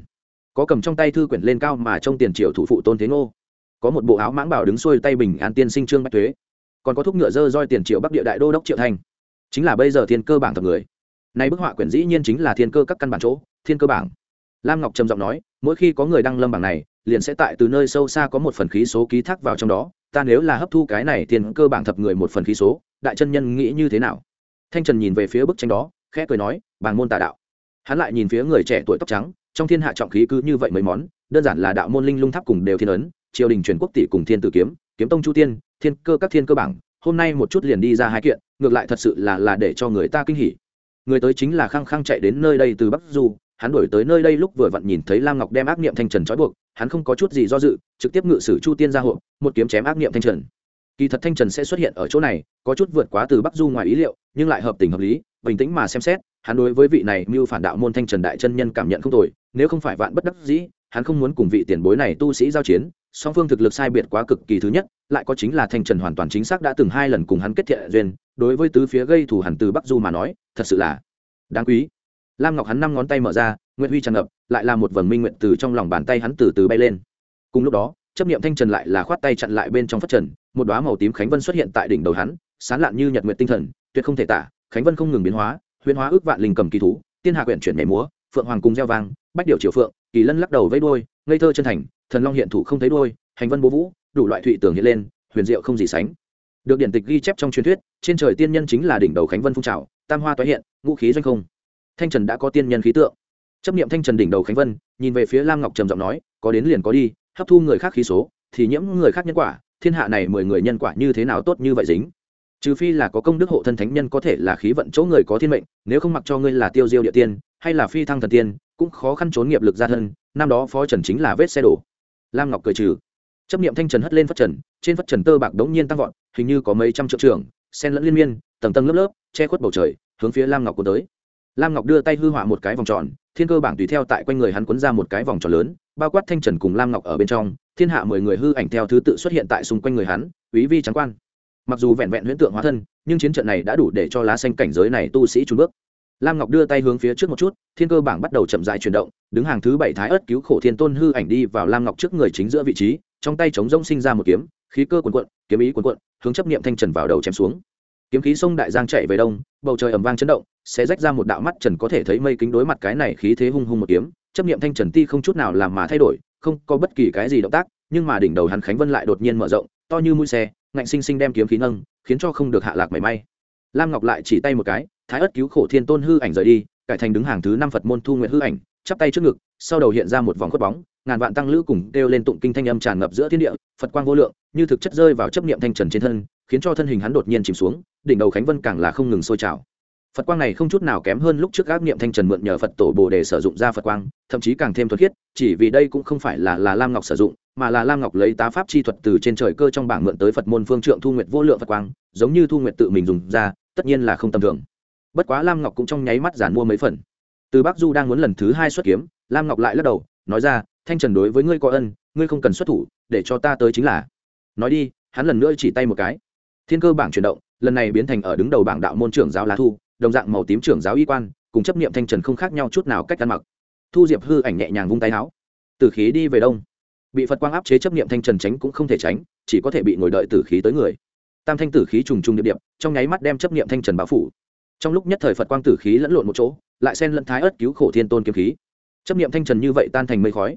Có cầm trong tay thư quyển lên cao mà trong tiền triệu thủ phụ tôn thế ngô. Có một bộ áo mãng bảo đứng xuôi tay bình an tiên sinh trương bách thuế còn có thúc ngựa dơ roi tiền triệu bắc địa đại đô đốc triệu thanh chính là bây giờ thiên cơ bảng thập người. Nay bức họa quyển dĩ nhiên chính là thiên cơ các căn bản chỗ, thiên cơ bảng. Lam ngọc trầm giọng nói, mỗi khi có người đăng lâm bảng này, liền sẽ tại từ nơi sâu xa có một phần khí số ký thác vào trong đó. Ta nếu là hấp thu cái này thiên cơ bảng thập người một phần khí số, đại chân nhân nghĩ như thế nào? Thanh trần nhìn về phía bức tranh đó, khẽ cười nói, bảng môn tà đạo hắn lại nhìn phía người trẻ tuổi tóc trắng, trong thiên hạ trọng khí cứ như vậy mấy món, đơn giản là đạo môn linh lung tháp cùng đều thiên ấn, triều đình truyền quốc tỷ cùng thiên tử kiếm kiếm tông chu tiên, thiên cơ các thiên cơ bảng, hôm nay một chút liền đi ra hai kiện, ngược lại thật sự là là để cho người ta kinh hỉ. Người tới chính là khăng khăng chạy đến nơi đây từ bắc du, hắn đổi tới nơi đây lúc vừa vặn nhìn thấy lam ngọc đem ác niệm thanh trần trói buộc, hắn không có chút gì do dự, trực tiếp ngự sử chu tiên ra hộ một kiếm chém ác niệm thanh trần. Kỳ thật thanh trần sẽ xuất hiện ở chỗ này, có chút vượt quá từ bắc du ngoài ý liệu, nhưng lại hợp tình hợp lý, bình tĩnh mà xem xét hắn đối với vị này mưu phản đạo môn thanh trần đại chân nhân cảm nhận không tồi, nếu không phải vạn bất đắc dĩ, hắn không muốn cùng vị tiền bối này tu sĩ giao chiến, song phương thực lực sai biệt quá cực kỳ thứ nhất, lại có chính là thanh trần hoàn toàn chính xác đã từng hai lần cùng hắn kết thiện duyên, đối với tứ phía gây thù hẳn từ bắc du mà nói, thật sự là đáng quý. Lam ngọc hắn năm ngón tay mở ra nguyễn huy tràn ngập, lại là một vầng minh nguyện từ trong lòng bàn tay hắn từ từ bay lên. Cùng lúc đó, chấp niệm thanh trần lại là khoát tay chặn lại bên trong phát trần, một đoá màu tím khánh vân xuất hiện tại đỉnh đầu hắn, sán lạn như nhật nguyện tinh thần, tuyệt không thể tả, khánh vân không ngừng biến hóa huyền hóa ước vạn linh cầm kỳ thú, tiên hạ quyển chuyển nhảy múa, phượng hoàng cùng gieo vang, bách điệu triều phượng, kỳ lân lắc đầu vẫy đuôi, ngây thơ chân thành, thần long hiện thủ không thấy đuôi, hành vân bố vũ, đủ loại thụy tưởng hiện lên, huyền diệu không gì sánh. Được điển tịch ghi chép trong truyền thuyết, trên trời tiên nhân chính là đỉnh đầu khánh vân phun trào, tam hoa tái hiện, ngũ khí doanh không. Thanh trần đã có tiên nhân khí tượng. Chấp niệm thanh trần đỉnh đầu khánh vân, nhìn về phía lam ngọc trầm giọng nói, có đến liền có đi, hấp thu người khác khí số, thì nhiễm người khác nhân quả, thiên hạ này mười người nhân quả như thế nào tốt như vậy dính? Trừ phi là có công đức hộ thân thánh nhân có thể là khí vận chỗ người có thiên mệnh, nếu không mặc cho ngươi là tiêu diêu địa tiên, hay là phi thăng thần tiên, cũng khó khăn trốn nghiệp lực ra thân, năm đó phó trần chính là vết xe đổ. Lam ngọc cười trừ. Chấp niệm thanh trần hất lên phất trần, trên phất trần tơ bạc đống nhiên tăng vọt, hình như có mấy trăm triệu trường sen lẫn liên miên, tầng tầng lớp lớp, che khuất bầu trời, hướng phía lam ngọc cuốn tới. Lam ngọc đưa tay hư họa một cái vòng tròn, thiên cơ bảng tùy theo tại quanh người hắn quấn ra một cái vòng tròn lớn, bao quát thanh trần cùng lam ngọc ở bên trong, thiên hạ mười người hư ảnh theo thứ tự xuất hiện tại xung quanh người hắn, quý vi trắng quan mặc dù vẹn vẹn huyễn tượng hóa thân, nhưng chiến trận này đã đủ để cho lá xanh cảnh giới này tu sĩ trùn bước. Lam ngọc đưa tay hướng phía trước một chút, thiên cơ bảng bắt đầu chậm dài chuyển động, đứng hàng thứ bảy thái ớt cứu khổ thiên tôn hư ảnh đi vào lam ngọc trước người chính giữa vị trí, trong tay chống rông sinh ra một kiếm, khí cơ quần cuộn, kiếm ý quần cuộn, hướng chấp niệm thanh trần vào đầu chém xuống. Kiếm khí sông đại giang chạy về đông, bầu trời ầm vang chấn động, sẽ rách ra một đạo mắt trần có thể thấy mây kính đối mặt cái này khí thế hung hung một kiếm. Chấp niệm thanh trần ti không chút nào làm mà thay đổi, không có bất kỳ cái gì động tác, nhưng mà đỉnh đầu hắn khánh vân lại đột nhiên mở rộng, to như mũi xe ngạnh sinh sinh đem kiếm khí nâng, khiến cho không được hạ lạc mảy may. Lam ngọc lại chỉ tay một cái, thái ất cứu khổ thiên tôn hư ảnh rời đi, cải thành đứng hàng thứ năm phật môn thu nguyện hư ảnh, chắp tay trước ngực, sau đầu hiện ra một vòng khuất bóng, ngàn vạn tăng lữ cùng kêu lên tụng kinh thanh âm tràn ngập giữa thiên địa, phật quang vô lượng, như thực chất rơi vào chấp niệm thanh trần trên thân, khiến cho thân hình hắn đột nhiên chìm xuống, đỉnh đầu khánh vân càng là không ngừng sôi trào. Phật quang này không chút nào kém hơn lúc trước ác niệm thanh trần mượn nhờ phật tổ bồ đề sử dụng ra phật quang, thậm chí càng thêm thuật khiết, chỉ vì đây cũng không phải là là lam ngọc sử dụng mà là lam ngọc lấy tá pháp chi thuật từ trên trời cơ trong bảng mượn tới phật môn phương trượng thu nguyệt vô lượng phật quang, giống như thu nguyệt tự mình dùng ra, tất nhiên là không tầm thường. Bất quá lam ngọc cũng trong nháy mắt giản mua mấy phần. Từ bắc du đang muốn lần thứ hai xuất kiếm, lam ngọc lại lắc đầu, nói ra, thanh trần đối với ngươi có ân, ngươi không cần xuất thủ, để cho ta tới chính là. Nói đi, hắn lần nữa chỉ tay một cái. Thiên cơ bảng chuyển động, lần này biến thành ở đứng đầu bảng đạo môn trưởng giáo lá thu, đồng dạng màu tím trưởng giáo y quan, cùng chấp niệm thanh trần không khác nhau chút nào cách ăn mặc. Thu diệp hư ảnh nhẹ nhàng vung tay áo. Từ khí đi về đông bị phật quang áp chế chấp niệm thanh trần tránh cũng không thể tránh chỉ có thể bị ngồi đợi tử khí tới người tam thanh tử khí trùng trùng địa điểm, trong nháy mắt đem chấp niệm thanh trần bao phủ trong lúc nhất thời phật quang tử khí lẫn lộn một chỗ lại xen lẫn thái ớt cứu khổ thiên tôn kiếm khí chấp niệm thanh trần như vậy tan thành mây khói